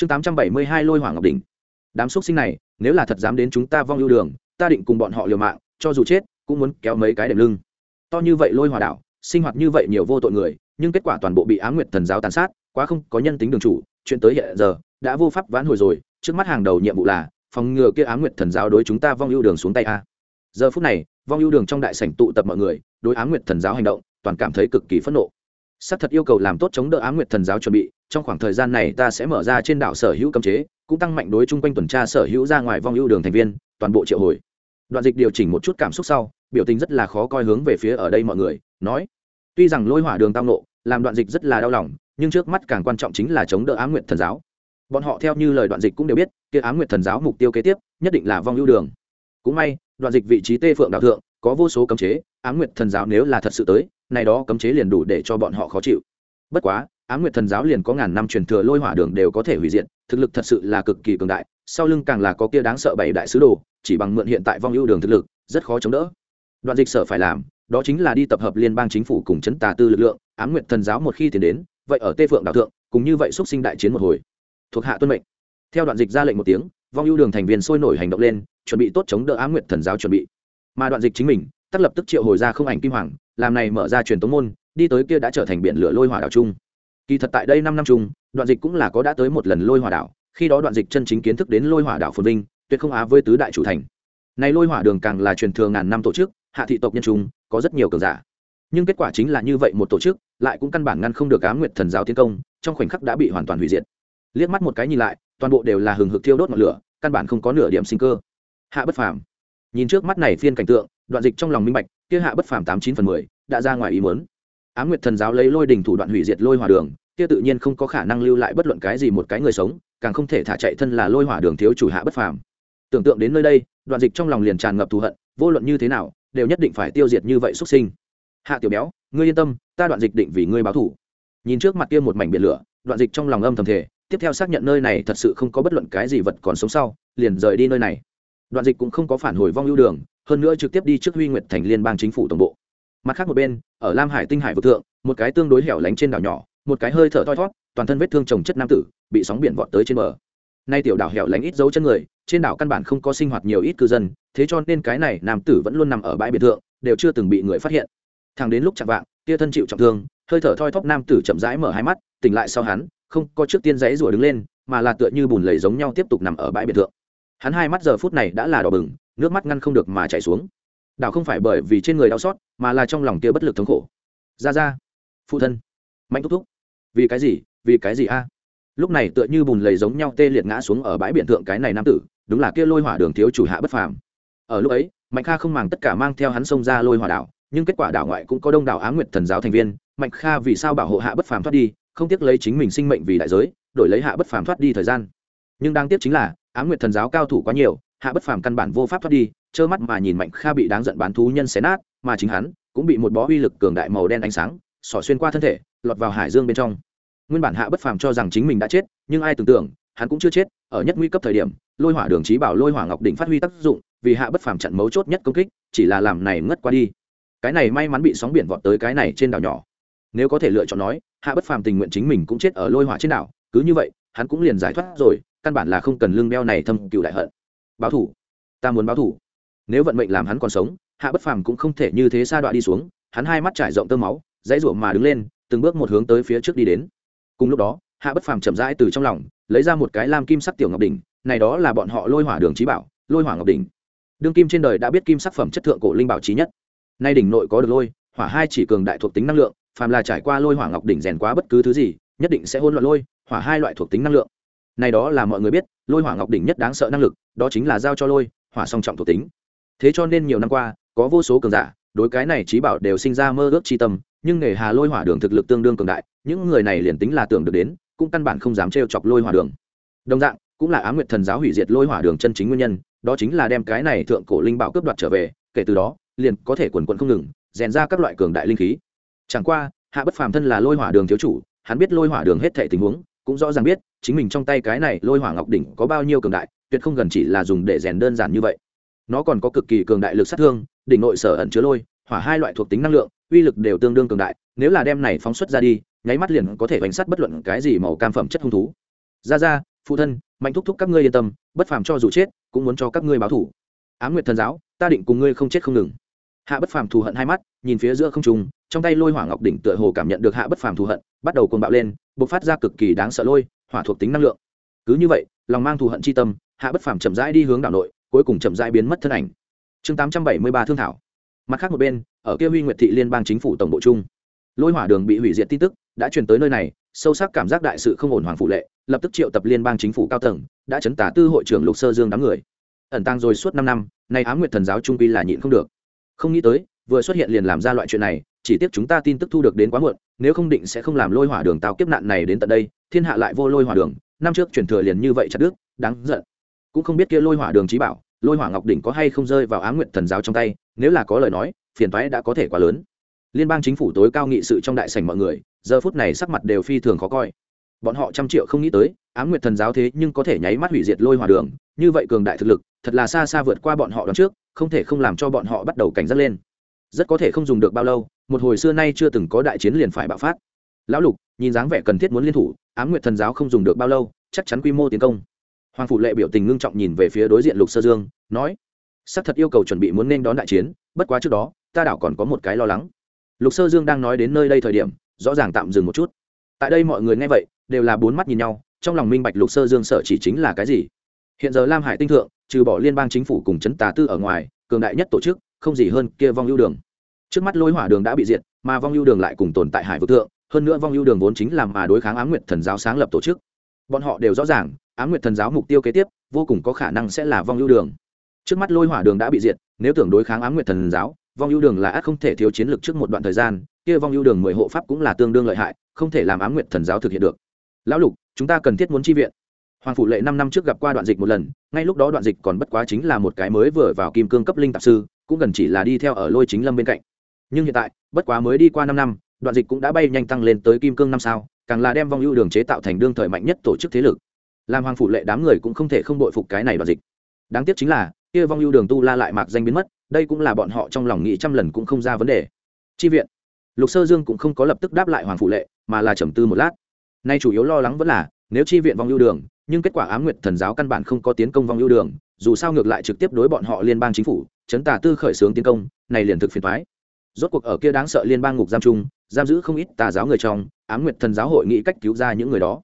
chương tám trăm bảy mươi hai lôi hỏa ngọc đỉnh. Đám xúc sinh này, nếu là thật dám đến chúng ta vong ưu đường, ta định cùng bọn họ liều mạng, cho dù chết, cũng muốn kéo mấy cái đệm lưng. To như vậy lôi hỏa đảo, sinh hoạt như vậy nhiều vô tội người, nhưng kết quả toàn bộ bị á nguyệt thần giáo tàn sát, quá không có nhân tính đường chủ, chuyện tới hiện giờ, đã vô pháp vãn hồi rồi, trước mắt hàng đầu nhiệm vụ là, phòng ngừa kia á nguyệt thần giáo đối chúng ta vong ưu đường xuống tay a. Giờ phút này, vong ưu đường trong đại sảnh tụ tập mọi người, đối á nguyệt thần giáo hành động, toàn cảm thấy cực kỳ phẫn nộ. Xác thật yêu cầu làm tốt chống đỡ á nguyệt thần giáo chuẩn bị trong khoảng thời gian này ta sẽ mở ra trên đảo sở hữu cấm chế, cũng tăng mạnh đối chung quanh tuần tra sở hữu ra ngoài vong ưu đường thành viên, toàn bộ triệu hồi. Đoạn dịch điều chỉnh một chút cảm xúc sau, biểu tình rất là khó coi hướng về phía ở đây mọi người, nói, tuy rằng lôi hỏa đường tao nộ làm đoạn dịch rất là đau lòng, nhưng trước mắt càng quan trọng chính là chống đỡ á nguyệt thần giáo. Bọn họ theo như lời đoạn dịch cũng đều biết, kia á nguyệt thần giáo mục tiêu kế tiếp, nhất định là vong ưu đường. Cũng may, đoạn dịch vị trí tê phượng đạo thượng, có vô số cấm chế á nguyệt thần giáo nếu là thật sự tới, này đó cấm chế liền đủ để cho bọn họ khó chịu. Bất quá á nguyệt thần giáo liền có ngàn năm truyền thừa lôi hỏa đường đều có thể hủy diệt, thực lực thật sự là cực kỳ cường đại, sau lưng càng là có kia đáng sợ bảy đại sứ đồ, chỉ bằng mượn hiện tại vong ưu đường thực lực, rất khó chống đỡ. Đoạn dịch sở phải làm, đó chính là đi tập hợp liên bang chính phủ cùng chấn tà tư lực lượng á nguyệt thần giáo một khi tiến đến, vậy ở tê phượng đạo thượng, cùng như vậy xúc sinh đại chiến một hồi. Thuộc hạ tuân mệnh. Theo đoạn dịch ra lệnh một tiếng, vong ưu đường thành viên sôi nổi hành động lên, chuẩn bị tốt chống đỡ á nguyệt thần giáo chuẩn bị. Mà đoạn dịch chính mình tắt lập tức triệu hồi ra không ảnh kim hoàng, làm này mở ra truyền tống môn, đi tới kia đã trở thành biển lửa lôi hỏa đảo chung kỳ thật tại đây năm năm chung, đoạn dịch cũng là có đã tới một lần lôi hỏa đảo, khi đó đoạn dịch chân chính kiến thức đến lôi hỏa đảo phồn vinh, tuyệt không á với tứ đại chủ thành. Này lôi hỏa đường càng là truyền thừa ngàn năm tổ chức, hạ thị tộc nhân trung có rất nhiều cường giả. Nhưng kết quả chính là như vậy một tổ chức, lại cũng căn bản ngăn không được á nguyệt thần giáo tiến công, trong khoảnh khắc đã bị hoàn toàn hủy diệt. Liếc mắt một cái nhìn lại, toàn bộ đều là hừng hực thiêu đốt ngọn lửa, căn bản không có nửa điểm sinh cơ. Hạ bất phàm. Nhìn trước mắt này phiên cảnh tượng, đoạn dịch trong lòng minh bạch, kia hạ bất phàm tám chín phần mười, đã ra ngoài ý muốn á nguyệt thần giáo lấy lôi đình thủ đoạn hủy diệt lôi hỏa đường, kia tự nhiên không có khả năng lưu lại bất luận cái gì một cái người sống, càng không thể thả chạy thân là lôi hỏa đường thiếu chủ hạ bất phàm. Tưởng tượng đến nơi đây, đoạn dịch trong lòng liền tràn ngập thù hận, vô luận như thế nào, đều nhất định phải tiêu diệt như vậy xuất sinh. Hạ tiểu béo, ngươi yên tâm, ta đoạn dịch định vì ngươi báo thủ. Nhìn trước mặt kia một mảnh biển lửa, đoạn dịch trong lòng âm thầm thể tiếp theo xác nhận nơi này thật sự không có bất luận cái gì vật còn sống sau, liền rời đi nơi này. Đoạn dịch cũng không có phản hồi vong ưu đường, hơn nữa trực tiếp đi trước huy nguyệt thành liên bang chính phủ tổng bộ mặt khác một bên, ở lam hải tinh hải vực thượng, một cái tương đối hẻo lánh trên đảo nhỏ, một cái hơi thở thoi thót toàn thân vết thương trồng chất nam tử, bị sóng biển vọt tới trên bờ. Nay tiểu đảo hẻo lánh ít dấu chân người, trên đảo căn bản không có sinh hoạt nhiều ít cư dân, thế cho nên cái này nam tử vẫn luôn nằm ở bãi biệt thượng, đều chưa từng bị người phát hiện. Thằng đến lúc chạm vạng, tia thân chịu trọng thương, hơi thở thoi thóp nam tử chậm rãi mở hai mắt, tỉnh lại sau hắn, không có trước tiên giấy rủa đứng lên, mà là tựa như bùn lầy giống nhau tiếp tục nằm ở bãi biệt thượng. Hắn hai mắt giờ phút này đã là đỏ bừng, nước mắt ngăn không được mà chảy xuống đảo không phải bởi vì trên người đau xót, mà là trong lòng kia bất lực thống khổ. Ra ra, phụ thân, mạnh thúc thúc. Vì cái gì, vì cái gì a? Lúc này tựa như bùn lầy giống nhau tê liệt ngã xuống ở bãi biển thượng cái này nam tử, đúng là kia lôi hỏa đường thiếu chủ hạ bất phàm. Ở lúc ấy, mạnh kha không màng tất cả mang theo hắn xông ra lôi hỏa đảo, nhưng kết quả đảo ngoại cũng có đông đảo á nguyệt thần giáo thành viên. Mạnh kha vì sao bảo hộ hạ bất phàm thoát đi, không tiếc lấy chính mình sinh mệnh vì đại giới, đổi lấy hạ bất phàm thoát đi thời gian. Nhưng đáng tiếc chính là, á nguyệt thần giáo cao thủ quá nhiều, hạ bất phàm căn bản vô pháp thoát đi trơ mắt mà nhìn mạnh kha bị đáng giận bán thú nhân xé nát, mà chính hắn cũng bị một bó uy lực cường đại màu đen ánh sáng xỏ xuyên qua thân thể, lọt vào hải dương bên trong. Nguyên bản hạ bất phàm cho rằng chính mình đã chết, nhưng ai tưởng tượng, hắn cũng chưa chết, ở nhất nguy cấp thời điểm, lôi hỏa đường trí bảo lôi hỏa ngọc đỉnh phát huy tác dụng, vì hạ bất phàm chặn mấu chốt nhất công kích, chỉ là làm này ngất qua đi. Cái này may mắn bị sóng biển vọt tới cái này trên đảo nhỏ. Nếu có thể lựa chọn nói, hạ bất phàm tình nguyện chính mình cũng chết ở lôi hỏa trên đảo, cứ như vậy, hắn cũng liền giải thoát rồi, căn bản là không cần lương đeo này thâm cựu đại hận. Báo thủ. Ta muốn báo thủ nếu vận mệnh làm hắn còn sống, hạ bất phàm cũng không thể như thế sa đoạn đi xuống, hắn hai mắt trải rộng tơ máu, dãy ruộng mà đứng lên, từng bước một hướng tới phía trước đi đến. Cùng lúc đó, hạ bất phàm chậm rãi từ trong lòng, lấy ra một cái lam kim sắc tiểu ngọc đỉnh, này đó là bọn họ lôi hỏa đường trí bảo, lôi hỏa ngọc đỉnh. Đương kim trên đời đã biết kim sắc phẩm chất thượng cổ linh bảo trí nhất. Nay đỉnh nội có được lôi, hỏa hai chỉ cường đại thuộc tính năng lượng, phàm là trải qua lôi hỏa ngọc đỉnh rèn quá bất cứ thứ gì, nhất định sẽ hôn loạn lôi, hỏa hai loại thuộc tính năng lượng. Này đó là mọi người biết, lôi hỏa ngọc đỉnh nhất đáng sợ năng lực, đó chính là giao cho lôi, hỏa song trọng thuộc tính thế cho nên nhiều năm qua, có vô số cường giả, đối cái này trí bảo đều sinh ra mơ ước chi tâm, nhưng nghề hà lôi hỏa đường thực lực tương đương cường đại, những người này liền tính là tưởng được đến, cũng căn bản không dám trêu chọc lôi hỏa đường. Đồng dạng, cũng là á nguyệt thần giáo hủy diệt lôi hỏa đường chân chính nguyên nhân, đó chính là đem cái này thượng cổ linh bảo cướp đoạt trở về, kể từ đó, liền có thể quần quận không ngừng, rèn ra các loại cường đại linh khí. Chẳng qua, hạ bất phàm thân là lôi hỏa đường thiếu chủ, hắn biết lôi hỏa đường hết thể tình huống, cũng rõ ràng biết, chính mình trong tay cái này lôi hỏa ngọc đỉnh có bao nhiêu cường đại, tuyệt không gần chỉ là dùng để rèn đơn giản như vậy nó còn có cực kỳ cường đại lực sát thương, đỉnh nội sở ẩn chứa lôi, hỏa hai loại thuộc tính năng lượng, uy lực đều tương đương cường đại, nếu là đem này phóng xuất ra đi, nháy mắt liền có thể bánh sát bất luận cái gì màu cam phẩm chất hung thú. Ra ra phụ thân, mạnh thúc thúc các ngươi yên tâm, bất phàm cho dù chết, cũng muốn cho các ngươi báo thủ. Á m nguyệt thần giáo, ta định cùng ngươi không chết không ngừng. Hạ bất phàm thù hận hai mắt, nhìn phía giữa không trùng trong tay lôi hỏa ngọc đỉnh tựa hồ cảm nhận được hạ bất phàm thù hận, bắt đầu cồn bạo lên b ộ c phát ra cực kỳ đáng sợ lôi, hỏa thuộc tính năng lượng. Cứ như vậy, lòng mang thù hận c h i tâm, hạ bất phàm chậm rãi đi hướng đảo nội cuối cùng chậm rãi biến mất thân ảnh. Chương tám trăm bảy mươi ba thương thảo. Mặt khác một bên, ở kia huy nguyệt thị liên bang chính phủ tổng bộ chung lôi hỏa đường bị hủy diệt tin tức đã truyền tới nơi này, sâu sắc cảm giác đại sự không ổn hoàng phụ lệ, lập tức triệu tập liên bang chính phủ cao tầng, đã chấn tả tư hội trưởng lục sơ dương đám người. Ẩn tăng rồi suốt năm năm, nay á nguyệt thần giáo trung quy là nhịn không được. Không nghĩ tới, vừa xuất hiện liền làm ra loại chuyện này, chỉ tiếc chúng ta tin tức thu được đến quá muộn, nếu không định sẽ không làm lôi hỏa đường tao kiếp nạn này đến tận đây, thiên hạ lại vô lôi hỏa đường, năm trước chuyển thừa liền như vậy chặt đức đáng giận cũng không biết kia lôi hỏa đường trí bảo, lôi hỏa ngọc đỉnh có hay không rơi vào á nguyện thần giáo trong tay, nếu là có lời nói, phiền thoái đã có thể quá lớn. Liên bang chính phủ tối cao nghị sự trong đại sảnh mọi người, giờ phút này sắc mặt đều phi thường khó coi. Bọn họ trăm triệu không nghĩ tới, á nguyệt thần giáo thế nhưng có thể nháy mắt hủy diệt lôi hỏa đường, như vậy cường đại thực lực, thật là xa xa vượt qua bọn họ đón trước, không thể không làm cho bọn họ bắt đầu cảnh giác lên. Rất có thể không dùng được bao lâu, một hồi xưa nay chưa từng có đại chiến liền phải bạo phát. Lão lục, nhìn dáng vẻ cần thiết muốn liên thủ ám nguyệt thần giáo không dùng được bao lâu, chắc chắn quy mô tiến công hoàng phủ lệ biểu tình ngưng trọng nhìn về phía đối diện lục sơ dương, nói xác thật yêu cầu chuẩn bị muốn nên đón đại chiến, bất quá trước đó, ta đảo còn có một cái lo lắng. Lục sơ dương đang nói đến nơi đây thời điểm, rõ ràng tạm dừng một chút. Tại đây mọi người nghe vậy, đều là bốn mắt nhìn nhau, trong lòng minh bạch lục sơ dương sợ chỉ chính là cái gì. Hiện giờ lam hải tinh thượng, trừ bỏ liên bang chính phủ cùng chấn tà tư ở ngoài, cường đại nhất tổ chức, không gì hơn kia vong ưu đường. Trước mắt lôi hỏa đường đã bị diệt, mà vong ưu đường lại cùng tồn tại hải vực thượng, hơn nữa vong ưu đường vốn chính là mà đối kháng ám nguyệt thần giáo sáng lập tổ chức. Bọn họ đều rõ ràng ám nguyệt thần giáo mục tiêu kế tiếp, vô cùng có khả năng sẽ là vong ưu đường. Trước mắt lôi hỏa đường đã bị diệt, nếu tưởng đối kháng ám nguyệt thần giáo, vong ưu đường là ác không thể thiếu chiến lược trước một đoạn thời gian, kia vong ưu đường mười hộ pháp cũng là tương đương lợi hại, không thể làm ám nguyệt thần giáo thực hiện được. Lão lục, chúng ta cần thiết muốn chi viện. Hoàng phủ lệ năm năm trước gặp qua đoạn dịch một lần, ngay lúc đó đoạn dịch còn bất quá chính là một cái mới vừa vào kim cương cấp linh tạp sư, cũng gần chỉ là đi theo ở lôi chính lâm bên cạnh. Nhưng hiện tại, bất quá mới đi qua năm năm, đoạn dịch cũng đã bay nhanh tăng lên tới kim cương năm sao, càng là đem vong ưu đường chế tạo thành đương thời mạnh nhất tổ chức thế lực làm hoàng phủ lệ đám người cũng không thể không đội phục cái này đoạn dịch. Đáng tiếc chính là, kia vong ưu đường tu la lại mạc danh biến mất, đây cũng là bọn họ trong lòng nghĩ trăm lần cũng không ra vấn đề. Chi viện. Lục sơ dương cũng không có lập tức đáp lại hoàng phủ lệ, mà là trầm tư một lát. Nay chủ yếu lo lắng vẫn là, nếu chi viện vong ưu đường, nhưng kết quả ám nguyệt thần giáo căn bản không có tiến công vong ưu đường, dù sao ngược lại trực tiếp đối bọn họ liên bang chính phủ, chấn tà tư khởi xướng tiến công, này liền thực phiền thoái rốt cuộc ở kia đáng sợ liên bang ngục giam chung, giam giữ không ít tà giáo người trong, ám nguyệt thần giáo hội nghĩ cách cứu ra những người đó.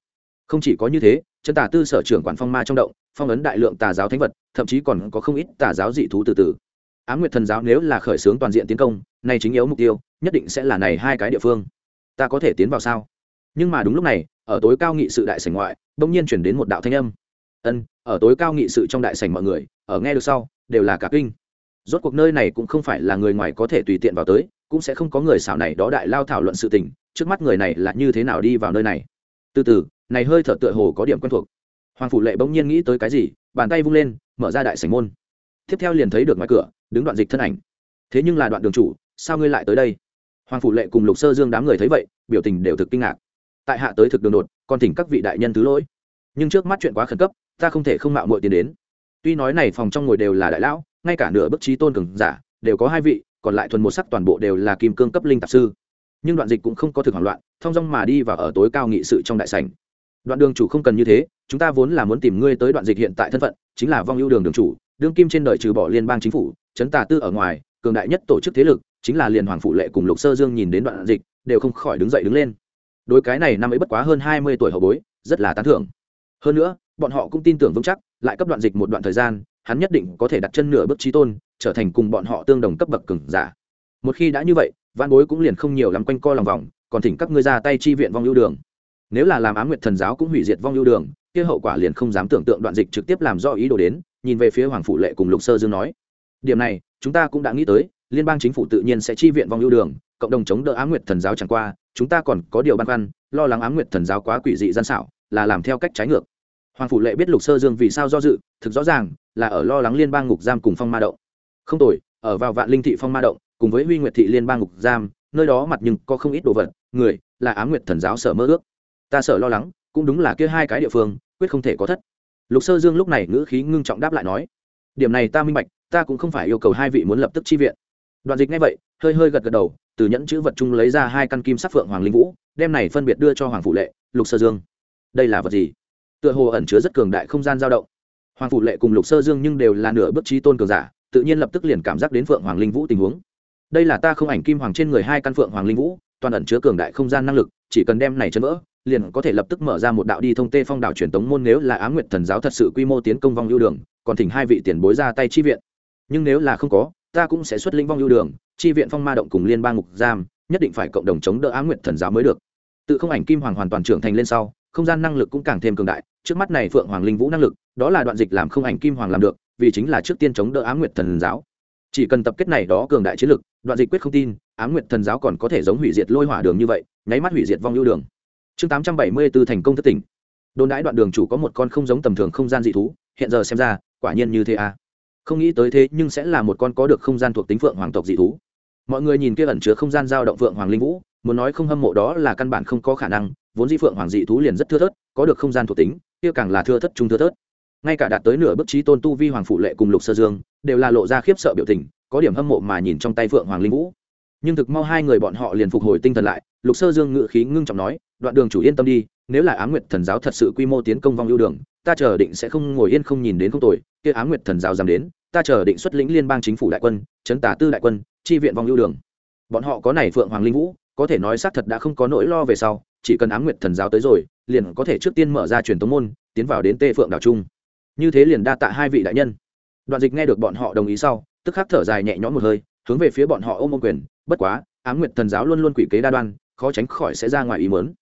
Không chỉ có như thế chân tà tư sở trưởng quản phong ma trong động, phong ấn đại lượng tà giáo thánh vật, thậm chí còn có không ít tà giáo dị thú từ từ. Ám nguyệt thần giáo nếu là khởi xướng toàn diện tiến công, này chính yếu mục tiêu, nhất định sẽ là này hai cái địa phương. Ta có thể tiến vào sao? Nhưng mà đúng lúc này, ở tối cao nghị sự đại sảnh ngoại, bỗng nhiên chuyển đến một đạo thanh âm. Ân, ở tối cao nghị sự trong đại sảnh mọi người, ở nghe được sau, đều là cả kinh. Rốt cuộc nơi này cũng không phải là người ngoài có thể tùy tiện vào tới, cũng sẽ không có người xảo này đó đại lao thảo luận sự tình, trước mắt người này là như thế nào đi vào nơi này? Từ từ này hơi thở tựa hồ có điểm quen thuộc. Hoàng phủ lệ bỗng nhiên nghĩ tới cái gì, bàn tay vung lên, mở ra đại sảnh môn. Tiếp theo liền thấy được ngoài cửa, đứng đoạn dịch thân ảnh. Thế nhưng là đoạn đường chủ, sao ngươi lại tới đây? Hoàng phủ lệ cùng lục sơ dương đám người thấy vậy, biểu tình đều thực kinh ngạc. Tại hạ tới thực đường đột, còn thỉnh các vị đại nhân thứ lỗi. Nhưng trước mắt chuyện quá khẩn cấp, ta không thể không mạo muội tiến đến. Tuy nói này phòng trong ngồi đều là đại lão, ngay cả nửa bức trí tôn cường giả, đều có hai vị, còn lại thuần một sắc toàn bộ đều là kim cương cấp linh tạp sư. Nhưng đoạn dịch cũng không có thực hoảng loạn, thong dong mà đi vào ở tối cao nghị sự trong đại sảnh đoạn đường chủ không cần như thế, chúng ta vốn là muốn tìm ngươi tới đoạn dịch hiện tại thân phận, chính là vong ưu đường đường chủ, đương kim trên đời trừ bỏ liên bang chính phủ chấn tà tư ở ngoài, cường đại nhất tổ chức thế lực, chính là liền hoàng phụ lệ cùng lục sơ dương nhìn đến đoạn dịch, đều không khỏi đứng dậy đứng lên. Đối cái này năm ấy bất quá hơn hai mươi tuổi hậu bối, rất là tán thưởng. Hơn nữa, bọn họ cũng tin tưởng vững chắc, lại cấp đoạn dịch một đoạn thời gian, hắn nhất định có thể đặt chân nửa bước trí tôn, trở thành cùng bọn họ tương đồng cấp bậc cừng giả. Một khi đã như vậy văn bối cũng liền không nhiều lắm quanh co lòng vòng, còn thỉnh các ngươi ra tay chi viện vong ưu đường nếu là làm ám nguyệt thần giáo cũng hủy diệt vong ưu đường, kia hậu quả liền không dám tưởng tượng đoạn dịch trực tiếp làm do ý đồ đến, nhìn về phía hoàng phụ lệ cùng lục sơ dương nói. Điểm này, chúng ta cũng đã nghĩ tới, liên bang chính phủ tự nhiên sẽ chi viện vong ưu đường, cộng đồng chống đỡ ám nguyệt thần giáo chẳng qua, chúng ta còn có điều băn khoăn, lo lắng ám nguyệt thần giáo quá quỷ dị gian xảo, là làm theo cách trái ngược. Hoàng phủ lệ biết lục sơ dương vì sao do dự, thực rõ ràng, là ở lo lắng liên bang ngục giam cùng phong ma động. Không tồi, ở vào vạn linh thị phong ma động, cùng với huy nguyệt thị liên bang ngục giam, nơi đó mặt nhưng có không ít đồ vật, người, là ám nguyệt thần giáo sở mơ ước ta sợ lo lắng, cũng đúng là kia hai cái địa phương, quyết không thể có thất. Lục sơ dương lúc này ngữ khí ngưng trọng đáp lại nói, điểm này ta minh bạch, ta cũng không phải yêu cầu hai vị muốn lập tức chi viện. Đoạn dịch ngay vậy, hơi hơi gật gật đầu, từ nhẫn chữ vật chung lấy ra hai căn kim sắc phượng hoàng linh vũ, đem này phân biệt đưa cho hoàng phụ lệ, lục sơ dương, đây là vật gì? Tựa hồ ẩn chứa rất cường đại không gian dao động. Hoàng phụ lệ cùng lục sơ dương nhưng đều là nửa bước trí tôn cường giả, tự nhiên lập tức liền cảm giác đến phượng hoàng linh vũ tình huống. Đây là ta không ảnh kim hoàng trên người hai căn phượng hoàng linh vũ, toàn ẩn chứa cường đại không gian năng lực, chỉ cần đem này chấn vỡ liền có thể lập tức mở ra một đạo đi thông tê phong đảo truyền tống môn nếu là á nguyệt thần giáo thật sự quy mô tiến công vong ưu đường, còn thỉnh hai vị tiền bối ra tay chi viện. Nhưng nếu là không có, ta cũng sẽ xuất linh vong ưu đường, chi viện phong ma động cùng liên bang ngục giam, nhất định phải cộng đồng chống đỡ á nguyệt thần giáo mới được. Tự không ảnh kim hoàng hoàn toàn trưởng thành lên sau, không gian năng lực cũng càng thêm cường đại, trước mắt này phượng hoàng linh vũ năng lực, đó là đoạn dịch làm không ảnh kim hoàng làm được, vì chính là trước tiên chống đỡ á nguyệt thần giáo. Chỉ cần tập kết này đó cường đại chiến lực, đoạn dịch quyết không tin, á nguyệt thần giáo còn có thể giống hủy diệt lôi hỏa đường như vậy, nháy mắt hủy diệt vong ưu đường chương tám trăm bảy mươi b ố thành công thất tỉnh. Đồn đãi đoạn đường chủ có một con không giống tầm thường không gian dị thú, hiện giờ xem ra, quả nhiên như thế à. không nghĩ tới thế nhưng sẽ là một con có được không gian thuộc tính phượng hoàng tộc dị thú. Mọi người nhìn kia ẩn chứa không gian giao động phượng hoàng linh vũ, muốn nói không hâm mộ đó là căn bản không có khả năng, vốn di phượng hoàng dị thú liền rất thưa thớt, có được không gian thuộc tính, kia càng là thưa thất trung thưa thớt. Ngay cả đạt tới nửa bức trí tôn tu vi hoàng phụ lệ cùng lục sơ dương, đều là lộ ra khiếp sợ biểu tình, có điểm hâm mộ mà nhìn trong tay phượng hoàng linh vũ nhưng thực mau hai người bọn họ liền phục hồi tinh thần lại, lục sơ dương ngự khí ngưng trọng nói, đoạn đường chủ yên tâm đi, nếu là á nguyệt thần giáo thật sự quy mô tiến công vong ưu đường, ta chờ định sẽ không ngồi yên không nhìn đến không tội kia á nguyệt thần giáo dám đến, ta chờ định xuất lĩnh liên bang chính phủ đại quân, chấn tả tư đại quân tri viện vong ưu đường. Bọn họ có này phượng hoàng linh vũ, có thể nói xác thật đã không có nỗi lo về sau, chỉ cần á nguyệt thần giáo tới rồi, liền có thể trước tiên mở ra truyền tống môn, tiến vào đến tê phượng đảo trung. Như thế liền đa tạ hai vị đại nhân. Đoạn dịch nghe được bọn họ đồng ý sau, tức khắc thở dài nhẹ nhõm một hơi, hướng về phía bọn họ ôm ôm quyền bất quá ám nguyệt thần giáo luôn luôn quỷ kế đa đoan, khó tránh khỏi sẽ ra ngoài ý mớn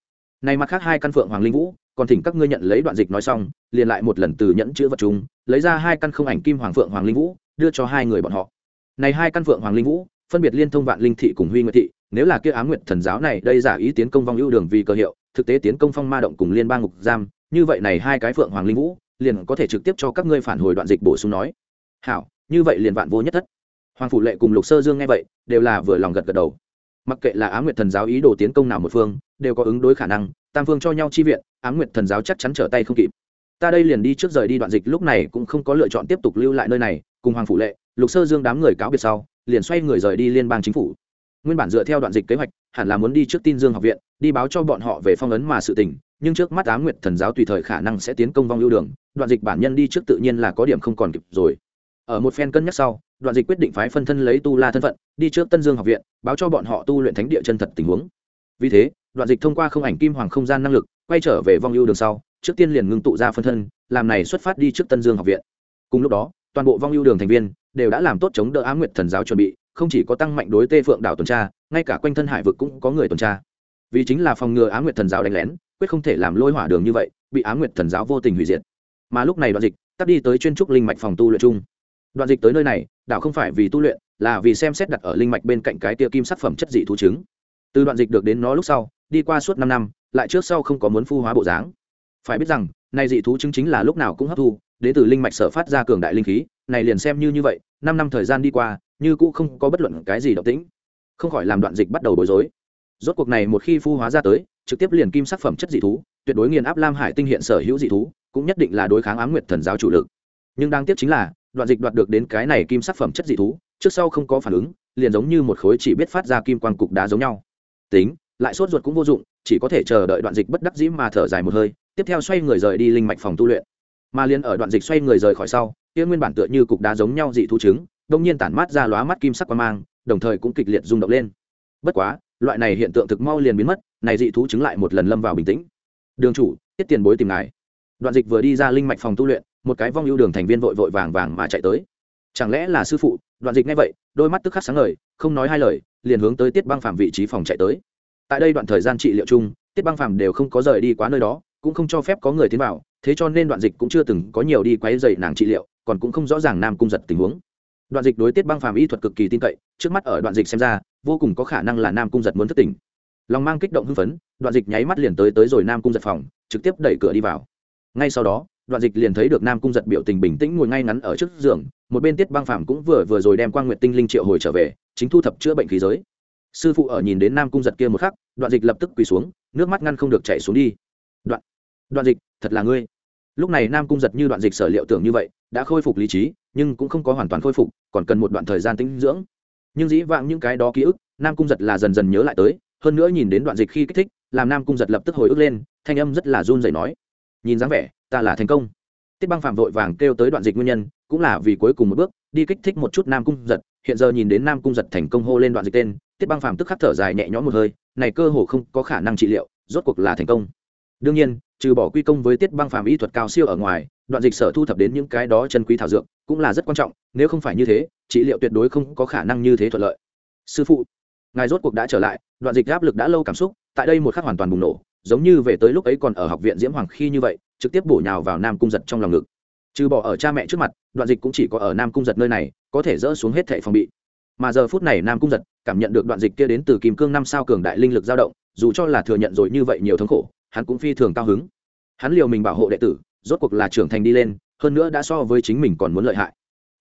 này mặt khác hai căn phượng hoàng linh vũ, còn thỉnh các ngươi nhận lấy đoạn dịch nói xong, liền lại một lần từ nhẫn chữ vật chúng lấy ra hai căn không ảnh kim hoàng phượng hoàng linh vũ, đưa cho hai người bọn họ. Này hai căn phượng hoàng linh vũ, phân biệt liên thông vạn linh thị cùng huy nguyệt thị, nếu là kia ám nguyệt thần giáo này, đây giả ý tiến công vong ưu đường vì cơ hiệu, thực tế tiến công phong ma động cùng liên bang ngục giam, như vậy này hai cái phượng hoàng linh vũ, liền có thể trực tiếp cho các ngươi phản hồi đoạn dịch bổ sung nói. Hảo, như vậy liền vạn vô nhất thất hoàng phủ lệ cùng lục sơ dương nghe vậy, đều là vừa lòng gật gật đầu. Mặc kệ là á nguyệt thần giáo ý đồ tiến công nào một phương, đều có ứng đối khả năng, tam phương cho nhau chi viện, á nguyệt thần giáo chắc chắn trở tay không kịp. Ta đây liền đi trước rời đi đoạn dịch, lúc này cũng không có lựa chọn tiếp tục lưu lại nơi này, cùng hoàng phủ lệ, lục sơ dương đám người cáo biệt sau, liền xoay người rời đi liên bang chính phủ. Nguyên bản dựa theo đoạn dịch kế hoạch, hẳn là muốn đi trước tin dương học viện, đi báo cho bọn họ về phong ấn mà sự tình, nhưng trước mắt á nguyệt thần giáo tùy thời khả năng sẽ tiến công vong lưu đường, đoạn dịch bản nhân đi trước tự nhiên là có điểm không còn kịp rồi ở một phen cân nhắc sau, đoạn dịch quyết định phái phân thân lấy tu la thân phận, đi trước tân dương học viện, báo cho bọn họ tu luyện thánh địa chân thật tình huống. Vì thế, đoạn dịch thông qua không ảnh kim hoàng không gian năng lực, quay trở về vong ưu đường sau, trước tiên liền ngưng tụ ra phân thân, làm này xuất phát đi trước tân dương học viện. Cùng lúc đó, toàn bộ vong ưu đường thành viên đều đã làm tốt chống đỡ á nguyệt thần giáo chuẩn bị, không chỉ có tăng mạnh đối tê phượng đảo tuần tra, ngay cả quanh thân hải vực cũng có người tuần tra. Vì chính là phòng ngừa á nguyệt thần giáo đánh lén, quyết không thể làm lôi hỏa đường như vậy, bị á nguyệt thần giáo vô tình hủy diệt. Mà lúc này đoạn dịch, tắt đi tới chuyên trúc linh mạch phòng tu luyện chung đoạn dịch tới nơi này, đảo không phải vì tu luyện, là vì xem xét đặt ở linh mạch bên cạnh cái tia kim sắc phẩm chất dị thú trứng. Từ đoạn dịch được đến nó lúc sau, đi qua suốt năm năm, lại trước sau không có muốn phu hóa bộ dáng. Phải biết rằng, này dị thú chứng chính là lúc nào cũng hấp thu đến từ linh mạch sở phát ra cường đại linh khí, này liền xem như như vậy, năm năm thời gian đi qua, như cũ không có bất luận cái gì động tĩnh. Không khỏi làm đoạn dịch bắt đầu bối rối. Rốt cuộc này một khi phu hóa ra tới, trực tiếp liền kim sắc phẩm chất dị thú, tuyệt đối nghiền áp lam hải tinh hiện sở hữu dị thú, cũng nhất định là đối kháng ám nguyệt thần giáo chủ lực. Nhưng đáng tiếc chính là đoạn dịch đoạt được đến cái này kim sắc phẩm chất dị thú, trước sau không có phản ứng, liền giống như một khối chỉ biết phát ra kim quang cục đá giống nhau. Tính, lại sốt ruột cũng vô dụng, chỉ có thể chờ đợi đoạn dịch bất đắc dĩ mà thở dài một hơi, tiếp theo xoay người rời đi linh mạch phòng tu luyện. Mà liền ở đoạn dịch xoay người rời khỏi sau, kia nguyên bản tựa như cục đá giống nhau dị thú trứng đông nhiên tản mát ra lóa mắt kim sắc quang mang, đồng thời cũng kịch liệt rung động lên. Bất quá, loại này hiện tượng thực mau liền biến mất, này dị thú trứng lại một lần lâm vào bình tĩnh. Đường chủ, tiết tiền bối tìm ngài. Đoạn dịch vừa đi ra linh mạch phòng tu luyện một cái vong ưu đường thành viên vội vội vàng vàng mà chạy tới. Chẳng lẽ là sư phụ? Đoạn dịch ngay vậy đôi mắt tức khắc sáng ngời không nói hai lời liền hướng tới tiết băng phạm vị trí phòng chạy tới. Tại đây đoạn thời gian trị liệu chung tiết băng phạm đều không có rời đi quá nơi đó cũng không cho phép có người tiến vào thế cho nên đoạn dịch cũng chưa từng có nhiều đi quấy dày nàng trị liệu còn cũng không rõ ràng nam cung giật tình huống. Đoạn dịch đối tiết băng phàm y thuật cực kỳ tin cậy trước mắt ở đoạn dịch xem ra vô cùng có khả năng là nam cung giật muốn thất tình, lòng mang kích động hưng phấn đoạn dịch nháy mắt liền tới tới rồi nam cung giật phòng trực tiếp đẩy cửa đi vào. Ngay sau đó đoạn dịch liền thấy được nam cung giật biểu tình bình tĩnh ngồi ngay ngắn ở trước giường, một bên tiết băng phàm cũng vừa vừa rồi đem quan nguyện tinh linh triệu hồi trở về, chính thu thập chữa bệnh khí giới. Sư phụ ở nhìn đến nam cung giật kia một khắc, đoạn dịch lập tức quỳ xuống, nước mắt ngăn không được chảy xuống đi. Đoạn đoạn dịch, thật là ngươi. Lúc này nam cung giật như đoạn dịch sở liệu tưởng như vậy, đã khôi phục lý trí, nhưng cũng không có hoàn toàn khôi phục, còn cần một đoạn thời gian tĩnh dưỡng. Nhưng dĩ vãng những cái đó ký ức, nam cung giật là dần dần nhớ lại tới, hơn nữa nhìn đến đoạn dịch khi kích thích, làm nam cung giật lập tức hồi ức lên, thanh âm rất là run rẩy nói nhìn dáng vẻ, ta là thành công. Tiết băng phạm vội vàng kêu tới đoạn dịch nguyên nhân, cũng là vì cuối cùng một bước, đi kích thích một chút nam cung giật. Hiện giờ nhìn đến nam cung giật thành công hô lên đoạn dịch tên, tiết băng phạm tức khắc thở dài nhẹ nhõm một hơi, này cơ hồ không có khả năng trị liệu, rốt cuộc là thành công. Đương nhiên, trừ bỏ quy công với tiết băng phạm y thuật cao siêu ở ngoài, đoạn dịch sở thu thập đến những cái đó chân quý thảo dược cũng là rất quan trọng, nếu không phải như thế, trị liệu tuyệt đối không có khả năng như thế thuận lợi. Sư phụ, ngài rốt cuộc đã trở lại, đoạn dịch áp lực đã lâu cảm xúc, tại đây một khắc hoàn toàn bùng nổ giống như về tới lúc ấy còn ở học viện diễm hoàng khi như vậy, trực tiếp bổ nhào vào nam cung giật trong lòng ngực. Trừ bỏ ở cha mẹ trước mặt, đoạn dịch cũng chỉ có ở nam cung giật nơi này, có thể dỡ xuống hết thệ phòng bị. Mà giờ phút này nam cung giật cảm nhận được đoạn dịch kia đến từ kim cương năm sao cường đại linh lực dao động, dù cho là thừa nhận rồi như vậy nhiều thống khổ, hắn cũng phi thường cao hứng. Hắn liều mình bảo hộ đệ tử, rốt cuộc là trưởng thành đi lên, hơn nữa đã so với chính mình còn muốn lợi hại.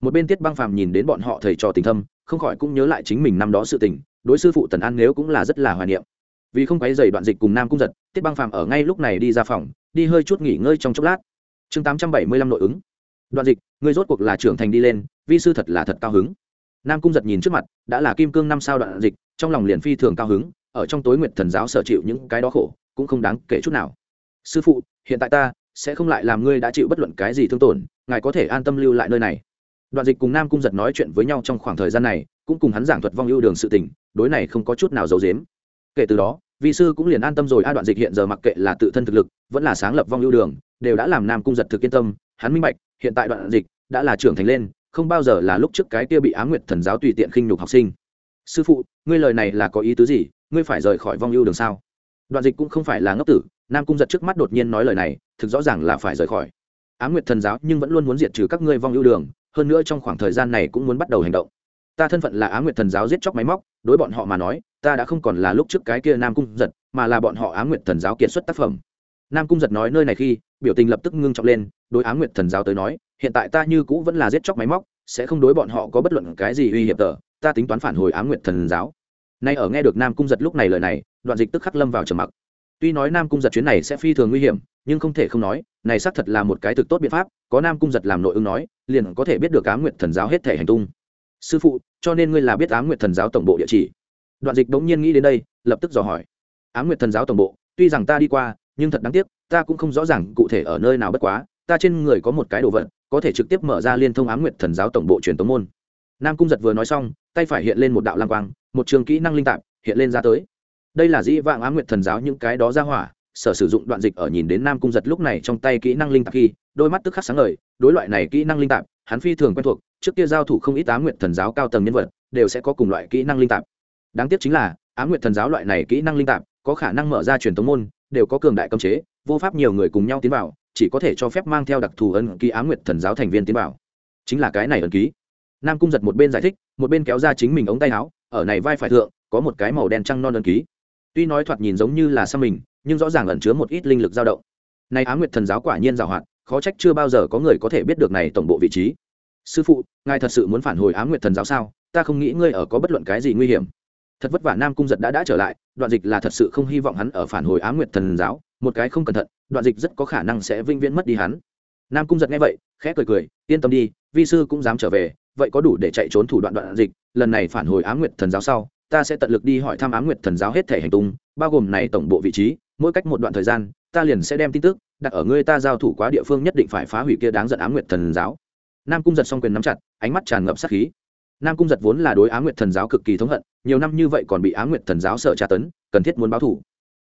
Một bên tiết băng phàm nhìn đến bọn họ thầy trò tình thâm, không khỏi cũng nhớ lại chính mình năm đó sự tình, đối sư phụ tần an nếu cũng là rất là hoài niệm vì không quấy dày đoạn dịch cùng nam cung giật, tiết băng phàm ở ngay lúc này đi ra phòng, đi hơi chút nghỉ ngơi trong chốc lát. Chương tám trăm bảy mươi lăm nội ứng. Đoạn dịch, người rốt cuộc là trưởng thành đi lên, vi sư thật là thật cao hứng. Nam cung giật nhìn trước mặt, đã là kim cương năm sao đoạn dịch, trong lòng liền phi thường cao hứng, ở trong tối nguyệt thần giáo sở chịu những cái đó khổ, cũng không đáng kể chút nào. Sư phụ, hiện tại ta sẽ không lại làm ngươi đã chịu bất luận cái gì thương tổn, ngài có thể an tâm lưu lại nơi này. Đoạn dịch cùng nam cung giật nói chuyện với nhau trong khoảng thời gian này, cũng cùng hắn giảng thuật vong ưu đường sự tình, đối này không có chút nào giấu dếm kể từ đó, vị sư cũng liền an tâm rồi, a đoạn dịch hiện giờ mặc kệ là tự thân thực lực, vẫn là sáng lập vong lưu đường, đều đã làm nam cung giật thực yên tâm, hắn minh bạch, hiện tại đoạn dịch đã là trưởng thành lên, không bao giờ là lúc trước cái kia bị á nguyệt thần giáo tùy tiện khinh nhục học sinh. Sư phụ, ngươi lời này là có ý tứ gì? Ngươi phải rời khỏi vong lưu đường sao? Đoạn dịch cũng không phải là ngốc tử, nam cung giật trước mắt đột nhiên nói lời này, thực rõ ràng là phải rời khỏi. Á nguyệt thần giáo nhưng vẫn luôn muốn diệt trừ các ngươi vong lưu đường, hơn nữa trong khoảng thời gian này cũng muốn bắt đầu hành động. Ta thân phận là á nguyệt thần giáo giết chóc máy móc, đối bọn họ mà nói ta đã không còn là lúc trước cái kia nam cung giật, mà là bọn họ á nguyệt thần giáo kiệt xuất tác phẩm. Nam cung giật nói nơi này khi, biểu tình lập tức ngưng trọng lên, đối á nguyệt thần giáo tới nói, hiện tại ta như cũ vẫn là giết chóc máy móc, sẽ không đối bọn họ có bất luận cái gì uy hiểm tờ, ta tính toán phản hồi á nguyệt thần giáo. Nay ở nghe được nam cung giật lúc này lời này, đoạn dịch tức khắc lâm vào trầm mặc. Tuy nói nam cung giật chuyến này sẽ phi thường nguy hiểm, nhưng không thể không nói, này xác thật là một cái thực tốt biện pháp, có nam cung giật làm nội ứng nói, liền có thể biết được á nguyệt thần giáo hết thể hành tung. Sư phụ, cho nên ngươi là biết á nguyệt thần giáo tổng bộ địa chỉ đoạn dịch bỗng nhiên nghĩ đến đây, lập tức dò hỏi. Á nguyệt thần giáo tổng bộ, tuy rằng ta đi qua, nhưng thật đáng tiếc, ta cũng không rõ ràng cụ thể ở nơi nào bất quá, ta trên người có một cái đồ vật, có thể trực tiếp mở ra liên thông á nguyệt thần giáo tổng bộ truyền tống môn. Nam cung giật vừa nói xong, tay phải hiện lên một đạo lang quang, một trường kỹ năng linh tạp, hiện lên ra tới. Đây là dĩ vãng á nguyệt thần giáo những cái đó ra hỏa, sở sử dụng đoạn dịch ở nhìn đến nam cung giật lúc này trong tay kỹ năng linh tạp khi, đôi mắt tức khắc sáng ngời, đối loại này kỹ năng linh tạp, hắn phi thường quen thuộc, trước kia giao thủ không ít á nguyệt thần giáo cao tầng nhân vật, đều sẽ có cùng loại kỹ năng linh tạp đáng tiếc chính là, á nguyệt thần giáo loại này kỹ năng linh tạp, có khả năng mở ra truyền thống môn, đều có cường đại cấm chế, vô pháp nhiều người cùng nhau tiến vào, chỉ có thể cho phép mang theo đặc thù ân ký á nguyệt thần giáo thành viên tiến vào. Chính là cái này ân ký. Nam cung giật một bên giải thích, một bên kéo ra chính mình ống tay áo, ở này vai phải thượng, có một cái màu đen trăng non ân ký. Tuy nói thoạt nhìn giống như là xăm mình, nhưng rõ ràng ẩn chứa một ít linh lực dao động. Này á nguyệt thần giáo quả nhiên giàu hoạt, khó trách chưa bao giờ có người có thể biết được này tổng bộ vị trí. Sư phụ, ngài thật sự muốn phản hồi á nguyệt thần giáo sao? Ta không nghĩ ngươi ở có bất luận cái gì nguy hiểm thật vất vả nam cung giật đã đã trở lại, đoạn dịch là thật sự không hy vọng hắn ở phản hồi á nguyệt thần giáo, một cái không cẩn thận, đoạn dịch rất có khả năng sẽ vinh viễn mất đi hắn. Nam cung giật nghe vậy, khẽ cười cười, yên tâm đi, vi sư cũng dám trở về, vậy có đủ để chạy trốn thủ đoạn đoạn dịch, lần này phản hồi á nguyệt thần giáo sau, ta sẽ tận lực đi hỏi thăm á nguyệt thần giáo hết thể hành tung, bao gồm này tổng bộ vị trí, mỗi cách một đoạn thời gian, ta liền sẽ đem tin tức đặt ở ngươi ta giao thủ quá địa phương nhất định phải phá hủy kia đáng giận á nguyệt thần giáo. Nam cung giật xong quyền nắm chặt, ánh mắt tràn ngập sát khí nam cung giật vốn là đối á nguyệt thần giáo cực kỳ thống hận, nhiều năm như vậy còn bị á nguyệt thần giáo sợ tra tấn, cần thiết muốn báo thủ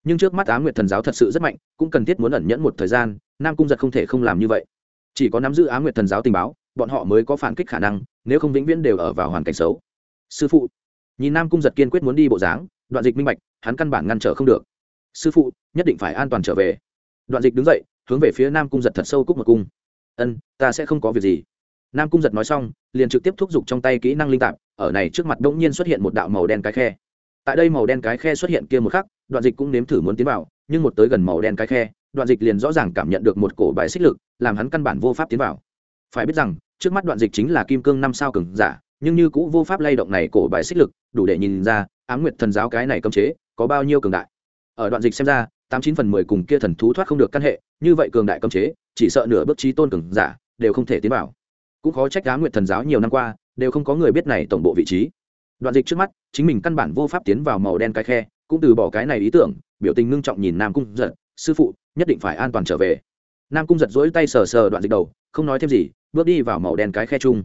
nhưng trước mắt á nguyệt thần giáo thật sự rất mạnh, cũng cần thiết muốn ẩn nhẫn một thời gian, nam cung giật không thể không làm như vậy. Chỉ có nắm giữ á nguyệt thần giáo tình báo, bọn họ mới có phản kích khả năng, nếu không vĩnh viễn đều ở vào hoàn cảnh xấu. Sư phụ, nhìn nam cung giật kiên quyết muốn đi bộ dáng, đoạn dịch minh bạch, hắn căn bản ngăn trở không được. Sư phụ, nhất định phải an toàn trở về. Đoạn dịch đứng dậy, hướng về phía nam cung giật thật sâu cúc một cung. Ân, ta sẽ không có việc gì nam cung giật nói xong, liền trực tiếp thúc giục trong tay kỹ năng linh tạp, ở này trước mặt đ ỗ n g nhiên xuất hiện một đạo màu đen cái khe. Tại đây màu đen cái khe xuất hiện kia một khắc, đoạn dịch cũng nếm thử muốn tiến vào, nhưng một tới gần màu đen cái khe, đoạn dịch liền rõ ràng cảm nhận được một cổ bài xích lực, làm hắn căn bản vô pháp tiến vào. Phải biết rằng, trước mắt đoạn dịch chính là kim cương năm sao cường giả, nhưng như cũ vô pháp lay động này cổ bài xích lực, đủ để nhìn ra á m nguyệt thần giáo cái này cấm chế, có bao nhiêu cường đại. Ở đoạn dịch xem ra, tám chín phần mười cùng kia thần thú thoát không được căn hệ, như vậy cường đại cấm chế, chỉ sợ nửa bước trí tôn cường giả, đều không thể tiến vào cũng khó trách á nguyệt thần giáo nhiều năm qua, đều không có người biết này tổng bộ vị trí. Đoạn dịch trước mắt, chính mình căn bản vô pháp tiến vào màu đen cái khe, cũng từ bỏ cái này ý tưởng, biểu tình ngưng trọng nhìn nam cung giật, sư phụ, nhất định phải an toàn trở về. Nam cung giật dỗi tay sờ sờ đoạn dịch đầu, không nói thêm gì, bước đi vào màu đen cái khe chung.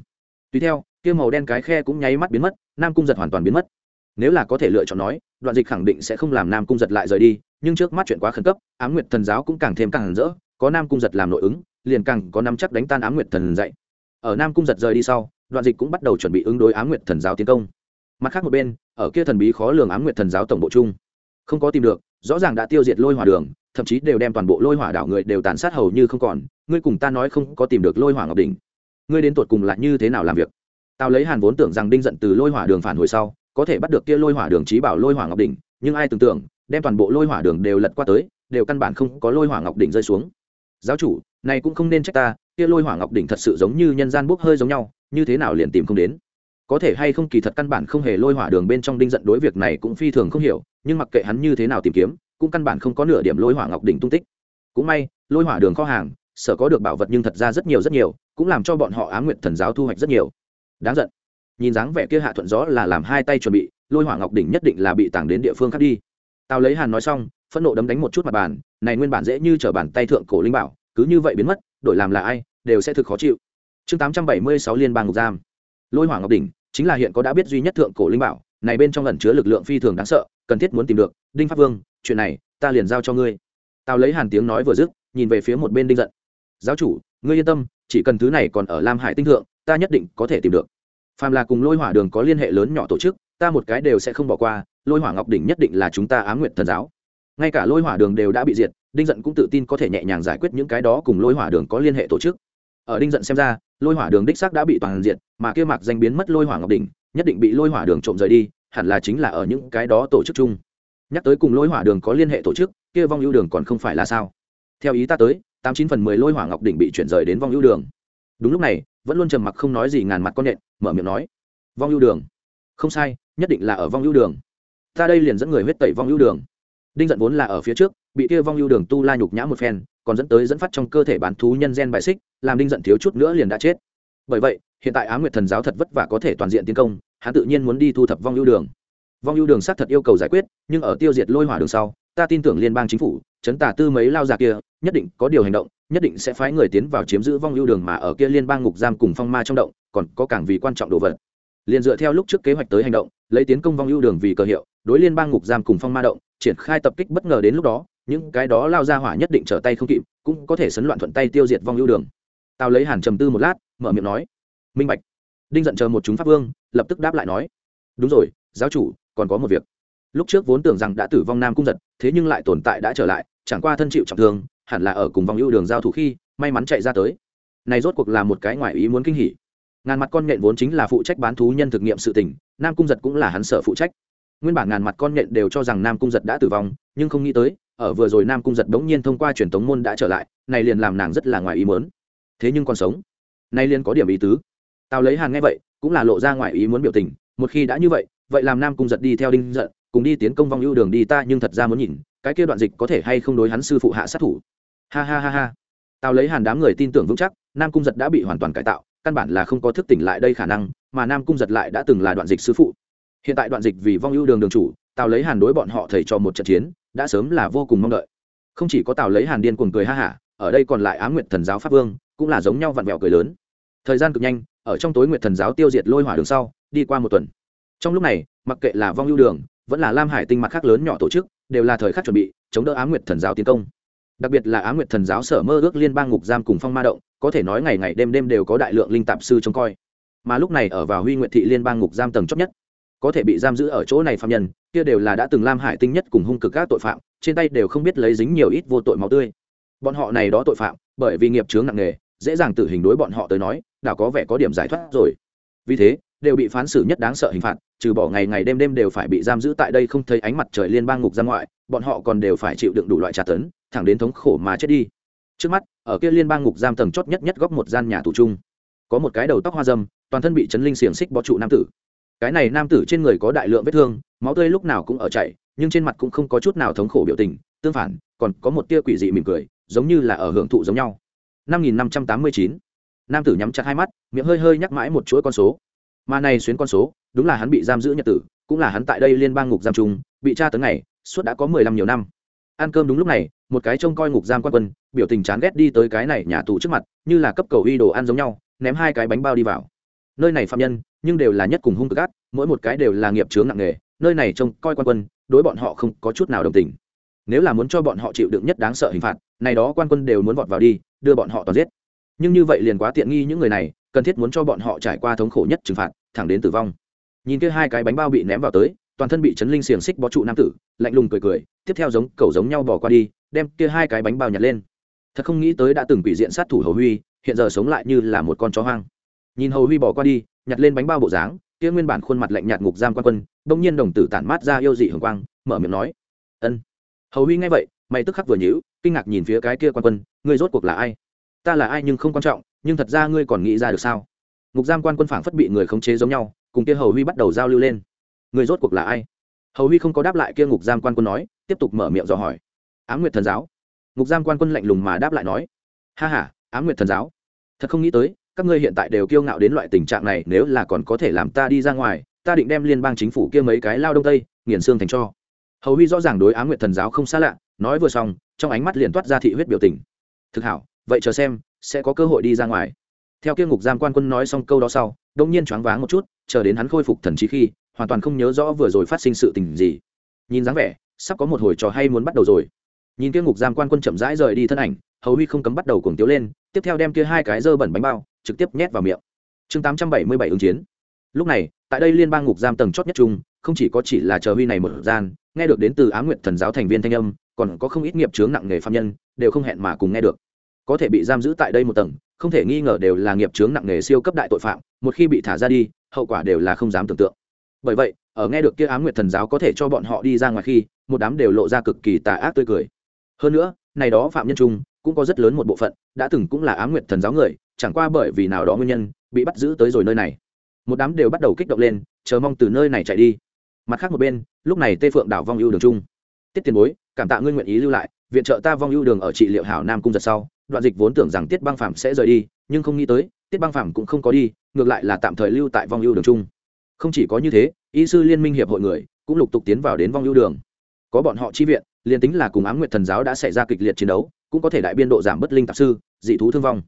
Tùy theo, kia màu đen cái khe cũng nháy mắt biến mất, nam cung giật hoàn toàn biến mất. Nếu là có thể lựa chọn nói, đoạn dịch khẳng định sẽ không làm nam cung giật lại rời đi, nhưng trước mắt chuyện quá khẩn cấp ám nguyệt thần giáo cũng càng thêm càng rỡ, có nam cung giật làm nội ứng, liền càng có năm chắc đánh tan ám nguyệt thần dạy ở nam cung giật rời đi sau, đoạn dịch cũng bắt đầu chuẩn bị ứng đối ám nguyệt thần giáo tiến công. Mặt khác một bên, ở kia thần bí khó lường ám nguyệt thần giáo tổng bộ chung, không có tìm được, rõ ràng đã tiêu diệt lôi hỏa đường, thậm chí đều đem toàn bộ lôi hỏa đảo người đều tàn sát hầu như không còn, ngươi cùng ta nói không có tìm được lôi hỏa ngọc đỉnh. Ngươi đến tột cùng lại như thế nào làm việc? Tao lấy hàn vốn tưởng rằng đinh giận từ lôi hỏa đường phản hồi sau, có thể bắt được kia lôi hỏa đường trí bảo lôi hỏa ngọc đỉnh, nhưng ai tưởng tượng, đem toàn bộ lôi hỏa đường đều lật qua tới, đều căn bản không có lôi hỏa ngọc đỉnh rơi xuống. Giáo chủ này cũng không nên trách ta, kia lôi hỏa ngọc đỉnh thật sự giống như nhân gian bốc hơi giống nhau, như thế nào liền tìm không đến? Có thể hay không kỳ thật căn bản không hề lôi hỏa đường bên trong đinh giận đối việc này cũng phi thường không hiểu, nhưng mặc kệ hắn như thế nào tìm kiếm, cũng căn bản không có nửa điểm lôi hỏa ngọc đỉnh tung tích. Cũng may, lôi hỏa đường kho hàng, sở có được bảo vật nhưng thật ra rất nhiều rất nhiều, cũng làm cho bọn họ á nguyện thần giáo thu hoạch rất nhiều. Đáng giận. Nhìn dáng vẻ kia hạ thuận gió là làm hai tay chuẩn bị, lôi hỏa ngọc đỉnh nhất định là bị tàng đến địa phương khác đi. Tao lấy hàn nói xong, phẫn nộ đấm đánh một chút mặt bàn, này nguyên bản dễ như t bàn tay thượng cổ linh bảo cứ như vậy biến mất, đổi làm là ai, đều sẽ thực khó chịu. Chương tám trăm bảy mươi sáu liên bang ngục giam. Lôi hỏa ngọc đỉnh, chính là hiện có đã biết duy nhất thượng cổ linh bảo, này bên trong lần chứa lực lượng phi thường đáng sợ, cần thiết muốn tìm được. Đinh pháp vương, chuyện này, ta liền giao cho ngươi. Tao lấy hàn tiếng nói vừa dứt, nhìn về phía một bên đinh giận. Giáo chủ, ngươi yên tâm, chỉ cần thứ này còn ở lam hải tinh thượng, ta nhất định có thể tìm được. Phàm là cùng lôi hỏa đường có liên hệ lớn nhỏ tổ chức, ta một cái đều sẽ không bỏ qua, lôi hỏa ngọc đỉnh nhất định là chúng ta á nguyện thần giáo. Ngay cả lôi hỏa đường đều đã bị diệt đinh giận cũng tự tin có thể nhẹ nhàng giải quyết những cái đó cùng lôi hỏa đường có liên hệ tổ chức. Ở đinh giận xem ra, lôi hỏa đường đích xác đã bị toàn diệt mà kia mạc danh biến mất lôi hỏa ngọc đỉnh, nhất định bị lôi hỏa đường trộm rời đi, hẳn là chính là ở những cái đó tổ chức chung. Nhắc tới cùng lôi hỏa đường có liên hệ tổ chức, kia vong ưu đường còn không phải là sao? Theo ý ta tới, tám chín phần mười lôi hỏa ngọc đỉnh bị chuyển rời đến vong ưu đường. Đúng lúc này, vẫn luôn trầm mặc không nói gì ngàn mặt con nện mở miệng nói, vong ưu đường. Không sai, nhất định là ở vong ưu đường. Ta đây liền dẫn người huyết tẩy vong ưu đường đinh giận vốn là ở phía trước, bị kia vong lưu đường tu la nhục nhã một phen, còn dẫn tới dẫn phát trong cơ thể bán thú nhân gen bài xích, làm đinh giận thiếu chút nữa liền đã chết. Bởi vậy, hiện tại á nguyệt thần giáo thật vất vả có thể toàn diện tiến công, hắn tự nhiên muốn đi thu thập vong lưu đường. Vong lưu đường xác thật yêu cầu giải quyết, nhưng ở tiêu diệt lôi hỏa đường sau, ta tin tưởng liên bang chính phủ, chấn tả tư mấy lao già kia, nhất định có điều hành động, nhất định sẽ phái người tiến vào chiếm giữ vong lưu đường mà ở kia liên bang ngục giam cùng phong ma trong động, còn có cảng vì quan trọng đồ vật. Liền dựa theo lúc trước kế hoạch tới hành động, lấy tiến công vong lưu đường vì cờ hiệu, đối liên bang ngục giam cùng phong ma động triển khai tập kích bất ngờ đến lúc đó, những cái đó lao ra hỏa nhất định trở tay không kịp, cũng có thể sấn loạn thuận tay tiêu diệt vong ưu đường. Tao lấy hàn trầm tư một lát, mở miệng nói, minh bạch. Đinh giận chờ một chúng pháp vương, lập tức đáp lại nói, đúng rồi, giáo chủ, còn có một việc. Lúc trước vốn tưởng rằng đã tử vong nam cung giật, thế nhưng lại tồn tại đã trở lại, chẳng qua thân chịu trọng thương, hẳn là ở cùng vong ưu đường giao thủ khi, may mắn chạy ra tới. Này rốt cuộc là một cái ngoại ý muốn kinh hỉ. Ngàn mặt con nhện vốn chính là phụ trách bán thú nhân thực nghiệm sự tình, nam cung giật cũng là hắn sở phụ trách nguyên bản ngàn mặt con nhện đều cho rằng nam cung giật đã tử vong, nhưng không nghĩ tới, ở vừa rồi nam cung giật bỗng nhiên thông qua truyền thống môn đã trở lại, này liền làm nàng rất là ngoài ý muốn. Thế nhưng còn sống. Nay liền có điểm ý tứ. Tao lấy hàng nghe vậy, cũng là lộ ra ngoài ý muốn biểu tình, một khi đã như vậy vậy làm nam cung giật đi theo đinh giận cùng đi tiến công vong ưu đường đi ta nhưng thật ra muốn nhìn, cái kia đoạn dịch có thể hay không đối hắn sư phụ hạ sát thủ. Ha ha ha ha. Tao lấy hàn đám người tin tưởng vững chắc, nam cung giật đã bị hoàn toàn cải tạo, căn bản là không có thức tỉnh lại đây khả năng, mà nam cung giật lại đã từng là đoạn dịch sư phụ hiện tại đoạn dịch vì vong ưu đường đường chủ, tào lấy hàn đối bọn họ thầy cho một trận chiến, đã sớm là vô cùng mong đợi. Không chỉ có tào lấy hàn điên cuồng cười ha hả, ở đây còn lại á m nguyệt thần giáo pháp vương, cũng là giống nhau vặn vẹo cười lớn. Thời gian cực nhanh, ở trong tối nguyệt thần giáo tiêu diệt lôi hỏa đường sau, đi qua một tuần. Trong lúc này, mặc kệ là vong ưu đường, vẫn là lam hải tinh mặt khác lớn nhỏ tổ chức, đều là thời khắc chuẩn bị, chống đỡ á nguyệt thần giáo tiến công. Đặc biệt là á nguyệt thần giáo sở mơ ước liên bang ngục giam cùng phong ma động, có thể nói ngày ngày đêm đêm đều có đại lượng linh tạp sư trông coi. Mà lúc này ở vào huy nguyện thị liên bang ngục giam tầng chót nhất có thể bị giam giữ ở chỗ này phạm nhân, kia đều là đã từng lam hải tinh nhất cùng hung cực các tội phạm, trên tay đều không biết lấy dính nhiều ít vô tội máu tươi. Bọn họ này đó tội phạm, bởi vì nghiệp chướng nặng nề, dễ dàng tử hình đối bọn họ tới nói đảo có vẻ có điểm giải thoát rồi. Vì thế, đều bị phán xử nhất đáng sợ hình phạt, trừ bỏ ngày ngày đêm đêm đều phải bị giam giữ tại đây không thấy ánh mặt trời liên bang ngục ra ngoại, bọn họ còn đều phải chịu đựng đủ loại tra tấn, thẳng đến thống khổ mà chết đi. Trước mắt, ở kia liên bang ngục giam tầng chót nhất nhất góc một gian nhà tù chung, có một cái đầu tóc hoa dâm, toàn thân bị chấn linh xiềng xích bó trụ nam tử cái này nam tử trên người có đại lượng vết thương máu tươi lúc nào cũng ở chảy nhưng trên mặt cũng không có chút nào thống khổ biểu tình tương phản còn có một tia quỷ dị mỉm cười giống như là ở hưởng thụ giống nhau. Năm nghìn năm trăm tám mươi chín nam tử nhắm chặt hai mắt miệng hơi hơi nhắc mãi một chuỗi con số. Mà này xuyến con số đúng là hắn bị giam giữ nhật tử cũng là hắn tại đây liên bang ngục giam trung bị tra tấn này, suốt đã có mười lăm nhiều năm. Ăn cơm đúng lúc này một cái trông coi ngục giam quan quân biểu tình chán ghét đi tới cái này nhà tù trước mặt như là cấp cầu uy đồ ăn giống nhau ném hai cái bánh bao đi vào. Nơi này phạm nhân nhưng đều là nhất cùng hung cực ác, mỗi một cái đều là nghiệp chướng nặng nề, nơi này trông coi quan quân, đối bọn họ không có chút nào đồng tình. Nếu là muốn cho bọn họ chịu đựng nhất đáng sợ hình phạt, này đó quan quân đều muốn vọt vào đi, đưa bọn họ toàn giết. Nhưng như vậy liền quá tiện nghi những người này, cần thiết muốn cho bọn họ trải qua thống khổ nhất trừng phạt, thẳng đến tử vong. Nhìn kia hai cái bánh bao bị ném vào tới, toàn thân bị chấn linh xiềng xích bó trụ nam tử, lạnh lùng cười cười, tiếp theo giống cầu giống nhau bỏ qua đi, đem kia hai cái bánh bao nhặt lên. Thật không nghĩ tới đã từng bị diện sát thủ hầu huy, hiện giờ sống lại như là một con chó hoang. Nhìn hầu huy bỏ qua đi nhặt lên bánh bao bộ dáng, kia nguyên bản khuôn mặt lạnh nhạt ngục giam quan quân, bỗng nhiên đồng tử tản mát ra yêu dị hồng quang, mở miệng nói, ân. Hầu huy nghe vậy, mày tức khắc vừa nhíu, kinh ngạc nhìn phía cái kia quan quân, ngươi rốt cuộc là ai? Ta là ai nhưng không quan trọng, nhưng thật ra ngươi còn nghĩ ra được sao? Ngục giam quan quân phảng phất bị người khống chế giống nhau, cùng kia hầu huy bắt đầu giao lưu lên. Người rốt cuộc là ai? Hầu huy không có đáp lại kia ngục giam quan quân nói, tiếp tục mở miệng dò hỏi. Ám nguyệt thần giáo. Ngục giam quan quân lạnh lùng mà đáp lại nói, ha h a ám nguyệt thần giáo. Thật không nghĩ tới các ngươi hiện tại đều kiêu ngạo đến loại tình trạng này, nếu là còn có thể làm ta đi ra ngoài, ta định đem liên bang chính phủ kia mấy cái lao đông tây, nghiền xương thành cho. Hầu huy rõ ràng đối á nguyệt thần giáo không xa lạ, nói vừa xong, trong ánh mắt liền toát ra thị huyết biểu tình. Thực hảo, vậy chờ xem, sẽ có cơ hội đi ra ngoài. Theo kia ngục giam quan quân nói xong câu đó sau, đông nhiên choáng váng một chút, chờ đến hắn khôi phục thần trí khi, hoàn toàn không nhớ rõ vừa rồi phát sinh sự tình gì. Nhìn dáng vẻ, sắp có một hồi trò hay muốn bắt đầu rồi. Nhìn kia ngục giam quan quân chậm rãi rời đi thân ảnh, hầu huy không cấm bắt đầu cuồng tiếu lên, tiếp theo đem kia hai cái dơ bẩn bánh bao trực tiếp nhét vào miệng. Chương tám trăm bảy mươi bảy ứng chiến. Lúc này, tại đây liên bang ngục giam tầng chót nhất trung, không chỉ có chỉ là chờ huy này một gian, nghe được đến từ á nguyện thần giáo thành viên thanh âm, còn có không ít nghiệp chướng nặng nghề phạm nhân, đều không hẹn mà cùng nghe được. Có thể bị giam giữ tại đây một tầng, không thể nghi ngờ đều là nghiệp chướng nặng nghề siêu cấp đại tội phạm, một khi bị thả ra đi, hậu quả đều là không dám tưởng tượng. Bởi vậy, ở nghe được kia ám nguyệt thần giáo có thể cho bọn họ đi ra ngoài khi, một đám đều lộ ra cực kỳ tà ác tươi cười. Hơn nữa, này đó phạm nhân trung cũng có rất lớn một bộ phận đã từng cũng là ám nguyệt thần giáo người, chẳng qua bởi vì nào đó nguyên nhân, bị bắt giữ tới rồi nơi này. Một đám đều bắt đầu kích động lên, chờ mong từ nơi này chạy đi. Mặt khác một bên, lúc này tê phượng đảo vong ưu đường trung tiết tiền bối, cảm tạ ngươi nguyện ý lưu lại, viện trợ ta vong ưu đường ở trị liệu hảo nam cung giật sau. Đoạn dịch vốn tưởng rằng tiết băng phàm sẽ rời đi, nhưng không nghĩ tới, tiết băng phàm cũng không có đi, ngược lại là tạm thời lưu tại vong ưu đường trung không chỉ có như thế, y sư liên minh hiệp hội người cũng lục tục tiến vào đến vong ưu đường. Có bọn họ chi viện, liền tính là cùng ám nguyệt thần giáo đã xảy ra kịch liệt chiến đấu cũng có thể đại biên độ giảm bất linh tạp sư, dị thú thương vong.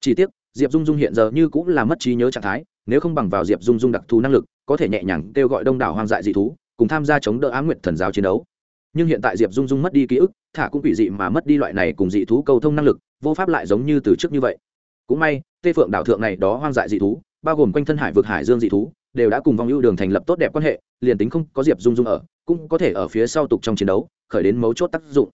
Chỉ tiếc, diệp dung dung hiện giờ như cũng là mất trí nhớ trạng thái, nếu không bằng vào diệp dung dung đặc thù năng lực, có thể nhẹ nhàng kêu gọi đông đảo hoang dại dị thú, cùng tham gia chống đỡ ám nguyệt thần giáo chiến đấu. Nhưng hiện tại diệp dung dung mất đi ký ức, thả cũng quỷ dị mà mất đi loại này cùng dị thú cầu thông năng lực, vô pháp lại giống như từ trước như vậy. Cũng may, tê phượng đảo thượng này đó hoang dại dị thú, bao gồm quanh thân hải vực hải dương dị thú, đều đã cùng vong ưu đường thành lập tốt đẹp quan hệ, liền tính không có diệp dung dung ở, cũng có thể ở phía sau tục trong chiến đấu, khởi đến mấu chốt tác dụng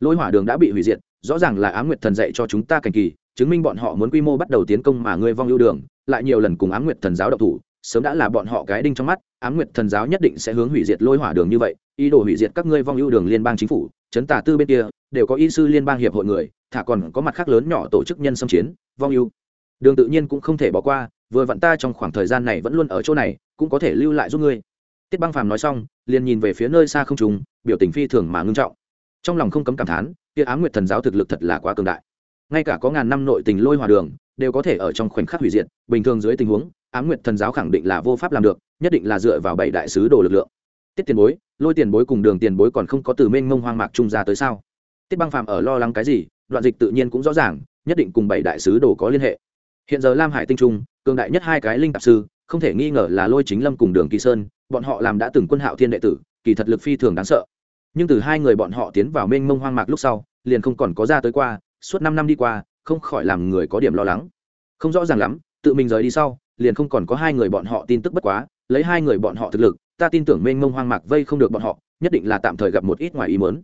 lôi hỏa đường đã bị hủy diệt, rõ ràng là á nguyệt thần dạy cho chúng ta cảnh kỳ, chứng minh bọn họ muốn quy mô bắt đầu tiến công mà ngươi vong ưu đường, lại nhiều lần cùng á nguyệt thần giáo độc thủ, sớm đã là bọn họ cái đinh trong mắt á nguyệt thần giáo nhất định sẽ hướng hủy diệt lôi hỏa đường như vậy, ý đồ hủy diệt các ngươi vong ưu đường liên bang chính phủ, chấn tả tư bên kia, đều có y sư liên bang hiệp hội người, thả còn có mặt khác lớn nhỏ tổ chức nhân xâm chiến, vong ưu. Đường tự nhiên cũng không thể bỏ qua, vừa vặn ta trong khoảng thời gian này vẫn luôn ở chỗ này, cũng có thể lưu lại giúp ngươi. Tiết băng phàm nói xong, liền nhìn về phía nơi xa không trùng biểu tình phi thường mà ngưng trọng trong lòng không cấm cảm thán, kia ám nguyệt thần giáo thực lực thật là quá cường đại. Ngay cả có ngàn năm nội tình lôi hòa đường, đều có thể ở trong khoảnh khắc hủy diệt. Bình thường dưới tình huống, ám nguyệt thần giáo khẳng định là vô pháp làm được, nhất định là dựa vào bảy đại sứ đồ lực lượng. Tiết tiền bối, lôi tiền bối cùng đường tiền bối còn không có từ mênh mông hoang mạc trung ra tới sao? Tiết băng phàm ở lo lắng cái gì? Đoạn dịch tự nhiên cũng rõ ràng, nhất định cùng bảy đại sứ đồ có liên hệ. Hiện giờ lam hải tinh trung, cường đại nhất hai cái linh tạp sư, không thể nghi ngờ là lôi chính lâm cùng đường kỳ sơn, bọn họ làm đã từng quân hạo thiên đệ tử, kỳ thật lực phi thường đáng sợ nhưng từ hai người bọn họ tiến vào mênh mông hoang mạc lúc sau, liền không còn có ra tới qua, suốt năm năm đi qua, không khỏi làm người có điểm lo lắng. Không rõ ràng lắm, tự mình rời đi sau, liền không còn có hai người bọn họ tin tức bất quá, lấy hai người bọn họ thực lực, ta tin tưởng mênh mông hoang mạc vây không được bọn họ, nhất định là tạm thời gặp một ít ngoài ý mớn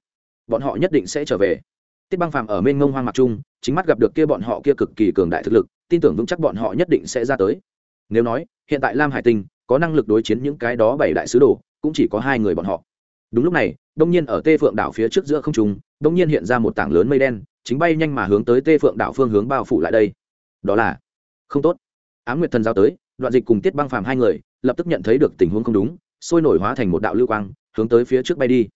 bọn họ nhất định sẽ trở về. Tiết băng phàm ở mênh mông hoang mạc chung, chính mắt gặp được kia bọn họ kia cực kỳ cường đại thực lực, tin tưởng vững chắc bọn họ nhất định sẽ ra tới. Nếu nói, hiện tại lam hải tinh có năng lực đối chiến những cái đó bảy đại sứ đồ, cũng chỉ có hai người bọn họ. Đúng lúc này đông nhiên ở tê phượng đảo phía trước giữa không trung, đông nhiên hiện ra một tảng lớn mây đen, chính bay nhanh mà hướng tới tê phượng đảo phương hướng bao phủ lại đây. Đó là, không tốt. Á m nguyệt thần giao tới, đoạn dịch cùng tiết băng phàm hai người, lập tức nhận thấy được tình huống không đúng, sôi nổi hóa thành một đạo lưu quang, hướng tới phía trước bay đi.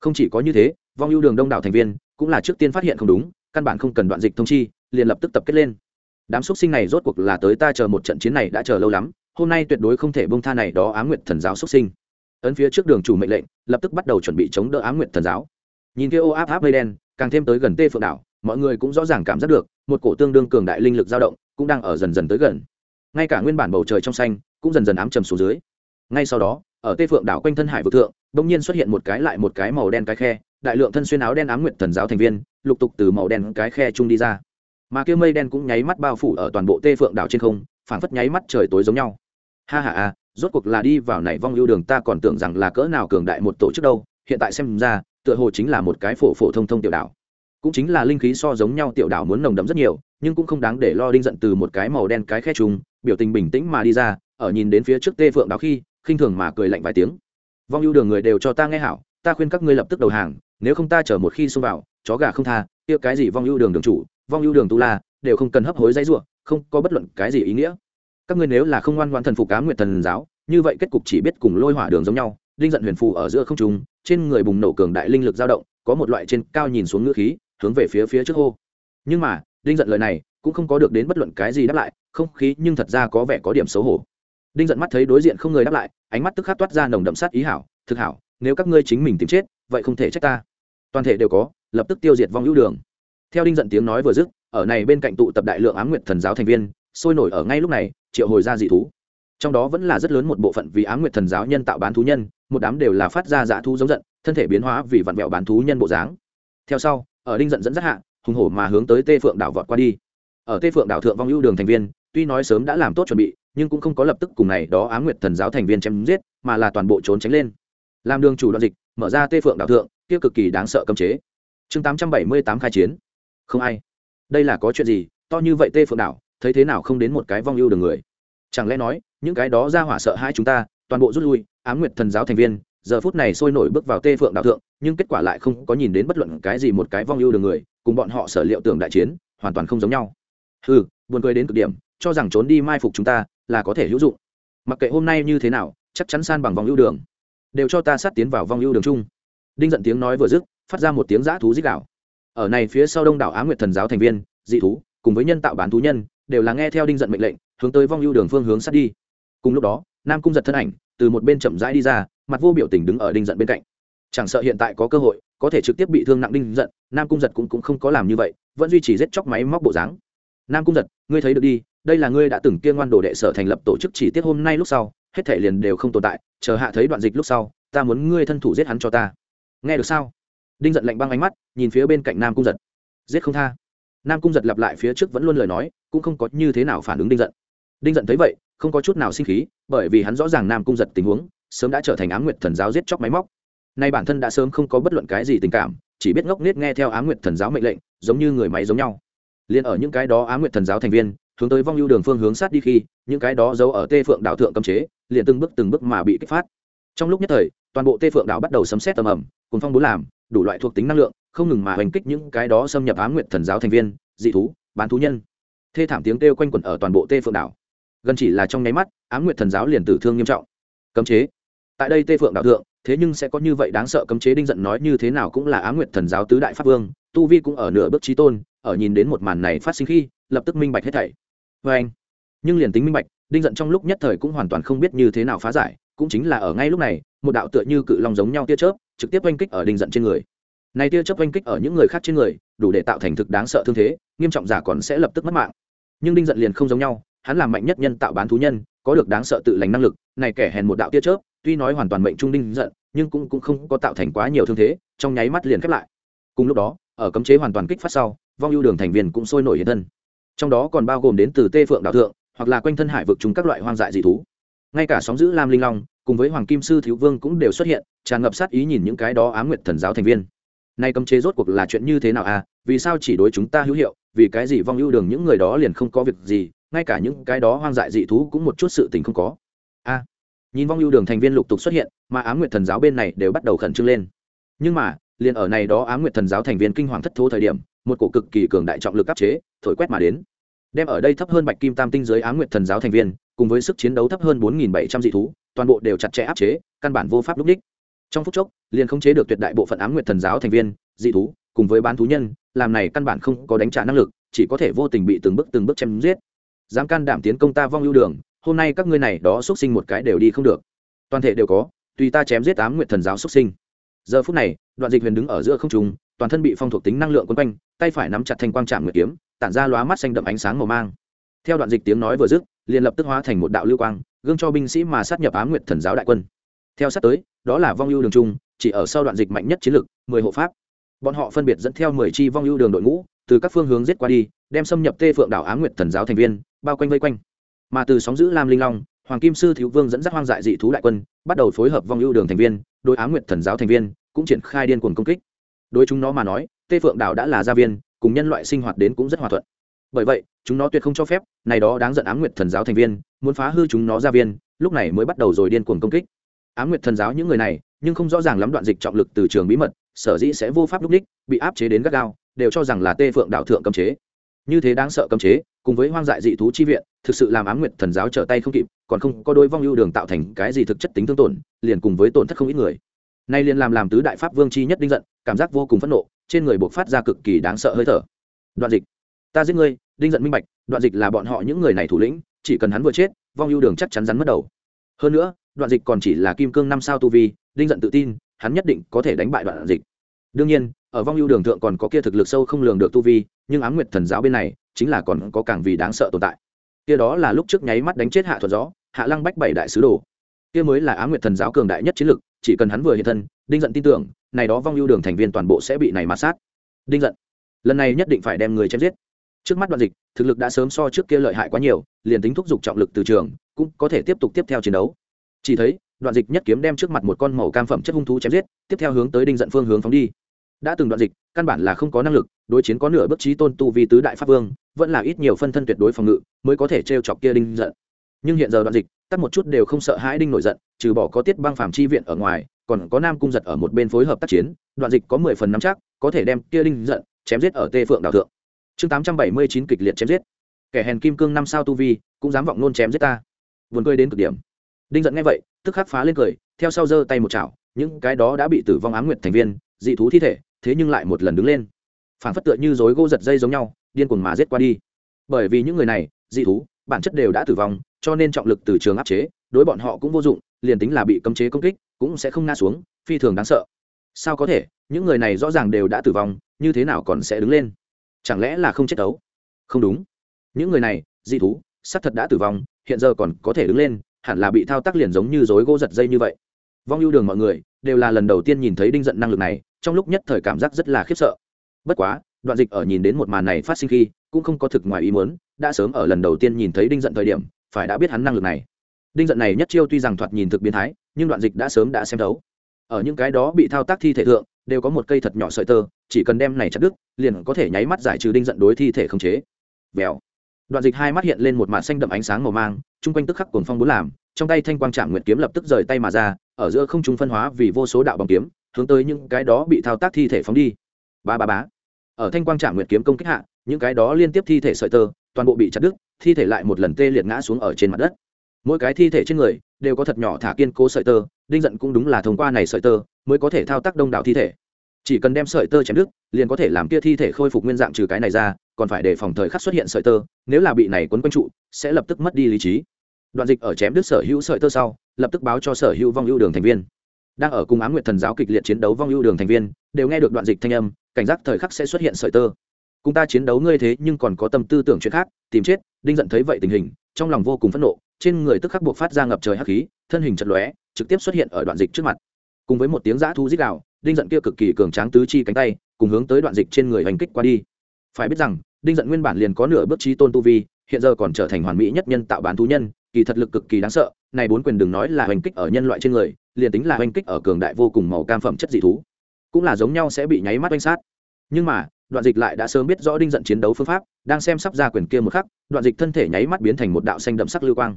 Không chỉ có như thế, vong ưu đường đông đảo thành viên, cũng là trước tiên phát hiện không đúng, căn bản không cần đoạn dịch thông chi, liền lập tức tập kết lên. Đám xúc sinh này rốt cuộc là tới ta chờ một trận chiến này đã chờ lâu lắm, hôm nay tuyệt đối không thể bông tha này đó á nguyệt thần giáo xúc sinh ấn phía trước đường chủ mệnh lệnh, lập tức bắt đầu chuẩn bị chống đỡ á nguyện thần giáo. Nhìn kia ô áp áp mây đen, càng thêm tới gần tê phượng đảo, mọi người cũng rõ ràng cảm giác được, một cổ tương đương cường đại linh lực dao động cũng đang ở dần dần tới gần. Ngay cả nguyên bản bầu trời trong xanh cũng dần dần ám trầm xuống dưới. Ngay sau đó, ở tây phượng đảo quanh thân hải vực thượng, bỗng nhiên xuất hiện một cái lại một cái màu đen cái khe, đại lượng thân xuyên áo đen ám nguyện thần giáo thành viên, lục tục từ màu đen cái khe trung đi ra. Mà kia mây đen cũng nháy mắt bao phủ ở toàn bộ tê phượng đảo trên không, phảng phất nháy mắt trời tối giống nhau. Ha ha a rốt cuộc là đi vào này vong lưu đường ta còn tưởng rằng là cỡ nào cường đại một tổ chức đâu, hiện tại xem ra, tựa hồ chính là một cái phổ phổ thông thông tiểu đảo. Cũng chính là linh khí so giống nhau tiểu đảo muốn nồng đậm rất nhiều, nhưng cũng không đáng để lo đinh giận từ một cái màu đen cái khe trùng, biểu tình bình tĩnh mà đi ra, ở nhìn đến phía trước tê phượng đảo khi, khinh thường mà cười lạnh vài tiếng. Vong lưu đường người đều cho ta nghe hảo, ta khuyên các ngươi lập tức đầu hàng, nếu không ta chờ một khi xông vào, chó gà không tha, kia cái gì vong lưu đường đường chủ, vong lưu đường tu la, đều không cần hấp hối dãy ruộng không có bất luận cái gì ý nghĩa các ngươi nếu là không ngoan ngoan thần phục Ám nguyện thần giáo, như vậy kết cục chỉ biết cùng lôi hỏa đường giống nhau, linh giận huyền phù ở giữa không trung, trên người bùng nổ cường đại linh lực dao động, có một loại trên cao nhìn xuống ngữ khí, hướng về phía phía trước hô. Nhưng mà đinh giận lời này cũng không có được đến bất luận cái gì đáp lại, không khí nhưng thật ra có vẻ có điểm xấu hổ. Đinh giận mắt thấy đối diện không người đáp lại, ánh mắt tức khắc toát ra nồng đậm sát ý hảo, thực hảo, nếu các ngươi chính mình tìm chết, vậy không thể trách ta. Toàn thể đều có, lập tức tiêu diệt vong hữu đường. Theo đinh giận tiếng nói vừa dứt, ở này bên cạnh tụ tập đại lượng ám nguyện thần giáo thành viên sôi nổi ở ngay lúc này, triệu hồi ra dị thú. Trong đó vẫn là rất lớn một bộ phận vì ám nguyệt thần giáo nhân tạo bán thú nhân, một đám đều là phát ra dã thú giống giận, thân thể biến hóa vì vặn vẹo bán thú nhân bộ dáng. Theo sau, ở đinh giận dẫn dắt hạ, hùng hổ mà hướng tới tê phượng đảo vọt qua đi. Ở tê phượng đảo thượng vong ưu đường thành viên, tuy nói sớm đã làm tốt chuẩn bị, nhưng cũng không có lập tức cùng này đó ám nguyệt thần giáo thành viên chém giết, mà là toàn bộ trốn tránh lên. Làm đường chủ đoạn dịch, mở ra tê phượng đảo thượng, kia cực kỳ đáng sợ cấm chế. Chương tám trăm bảy mươi tám khai chiến. Không ai. Đây là có chuyện gì, to như vậy tê phượng đảo? Thấy thế nào không đến một cái vong ưu đường người. Chẳng lẽ nói, những cái đó ra hỏa sợ hai chúng ta, toàn bộ rút lui, ám nguyệt thần giáo thành viên, giờ phút này sôi nổi bước vào tê phượng đạo thượng, nhưng kết quả lại không có nhìn đến bất luận cái gì một cái vong ưu đường người, cùng bọn họ sở liệu tưởng đại chiến, hoàn toàn không giống nhau. Ừ buồn cười đến cực điểm, cho rằng trốn đi mai phục chúng ta, là có thể hữu dụng. Mặc kệ hôm nay như thế nào, chắc chắn san bằng vòng ưu đường. Đều cho ta sát tiến vào vòng ưu đường chung. Đinh giận tiếng nói vừa dứt, phát ra một tiếng giã thú dích đạo ở này phía sau đông đảo á nguyệt thần giáo thành viên, dị thú, cùng với nhân tạo bán thú nhân đều là nghe theo đinh giận mệnh lệnh hướng tới vong ưu đường phương hướng sát đi. Cùng lúc đó nam cung giật thân ảnh từ một bên chậm rãi đi ra mặt vô biểu tình đứng ở đinh giận bên cạnh. Chẳng sợ hiện tại có cơ hội có thể trực tiếp bị thương nặng đinh giận nam cung giật cũng, cũng không có làm như vậy vẫn duy trì giết chóc máy móc bộ dáng. Nam cung giật ngươi thấy được đi đây là ngươi đã từng kia ngoan đồ đệ sở thành lập tổ chức chỉ tiết hôm nay lúc sau hết thể liền đều không tồn tại chờ hạ thấy đoạn dịch lúc sau ta muốn ngươi thân thủ giết hắn cho ta. Nghe được sao? Đinh giận lạnh băng ánh mắt nhìn phía bên cạnh nam cung giật. Giết không tha nam cung giật lặp lại phía trước vẫn luôn lời nói, cũng không có như thế nào phản ứng đinh giận. Đinh giận thấy vậy, không có chút nào sinh khí, bởi vì hắn rõ ràng nam cung giật tình huống, sớm đã trở thành ám nguyệt thần giáo giết chóc máy móc. Nay bản thân đã sớm không có bất luận cái gì tình cảm, chỉ biết ngốc nết nghe theo ám nguyệt thần giáo mệnh lệnh, giống như người máy giống nhau. Liền ở những cái đó ám nguyệt thần giáo thành viên, hướng tới vong ưu đường phương hướng sát đi khi, những cái đó giấu ở tê phượng đảo thượng cấm chế, liền từng bước từng bước mà bị kích phát. Trong lúc nhất thời, toàn bộ tê phượng đảo bắt đầu sấm xét tầm ẩm cùng phong bốn làm, đủ loại thuộc tính năng lượng không ngừng mà hành kích những cái đó xâm nhập ám nguyệt thần giáo thành viên, dị thú, bán thú nhân. Thê thảm tiếng kêu quanh quẩn ở toàn bộ tê phượng đảo. Gần chỉ là trong nháy mắt ám nguyệt thần giáo liền tử thương nghiêm trọng. Cấm chế. Tại đây tê phượng đạo thượng, thế nhưng sẽ có như vậy đáng sợ cấm chế đinh giận nói như thế nào cũng là ám nguyệt thần giáo tứ đại pháp vương, tu vi cũng ở nửa bước trí tôn, ở nhìn đến một màn này phát sinh khi, lập tức minh bạch hết thảy. Vê anh, nhưng liền tính minh bạch, đinh giận trong lúc nhất thời cũng hoàn toàn không biết như thế nào phá giải, cũng chính là ở ngay lúc này, một đạo tựa như cự long giống nhau tia chớp, trực tiếp oanh kích ở đinh giận trên người này tia chớp oanh kích ở những người khác trên người, đủ để tạo thành thực đáng sợ thương thế, nghiêm trọng giả còn sẽ lập tức mất mạng. Nhưng đinh giận liền không giống nhau, hắn là mạnh nhất nhân tạo bán thú nhân, có được đáng sợ tự lành năng lực, này kẻ hèn một đạo tia chớp, tuy nói hoàn toàn mệnh trung đinh giận, nhưng cũng cũng không có tạo thành quá nhiều thương thế, trong nháy mắt liền khép lại. Cùng lúc đó, ở cấm chế hoàn toàn kích phát sau, vong ưu đường thành viên cũng sôi nổi hiện thân. Trong đó còn bao gồm đến từ tê phượng đạo thượng, hoặc là quanh thân hải vực chúng các loại hoang dại dị thú. Ngay cả sóng giữ lam linh long, cùng với hoàng kim sư thiếu vương cũng đều xuất hiện, tràn ngập sát ý nhìn những cái đó ám nguyệt thần giáo thành viên nay cấm chế rốt cuộc là chuyện như thế nào à? Vì sao chỉ đối chúng ta hữu hiệu? Vì cái gì vong ưu đường những người đó liền không có việc gì? Ngay cả những cái đó hoang dại dị thú cũng một chút sự tình không có. A nhìn vong ưu đường thành viên lục tục xuất hiện, mà ám nguyệt thần giáo bên này đều bắt đầu khẩn trương lên. Nhưng mà, liền ở này đó ám nguyệt thần giáo thành viên kinh hoàng thất thố thời điểm, một cổ cực kỳ cường đại trọng lực áp chế, thổi quét mà đến. Đem ở đây thấp hơn bạch kim tam tinh giới ám nguyệt thần giáo thành viên, cùng với sức chiến đấu thấp hơn bốn nghìn bảy trăm dị thú, toàn bộ đều chặt chẽ áp chế, căn bản vô pháp lúc đích trong phút chốc, liền khống chế được tuyệt đại bộ phận ám nguyệt thần giáo thành viên, dị thú, cùng với bán thú nhân, làm này căn bản không có đánh trả năng lực, chỉ có thể vô tình bị từng bước từng bước chém giết. Dám can đảm tiến công ta vong lưu đường, hôm nay các ngươi này đó xuất sinh một cái đều đi không được. Toàn thể đều có, tùy ta chém giết ám nguyệt thần giáo xuất sinh. Giờ phút này, đoạn dịch huyền đứng ở giữa không trung, toàn thân bị phong thuộc tính năng lượng quấn quanh, tay phải nắm chặt thanh quang trạm nguyệt kiếm, tản ra lóa mắt xanh đậm ánh sáng màu mang. Theo đoạn dịch tiếng nói vừa dứt, liền lập tức hóa thành một đạo lưu quang, gương cho binh sĩ mà sát nhập ám nguyệt thần giáo đại quân theo sát tới đó là vong ưu đường trung chỉ ở sau đoạn dịch mạnh nhất chiến lược, mười hộ pháp. Bọn họ phân biệt dẫn theo mười chi vong ưu đường đội ngũ từ các phương hướng giết qua đi đem xâm nhập tê phượng đảo á nguyệt thần giáo thành viên bao quanh vây quanh. Mà từ sóng giữ lam linh long hoàng kim sư thiếu vương dẫn dắt hoang dại dị thú đại quân bắt đầu phối hợp vong ưu đường thành viên đối á nguyệt thần giáo thành viên cũng triển khai điên cuồng công kích. Đối chúng nó mà nói tê phượng đảo đã là gia viên cùng nhân loại sinh hoạt đến cũng rất hòa thuận. Bởi vậy chúng nó tuyệt không cho phép này đó đáng giận á nguyệt thần giáo thành viên muốn phá hư chúng nó gia viên lúc này mới bắt đầu rồi điên cuồng công kích á nguyệt thần giáo những người này, nhưng không rõ ràng lắm đoạn dịch trọng lực từ trường bí mật, sở dĩ sẽ vô pháp lúc đích, bị áp chế đến gắt gao, đều cho rằng là tê phượng đạo thượng cấm chế. Như thế đáng sợ cấm chế, cùng với hoang dại dị thú chi viện, thực sự làm ám nguyệt thần giáo trở tay không kịp, còn không có đôi vong ưu đường tạo thành cái gì thực chất tính thương tổn, liền cùng với tổn thất không ít người. Nay liền làm làm tứ đại pháp vương chi nhất đinh giận, cảm giác vô cùng phẫn nộ, trên người buộc phát ra cực kỳ đáng sợ hơi thở. Đoạn dịch. Ta giết ngươi, đinh giận minh bạch, đoạn dịch là bọn họ những người này thủ lĩnh, chỉ cần hắn vừa chết, vong ưu đường chắc chắn rắn mất đầu. Hơn nữa đoạn dịch còn chỉ là kim cương năm sao tu vi, đinh giận tự tin, hắn nhất định có thể đánh bại đoạn dịch. Đương nhiên, ở vong ưu đường thượng còn có kia thực lực sâu không lường được tu vi, nhưng ám nguyệt thần giáo bên này, chính là còn có càng vì đáng sợ tồn tại. Kia đó là lúc trước nháy mắt đánh chết hạ thuật gió, hạ lăng bách bảy đại sứ đồ. Kia mới là ám nguyệt thần giáo cường đại nhất chiến lực, chỉ cần hắn vừa hiện thân, đinh giận tin tưởng, này đó vong ưu đường thành viên toàn bộ sẽ bị này mà sát. Đinh giận. Lần này nhất định phải đem người chém giết. Trước mắt đoạn dịch, thực lực đã sớm so trước kia lợi hại quá nhiều, liền tính thúc giục trọng lực từ trường, cũng có thể tiếp tục tiếp theo chiến đấu chỉ thấy, đoạn dịch nhất kiếm đem trước mặt một con màu cam phẩm chất hung thú chém giết, tiếp theo hướng tới đinh giận phương hướng phóng đi. Đã từng đoạn dịch, căn bản là không có năng lực, đối chiến có nửa bước trí tôn tu vi tứ đại pháp vương, vẫn là ít nhiều phân thân tuyệt đối phòng ngự, mới có thể t r e o chọc kia đinh giận. Nhưng hiện giờ đoạn dịch, tắt một chút đều không sợ hãi đinh nổi giận, trừ bỏ có tiết băng phàm chi viện ở ngoài, còn có nam cung giật ở một bên phối hợp tác chiến, đoạn dịch có mười phần năm chắc, có thể đem kia đinh giận chém giết ở tê phượng đào thượng. Chương tám trăm bảy mươi chín kịch liệt chém giết. Kẻ hèn kim cương năm sao tu vi, cũng dám vọng nôn chém giết ta. Vườn cười đến cực điểm đinh giận nghe vậy, tức khắc phá lên cười, theo sau giơ tay một chảo, những cái đó đã bị tử vong ám nguyệt thành viên, dị thú thi thể, thế nhưng lại một lần đứng lên. Phản phất tựa như dối gỗ giật dây giống nhau, điên cuồng mà giết qua đi. Bởi vì những người này, dị thú, bản chất đều đã tử vong, cho nên trọng lực từ trường áp chế, đối bọn họ cũng vô dụng, liền tính là bị cấm chế công kích, cũng sẽ không ngã xuống, phi thường đáng sợ. Sao có thể, những người này rõ ràng đều đã tử vong, như thế nào còn sẽ đứng lên? Chẳng lẽ là không chết đấu? Không đúng. Những người này, dị thú, xác thật đã tử vong, hiện giờ còn có thể đứng lên hẳn là bị thao tác liền giống như rối gỗ giật dây như vậy. Vong ưu đường mọi người đều là lần đầu tiên nhìn thấy đinh giận năng lực này, trong lúc nhất thời cảm giác rất là khiếp sợ. Bất quá, đoạn dịch ở nhìn đến một màn này phát sinh khi cũng không có thực ngoài ý muốn, đã sớm ở lần đầu tiên nhìn thấy đinh giận thời điểm, phải đã biết hắn năng lực này. Đinh giận này nhất chiêu tuy rằng thoạt nhìn thực biến thái, nhưng đoạn dịch đã sớm đã xem thấu. Ở những cái đó bị thao tác thi thể thượng, đều có một cây thật nhỏ sợi tơ, chỉ cần đem này chặt đứt, liền có thể nháy mắt giải trừ đinh giận đối thi thể khống chế. Vèo. Đoạn dịch hai mắt hiện lên một màn xanh đậm ánh sáng màu mang chung quanh tức khắc cuồng phong bốn làm, trong tay thanh quang trạm nguyệt kiếm lập tức rời tay mà ra, ở giữa không trung phân hóa vì vô số đạo bóng kiếm, hướng tới những cái đó bị thao tác thi thể phóng đi. Ba ba bá ở thanh quang trạm nguyệt kiếm công kích hạ, những cái đó liên tiếp thi thể sợi tơ, toàn bộ bị chặt đứt, thi thể lại một lần tê liệt ngã xuống ở trên mặt đất. Mỗi cái thi thể trên người đều có thật nhỏ thả kiên cố sợi tơ, đinh giận cũng đúng là thông qua này sợi tơ mới có thể thao tác đông đảo thi thể. Chỉ cần đem sợi tơ chém đứt, liền có thể làm kia thi thể khôi phục nguyên dạng trừ cái này ra, còn phải đề phòng thời khắc xuất hiện sợi tơ, nếu là bị này quấn quanh trụ, sẽ lập tức mất đi lý trí đoạn dịch ở chém đứt sở hữu sợi tơ sau, lập tức báo cho sở hữu vong ưu đường thành viên. Đang ở cùng á nguyệt thần giáo kịch liệt chiến đấu vong ưu đường thành viên, đều nghe được đoạn dịch thanh âm, cảnh giác thời khắc sẽ xuất hiện sợi tơ. Cùng ta chiến đấu ngươi thế nhưng còn có tâm tư tưởng chuyện khác, tìm chết, đinh giận thấy vậy tình hình, trong lòng vô cùng phẫn nộ, trên người tức khắc buộc phát ra ngập trời hắc khí, thân hình chật lóe, trực tiếp xuất hiện ở đoạn dịch trước mặt. Cùng với một tiếng giã thu dích đạo đinh giận kia cực kỳ cường tráng tứ chi cánh tay, cùng hướng tới đoạn dịch trên người hành kích qua đi. Phải biết rằng, đinh giận nguyên bản liền có nửa bước trí tôn tu vi, hiện giờ còn trở thành hoàn mỹ nhất nhân tạo bán thú nhân kỳ thật lực cực kỳ đáng sợ, này bốn quyền đừng nói là hành kích ở nhân loại trên người, liền tính là hành kích ở cường đại vô cùng màu cam phẩm chất dị thú, cũng là giống nhau sẽ bị nháy mắt oanh sát. Nhưng mà, đoạn dịch lại đã sớm biết rõ đinh giận chiến đấu phương pháp, đang xem sắp ra quyền kia một khắc, đoạn dịch thân thể nháy mắt biến thành một đạo xanh đậm sắc lưu quang.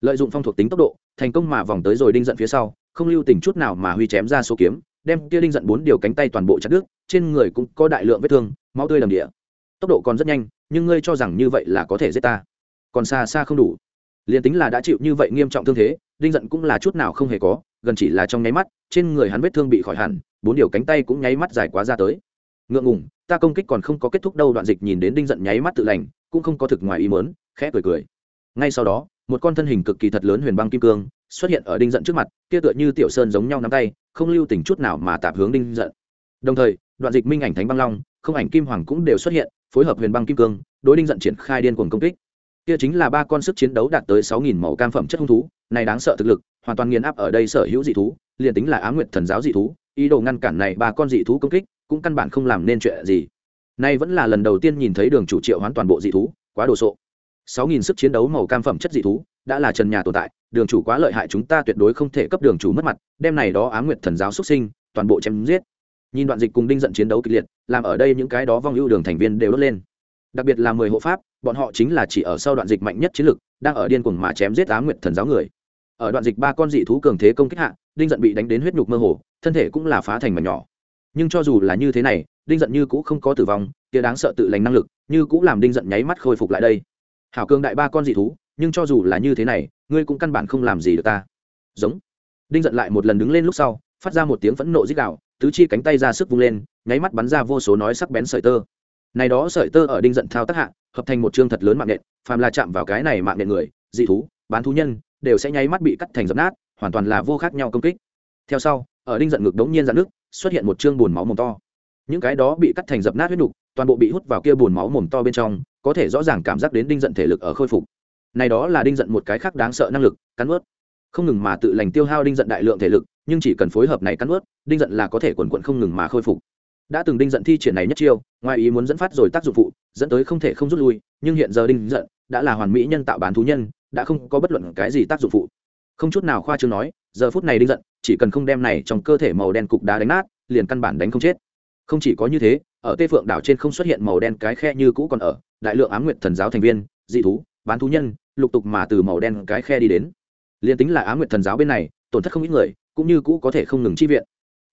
Lợi dụng phong thuộc tính tốc độ, thành công mà vòng tới rồi đinh giận phía sau, không lưu tình chút nào mà huy chém ra số kiếm, đem kia đinh giận bốn điều cánh tay toàn bộ chặt đứt, trên người cũng có đại lượng vết thương, máu tươi đầm địa. Tốc độ còn rất nhanh, nhưng ngươi cho rằng như vậy là có thể giết ta. Còn xa xa không đủ liền tính là đã chịu như vậy nghiêm trọng thương thế, đinh giận cũng là chút nào không hề có, gần chỉ là trong nháy mắt, trên người hắn vết thương bị khỏi hẳn, bốn điều cánh tay cũng nháy mắt dài quá ra tới. Ngượng ngùng, ta công kích còn không có kết thúc đâu, đoạn dịch nhìn đến đinh giận nháy mắt tự lành, cũng không có thực ngoài ý mớn khẽ cười cười. Ngay sau đó, một con thân hình cực kỳ thật lớn huyền băng kim cương xuất hiện ở đinh giận trước mặt, kia tựa như tiểu sơn giống nhau nắm tay, không lưu tình chút nào mà tạp hướng đinh giận. Đồng thời, đoạn dịch minh ảnh thánh băng long, không ảnh kim hoàng cũng đều xuất hiện, phối hợp huyền băng kim cương, đối đinh giận triển khai điên cuồng công kích kia chính là ba con sức chiến đấu đạt tới sáu nghìn màu cam phẩm chất hung thú, này đáng sợ thực lực, hoàn toàn nghiền áp ở đây sở hữu dị thú, liền tính là á nguyệt thần giáo dị thú, ý đồ ngăn cản này ba con dị thú công kích, cũng căn bản không làm nên chuyện gì. Nay vẫn là lần đầu tiên nhìn thấy đường chủ triệu hoán toàn bộ dị thú, quá đồ sộ. Sáu nghìn sức chiến đấu màu cam phẩm chất dị thú, đã là trần nhà tồn tại, đường chủ quá lợi hại chúng ta tuyệt đối không thể cấp đường chủ mất mặt đem này đó á nguyệt thần giáo xuất sinh, toàn bộ chém giết. Nhìn đoạn dịch cùng đinh giận chiến đấu kịch liệt, làm ở đây những cái đó vong ưu đường thành viên đều đốt lên. Đặc biệt là mười hộ pháp bọn họ chính là chỉ ở sau đoạn dịch mạnh nhất chiến lực đang ở điên cuồng mà chém giết á nguyệt thần giáo người. Ở đoạn dịch ba con dị thú cường thế công kích hạ đinh giận bị đánh đến huyết nhục mơ hồ thân thể cũng là phá thành mảnh nhỏ. Nhưng cho dù là như thế này đinh giận như cũ không có tử vong kia đáng sợ tự lành năng lực như cũ làm đinh giận nháy mắt khôi phục lại đây. Hảo cường đại ba con dị thú nhưng cho dù là như thế này ngươi cũng căn bản không làm gì được ta. Giống. Đinh giận lại một lần đứng lên lúc sau phát ra một tiếng phẫn nộ rít gào, tứ chi cánh tay ra sức vung lên nháy mắt bắn ra vô số nói sắc bén sợi tơ này đó sợi tơ ở đinh giận thao tác hạ, hợp thành một chương thật lớn mạng nện phàm là chạm vào cái này mạng nện người, dị thú, bán thú nhân, đều sẽ nháy mắt bị cắt thành dập nát, hoàn toàn là vô khác nhau công kích. Theo sau, ở đinh giận ngực đống nhiên dạn nước xuất hiện một chương buồn máu mồm to. Những cái đó bị cắt thành dập nát huyết đục toàn bộ bị hút vào kia buồn máu mồm to bên trong, có thể rõ ràng cảm giác đến đinh giận thể lực ở khôi phục. Này đó là đinh giận một cái khác đáng sợ năng lực, cắn ướt không ngừng mà tự lành tiêu hao đinh giận đại lượng thể lực, nhưng chỉ cần phối hợp này cắn ướt đinh giận là có thể quần quận không ngừng mà khôi phục đã từng đinh giận thi triển này nhất chiêu, ngoài ý muốn dẫn phát rồi tác dụng phụ, dẫn tới không thể không rút lui, nhưng hiện giờ đinh giận đã là hoàn mỹ nhân tạo bán thú nhân, đã không có bất luận cái gì tác dụng phụ. Không chút nào khoa trương nói, giờ phút này đinh giận, chỉ cần không đem này trong cơ thể màu đen cục đá đánh nát, liền căn bản đánh không chết. Không chỉ có như thế, ở tây phượng đảo trên không xuất hiện màu đen cái khe như cũ còn ở, đại lượng ám nguyệt thần giáo thành viên, dị thú, bán thú nhân, lục tục mà từ màu đen cái khe đi đến. Liền tính là ám nguyệt thần giáo bên này, tổn thất không ít người, cũng như cũ có thể không ngừng chi viện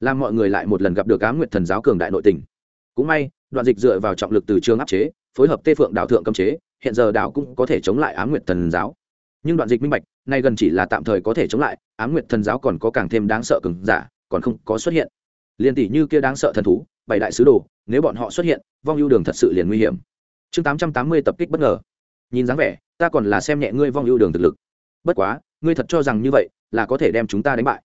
làm mọi người lại một lần gặp được ám nguyệt thần giáo cường đại nội tình. Cũng may, đoạn dịch dựa vào trọng lực từ trường áp chế, phối hợp tê phượng đảo thượng cấm chế, hiện giờ đảo cũng có thể chống lại ám nguyệt thần giáo. Nhưng đoạn dịch minh bạch, nay gần chỉ là tạm thời có thể chống lại ám nguyệt thần giáo còn có càng thêm đáng sợ cường giả, còn không có xuất hiện. Liền tỷ như kia đáng sợ thần thú, bảy đại sứ đồ, nếu bọn họ xuất hiện, vong ưu đường thật sự liền nguy hiểm. Chương tám trăm tám mươi tập kích bất ngờ. Nhìn dáng vẻ, ta còn là xem nhẹ ngươi vong ưu đường thực lực. Bất quá, ngươi thật cho rằng như vậy, là có thể đem chúng ta đánh bại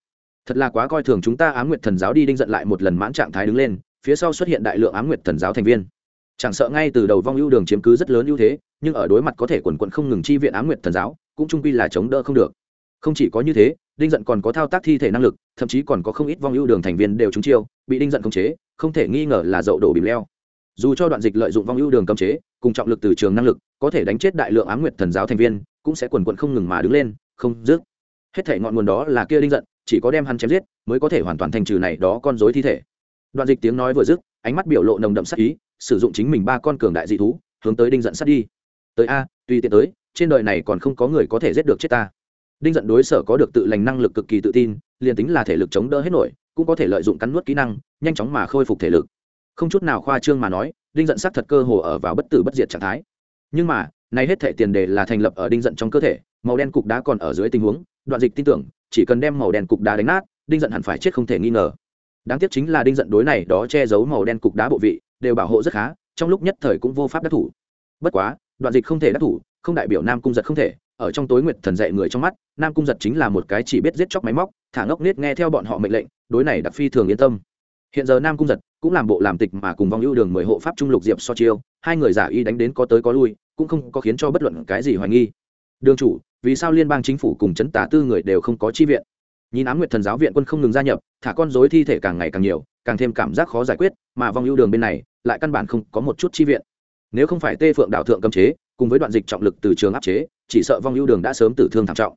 thật là quá coi thường chúng ta ám nguyệt thần giáo đi đinh giận lại một lần mãn trạng thái đứng lên, phía sau xuất hiện đại lượng ám nguyệt thần giáo thành viên. Chẳng sợ ngay từ đầu vong ưu đường chiếm cứ rất lớn ưu thế, nhưng ở đối mặt có thể quần quận không ngừng chi viện ám nguyệt thần giáo, cũng trung quy là chống đỡ không được. Không chỉ có như thế, đinh giận còn có thao tác thi thể năng lực, thậm chí còn có không ít vong ưu đường thành viên đều trúng chiêu, bị đinh giận khống chế, không thể nghi ngờ là dậu đổ bìm leo. Dù cho đoạn dịch lợi dụng vong ưu đường cấm chế, cùng trọng lực từ trường năng lực, có thể đánh chết đại lượng ám nguyệt thần giáo thành viên, cũng sẽ quần quận không ngừng mà đứng lên, không dứt. Hết thể ngọn nguồn đó là kia đinh giận chỉ có đem hắn chém giết, mới có thể hoàn toàn thành trừ này đó con dối thi thể. Đoạn dịch tiếng nói vừa dứt, ánh mắt biểu lộ nồng đậm sắc ý, sử dụng chính mình ba con cường đại dị thú, hướng tới đinh giận sát đi. Tới a, tùy tiện tới, trên đời này còn không có người có thể giết được chết ta. Đinh giận đối sở có được tự lành năng lực cực kỳ tự tin, liền tính là thể lực chống đỡ hết nổi, cũng có thể lợi dụng cắn nuốt kỹ năng, nhanh chóng mà khôi phục thể lực. Không chút nào khoa trương mà nói, đinh giận sắc thật cơ hồ ở vào bất tử bất diệt trạng thái. Nhưng mà nay hết thể tiền đề là thành lập ở đinh giận trong cơ thể, màu đen cục đá còn ở dưới tình huống, đoạn dịch tin tưởng chỉ cần đem màu đen cục đá đánh nát, đinh giận hẳn phải chết không thể nghi ngờ. Đáng tiếc chính là đinh giận đối này đó che giấu màu đen cục đá bộ vị, đều bảo hộ rất khá, trong lúc nhất thời cũng vô pháp đắc thủ. Bất quá, đoạn dịch không thể đắc thủ, không đại biểu nam cung giật không thể. Ở trong tối nguyệt thần dạy người trong mắt, nam cung giật chính là một cái chỉ biết giết chóc máy móc, thả ngốc nết nghe theo bọn họ mệnh lệnh, đối này đặc phi thường yên tâm. Hiện giờ nam cung giật cũng làm bộ làm tịch mà cùng vong ưu đường mười hộ pháp trung lục diệp so chiêu, hai người giả y đánh đến có tới có lui, cũng không có khiến cho bất luận cái gì hoài nghi đường chủ, vì sao liên bang chính phủ cùng chấn tả tư người đều không có chi viện? Nhìn ám nguyệt thần giáo viện quân không ngừng gia nhập, thả con dối thi thể càng ngày càng nhiều, càng thêm cảm giác khó giải quyết, mà vong ưu đường bên này, lại căn bản không có một chút chi viện. Nếu không phải tê phượng đạo thượng cấm chế, cùng với đoạn dịch trọng lực từ trường áp chế, chỉ sợ vong ưu đường đã sớm tử thương thảm trọng.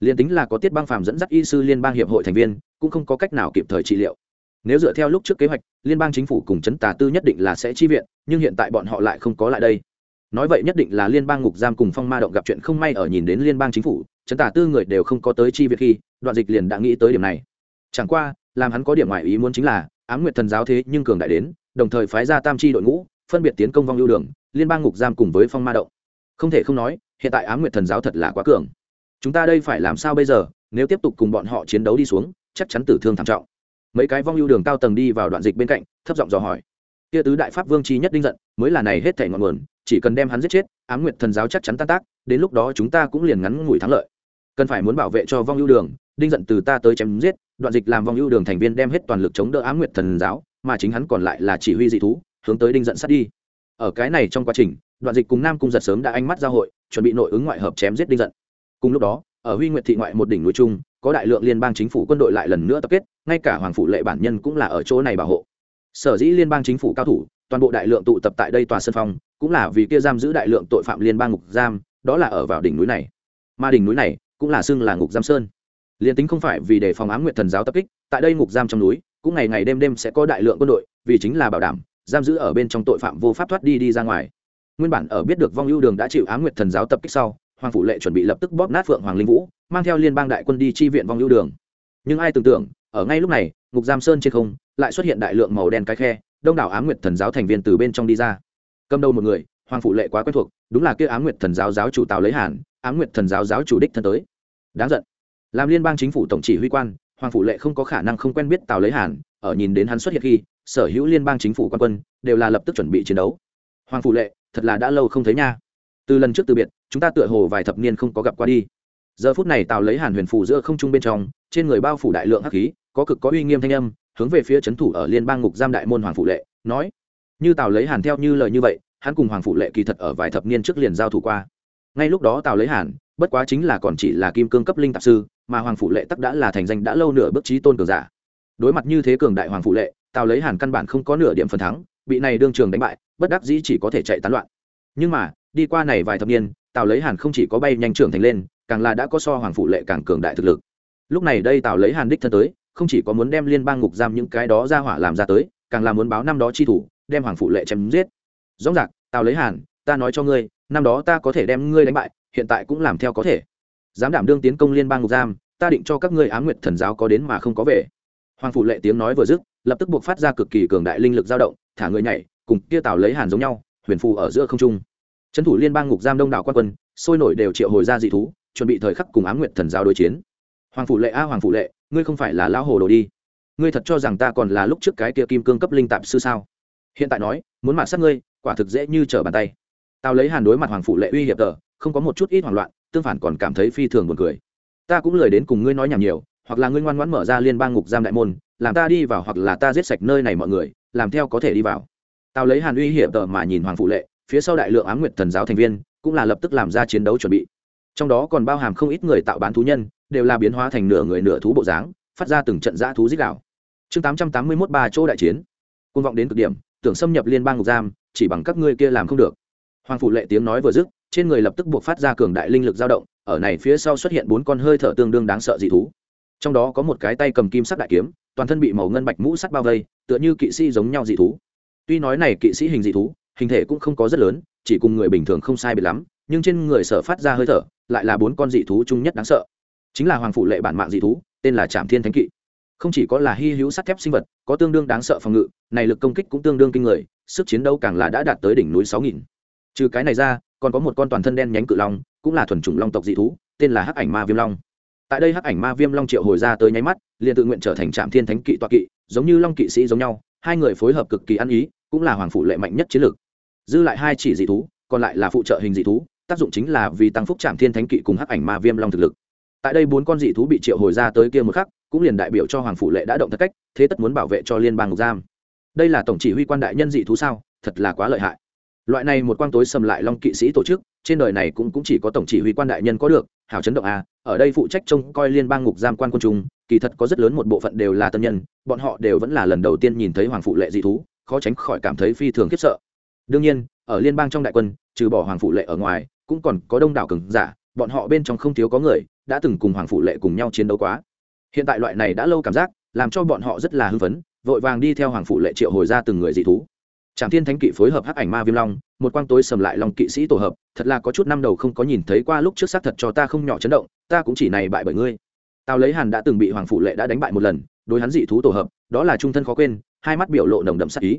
Liền tính là có tiết băng phàm dẫn dắt y sư liên bang hiệp hội thành viên, cũng không có cách nào kịp thời trị liệu. Nếu dựa theo lúc trước kế hoạch, liên bang chính phủ cùng chấn tà tư nhất định là sẽ chi viện, nhưng hiện tại bọn họ lại không có lại đây nói vậy nhất định là liên bang ngục giam cùng phong ma động gặp chuyện không may ở nhìn đến liên bang chính phủ chấn tả tư người đều không có tới chi việc khi, đoạn dịch liền đã nghĩ tới điểm này. Chẳng qua, làm hắn có điểm ngoại ý muốn chính là, ám nguyệt thần giáo thế nhưng cường đại đến, đồng thời phái ra tam chi đội ngũ, phân biệt tiến công vong lưu đường, liên bang ngục giam cùng với phong ma động. Không thể không nói, hiện tại ám nguyệt thần giáo thật là quá cường. Chúng ta đây phải làm sao bây giờ, nếu tiếp tục cùng bọn họ chiến đấu đi xuống, chắc chắn tử thương thảm trọng. Mấy cái vong lưu đường cao tầng đi vào đoạn dịch bên cạnh, thấp giọng dò hỏi. Kia tứ đại pháp vương chi nhất đinh giận, mới là này hết thể ngọn nguồn chỉ cần đem hắn giết chết, ám nguyệt thần giáo chắc chắn tan tác, đến lúc đó chúng ta cũng liền ngắn ngủi thắng lợi. Cần phải muốn bảo vệ cho vong ưu đường, đinh giận từ ta tới chém giết, đoạn dịch làm vong ưu đường thành viên đem hết toàn lực chống đỡ ám nguyệt thần giáo, mà chính hắn còn lại là chỉ huy dị thú, hướng tới đinh giận sát đi. Ở cái này trong quá trình, đoạn dịch cùng nam cung giật sớm đã ánh mắt giao hội, chuẩn bị nội ứng ngoại hợp chém giết đinh giận. Cùng lúc đó, ở huy nguyệt thị ngoại một đỉnh núi trung có đại lượng liên bang chính phủ quân đội lại lần nữa tập kết, ngay cả hoàng phủ lệ bản nhân cũng là ở chỗ này bảo hộ. Sở dĩ liên bang chính phủ cao thủ, toàn bộ đại lượng tụ tập tại đây tòa sân phong cũng là vì kia giam giữ đại lượng tội phạm liên bang ngục giam, đó là ở vào đỉnh núi này. Mà đỉnh núi này cũng là xưng là ngục giam sơn. Liền tính không phải vì đề phòng ám nguyệt thần giáo tập kích, tại đây ngục giam trong núi, cũng ngày ngày đêm đêm sẽ có đại lượng quân đội, vì chính là bảo đảm, giam giữ ở bên trong tội phạm vô pháp thoát đi đi ra ngoài. Nguyên bản ở biết được vong ưu đường đã chịu ám nguyệt thần giáo tập kích sau, hoàng phủ lệ chuẩn bị lập tức bóp nát phượng hoàng linh vũ, mang theo liên bang đại quân đi chi viện vong ưu đường. Nhưng ai tưởng tượng, ở ngay lúc này, ngục giam sơn trên không, lại xuất hiện đại lượng màu đen cái khe, đông đảo ám nguyệt thần giáo thành viên từ bên trong đi ra cầm đầu một người, hoàng phụ lệ quá quen thuộc, đúng là kia ám nguyệt thần giáo giáo chủ tào lấy hàn, ám nguyệt thần giáo giáo chủ đích thân tới. Đáng giận. Làm liên bang chính phủ tổng chỉ huy quan, hoàng phụ lệ không có khả năng không quen biết tào lấy hàn, ở nhìn đến hắn xuất hiện khi, sở hữu liên bang chính phủ quan quân đều là lập tức chuẩn bị chiến đấu. Hoàng phụ lệ, thật là đã lâu không thấy nha. Từ lần trước từ biệt, chúng ta tựa hồ vài thập niên không có gặp qua đi. Giờ phút này tào lấy hàn huyền phủ giữa không trung bên trong, trên người bao phủ đại lượng hắc khí, có cực có uy nghiêm thanh âm, hướng về phía c thủ ở liên bang ngục giam đại môn hoàng phụ lệ, nói như tào lấy hàn theo như lời như vậy, hắn cùng hoàng phủ lệ kỳ thật ở vài thập niên trước liền giao thủ qua. Ngay lúc đó tào lấy hàn, bất quá chính là còn chỉ là kim cương cấp linh tạp sư, mà hoàng phủ lệ tắc đã là thành danh đã lâu nửa bước trí tôn cường giả. Đối mặt như thế cường đại hoàng phủ lệ, tào lấy hàn căn bản không có nửa điểm phần thắng, bị này đương trường đánh bại, bất đắc dĩ chỉ có thể chạy tán loạn. Nhưng mà, đi qua này vài thập niên, tào lấy hàn không chỉ có bay nhanh trưởng thành lên, càng là đã có so hoàng phụ lệ càng cường đại thực lực. Lúc này đây tào lấy hàn đích thân tới, không chỉ có muốn đem liên bang ngục giam những cái đó ra hỏa làm ra tới, càng là muốn báo năm đó chi thủ đem hoàng phụ lệ chém giết. Rõ ràng tào lấy hàn, ta nói cho ngươi, năm đó ta có thể đem ngươi đánh bại, hiện tại cũng làm theo có thể. Dám đảm đương tiến công liên bang ngục giam, ta định cho các ngươi á nguyệt thần giáo có đến mà không có về. Hoàng phụ lệ tiếng nói vừa dứt, lập tức buộc phát ra cực kỳ cường đại linh lực dao động, thả người nhảy, cùng kia tào lấy hàn giống nhau, huyền phù ở giữa không trung. Trấn thủ liên bang ngục giam đông đảo quan quân, sôi nổi đều triệu hồi ra dị thú, chuẩn bị thời khắc cùng ám nguyệt thần giáo đối chiến. Hoàng phụ lệ a, hoàng phụ lệ, ngươi không phải là lão hồ đồ đi. Ngươi thật cho rằng ta còn là lúc trước cái kia kim cương cấp linh tạp sư sao? Hiện tại nói, muốn mạt sát ngươi, quả thực dễ như trở bàn tay. Tao lấy hàn đối mặt hoàng phụ lệ uy hiệp tờ, không có một chút ít hoảng loạn, tương phản còn cảm thấy phi thường buồn cười. Ta cũng lời đến cùng ngươi nói nhảm nhiều, hoặc là ngươi ngoan ngoãn mở ra liên bang ngục giam đại môn, làm ta đi vào hoặc là ta giết sạch nơi này mọi người, làm theo có thể đi vào. Tao lấy hàn uy hiệp tờ mà nhìn hoàng phụ lệ, phía sau đại lượng ám nguyệt thần giáo thành viên, cũng là lập tức làm ra chiến đấu chuẩn bị. Trong đó còn bao hàm không ít người tạo bán thú nhân, đều là biến hóa thành nửa người nửa thú bộ dáng, phát ra từng trận giã thú dích đạo. Chương tám trăm tám mươi mốt ba chỗ đại chiến. Côn vọng đến cực điểm tưởng xâm nhập liên bang ngục giam, chỉ bằng các ngươi kia làm không được. Hoàng phủ lệ tiếng nói vừa dứt, trên người lập tức buộc phát ra cường đại linh lực dao động, ở này phía sau xuất hiện bốn con hơi thở tương đương đáng sợ dị thú. Trong đó có một cái tay cầm kim sắc đại kiếm, toàn thân bị màu ngân bạch mũ sắt bao vây, tựa như kỵ sĩ giống nhau dị thú. Tuy nói này kỵ sĩ hình dị thú, hình thể cũng không có rất lớn, chỉ cùng người bình thường không sai biệt lắm, nhưng trên người sở phát ra hơi thở, lại là bốn con dị thú chung nhất đáng sợ. Chính là hoàng phụ lệ bản mạng dị thú, tên là trạm thiên thánh kỵ không chỉ có là hy hữu sắt thép sinh vật, có tương đương đáng sợ phòng ngự, này lực công kích cũng tương đương kinh người, sức chiến đấu càng là đã đạt tới đỉnh núi sáu nghìn. Trừ cái này ra, còn có một con toàn thân đen nhánh cự long, cũng là thuần chủng long tộc dị thú, tên là hắc ảnh ma viêm long. Tại đây hắc ảnh ma viêm long triệu hồi ra tới nháy mắt, liền tự nguyện trở thành trạm thiên thánh kỵ toa kỵ, giống như long kỵ sĩ giống nhau, hai người phối hợp cực kỳ ăn ý, cũng là hoàng phụ lệ mạnh nhất chiến lược. Dư lại hai chỉ dị thú, còn lại là phụ trợ hình dị thú, tác dụng chính là vì tăng phúc trạm thiên thánh kỵ cùng hắc ảnh ma viêm long thực lực. Tại đây bốn con dị thú bị triệu hồi ra tới kia một khắc cũng liền đại biểu cho hoàng phủ lệ đã động thật cách thế tất muốn bảo vệ cho liên bang ngục giam. Đây là tổng chỉ huy quan đại nhân dị thú sao thật là quá lợi hại. Loại này một quang tối sầm lại long kỵ sĩ tổ chức trên đời này cũng, cũng chỉ có tổng chỉ huy quan đại nhân có được hảo chấn động a ở đây phụ trách trông coi liên bang ngục giam quan quân chúng kỳ thật có rất lớn một bộ phận đều là tân nhân bọn họ đều vẫn là lần đầu tiên nhìn thấy hoàng phụ lệ dị thú khó tránh khỏi cảm thấy phi thường khiếp sợ. Đương nhiên ở liên bang trong đại quân trừ bỏ hoàng phụ lệ ở ngoài cũng còn có đông đảo cường giả bọn họ bên trong không thiếu có người đã từng cùng hoàng phụ lệ cùng nhau chiến đấu quá hiện tại loại này đã lâu cảm giác, làm cho bọn họ rất là hưng phấn, vội vàng đi theo hoàng phụ lệ triệu hồi ra từng người dị thú. Trạm thiên thánh kỵ phối hợp hắc ảnh ma viêm long, một quang tối sầm lại lòng kỵ sĩ tổ hợp, thật là có chút năm đầu không có nhìn thấy qua lúc trước xác thật cho ta không nhỏ chấn động, ta cũng chỉ này bại bởi ngươi. Tào lấy hàn đã từng bị hoàng phụ lệ đã đánh bại một lần, đối hắn dị thú tổ hợp, đó là trung thân khó quên, hai mắt biểu lộ nồng đậm sắc ý.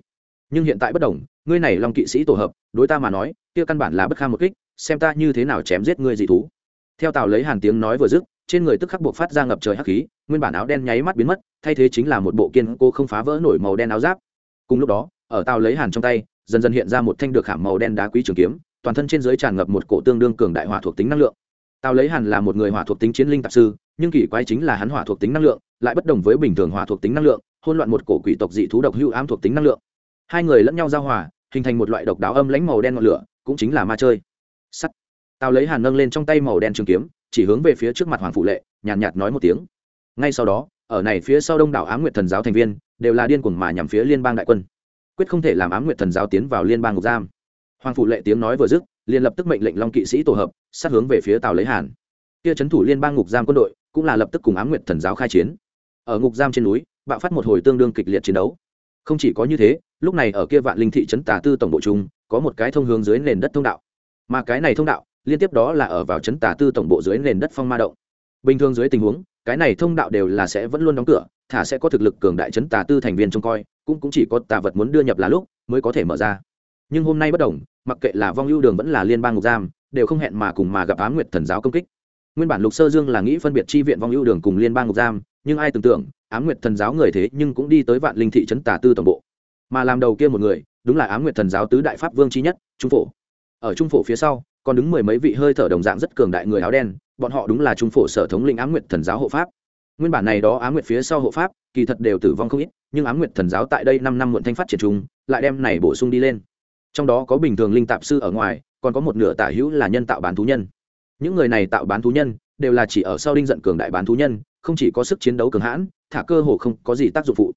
Nhưng hiện tại bất đồng, ngươi này long kỵ sĩ tổ hợp, đối ta mà nói, kia căn bản là bất kham một kích, xem ta như thế nào chém giết ngươi dị thú. Theo tào lấy hàn tiếng nói vừa dứt trên người tức khắc buộc phát ra ngập trời hắc khí, nguyên bản áo đen nháy mắt biến mất, thay thế chính là một bộ kiên cô không phá vỡ nổi màu đen áo giáp. Cùng lúc đó, ở tàu lấy hàn trong tay, dần dần hiện ra một thanh được khảm màu đen đá quý trường kiếm, toàn thân trên dưới tràn ngập một cổ tương đương cường đại hỏa thuộc tính năng lượng. Tào lấy hàn là một người hỏa thuộc tính chiến linh tạp sư, nhưng kỳ quái chính là hắn hỏa thuộc tính năng lượng lại bất đồng với bình thường hỏa thuộc tính năng lượng hôn loạn một cổ quỷ tộc dị thú độc hưu ám thuộc tính năng lượng. Hai người lẫn nhau giao hòa, hình thành một loại độc đáo âm lãnh màu đen ngọn lửa, cũng chính là ma chơi. Sắt. Tào lấy hàn nâng lên trong tay màu đen trường kiếm chỉ hướng về phía trước mặt hoàng phụ lệ nhàn nhạt, nhạt nói một tiếng. Ngay sau đó ở này phía sau đông đảo á m nguyệt thần giáo thành viên đều là điên cuồng mà nhằm phía liên bang đại quân. Quyết không thể làm á m nguyệt thần giáo tiến vào liên bang ngục giam. Hoàng phụ lệ tiếng nói vừa dứt liền lập tức mệnh lệnh long kỵ sĩ tổ hợp sát hướng về phía tào lấy hàn. Kia trấn thủ liên bang ngục giam quân đội cũng là lập tức cùng á m nguyệt thần giáo khai chiến. Ở ngục giam trên núi bạo phát một hồi tương đương kịch liệt chiến đấu. Không chỉ có như thế lúc này ở kia vạn linh thị trấn tà tư tổng bộ trung có một cái thông hướng dưới nền đất thông đạo. Mà cái này thông đạo liên tiếp đó là ở vào trấn tà tư tổng bộ dưới nền đất phong ma động. Bình thường dưới tình huống, cái này thông đạo đều là sẽ vẫn luôn đóng cửa, thả sẽ có thực lực cường đại trấn tà tư thành viên trông coi, cũng cũng chỉ có tà vật muốn đưa nhập là lúc mới có thể mở ra. Nhưng hôm nay bất đồng, mặc kệ là vong ưu đường vẫn là liên bang ngục giam, đều không hẹn mà cùng mà gặp á nguyệt thần giáo công kích. Nguyên bản lục sơ dương là nghĩ phân biệt chi viện vong ưu đường cùng liên bang ngục giam, nhưng ai tưởng tượng ám nguyệt thần giáo người thế nhưng cũng đi tới vạn linh thị trấn tà tư tổng bộ. Mà làm đầu kia một người, đúng là ám nguyệt thần giáo tứ đại pháp vương chi nhất, trung phổ. Ở trung phổ phía sau còn đứng mười mấy vị hơi thở đồng dạng rất cường đại người áo đen, bọn họ đúng là trung phổ sở thống lĩnh ám nguyệt thần giáo hộ pháp. Nguyên bản này đó ám nguyệt phía sau hộ pháp, kỳ thật đều tử vong không ít, nhưng ám nguyệt thần giáo tại đây năm năm muộn thanh phát triển trung lại đem này bổ sung đi lên. Trong đó có bình thường linh tạp sư ở ngoài, còn có một nửa tả hữu là nhân tạo bán thú nhân. Những người này tạo bán thú nhân, đều là chỉ ở sau đinh giận cường đại bán thú nhân, không chỉ có sức chiến đấu cường hãn, thả cơ hồ không có gì tác dụng phụ.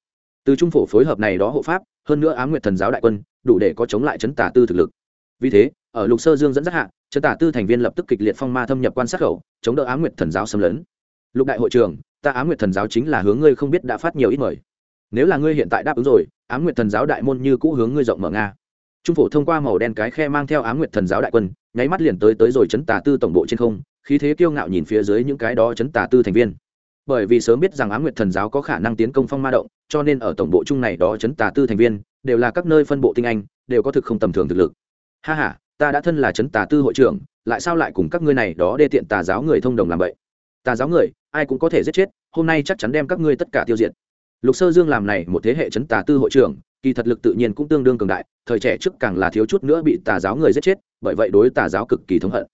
Từ trung phổ phối hợp này đó hộ pháp, hơn nữa ám nguyệt thần giáo đại quân, đủ để có chống lại chấn tả tư thực lực. Vì thế ở lục sơ dương dẫn dắt hạ chấn tả tư thành viên lập tức kịch liệt phong ma thâm nhập quan sát khẩu, chống đỡ ám nguyệt thần giáo xâm lấn. Lục đại hội trường ta ám nguyệt thần giáo chính là hướng ngươi không biết đã phát nhiều ít mời. Nếu là ngươi hiện tại đáp ứng rồi ám nguyệt thần giáo đại môn như cũ hướng ngươi rộng mở nga. Trung phổ thông qua màu đen cái khe mang theo ám nguyệt thần giáo đại quân, nháy mắt liền tới tới rồi chấn tà tư tổng bộ trên không, khí thế kiêu ngạo nhìn phía dưới những cái đó chấn tà tư thành viên. Bởi vì sớm biết rằng á nguyệt thần giáo có khả năng tiến công phong ma động, cho nên ở tổng bộ chung này đó chấn tà tư thành viên, đều là các nơi phân bộ tinh anh, đều có thực không tầm thường thực lực. Ha h a ta đã thân là chấn tà tư hội trưởng, lại sao lại cùng các ngươi này đó đê tiện tà giáo người thông đồng làm vậy? Tà giáo người, ai cũng có thể giết chết, hôm nay chắc chắn đem các ngươi tất cả tiêu diệt. Lục sơ dương làm này một thế hệ chấn tà tư hội trưởng, kỳ thật lực tự nhiên cũng tương đương cường đại, thời trẻ trước càng là thiếu chút nữa bị tà giáo người giết chết, bởi vậy đối tà giáo cực kỳ thống hận.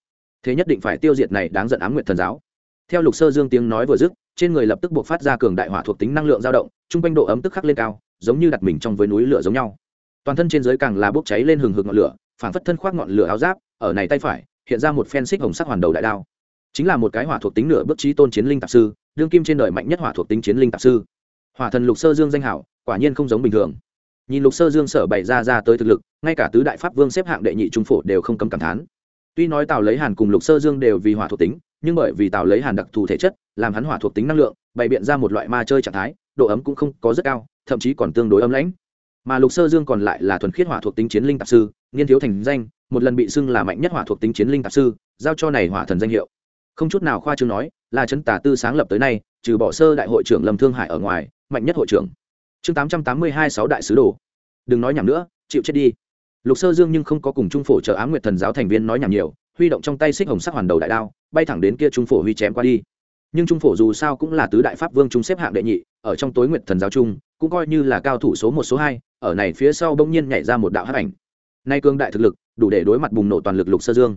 Thế nhất định phải tiêu diệt này đáng giận ám nguyệt thần giáo. Theo lục sơ dương tiếng nói vừa dứt, trên người lập tức buộc phát ra cường đại hỏa thuộc tính năng lượng dao động chung quanh độ ấm tức khắc lên cao, giống như đặt mình trong với núi lửa giống nhau. Toàn thân trên dưới càng là bốc cháy lên hừng hực ngọn lửa phản phất thân khoác ngọn lửa áo giáp, ở này tay phải, hiện ra một phen xích hồng sắc hoàn đầu đại đao. Chính là một cái hỏa thuộc tính nửa bước trí tôn chiến linh tạp sư, đương kim trên đời mạnh nhất hỏa thuộc tính chiến linh tạp sư. Hỏa thần lục sơ dương danh hảo, quả nhiên không giống bình thường. Nhìn lục sơ dương sở bày ra ra tới thực lực, ngay cả tứ đại pháp vương xếp hạng đệ nhị trung phổ đều không cấm cảm thán. Tuy nói tào lấy hàn cùng lục sơ dương đều vì hỏa thuộc tính, nhưng bởi vì tào lấy hàn đặc thù thể chất, làm hắn hỏa thuộc tính năng lượng, bày biện ra một loại ma chơi trạng thái, độ ấm cũng không có rất cao, thậm chí còn tương đối ấm lãnh mà lục sơ dương còn lại là thuần khiết hỏa thuộc tính chiến linh tạp sư, nghiên thiếu thành danh, một lần bị xưng là mạnh nhất hỏa thuộc tính chiến linh tạp sư, giao cho này hỏa thần danh hiệu. Không chút nào khoa chương nói, là chấn tả tư sáng lập tới nay, trừ bỏ sơ đại hội trưởng lâm thương hải ở ngoài, mạnh nhất hội trưởng. Chương tám trăm tám mươi hai sáu đại sứ đồ. Đừng nói nhảm nữa, chịu chết đi. Lục sơ dương nhưng không có cùng trung phổ chờ á nguyệt thần giáo thành viên nói nhảm nhiều, huy động trong tay xích hồng sắc hoàn đầu đại đao, bay thẳng đến kia trung phổ huy chém qua đi. Nhưng trung phổ dù sao cũng là tứ đại pháp vương trung xếp hạng đệ nhị ở trong tối nguyệt thần giáo trung cũng coi như là cao thủ số một, số hai, ở này phía sau bỗng nhiên nhảy ra một đạo hắc ảnh. Nay cương đại thực lực, đủ để đối mặt bùng nổ toàn lực lục sơ dương.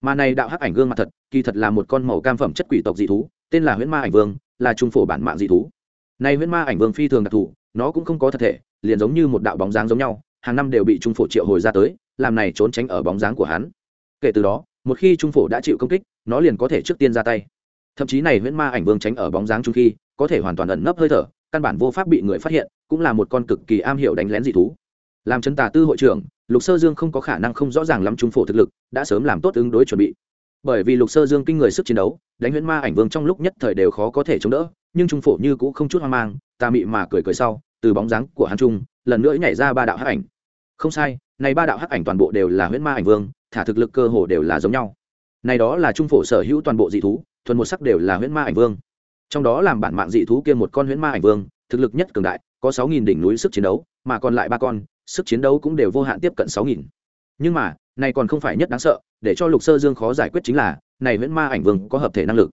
Mà này đạo hắc ảnh gương mặt thật, kỳ thật là một con màu cam phẩm chất quỷ tộc dị thú, tên là huyễn ma ảnh vương, là trung phổ bản mạng dị thú. Này huyễn ma ảnh vương phi thường đặc thù, nó cũng không có thật thể, liền giống như một đạo bóng dáng giống nhau, hàng năm đều bị trung phổ triệu hồi ra tới, làm này trốn tránh ở bóng dáng của hắn. Kể từ đó, một khi trung phổ đã chịu công kích, nó liền có thể trước tiên ra tay. Thậm chí này huyễn ma ảnh vương tránh ở bóng dáng trung khi có thể hoàn toàn ẩn nấp hơi thở, căn bản vô pháp bị người phát hiện, cũng là một con cực kỳ am hiểu đánh lén dị thú. Làm chân tà tư hội trưởng, lục sơ dương không có khả năng không rõ ràng lắm trung phổ thực lực, đã sớm làm tốt ứng đối chuẩn bị. Bởi vì lục sơ dương kinh người sức chiến đấu, đánh huyễn ma ảnh vương trong lúc nhất thời đều khó có thể chống đỡ, nhưng trung phổ như cũng không chút hoang mang, tà mị mà cười cười sau, từ bóng dáng của hắn trung, lần nữa nhảy ra ba đạo hắc ảnh. Không sai, này ba đạo hắc ảnh toàn bộ đều là huyễn ma ảnh vương, thả thực lực cơ hồ đều là giống nhau. Này đó là trung phổ sở hữu toàn bộ dị thú, thuần một sắc đều là huyễn ma ảnh vương trong đó làm bản mạng dị thú kia một con huyễn ma ảnh vương, thực lực nhất cường đại, có sáu nghìn đỉnh núi sức chiến đấu, mà còn lại ba con, sức chiến đấu cũng đều vô hạn tiếp cận sáu nghìn. Nhưng mà, này còn không phải nhất đáng sợ, để cho lục sơ dương khó giải quyết chính là, này huyễn ma ảnh vương có hợp thể năng lực.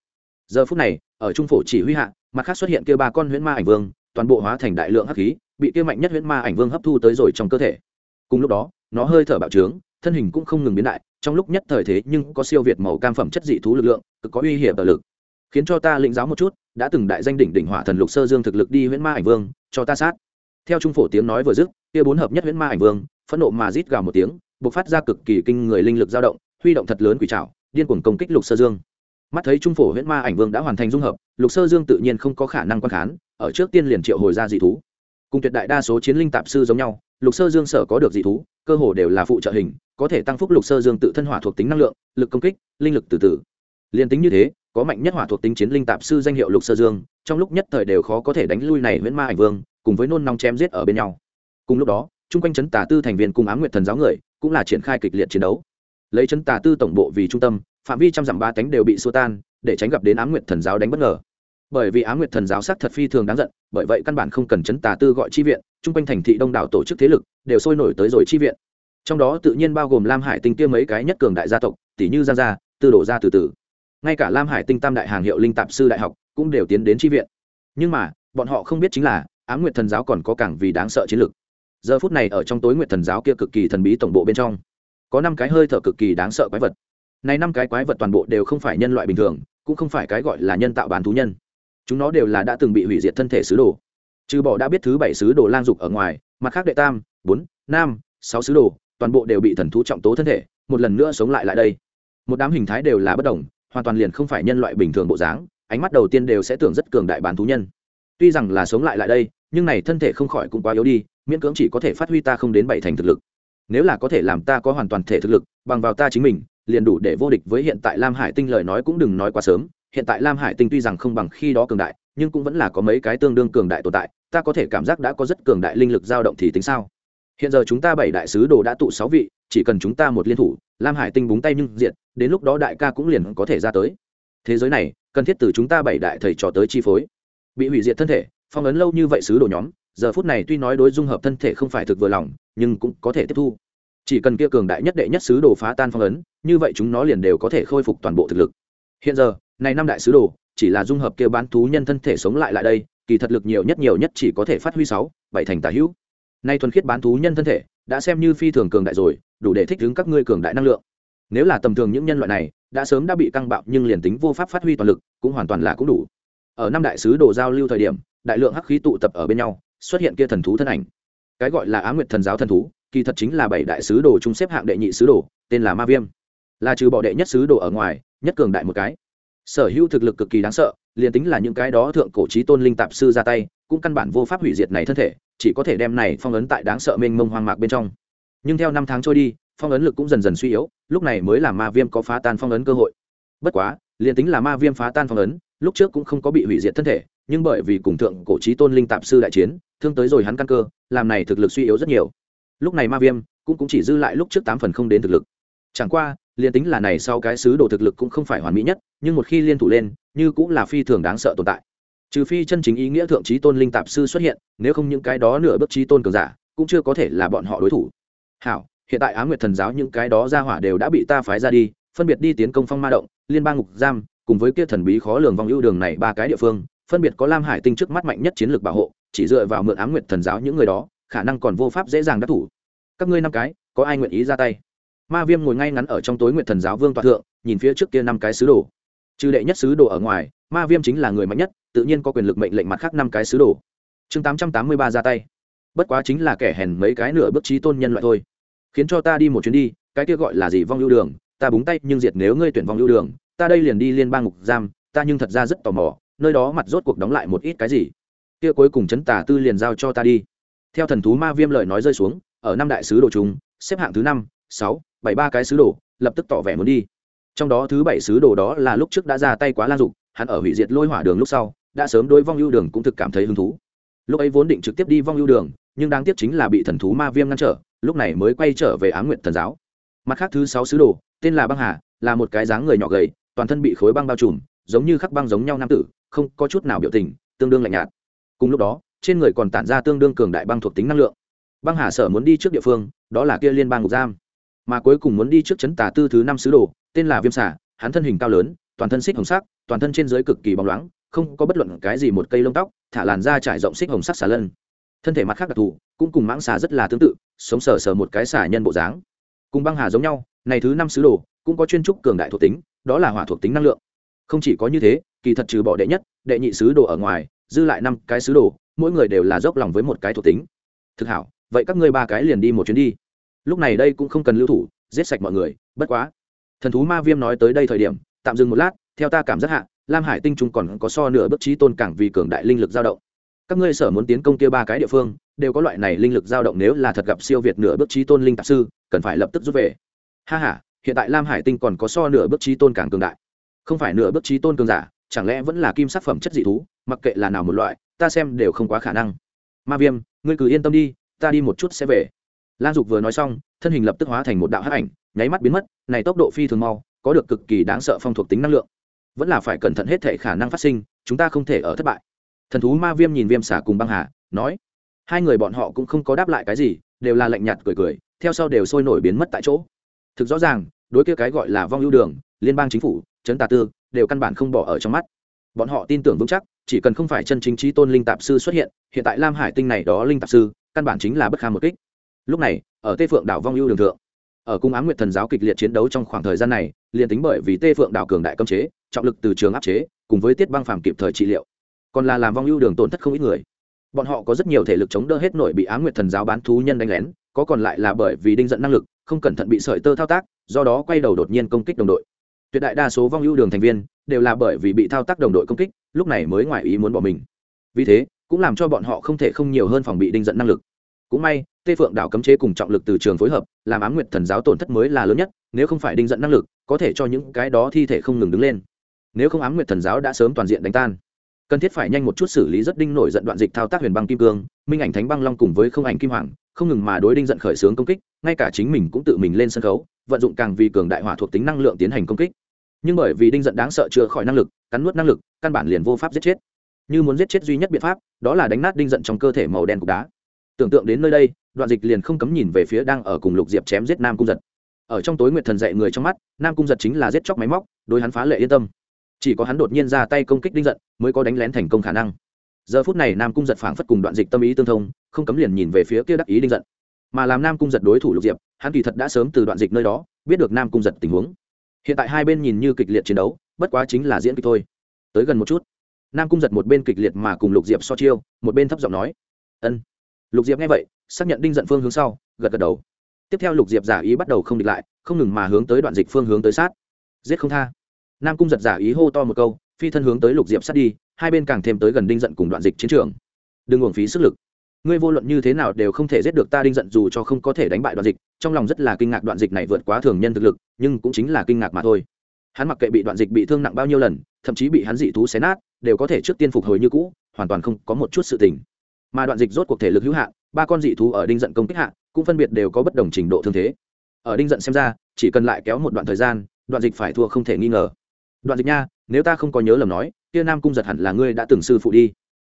Giờ phút này, ở trung phổ chỉ huy hạ, mặt khác xuất hiện kia ba con huyễn ma ảnh vương, toàn bộ hóa thành đại lượng hắc khí, bị kia mạnh nhất huyễn ma ảnh vương hấp thu tới rồi trong cơ thể. Cùng lúc đó, nó hơi thở bạo trướng, thân hình cũng không ngừng biến đại, trong lúc nhất thời thế nhưng có siêu việt màu cam phẩm chất dị thú lực lượng, cực có uy hiểm ở lực khiến cho ta lĩnh giáo một chút, đã từng đại danh đỉnh đỉnh hỏa thần lục sơ dương thực lực đi huyễn ma ảnh vương, cho ta sát. Theo trung phổ tiếng nói vừa dứt, kia bốn hợp nhất huyễn ma ảnh vương, phẫn nộ mà rít gào một tiếng, bộc phát ra cực kỳ kinh người linh lực dao động, huy động thật lớn quỷ trảo, điên cuồng công kích lục sơ dương. Mắt thấy trung phổ huyễn ma ảnh vương đã hoàn thành dung hợp, lục sơ dương tự nhiên không có khả năng quan khán, ở trước tiên liền triệu hồi ra dị thú. Cùng tuyệt đại đa số chiến linh tạp sư giống nhau, lục sơ dương sở có được dị thú, cơ hồ đều là phụ trợ hình, có thể tăng phúc lục sơ dương tự thân hỏa thuộc tính năng lượng, lực công kích, linh lực từ từ. Liền tính như thế có mạnh nhất hỏa thuộc tính chiến linh tạp sư danh hiệu lục sơ dương, trong lúc nhất thời đều khó có thể đánh lui này huyễn ma ảnh vương, cùng với nôn nóng chém giết ở bên nhau. Cùng lúc đó, chung quanh chấn tà tư thành viên cùng ám nguyệt thần giáo người cũng là triển khai kịch liệt chiến đấu. Lấy chấn tà tư tổng bộ vì trung tâm, phạm vi trăm dặm ba tánh đều bị xua tan, để tránh gặp đến ám nguyệt thần giáo đánh bất ngờ. Bởi vì ám nguyệt thần giáo sắc thật phi thường đáng giận, bởi vậy căn bản không cần chấn tà tư gọi chi viện, chung quanh thành thị đông đảo tổ chức thế lực đều sôi nổi tới rồi chi viện. Trong đó tự nhiên bao gồm lam hải tinh kia mấy cái nhất cường đại gia tộc tỷ như giang gia, tư đổ gia từ từ ngay cả lam hải tinh tam đại hàng hiệu linh tạp sư đại học cũng đều tiến đến tri viện. Nhưng mà, bọn họ không biết chính là, ám nguyệt thần giáo còn có càng vì đáng sợ chiến lược. Giờ phút này ở trong tối nguyệt thần giáo kia cực kỳ thần bí tổng bộ bên trong, có năm cái hơi thở cực kỳ đáng sợ quái vật. Này năm cái quái vật toàn bộ đều không phải nhân loại bình thường, cũng không phải cái gọi là nhân tạo bán thú nhân. Chúng nó đều là đã từng bị hủy diệt thân thể sứ đồ. Trừ bỏ đã biết thứ bảy sứ đồ lang dục ở ngoài, mặt khác đệ tam, bốn, năm, sáu sứ đồ, toàn bộ đều bị thần thú trọng tố thân thể, một lần nữa sống lại lại đây. Một đám hình thái đều là bất đồng hoàn toàn liền không phải nhân loại bình thường bộ dáng, ánh mắt đầu tiên đều sẽ tưởng rất cường đại bán thú nhân. Tuy rằng là sống lại lại đây, nhưng này thân thể không khỏi cũng quá yếu đi, miễn cưỡng chỉ có thể phát huy ta không đến bảy thành thực lực. Nếu là có thể làm ta có hoàn toàn thể thực lực, bằng vào ta chính mình, liền đủ để vô địch với hiện tại lam hải tinh lời nói cũng đừng nói quá sớm. Hiện tại lam hải tinh tuy rằng không bằng khi đó cường đại, nhưng cũng vẫn là có mấy cái tương đương cường đại tồn tại, ta có thể cảm giác đã có rất cường đại linh lực dao động thì tính sao? Hiện giờ chúng ta bảy đại sứ đồ đã tụ sáu vị, chỉ cần chúng ta một liên thủ, lam hải tinh búng tay nhưng diện đến lúc đó đại ca cũng liền có thể ra tới. Thế giới này, cần thiết từ chúng ta bảy đại thầy trò tới chi phối. Bị hủy diệt thân thể, phong ấn lâu như vậy sứ đồ nhóm, giờ phút này tuy nói đối dung hợp thân thể không phải thực vừa lòng, nhưng cũng có thể tiếp thu. Chỉ cần kia cường đại nhất đệ nhất sứ đồ phá tan phong ấn, như vậy chúng nó liền đều có thể khôi phục toàn bộ thực lực. Hiện giờ, này năm đại sứ đồ, chỉ là dung hợp kia bán thú nhân thân thể sống lại lại đây, kỳ thật lực nhiều nhất nhiều nhất chỉ có thể phát huy sáu, bảy thành tà hữu. Nay thuần khiết bán thú nhân thân thể, đã xem như phi thường cường đại rồi, đủ để thích ứng các ngươi cường đại năng lượng nếu là tầm thường những nhân loại này, đã sớm đã bị căng bạo nhưng liền tính vô pháp phát huy toàn lực, cũng hoàn toàn là cũng đủ. Ở năm đại sứ đồ giao lưu thời điểm, đại lượng hắc khí tụ tập ở bên nhau, xuất hiện kia thần thú thân ảnh. Cái gọi là á nguyệt thần giáo thần thú, kỳ thật chính là bảy đại sứ đồ chung xếp hạng đệ nhị sứ đồ, tên là ma viêm. Là trừ bỏ đệ nhất sứ đồ ở ngoài, nhất cường đại một cái. Sở hữu thực lực cực kỳ đáng sợ, liền tính là những cái đó thượng cổ trí tôn linh tạp sư ra tay, cũng căn bản vô pháp hủy diệt này thân thể, chỉ có thể đem này phong ấn tại đáng sợ mênh mông hoang mạc bên trong. Nhưng theo năm tháng trôi đi phong ấn lực cũng dần dần suy yếu lúc này mới là ma viêm có phá tan phong ấn cơ hội. Bất quá liền tính là ma viêm phá tan phong ấn lúc trước cũng không có bị hủy diệt thân thể nhưng bởi vì cùng thượng cổ trí tôn linh tạp sư đại chiến thương tới rồi hắn căn cơ làm này thực lực suy yếu rất nhiều. Lúc này ma viêm cũng, cũng chỉ dư lại lúc trước tám phần không đến thực lực. Chẳng qua liền tính là này sau cái sứ đồ thực lực cũng không phải hoàn mỹ nhất nhưng một khi liên thủ lên như cũng là phi thường đáng sợ tồn tại. Trừ phi chân chính ý nghĩa thượng trí tôn linh tạp sư xuất hiện nếu không những cái đó nửa bước trí tôn cường giả cũng chưa có thể là bọn họ đối thủ. Hảo hiện tại á nguyệt thần giáo những cái đó ra hỏa đều đã bị ta phái ra đi, phân biệt đi tiến công phong ma động, liên bang ngục giam, cùng với kia thần bí khó lường vòng ưu đường này ba cái địa phương, phân biệt có lam hải tinh trước mắt mạnh nhất chiến lược bảo hộ, chỉ dựa vào mượn á nguyệt thần giáo những người đó, khả năng còn vô pháp dễ dàng đắc thủ. Các ngươi năm cái, có ai nguyện ý ra tay? Ma viêm ngồi ngay ngắn ở trong tối nguyệt thần giáo vương tọa thượng, nhìn phía trước kia năm cái sứ đồ. Trừ đệ nhất sứ đồ ở ngoài, ma viêm chính là người mạnh nhất, tự nhiên có quyền lực mệnh lệnh mặt khác năm cái sứ đồ. Chương tám trăm tám mươi ba ra tay. Bất quá chính là kẻ hèn mấy cái nửa bước trí tôn nhân loại thôi khiến cho ta đi một chuyến đi, cái kia gọi là gì vong lưu đường, ta búng tay, nhưng diệt nếu ngươi tuyển vong lưu đường, ta đây liền đi liên bang ngục giam, ta nhưng thật ra rất tò mò, nơi đó mặt rốt cuộc đóng lại một ít cái gì. Kia cuối cùng chấn tà tư liền giao cho ta đi. Theo thần thú ma viêm lời nói rơi xuống, ở năm đại sứ đồ chúng xếp hạng thứ năm, sáu, bảy ba cái sứ đồ, lập tức tỏ vẻ muốn đi. Trong đó thứ bảy sứ đồ đó là lúc trước đã ra tay quá lan dục, hắn ở hủy diệt lôi hỏa đường lúc sau, đã sớm đối vong lưu đường cũng thực cảm thấy hứng thú. Lúc ấy vốn định trực tiếp đi vong lưu đường, nhưng đáng tiếc chính là bị thần thú ma viêm ngăn trở lúc này mới quay trở về á nguyện thần giáo. Mặt khác thứ sáu sứ đồ, tên là băng hà, là một cái dáng người nhỏ gầy, toàn thân bị khối băng bao trùm, giống như khắc băng giống nhau nam tử, không có chút nào biểu tình, tương đương lạnh nhạt. Cùng lúc đó, trên người còn tản ra tương đương cường đại băng thuộc tính năng lượng. Băng hà sở muốn đi trước địa phương, đó là kia liên bang ngục giam. Mà cuối cùng muốn đi trước chấn tà tư thứ năm sứ đồ, tên là viêm xả hắn thân hình cao lớn, toàn thân xích hồng sắc, toàn thân trên dưới cực kỳ bóng loáng, không có bất luận cái gì một cây lông tóc, thả làn da trải rộng xích hồng sắc xà lân. Thân thể mặt khác đặc thù, cũng cùng mãng xà rất là tương tự sống sờ sờ một cái xả nhân bộ dáng. Cùng băng hà giống nhau, này thứ năm sứ đồ cũng có chuyên trúc cường đại thuộc tính, đó là hỏa thuộc tính năng lượng. Không chỉ có như thế, kỳ thật trừ bỏ đệ nhất, đệ nhị sứ đồ ở ngoài, dư lại năm cái sứ đồ, mỗi người đều là dốc lòng với một cái thuộc tính. Thực hảo, vậy các ngươi ba cái liền đi một chuyến đi. Lúc này đây cũng không cần lưu thủ, giết sạch mọi người, bất quá. Thần thú ma viêm nói tới đây thời điểm, tạm dừng một lát, theo ta cảm giác hạ, lam hải tinh trung còn có so nửa bức trí tôn cảng vì cường đại linh lực dao động các ngươi sở muốn tiến công kia ba cái địa phương, đều có loại này linh lực dao động nếu là thật gặp siêu việt nửa bước trí tôn linh tạp sư, cần phải lập tức rút về. Ha h a hiện tại lam hải tinh còn có so nửa bước trí tôn càng cường đại. Không phải nửa bước trí tôn cường giả, chẳng lẽ vẫn là kim sắc phẩm chất dị thú, mặc kệ là nào một loại, ta xem đều không quá khả năng. Ma viêm, ngươi cứ yên tâm đi, ta đi một chút sẽ về. Lan dục vừa nói xong, thân hình lập tức hóa thành một đạo hắc ảnh, nháy mắt biến mất, này tốc độ phi thường mau, có được cực kỳ đáng sợ phong thuộc tính năng lượng. Vẫn là phải cẩn thận hết thể khả năng phát sinh, chúng ta không thể ở thất bại thần thú ma viêm nhìn viêm xả cùng băng hà, nói, hai người bọn họ cũng không có đáp lại cái gì, đều là lạnh nhạt cười cười, theo sau đều sôi nổi biến mất tại chỗ. Thực rõ ràng, đối kia cái gọi là vong ưu đường, liên bang chính phủ, trấn tà tư, đều căn bản không bỏ ở trong mắt. Bọn họ tin tưởng vững chắc, chỉ cần không phải chân chính trí tôn linh tạp sư xuất hiện hiện tại lam hải tinh này đó linh tạp sư, căn bản chính là bất khả một kích. Lúc này, ở tây phượng đảo vong ưu đường thượng, ở cung áng nguyệt thần giáo kịch liệt chiến đấu trong khoảng thời gian này, liền tính bởi vì tây phượng đảo cường đại cấm chế, trọng lực từ trường áp chế, cùng với tiết băng phàm kịp thời trị liệu còn là làm vong ưu đường tổn thất không ít người. Bọn họ có rất nhiều thể lực chống đỡ hết nổi bị á nguyệt thần giáo bán thú nhân đánh lén, có còn lại là bởi vì đinh giận năng lực, không cẩn thận bị sợi tơ thao tác, do đó quay đầu đột nhiên công kích đồng đội. Tuyệt đại đa số vong ưu đường thành viên đều là bởi vì bị thao tác đồng đội công kích, lúc này mới ngoài ý muốn bỏ mình. Vì thế, cũng làm cho bọn họ không thể không nhiều hơn phòng bị đinh giận năng lực. Cũng may, tê phượng đảo cấm chế cùng trọng lực từ trường phối hợp, làm ám nguyệt thần giáo tổn thất mới là lớn nhất, nếu không phải đinh giận năng lực, có thể cho những cái đó thi thể không ngừng đứng lên. Nếu không ám nguyệt thần giáo đã sớm toàn diện đánh tan cần thiết phải nhanh một chút xử lý rất đinh nổi giận đoạn dịch thao tác huyền băng kim cương, minh ảnh thánh băng long cùng với không ảnh kim hoàng, không ngừng mà đối đinh giận khởi xướng công kích, ngay cả chính mình cũng tự mình lên sân khấu, vận dụng càng vì cường đại hỏa thuộc tính năng lượng tiến hành công kích. Nhưng bởi vì đinh giận đáng sợ chữa khỏi năng lực, cắn nuốt năng lực, căn bản liền vô pháp giết chết. Như muốn giết chết duy nhất biện pháp, đó là đánh nát đinh giận trong cơ thể màu đen cục đá. Tưởng tượng đến nơi đây, đoạn dịch liền không cấm nhìn về phía đang ở cùng lục diệp chém giết nam cung giật. Ở trong tối nguyệt thần dạy người trong mắt, nam cung giật chính là giết chóc máy móc, đối hắn phá lệ yên tâm chỉ có hắn đột nhiên ra tay công kích đinh giận, mới có đánh lén thành công khả năng. Giờ phút này nam cung giật phảng phất cùng đoạn dịch tâm ý tương thông, không cấm liền nhìn về phía kia đắc ý đinh giận. Mà làm nam cung giật đối thủ lục diệp, hắn kỳ thật đã sớm từ đoạn dịch nơi đó, biết được nam cung giật tình huống. Hiện tại hai bên nhìn như kịch liệt chiến đấu, bất quá chính là diễn kịch thôi. Tới gần một chút, nam cung giật một bên kịch liệt mà cùng lục diệp so chiêu, một bên thấp giọng nói, ân. Lục diệp nghe vậy, xác nhận đinh giận phương hướng sau, gật gật đầu. Tiếp theo lục diệp giả ý bắt đầu không địch lại, không ngừng mà hướng tới đoạn dịch phương hướng tới sát. Giết không tha nam cung giật giả ý hô to một câu, phi thân hướng tới lục diệp sát đi, hai bên càng thêm tới gần đinh giận cùng đoạn dịch chiến trường. Đừng uổng phí sức lực. Ngươi vô luận như thế nào đều không thể giết được ta đinh giận dù cho không có thể đánh bại đoạn dịch, trong lòng rất là kinh ngạc đoạn dịch này vượt quá thường nhân thực lực, nhưng cũng chính là kinh ngạc mà thôi. Hắn mặc kệ bị đoạn dịch bị thương nặng bao nhiêu lần, thậm chí bị hắn dị thú xé nát, đều có thể trước tiên phục hồi như cũ, hoàn toàn không có một chút sự tình. Mà đoạn dịch rốt cuộc thể lực hữu hạn, ba con dị thú ở đinh giận công kích hạ, cũng phân biệt đều có bất đồng trình độ thương thế. Ở đinh giận xem ra, chỉ cần lại kéo một đoạn thời gian, đoạn dịch phải thua không thể nghi ngờ đoạn dịch nha, nếu ta không có nhớ lầm nói, kia nam cung giật hẳn là ngươi đã từng sư phụ đi.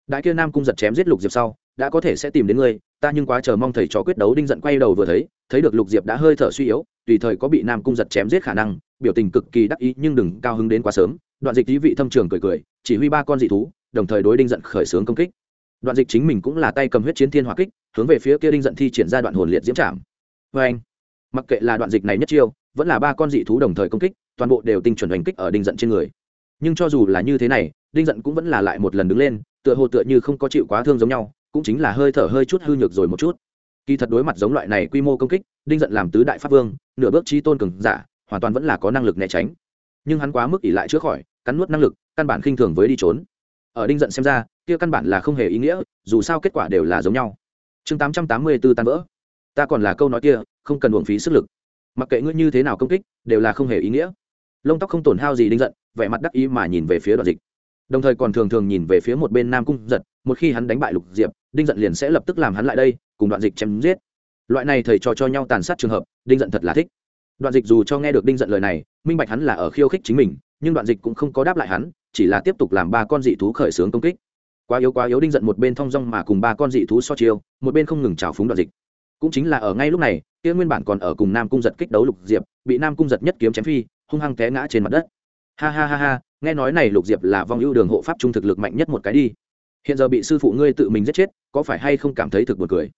Đại kia nam cung giật chém giết lục diệp sau, đã có thể sẽ tìm đến ngươi, ta nhưng quá chờ mong thầy trò quyết đấu đinh giận quay đầu vừa thấy thấy được lục diệp đã hơi thở suy yếu, tùy thời có bị nam cung giật chém giết khả năng, biểu tình cực kỳ đắc ý nhưng đừng cao hứng đến quá sớm. Đoạn dịch lý vị thâm trường cười cười, chỉ huy ba con dị thú, đồng thời đối đinh giận khởi xướng công kích. Đoạn dịch chính mình cũng là tay cầm huyết chiến thiên hỏa kích, hướng về phía kia đinh giận thi triển ra đoạn hồn liệt diễm trảm vê anh mặc kệ là đoạn dịch này nhất chiêu, vẫn là ba con dị thú đồng thời công kích toàn bộ đều tinh chuẩn hành kích ở đinh giận trên người. Nhưng cho dù là như thế này, đinh giận cũng vẫn là lại một lần đứng lên, tựa hồ tựa như không có chịu quá thương giống nhau, cũng chính là hơi thở hơi chút hư nhược rồi một chút. Kỳ thật đối mặt giống loại này quy mô công kích, đinh giận làm tứ đại pháp vương, nửa bước trí tôn cường giả, hoàn toàn vẫn là có năng lực né tránh. Nhưng hắn quá mức ỉ lại chữa khỏi, cắn nuốt năng lực, căn bản khinh thường với đi trốn. Ở đinh giận xem ra, kia căn bản là không hề ý nghĩa, dù sao kết quả đều là giống nhau. Chương tám trăm tám mươi b ố tan vỡ. Ta còn là câu nói kia, không cần uổng phí sức lực. Mặc kệ ngươi như thế nào công kích, đều là không hề ý nghĩa lông tóc không tổn hao gì đinh giận, vẻ mặt đắc ý mà nhìn về phía đoạn dịch. Đồng thời còn thường thường nhìn về phía một bên nam cung giật, một khi hắn đánh bại lục diệp, đinh giận liền sẽ lập tức làm hắn lại đây, cùng đoạn dịch chém giết. Loại này thầy trò cho nhau tàn sát trường hợp, đinh giận thật là thích. Đoạn dịch dù cho nghe được đinh giận lời này, minh bạch hắn là ở khiêu khích chính mình, nhưng đoạn dịch cũng không có đáp lại hắn, chỉ là tiếp tục làm ba con dị thú khởi xướng công kích. Quá yếu quá yếu đinh giận một bên thong dong mà cùng ba con dị thú so chiêu, một bên không ngừng trào phúng đoạn dịch. Cũng chính là ở ngay lúc này, kia nguyên bản còn ở cùng nam cung giật kích đấu lục diệp, bị nam cung giật nhất kiếm chém phi hung hăng té ngã trên mặt đất. Ha ha ha ha, nghe nói này lục diệp là vong ưu đường hộ pháp trung thực lực mạnh nhất một cái đi. Hiện giờ bị sư phụ ngươi tự mình giết chết, có phải hay không cảm thấy thực buồn cười?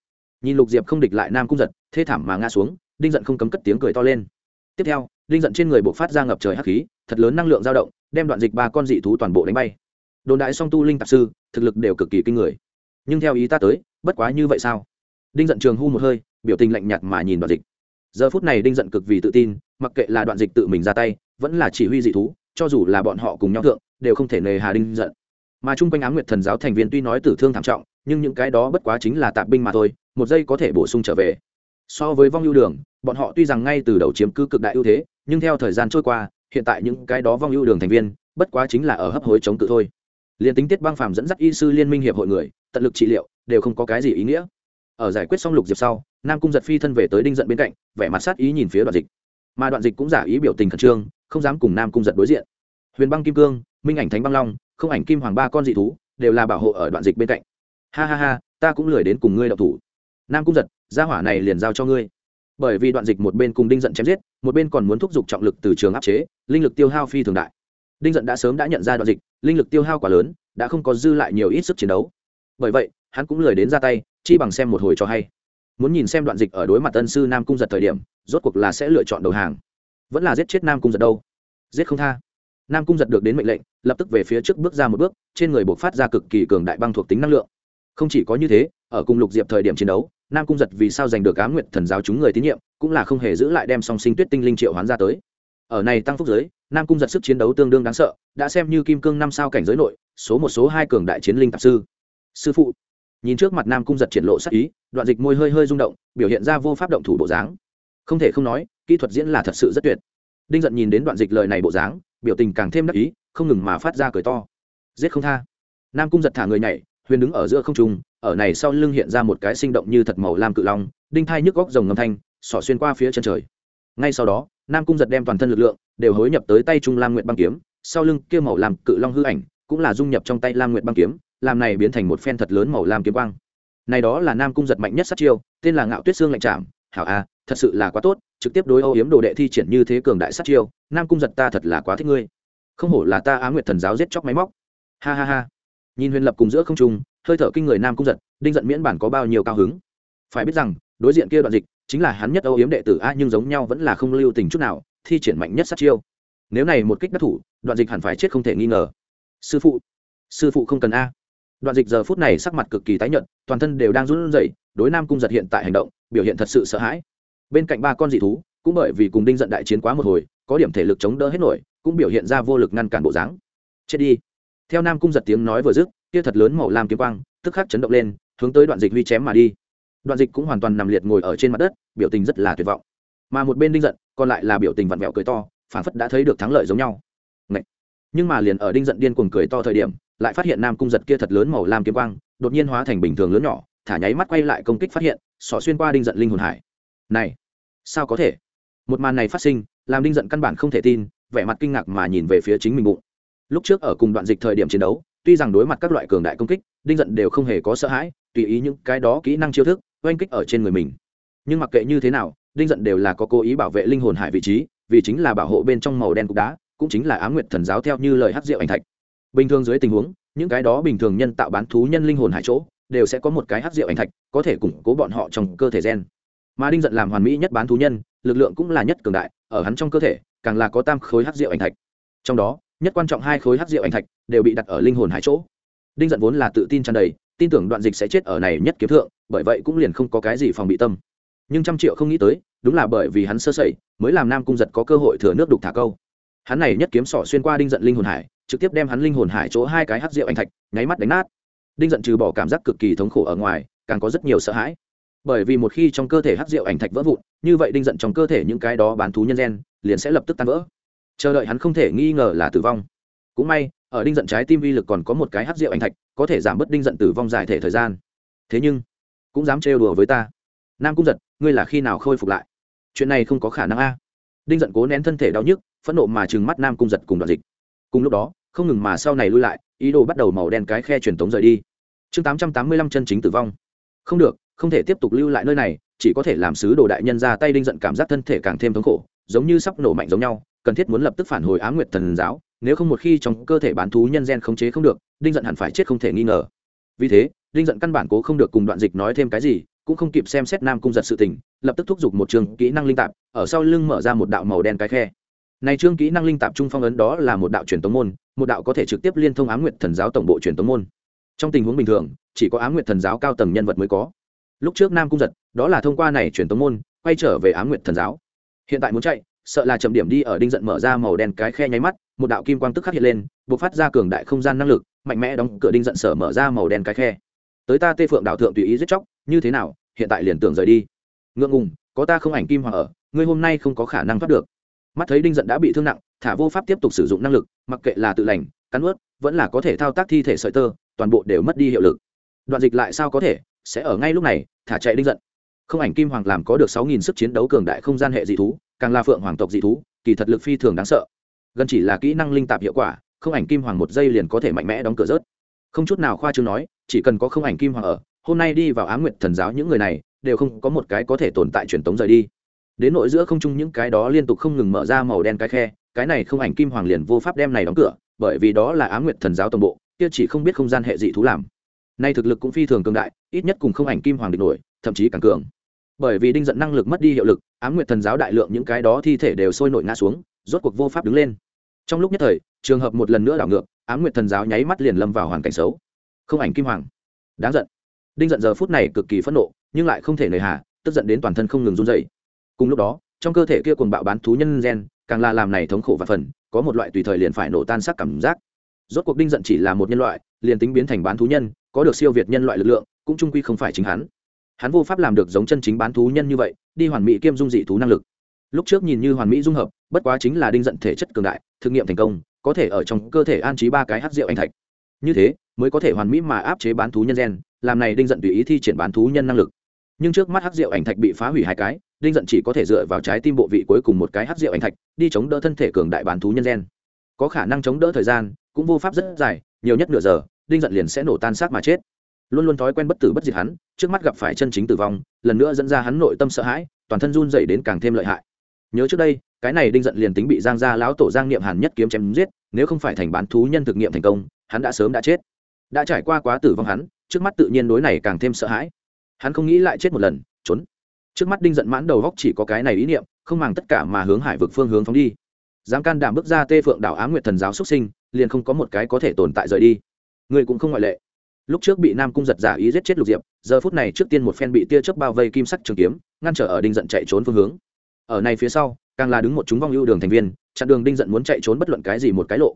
Nhìn lục diệp không địch lại nam cung giật, thê thảm mà ngã xuống, đinh giận không cấm cất tiếng cười to lên. Tiếp theo, đinh giận trên người buộc phát ra ngập trời hắc khí, thật lớn năng lượng dao động, đem đoạn dịch ba con dị thú toàn bộ đánh bay. Đồn đại song tu linh tạp sư, thực lực đều cực kỳ kinh người. Nhưng theo ý ta tới, bất quá như vậy sao? Đinh giận trường hu một hơi, biểu tình lạnh nhạt mà nhìn đoạn dịch giờ phút này đinh giận cực vì tự tin, mặc kệ là đoạn dịch tự mình ra tay, vẫn là chỉ huy dị thú, cho dù là bọn họ cùng nhau thượng, đều không thể nề hà đinh giận. Mà chung quanh ám nguyệt thần giáo thành viên tuy nói tử thương thảm trọng, nhưng những cái đó bất quá chính là tạp binh mà thôi, một giây có thể bổ sung trở về. So với vong ưu đường, bọn họ tuy rằng ngay từ đầu chiếm cứ cực đại ưu thế, nhưng theo thời gian trôi qua, hiện tại những cái đó vong ưu đường thành viên, bất quá chính là ở hấp hối chống cự thôi. Liền tính tiết băng phàm dẫn dắt y sư liên minh hiệp hội người, tận lực trị liệu, đều không có cái gì ý nghĩa ở giải quyết xong lục diệp sau, nam cung giật phi thân về tới đinh giận bên cạnh, vẻ mặt sát ý nhìn phía đoạn dịch. Mà đoạn dịch cũng giả ý biểu tình khẩn trương, không dám cùng nam cung giật đối diện. Huyền băng kim cương, minh ảnh thánh băng long, không ảnh kim hoàng ba con dị thú, đều là bảo hộ ở đoạn dịch bên cạnh. Ha ha ha, ta cũng lười đến cùng ngươi đọc thủ. Nam cung giật, gia hỏa này liền giao cho ngươi. Bởi vì đoạn dịch một bên cùng đinh giận chém giết, một bên còn muốn thúc giục trọng lực từ trường áp chế, linh lực tiêu hao phi thường đại. Đinh giận đã sớm đã nhận ra đoạn dịch, linh lực tiêu hao quá lớn, đã không có dư lại nhiều ít sức chiến đấu. Bởi vậy, hắn cũng lười đến ra tay chi bằng xem một hồi cho hay. Muốn nhìn xem đoạn dịch ở đối mặt tân sư nam cung giật thời điểm, rốt cuộc là sẽ lựa chọn đầu hàng. Vẫn là giết chết nam cung giật đâu? Giết không tha. Nam cung giật được đến mệnh lệnh, lập tức về phía trước bước ra một bước, trên người buộc phát ra cực kỳ cường đại băng thuộc tính năng lượng. Không chỉ có như thế, ở cùng lục diệp thời điểm chiến đấu, nam cung giật vì sao giành được á nguyện thần giáo chúng người tín nhiệm, cũng là không hề giữ lại đem song sinh tuyết tinh linh triệu hoán ra tới. Ở này tăng phúc giới, nam cung giật sức chiến đấu tương đương đáng sợ, đã xem như kim cương năm sao cảnh giới nội, số một, số hai cường đại chiến linh tạp sư. Sư phụ nhìn trước mặt nam cung giật triển lộ sắc ý, đoạn dịch môi hơi hơi rung động, biểu hiện ra vô pháp động thủ bộ dáng. Không thể không nói, kỹ thuật diễn là thật sự rất tuyệt. Đinh giận nhìn đến đoạn dịch lời này bộ dáng, biểu tình càng thêm đắc ý, không ngừng mà phát ra cười to. Giết không tha. Nam cung giật thả người nhảy, huyền đứng ở giữa không trung, ở này sau lưng hiện ra một cái sinh động như thật màu lam cự long, đinh thai nhức góc rồng ngâm thanh, xỏ xuyên qua phía chân trời. Ngay sau đó, nam cung giật đem toàn thân lực lượng đều hối nhập tới tay trung lam nguyệt băng kiếm, sau lưng kia màu làm cự long hư ảnh cũng là dung nhập trong tay lam nguyệt băng kiếm làm này biến thành một phen thật lớn màu lam kiếm quang. Này đó là nam cung giật mạnh nhất sát chiêu, tên là ngạo tuyết xương lạnh trảm. Hảo a, thật sự là quá tốt, trực tiếp đối âu yếm đồ đệ thi triển như thế cường đại sát chiêu, nam cung giật ta thật là quá thích ngươi. Không hổ là ta á nguyệt thần giáo giết chóc máy móc. Ha ha ha. Nhìn huyền lập cùng giữa không trung, hơi thở kinh người nam cung giật, đinh giận miễn bản có bao nhiêu cao hứng. Phải biết rằng, đối diện kia đoạn dịch, chính là hắn nhất âu yếm đệ tử a, nhưng giống nhau vẫn là không lưu tình chút nào, thi triển mạnh nhất sát chiêu. Nếu này một kích đắc thủ, đoạn dịch hẳn phải chết không thể nghi ngờ. Sư phụ sư phụ không cần a đoạn dịch giờ phút này sắc mặt cực kỳ tái nhợt, toàn thân đều đang run rẩy, đối nam cung giật hiện tại hành động, biểu hiện thật sự sợ hãi. Bên cạnh ba con dị thú, cũng bởi vì cùng đinh giận đại chiến quá một hồi, có điểm thể lực chống đỡ hết nổi, cũng biểu hiện ra vô lực ngăn cản bộ dáng. Chết đi. Theo nam cung giật tiếng nói vừa dứt, kia thật lớn màu lam kiếm quang, tức khắc chấn động lên, hướng tới đoạn dịch huy chém mà đi. Đoạn dịch cũng hoàn toàn nằm liệt ngồi ở trên mặt đất, biểu tình rất là tuyệt vọng. Mà một bên đinh giận, còn lại là biểu tình vặn vẹo cười to phản phất đã thấy được thắng lợi giống nhau. Ngậy. nhưng mà liền ở đinh giận điên cuồng cười to thời điểm lại phát hiện nam cung giật kia thật lớn màu lam kiếm quang, đột nhiên hóa thành bình thường lớn nhỏ, thả nháy mắt quay lại công kích phát hiện, sọ xuyên qua đinh giận linh hồn hải. Này, sao có thể? Một màn này phát sinh, làm đinh giận căn bản không thể tin, vẻ mặt kinh ngạc mà nhìn về phía chính mình bụng. Lúc trước ở cùng đoạn dịch thời điểm chiến đấu, tuy rằng đối mặt các loại cường đại công kích, đinh giận đều không hề có sợ hãi, tùy ý những cái đó kỹ năng chiêu thức, oanh kích ở trên người mình. Nhưng mặc kệ như thế nào, đinh giận đều là có cố ý bảo vệ linh hồn hải vị trí, vì chính là bảo hộ bên trong màu đen cục đá, cũng chính là á nguyệt thần giáo theo như lời hát rượu ảnh thạch bình thường dưới tình huống, những cái đó bình thường nhân tạo bán thú nhân linh hồn hải chỗ, đều sẽ có một cái hát rượu ảnh thạch, có thể củng cố bọn họ trong cơ thể gen. Mà đinh giận làm hoàn mỹ nhất bán thú nhân, lực lượng cũng là nhất cường đại, ở hắn trong cơ thể, càng là có tam khối hát rượu ảnh thạch. Trong đó, nhất quan trọng hai khối hát rượu ảnh thạch đều bị đặt ở linh hồn hải chỗ. Đinh giận vốn là tự tin tràn đầy, tin tưởng đoạn dịch sẽ chết ở này nhất kiếm thượng, bởi vậy cũng liền không có cái gì phòng bị tâm. Nhưng trăm triệu không nghĩ tới, đúng là bởi vì hắn sơ sẩy, mới làm nam cung giật có cơ hội thừa nước đục thả câu. Hắn này nhất kiếm sỏ xuyên qua đinh giận linh hồn hải trực tiếp đem hắn linh hồn hải chỗ hai cái hát rượu ảnh thạch, nháy mắt đánh nát. Đinh giận trừ bỏ cảm giác cực kỳ thống khổ ở ngoài, càng có rất nhiều sợ hãi. Bởi vì một khi trong cơ thể hát rượu ảnh thạch vỡ vụn, như vậy đinh giận trong cơ thể những cái đó bán thú nhân gen liền sẽ lập tức tan vỡ. Chờ đợi hắn không thể nghi ngờ là tử vong. Cũng may, ở đinh giận trái tim vi lực còn có một cái hát rượu ảnh thạch, có thể giảm bớt đinh giận tử vong dài thể thời gian. Thế nhưng, cũng dám trêu đùa với ta. Nam cung giật ngươi là khi nào khôi phục lại? Chuyện này không có khả năng a. Đinh giận cố nén thân thể đau nhức, phẫn nộ mà trừng mắt nam cung giật cùng đoạn dịch. Cùng lúc đó không ngừng mà sau này lui lại, ý đồ bắt đầu màu đen cái khe truyền tống rời đi. Chương tám trăm tám mươi lăm chân chính tử vong. Không được, không thể tiếp tục lưu lại nơi này, chỉ có thể làm sứ đồ đại nhân ra tay đinh giận cảm giác thân thể càng thêm thống khổ, giống như sắp nổ mạnh giống nhau, cần thiết muốn lập tức phản hồi á nguyệt thần giáo, nếu không một khi trong cơ thể bán thú nhân gen khống chế không được, đinh giận hẳn phải chết không thể nghi ngờ. Vì thế, đinh giận căn bản cố không được cùng đoạn dịch nói thêm cái gì, cũng không kịp xem xét nam cung giật sự tình, lập tức thúc giục một trường kỹ năng linh tạp, ở sau lưng mở ra một đạo màu đen cái khe này trương kỹ năng linh tạp trung phong ấn đó là một đạo truyền tống môn, một đạo có thể trực tiếp liên thông ám nguyệt thần giáo tổng bộ truyền tống môn. Trong tình huống bình thường, chỉ có ám nguyệt thần giáo cao tầng nhân vật mới có. Lúc trước nam cung giật, đó là thông qua này truyền tống môn, quay trở về ám nguyệt thần giáo. Hiện tại muốn chạy, sợ là chậm điểm đi ở đinh giận mở ra màu đen cái khe nháy mắt, một đạo kim quang tức khắc hiện lên buộc phát ra cường đại không gian năng lực, mạnh mẽ đóng cửa đinh giận sở mở ra màu đen cái khe. Tới ta tê phượng đạo thượng tùy ý giết chóc, như thế nào, hiện tại liền tưởng rời đi. Ngượng ngùng, có ta không ảnh kim hoàng ở, ngươi hôm nay không có khả năng thoát được mắt thấy đinh giận đã bị thương nặng, thả vô pháp tiếp tục sử dụng năng lực, mặc kệ là tự lành, cắn ướt vẫn là có thể thao tác thi thể sợi tơ, toàn bộ đều mất đi hiệu lực. Đoạn dịch lại sao có thể, sẽ ở ngay lúc này, thả chạy đinh giận. Không ảnh kim hoàng làm có được sáu nghìn sức chiến đấu cường đại không gian hệ dị thú, càng là phượng hoàng tộc dị thú, kỳ thật lực phi thường đáng sợ. Gần chỉ là kỹ năng linh tạp hiệu quả, không ảnh kim hoàng một giây liền có thể mạnh mẽ đóng cửa rớt. Không chút nào khoa chương nói, chỉ cần có không ảnh kim hoàng ở, hôm nay đi vào á nguyện nguyệt thần giáo những người này, đều không có một cái có thể tồn tại truyền tống rời đi đến nội giữa không trung những cái đó liên tục không ngừng mở ra màu đen cái khe, cái này không ảnh kim hoàng liền vô pháp đem này đóng cửa, bởi vì đó là á nguyện nguyệt thần giáo toàn bộ, kia chỉ không biết không gian hệ dị thú làm. Nay thực lực cũng phi thường cường đại, ít nhất cùng không ảnh kim hoàng địch nổi, thậm chí càng cường. Bởi vì đinh giận năng lực mất đi hiệu lực á nguyện nguyệt thần giáo đại lượng những cái đó thi thể đều sôi nổi ngã xuống, rốt cuộc vô pháp đứng lên. Trong lúc nhất thời, trường hợp một lần nữa đảo ngược á nguyện nguyệt thần giáo nháy mắt liền lâm vào hoàn cảnh xấu. Không ảnh kim hoàng. Đáng giận. Đinh giận giờ phút này cực kỳ phẫn nộ, nhưng lại không thể nề hà, tức giận đến toàn thân không ngừng run dậy cùng lúc đó, trong cơ thể kia cuồng bạo bán thú nhân gen, càng là làm này thống khổ và phần, có một loại tùy thời liền phải nổ tan sắc cảm giác. Rốt cuộc đinh giận chỉ là một nhân loại, liền tính biến thành bán thú nhân, có được siêu việt nhân loại lực lượng, cũng trung quy không phải chính hắn. Hắn vô pháp làm được giống chân chính bán thú nhân như vậy, đi hoàn mỹ kiêm dung dị thú năng lực. Lúc trước nhìn như hoàn mỹ dung hợp, bất quá chính là đinh giận thể chất cường đại, thực nghiệm thành công, có thể ở trong cơ thể an trí ba cái hát rượu anh thạch. Như thế, mới có thể hoàn mỹ mà áp chế bán thú nhân gen, làm này đinh giận tùy ý thi triển bán thú nhân năng lực nhưng trước mắt hắc rượu ảnh thạch bị phá hủy hai cái, đinh giận chỉ có thể dựa vào trái tim bộ vị cuối cùng một cái hắc rượu ảnh thạch, đi chống đỡ thân thể cường đại bán thú nhân gen. Có khả năng chống đỡ thời gian cũng vô pháp rất dài, nhiều nhất nửa giờ, đinh giận liền sẽ nổ tan xác mà chết. Luôn luôn thói quen bất tử bất diệt hắn, trước mắt gặp phải chân chính tử vong, lần nữa dẫn ra hắn nội tâm sợ hãi, toàn thân run dày đến càng thêm lợi hại. Nhớ trước đây, cái này đinh giận liền tính bị giang gia lão tổ giang niệm hàn nhất kiếm chém giết, nếu không phải thành bán thú nhân thực nghiệm thành công, hắn đã sớm đã chết. Đã trải qua quá tử vong hắn, trước mắt tự nhiên đối này càng thêm sợ hãi hắn không nghĩ lại chết một lần, trốn. Trước mắt đinh giận mãn đầu góc chỉ có cái này ý niệm, không màng tất cả mà hướng hải vực phương hướng phóng đi. Dám can đảm bước ra tê phượng đảo á nguyệt thần giáo xuất sinh, liền không có một cái có thể tồn tại rời đi. Người cũng không ngoại lệ. Lúc trước bị nam cung giật giả ý giết chết lục diệp, giờ phút này trước tiên một phen bị tia chớp bao vây kim sắc trường kiếm, ngăn trở ở đinh giận chạy trốn phương hướng. Ở này phía sau, càng là đứng một chúng vong ưu đường thành viên, chặn đường đinh giận muốn chạy trốn bất luận cái gì một cái lộ.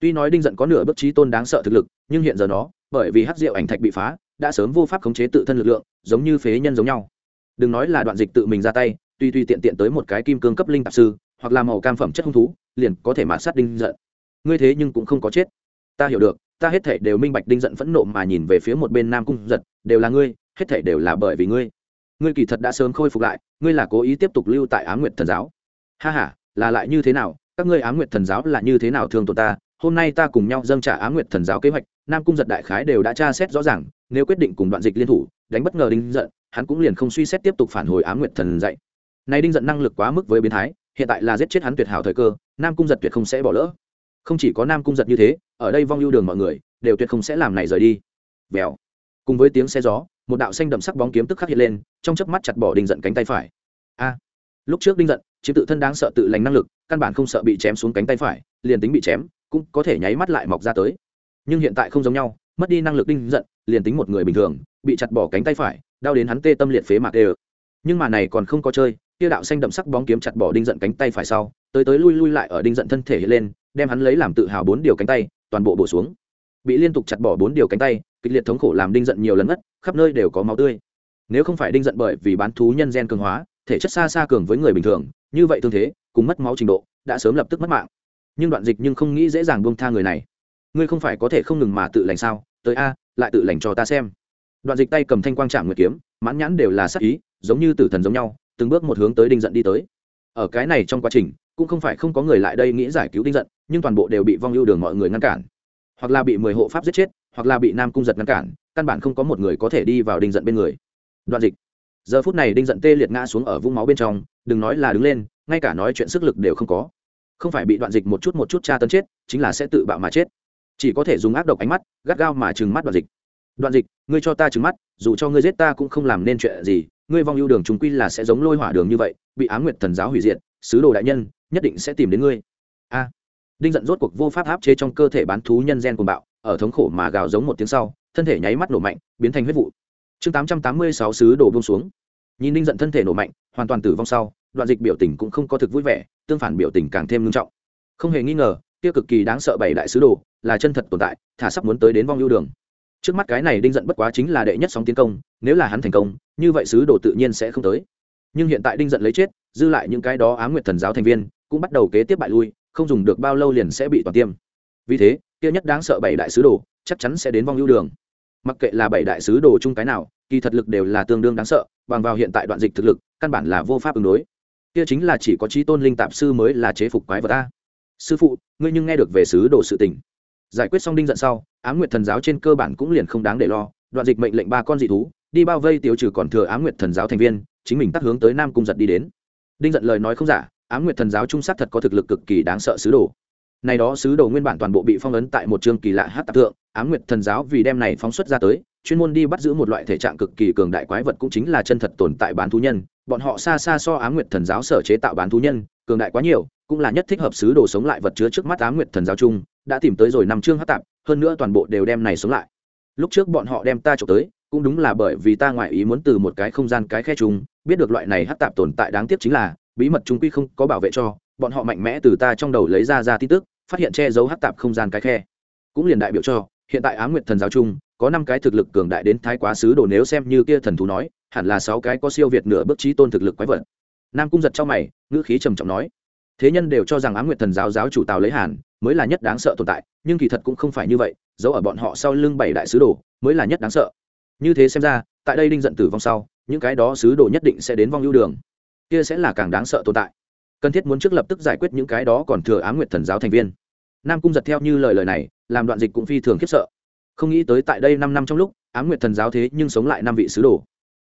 Tuy nói đinh giận có nửa bất trí tôn đáng sợ thực lực, nhưng hiện giờ nó, bởi vì hắc diệu ảnh thạch bị phá đã sớm vô pháp khống chế tự thân lực lượng, giống như phế nhân giống nhau. Đừng nói là đoạn dịch tự mình ra tay, tuy tuy tiện tiện tới một cái kim cương cấp linh tạp sư, hoặc là màu cam phẩm chất hung thú, liền có thể mạt sát đinh giận. Ngươi thế nhưng cũng không có chết. Ta hiểu được, ta hết thể đều minh bạch đinh giận phẫn nộ mà nhìn về phía một bên nam cung giật, đều là ngươi, hết thể đều là bởi vì ngươi. Ngươi kỳ thật đã sớm khôi phục lại, ngươi là cố ý tiếp tục lưu tại á nguyệt thần giáo. Ha h a là lại như thế nào? Các ngươi á nguyệt thần giáo là như thế nào thương tổn ta? Hôm nay ta cùng nhau dâng trả á nguyệt thần giáo kế hoạch, nam cung giật đại khái đều đã tra xét rõ ràng nếu quyết định cùng đoạn dịch liên thủ, đánh bất ngờ đinh giận hắn cũng liền không suy xét tiếp tục phản hồi á nguyệt thần dạy. Nay đinh giận năng lực quá mức với biến thái, hiện tại là giết chết hắn tuyệt hảo thời cơ, nam cung giật tuyệt không sẽ bỏ lỡ. Không chỉ có nam cung giật như thế, ở đây vong ưu đường mọi người, đều tuyệt không sẽ làm này rời đi. Vèo. Cùng với tiếng xe gió, một đạo xanh đậm sắc bóng kiếm tức khắc hiện lên, trong chớp mắt chặt bỏ đinh giận cánh tay phải. A. Lúc trước đinh giận chiếm tự thân đáng sợ tự lành năng lực, căn bản không sợ bị chém xuống cánh tay phải, liền tính bị chém, cũng có thể nháy mắt lại mọc ra tới. Nhưng hiện tại không giống nhau mất đi năng lực đinh giận, liền tính một người bình thường, bị chặt bỏ cánh tay phải, đau đến hắn tê tâm liệt phế mạc đê nhưng mà này còn không có chơi tiêu đạo xanh đậm sắc bóng kiếm chặt bỏ đinh giận cánh tay phải sau, tới tới lui lui lại ở đinh giận thân thể hiện lên, đem hắn lấy làm tự hào bốn điều cánh tay, toàn bộ bổ xuống. Bị liên tục chặt bỏ bốn điều cánh tay, kịch liệt thống khổ làm đinh giận nhiều lần mất, khắp nơi đều có máu tươi. Nếu không phải đinh giận bởi vì bán thú nhân gen cường hóa, thể chất xa xa cường với người bình thường, như vậy thương thế, cùng mất máu trình độ, đã sớm lập tức mất mạng. Nhưng đoạn dịch nhưng không nghĩ dễ dàng buông tha người này ngươi không phải có thể không ngừng mà tự lành sao? Tới a, lại tự lành cho ta xem. Đoạn dịch tay cầm thanh quang trạm nguyệt kiếm, mãn nhãn đều là sắc ý, giống như tử thần giống nhau, từng bước một hướng tới đinh giận đi tới. Ở cái này trong quá trình, cũng không phải không có người lại đây nghĩ giải cứu đinh giận, nhưng toàn bộ đều bị vong ưu đường mọi người ngăn cản. Hoặc là bị mười hộ pháp giết chết, hoặc là bị nam cung giật ngăn cản, căn bản không có một người có thể đi vào đinh giận bên người. Đoạn dịch. Giờ phút này đinh giận tê liệt ngã xuống ở vũng máu bên trong, đừng nói là đứng lên, ngay cả nói chuyện sức lực đều không có. Không phải bị đoạn dịch một chút một chút tra tấn chết, chính là sẽ tự bạo mà chết chỉ có thể dùng ác độc ánh mắt, gắt gao mà trừng mắt đoạn dịch. Đoạn dịch, ngươi cho ta trừng mắt, dù cho ngươi giết ta cũng không làm nên chuyện gì, ngươi vong ưu đường chúng quy là sẽ giống lôi hỏa đường như vậy, bị á nguyệt thần giáo hủy diệt, sứ đồ đại nhân, nhất định sẽ tìm đến ngươi. A. Đinh giận rốt cuộc vô pháp áp chế trong cơ thể bán thú nhân gen cuồng bạo, ở thống khổ mà gào giống một tiếng sau, thân thể nháy mắt nổ mạnh, biến thành huyết vụ. Chương tám trăm tám mươi sáu sứ đồ bông xuống. Nhìn đinh giận thân thể nổ mạnh, hoàn toàn tử vong sau, đoạn dịch biểu tình cũng không có thực vui vẻ, tương phản biểu tình càng thêm nghiêm trọng. Không hề nghi ngờ kia cực kỳ đáng sợ bảy đại sứ đồ, là chân thật tồn tại, thả sắp muốn tới đến vong ưu đường. Trước mắt cái này đinh giận bất quá chính là đệ nhất sóng tiến công, nếu là hắn thành công, như vậy sứ đồ tự nhiên sẽ không tới. Nhưng hiện tại đinh giận lấy chết, dư lại những cái đó á nguyệt thần giáo thành viên, cũng bắt đầu kế tiếp bại lui, không dùng được bao lâu liền sẽ bị toàn tiêm. Vì thế, kia nhất đáng sợ bảy đại sứ đồ, chắc chắn sẽ đến vong ưu đường. Mặc kệ là bảy đại sứ đồ chung cái nào, kỳ thật lực đều là tương đương đáng sợ, bằng vào hiện tại đoạn dịch thực lực, căn bản là vô pháp ứng đối. Kia chính là chỉ có trí tôn linh tạp sư mới là chế phục quái vật ta sư phụ, ngươi nhưng nghe được về sứ đồ sự tình. Giải quyết xong đinh giận sau, ám nguyệt thần giáo trên cơ bản cũng liền không đáng để lo, đoạn dịch mệnh lệnh ba con dị thú, đi bao vây tiêu trừ còn thừa ám nguyệt thần giáo thành viên, chính mình tắt hướng tới nam cung giật đi đến. Đinh giận lời nói không giả, ám nguyệt thần giáo trung sát thật có thực lực cực kỳ đáng sợ sứ đồ. Này đó sứ đồ nguyên bản toàn bộ bị phong ấn tại một chương kỳ lạ hát tạp tượng ám nguyệt thần giáo vì đem này phóng xuất ra tới, chuyên môn đi bắt giữ một loại thể trạng cực kỳ cường đại quái vật cũng chính là chân thật tồn tại bán thú nhân. Bọn họ xa xa so á nguyệt thần giáo sở chế tạo bán thú nhân cường đại quá nhiều, cũng là nhất thích hợp sứ đồ sống lại vật chứa trước mắt á nguyệt thần giáo chung đã tìm tới rồi năm chương hát tạp, hơn nữa toàn bộ đều đem này sống lại. Lúc trước bọn họ đem ta trộm tới, cũng đúng là bởi vì ta ngoại ý muốn từ một cái không gian cái khe chung, biết được loại này hát tạp tồn tại đáng tiếc chính là, bí mật chúng quy không có bảo vệ cho, bọn họ mạnh mẽ từ ta trong đầu lấy ra ra tin tức, phát hiện che giấu hát tạp không gian cái khe. Cũng liền đại biểu cho, hiện tại á nguyệt thần giáo chung có năm cái thực lực cường đại đến thái quá sứ đồ nếu xem như kia thần thú nói, hẳn là sáu cái có siêu việt nửa bước trí tôn thực lực quái vật nam cung giật trong mày, ngữ khí trầm trọng nói, thế nhân đều cho rằng á nguyệt thần giáo giáo chủ tào lấy hàn mới là nhất đáng sợ tồn tại, nhưng kỳ thật cũng không phải như vậy, giấu ở bọn họ sau lưng bảy đại sứ đồ mới là nhất đáng sợ. Như thế xem ra, tại đây đinh giận tử vong sau, những cái đó sứ đồ nhất định sẽ đến vong lưu đường. Kia sẽ là càng đáng sợ tồn tại. Cần thiết muốn trước lập tức giải quyết những cái đó còn thừa á nguyệt thần giáo thành viên. Nam cung giật theo như lời lời này, làm đoạn dịch cũng phi thường khiếp sợ. Không nghĩ tới tại đây năm năm trong lúc á nguyệt thần giáo thế nhưng sống lại năm vị sứ đồ.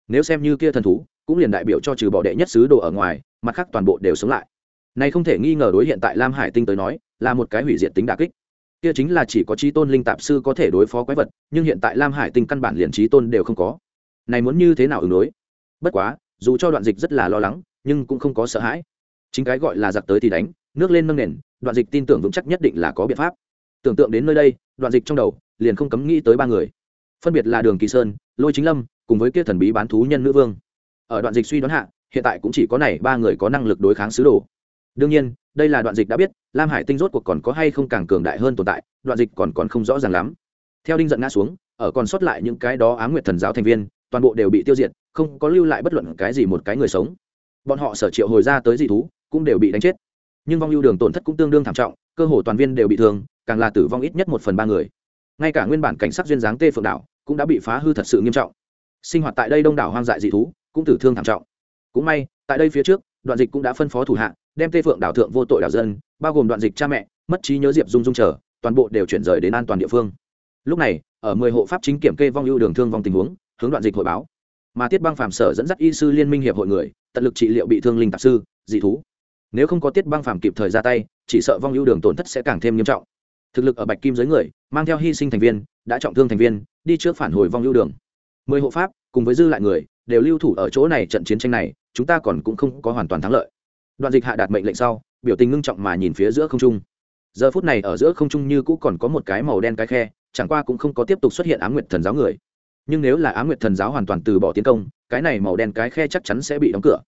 Nếu xem như kia thần thú cũng liền đại biểu cho trừ bỏ đệ nhất sứ đồ ở ngoài, mặt khác toàn bộ đều sống lại. Này không thể nghi ngờ đối hiện tại lam hải tinh tới nói, là một cái hủy diệt tính đà kích. Kia chính là chỉ có trí tôn linh tạp sư có thể đối phó quái vật, nhưng hiện tại lam hải tinh căn bản liền trí tôn đều không có. Này muốn như thế nào ứng đối? Bất quá, dù cho đoạn dịch rất là lo lắng, nhưng cũng không có sợ hãi. Chính cái gọi là giặc tới thì đánh, nước lên nâng nền, đoạn dịch tin tưởng vững chắc nhất định là có biện pháp. Tưởng tượng đến nơi đây, đoạn dịch trong đầu liền không cấm nghĩ tới ba người. Phân biệt là đường kỳ sơn, lôi chính lâm, cùng với kia thần bí bán thú nhân nữ vương ở đoạn dịch suy đoán hạ, hiện tại cũng chỉ có này ba người có năng lực đối kháng sứ đồ. Đương nhiên, đây là đoạn dịch đã biết, lam hải tinh rốt cuộc còn có hay không càng cường đại hơn tồn tại, đoạn dịch còn còn không rõ ràng lắm. Theo đinh giận ngã xuống, ở còn sót lại những cái đó á nguyệt thần giáo thành viên, toàn bộ đều bị tiêu diệt, không có lưu lại bất luận cái gì một cái người sống. Bọn họ sở triệu hồi ra tới dị thú, cũng đều bị đánh chết. Nhưng vong ưu đường tổn thất cũng tương đương thảm trọng, cơ hồ toàn viên đều bị thương, càng là tử vong ít nhất một phần ba người. Ngay cả nguyên bản cảnh sát duyên dáng tê phượng đảo cũng đã bị phá hư thật sự nghiêm trọng. Sinh hoạt tại đây đông đảo hoang dại dị thú cũng tử thương thảm trọng. Cũng may, tại đây phía trước, đoạn dịch cũng đã phân phó thủ hạ, đem tê phượng đảo thượng vô tội đảo dân, bao gồm đoạn dịch cha mẹ, mất trí nhớ diệp dung dung trở toàn bộ đều chuyển rời đến an toàn địa phương. Lúc này, ở mười hộ pháp chính kiểm kê vong ưu đường thương vong tình huống, hướng đoạn dịch hội báo. Mà tiết băng phạm sở dẫn dắt y sư liên minh hiệp hội người, tận lực trị liệu bị thương linh tạp sư, dị thú. Nếu không có tiết băng phạm kịp thời ra tay, chỉ sợ vong ưu đường tổn thất sẽ càng thêm nghiêm trọng. Thực lực ở bạch kim giới người, mang theo hy sinh thành viên, đã trọng thương thành viên, đi trước phản hồi vong ưu đường. Mười hộ pháp, cùng với dư lại người đều lưu thủ ở chỗ này trận chiến tranh này, chúng ta còn cũng không có hoàn toàn thắng lợi. Đoạn dịch hạ đạt mệnh lệnh sau, biểu tình ngưng trọng mà nhìn phía giữa không trung. Giờ phút này ở giữa không trung như cũ còn có một cái màu đen cái khe, chẳng qua cũng không có tiếp tục xuất hiện á m nguyệt thần giáo người. Nhưng nếu là á m nguyệt thần giáo hoàn toàn từ bỏ tiến công, cái này màu đen cái khe chắc chắn sẽ bị đóng cửa.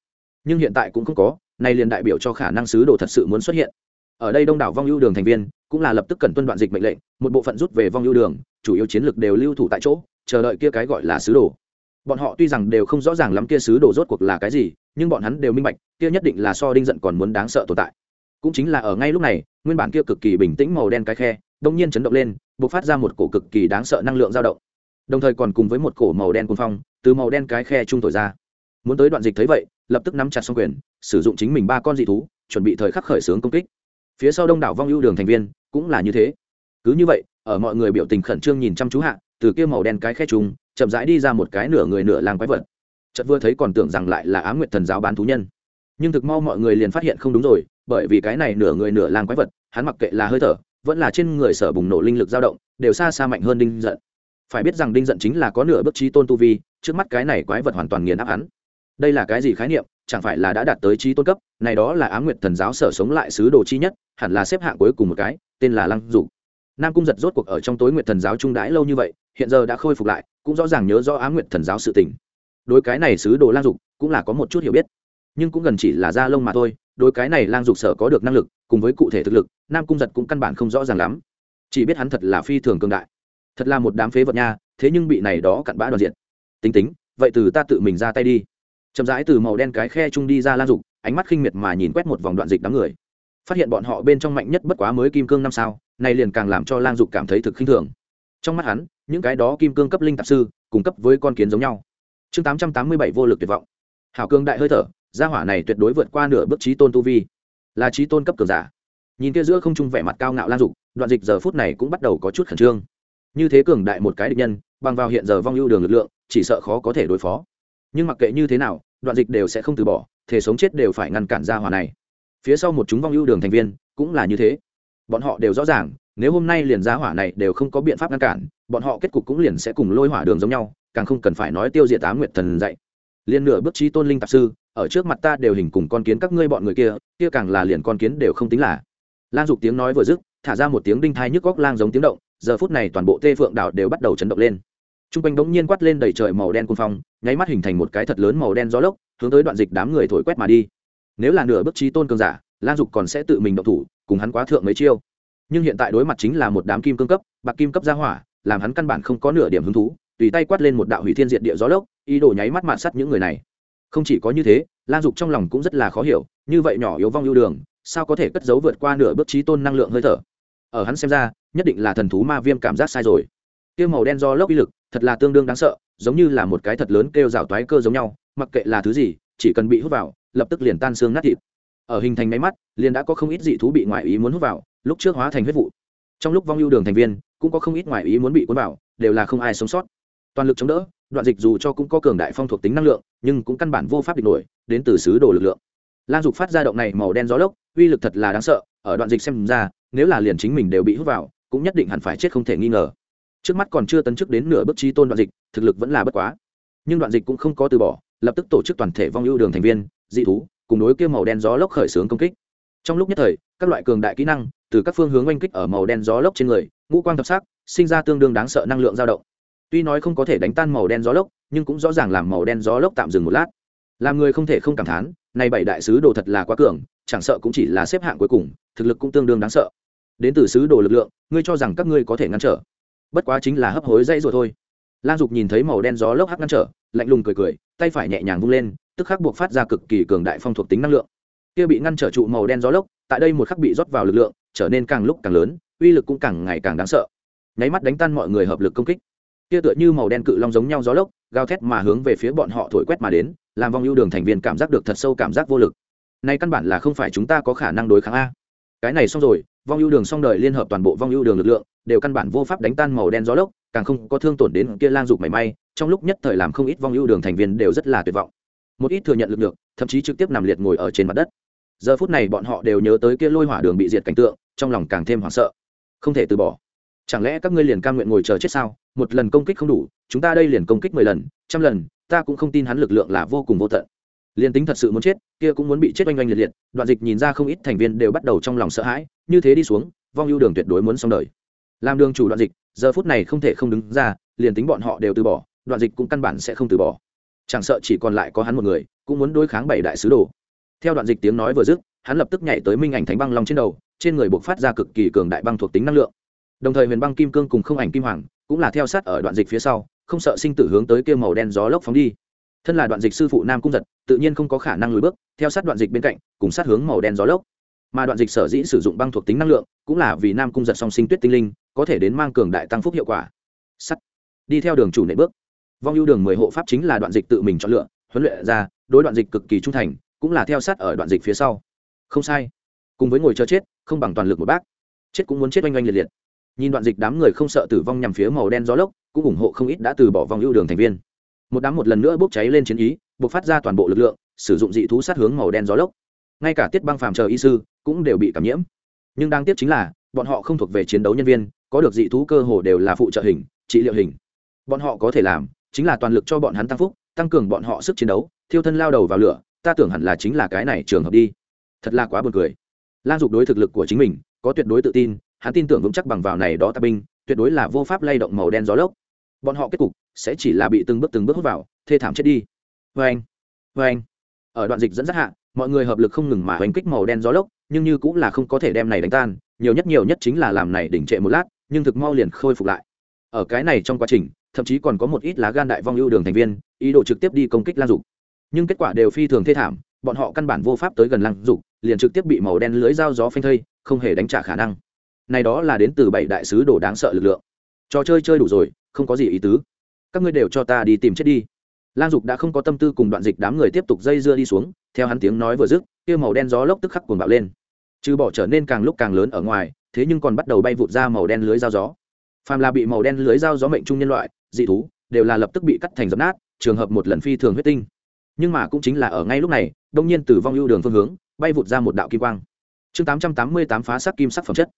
Nhưng hiện tại cũng không có nay liền đại biểu cho khả năng sứ đồ thật sự muốn xuất hiện. Ở đây đông đảo vong ưu đường thành viên cũng là lập tức cần tuân đoạn dịch mệnh lệnh, một bộ phận rút về vong ưu đường, chủ yếu chiến lược đều lưu thủ tại chỗ, chờ đợi kia cái gọi là sứ đồ bọn họ tuy rằng đều không rõ ràng lắm kia sứ đồ rốt cuộc là cái gì, nhưng bọn hắn đều minh bạch, kia nhất định là so đinh giận còn muốn đáng sợ tồn tại. Cũng chính là ở ngay lúc này, nguyên bản kia cực kỳ bình tĩnh màu đen cái khe, đông nhiên chấn động lên b ộ c phát ra một cổ cực kỳ đáng sợ năng lượng dao động. Đồng thời còn cùng với một cổ màu đen cuồng phong, từ màu đen cái khe trung thổi ra. Muốn tới đoạn dịch thấy vậy, lập tức nắm chặt xong quyền, sử dụng chính mình ba con dị thú, chuẩn bị thời khắc khởi xướng công kích. Phía sau đông đảo vong ưu đường thành viên, cũng là như thế. Cứ như vậy, ở mọi người biểu tình khẩn trương nhìn chăm chú hạ từ kia màu đen cái khe trung chậm rãi đi ra một cái nửa người nửa làng quái vật. Chợt vừa thấy còn tưởng rằng lại là á nguyệt thần giáo bán thú nhân. Nhưng thực mau mọi người liền phát hiện không đúng rồi, bởi vì cái này nửa người nửa làng quái vật, hắn mặc kệ là hơi thở, vẫn là trên người sở bùng nổ linh lực dao động, đều xa xa mạnh hơn đinh giận. Phải biết rằng đinh giận chính là có nửa bước trí tôn tu vi, trước mắt cái này quái vật hoàn toàn nghiền áp hắn. Đây là cái gì khái niệm? Chẳng phải là đã đạt tới trí tôn cấp, này đó là á nguyệt thần giáo sở sống lại sứ đồ chi nhất, hẳn là xếp hạng cuối cùng một cái, tên là lăng dục. Nam cung giật rốt cuộc ở trong tối nguyệt thần giáo trung đãi lâu như vậy hiện giờ đã khôi phục lại, cũng rõ ràng nhớ rõ á nguyện thần giáo sự tình. Đối cái này sứ đồ lang dục cũng là có một chút hiểu biết. Nhưng cũng gần chỉ là da lông mà thôi, đối cái này lang dục sở có được năng lực, cùng với cụ thể thực lực, nam cung giật cũng căn bản không rõ ràng lắm. Chỉ biết hắn thật là phi thường cường đại. Thật là một đám phế vật nha, thế nhưng bị này đó cặn bã đoàn diện. Tính tính, vậy từ ta tự mình ra tay đi. Chậm rãi từ màu đen cái khe trung đi ra lang dục, ánh mắt khinh miệt mà nhìn quét một vòng đoạn dịch đám người. Phát hiện bọn họ bên trong mạnh nhất bất quá mới kim cương năm sao, này liền càng làm cho lang dục cảm thấy thực khinh thường. Trong mắt hắn những cái đó kim cương cấp linh tạp sư cung cấp với con kiến giống nhau. Chương tám trăm tám mươi bảy vô lực tuyệt vọng. Hảo cương đại hơi thở, gia hỏa này tuyệt đối vượt qua nửa bước trí tôn tu vi. Là trí tôn cấp cường giả. Nhìn kia giữa không trung vẻ mặt cao ngạo lan dục, đoạn dịch giờ phút này cũng bắt đầu có chút khẩn trương. Như thế cường đại một cái địch nhân, bằng vào hiện giờ vong ưu đường lực lượng, chỉ sợ khó có thể đối phó. Nhưng mặc kệ như thế nào, đoạn dịch đều sẽ không từ bỏ thể sống chết đều phải ngăn cản gia hỏa này. Phía sau một chúng vong ưu đường thành viên, cũng là như thế. Bọn họ đều rõ ràng nếu hôm nay liền giá hỏa này đều không có biện pháp ngăn cản, bọn họ kết cục cũng liền sẽ cùng lôi hỏa đường giống nhau, càng không cần phải nói tiêu diệt ám nguyệt thần dạy. Liên nửa bước trí tôn linh tạp sư, ở trước mặt ta đều hình cùng con kiến các ngươi bọn người kia kia càng là liền con kiến đều không tính là. Lang dục tiếng nói vừa dứt, thả ra một tiếng đinh thai nhức góc lang giống tiếng động, giờ phút này toàn bộ tê phượng đảo đều bắt đầu chấn động lên. T r u n g quanh bỗng nhiên quát lên đầy trời màu đen cung phong, nháy mắt hình thành một cái thật lớn màu đen gió lốc, hướng tới đoạn dịch đám người thổi quét mà đi. Nếu là nửa bước trí tôn cường giả, lang dục còn sẽ tự mình động thủ, cùng hắn quá thượng mấy chiêu nhưng hiện tại đối mặt chính là một đám kim cương cấp, bạc kim cấp gia hỏa, làm hắn căn bản không có nửa điểm hứng thú, tùy tay quát lên một đạo hủy thiên diệt địa gió lốc, ý đồ nháy mắt mạn sắt những người này. Không chỉ có như thế lan dục trong lòng cũng rất là khó hiểu, như vậy nhỏ yếu vong ưu đường, sao có thể cất giấu vượt qua nửa bước trí tôn năng lượng hơi thở? Ở hắn xem ra, nhất định là thần thú ma viêm cảm giác sai rồi. Tiêu màu đen do lốc uy lực, thật là tương đương đáng sợ, giống như là một cái thật lớn kêu rào toái cơ giống nhau, mặc kệ là thứ gì, chỉ cần bị hút vào, lập tức liền tan xương nát thịt. Ở hình thành máy mắt, liền đã có không ít dị thú bị ngoại ý muốn hút vào lúc trước hóa thành huyết vụ. Trong lúc vong ưu đường thành viên, cũng có không ít ngoại ý muốn bị cuốn vào, đều là không ai sống sót. Toàn lực chống đỡ, đoạn dịch dù cho cũng có cường đại phong thuộc tính năng lượng, nhưng cũng căn bản vô pháp địch nổi, đến từ xứ đồ lực lượng. Lan dục phát ra động này màu đen gió lốc, uy lực thật là đáng sợ, ở đoạn dịch xem ra, nếu là liền chính mình đều bị hút vào, cũng nhất định hẳn phải chết không thể nghi ngờ. Trước mắt còn chưa tấn chức đến nửa bước trí tôn đoạn dịch, thực lực vẫn là bất quá. Nhưng đoạn dịch cũng không có từ bỏ, lập tức tổ chức toàn thể vong ưu đường thành viên, dị thú, cùng đối kia màu đen gió lốc khởi xướng công kích trong lúc nhất thời, các loại cường đại kỹ năng, từ các phương hướng oanh kích ở màu đen gió lốc trên người, ngũ quang thập sắc, sinh ra tương đương đáng sợ năng lượng dao động. Tuy nói không có thể đánh tan màu đen gió lốc, nhưng cũng rõ ràng làm màu đen gió lốc tạm dừng một lát. Làm người không thể không cảm thán nay bảy đại sứ đồ thật là quá cường, chẳng sợ cũng chỉ là xếp hạng cuối cùng, thực lực cũng tương đương đáng sợ. Đến từ sứ đồ lực lượng, ngươi cho rằng các ngươi có thể ngăn trở. Bất quá chính là hấp hối dây rồi thôi. Lan dục nhìn thấy màu đen gió lốc hắc ngăn trở, lạnh lùng cười cười, tay phải nhẹ nhàng vung lên, tức khắc buộc phát ra cực kỳ cường đại phong thuộc tính năng lượng kia bị ngăn trở trụ màu đen gió lốc, tại đây một khắc bị rót vào lực lượng, trở nên càng lúc càng lớn, uy lực cũng càng ngày càng đáng sợ. Nháy mắt đánh tan mọi người hợp lực công kích. Kia tựa như màu đen cự long giống nhau gió lốc, gào thét mà hướng về phía bọn họ thổi quét mà đến, làm vong ưu đường thành viên cảm giác được thật sâu cảm giác vô lực. Nay căn bản là không phải chúng ta có khả năng đối kháng a. Cái này xong rồi, vong ưu đường xong đời liên hợp toàn bộ vong ưu đường lực lượng, đều căn bản vô pháp đánh tan màu đen gió lốc, càng không có thương tổn đến kia lang dục mảy may, trong lúc nhất thời làm không ít vong ưu đường thành viên đều rất là tuyệt vọng. Một ít thừa nhận lực lượng, thậm chí trực tiếp nằm liệt ngồi ở trên mặt đất giờ phút này bọn họ đều nhớ tới kia lôi hỏa đường bị diệt cảnh tượng, trong lòng càng thêm hoảng sợ. Không thể từ bỏ. Chẳng lẽ các ngươi liền cam nguyện ngồi chờ chết sao? Một lần công kích không đủ, chúng ta đây liền công kích mười lần, trăm lần, ta cũng không tin hắn lực lượng là vô cùng vô tận. Liền tính thật sự muốn chết, kia cũng muốn bị chết oanh oanh liệt liệt, đoạn dịch nhìn ra không ít thành viên đều bắt đầu trong lòng sợ hãi, như thế đi xuống, vong ưu đường tuyệt đối muốn xong đời. Làm đường chủ đoạn dịch, giờ phút này không thể không đứng ra, liền tính bọn họ đều từ bỏ, đoạn dịch cũng căn bản sẽ không từ bỏ. Chẳng sợ chỉ còn lại có hắn một người, cũng muốn đối kháng bảy đại sứ đồ theo đoạn dịch tiếng nói vừa dứt, hắn lập tức nhảy tới minh ảnh thánh băng long trên đầu, trên người buộc phát ra cực kỳ cường đại băng thuộc tính năng lượng. Đồng thời huyền băng kim cương cùng không ảnh kim hoàng cũng là theo sát ở đoạn dịch phía sau, không sợ sinh tử hướng tới kia màu đen gió lốc phóng đi. Thân là đoạn dịch sư phụ nam cung giật, tự nhiên không có khả năng lùi bước, theo sát đoạn dịch bên cạnh, cùng sát hướng màu đen gió lốc. Mà đoạn dịch sở dĩ sử dụng băng thuộc tính năng lượng, cũng là vì nam cung giật song sinh tuyết tinh linh, có thể đến mang cường đại tăng phúc hiệu quả. Sắt. Đi theo đường chủ nệ bước. Vong ưu đường mười hộ pháp chính là đoạn dịch tự mình chọn lựa, huấn luyện ra, đối đoạn dịch cực kỳ trung thành cũng là theo sát ở đoạn dịch phía sau. Không sai. Cùng với ngồi chờ chết, không bằng toàn lực một bác. Chết cũng muốn chết oanh oanh liệt liệt. Nhìn đoạn dịch đám người không sợ tử vong nhằm phía màu đen gió lốc, cũng ủng hộ không ít đã từ bỏ vòng ưu đường thành viên. Một đám một lần nữa bốc cháy lên chiến ý, buộc phát ra toàn bộ lực lượng, sử dụng dị thú sát hướng màu đen gió lốc. Ngay cả tiết băng phàm chờ y sư cũng đều bị cảm nhiễm. Nhưng đáng tiếc chính là, bọn họ không thuộc về chiến đấu nhân viên, có được dị thú cơ hồ đều là phụ trợ hình, trị liệu hình. Bọn họ có thể làm, chính là toàn lực cho bọn hắn tăng phúc, tăng cường bọn họ sức chiến đấu, thiêu thân lao đầu vào lửa ta tưởng hẳn là chính là cái này trường hợp đi. Thật là quá buồn cười. Lan dục đối thực lực của chính mình, có tuyệt đối tự tin, hắn tin tưởng vững chắc bằng vào này đó ta binh, tuyệt đối là vô pháp lay động màu đen gió lốc. Bọn họ kết cục sẽ chỉ là bị từng bước từng bước hút vào, thê thảm chết đi. Vê anh vê anh ở đoạn dịch dẫn dắt hạ, mọi người hợp lực không ngừng mà hành kích màu đen gió lốc, nhưng như cũng là không có thể đem này đánh tan, nhiều nhất nhiều nhất chính là làm này đỉnh trệ một lát, nhưng thực mau liền khôi phục lại. Ở cái này trong quá trình, thậm chí còn có một ít lá gan đại vong ưu đường thành viên, ý đồ trực tiếp đi công kích lan dục nhưng kết quả đều phi thường thê thảm, bọn họ căn bản vô pháp tới gần lăng dục, liền trực tiếp bị màu đen lưới dao gió phanh thây, không hề đánh trả khả năng. Này đó là đến từ bảy đại sứ đồ đáng sợ lực lượng. Trò chơi chơi đủ rồi, không có gì ý tứ. Các ngươi đều cho ta đi tìm chết đi. Lang dục đã không có tâm tư cùng đoạn dịch đám người tiếp tục dây dưa đi xuống, theo hắn tiếng nói vừa dứt, kia màu đen gió lốc tức khắc cuồng bạo lên. Chứ bỏ trở nên càng lúc càng lớn ở ngoài, thế nhưng còn bắt đầu bay vụt ra màu đen lưới dao gió. Phàm là bị màu đen lưới dao gió mệnh trung nhân loại, dị thú, đều là lập tức bị cắt thành dập nát, trường hợp một lần phi thường huyết tinh nhưng mà cũng chính là ở ngay lúc này, đông nhiên từ vong ưu đường phương hướng, bay vụt ra một đạo kim quang. Chương tám trăm tám mươi tám phá sắc kim sắc phẩm chất.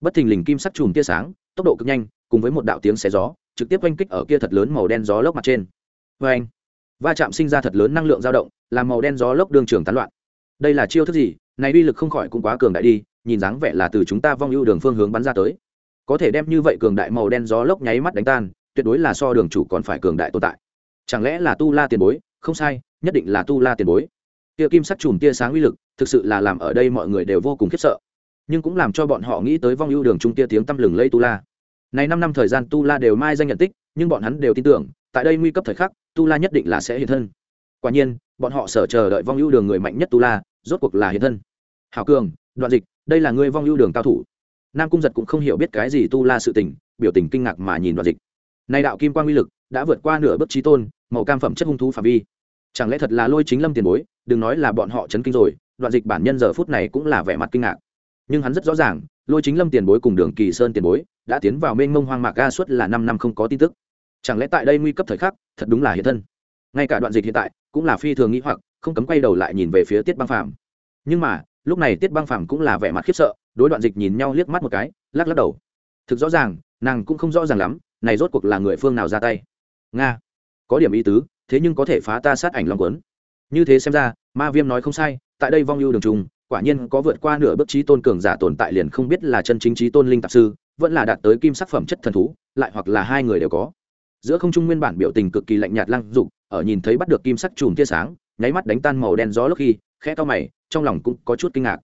Bất thình lình kim sắc chùm tia sáng, tốc độ cực nhanh, cùng với một đạo tiếng xé gió, trực tiếp oanh kích ở kia thật lớn màu đen gió lốc mặt trên. Vê anh va chạm sinh ra thật lớn năng lượng dao động, làm màu đen gió lốc đường trường tán loạn. Đây là chiêu thức gì? Này uy lực không khỏi cũng quá cường đại đi, nhìn dáng vẻ là từ chúng ta vong ưu đường phương hướng bắn ra tới. Có thể đem như vậy cường đại màu đen gió lốc nháy mắt đánh tan, tuyệt đối là so đường chủ còn phải cường đại tồn tại. Chẳng lẽ là tu la tiền bối? Không sai nhất định là tu la tiền bối. Tia kim sắc chùm tia sáng uy lực, thực sự là làm ở đây mọi người đều vô cùng khiếp sợ. Nhưng cũng làm cho bọn họ nghĩ tới vong ưu đường trung tia tiếng tăm lừng lây tu la. Này năm năm thời gian tu la đều mai danh nhận tích, nhưng bọn hắn đều tin tưởng, tại đây nguy cấp thời khắc, tu la nhất định là sẽ hiện thân. Quả nhiên, bọn họ sở chờ đợi vong ưu đường người mạnh nhất tu la, rốt cuộc là hiện thân. Hảo cường, đoạn dịch, đây là người vong ưu đường cao thủ. Nam cung giật cũng không hiểu biết cái gì tu la sự tình, biểu tình kinh ngạc mà nhìn đoạn dịch. Nay đạo kim quang uy lực, đã vượt qua nửa bước trí tôn, màu cam phẩm chất hung thú phạm vi chẳng lẽ thật là lôi chính lâm tiền bối, đừng nói là bọn họ chấn kinh rồi, đoạn dịch bản nhân giờ phút này cũng là vẻ mặt kinh ngạc. Nhưng hắn rất rõ ràng, lôi chính lâm tiền bối cùng đường kỳ sơn tiền bối đã tiến vào mênh mông hoang mạc ga suốt là năm năm không có tin tức. Chẳng lẽ tại đây nguy cấp thời khắc, thật đúng là hiện thân? Ngay cả đoạn dịch hiện tại cũng là phi thường nghĩ hoặc, không cấm quay đầu lại nhìn về phía tiết băng phàm. Nhưng mà, lúc này tiết băng phàm cũng là vẻ mặt khiếp sợ, đối đoạn dịch nhìn nhau liếc mắt một cái, lắc lắc đầu. Thực rõ ràng, nàng cũng không rõ ràng lắm, này rốt cuộc là người phương nào ra tay? Nga, có điểm ý tứ thế nhưng có thể phá ta sát ảnh long quấn. Như thế xem ra, ma viêm nói không sai, tại đây vong ưu đường trùng, quả nhiên có vượt qua nửa bước trí tôn cường giả tồn tại liền không biết là chân chính trí tôn linh tạp sư, vẫn là đạt tới kim sắc phẩm chất thần thú, lại hoặc là hai người đều có. Giữa không trung nguyên bản biểu tình cực kỳ lạnh nhạt lăng dục, ở nhìn thấy bắt được kim sắc chùm tia sáng, nháy mắt đánh tan màu đen gió lúc khi, khẽ to mày, trong lòng cũng có chút kinh ngạc.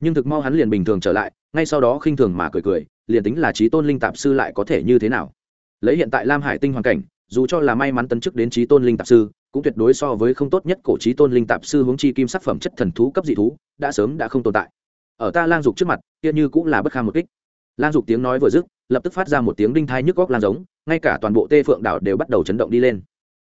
Nhưng thực mau hắn liền bình thường trở lại, ngay sau đó khinh thường mà cười cười, liền tính là trí tôn linh tạp sư lại có thể như thế nào? Lấy hiện tại lam hải tinh hoàn cảnh dù cho là may mắn tấn chức đến trí tôn linh tạp sư, cũng tuyệt đối so với không tốt nhất cổ trí tôn linh tạp sư hướng chi kim sắc phẩm chất thần thú cấp dị thú, đã sớm đã không tồn tại. Ở ta lang dục trước mặt, kia như cũng là bất kham một kích. Lang dục tiếng nói vừa dứt, lập tức phát ra một tiếng đinh thai nhức góc lan giống, ngay cả toàn bộ tê phượng đảo đều bắt đầu chấn động đi lên.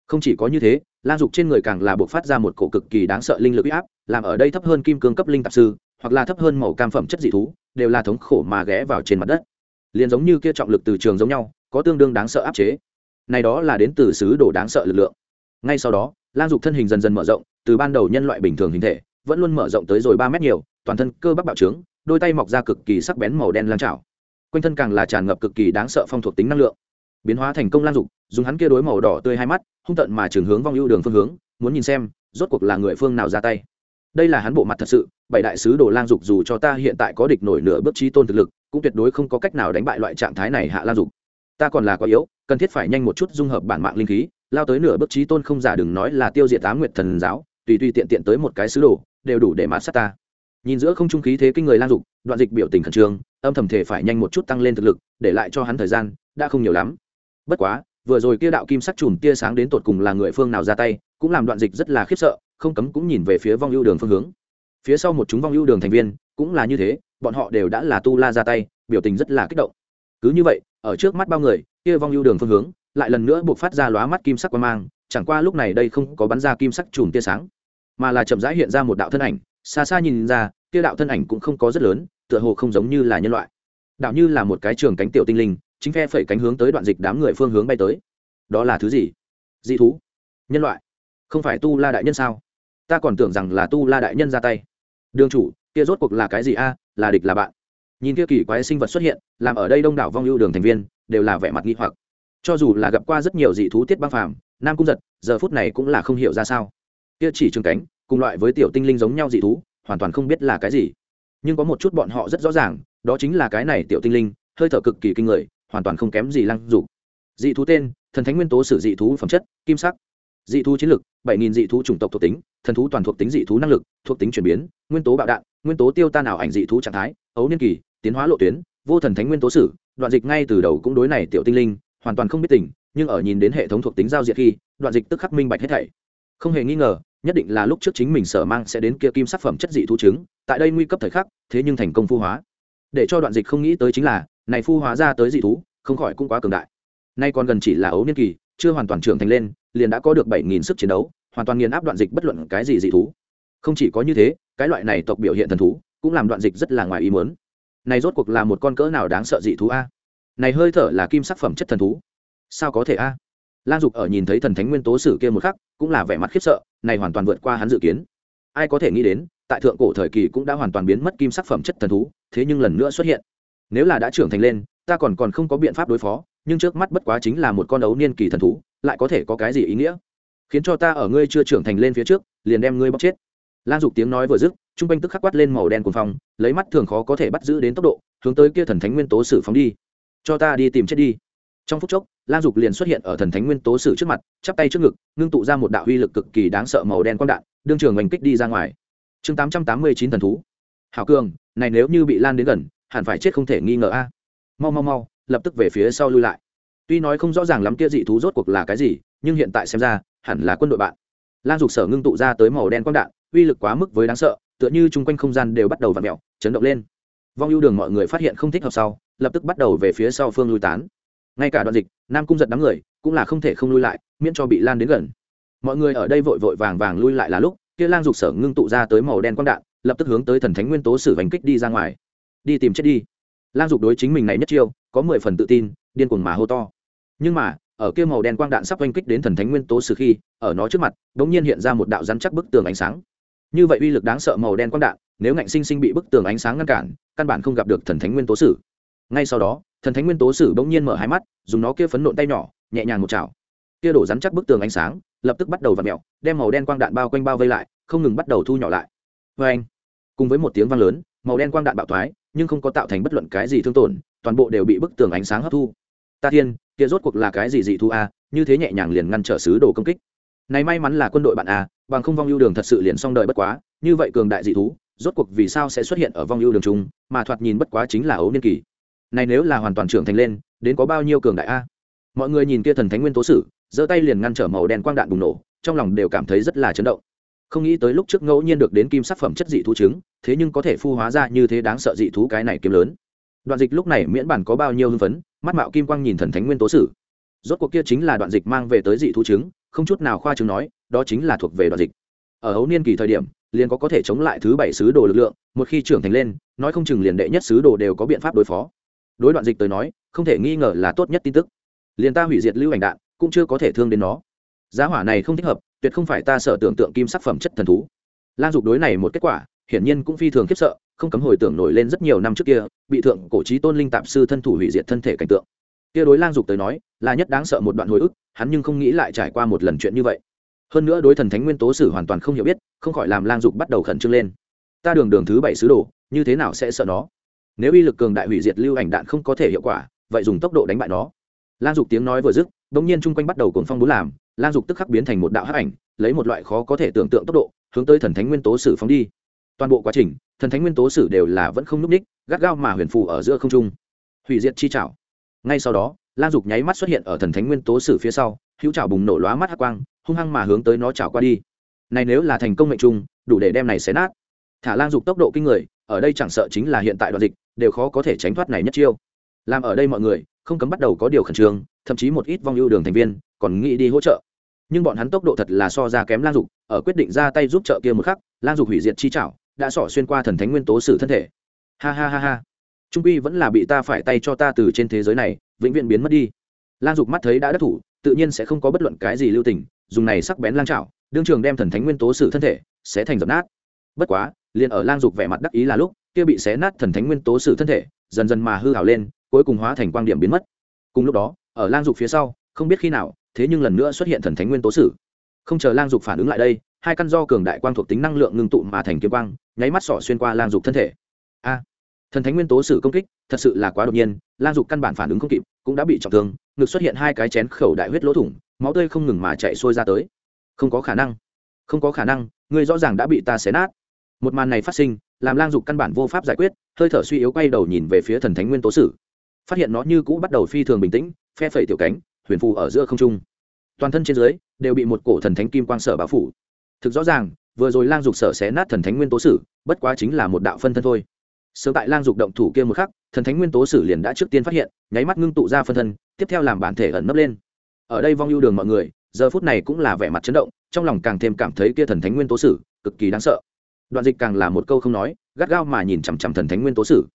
Không chỉ có như thế, lang dục trên người càng là buộc phát ra một cổ cực kỳ đáng sợ linh lực uy áp, làm ở đây thấp hơn kim cương cấp linh tạp sư, hoặc là thấp hơn màu cam phẩm chất dị thú, đều là thống khổ mà ghé vào trên mặt đất. Liền giống như kia trọng lực từ trường giống nhau, có tương đương đáng sợ áp chế này đó là đến từ xứ đồ đáng sợ lực lượng. Ngay sau đó, lang dục thân hình dần dần mở rộng, từ ban đầu nhân loại bình thường hình thể, vẫn luôn mở rộng tới rồi ba mét nhiều, toàn thân cơ bắp bạo trướng, đôi tay mọc ra cực kỳ sắc bén màu đen lan trào quanh thân càng là tràn ngập cực kỳ đáng sợ phong thuộc tính năng lượng. Biến hóa thành công lang dục, dùng hắn kia đối màu đỏ tươi hai mắt, hung tận mà trường hướng vong ưu đường phương hướng, muốn nhìn xem, rốt cuộc là người phương nào ra tay. Đây là hắn bộ mặt thật sự, bảy đại sứ đồ lang dục dù cho ta hiện tại có địch nổi nửa bước trí tôn thực lực, cũng tuyệt đối không có cách nào đánh bại loại trạng thái này hạ lang dục. Ta còn là quá yếu cần thiết phải nhanh một chút dung hợp bản mạng linh khí, lao tới nửa bước trí tôn không giả đừng nói là tiêu diệt tám nguyệt thần giáo, tùy tùy tiện tiện tới một cái sứ đồ, đều đủ để mạt sát ta. Nhìn giữa không trung khí thế kinh người lan dục, đoạn dịch biểu tình khẩn trương, âm thầm thể phải nhanh một chút tăng lên thực lực, để lại cho hắn thời gian, đã không nhiều lắm. Bất quá, vừa rồi kia đạo kim sắc chùm tia sáng đến tột cùng là người phương nào ra tay, cũng làm đoạn dịch rất là khiếp sợ, không cấm cũng nhìn về phía vong ưu đường phương hướng. Phía sau một chúng vong ưu đường thành viên, cũng là như thế, bọn họ đều đã là tu la ra tay, biểu tình rất là kích động. Cứ như vậy, ở trước mắt bao người kia vong ưu đường phương hướng, lại lần nữa buộc phát ra lóa mắt kim sắc quang mang, chẳng qua lúc này đây không có bắn ra kim sắc chùm tia sáng, mà là chậm rãi hiện ra một đạo thân ảnh, xa xa nhìn ra, kia đạo thân ảnh cũng không có rất lớn, tựa hồ không giống như là nhân loại. Đạo như là một cái trường cánh tiểu tinh linh, chính phe phẩy cánh hướng tới đoạn dịch đám người phương hướng bay tới. Đó là thứ gì? Dị thú. Nhân loại. Không phải tu la đại nhân sao? Ta còn tưởng rằng là tu la đại nhân ra tay. Đương chủ, kia rốt cuộc là cái gì a? Là địch là bạn nhìn kia kỳ quái sinh vật xuất hiện, làm ở đây đông đảo vong ưu đường thành viên, đều là vẻ mặt nghi hoặc. Cho dù là gặp qua rất nhiều dị thú tiết băng phàm, nam cung giật, giờ phút này cũng là không hiểu ra sao. Kia chỉ trường cánh, cùng loại với tiểu tinh linh giống nhau dị thú, hoàn toàn không biết là cái gì. Nhưng có một chút bọn họ rất rõ ràng, đó chính là cái này tiểu tinh linh, hơi thở cực kỳ kinh người, hoàn toàn không kém gì lăng dục. Dị thú tên, thần thánh nguyên tố sử dị thú phẩm chất, kim sắc. Dị thú chiến lực, bảy nghìn dị thú chủng tộc thuộc tính, thần thú toàn thuộc tính dị thú năng lực, thuộc tính chuyển biến, nguyên tố bạo đạn, nguyên tố tiêu tan ảo ảnh dị thú trạng thái, ấu niên kỳ tiến hóa lộ tuyến vô thần thánh nguyên tố sử đoạn dịch ngay từ đầu cũng đối này tiểu tinh linh hoàn toàn không biết tình nhưng ở nhìn đến hệ thống thuộc tính giao diện khi đoạn dịch tức khắc minh bạch hết thảy. Không hề nghi ngờ nhất định là lúc trước chính mình sở mang sẽ đến kia kim sắc phẩm chất dị thú chứng, tại đây nguy cấp thời khắc thế nhưng thành công phu hóa. Để cho đoạn dịch không nghĩ tới chính là này phu hóa ra tới dị thú không khỏi cũng quá cường đại. Nay còn gần chỉ là ấu niên kỳ chưa hoàn toàn trưởng thành lên liền đã có được bảy nghìn sức chiến đấu hoàn toàn nghiền áp đoạn dịch bất luận cái gì dị thú. Không chỉ có như thế cái loại này tộc biểu hiện thần thú cũng làm đoạn dịch rất là ngoài ý muốn này rốt cuộc là một con cỡ nào đáng sợ dị thú a? Này hơi thở là kim sắc phẩm chất thần thú. Sao có thể a? Lan dục ở nhìn thấy thần thánh nguyên tố sử kia một khắc, cũng là vẻ mặt khiếp sợ, này hoàn toàn vượt qua hắn dự kiến. Ai có thể nghĩ đến, tại thượng cổ thời kỳ cũng đã hoàn toàn biến mất kim sắc phẩm chất thần thú, thế nhưng lần nữa xuất hiện. Nếu là đã trưởng thành lên, ta còn còn không có biện pháp đối phó, nhưng trước mắt bất quá chính là một con ấu niên kỳ thần thú, lại có thể có cái gì ý nghĩa? Khiến cho ta ở ngươi chưa trưởng thành lên phía trước, liền đem ngươi bóc chết lan dục tiếng nói vừa dứt t r u n g quanh tức khắc quát lên màu đen cuồng phong, lấy mắt thường khó có thể bắt giữ đến tốc độ, hướng tới kia thần thánh nguyên tố sử phóng đi. Cho ta đi tìm chết đi. Trong phút chốc lan dục liền xuất hiện ở thần thánh nguyên tố sử trước mặt, chắp tay trước ngực, ngưng tụ ra một đạo uy lực cực kỳ đáng sợ màu đen quang đạn, đương trường oanh kích đi ra ngoài. Chương tám trăm tám mươi chín thần thú. Hảo cường, này nếu như bị lan đến gần, hẳn phải chết không thể nghi ngờ a. Mau mau mau, lập tức về phía sau lui lại. Tuy nói không rõ ràng lắm kia dị thú rốt cuộc là cái gì, nhưng hiện tại xem ra, hẳn là quân đội bạn. Lan dục sở ngưng tụ ra tới màu đen quang đạn uy lực quá mức với đáng sợ, tựa như chung quanh không gian đều bắt đầu v ặ mẹo chấn động lên. Vong ưu đường mọi người phát hiện không thích hợp sau, lập tức bắt đầu về phía sau phương lui tán. Ngay cả đoạn dịch, nam cung giật đám người, cũng là không thể không lui lại, miễn cho bị lan đến gần. Mọi người ở đây vội vội vàng vàng lui lại là lúc, kia lang dục sở ngưng tụ ra tới màu đen quang đạn, lập tức hướng tới thần thánh nguyên tố sử vành kích đi ra ngoài. Đi tìm chết đi. Lang dục đối chính mình này nhất chiêu, có mười phần tự tin, điên cuồng mà hô to. Nhưng mà, ở kia màu đen quang đạn sắp oanh kích đến thần thánh nguyên tố sử khi, ở nó trước mặt đ ỗ n g nhiên hiện ra một đạo rắn chắc bức tường ánh sáng như vậy uy lực đáng sợ màu đen quang đạn, nếu ngạnh sinh sinh bị bức tường ánh sáng ngăn cản, căn bản không gặp được thần thánh nguyên tố sử. Ngay sau đó, thần thánh nguyên tố sử bỗng nhiên mở hai mắt, dùng nó kia phấn nộn tay nhỏ, nhẹ nhàng một chảo. Kia đổ rắn chắc bức tường ánh sáng, lập tức bắt đầu v ặ mẹo đem màu đen quang đạn bao quanh bao vây lại, không ngừng bắt đầu thu nhỏ lại. Vê anh, cùng với một tiếng vang lớn, màu đen quang đạn bạo thoái, nhưng không có tạo thành bất luận cái gì thương tổn, toàn bộ đều bị bức tường ánh sáng hấp thu. Ta thiên, kia rốt cuộc là cái gì dị thu a? Như thế nhẹ nhàng liền ngăn trở sứ đồ công kích. Này may mắn là quân đội bạn a bằng không vong ưu đường thật sự liền xong đời bất quá, như vậy cường đại dị thú, rốt cuộc vì sao sẽ xuất hiện ở vong ưu đường chung, mà thoạt nhìn bất quá chính là ấu niên kỳ. Này nếu là hoàn toàn trưởng thành lên, đến có bao nhiêu cường đại a? Mọi người nhìn kia thần thánh nguyên tố sử, giơ tay liền ngăn trở màu đen quang đạn bùng nổ, trong lòng đều cảm thấy rất là chấn động. Không nghĩ tới lúc trước ngẫu nhiên được đến kim sắc phẩm chất dị thú trứng thế nhưng có thể phu hóa ra như thế đáng sợ dị thú cái này kiếm lớn. Đoạn dịch lúc này miễn bản có bao nhiêu hưng phấn, mắt mạo kim quang nhìn thần thánh nguyên tố sử. Rốt cuộc kia chính là đoạn dịch mang về tới dị thú trứng không chút nào khoa chứng nói đó chính là thuộc về đoạn dịch. Ở hấu niên kỳ thời điểm, liền có có thể chống lại thứ bảy sứ đồ lực lượng, một khi trưởng thành lên, nói không chừng liền đệ nhất sứ đồ đều có biện pháp đối phó. Đối đoạn dịch tới nói, không thể nghi ngờ là tốt nhất tin tức. Liền ta hủy diệt lưu ảnh đạn, cũng chưa có thể thương đến nó. Giá hỏa này không thích hợp, tuyệt không phải ta sợ tưởng tượng kim sắc phẩm chất thần thú. Lan dục đối này một kết quả, hiển nhiên cũng phi thường khiếp sợ, không cấm hồi tưởng nổi lên rất nhiều năm trước kia, bị thượng cổ trí tôn linh tạp sư thân thủ hủy diệt thân thể cảnh tượng. Kia đối lang dục tới nói, là nhất đáng sợ một đoạn hồi ức, hắn nhưng không nghĩ lại trải qua một lần chuyện như vậy hơn nữa đối thần thánh nguyên tố sử hoàn toàn không hiểu biết, không khỏi làm lang dục bắt đầu khẩn trương lên. Ta đường đường thứ bảy sứ đồ, như thế nào sẽ sợ nó? Nếu uy lực cường đại hủy diệt lưu ảnh đạn không có thể hiệu quả, vậy dùng tốc độ đánh bại nó. Lang dục tiếng nói vừa dứt đ ỗ n g nhiên chung quanh bắt đầu cồn phong bú làm, lang dục tức khắc biến thành một đạo hắc ảnh, lấy một loại khó có thể tưởng tượng tốc độ, hướng tới thần thánh nguyên tố sử phóng đi. Toàn bộ quá trình, thần thánh nguyên tố sử đều là vẫn không n ú c ních gắt gao mà huyền phù ở giữa không trung. Hủy diệt chi trảo. Ngay sau đó lan dục nháy mắt xuất hiện ở thần thánh nguyên tố sử phía sau, hữu trào bùng nổ lóa mắt hắc quang, hung hăng mà hướng tới nó trào qua đi. Này nếu là thành công mệnh trung đủ để đem này xé nát. Thả lan dục tốc độ kinh người, ở đây chẳng sợ chính là hiện tại đoạn dịch, đều khó có thể tránh thoát này nhất chiêu. Làm ở đây mọi người, không cấm bắt đầu có điều khẩn trương, thậm chí một ít vong ưu đường thành viên, còn nghĩ đi hỗ trợ. Nhưng bọn hắn tốc độ thật là so ra kém lan dục, ở quyết định ra tay giúp trợ kia một khắc lan dục hủy diệt chi trảo, đã xỏ xuyên qua thần thánh nguyên tố sử thân thể. Ha ha ha ha trung quy vẫn là bị ta phải tay cho ta từ trên thế giới này, vĩnh viễn biến mất đi. Lan dục mắt thấy đã đắc thủ, tự nhiên sẽ không có bất luận cái gì lưu tình, dùng này sắc bén lang trạo đương trường đem thần thánh nguyên tố sử thân thể, sẽ thành dập nát. Bất quá, liền ở lang dục vẻ mặt đắc ý là lúc, kia bị xé nát thần thánh nguyên tố sử thân thể, dần dần mà hư hảo lên, cuối cùng hóa thành quang điểm biến mất. Cùng lúc đó, ở lang dục phía sau, không biết khi nào, thế nhưng lần nữa xuất hiện thần thánh nguyên tố sử. Không chờ lang dục phản ứng lại đây, hai căn do cường đại quang thuộc tính năng lượng ngưng tụ mà thành kiếm quang, nháy mắt sỏ xuyên qua lang dục thân thể. A! Thần thánh nguyên tố sử công kích, thật sự là quá đột nhiên, lang dục căn bản phản ứng không kịp, cũng đã bị trọng thương, ngực xuất hiện hai cái chén khẩu đại huyết lỗ thủng, máu tươi không ngừng mà chạy sôi ra tới. Không có khả năng. Không có khả năng, ngươi rõ ràng đã bị ta xé nát. Một màn này phát sinh, làm lang dục căn bản vô pháp giải quyết, hơi thở suy yếu quay đầu nhìn về phía thần thánh nguyên tố sử. Phát hiện nó như cũ bắt đầu phi thường bình tĩnh, phe phẩy tiểu cánh, huyền phù ở giữa không trung. Toàn thân trên dưới đều bị một cổ thần thánh kim quang sở bao phủ. Thực rõ ràng, vừa rồi lang dục sở xé nát thần thánh nguyên tố sử, bất quá chính là một đạo phân thân thôi sớm tại lang dục động thủ kia một khắc, thần thánh nguyên tố sử liền đã trước tiên phát hiện, nháy mắt ngưng tụ ra phân thân, tiếp theo làm bản thể ẩn nấp lên. Ở đây vong ưu đường mọi người, giờ phút này cũng là vẻ mặt chấn động, trong lòng càng thêm cảm thấy kia thần thánh nguyên tố sử, cực kỳ đáng sợ. Đoạn dịch càng là một câu không nói, gắt gao mà nhìn chằm chằm thần thánh nguyên tố sử.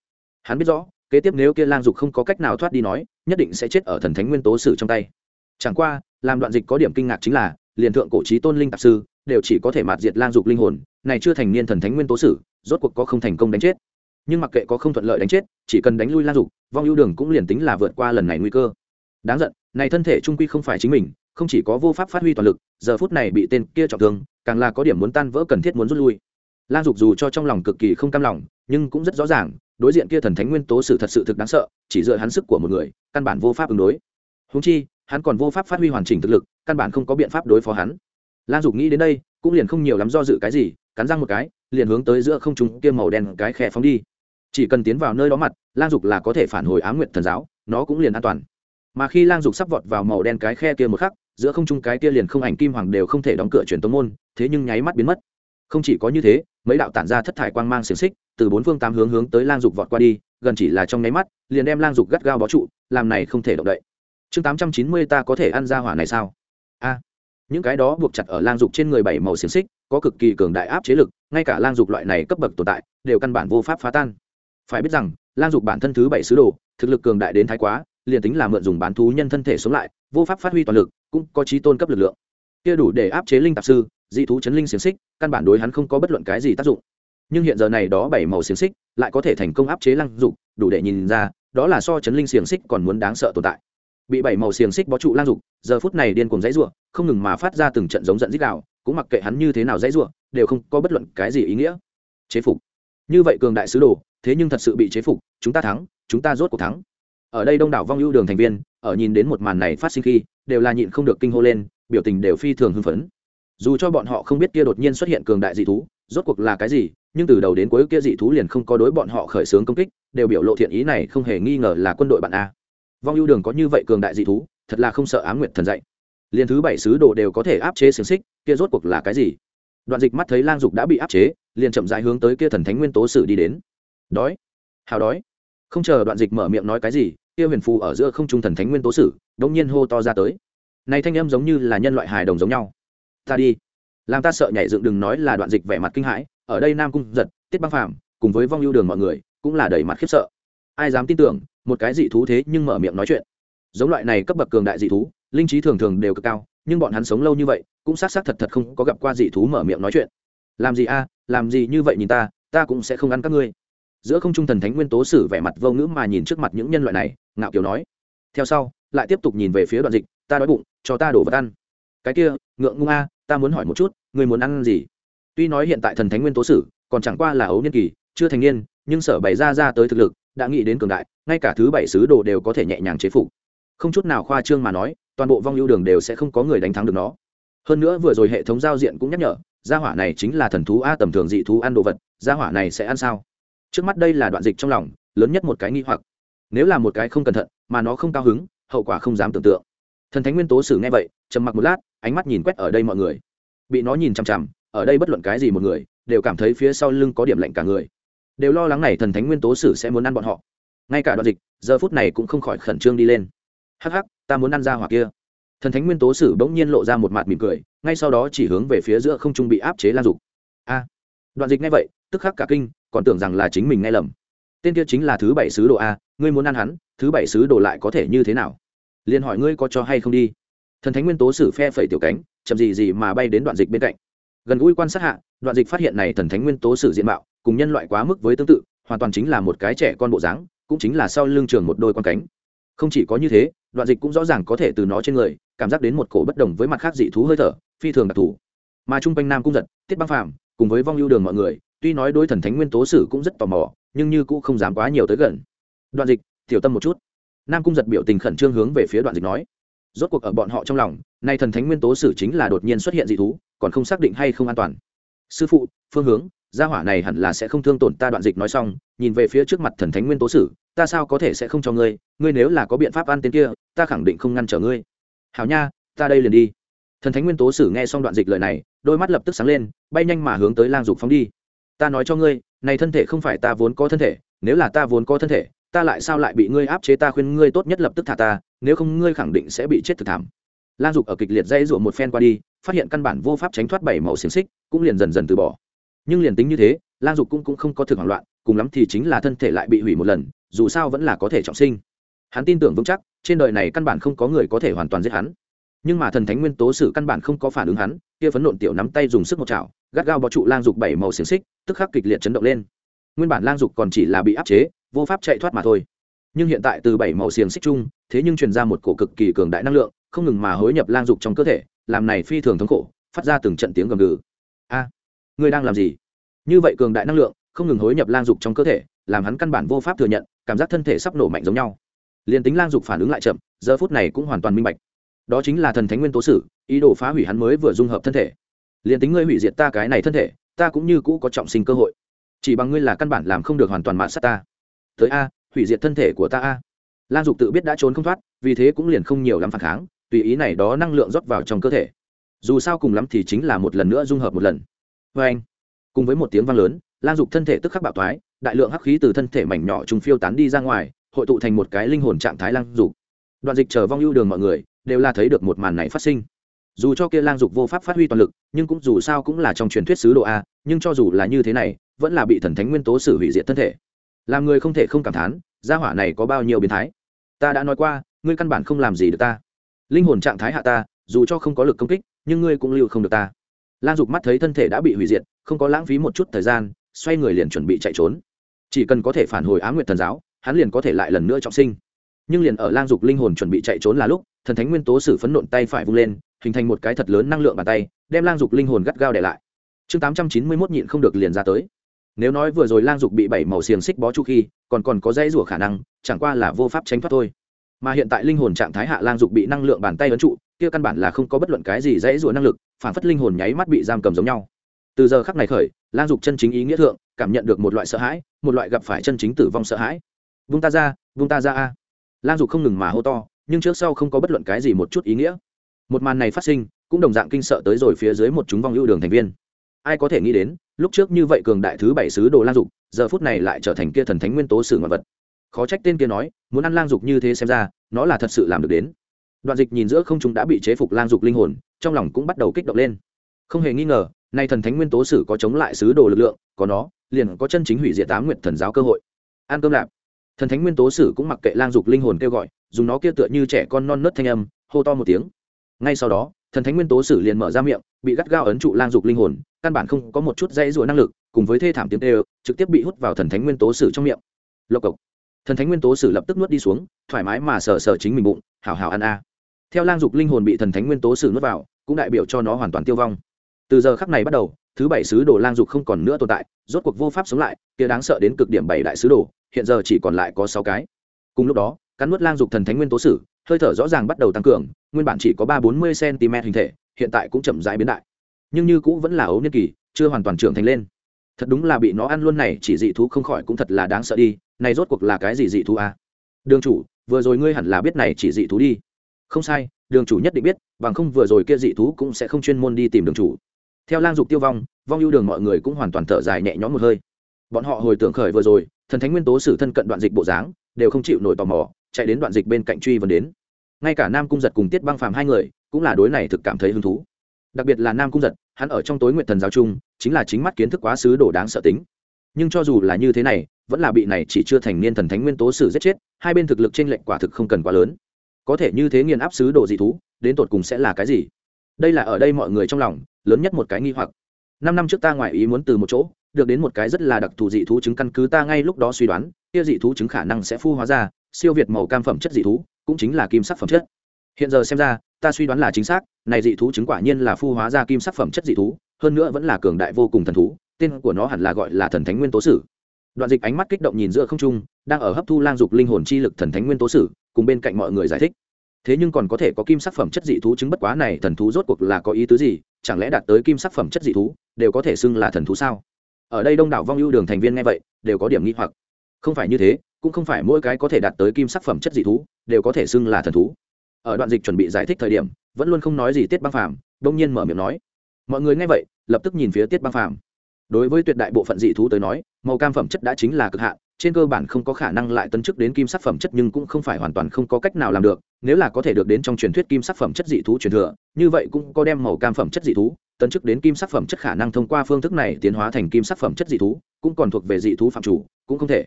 Hắn biết rõ, kế tiếp nếu kia lang dục không có cách nào thoát đi nói, nhất định sẽ chết ở thần thánh nguyên tố sử trong tay. Chẳng qua, làm đoạn dịch có điểm kinh ngạc chính là, liền thượng cổ trí tôn linh tạp sư, đều chỉ có thể mạt diệt lang dục linh hồn, này chưa thành niên thần thánh nguyên tố sử, rốt cuộc có không thành công đánh chết nhưng mặc kệ có không thuận lợi đánh chết, chỉ cần đánh lui lang dục, vong ưu đường cũng liền tính là vượt qua lần này nguy cơ. Đáng giận, này thân thể trung quy không phải chính mình, không chỉ có vô pháp phát huy toàn lực, giờ phút này bị tên kia trọng thương, càng là có điểm muốn tan vỡ cần thiết muốn rút lui. Lang dục dù cho trong lòng cực kỳ không cam lòng, nhưng cũng rất rõ ràng, đối diện kia thần thánh nguyên tố sử thật sự thực đáng sợ, chỉ dựa hắn sức của một người, căn bản vô pháp ứng đối. Húng chi, hắn còn vô pháp phát huy hoàn chỉnh thực lực, căn bản không có biện pháp đối phó hắn. Lang dục nghĩ đến đây, cũng liền không nhiều lắm do dự cái gì, cắn răng một cái, liền hướng tới giữa không trung kia màu đen cái khe phóng đi chỉ cần tiến vào nơi đó mặt, lang dục là có thể phản hồi ám nguyện thần giáo, nó cũng liền an toàn. Mà khi lang dục sắp vọt vào màu đen cái khe kia một khắc, giữa không trung cái kia liền không ảnh kim hoàng đều không thể đóng cửa truyền tống môn, thế nhưng nháy mắt biến mất. Không chỉ có như thế, mấy đạo tản ra thất thải quang mang xiềng xích, từ bốn phương tám hướng hướng tới lang dục vọt qua đi, gần chỉ là trong nháy mắt, liền đem lang dục gắt gao bó trụ, làm này không thể động đậy. Chương tám trăm chín mươi ta có thể ăn ra hỏa này sao? A. Những cái đó buộc chặt ở lang dục trên người bảy màu xiềng xích, có cực kỳ cường đại áp chế lực, ngay cả lang dục loại này cấp bậc tồn tại, đều căn bản vô pháp phá tan phải biết rằng, lang dục bản thân thứ bảy sứ đồ, thực lực cường đại đến thái quá, liền tính là mượn dùng bán thú nhân thân thể sống lại, vô pháp phát huy toàn lực, cũng có trí tôn cấp lực lượng. Kia đủ để áp chế linh tạp sư, dị thú chấn linh xiềng xích, căn bản đối hắn không có bất luận cái gì tác dụng. Nhưng hiện giờ này đó bảy màu xiềng xích, lại có thể thành công áp chế lăng dục, đủ để nhìn ra, đó là so chấn linh xiềng xích còn muốn đáng sợ tồn tại. Bị bảy màu xiềng xích bó trụ lang dục, giờ phút này điên cuồng dãy rủa, không ngừng mà phát ra từng trận giống giận dích đạo cũng mặc kệ hắn như thế nào dãy rủa, đều không có bất luận cái gì ý nghĩa. Chế phục. Như vậy cường đại sứ đồ thế nhưng thật sự bị chế phục, chúng ta thắng, chúng ta rốt cuộc thắng. Ở đây đông đảo vong ưu đường thành viên, ở nhìn đến một màn này phát sinh khi, đều là nhịn không được kinh hô lên, biểu tình đều phi thường hưng phấn. Dù cho bọn họ không biết kia đột nhiên xuất hiện cường đại dị thú, rốt cuộc là cái gì, nhưng từ đầu đến cuối kia dị thú liền không có đối bọn họ khởi xướng công kích, đều biểu lộ thiện ý này không hề nghi ngờ là quân đội bạn a. Vong ưu đường có như vậy cường đại dị thú, thật là không sợ á m nguyệt thần dạy. Liền thứ bảy sứ đồ đều có thể áp chế xiềng xích, kia rốt cuộc là cái gì? Đoạn dịch mắt thấy lang dục đã bị áp chế, liền chậm dãi hướng tới kia thần thánh nguyên tố sử đi đến đói. Hào đói. Không chờ đoạn dịch mở miệng nói cái gì, kia huyền phù ở giữa không trung thần thánh nguyên tố sử đông nhiên hô to ra tới. Này thanh âm giống như là nhân loại hài đồng giống nhau. Ta đi. Làm ta sợ nhảy dựng đừng nói là đoạn dịch vẻ mặt kinh hãi, ở đây nam cung giật, tiết băng phàm, cùng với vong ưu đường mọi người, cũng là đầy mặt khiếp sợ. Ai dám tin tưởng, một cái dị thú thế nhưng mở miệng nói chuyện. Giống loại này cấp bậc cường đại dị thú, linh trí thường thường đều cực cao, nhưng bọn hắn sống lâu như vậy, cũng xác xác thật thật không có gặp qua dị thú mở miệng nói chuyện. Làm gì a, làm gì như vậy nhìn ta ta cũng sẽ không ăn các ngươi giữa không trung thần thánh nguyên tố sử vẻ mặt vô ngữ mà nhìn trước mặt những nhân loại này, ngạo kiều nói. Theo sau, lại tiếp tục nhìn về phía đoạn dịch, ta đói bụng, cho ta đổ vật ăn. Cái kia, ngượng ngung a, ta muốn hỏi một chút người muốn ăn gì? Tuy nói hiện tại thần thánh nguyên tố sử, còn chẳng qua là ấu niên kỳ, chưa thành niên, nhưng sở bày ra ra tới thực lực, đã nghĩ đến cường đại, ngay cả thứ bảy sứ đồ đều có thể nhẹ nhàng chế phục. Không chút nào khoa trương mà nói, toàn bộ vong ưu đường đều sẽ không có người đánh thắng được nó. Hơn nữa vừa rồi hệ thống giao diện cũng nhắc nhở, gia hỏa này chính là thần thú a, tầm thường dị thú ăn đồ vật, gia hỏa này sẽ ăn sao? Trước mắt đây là đoạn dịch trong lòng, lớn nhất một cái nghi hoặc. Nếu là một cái không cẩn thận, mà nó không cao hứng, hậu quả không dám tưởng tượng. Thần thánh nguyên tố sử nghe vậy, trầm mặc một lát, ánh mắt nhìn quét ở đây mọi người. Bị nó nhìn chằm chằm, ở đây bất luận cái gì một người, đều cảm thấy phía sau lưng có điểm lạnh cả người. Đều lo lắng này thần thánh nguyên tố sử sẽ muốn ăn bọn họ. Ngay cả đoạn dịch, giờ phút này cũng không khỏi khẩn trương đi lên. Hắc hắc, ta muốn ăn ra hỏa kia. Thần thánh nguyên tố sử bỗng nhiên lộ ra một mặt mỉm cười, ngay sau đó chỉ hướng về phía giữa không trung bị áp chế lan dục. A. Đoạn dịch nghe vậy, tức khắc cả kinh còn tưởng rằng là chính mình nghe lầm. Tên kia chính là thứ bảy sứ đồ a, ngươi muốn ăn hắn, thứ bảy sứ đồ lại có thể như thế nào? Liền hỏi ngươi có cho hay không đi. Thần thánh nguyên tố sử phe phẩy tiểu cánh, chậm gì gì mà bay đến đoạn dịch bên cạnh. Gần gũi quan sát hạ, đoạn dịch phát hiện này thần thánh nguyên tố sử diện mạo, cùng nhân loại quá mức với tương tự, hoàn toàn chính là một cái trẻ con bộ dáng, cũng chính là sau lưng trường một đôi con cánh. Không chỉ có như thế, đoạn dịch cũng rõ ràng có thể từ nó trên người, cảm giác đến một cổ bất đồng với mặt khác dị thú hơi thở, phi thường đặc thù. Mà trung quanh nam cung giật, tiết băng phàm, cùng với vong ưu đường mọi người tuy nói đối thần thánh nguyên tố sử cũng rất tò mò, nhưng như cũng không dám quá nhiều tới gần. Đoạn dịch, tiểu tâm một chút. Nam cung giật biểu tình khẩn trương hướng về phía đoạn dịch nói. Rốt cuộc ở bọn họ trong lòng, nay thần thánh nguyên tố sử chính là đột nhiên xuất hiện dị thú, còn không xác định hay không an toàn. Sư phụ, phương hướng, gia hỏa này hẳn là sẽ không thương tổn ta, đoạn dịch nói xong, nhìn về phía trước mặt thần thánh nguyên tố sử, ta sao có thể sẽ không cho ngươi ngươi nếu là có biện pháp ăn tên kia, ta khẳng định không ngăn trở ngươi. Hảo nha, ta đây liền đi. Thần thánh nguyên tố sử nghe xong đoạn dịch lời này, đôi mắt lập tức sáng lên, bay nhanh mà hướng tới lang dục phóng đi ta nói cho ngươi này thân thể không phải ta vốn có thân thể nếu là ta vốn có thân thể ta lại sao lại bị ngươi áp chế ta khuyên ngươi tốt nhất lập tức thả ta nếu không ngươi khẳng định sẽ bị chết thực thảm. Lan dục ở kịch liệt dây rủa một phen qua đi phát hiện căn bản vô pháp tránh thoát bảy màu xiềng xích cũng liền dần dần từ bỏ. Nhưng liền tính như thế Lan dục cũng, cũng không có thực hoảng loạn cùng lắm thì chính là thân thể lại bị hủy một lần dù sao vẫn là có thể trọng sinh. Hắn tin tưởng vững chắc trên đời này căn bản không có người có thể hoàn toàn giết hắn. Nhưng mà thần thánh nguyên tố sử căn bản không có phản ứng hắn kia phấn nộn tiểu nắm tay dùng sức một chảo, gắt gao bó trụ lang dục bảy màu xiềng xích, tức khắc kịch liệt chấn động lên. Nguyên bản lang dục còn chỉ là bị áp chế, vô pháp chạy thoát mà thôi. Nhưng hiện tại từ bảy màu xiềng xích chung, thế nhưng truyền ra một cổ cực kỳ cường đại năng lượng, không ngừng mà hối nhập lang dục trong cơ thể, làm này phi thường thống khổ, phát ra từng trận tiếng gầm gừ. A, ngươi đang làm gì? Như vậy cường đại năng lượng, không ngừng hối nhập lang dục trong cơ thể, làm hắn căn bản vô pháp thừa nhận, cảm giác thân thể sắp nổ mạnh giống nhau. Liền tính lang dục phản ứng lại chậm, giờ phút này cũng hoàn toàn minh bạch đó chính là thần thánh nguyên tố sử, ý đồ phá hủy hắn mới vừa dung hợp thân thể. Liền tính ngươi hủy diệt ta cái này thân thể, ta cũng như cũ có trọng sinh cơ hội. Chỉ bằng ngươi là căn bản làm không được hoàn toàn mạn sát ta. Tới a, hủy diệt thân thể của ta a. Lan dục tự biết đã trốn không thoát, vì thế cũng liền không nhiều lắm phản kháng, tùy ý này đó năng lượng rót vào trong cơ thể. Dù sao cùng lắm thì chính là một lần nữa dung hợp một lần. Vê anh, cùng với một tiếng vang lớn lan dục thân thể tức khắc bạo thoái, đại lượng hắc khí từ thân thể mảnh nhỏ chúng phiêu tán đi ra ngoài, hội tụ thành một cái linh hồn trạng thái lan dục. Đoạn dịch chờ vong ưu đường mọi người đều là thấy được một màn này phát sinh. Dù cho kia lang dục vô pháp phát huy toàn lực, nhưng cũng dù sao cũng là trong truyền thuyết sứ độ a, nhưng cho dù là như thế này, vẫn là bị thần thánh nguyên tố xử hủy diệt thân thể. Làm người không thể không cảm thán, gia hỏa này có bao nhiêu biến thái? Ta đã nói qua, ngươi căn bản không làm gì được ta. Linh hồn trạng thái hạ ta, dù cho không có lực công kích, nhưng ngươi cũng lưu không được ta. Lang dục mắt thấy thân thể đã bị hủy diệt, không có lãng phí một chút thời gian, xoay người liền chuẩn bị chạy trốn. Chỉ cần có thể phản hồi á nguyệt thần giáo, hắn liền có thể lại lần nữa trọng sinh. Nhưng liền ở lang dục linh hồn chuẩn bị chạy trốn là lúc thần thánh nguyên tố sử phấn nộn tay phải vung lên, hình thành một cái thật lớn năng lượng bàn tay, đem lang dục linh hồn gắt gao để lại. Chương tám trăm chín mươi mốt nhịn không được liền ra tới. Nếu nói vừa rồi lang dục bị bảy màu xiềng xích bó chu khi, còn còn có dãy rủa khả năng, chẳng qua là vô pháp tránh thoát thôi. Mà hiện tại linh hồn trạng thái hạ lang dục bị năng lượng bàn tay ấn trụ, kia căn bản là không có bất luận cái gì dãy rủa năng lực, phản phất linh hồn nháy mắt bị giam cầm giống nhau. Từ giờ khắc này khởi, lang dục chân chính ý nghĩa thượng, cảm nhận được một loại sợ hãi, một loại gặp phải chân chính tử vong sợ hãi. Vung ta ra, vung ta ra a. Lang dục không ngừng mà hô to nhưng trước sau không có bất luận cái gì một chút ý nghĩa. Một màn này phát sinh, cũng đồng dạng kinh sợ tới rồi phía dưới một chúng vong ưu đường thành viên. Ai có thể nghĩ đến, lúc trước như vậy cường đại thứ bảy sứ đồ lang dục, giờ phút này lại trở thành kia thần thánh nguyên tố sử ngoại vật. Khó trách tên kia nói, muốn ăn lang dục như thế xem ra, nó là thật sự làm được đến. Đoạn dịch nhìn giữa không chúng đã bị chế phục lang dục linh hồn, trong lòng cũng bắt đầu kích động lên. Không hề nghi ngờ, nay thần thánh nguyên tố sử có chống lại sứ đồ lực lượng, có nó, liền có chân chính hủy diệt tám nguyện thần giáo cơ hội. An cơm lạp. Thần thánh nguyên tố sử cũng mặc kệ lang dục linh hồn kêu gọi dùng nó kia tựa như trẻ con non nớt thanh âm, hô to một tiếng. Ngay sau đó, thần thánh nguyên tố sử liền mở ra miệng, bị gắt gao ấn trụ lang dục linh hồn, căn bản không có một chút dãy rủa năng lực, cùng với thê thảm tiếng tê trực tiếp bị hút vào thần thánh nguyên tố sử trong miệng. Lộc cộc. Thần thánh nguyên tố sử lập tức nuốt đi xuống, thoải mái mà sờ sờ chính mình bụng hào hào ăn a. Theo lang dục linh hồn bị thần thánh nguyên tố sử nuốt vào, cũng đại biểu cho nó hoàn toàn tiêu vong. Từ giờ khắc này bắt đầu, thứ bảy sứ đồ lang dục không còn nữa tồn tại, rốt cuộc vô pháp sống lại, kia đáng sợ đến cực điểm bảy đại sứ đồ, hiện giờ chỉ còn lại có sáu cái. Cùng lúc đó cắn nuốt lang dục thần thánh nguyên tố sử, hơi thở rõ ràng bắt đầu tăng cường, nguyên bản chỉ có ba bốn mươi cm hình thể, hiện tại cũng chậm rãi biến đại. Nhưng như cũ vẫn là ấu niên kỳ, chưa hoàn toàn trưởng thành lên. Thật đúng là bị nó ăn luôn này, chỉ dị thú không khỏi cũng thật là đáng sợ đi, này rốt cuộc là cái gì dị thú à? đường chủ, vừa rồi ngươi hẳn là biết này chỉ dị thú đi. Không sai, đường chủ nhất định biết, bằng không vừa rồi kia dị thú cũng sẽ không chuyên môn đi tìm đường chủ. Theo lang dục tiêu vong vong ưu đường mọi người cũng hoàn toàn thở dài nhẹ nhõm một hơi. Bọn họ hồi tưởng khởi vừa rồi, thần thánh nguyên tố sử thân cận đoạn dịch bộ dáng, đều không chịu nổi tò mò chạy đến đoạn dịch bên cạnh truy vấn đến. Ngay cả nam cung giật cùng tiết băng phàm hai người cũng là đối này thực cảm thấy hứng thú. Đặc biệt là nam cung giật, hắn ở trong tối nguyện thần giáo chung, chính là chính mắt kiến thức quá sứ đồ đáng sợ tính. Nhưng cho dù là như thế này, vẫn là bị này chỉ chưa thành niên thần thánh nguyên tố sử giết chết, hai bên thực lực trên lệnh quả thực không cần quá lớn. Có thể như thế nghiền áp sứ đồ dị thú, đến tột cùng sẽ là cái gì? Đây là ở đây mọi người trong lòng, lớn nhất một cái nghi hoặc. Năm năm trước ta ngoại ý muốn từ một chỗ, được đến một cái rất là đặc thù dị thú chứng căn cứ ta ngay lúc đó suy đoán, kia dị thú chứng khả năng sẽ phu hóa ra siêu việt màu cam phẩm chất dị thú, cũng chính là kim sắc phẩm chất. Hiện giờ xem ra, ta suy đoán là chính xác, này dị thú chứng quả nhiên là phu hóa ra kim sắc phẩm chất dị thú, hơn nữa vẫn là cường đại vô cùng thần thú, tên của nó hẳn là gọi là thần thánh nguyên tố sử. Đoạn dịch ánh mắt kích động nhìn giữa không trung, đang ở hấp thu lang dục linh hồn chi lực thần thánh nguyên tố sử, cùng bên cạnh mọi người giải thích. Thế nhưng còn có thể có kim sắc phẩm chất dị thú chứng bất quá này thần thú rốt cuộc là có ý tứ gì, chẳng lẽ đạt tới kim sắc phẩm chất dị thú, đều có thể xưng là thần thú sao? Ở đây đông đảo vong ưu đường thành viên nghe vậy, đều có điểm nghi hoặc. Không phải như thế cũng không phải mỗi cái có thể đạt tới kim sắc phẩm chất dị thú, đều có thể xưng là thần thú. Ở đoạn dịch chuẩn bị giải thích thời điểm, vẫn luôn không nói gì tiết băng phàm đông nhiên mở miệng nói, mọi người nghe vậy, lập tức nhìn phía tiết băng phàm. Đối với tuyệt đại bộ phận dị thú tới nói, màu cam phẩm chất đã chính là cực hạn, trên cơ bản không có khả năng lại tấn chức đến kim sắc phẩm chất nhưng cũng không phải hoàn toàn không có cách nào làm được, nếu là có thể được đến trong truyền thuyết kim sắc phẩm chất dị thú truyền thừa, như vậy cũng có đem màu cam phẩm chất dị thú, tấn chức đến kim sắc phẩm chất khả năng thông qua phương thức này tiến hóa thành kim sắc phẩm chất dị thú, cũng còn thuộc về dị thú phạm chủ, cũng không thể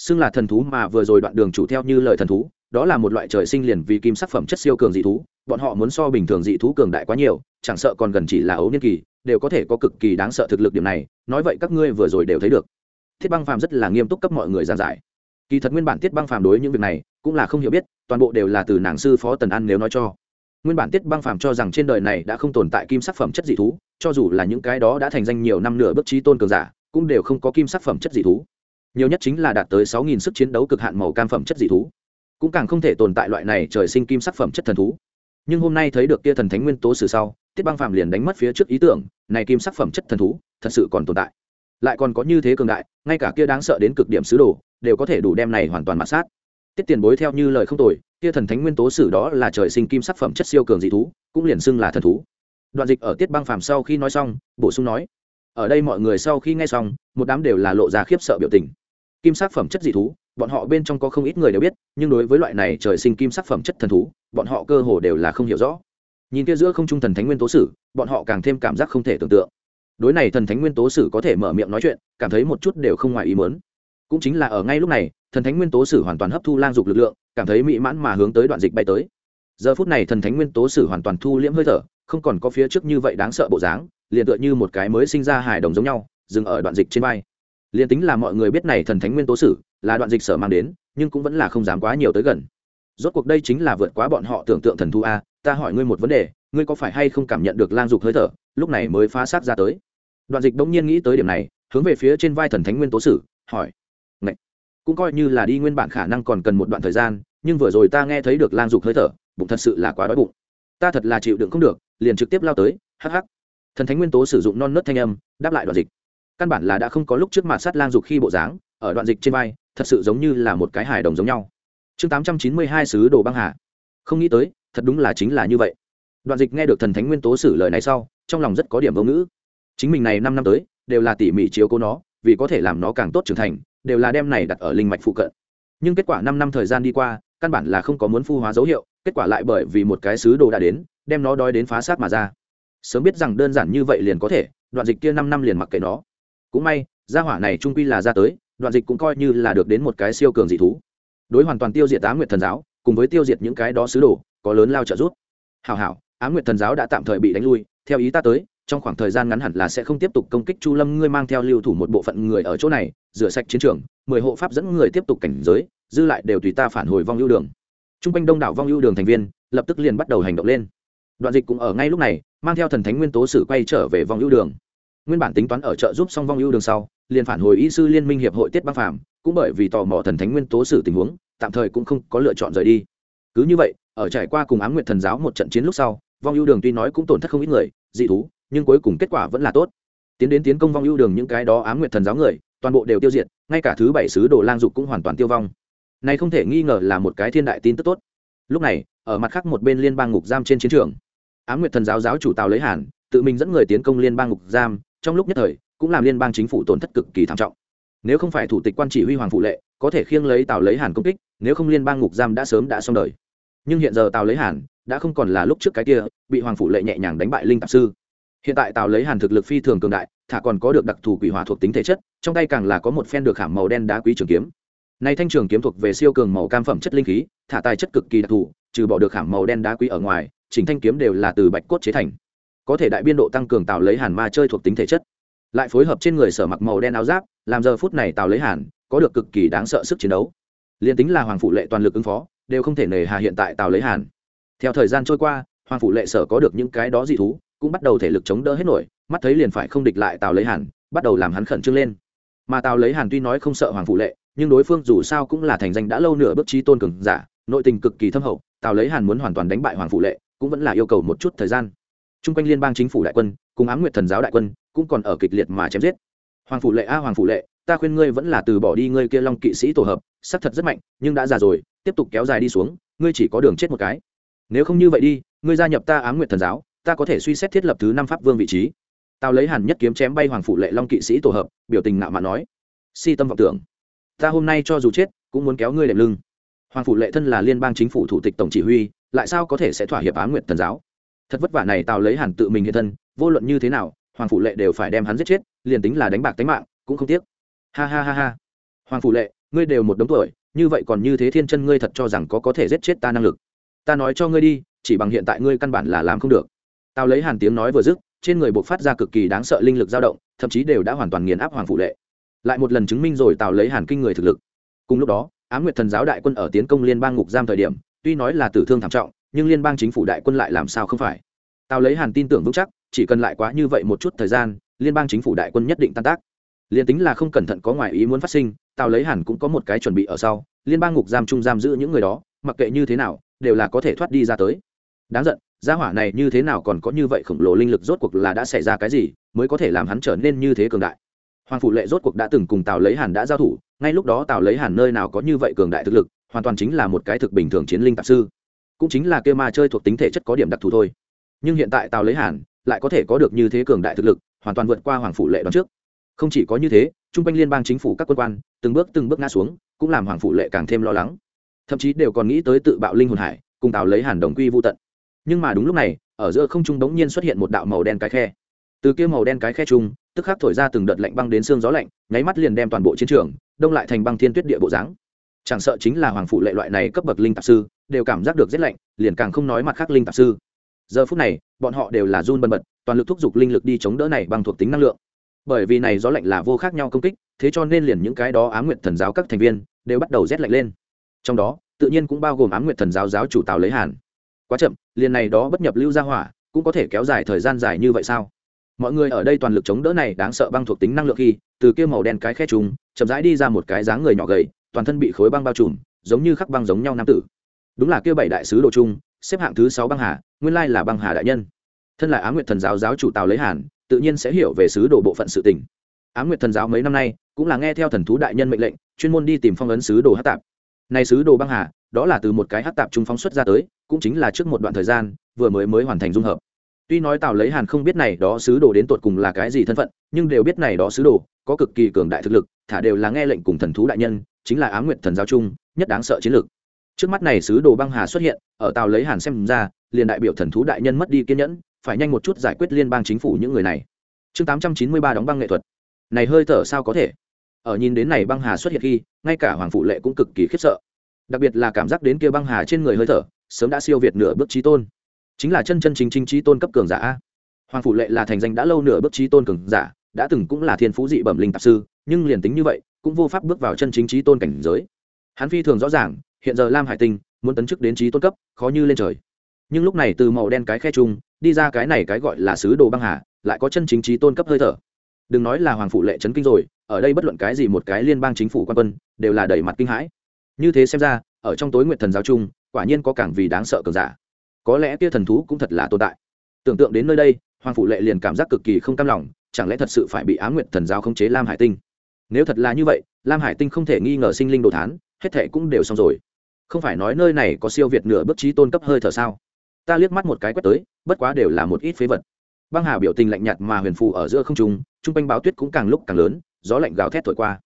xưng là thần thú mà vừa rồi đoạn đường chủ theo như lời thần thú, đó là một loại trời sinh liền vì kim sắc phẩm chất siêu cường dị thú, bọn họ muốn so bình thường dị thú cường đại quá nhiều, chẳng sợ còn gần chỉ là ấu niên kỳ, đều có thể có cực kỳ đáng sợ thực lực điểm này, nói vậy các ngươi vừa rồi đều thấy được. Thiết băng phàm rất là nghiêm túc cấp mọi người giảng giải. Kỳ thật nguyên bản tiết băng phàm đối những việc này cũng là không hiểu biết, toàn bộ đều là từ nàng sư phó tần an nếu nói cho. Nguyên bản tiết băng phàm cho rằng trên đời này đã không tồn tại kim sắc phẩm chất dị thú, cho dù là những cái đó đã thành danh nhiều năm nửa bước trí tôn cường giả, cũng đều không có kim sắc phẩm chất dị thú nhiều nhất chính là đạt tới sáu nghìn sức chiến đấu cực hạn màu cam phẩm chất dị thú. Cũng càng không thể tồn tại loại này trời sinh kim sắc phẩm chất thần thú. Nhưng hôm nay thấy được kia thần thánh nguyên tố sử sau, tiết băng phàm liền đánh mất phía trước ý tưởng, này kim sắc phẩm chất thần thú, thật sự còn tồn tại. Lại còn có như thế cường đại, ngay cả kia đáng sợ đến cực điểm sứ đồ, đều có thể đủ đem này hoàn toàn mạt sát. Tiết tiền bối theo như lời không tồi, kia thần thánh nguyên tố sử đó là trời sinh kim sắc phẩm chất siêu cường dị thú, cũng liền xưng là thần thú. Đoạn dịch ở tiết băng phàm sau khi nói xong, bổ sung nói, ở đây mọi người sau khi nghe xong, một đám đều là lộ ra khiếp sợ biểu tình kim sắc phẩm chất dị thú, bọn họ bên trong có không ít người đều biết, nhưng đối với loại này trời sinh kim sắc phẩm chất thần thú, bọn họ cơ hồ đều là không hiểu rõ. Nhìn kia giữa không trung thần thánh nguyên tố sử, bọn họ càng thêm cảm giác không thể tưởng tượng. Đối này thần thánh nguyên tố sử có thể mở miệng nói chuyện, cảm thấy một chút đều không ngoài ý mớn cũng chính là ở ngay lúc này, thần thánh nguyên tố sử hoàn toàn hấp thu lang dục lực lượng, cảm thấy mỹ mãn mà hướng tới đoạn dịch bay tới. Giờ phút này thần thánh nguyên tố sử hoàn toàn thu liễm hơi thở, không còn có phía trước như vậy đáng sợ bộ dáng, liền tựa như một cái mới sinh ra hài đồng giống nhau, dừng ở đoạn dịch trên bay liền tính là mọi người biết này thần thánh nguyên tố sử, là đoạn dịch sở mang đến, nhưng cũng vẫn là không dám quá nhiều tới gần. Rốt cuộc đây chính là vượt quá bọn họ tưởng tượng thần thu a, ta hỏi ngươi một vấn đề, ngươi có phải hay không cảm nhận được lang dục hơi thở, lúc này mới phá sát ra tới? Đoạn dịch bỗng nhiên nghĩ tới điểm này, hướng về phía trên vai thần thánh nguyên tố sử, hỏi. Ngậy! cũng coi như là đi nguyên bản khả năng còn cần một đoạn thời gian, nhưng vừa rồi ta nghe thấy được lang dục hơi thở, bụng thật sự là quá đói bụng. Ta thật là chịu đựng không được, liền trực tiếp lao tới, hắc hắc. Thần thánh nguyên tố sử dụng non nớt thanh âm, đáp lại đoạn dịch căn bản là đã không có lúc trước mặt sát lang dục khi bộ dáng, ở đoạn dịch trên vai, thật sự giống như là một cái hài đồng giống nhau. Chương tám trăm chín mươi hai sứ đồ băng hà. Không nghĩ tới, thật đúng là chính là như vậy. Đoạn dịch nghe được thần thánh nguyên tố sử lời này sau, trong lòng rất có điểm vô ngữ. Chính mình này năm năm tới, đều là tỉ mỉ chiếu cố nó, vì có thể làm nó càng tốt trưởng thành, đều là đem này đặt ở linh mạch phụ cận. Nhưng kết quả năm năm thời gian đi qua, căn bản là không có muốn phu hóa dấu hiệu, kết quả lại bởi vì một cái sứ đồ đã đến, đem nó đói đến phá sát mà ra. Sớm biết rằng đơn giản như vậy liền có thể, đoạn dịch kia năm năm liền mặc kệ nó cũng may, gia hỏa này trung quy là ra tới, đoạn dịch cũng coi như là được đến một cái siêu cường dị thú. Đối hoàn toàn tiêu diệt á nguyệt thần giáo, cùng với tiêu diệt những cái đó sứ đồ, có lớn lao trợ giúp. Hảo hảo, á nguyệt thần giáo đã tạm thời bị đánh lui, theo ý ta tới, trong khoảng thời gian ngắn hẳn là sẽ không tiếp tục công kích chu lâm, ngươi mang theo lưu thủ một bộ phận người ở chỗ này, rửa sạch chiến trường, mười hộ pháp dẫn người tiếp tục cảnh giới, dư lại đều tùy ta phản hồi vong ưu đường. T r u n g quanh đông đảo vong ưu đường thành viên, lập tức liền bắt đầu hành động lên. Đoạn dịch cũng ở ngay lúc này, mang theo thần thánh nguyên tố sử quay trở về vong ưu đường nguyên bản tính toán ở chợ giúp xong vong ưu đường sau, liền phản hồi y sư liên minh hiệp hội tiết băng Phàm. cũng bởi vì tò mò thần thánh nguyên tố sử tình huống, tạm thời cũng không có lựa chọn rời đi. Cứ như vậy, ở trải qua cùng ám Nguyệt thần giáo một trận chiến lúc sau, vong ưu đường tuy nói cũng tổn thất không ít người, dị thú, nhưng cuối cùng kết quả vẫn là tốt. Tiến đến tiến công vong ưu đường những cái đó ám Nguyệt thần giáo người, toàn bộ đều tiêu diệt, ngay cả thứ bảy sứ đồ lang dục cũng hoàn toàn tiêu vong. Này không thể nghi ngờ là một cái thiên đại tin tức tốt. Lúc này, ở mặt khác một bên liên bang ngục giam trên chiến trường, ám nguyệt thần giáo giáo chủ tào lấy hàn, tự mình dẫn người tiến công liên bang ngục giam trong lúc nhất thời, cũng làm liên bang chính phủ tổn thất cực kỳ thảm trọng. Nếu không phải thủ tịch quan chỉ huy hoàng phụ lệ, có thể khiêng lấy tào lấy hàn công kích, nếu không liên bang ngục giam đã sớm đã xong đời. Nhưng hiện giờ tào lấy hàn đã không còn là lúc trước cái kia, bị hoàng phụ lệ nhẹ nhàng đánh bại linh tạp sư. Hiện tại tào lấy hàn thực lực phi thường cường đại, thả còn có được đặc thù quỷ hỏa thuộc tính thể chất, trong tay càng là có một phen được khảm màu đen đá quý trường kiếm. Này thanh trường kiếm thuộc về siêu cường màu cam phẩm chất linh khí, thả tài chất cực kỳ đặc thù, trừ bỏ được khảm màu đen đá quý ở ngoài, chỉnh thanh kiếm đều là từ bạch cốt chế thành có thể đại biên độ tăng cường tạo lấy hàn ma chơi thuộc tính thể chất. Lại phối hợp trên người sở mặc màu đen áo giáp, làm giờ phút này tạo lấy hàn, có được cực kỳ đáng sợ sức chiến đấu. Liền tính là hoàng phụ lệ toàn lực ứng phó, đều không thể nề hà hiện tại tạo lấy hàn. Theo thời gian trôi qua, hoàng phủ lệ sở có được những cái đó dị thú, cũng bắt đầu thể lực chống đỡ hết nổi, mắt thấy liền phải không địch lại tào lấy hàn, bắt đầu làm hắn khẩn trương lên. Mà tào lấy hàn tuy nói không sợ hoàng phụ lệ, nhưng đối phương dù sao cũng là thành danh đã lâu nửa bước trí tôn cường giả, nội tình cực kỳ thâm hậu, tào lấy hàn muốn hoàn toàn đánh bại hoàng phụ lệ, cũng vẫn là yêu cầu một chút thời gian. Trung quanh liên bang chính phủ đại quân, cùng ám nguyệt thần giáo đại quân, cũng còn ở kịch liệt mà chém giết. Hoàng phủ lệ a, hoàng phủ lệ, ta khuyên ngươi vẫn là từ bỏ đi ngươi kia long kỵ sĩ tổ hợp, sắc thật rất mạnh, nhưng đã già rồi, tiếp tục kéo dài đi xuống, ngươi chỉ có đường chết một cái. Nếu không như vậy đi, ngươi gia nhập ta ám nguyệt thần giáo, ta có thể suy xét thiết lập thứ năm pháp vương vị trí. Tao lấy hàn nhất kiếm chém bay hoàng phủ lệ long kỵ sĩ tổ hợp, biểu tình ngạo mạn nói. Si tâm vọng tưởng. Ta hôm nay cho dù chết, cũng muốn kéo ngươi đệm lưng. Hoàng phủ lệ thân là liên bang chính phủ thủ tịch tổng chỉ huy, lại sao có thể sẽ thỏa hiệp á nguyện thần giáo? Thật vất vả này tào lấy hàn tự mình hiện thân, vô luận như thế nào, hoàng phủ lệ đều phải đem hắn giết chết, liền tính là đánh bạc tính mạng, cũng không tiếc. Ha ha ha ha. Hoàng phủ lệ, ngươi đều một đống tuổi, như vậy còn như thế thiên chân ngươi thật cho rằng có có thể giết chết ta năng lực. Ta nói cho ngươi đi, chỉ bằng hiện tại ngươi căn bản là làm không được. Tào lấy hàn tiếng nói vừa dứt, trên người buộc phát ra cực kỳ đáng sợ linh lực dao động, thậm chí đều đã hoàn toàn nghiền áp hoàng phủ lệ. Lại một lần chứng minh rồi tào lấy hàn kinh người thực lực. Cùng lúc đó á m nguyệt thần giáo đại quân ở tiến công liên bang ngục giam thời điểm, tuy nói là tử thương thảm trọng nhưng liên bang chính phủ đại quân lại làm sao không phải? Tào lấy hàn tin tưởng vững chắc, chỉ cần lại quá như vậy một chút thời gian, liên bang chính phủ đại quân nhất định tan tác. Liền tính là không cẩn thận có ngoại ý muốn phát sinh, tào lấy hàn cũng có một cái chuẩn bị ở sau, liên bang ngục giam trung giam giữ những người đó, mặc kệ như thế nào, đều là có thể thoát đi ra tới. Đáng giận, gia hỏa này như thế nào còn có như vậy khổng lồ linh lực rốt cuộc là đã xảy ra cái gì, mới có thể làm hắn trở nên như thế cường đại. Hoàng phủ lệ rốt cuộc đã từng cùng tào lấy hàn đã giao thủ, ngay lúc đó tào lấy hàn nơi nào có như vậy cường đại thực lực, hoàn toàn chính là một cái thực bình thường chiến linh tạp sư cũng chính là kêu ma chơi thuộc tính thể chất có điểm đặc thù thôi. Nhưng hiện tại tào lấy hàn lại có thể có được như thế cường đại thực lực, hoàn toàn vượt qua hoàng phủ lệ đoán trước. Không chỉ có như thế chung quanh liên bang chính phủ các quân quan từng bước từng bước ngã xuống, cũng làm hoàng phủ lệ càng thêm lo lắng. Thậm chí đều còn nghĩ tới tự bạo linh hồn hải, cùng tào lấy hàn đồng quy vô tận. Nhưng mà đúng lúc này, ở giữa không trung đống nhiên xuất hiện một đạo màu đen cái khe. Từ kia màu đen cái khe trung, tức khắc thổi ra từng đợt lạnh băng đến xương gió lạnh, nháy mắt liền đem toàn bộ chiến trường đông lại thành băng thiên tuyết địa bộ dáng. Chẳng sợ chính là hoàng phụ lệ loại này cấp bậc linh tạp sư đều cảm giác được rét lạnh, liền càng không nói mặt khác linh tạp sư. Giờ phút này, bọn họ đều là run bần bật, toàn lực thúc giục linh lực đi chống đỡ này bằng thuộc tính năng lượng. Bởi vì này gió lạnh là vô khác nhau công kích, thế cho nên liền những cái đó ám nguyện thần giáo các thành viên đều bắt đầu rét lạnh lên. Trong đó, tự nhiên cũng bao gồm ám nguyện thần giáo giáo chủ tào lấy hàn. Quá chậm, liền này đó bất nhập lưu ra hỏa cũng có thể kéo dài thời gian dài như vậy sao? Mọi người ở đây toàn lực chống đỡ này đáng sợ băng thuộc tính năng lượng khi, từ kia màu đen cái khe trùng, chậm rãi đi ra một cái dáng người nhỏ gầy, toàn thân bị khối băng bao trùm, giống như khắc băng giống nhau nam tử đúng là kia bảy đại sứ đồ chung, xếp hạng thứ sáu băng hà, nguyên lai là băng hà đại nhân. Thân là á nguyệt thần giáo giáo chủ tào lấy hàn, tự nhiên sẽ hiểu về sứ đồ bộ phận sự tình. Á nguyệt thần giáo mấy năm nay, cũng là nghe theo thần thú đại nhân mệnh lệnh, chuyên môn đi tìm phong ấn sứ đồ hát tạp. Này sứ đồ băng hà, đó là từ một cái hát tạp trung phóng xuất ra tới, cũng chính là trước một đoạn thời gian, vừa mới mới hoàn thành dung hợp. Tuy nói tào lấy hàn không biết này đó sứ đồ đến tột cùng là cái gì thân phận, nhưng đều biết này đó sứ đồ, có cực kỳ cường đại thực lực, thả đều là nghe lệnh cùng thần thú đại nhân, chính là á nguyện thần giáo chung, nhất đáng sợ chiến lược trước mắt này sứ đồ băng hà xuất hiện, ở tàu lấy hàn xem ra, liền đại biểu thần thú đại nhân mất đi kiên nhẫn, phải nhanh một chút giải quyết liên bang chính phủ những người này. Chương tám trăm chín mươi ba đóng băng nghệ thuật. Này hơi thở sao có thể? Ở nhìn đến này băng hà xuất hiện khi, ngay cả hoàng phụ lệ cũng cực kỳ khiếp sợ. Đặc biệt là cảm giác đến kia băng hà trên người hơi thở, sớm đã siêu việt nửa bước trí tôn. Chính là chân chân chính chính trí tôn cấp cường giả hoàng phụ lệ là thành danh đã lâu nửa bước trí tôn cường giả, đã từng cũng là thiên phú dị bẩm linh tạp sư, nhưng liền tính như vậy, cũng vô pháp bước vào chân chính trí tôn cảnh giới. Hắn phi thường rõ ràng hiện giờ lam hải tinh muốn tấn chức đến trí tôn cấp, khó như lên trời. Nhưng lúc này từ màu đen cái khe chung đi ra cái này cái gọi là sứ đồ băng hà, lại có chân chính trí tôn cấp hơi thở. Đừng nói là hoàng phụ lệ chấn kinh rồi, ở đây bất luận cái gì một cái liên bang chính phủ quan quân, đều là đầy mặt kinh hãi. Như thế xem ra, ở trong tối nguyện thần giáo chung, quả nhiên có cảng vì đáng sợ cường giả. Có lẽ kia thần thú cũng thật là tồn tại. Tưởng tượng đến nơi đây, hoàng phụ lệ liền cảm giác cực kỳ không cam lòng, chẳng lẽ thật sự phải bị á nguyện thần giáo khống chế lam hải tinh? Nếu thật là như vậy, lam hải tinh không thể nghi ngờ sinh linh đồ thán, hết thệ cũng đều xong rồi không phải nói nơi này có siêu việt nửa bước trí tôn cấp hơi thở sao? Ta liếc mắt một cái quét tới, bất quá đều là một ít phế vật. Băng hà biểu tình lạnh nhạt mà huyền phù ở giữa không trung chung quanh báo tuyết cũng càng lúc càng lớn, gió lạnh gào thét thổi qua.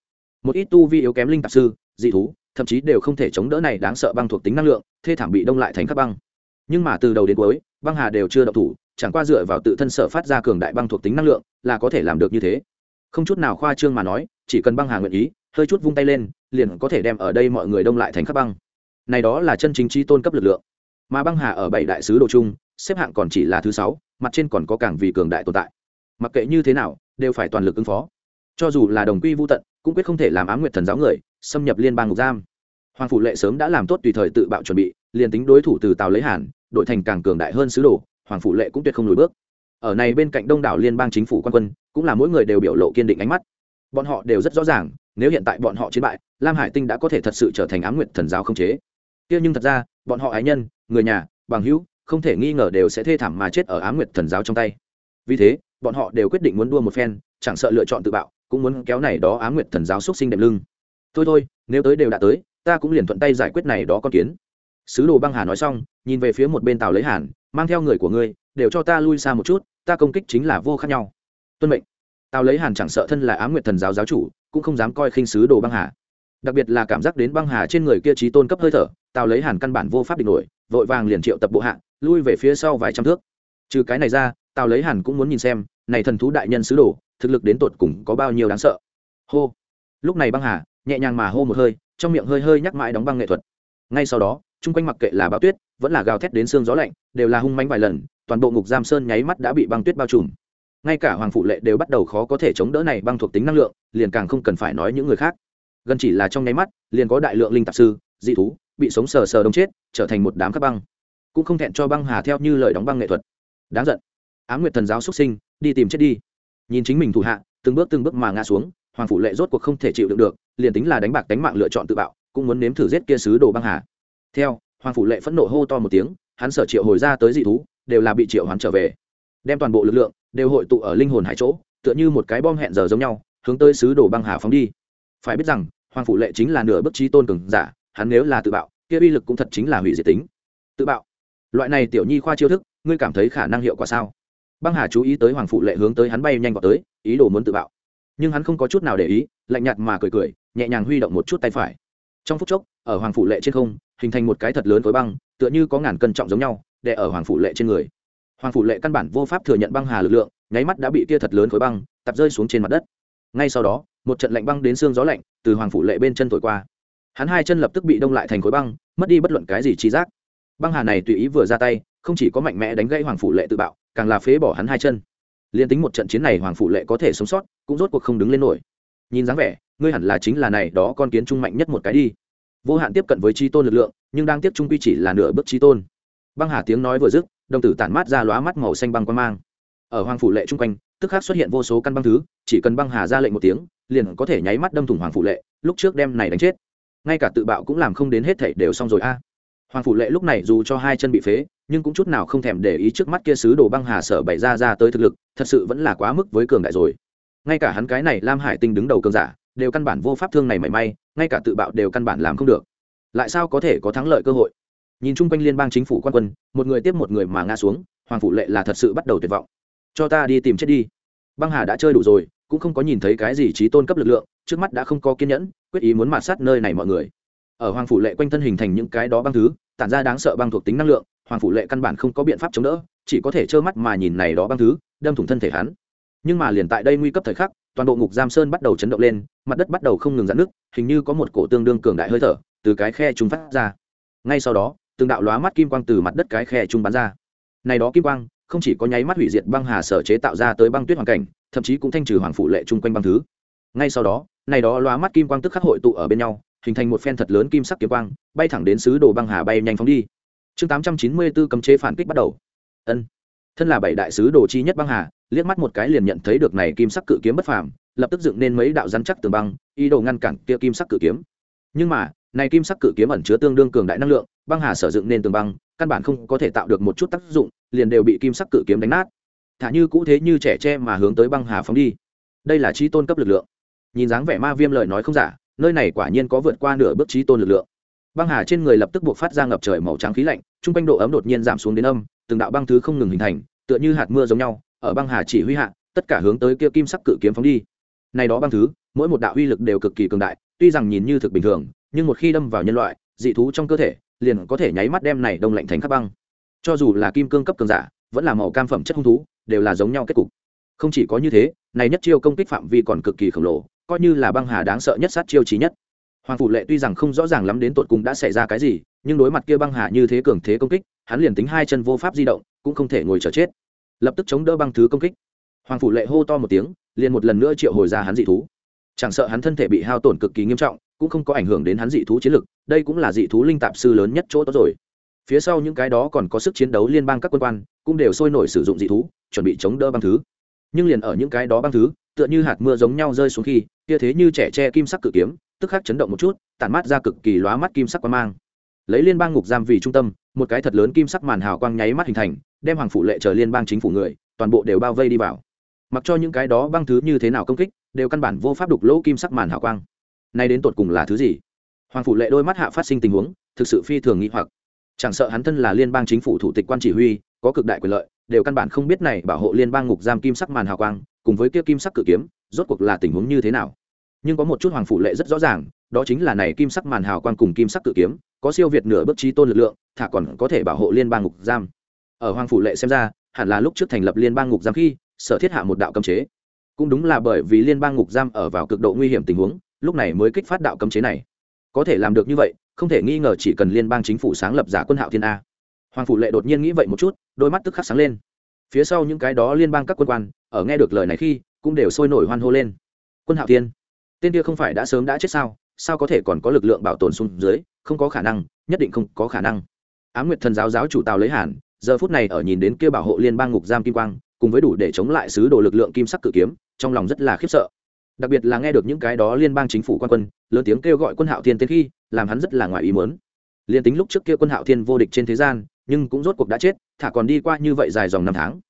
Một ít tu vi yếu kém linh tạp sư, dị thú, thậm chí đều không thể chống đỡ này đáng sợ băng thuộc tính năng lượng, thê thảm bị đông lại thành các băng. Nhưng mà từ đầu đến cuối, băng hà đều chưa động thủ, chẳng qua dựa vào tự thân sở phát ra cường đại băng thuộc tính năng lượng là có thể làm được như thế. Không chút nào khoa trương mà nói, chỉ cần băng hà nguyện ý, hơi chút vung tay lên, liền có thể đem ở đây mọi người đông lại thành các băng này đó là chân chính chi tôn cấp lực lượng. Mà băng hà ở bảy đại sứ đồ chung, xếp hạng còn chỉ là thứ sáu, mặt trên còn có càng vì cường đại tồn tại. Mặc kệ như thế nào, đều phải toàn lực ứng phó. Cho dù là đồng quy vô tận, cũng quyết không thể làm ám nguyệt thần giáo người, xâm nhập liên bang ngục giam. Hoàng phủ lệ sớm đã làm tốt tùy thời tự bạo chuẩn bị, liền tính đối thủ từ tàu lấy hàn đội thành càng cường đại hơn sứ đồ, hoàng phủ lệ cũng tuyệt không lùi bước. Ở này bên cạnh đông đảo liên bang chính phủ quan quân, cũng là mỗi người đều biểu lộ kiên định ánh mắt. Bọn họ đều rất rõ ràng, nếu hiện tại bọn họ chiến bại, lam hải tinh đã có thể thật sự trở thành ám nguyệt thần giáo không chế kia nhưng thật ra, bọn họ ái nhân, người nhà, bằng hữu, không thể nghi ngờ đều sẽ thê thảm mà chết ở ám nguyệt thần giáo trong tay. Vì thế, bọn họ đều quyết định muốn đua một phen, chẳng sợ lựa chọn tự bạo, cũng muốn kéo này đó ám nguyệt thần giáo xúc sinh đệm lưng. Thôi thôi, nếu tới đều đã tới, ta cũng liền thuận tay giải quyết này đó con kiến. Sứ đồ băng hà nói xong, nhìn về phía một bên tàu lấy hàn, mang theo người của ngươi, đều cho ta lui xa một chút, ta công kích chính là vô khác nhau. Tuân mệnh. Tàu lấy hàn chẳng sợ thân là ám nguyệt thần giáo giáo chủ, cũng không dám coi khinh sứ đồ băng hà đặc biệt là cảm giác đến băng hà trên người kia trí tôn cấp hơi thở, tào lấy hàn căn bản vô pháp địch nổi, vội vàng liền triệu tập bộ hạ, lui về phía sau vài trăm thước. Trừ cái này ra, tào lấy hàn cũng muốn nhìn xem, này thần thú đại nhân sứ đồ, thực lực đến tột cùng có bao nhiêu đáng sợ. Hô. Lúc này băng hà, nhẹ nhàng mà hô một hơi, trong miệng hơi hơi nhắc mãi đóng băng nghệ thuật. Ngay sau đó, chung quanh mặc kệ là bão tuyết, vẫn là gào thét đến xương gió lạnh, đều là hung manh vài lần, toàn bộ ngục giam sơn nháy mắt đã bị băng tuyết bao trùm. Ngay cả hoàng phụ lệ đều bắt đầu khó có thể chống đỡ này băng thuộc tính năng lượng, liền càng không cần phải nói những người khác gần chỉ là trong nháy mắt, liền có đại lượng linh tạp sư, dị thú bị sống sờ sờ đông chết, trở thành một đám các băng. Cũng không thẹn cho băng hà theo như lời đóng băng nghệ thuật. Đáng giận. Á m nguyệt thần giáo xuất sinh, đi tìm chết đi. Nhìn chính mình thủ hạ, từng bước từng bước mà ngã xuống, hoàng phủ lệ rốt cuộc không thể chịu đựng được, liền tính là đánh bạc đánh mạng lựa chọn tự bạo, cũng muốn nếm thử giết kia sứ đồ băng hà. Theo, hoàng phủ lệ phẫn nộ hô to một tiếng, hắn sở triệu hồi ra tới dị thú, đều là bị triệu hoán trở về. Đem toàn bộ lực lượng, đều hội tụ ở linh hồn hải chỗ, tựa như một cái bom hẹn giờ giống nhau, hướng tới sứ đồ băng hà phóng đi. Phải biết rằng hoàng phủ lệ chính là nửa bức trí tôn cường giả, hắn nếu là tự bạo, kia uy lực cũng thật chính là hủy diệt tính. Tự bạo. Loại này tiểu nhi khoa chiêu thức, ngươi cảm thấy khả năng hiệu quả sao? Băng hà chú ý tới hoàng phụ lệ hướng tới hắn bay nhanh vào tới, ý đồ muốn tự bạo. Nhưng hắn không có chút nào để ý, lạnh nhạt mà cười cười, nhẹ nhàng huy động một chút tay phải. Trong phút chốc, ở hoàng phụ lệ trên không, hình thành một cái thật lớn với băng, tựa như có ngàn cân trọng giống nhau, để ở hoàng phụ lệ trên người. Hoàng phụ lệ căn bản vô pháp thừa nhận băng hà lực lượng, nháy mắt đã bị tia thật lớn khối băng, tập rơi xuống trên mặt đất. Ngay sau đó một trận lạnh băng đến xương gió lạnh từ hoàng phủ lệ bên chân thổi qua. Hắn hai chân lập tức bị đông lại thành khối băng, mất đi bất luận cái gì trí giác. Băng hà này tùy ý vừa ra tay, không chỉ có mạnh mẽ đánh gãy hoàng phủ lệ tự bạo, càng là phế bỏ hắn hai chân. Liên tính một trận chiến này hoàng phủ lệ có thể sống sót, cũng rốt cuộc không đứng lên nổi. Nhìn dáng vẻ, ngươi hẳn là chính là này đó con kiến trung mạnh nhất một cái đi. Vô hạn tiếp cận với chi tôn lực lượng, nhưng đang tiếp trung quy chỉ là nửa bước chi tôn. Băng hà tiếng nói vừa dứt, đồng tử tản mát ra lóa mắt màu xanh băng quan mang. Ở hoàng phủ lệ chung quanh tức khắc xuất hiện vô số căn băng thứ, chỉ cần băng hà ra lệnh một tiếng, liền có thể nháy mắt đâm thủng hoàng phủ lệ, lúc trước đem này đánh chết. Ngay cả tự bạo cũng làm không đến hết thảy đều xong rồi a. Hoàng phủ lệ lúc này dù cho hai chân bị phế, nhưng cũng chút nào không thèm để ý trước mắt kia sứ đồ băng hà sở bày ra ra tới thực lực, thật sự vẫn là quá mức với cường đại rồi. Ngay cả hắn cái này lam hải tinh đứng đầu cường giả, đều căn bản vô pháp thương này mảy may, ngay cả tự bạo đều căn bản làm không được. Lại sao có thể có thắng lợi cơ hội? Nhìn chung quanh liên bang chính phủ quan quân, một người tiếp một người mà ngã xuống, hoàng phủ lệ là thật sự bắt đầu tuyệt vọng cho ta đi tìm chết đi. Băng hà đã chơi đủ rồi, cũng không có nhìn thấy cái gì trí tôn cấp lực lượng, trước mắt đã không có kiên nhẫn, quyết ý muốn mạt sát nơi này mọi người. Ở hoàng phủ lệ quanh thân hình thành những cái đó băng thứ, tản ra đáng sợ băng thuộc tính năng lượng, hoàng phủ lệ căn bản không có biện pháp chống đỡ, chỉ có thể trơ mắt mà nhìn này đó băng thứ, đâm thủng thân thể hắn. Nhưng mà liền tại đây nguy cấp thời khắc, toàn bộ ngục giam sơn bắt đầu chấn động lên, mặt đất bắt đầu không ngừng giãn nước hình như có một cổ tương đương cường đại hơi thở từ cái khe trung phát ra. Ngay sau đó, từng đạo lóa mắt kim quang từ mặt đất cái khe trung bắn ra. Này đó kim quang không chỉ có nháy mắt hủy diệt băng hà sở chế tạo ra tới băng tuyết hoàn cảnh, thậm chí cũng thanh trừ hoàng phủ lệ chung quanh băng thứ. Ngay sau đó, này đó loa mắt kim quang tức khắc hội tụ ở bên nhau, hình thành một phen thật lớn kim sắc kiếm quang, bay thẳng đến sứ đồ băng hà bay nhanh phóng đi. Chương tám trăm chín mươi bốn cấm chế phản kích bắt đầu. Ân. Thân là bảy đại sứ đồ chi nhất băng hà, liếc mắt một cái liền nhận thấy được này kim sắc cự kiếm bất phàm, lập tức dựng nên mấy đạo rắn chắc tường băng, ý đồ ngăn cản kia kim sắc cự kiếm. Nhưng mà, này kim sắc cự kiếm ẩn chứa tương đương cường đại năng lượng, băng hà sở dựng nên tường băng căn bản không có thể tạo được một chút tác dụng, liền đều bị kim sắc cự kiếm đánh nát. Thả như cũ thế như trẻ tre mà hướng tới băng hà phóng đi. Đây là trí tôn cấp lực lượng. Nhìn dáng vẻ ma viêm lời nói không giả, nơi này quả nhiên có vượt qua nửa bước trí tôn lực lượng. Băng hà trên người lập tức buộc phát ra ngập trời màu trắng khí lạnh, trung quanh độ ấm đột nhiên giảm xuống đến âm, từng đạo băng thứ không ngừng hình thành, tựa như hạt mưa giống nhau, ở băng hà chỉ huy hạ, tất cả hướng tới kia kim sắc cự kiếm phóng đi. Này đó băng thứ, mỗi một đạo uy lực đều cực kỳ cường đại, tuy rằng nhìn như thực bình thường, nhưng một khi đâm vào nhân loại, dị thú trong cơ thể liền có thể nháy mắt đem này đông lạnh thành các băng. Cho dù là kim cương cấp cường giả, vẫn là màu cam phẩm chất hung thú, đều là giống nhau kết cục. Không chỉ có như thế, này nhất chiêu công kích phạm vi còn cực kỳ khổng lồ, coi như là băng hà đáng sợ nhất sát chiêu trí nhất. Hoàng phủ lệ tuy rằng không rõ ràng lắm đến tột cùng đã xảy ra cái gì, nhưng đối mặt kia băng hà như thế cường thế công kích, hắn liền tính hai chân vô pháp di động, cũng không thể ngồi chờ chết. Lập tức chống đỡ băng thứ công kích. Hoàng phủ lệ hô to một tiếng, liền một lần nữa triệu hồi ra hắn dị thú. Chẳng sợ hắn thân thể bị hao tổn cực kỳ nghiêm trọng cũng không có ảnh hưởng đến hắn dị thú chiến lực, đây cũng là dị thú linh tạp sư lớn nhất chỗ tốt rồi. Phía sau những cái đó còn có sức chiến đấu liên bang các quân quan, cũng đều sôi nổi sử dụng dị thú, chuẩn bị chống đỡ băng thứ. Nhưng liền ở những cái đó băng thứ, tựa như hạt mưa giống nhau rơi xuống khi, kia thế như trẻ tre kim sắc cự kiếm, tức khắc chấn động một chút, tản mát ra cực kỳ lóa mắt kim sắc quang mang. Lấy liên bang ngục giam vì trung tâm, một cái thật lớn kim sắc màn hào quang nháy mắt hình thành, đem hoàng phủ lệ chờ liên bang chính phủ người, toàn bộ đều bao vây đi vào. Mặc cho những cái đó băng thứ như thế nào công kích, đều căn bản vô pháp đục lỗ kim sắc màn hào quang nay đến tột cùng là thứ gì? Hoàng phủ lệ đôi mắt hạ phát sinh tình huống, thực sự phi thường nghĩ hoặc. Chẳng sợ hắn thân là liên bang chính phủ thủ tịch quan chỉ huy, có cực đại quyền lợi, đều căn bản không biết này bảo hộ liên bang ngục giam kim sắc màn hào quang, cùng với kia kim sắc cự kiếm, rốt cuộc là tình huống như thế nào? Nhưng có một chút hoàng phủ lệ rất rõ ràng, đó chính là này kim sắc màn hào quang cùng kim sắc cự kiếm, có siêu việt nửa bước trí tôn lực lượng, thả còn có thể bảo hộ liên bang ngục giam. Ở hoàng phủ lệ xem ra, hẳn là lúc trước thành lập liên bang ngục giam khi, sở thiết hạ một đạo cấm chế. Cũng đúng là bởi vì liên bang ngục giam ở vào cực độ nguy hiểm tình huống lúc này mới kích phát đạo cấm chế này. Có thể làm được như vậy, không thể nghi ngờ chỉ cần liên bang chính phủ sáng lập giả quân hạo thiên a. Hoàng phủ lệ đột nhiên nghĩ vậy một chút, đôi mắt tức khắc sáng lên. Phía sau những cái đó liên bang các quân quan, ở nghe được lời này khi, cũng đều sôi nổi hoan hô lên. Quân hạo thiên, tên kia không phải đã sớm đã chết sao? Sao có thể còn có lực lượng bảo tồn xuống dưới? Không có khả năng, nhất định không có khả năng. Á nguyệt thần giáo giáo chủ tào lấy hàn, giờ phút này ở nhìn đến kia bảo hộ liên bang ngục giam kim quang, cùng với đủ để chống lại sứ đồ lực lượng kim sắc cự kiếm, trong lòng rất là khiếp sợ đặc biệt là nghe được những cái đó liên bang chính phủ quan quân, lớn tiếng kêu gọi quân hạo thiên tên khi, làm hắn rất là ngoài ý muốn. Liên tính lúc trước kia quân hạo thiên vô địch trên thế gian, nhưng cũng rốt cuộc đã chết, thả còn đi qua như vậy dài dòng năm tháng.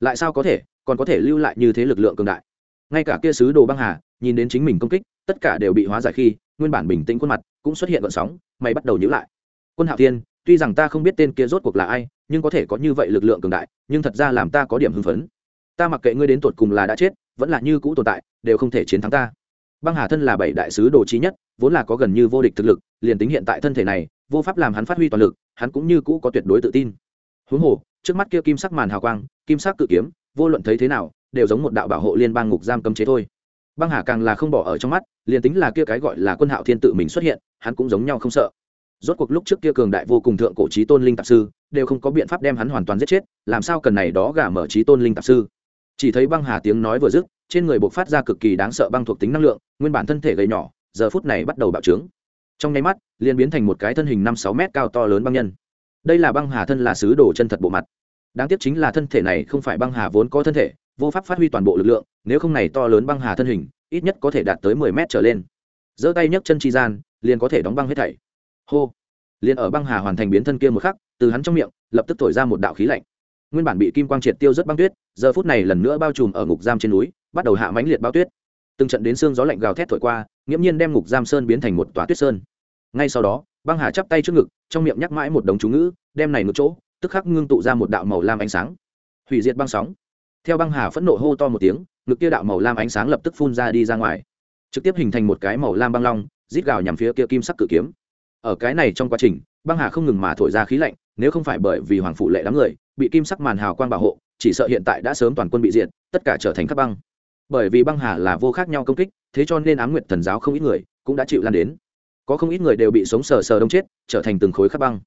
Lại sao có thể, còn có thể lưu lại như thế lực lượng cường đại. Ngay cả kia sứ đồ băng hà, nhìn đến chính mình công kích, tất cả đều bị hóa giải khi, nguyên bản bình tĩnh khuôn mặt cũng xuất hiện gợn sóng, mày bắt đầu nhíu lại. Quân hạo thiên, tuy rằng ta không biết tên kia rốt cuộc là ai, nhưng có thể có như vậy lực lượng cường đại, nhưng thật ra làm ta có điểm hưng phấn. Ta mặc kệ ngươi đến tột cùng là đã chết vẫn là như cũ tồn tại, đều không thể chiến thắng ta. Băng hà thân là bảy đại sứ đồ trí nhất, vốn là có gần như vô địch thực lực, liền tính hiện tại thân thể này, vô pháp làm hắn phát huy toàn lực, hắn cũng như cũ có tuyệt đối tự tin. Huống hồ, trước mắt kia kim sắc màn hào quang, kim sắc cự kiếm, vô luận thấy thế nào, đều giống một đạo bảo hộ liên bang ngục giam cấm chế thôi. Băng hà càng là không bỏ ở trong mắt, liền tính là kia cái gọi là quân hạo thiên tự mình xuất hiện, hắn cũng giống nhau không sợ. Rốt cuộc lúc trước kia cường đại vô cùng thượng cổ trí tôn linh tạp sư, đều không có biện pháp đem hắn hoàn toàn giết chết, làm sao cần này đó gả mở trí tôn linh tạp sư? Chỉ thấy băng hà tiếng nói vừa dứt, trên người buộc phát ra cực kỳ đáng sợ băng thuộc tính năng lượng, nguyên bản thân thể gầy nhỏ, giờ phút này bắt đầu bạo trướng. Trong nháy mắt, liền biến thành một cái thân hình năm sáu mét cao to lớn băng nhân. Đây là băng hà thân là sứ đồ chân thật bộ mặt. Đáng tiếc chính là thân thể này không phải băng hà vốn có thân thể, vô pháp phát huy toàn bộ lực lượng, nếu không này to lớn băng hà thân hình, ít nhất có thể đạt tới mười mét trở lên. Giơ tay nhấc chân chi gian, liền có thể đóng băng hết thảy. Hô! Liền ở băng hà hoàn thành biến thân kia một khắc, từ hắn trong miệng, lập tức thổi ra một đạo khí lạnh nguyên bản bị kim quang triệt tiêu rất băng tuyết, giờ phút này lần nữa bao trùm ở ngục giam trên núi, bắt đầu hạ mãnh liệt bao tuyết. Từng trận đến xương gió lạnh gào thét thổi qua, nghiễm nhiên đem ngục giam sơn biến thành một tòa tuyết sơn. Ngay sau đó, băng hà chắp tay trước ngực, trong miệng nhắc mãi một đống chú ngữ, đem này một chỗ, tức khắc ngưng tụ ra một đạo màu lam ánh sáng. Hủy diệt băng sóng. Theo băng hà phẫn nộ hô to một tiếng, ngực kia đạo màu lam ánh sáng lập tức phun ra đi ra ngoài. Trực tiếp hình thành một cái màu lam băng long, rít gào nhằm phía kia kim sắc cự kiếm. Ở cái này trong quá trình, băng hà không ngừng mà thổi ra khí lạnh, nếu không phải bởi vì hoàng phụ lệ đám người bị kim sắc màn hào quang bảo hộ, chỉ sợ hiện tại đã sớm toàn quân bị diệt, tất cả trở thành các băng. Bởi vì băng hà là vô khác nhau công kích, thế cho nên ám nguyệt thần giáo không ít người cũng đã chịu lan đến. Có không ít người đều bị sống sờ sờ đông chết, trở thành từng khối khắc băng.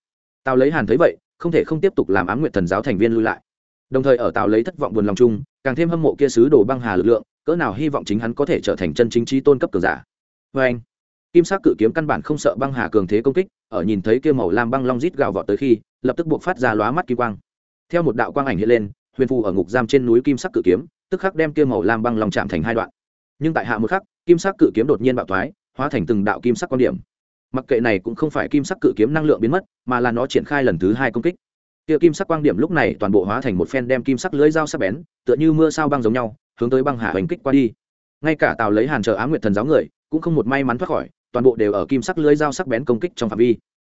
Tào lấy hàn thấy vậy, không thể không tiếp tục làm ám nguyệt thần giáo thành viên lui lại. Đồng thời ở tào lấy thất vọng buồn lòng chung, càng thêm hâm mộ kia sứ đồ băng hà lực lượng, cỡ nào hy vọng chính hắn có thể trở thành chân chính trí tôn cấp cường giả. Vê anh, kim sắc cự kiếm căn bản không sợ băng hà cường thế công kích, ở nhìn thấy kia màu lam băng long rít gào vọt tới khi, lập tức buộc phát ra lóa mắt kỳ quang theo một đạo quang ảnh hiện lên, huyền phù ở ngục giam trên núi kim sắc cự kiếm, tức khắc đem kia màu lam băng lòng chạm thành hai đoạn. Nhưng tại hạ một khắc, kim sắc cự kiếm đột nhiên bạo thoái, hóa thành từng đạo kim sắc quan điểm. Mặc kệ này cũng không phải kim sắc cự kiếm năng lượng biến mất, mà là nó triển khai lần thứ hai công kích. Kia kim sắc quang điểm lúc này toàn bộ hóa thành một phen đem kim sắc lưỡi dao sắc bén, tựa như mưa sao băng giống nhau, hướng tới băng hạ hành kích qua đi. Ngay cả tàu lấy hàn trợ á nguyệt thần giáo người, cũng không một may mắn thoát khỏi, toàn bộ đều ở kim sắc lưỡi dao sắc bén công kích trong phạm vi.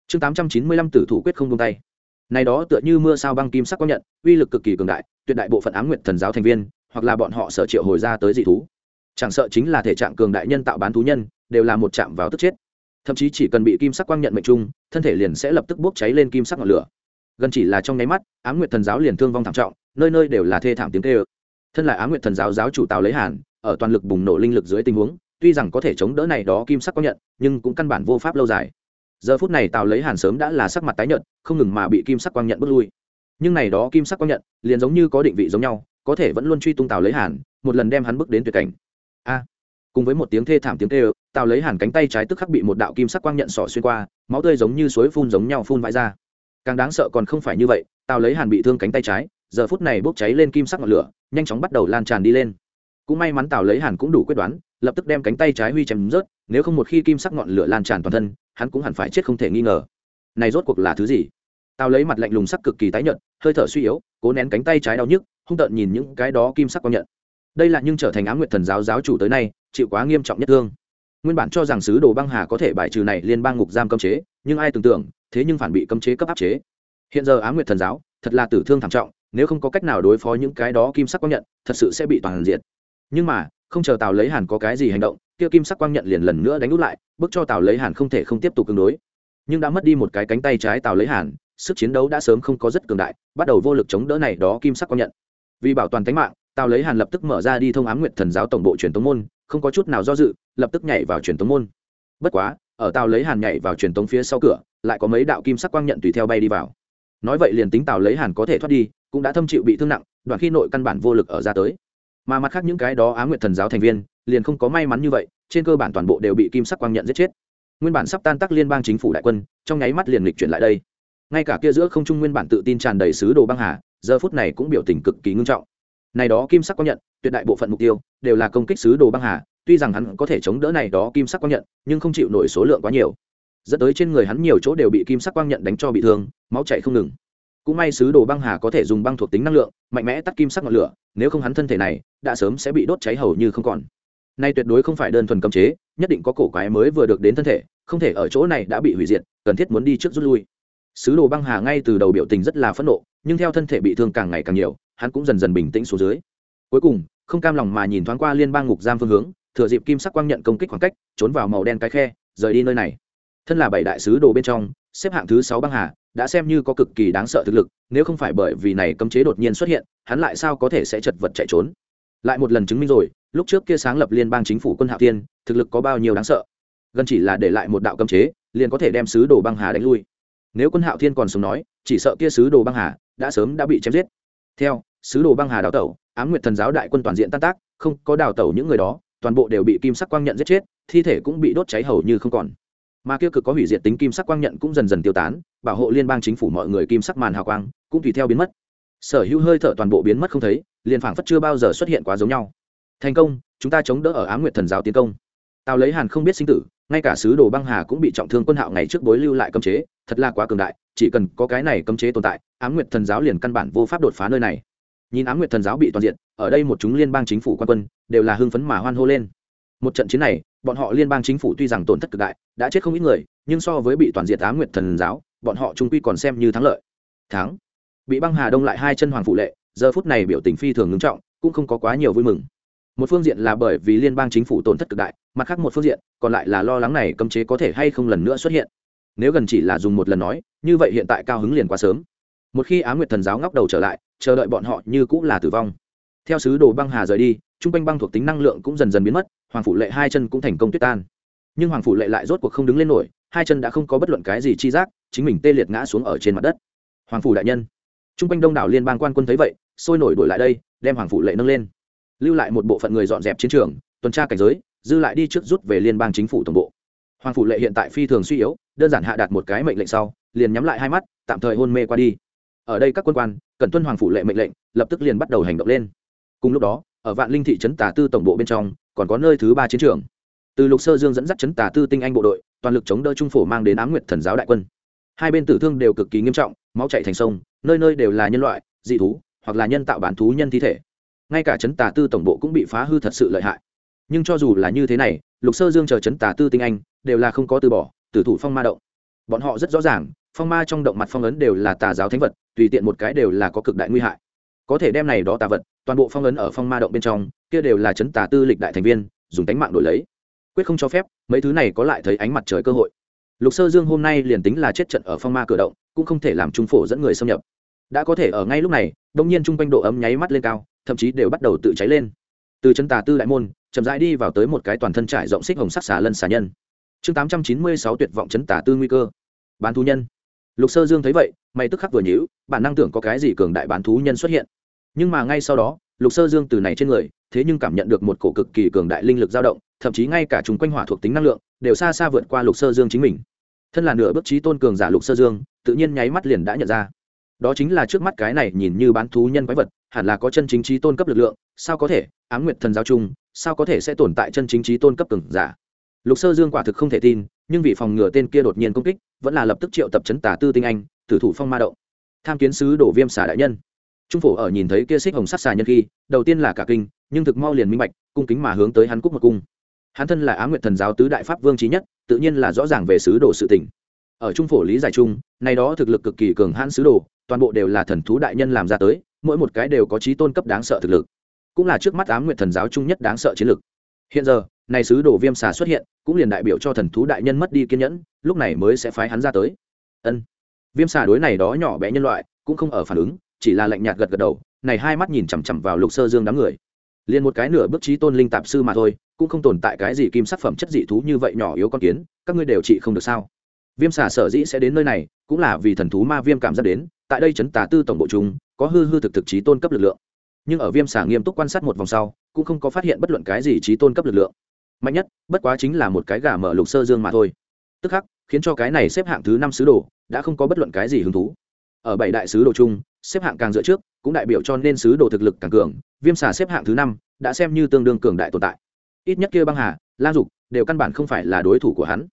Chương tám trăm chín mươi lăm tử thủ quyết không tung tay này đó tựa như mưa sao băng kim sắc quang nhận, uy lực cực kỳ cường đại, tuyệt đại bộ phận á nguyệt thần giáo thành viên, hoặc là bọn họ sở triệu hồi ra tới dị thú. Chẳng sợ chính là thể trạng cường đại nhân tạo bán thú nhân, đều là một chạm vào tức chết. Thậm chí chỉ cần bị kim sắc quang nhận mệnh trung, thân thể liền sẽ lập tức bốc cháy lên kim sắc ngọn lửa. Gần chỉ là trong nháy mắt, ám nguyệt thần giáo liền thương vong thảm trọng, nơi nơi đều là thê thảm tiếng tê ơ thân là ám nguyệt thần giáo giáo chủ tào lấy hàn, ở toàn lực bùng nổ linh lực dưới tình huống, tuy rằng có thể chống đỡ này đó kim sắc quang nhận, nhưng cũng căn bản vô pháp lâu dài giờ phút này tào lấy hàn sớm đã là sắc mặt tái nhợt, không ngừng mà bị kim sắc quang nhận bước lui. Nhưng này đó kim sắc quang nhận, liền giống như có định vị giống nhau, có thể vẫn luôn truy tung tào lấy hàn, một lần đem hắn bước đến tuyệt cảnh. A! Cùng với một tiếng thê thảm tiếng kêu, tào lấy hàn cánh tay trái tức khắc bị một đạo kim sắc quang nhận sỏ xuyên qua, máu tươi giống như suối phun giống nhau phun vãi ra. Càng đáng sợ còn không phải như vậy, tào lấy hàn bị thương cánh tay trái, giờ phút này bốc cháy lên kim sắc ngọn lửa, nhanh chóng bắt đầu lan tràn đi lên. Cũng may mắn tào lấy hàn cũng đủ quyết đoán, lập tức đem cánh tay trái huy chém rớt, nếu không một khi kim sắc ngọn lửa lan tràn toàn thân hắn cũng hẳn phải chết không thể nghi ngờ. Này rốt cuộc là thứ gì? Tào lấy mặt lạnh lùng sắc cực kỳ tái nhợt, hơi thở suy yếu, cố nén cánh tay trái đau nhức, hung tợn nhìn những cái đó kim sắc quan nhận. Đây là nhưng trở thành ám nguyệt thần giáo giáo chủ tới nay, chịu quá nghiêm trọng nhất thương. Nguyên bản cho rằng sứ đồ băng hà có thể bài trừ này liên bang ngục giam cấm chế, nhưng ai tưởng tượng, thế nhưng phản bị cấm chế cấp áp chế. Hiện giờ ám nguyệt thần giáo, thật là tử thương thảm trọng, nếu không có cách nào đối phó những cái đó kim sắc quan nhận, thật sự sẽ bị toàn diện. Nhưng mà, không chờ tào lấy hàn có cái gì hành động kia kim sắc quang nhận liền lần nữa đánh úp lại, bước cho tào lấy hàn không thể không tiếp tục cứng đối. Nhưng đã mất đi một cái cánh tay trái tào lấy hàn, sức chiến đấu đã sớm không có rất cường đại, bắt đầu vô lực chống đỡ này đó kim sắc quang nhận. Vì bảo toàn tính mạng, tào lấy hàn lập tức mở ra đi thông ám nguyệt thần giáo tổng bộ truyền tống môn, không có chút nào do dự, lập tức nhảy vào truyền tống môn. Bất quá, ở tào lấy hàn nhảy vào truyền tống phía sau cửa, lại có mấy đạo kim sắc quang nhận tùy theo bay đi vào. Nói vậy liền tính tào lấy hàn có thể thoát đi, cũng đã thâm chịu bị thương nặng, đoạn khi nội căn bản vô lực ở ra tới mà mặt khác những cái đó á nguyệt thần giáo thành viên liền không có may mắn như vậy, trên cơ bản toàn bộ đều bị kim sắc quang nhận giết chết. Nguyên bản sắp tan tác liên bang chính phủ đại quân, trong nháy mắt liền lịch chuyển lại đây. Ngay cả kia giữa không trung nguyên bản tự tin tràn đầy sứ đồ băng hà, giờ phút này cũng biểu tình cực kỳ ngưng trọng. Này đó kim sắc quang nhận, tuyệt đại bộ phận mục tiêu đều là công kích sứ đồ băng hà, tuy rằng hắn có thể chống đỡ này đó kim sắc quang nhận, nhưng không chịu nổi số lượng quá nhiều. Dẫn tới trên người hắn nhiều chỗ đều bị kim sắc quang nhận đánh cho bị thương, máu chảy không ngừng cũng may sứ đồ băng hà có thể dùng băng thuộc tính năng lượng, mạnh mẽ tắt kim sắc ngọn lửa, nếu không hắn thân thể này, đã sớm sẽ bị đốt cháy hầu như không còn. Nay tuyệt đối không phải đơn thuần cấm chế, nhất định có cổ quái mới vừa được đến thân thể, không thể ở chỗ này đã bị hủy diệt, cần thiết muốn đi trước rút lui. Sứ đồ băng hà ngay từ đầu biểu tình rất là phẫn nộ, nhưng theo thân thể bị thương càng ngày càng nhiều, hắn cũng dần dần bình tĩnh xuống dưới. Cuối cùng, không cam lòng mà nhìn thoáng qua liên bang ngục giam phương hướng, thừa dịp kim sắc quang nhận công kích khoảng cách, trốn vào màu đen cái khe, rời đi nơi này. Thân là bảy đại sứ đồ bên trong, xếp hạng thứ sáu băng hà đã xem như có cực kỳ đáng sợ thực lực, nếu không phải bởi vì này cấm chế đột nhiên xuất hiện, hắn lại sao có thể sẽ chật vật chạy trốn? Lại một lần chứng minh rồi, lúc trước kia sáng lập liên bang chính phủ quân hạ tiên thực lực có bao nhiêu đáng sợ? Gần chỉ là để lại một đạo cấm chế, liền có thể đem sứ đồ băng hà đánh lui. Nếu quân hạo thiên còn sống nói, chỉ sợ kia sứ đồ băng hà đã sớm đã bị chém giết. Theo, sứ đồ băng hà đào tẩu, ám nguyệt thần giáo đại quân toàn diện tan tác, không có đào tẩu những người đó, toàn bộ đều bị kim sắc quang nhận giết chết, thi thể cũng bị đốt cháy hầu như không còn mà kia cực có hủy diệt tính kim sắc quang nhận cũng dần dần tiêu tán, bảo hộ liên bang chính phủ mọi người kim sắc màn hào quang, cũng tùy theo biến mất. Sở hữu hơi thở toàn bộ biến mất không thấy, liền phảng phất chưa bao giờ xuất hiện quá giống nhau. Thành công, chúng ta chống đỡ ở ám nguyệt thần giáo tiến công. Tào lấy hàn không biết sinh tử, ngay cả sứ đồ băng hà cũng bị trọng thương quân hạo ngày trước bối lưu lại cấm chế, thật là quá cường đại, chỉ cần có cái này cấm chế tồn tại, ám nguyệt thần giáo liền căn bản vô pháp đột phá nơi này. Nhìn ám nguyệt thần giáo bị toàn diện, ở đây một chúng liên bang chính phủ quan quân, đều là hưng phấn mà hoan hô lên một trận chiến này, bọn họ liên bang chính phủ tuy rằng tổn thất cực đại, đã chết không ít người, nhưng so với bị toàn diện ám nguyệt thần giáo, bọn họ trung quy còn xem như thắng lợi. Thắng. Bị băng hà đông lại hai chân hoàng phụ lệ, giờ phút này biểu tình phi thường ngưng trọng, cũng không có quá nhiều vui mừng. Một phương diện là bởi vì liên bang chính phủ tổn thất cực đại, mặt khác một phương diện, còn lại là lo lắng này cấm chế có thể hay không lần nữa xuất hiện. Nếu gần chỉ là dùng một lần nói, như vậy hiện tại cao hứng liền quá sớm. Một khi á nguyệt thần giáo ngóc đầu trở lại, chờ đợi bọn họ như cũng là tử vong. Theo sứ đồ băng hà rời đi t r u n g quanh băng thuộc tính năng lượng cũng dần dần biến mất hoàng phủ lệ hai chân cũng thành công tuyết tan. Nhưng hoàng phủ lệ lại rốt cuộc không đứng lên nổi, hai chân đã không có bất luận cái gì chi giác, chính mình tê liệt ngã xuống ở trên mặt đất. Hoàng phủ đại nhân t r u n g quanh đông đảo liên bang quan quân thấy vậy, sôi nổi đổi lại đây, đem hoàng phủ lệ nâng lên. Lưu lại một bộ phận người dọn dẹp chiến trường, tuần tra cảnh giới, dư lại đi trước rút về liên bang chính phủ tổng bộ. Hoàng phủ lệ hiện tại phi thường suy yếu, đơn giản hạ đạt một cái mệnh lệnh sau, liền nhắm lại hai mắt, tạm thời hôn mê qua đi. Ở đây các quân quan, cần tuân hoàng phủ lệ mệnh lệnh, lập tức liền bắt đầu hành động lên. Cùng lúc đó ở vạn linh thị trấn tà tư tổng bộ bên trong, còn có nơi thứ ba chiến trường. Từ lục sơ dương dẫn dắt trấn tà tư tinh anh bộ đội, toàn lực chống đỡ trung phổ mang đến ám nguyệt thần giáo đại quân. Hai bên tử thương đều cực kỳ nghiêm trọng, máu chạy thành sông, nơi nơi đều là nhân loại, dị thú, hoặc là nhân tạo bản thú nhân thi thể. Ngay cả trấn tà tư tổng bộ cũng bị phá hư thật sự lợi hại. Nhưng cho dù là như thế này, lục sơ dương chờ trấn tà tư tinh anh, đều là không có từ bỏ, tử thủ phong ma động. Bọn họ rất rõ ràng, phong ma trong động mặt phong ấn đều là tà giáo thánh vật, tùy tiện một cái đều là có cực đại nguy hại. Có thể đem này đó tà vật toàn bộ phong ấn ở phong ma động bên trong, kia đều là chấn tà tư lịch đại thành viên, dùng tánh mạng đổi lấy. Quyết không cho phép, mấy thứ này có lại thấy ánh mặt trời cơ hội. Lục sơ dương hôm nay liền tính là chết trận ở phong ma cửa động, cũng không thể làm trung phổ dẫn người xâm nhập. Đã có thể ở ngay lúc này, đông nhiên chung quanh độ ấm nháy mắt lên cao, thậm chí đều bắt đầu tự cháy lên. Từ chân tà tư đại môn, chậm rãi đi vào tới một cái toàn thân trải rộng xích hồng sắc xà lân xà nhân. Chương tám trăm chín mươi sáu tuyệt vọng chấn tà tư nguy cơ. Bán thú nhân. Lục sơ dương thấy vậy, mày tức khắc vừa nhíu, bản năng tưởng có cái gì cường đại bán thú nhân xuất hiện nhưng mà ngay sau đó, lục sơ dương từ này trên người, thế nhưng cảm nhận được một cổ cực kỳ cường đại linh lực dao động, thậm chí ngay cả chúng quanh hỏa thuộc tính năng lượng đều xa xa vượt qua lục sơ dương chính mình. Thân là nửa bước trí tôn cường giả lục sơ dương, tự nhiên nháy mắt liền đã nhận ra. Đó chính là trước mắt cái này nhìn như bán thú nhân quái vật, hẳn là có chân chính trí tôn cấp lực lượng, sao có thể, ám nguyệt thần giáo chung sao có thể sẽ tồn tại chân chính trí tôn cấp cường giả? Lục sơ dương quả thực không thể tin, nhưng vì phòng ngừa tên kia đột nhiên công kích, vẫn là lập tức triệu tập chấn tả tư tinh anh, tử thủ phong ma động. Tham kiến sứ đổ viêm xả đại nhân trung phổ ở nhìn thấy kia xích hồng sắc xà nhân khi, đầu tiên là cả kinh, nhưng thực mau liền minh bạch, cung kính mà hướng tới hắn cúc một cung. Hắn thân là á nguyệt thần giáo tứ đại pháp vương trí nhất, tự nhiên là rõ ràng về sứ đồ sự tỉnh ở trung phổ lý giải chung, này đó thực lực cực kỳ cường hãn sứ đồ, toàn bộ đều là thần thú đại nhân làm ra tới, mỗi một cái đều có trí tôn cấp đáng sợ thực lực. Cũng là trước mắt ám nguyệt thần giáo chung nhất đáng sợ chiến lực. Hiện giờ, này sứ đồ viêm xà xuất hiện, cũng liền đại biểu cho thần thú đại nhân mất đi kiên nhẫn, lúc này mới sẽ phái hắn ra tới. Ân. Viêm xà đối này đó nhỏ bé nhân loại, cũng không ở phản ứng chỉ là lạnh nhạt gật gật đầu, này hai mắt nhìn chằm chằm vào lục sơ dương đám người. Liền một cái nửa bước trí tôn linh tạp sư mà thôi, cũng không tồn tại cái gì kim sắc phẩm chất dị thú như vậy nhỏ yếu con kiến, các ngươi đều trị không được sao? Viêm xà sở dĩ sẽ đến nơi này, cũng là vì thần thú ma viêm cảm giác đến, tại đây chấn tà tư tổng bộ chúng, có hư hư thực thực trí tôn cấp lực lượng. Nhưng ở viêm xà nghiêm túc quan sát một vòng sau, cũng không có phát hiện bất luận cái gì trí tôn cấp lực lượng. Mạnh nhất, bất quá chính là một cái gà mở lục sơ dương mà thôi. Tức khắc, khiến cho cái này xếp hạng thứ năm sứ đồ, đã không có bất luận cái gì hứng thú. Ở bảy đại sứ đồ chung xếp hạng càng dựa trước, cũng đại biểu cho nên sứ đồ thực lực càng cường, viêm xà xếp hạng thứ năm, đã xem như tương đương cường đại tồn tại. Ít nhất kia băng hà lan dục, đều căn bản không phải là đối thủ của hắn.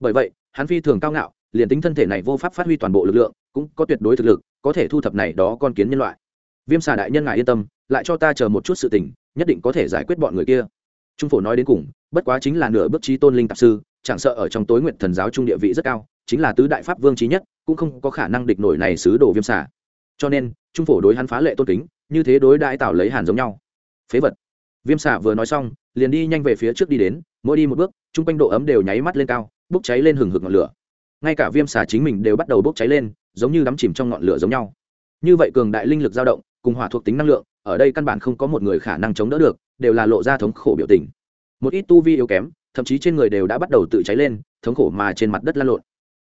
Bởi vậy, hắn phi thường cao ngạo, liền tính thân thể này vô pháp phát huy toàn bộ lực lượng, cũng có tuyệt đối thực lực, có thể thu thập này đó con kiến nhân loại. Viêm xà đại nhân ngài yên tâm, lại cho ta chờ một chút sự tình, nhất định có thể giải quyết bọn người kia. Trung phổ nói đến cùng, bất quá chính là nửa bước trí tôn linh tạp sư, chẳng sợ ở trong tối nguyện thần giáo trung địa vị rất cao, chính là tứ đại pháp vương trí nhất, cũng không có khả năng địch nổi này sứ đồ viêm xà cho nên, trung phổ đối hắn phá lệ tôn kính, như thế đối đại tào lấy hàn giống nhau. Phế vật. Viêm xà vừa nói xong, liền đi nhanh về phía trước đi đến, mỗi đi một bước, chung quanh độ ấm đều nháy mắt lên cao, bốc cháy lên hừng hực ngọn lửa. Ngay cả viêm xà chính mình đều bắt đầu bốc cháy lên, giống như đắm chìm trong ngọn lửa giống nhau. Như vậy cường đại linh lực dao động, cùng hỏa thuộc tính năng lượng, ở đây căn bản không có một người khả năng chống đỡ được, đều là lộ ra thống khổ biểu tình. Một ít tu vi yếu kém, thậm chí trên người đều đã bắt đầu tự cháy lên, thống khổ mà trên mặt đất lan lộn.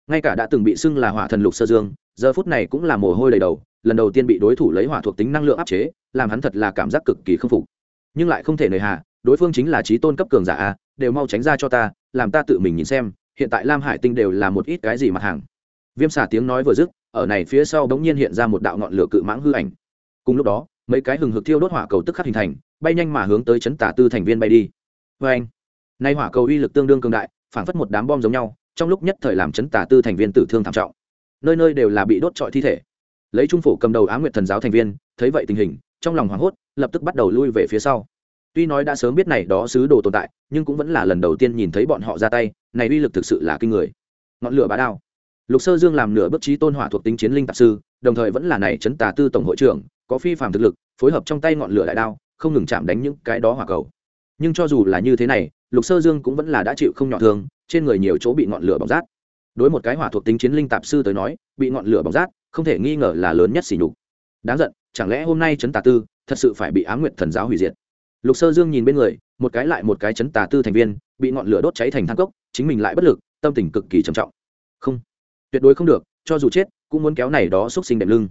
Ngay cả đã từng bị xưng là hỏa thần lục sơ dương, giờ phút này cũng là mồ hôi đầy đầu lần đầu tiên bị đối thủ lấy hỏa thuộc tính năng lượng áp chế, làm hắn thật là cảm giác cực kỳ k phục. Nhưng lại không thể nề hà, đối phương chính là trí tôn cấp cường giả a, đều mau tránh ra cho ta, làm ta tự mình nhìn xem, hiện tại lam hải tinh đều là một ít cái gì mặt hàng. Viêm xả tiếng nói vừa dứt, ở này phía sau bỗng nhiên hiện ra một đạo ngọn lửa cự mãng hư ảnh. Cùng lúc đó, mấy cái hừng hực thiêu đốt hỏa cầu tức khắc hình thành, bay nhanh mà hướng tới chấn tả tư thành viên bay đi. Vê anh, nay hỏa cầu uy lực tương đương cường đại, phảng phất một đám bom giống nhau, trong lúc nhất thời làm chấn tả tư thành viên tử thương thảm trọng. Nơi nơi đều là bị đốt trọi thi thể lấy trung phủ cầm đầu á nguyệt thần giáo thành viên, thấy vậy tình hình, trong lòng hoảng hốt, lập tức bắt đầu lui về phía sau. Tuy nói đã sớm biết này đó sứ đồ tồn tại, nhưng cũng vẫn là lần đầu tiên nhìn thấy bọn họ ra tay, này uy lực thực sự là kinh người. Ngọn lửa bá đao. Lục sơ dương làm nửa bước trí tôn hỏa thuộc tính chiến linh tạp sư, đồng thời vẫn là này chấn tà tư tổng hội trưởng, có phi phạm thực lực, phối hợp trong tay ngọn lửa đại đao, không ngừng chạm đánh những cái đó hỏa cầu. Nhưng cho dù là như thế này, lục sơ dương cũng vẫn là đã chịu không nhỏ thương, trên người nhiều chỗ bị ngọn lửa bỏng rát. Đối một cái hỏa thuộc tính chiến linh tạp sư tới nói, bị ngọn lửa bỏng rát không thể nghi ngờ là lớn nhất sỉ nhục. Đáng giận, chẳng lẽ hôm nay chấn tà tư thật sự phải bị á nguyệt thần giáo hủy diệt? Lục sơ dương nhìn bên người, một cái lại một cái chấn tà tư thành viên, bị ngọn lửa đốt cháy thành thang cốc, chính mình lại bất lực, tâm tình cực kỳ trầm trọng. Không, tuyệt đối không được, cho dù chết, cũng muốn kéo này đó xúc sinh đệm lưng.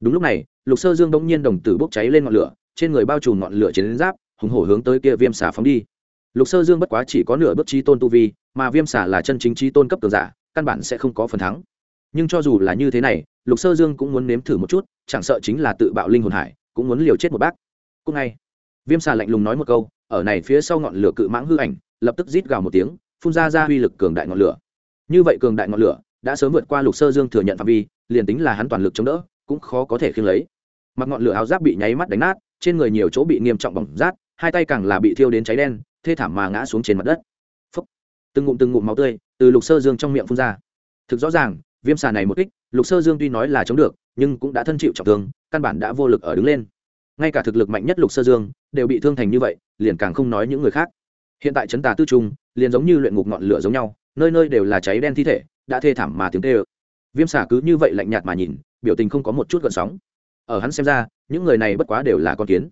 Đúng lúc này, lục sơ dương bỗng nhiên đồng tử bốc cháy lên ngọn lửa, trên người bao trùm ngọn lửa chiến giáp, hùng hổ hướng tới kia viêm xả phóng đi. Lục sơ dương bất quá chỉ có nửa bước trí tôn tu vi, mà viêm xả là chân chính trí tôn cấp tường giả, căn bản sẽ không có phần thắng nhưng cho dù là như thế này, lục sơ dương cũng muốn nếm thử một chút, chẳng sợ chính là tự bạo linh hồn hải, cũng muốn liều chết một bác. Cúc ngay, viêm xà lạnh lùng nói một câu, ở này phía sau ngọn lửa cự mãng hư ảnh, lập tức rít gào một tiếng, phun ra ra uy lực cường đại ngọn lửa. Như vậy cường đại ngọn lửa, đã sớm vượt qua lục sơ dương thừa nhận phạm vi, liền tính là hắn toàn lực chống đỡ, cũng khó có thể khiêng lấy. Mặc ngọn lửa áo giáp bị nháy mắt đánh nát, trên người nhiều chỗ bị nghiêm trọng bỏng rát, hai tay càng là bị thiêu đến cháy đen, thê thảm mà ngã xuống trên mặt đất. Phấp từng ngụm từng ngụm máu tươi từ lục sơ dương trong miệng phun ra. Thực rõ ràng viêm xà này một kích, lục sơ dương tuy nói là chống được, nhưng cũng đã thân chịu trọng thương, căn bản đã vô lực ở đứng lên. Ngay cả thực lực mạnh nhất lục sơ dương đều bị thương thành như vậy, liền càng không nói những người khác. Hiện tại chấn tà tư trung liền giống như luyện ngục ngọn lửa giống nhau, nơi nơi đều là cháy đen thi thể, đã thê thảm mà tiếng tê ơ viêm xả cứ như vậy lạnh nhạt mà nhìn, biểu tình không có một chút gợn sóng. Ở hắn xem ra, những người này bất quá đều là con kiến.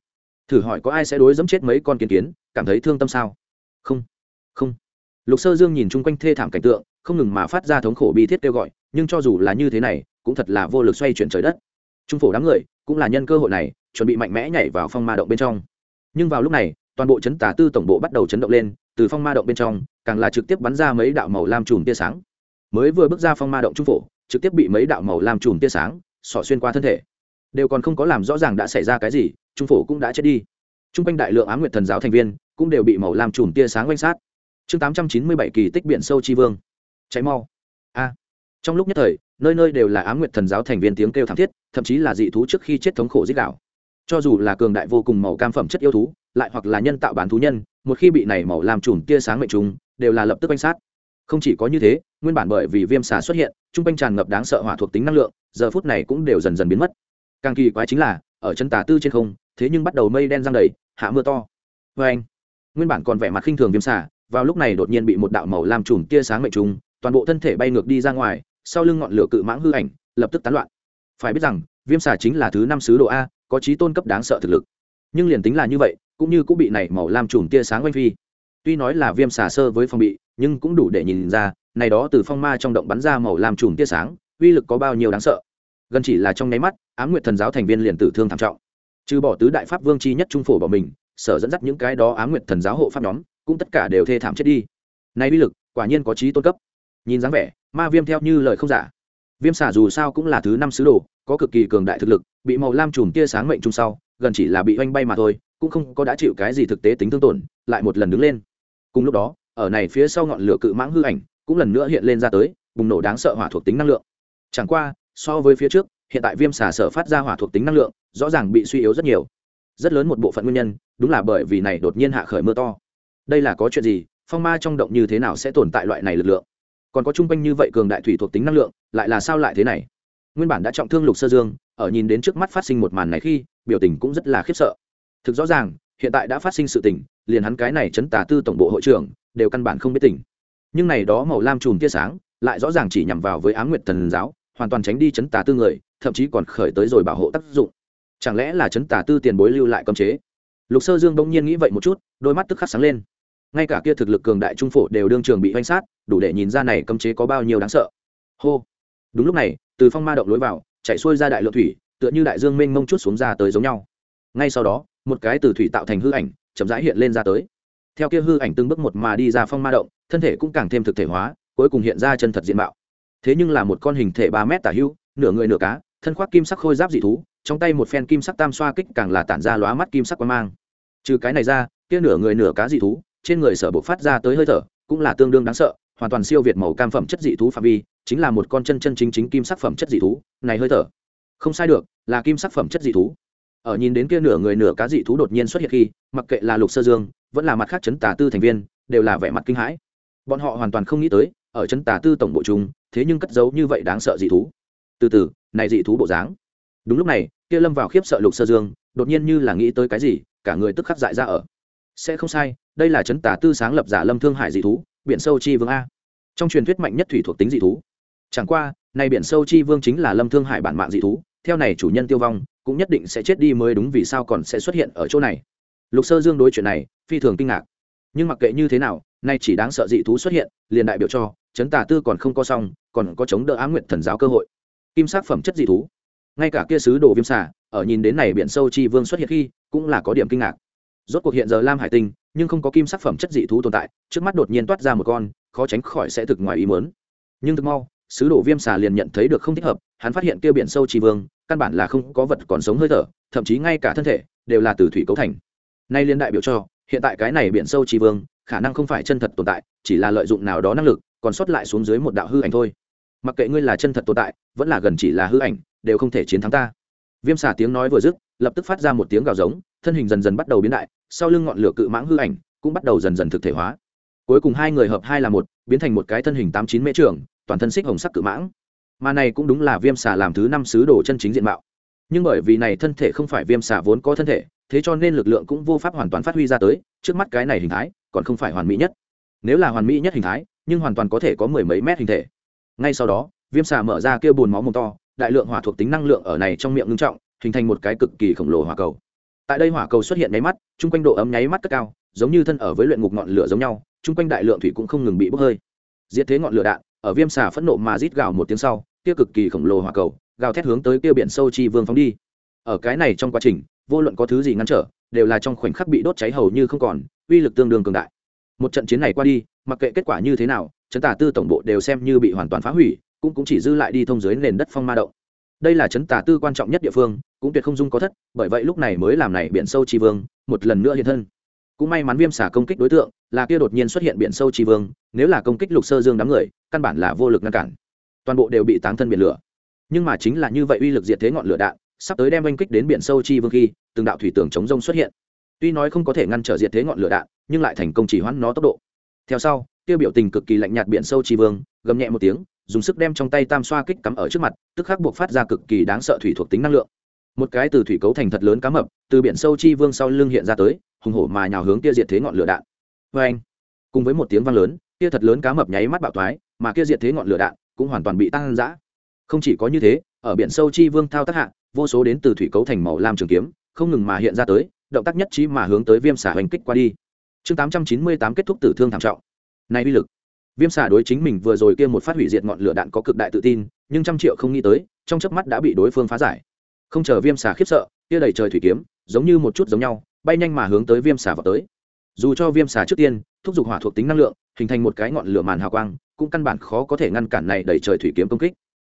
Thử hỏi có ai sẽ đối dẫm chết mấy con kiến kiến, cảm thấy thương tâm sao? Không không. Lục sơ dương nhìn chung quanh thê thảm cảnh tượng không ngừng mà phát ra thống khổ bi thiết kêu gọi, nhưng cho dù là như thế này, cũng thật là vô lực xoay chuyển trời đất. Trung phổ đám người cũng là nhân cơ hội này, chuẩn bị mạnh mẽ nhảy vào phong ma động bên trong. Nhưng vào lúc này, toàn bộ chấn tà tư tổng bộ bắt đầu chấn động lên, từ phong ma động bên trong, càng là trực tiếp bắn ra mấy đạo màu lam chùm tia sáng. Mới vừa bước ra phong ma động trung phổ, trực tiếp bị mấy đạo màu lam chùm tia sáng xỏ xuyên qua thân thể. Đều còn không có làm rõ ràng đã xảy ra cái gì, trung phổ cũng đã chết đi. T r u n g quanh đại lượng á m nguyệt thần giáo thành viên cũng đều bị màu lam chùm tia sáng quanh sát. Chương tám trăm chín mươi bảy kỳ tích biển sâu tri vương cháy mau. A. Trong lúc nhất thời, nơi nơi đều là á m nguyệt thần giáo thành viên tiếng kêu thảm thiết, thậm chí là dị thú trước khi chết thống khổ dích đạo cho dù là cường đại vô cùng màu cam phẩm chất yêu thú, lại hoặc là nhân tạo bán thú nhân, một khi bị này màu làm chùm tia sáng mệnh trùng, đều là lập tức quan sát. Không chỉ có như thế, nguyên bản bởi vì viêm xà xuất hiện t r u n g quanh tràn ngập đáng sợ hỏa thuộc tính năng lượng, giờ phút này cũng đều dần dần biến mất. Càng kỳ quái chính là, ở chân tà tư trên không, thế nhưng bắt đầu mây đen giang đầy, hạ mưa to. Vê anh nguyên bản còn vẻ mặt khinh thường viêm xả vào lúc này đột nhiên bị một đạo màu làm chùm tia sáng mệnh trùng toàn bộ thân thể bay ngược đi ra ngoài, sau lưng ngọn lửa cự mãng hư ảnh lập tức tán loạn. Phải biết rằng, viêm xà chính là thứ năm sứ độ a, có trí tôn cấp đáng sợ thực lực. Nhưng liền tính là như vậy, cũng như cũng bị này màu lam trùm tia sáng oanh phi. Tuy nói là viêm xà sơ với phong bị, nhưng cũng đủ để nhìn ra, này đó từ phong ma trong động bắn ra màu lam trùm tia sáng, uy lực có bao nhiêu đáng sợ. Gần chỉ là trong nháy mắt, ám nguyệt thần giáo thành viên liền tử thương thảm trọng. Trừ bỏ tứ đại pháp vương chi nhất trung phổ bỏ mình, sở dẫn dắt những cái đó ám nguyệt thần giáo hộ pháp nhóm, cũng tất cả đều thê thảm chết đi. Nay uy lực, quả nhiên có trí tôn cấp nhìn dáng vẻ, ma viêm theo như lời không giả. Viêm xả dù sao cũng là thứ năm sứ đồ, có cực kỳ cường đại thực lực, bị màu lam chùm tia sáng mệnh chung sau, gần chỉ là bị oanh bay mà thôi, cũng không có đã chịu cái gì thực tế tính thương tổn, lại một lần đứng lên. Cùng lúc đó, ở này phía sau ngọn lửa cự mãng hư ảnh, cũng lần nữa hiện lên ra tới, bùng nổ đáng sợ hỏa thuộc tính năng lượng. Chẳng qua, so với phía trước, hiện tại viêm xà sở phát ra hỏa thuộc tính năng lượng, rõ ràng bị suy yếu rất nhiều. Rất lớn một bộ phận nguyên nhân, đúng là bởi vì này đột nhiên hạ khởi mưa to. Đây là có chuyện gì? Phong ma trong động như thế nào sẽ tồn tại loại này lực lượng? Còn có chung quanh như vậy cường đại thủy thuộc tính năng lượng, lại là sao lại thế này? Nguyên bản đã trọng thương lục sơ dương, ở nhìn đến trước mắt phát sinh một màn này khi, biểu tình cũng rất là khiếp sợ. Thực rõ ràng, hiện tại đã phát sinh sự tình, liền hắn cái này chấn tà tư tổng bộ hội trưởng, đều căn bản không biết tỉnh nhưng này đó màu lam chùm tia sáng, lại rõ ràng chỉ nhằm vào với ám nguyệt thần giáo, hoàn toàn tránh đi chấn tà tư người, thậm chí còn khởi tới rồi bảo hộ tác dụng. Chẳng lẽ là chấn tà tư tiền bối lưu lại cấm chế? Lục sơ dương bỗng nhiên nghĩ vậy một chút, đôi mắt tức khắc sáng lên ngay cả kia thực lực cường đại trung phổ đều đương trường bị oanh sát, đủ để nhìn ra này cấm chế có bao nhiêu đáng sợ. Hô. Đúng lúc này, từ phong ma động lối vào, chạy xuôi ra đại lượng thủy, tựa như đại dương mênh mông chút xuống ra tới giống nhau. Ngay sau đó, một cái từ thủy tạo thành hư ảnh, chậm rãi hiện lên ra tới. Theo kia hư ảnh từng bước một mà đi ra phong ma động, thân thể cũng càng thêm thực thể hóa, cuối cùng hiện ra chân thật diện mạo. Thế nhưng là một con hình thể ba mét tả hữu nửa người nửa cá, thân khoác kim sắc khôi giáp dị thú, trong tay một phen kim sắc tam xoa kích càng là tản ra lóa mắt kim sắc quan mang. Trừ cái này ra, kia nửa người nửa cá dị thú trên người sở bộ phát ra tới hơi thở, cũng là tương đương đáng sợ, hoàn toàn siêu việt màu cam phẩm chất dị thú phạm vi, chính là một con chân chân chính chính kim sắc phẩm chất dị thú, này hơi thở. Không sai được, là kim sắc phẩm chất dị thú. Ở nhìn đến kia nửa người nửa cá dị thú đột nhiên xuất hiện khi, mặc kệ là lục sơ dương, vẫn là mặt khác chấn tà tư thành viên, đều là vẻ mặt kinh hãi. Bọn họ hoàn toàn không nghĩ tới, ở chấn tà tư tổng bộ chúng thế nhưng cất giấu như vậy đáng sợ dị thú. Từ từ, này dị thú bộ dáng. Đúng lúc này, kia lâm vào khiếp sợ lục sơ dương, đột nhiên như là nghĩ tới cái gì, cả người tức khắc dại ra ở. Sẽ không sai đây là chấn tà tư sáng lập giả lâm thương hải dị thú, biển sâu chi vương a. Trong truyền thuyết mạnh nhất thủy thuộc tính dị thú. Chẳng qua nay biển sâu chi vương chính là lâm thương hải bản mạng dị thú, theo này chủ nhân tiêu vong, cũng nhất định sẽ chết đi mới đúng vì sao còn sẽ xuất hiện ở chỗ này. Lục sơ dương đối chuyện này, phi thường kinh ngạc. Nhưng mặc kệ như thế nào, nay chỉ đáng sợ dị thú xuất hiện, liền đại biểu cho, chấn tà tư còn không có xong, còn có chống đỡ á nguyện thần giáo cơ hội. Kim sắc phẩm chất dị thú. Ngay cả kia sứ đồ viêm xả ở nhìn đến này biển sâu chi vương xuất hiện khi, cũng là có điểm kinh ngạc rốt cuộc hiện giờ lam hải tinh, nhưng không có kim sắc phẩm chất dị thú tồn tại, trước mắt đột nhiên toát ra một con, khó tránh khỏi sẽ thực ngoài ý muốn. Nhưng thực mau, sứ đồ viêm xà liền nhận thấy được không thích hợp, hắn phát hiện kia biển sâu trì vương, căn bản là không có vật còn sống hơi thở, thậm chí ngay cả thân thể, đều là từ thủy cấu thành. Nay liên đại biểu cho, hiện tại cái này biển sâu trì vương, khả năng không phải chân thật tồn tại, chỉ là lợi dụng nào đó năng lực, còn sót lại xuống dưới một đạo hư ảnh thôi. Mặc kệ ngươi là chân thật tồn tại, vẫn là gần chỉ là hư ảnh, đều không thể chiến thắng ta. Viêm Xà tiếng nói vừa dứt, lập tức phát ra một tiếng gào giống thân hình dần dần bắt đầu biến đại, sau lưng ngọn lửa cự mãng hư ảnh cũng bắt đầu dần dần thực thể hóa. Cuối cùng hai người hợp hai là một, biến thành một cái thân hình tám chín mễ trưởng toàn thân xích hồng sắc cự mãng. Mà này cũng đúng là viêm xà làm thứ năm sứ đồ chân chính diện mạo. Nhưng bởi vì này thân thể không phải viêm xà vốn có thân thể, thế cho nên lực lượng cũng vô pháp hoàn toàn phát huy ra tới, trước mắt cái này hình thái còn không phải hoàn mỹ nhất. Nếu là hoàn mỹ nhất hình thái, nhưng hoàn toàn có thể có mười mấy mét hình thể. Ngay sau đó, viêm xà mở ra kia bùn máu mồm to, đại lượng hỏa thuộc tính năng lượng ở này trong miệng ngưng trọng, hình thành một cái cực kỳ khổng lồ hỏa cầu tại đây hỏa cầu xuất hiện nháy mắt, chung quanh độ ấm nháy mắt cất cao, giống như thân ở với luyện ngục ngọn lửa giống nhau, chung quanh đại lượng thủy cũng không ngừng bị bốc hơi. Diệt thế ngọn lửa đạn, ở viêm xà phẫn nộ mà rít gào một tiếng sau, kia cực kỳ khổng lồ hỏa cầu, gào thét hướng tới kia biển sâu chi vương phóng đi. Ở cái này trong quá trình, vô luận có thứ gì ngăn trở, đều là trong khoảnh khắc bị đốt cháy hầu như không còn, uy lực tương đương cường đại. Một trận chiến này qua đi, mặc kệ kết quả như thế nào, chấn tà tư tổng bộ đều xem như bị hoàn toàn phá hủy, cũng cũng chỉ dư lại đi thông dưới nền đất phong ma động đây là chấn tà tư quan trọng nhất địa phương, cũng tuyệt không dung có thất, bởi vậy lúc này mới làm này biển sâu tri vương, một lần nữa hiện thân. Cũng may mắn viêm xả công kích đối tượng, là kia đột nhiên xuất hiện biển sâu tri vương, nếu là công kích lục sơ dương đám người, căn bản là vô lực ngăn cản. Toàn bộ đều bị tán thân biển lửa. Nhưng mà chính là như vậy uy lực diệt thế ngọn lửa đạn, sắp tới đem oanh kích đến biển sâu chi vương khi, từng đạo thủy tường chống rông xuất hiện. Tuy nói không có thể ngăn trở diệt thế ngọn lửa đạn, nhưng lại thành công chỉ hoãn nó tốc độ. Theo sau tiêu biểu tình cực kỳ lạnh nhạt biển sâu chi vương, gầm nhẹ một tiếng dùng sức đem trong tay tam xoa kích cắm ở trước mặt, tức khắc buộc phát ra cực kỳ đáng sợ thủy thuộc tính năng lượng. Một cái từ thủy cấu thành thật lớn cá mập, từ biển sâu chi vương sau lưng hiện ra tới, hùng hổ mà nhào hướng kia diệt thế ngọn lửa đạn. Vê anh cùng với một tiếng vang lớn, kia thật lớn cá mập nháy mắt bạo thoái, mà kia diệt thế ngọn lửa đạn cũng hoàn toàn bị tăng giã không chỉ có như thế, ở biển sâu chi vương thao tác hạ, vô số đến từ thủy cấu thành màu lam trường kiếm, không ngừng mà hiện ra tới, động tác nhất trí mà hướng tới viêm xả hành kích qua đi. Chương tám trăm chín mươi tám kết thúc tử thương thảm trọng. Này uy lực viêm xà đối chính mình vừa rồi kia một phát hủy diệt ngọn lửa đạn có cực đại tự tin, nhưng trăm triệu không nghĩ tới, trong chớp mắt đã bị đối phương phá giải. Không chờ viêm xà khiếp sợ, kia đầy trời thủy kiếm, giống như một chút giống nhau, bay nhanh mà hướng tới viêm xà vào tới. Dù cho viêm xà trước tiên, thúc giục hỏa thuộc tính năng lượng, hình thành một cái ngọn lửa màn hào quang, cũng căn bản khó có thể ngăn cản này đầy trời thủy kiếm công kích.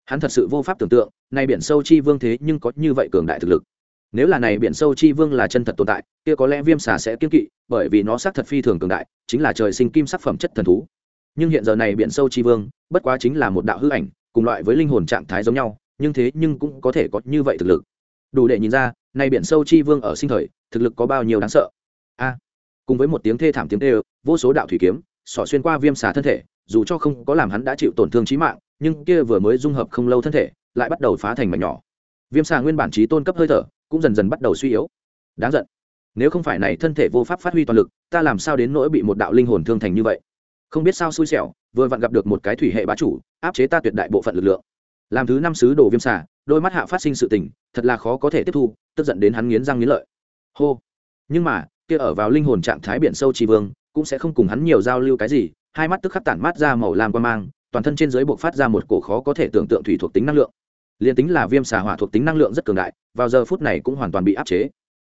Hắn thật sự vô pháp tưởng tượng, này biển sâu chi vương thế nhưng có như vậy cường đại thực lực. Nếu là này biển sâu chi vương là chân thật tồn tại, kia có lẽ viêm xà sẽ kiên kỵ, bởi vì nó xác thật phi thường cường đại, chính là trời sinh kim sắc phẩm chất thần thú nhưng hiện giờ này biển sâu chi vương, bất quá chính là một đạo hư ảnh, cùng loại với linh hồn trạng thái giống nhau, nhưng thế nhưng cũng có thể có như vậy thực lực. Đủ để nhìn ra nay biển sâu chi vương ở sinh thời, thực lực có bao nhiêu đáng sợ. A, cùng với một tiếng thê thảm tiếng tê vô số đạo thủy kiếm, xỏ xuyên qua viêm xà thân thể, dù cho không có làm hắn đã chịu tổn thương chí mạng, nhưng kia vừa mới dung hợp không lâu thân thể, lại bắt đầu phá thành mảnh nhỏ. Viêm xà nguyên bản trí tôn cấp hơi thở, cũng dần dần bắt đầu suy yếu. Đáng giận. Nếu không phải này thân thể vô pháp phát huy toàn lực, ta làm sao đến nỗi bị một đạo linh hồn thương thành như vậy? Không biết sao xui xẻo, vừa vặn gặp được một cái thủy hệ bá chủ, áp chế ta tuyệt đại bộ phận lực lượng. Làm thứ năm sứ đồ viêm xà, đôi mắt hạ phát sinh sự tình, thật là khó có thể tiếp thu, tức giận đến hắn nghiến răng nghiến lợi. Hô. Nhưng mà, kia ở vào linh hồn trạng thái biển sâu trì vương, cũng sẽ không cùng hắn nhiều giao lưu cái gì, hai mắt tức khắc tản mát ra màu lam quan mang, toàn thân trên dưới buộc phát ra một cổ khó có thể tưởng tượng thủy thuộc tính năng lượng. Liền tính là viêm xà hỏa thuộc tính năng lượng rất cường đại, vào giờ phút này cũng hoàn toàn bị áp chế.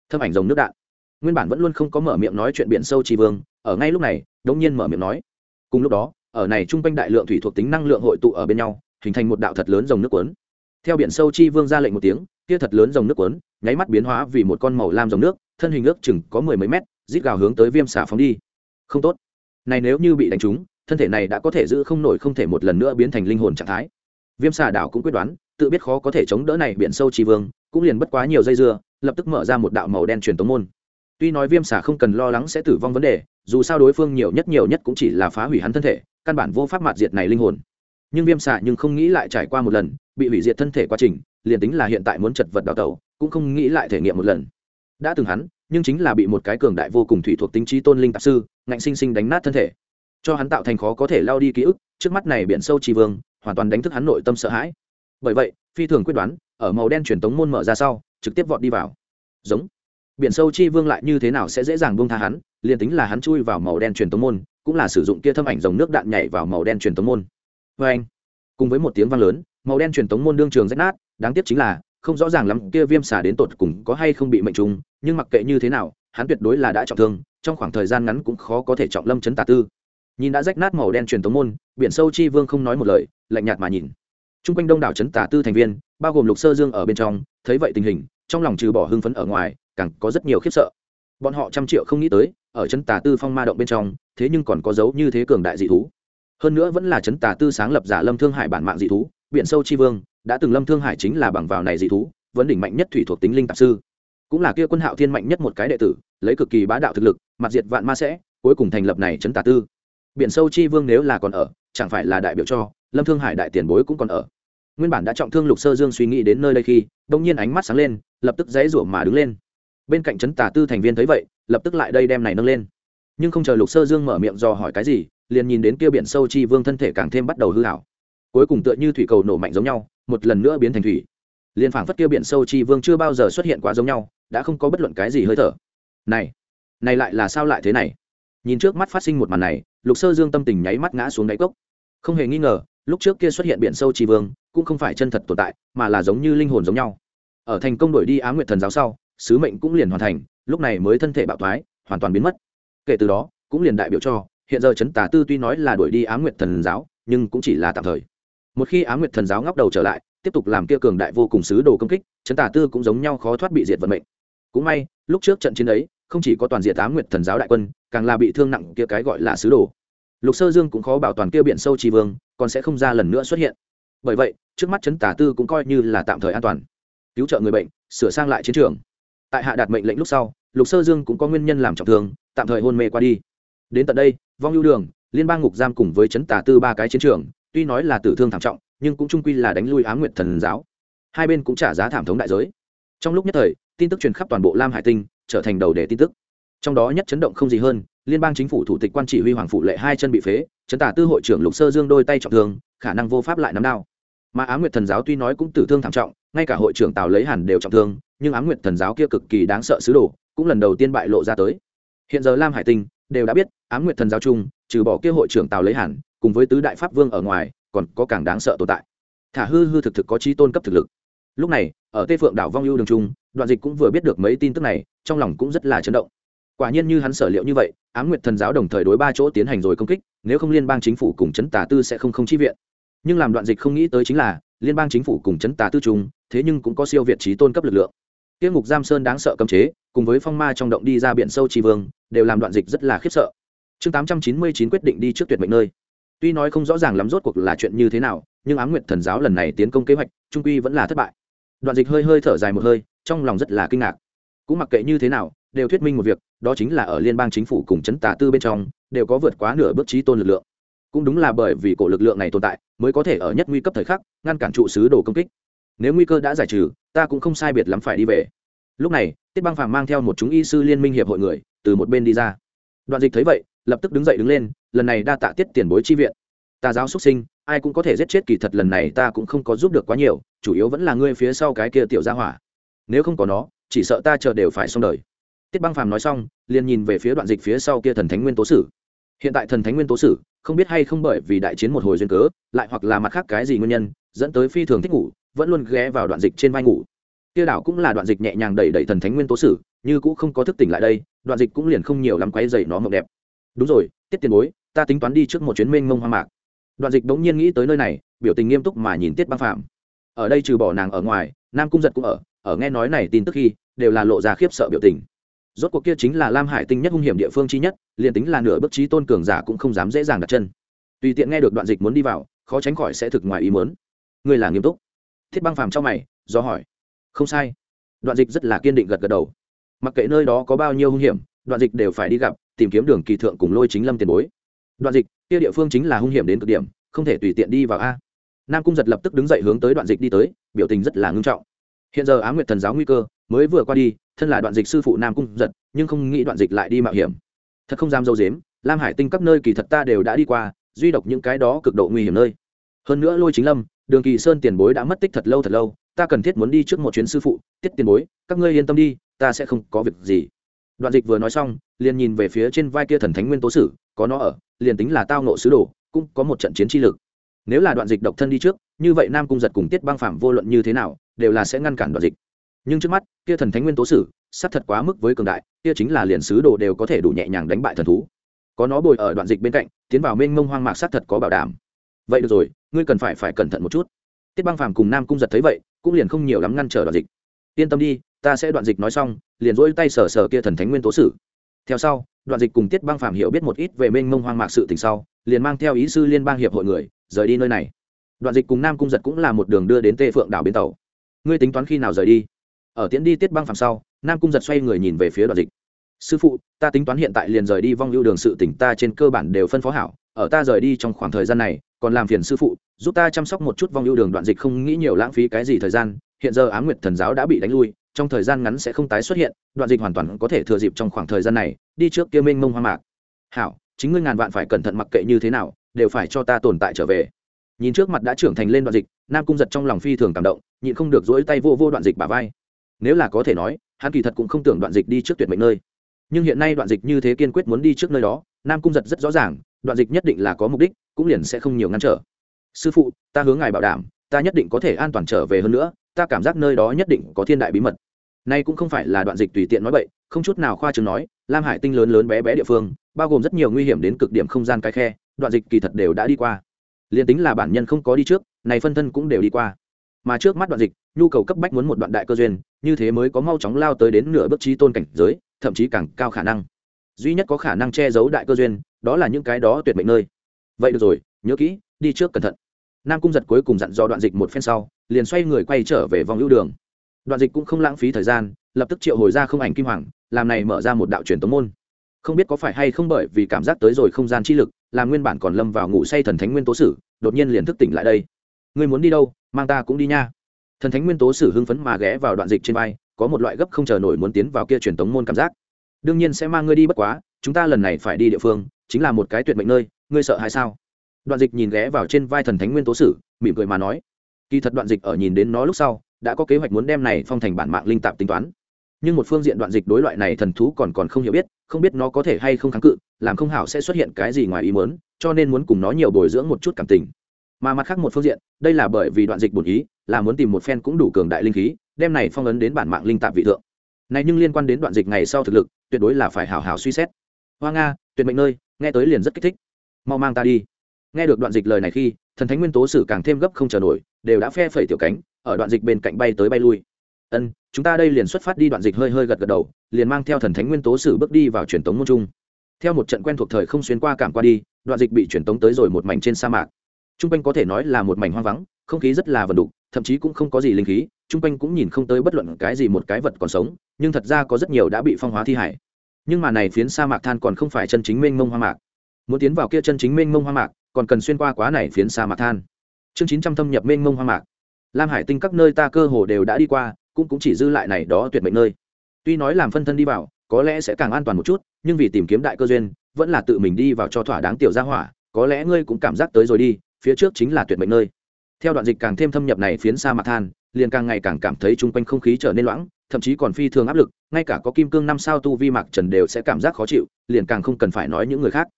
Thâm ảnh dòng nước đạn. Nguyên bản vẫn luôn không có mở miệng nói chuyện biển sâu trì vương, ở ngay lúc này, đống nhiên mở miệng nói cùng lúc đó, ở này trung quanh đại lượng thủy thuộc tính năng lượng hội tụ ở bên nhau, hình thành một đạo thật lớn dòng nước cuốn. Theo biển sâu chi vương ra lệnh một tiếng, kia thật lớn dòng nước cuốn, nháy mắt biến hóa vì một con màu lam dòng nước, thân hình ước chừng có mười mấy mét, rít gào hướng tới viêm xả phóng đi. Không tốt. Này nếu như bị đánh trúng, thân thể này đã có thể giữ không nổi không thể một lần nữa biến thành linh hồn trạng thái. Viêm xả đảo cũng quyết đoán, tự biết khó có thể chống đỡ này biển sâu chi vương, cũng liền bất quá nhiều dây dưa, lập tức mở ra một đạo màu đen truyền tống môn. Tuy nói viêm xả không cần lo lắng sẽ tử vong vấn đề dù sao đối phương nhiều nhất nhiều nhất cũng chỉ là phá hủy hắn thân thể, căn bản vô pháp mạt diệt này linh hồn. Nhưng viêm xạ nhưng không nghĩ lại trải qua một lần, bị hủy diệt thân thể quá trình, liền tính là hiện tại muốn chật vật đào tẩu, cũng không nghĩ lại thể nghiệm một lần. Đã từng hắn, nhưng chính là bị một cái cường đại vô cùng thủy thuộc tính trí tôn linh tạp sư, ngạnh sinh sinh đánh nát thân thể. Cho hắn tạo thành khó có thể lao đi ký ức, trước mắt này biển sâu trì vương, hoàn toàn đánh thức hắn nội tâm sợ hãi. Bởi vậy, phi thường quyết đoán, ở màu đen truyền tống môn mở ra sau, trực tiếp vọt đi vào. Giống biển sâu chi vương lại như thế nào sẽ dễ dàng buông tha hắn, liền tính là hắn chui vào màu đen truyền tống môn, cũng là sử dụng kia thâm ảnh dòng nước đạn nhảy vào màu đen truyền tống môn. Vê anh, cùng với một tiếng vang lớn, màu đen truyền tống môn đương trường rách nát, đáng tiếc chính là, không rõ ràng lắm kia viêm xả đến tột cùng có hay không bị mệnh trùng, nhưng mặc kệ như thế nào, hắn tuyệt đối là đã trọng thương, trong khoảng thời gian ngắn cũng khó có thể trọng lâm chấn tà tư. Nhìn đã rách nát màu đen truyền tống môn, biển sâu chi vương không nói một lời, lạnh nhạt mà nhìn. T r u n g quanh đông đảo chấn tà tư thành viên, bao gồm lục sơ dương ở bên trong, thấy vậy tình hình trong lòng trừ bỏ hưng phấn ở ngoài, càng có rất nhiều khiếp sợ. Bọn họ trăm triệu không nghĩ tới, ở chân tà tư phong ma động bên trong, thế nhưng còn có dấu như thế cường đại dị thú. Hơn nữa vẫn là chấn tà tư sáng lập giả lâm thương hải bản mạng dị thú, biển sâu chi vương, đã từng lâm thương hải chính là bằng vào này dị thú, vấn đỉnh mạnh nhất thủy thuộc tính linh tạp sư. Cũng là kia quân hạo thiên mạnh nhất một cái đệ tử, lấy cực kỳ bá đạo thực lực, mặt diệt vạn ma sẽ, cuối cùng thành lập này chấn tà tư. Biển sâu chi vương nếu là còn ở, chẳng phải là đại biểu cho, lâm thương hải đại tiền bối cũng còn ở nguyên bản đã trọng thương lục sơ dương suy nghĩ đến nơi đây khi đông nhiên ánh mắt sáng lên, lập tức dãy rủa mà đứng lên. Bên cạnh trấn tà tư thành viên thấy vậy, lập tức lại đây đem này nâng lên. Nhưng không chờ lục sơ dương mở miệng do hỏi cái gì, liền nhìn đến kia biển sâu chi vương thân thể càng thêm bắt đầu hư hảo. Cuối cùng tựa như thủy cầu nổ mạnh giống nhau, một lần nữa biến thành thủy. Liền phảng phất kia biển sâu chi vương chưa bao giờ xuất hiện quá giống nhau, đã không có bất luận cái gì hơi thở. Này này lại là sao lại thế này? Nhìn trước mắt phát sinh một màn này, lục sơ dương tâm tình nháy mắt ngã xuống đáy cốc. Không hề nghi ngờ lúc trước kia xuất hiện biển sâu trì vương, cũng không phải chân thật tồn tại, mà là giống như linh hồn giống nhau. Ở thành công đổi đi á nguyệt thần giáo sau, sứ mệnh cũng liền hoàn thành, lúc này mới thân thể bạo thoái, hoàn toàn biến mất. Kể từ đó, cũng liền đại biểu cho, hiện giờ trấn tà tư tuy nói là đuổi đi á nguyệt thần giáo, nhưng cũng chỉ là tạm thời. Một khi á nguyệt thần giáo ngóc đầu trở lại, tiếp tục làm kia cường đại vô cùng sứ đồ công kích, trấn tà tư cũng giống nhau khó thoát bị diệt vận mệnh. Cũng may, lúc trước trận chiến ấy, không chỉ có toàn diện á nguyệt thần giáo đại quân, càng là bị thương nặng kia cái gọi là sứ đồ lục sơ dương cũng khó bảo toàn kia biển sâu trì vương, còn sẽ không ra lần nữa xuất hiện. Bởi vậy, trước mắt trấn tà tư cũng coi như là tạm thời an toàn. Cứu trợ người bệnh, sửa sang lại chiến trường. Tại hạ đạt mệnh lệnh lúc sau, lục sơ dương cũng có nguyên nhân làm trọng thương, tạm thời hôn mê qua đi. Đến tận đây, vong ưu đường, liên bang ngục giam cùng với trấn tà tư ba cái chiến trường, tuy nói là tử thương thảm trọng, nhưng cũng trung quy là đánh lui á nguyện thần giáo. Hai bên cũng trả giá thảm thống đại giới. Trong lúc nhất thời, tin tức truyền khắp toàn bộ lam hải tinh, trở thành đầu đề tin tức trong đó nhất chấn động không gì hơn, liên bang chính phủ thủ tịch quan chỉ huy hoàng phụ lệ hai chân bị phế, chấn tả tư hội trưởng lục sơ dương đôi tay trọng thương, khả năng vô pháp lại nắm đao. Mà á nguyệt thần giáo tuy nói cũng tử thương thảm trọng, ngay cả hội trưởng tào lấy hẳn đều trọng thương, nhưng á nguyệt thần giáo kia cực kỳ đáng sợ sứ đồ, cũng lần đầu tiên bại lộ ra tới. Hiện giờ lam hải tinh đều đã biết, á nguyệt thần giáo chung, trừ bỏ kia hội trưởng tào lấy hẳn cùng với tứ đại pháp vương ở ngoài, còn có càng đáng sợ tồn tại. Thả hư hư thực thực có trí tôn cấp thực lực. Lúc này, ở tây phượng đảo vong ưu đường trung đoạn dịch cũng vừa biết được mấy tin tức này, trong lòng cũng rất là chấn động quả nhiên như hắn sở liệu như vậy, ám nguyệt thần giáo đồng thời đối ba chỗ tiến hành rồi công kích, nếu không liên bang chính phủ cùng chấn tà tư sẽ không không chi viện. Nhưng làm đoạn dịch không nghĩ tới chính là, liên bang chính phủ cùng chấn tà tư trung thế nhưng cũng có siêu việt trí tôn cấp lực lượng. Tiêu ngục giam sơn đáng sợ cấm chế, cùng với phong ma trong động đi ra biển sâu tri vương, đều làm đoạn dịch rất là khiếp sợ. Chương tám trăm chín mươi chín quyết định đi trước tuyệt mệnh nơi. Tuy nói không rõ ràng lắm rốt cuộc là chuyện như thế nào, nhưng ám nguyệt thần giáo lần này tiến công kế hoạch, trung quy vẫn là thất bại. Đoạn dịch hơi hơi thở dài một hơi, trong lòng rất là kinh ngạc. Cũng mặc kệ như thế nào đều thuyết minh một việc, đó chính là ở liên bang chính phủ cùng chấn tà tư bên trong, đều có vượt quá nửa bước trí tôn lực lượng. Cũng đúng là bởi vì cổ lực lượng này tồn tại, mới có thể ở nhất nguy cấp thời khắc, ngăn cản trụ sứ đồ công kích. Nếu nguy cơ đã giải trừ, ta cũng không sai biệt lắm phải đi về. Lúc này, tiết băng phàm mang theo một chúng y sư liên minh hiệp hội người, từ một bên đi ra. Đoạn dịch thấy vậy, lập tức đứng dậy đứng lên, lần này đa tạ tiết tiền bối chi viện. Ta giáo xuất sinh, ai cũng có thể giết chết kỳ thật lần này ta cũng không có giúp được quá nhiều, chủ yếu vẫn là ngươi phía sau cái kia tiểu gia hỏa. Nếu không có nó, chỉ sợ ta chờ đều phải xong đời tiết băng phàm nói xong, liền nhìn về phía đoạn dịch phía sau kia thần thánh nguyên tố sử. Hiện tại thần thánh nguyên tố sử, không biết hay không bởi vì đại chiến một hồi duyên cớ, lại hoặc là mặt khác cái gì nguyên nhân, dẫn tới phi thường thích ngủ, vẫn luôn ghé vào đoạn dịch trên vai ngủ. Kia đảo cũng là đoạn dịch nhẹ nhàng đẩy đẩy thần thánh nguyên tố sử, như cũng không có thức tỉnh lại đây, đoạn dịch cũng liền không nhiều lắm quấy dậy nó mộng đẹp. Đúng rồi, tiết tiền bối, ta tính toán đi trước một chuyến mênh mông hoang mạc. Đoạn dịch bỗng nhiên nghĩ tới nơi này, biểu tình nghiêm túc mà nhìn tiết băng phạm ở đây trừ bỏ nàng ở ngoài, nam cung giật cũng ở ở nghe nói này tin tức khi, đều là lộ ra khiếp sợ biểu tình rốt cuộc kia chính là lam hải tinh nhất hung hiểm địa phương chi nhất, liền tính là nửa bức trí tôn cường giả cũng không dám dễ dàng đặt chân. Tùy tiện nghe được đoạn dịch muốn đi vào, khó tránh khỏi sẽ thực ngoài ý muốn. Ngươi là nghiêm túc. Thiết băng phàm cho mày, do hỏi. Không sai. Đoạn dịch rất là kiên định gật gật đầu. Mặc kệ nơi đó có bao nhiêu hung hiểm, đoạn dịch đều phải đi gặp, tìm kiếm đường kỳ thượng cùng lôi chính lâm tiền bối. Đoạn dịch, kia địa phương chính là hung hiểm đến cực điểm, không thể tùy tiện đi vào a. Nam cung giật lập tức đứng dậy hướng tới đoạn dịch đi tới, biểu tình rất là ngưng trọng. Hiện giờ á nguyệt thần giáo nguy cơ mới vừa qua đi, thân là đoạn dịch sư phụ nam cung giật, nhưng không nghĩ đoạn dịch lại đi mạo hiểm. Thật không dám dâu dếm lam hải tinh các nơi kỳ thật ta đều đã đi qua, duy độc những cái đó cực độ nguy hiểm nơi. Hơn nữa lôi chính lâm, đường kỳ sơn tiền bối đã mất tích thật lâu thật lâu, ta cần thiết muốn đi trước một chuyến sư phụ, tiết tiền bối, các ngươi yên tâm đi, ta sẽ không có việc gì. Đoạn dịch vừa nói xong, liền nhìn về phía trên vai kia thần thánh nguyên tố sử, có nó ở, liền tính là tao nộ sứ đồ, cũng có một trận chiến chi lực. Nếu là đoạn dịch độc thân đi trước, như vậy nam cung giật cùng tiết băng phạm vô luận như thế nào, đều là sẽ ngăn cản đoạn dịch nhưng trước mắt, kia thần thánh nguyên tố sử sát thật quá mức với cường đại, kia chính là liền sứ đồ đều có thể đủ nhẹ nhàng đánh bại thần thú. Có nó bồi ở đoạn dịch bên cạnh, tiến vào mênh mông hoang mạc sắc thật có bảo đảm. Vậy được rồi, ngươi cần phải phải cẩn thận một chút. Tiết băng phàm cùng nam cung giật thấy vậy, cũng liền không nhiều lắm ngăn trở đoạn dịch. Yên tâm đi, ta sẽ đoạn dịch nói xong, liền dỗi tay sờ sờ kia thần thánh nguyên tố sử. Theo sau, đoạn dịch cùng tiết băng phàm hiểu biết một ít về mênh mông hoang mạc sự tình sau, liền mang theo ý sư liên bang hiệp hội người, rời đi nơi này. Đoạn dịch cùng nam cung giật cũng là một đường đưa đến tê phượng đảo bến tàu. Ngươi tính toán khi nào rời đi? Ở tiễn đi tiết băng phàm sau, nam cung giật xoay người nhìn về phía đoạn dịch. Sư phụ, ta tính toán hiện tại liền rời đi vong lưu đường sự tỉnh ta trên cơ bản đều phân phó hảo, ở ta rời đi trong khoảng thời gian này, còn làm phiền sư phụ, giúp ta chăm sóc một chút vong lưu đường đoạn dịch không nghĩ nhiều lãng phí cái gì thời gian, hiện giờ á nguyệt thần giáo đã bị đánh lui, trong thời gian ngắn sẽ không tái xuất hiện, đoạn dịch hoàn toàn có thể thừa dịp trong khoảng thời gian này, đi trước kia mênh mông hoang mạc. Hảo, chính ngươi ngàn vạn phải cẩn thận mặc kệ như thế nào, đều phải cho ta tồn tại trở về. Nhìn trước mặt đã trưởng thành lên đoạn dịch, nam cung giật trong lòng phi thường cảm động, nhịn không được dỗi tay vô vô đoạn dịch bà vai nếu là có thể nói, hắn kỳ thật cũng không tưởng đoạn dịch đi trước tuyệt mệnh nơi. Nhưng hiện nay đoạn dịch như thế kiên quyết muốn đi trước nơi đó, nam cung giật rất rõ ràng, đoạn dịch nhất định là có mục đích, cũng liền sẽ không nhiều ngăn trở. Sư phụ, ta hướng ngài bảo đảm, ta nhất định có thể an toàn trở về hơn nữa, ta cảm giác nơi đó nhất định có thiên đại bí mật. Nay cũng không phải là đoạn dịch tùy tiện nói bậy, không chút nào khoa chừng nói, lam hải tinh lớn lớn bé bé địa phương, bao gồm rất nhiều nguy hiểm đến cực điểm không gian cái khe, đoạn dịch kỳ thật đều đã đi qua. Liền tính là bản nhân không có đi trước, này phân thân cũng đều đi qua mà trước mắt đoạn dịch, nhu cầu cấp bách muốn một đoạn đại cơ duyên, như thế mới có mau chóng lao tới đến nửa bước trí tôn cảnh giới, thậm chí càng cao khả năng. Duy nhất có khả năng che giấu đại cơ duyên, đó là những cái đó tuyệt mệnh nơi. Vậy được rồi, nhớ kỹ, đi trước cẩn thận. Nam cung giật cuối cùng dặn dò đoạn dịch một phen sau, liền xoay người quay trở về vòng ưu đường. Đoạn dịch cũng không lãng phí thời gian, lập tức triệu hồi ra không ảnh kim hoàng, làm này mở ra một đạo truyền tống môn. Không biết có phải hay không bởi vì cảm giác tới rồi không gian chi lực, làm nguyên bản còn lâm vào ngủ say thần thánh nguyên tố sử, đột nhiên liền thức tỉnh lại đây ngươi muốn đi đâu, mang ta cũng đi nha. Thần thánh nguyên tố sử hưng phấn mà ghé vào đoạn dịch trên vai, có một loại gấp không chờ nổi muốn tiến vào kia truyền tống môn cảm giác. Đương nhiên sẽ mang ngươi đi bất quá, chúng ta lần này phải đi địa phương, chính là một cái tuyệt mệnh nơi, ngươi sợ hay sao? Đoạn dịch nhìn ghé vào trên vai thần thánh nguyên tố sử, mỉm cười mà nói, kỳ thật đoạn dịch ở nhìn đến nó lúc sau, đã có kế hoạch muốn đem này phong thành bản mạng linh tạp tính toán. Nhưng một phương diện đoạn dịch đối loại này thần thú còn còn không hiểu biết, không biết nó có thể hay không kháng cự, làm không hảo sẽ xuất hiện cái gì ngoài ý muốn, cho nên muốn cùng nó nhiều bồi dưỡng một chút cảm tình mà mặt khác một phương diện, đây là bởi vì đoạn dịch bổn ý, là muốn tìm một phen cũng đủ cường đại linh khí, đem này phong ấn đến bản mạng linh tạp vị thượng. Này nhưng liên quan đến đoạn dịch ngày sau thực lực, tuyệt đối là phải hảo hảo suy xét. Hoa nga, tuyệt mệnh nơi, nghe tới liền rất kích thích. Mau mang ta đi. Nghe được đoạn dịch lời này khi, thần thánh nguyên tố sử càng thêm gấp không chờ nổi, đều đã phe phẩy tiểu cánh, ở đoạn dịch bên cạnh bay tới bay lui. Ân, chúng ta đây liền xuất phát đi, đoạn dịch hơi hơi gật gật đầu, liền mang theo thần thánh nguyên tố sử bước đi vào truyền tống môn trung. Theo một trận quen thuộc thời không xuyên qua cảm qua đi, đoạn dịch bị truyền tống tới rồi một mảnh trên sa mạc t r u n g quanh có thể nói là một mảnh hoang vắng, không khí rất là vần đục, thậm chí cũng không có gì linh khí t r u n g quanh cũng nhìn không tới bất luận cái gì một cái vật còn sống, nhưng thật ra có rất nhiều đã bị phong hóa thi hải. Nhưng mà này phiến sa mạc than còn không phải chân chính mênh mông hoa mạc. Muốn tiến vào kia chân chính mênh mông hoa mạc, còn cần xuyên qua quá này phiến sa mạc than. Chương chín trăm thâm nhập mênh mông hoa mạc. Lam hải tinh các nơi ta cơ hồ đều đã đi qua, cũng cũng chỉ dư lại này đó tuyệt mệnh nơi. Tuy nói làm phân thân đi vào, có lẽ sẽ càng an toàn một chút, nhưng vì tìm kiếm đại cơ duyên, vẫn là tự mình đi vào cho thỏa đáng tiểu gia hỏa, có lẽ ngươi cũng cảm giác tới rồi đi phía trước chính là tuyệt mệnh nơi. Theo đoạn dịch càng thêm thâm nhập này phiến sa mạc than, liền càng ngày càng cảm thấy chung quanh không khí trở nên loãng, thậm chí còn phi thường áp lực, ngay cả có kim cương năm sao tu vi mạc trần đều sẽ cảm giác khó chịu, liền càng không cần phải nói những người khác.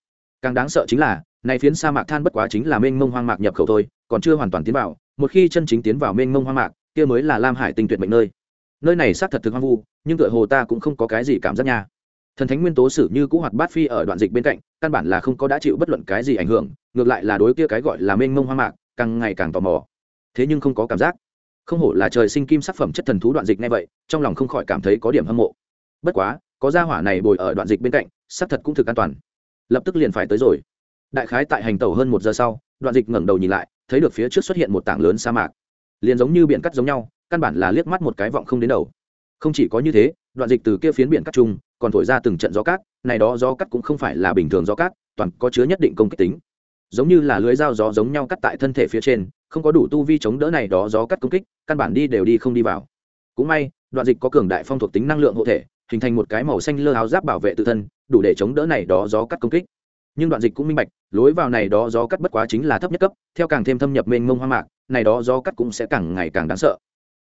Càng đáng sợ chính là, này phiến sa mạc than bất quá chính là mênh mông hoang mạc nhập khẩu thôi, còn chưa hoàn toàn tiến vào, một khi chân chính tiến vào mênh mông hoang mạc, kia mới là lam hải tinh tuyệt mệnh nơi. Nơi này xác thật thực hoang vu, nhưng tựa hồ ta cũng không có cái gì cảm giác nha thần thánh nguyên tố sử như cũ hoạt bát phi ở đoạn dịch bên cạnh, căn bản là không có đã chịu bất luận cái gì ảnh hưởng, ngược lại là đối kia cái gọi là mênh mông hoang mạc, càng ngày càng tò mò. Thế nhưng không có cảm giác. Không hổ là trời sinh kim sắc phẩm chất thần thú đoạn dịch ngay vậy, trong lòng không khỏi cảm thấy có điểm hâm mộ. Bất quá, có gia hỏa này bồi ở đoạn dịch bên cạnh sắc thật cũng thực an toàn. Lập tức liền phải tới rồi. Đại khái tại hành tẩu hơn một giờ sau, đoạn dịch ngẩng đầu nhìn lại, thấy được phía trước xuất hiện một tảng lớn sa mạc. Liền giống như biển cắt giống nhau, căn bản là liếc mắt một cái vọng không đến đầu. Không chỉ có như thế đoạn dịch từ kia phiến biển cắt chung còn thổi ra từng trận gió cát, này đó gió cắt cũng không phải là bình thường gió cát, toàn có chứa nhất định công kích tính. Giống như là lưới dao gió giống nhau cắt tại thân thể phía trên, không có đủ tu vi chống đỡ này đó gió cắt công kích, căn bản đi đều đi không đi vào. Cũng may, đoạn dịch có cường đại phong thuộc tính năng lượng hộ thể, hình thành một cái màu xanh lơ áo giáp bảo vệ tự thân, đủ để chống đỡ này đó gió cắt công kích. Nhưng đoạn dịch cũng minh bạch, lối vào này đó gió cắt bất quá chính là thấp nhất cấp, theo càng thêm thâm nhập mênh mông hoang mạc, này đó gió cắt cũng sẽ càng ngày càng đáng sợ.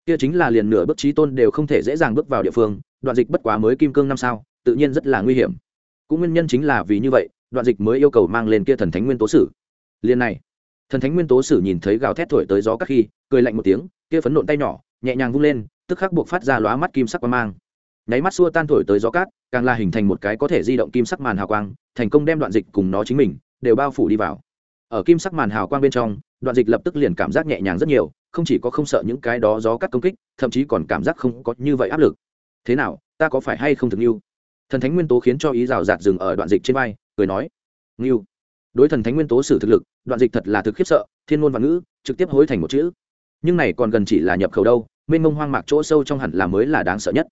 Kia chính là liền nửa bước trí tôn đều không thể dễ dàng bước vào địa phương đoạn dịch bất quá mới kim cương năm sao, tự nhiên rất là nguy hiểm. Cũng nguyên nhân chính là vì như vậy, đoạn dịch mới yêu cầu mang lên kia thần thánh nguyên tố sử. Liền này, thần thánh nguyên tố sử nhìn thấy gào thét thổi tới gió các khi, cười lạnh một tiếng, kia phấn nộn tay nhỏ, nhẹ nhàng vung lên, tức khắc buộc phát ra lóa mắt kim sắc quang mang. Nháy mắt xua tan thổi tới gió cát, càng là hình thành một cái có thể di động kim sắc màn hào quang, thành công đem đoạn dịch cùng nó chính mình, đều bao phủ đi vào. Ở kim sắc màn hào quang bên trong, đoạn dịch lập tức liền cảm giác nhẹ nhàng rất nhiều, không chỉ có không sợ những cái đó gió cắt công kích, thậm chí còn cảm giác không có như vậy áp lực thế nào, ta có phải hay không thực như thần thánh nguyên tố khiến cho ý rào rạt dừng ở đoạn dịch trên vai, cười nói, ngưu. Đối thần thánh nguyên tố sử thực lực, đoạn dịch thật là thực khiếp sợ, thiên ngôn văn ngữ, trực tiếp hối thành một chữ. Nhưng này còn gần chỉ là nhập khẩu đâu, mênh mông hoang mạc chỗ sâu trong hẳn là mới là đáng sợ nhất.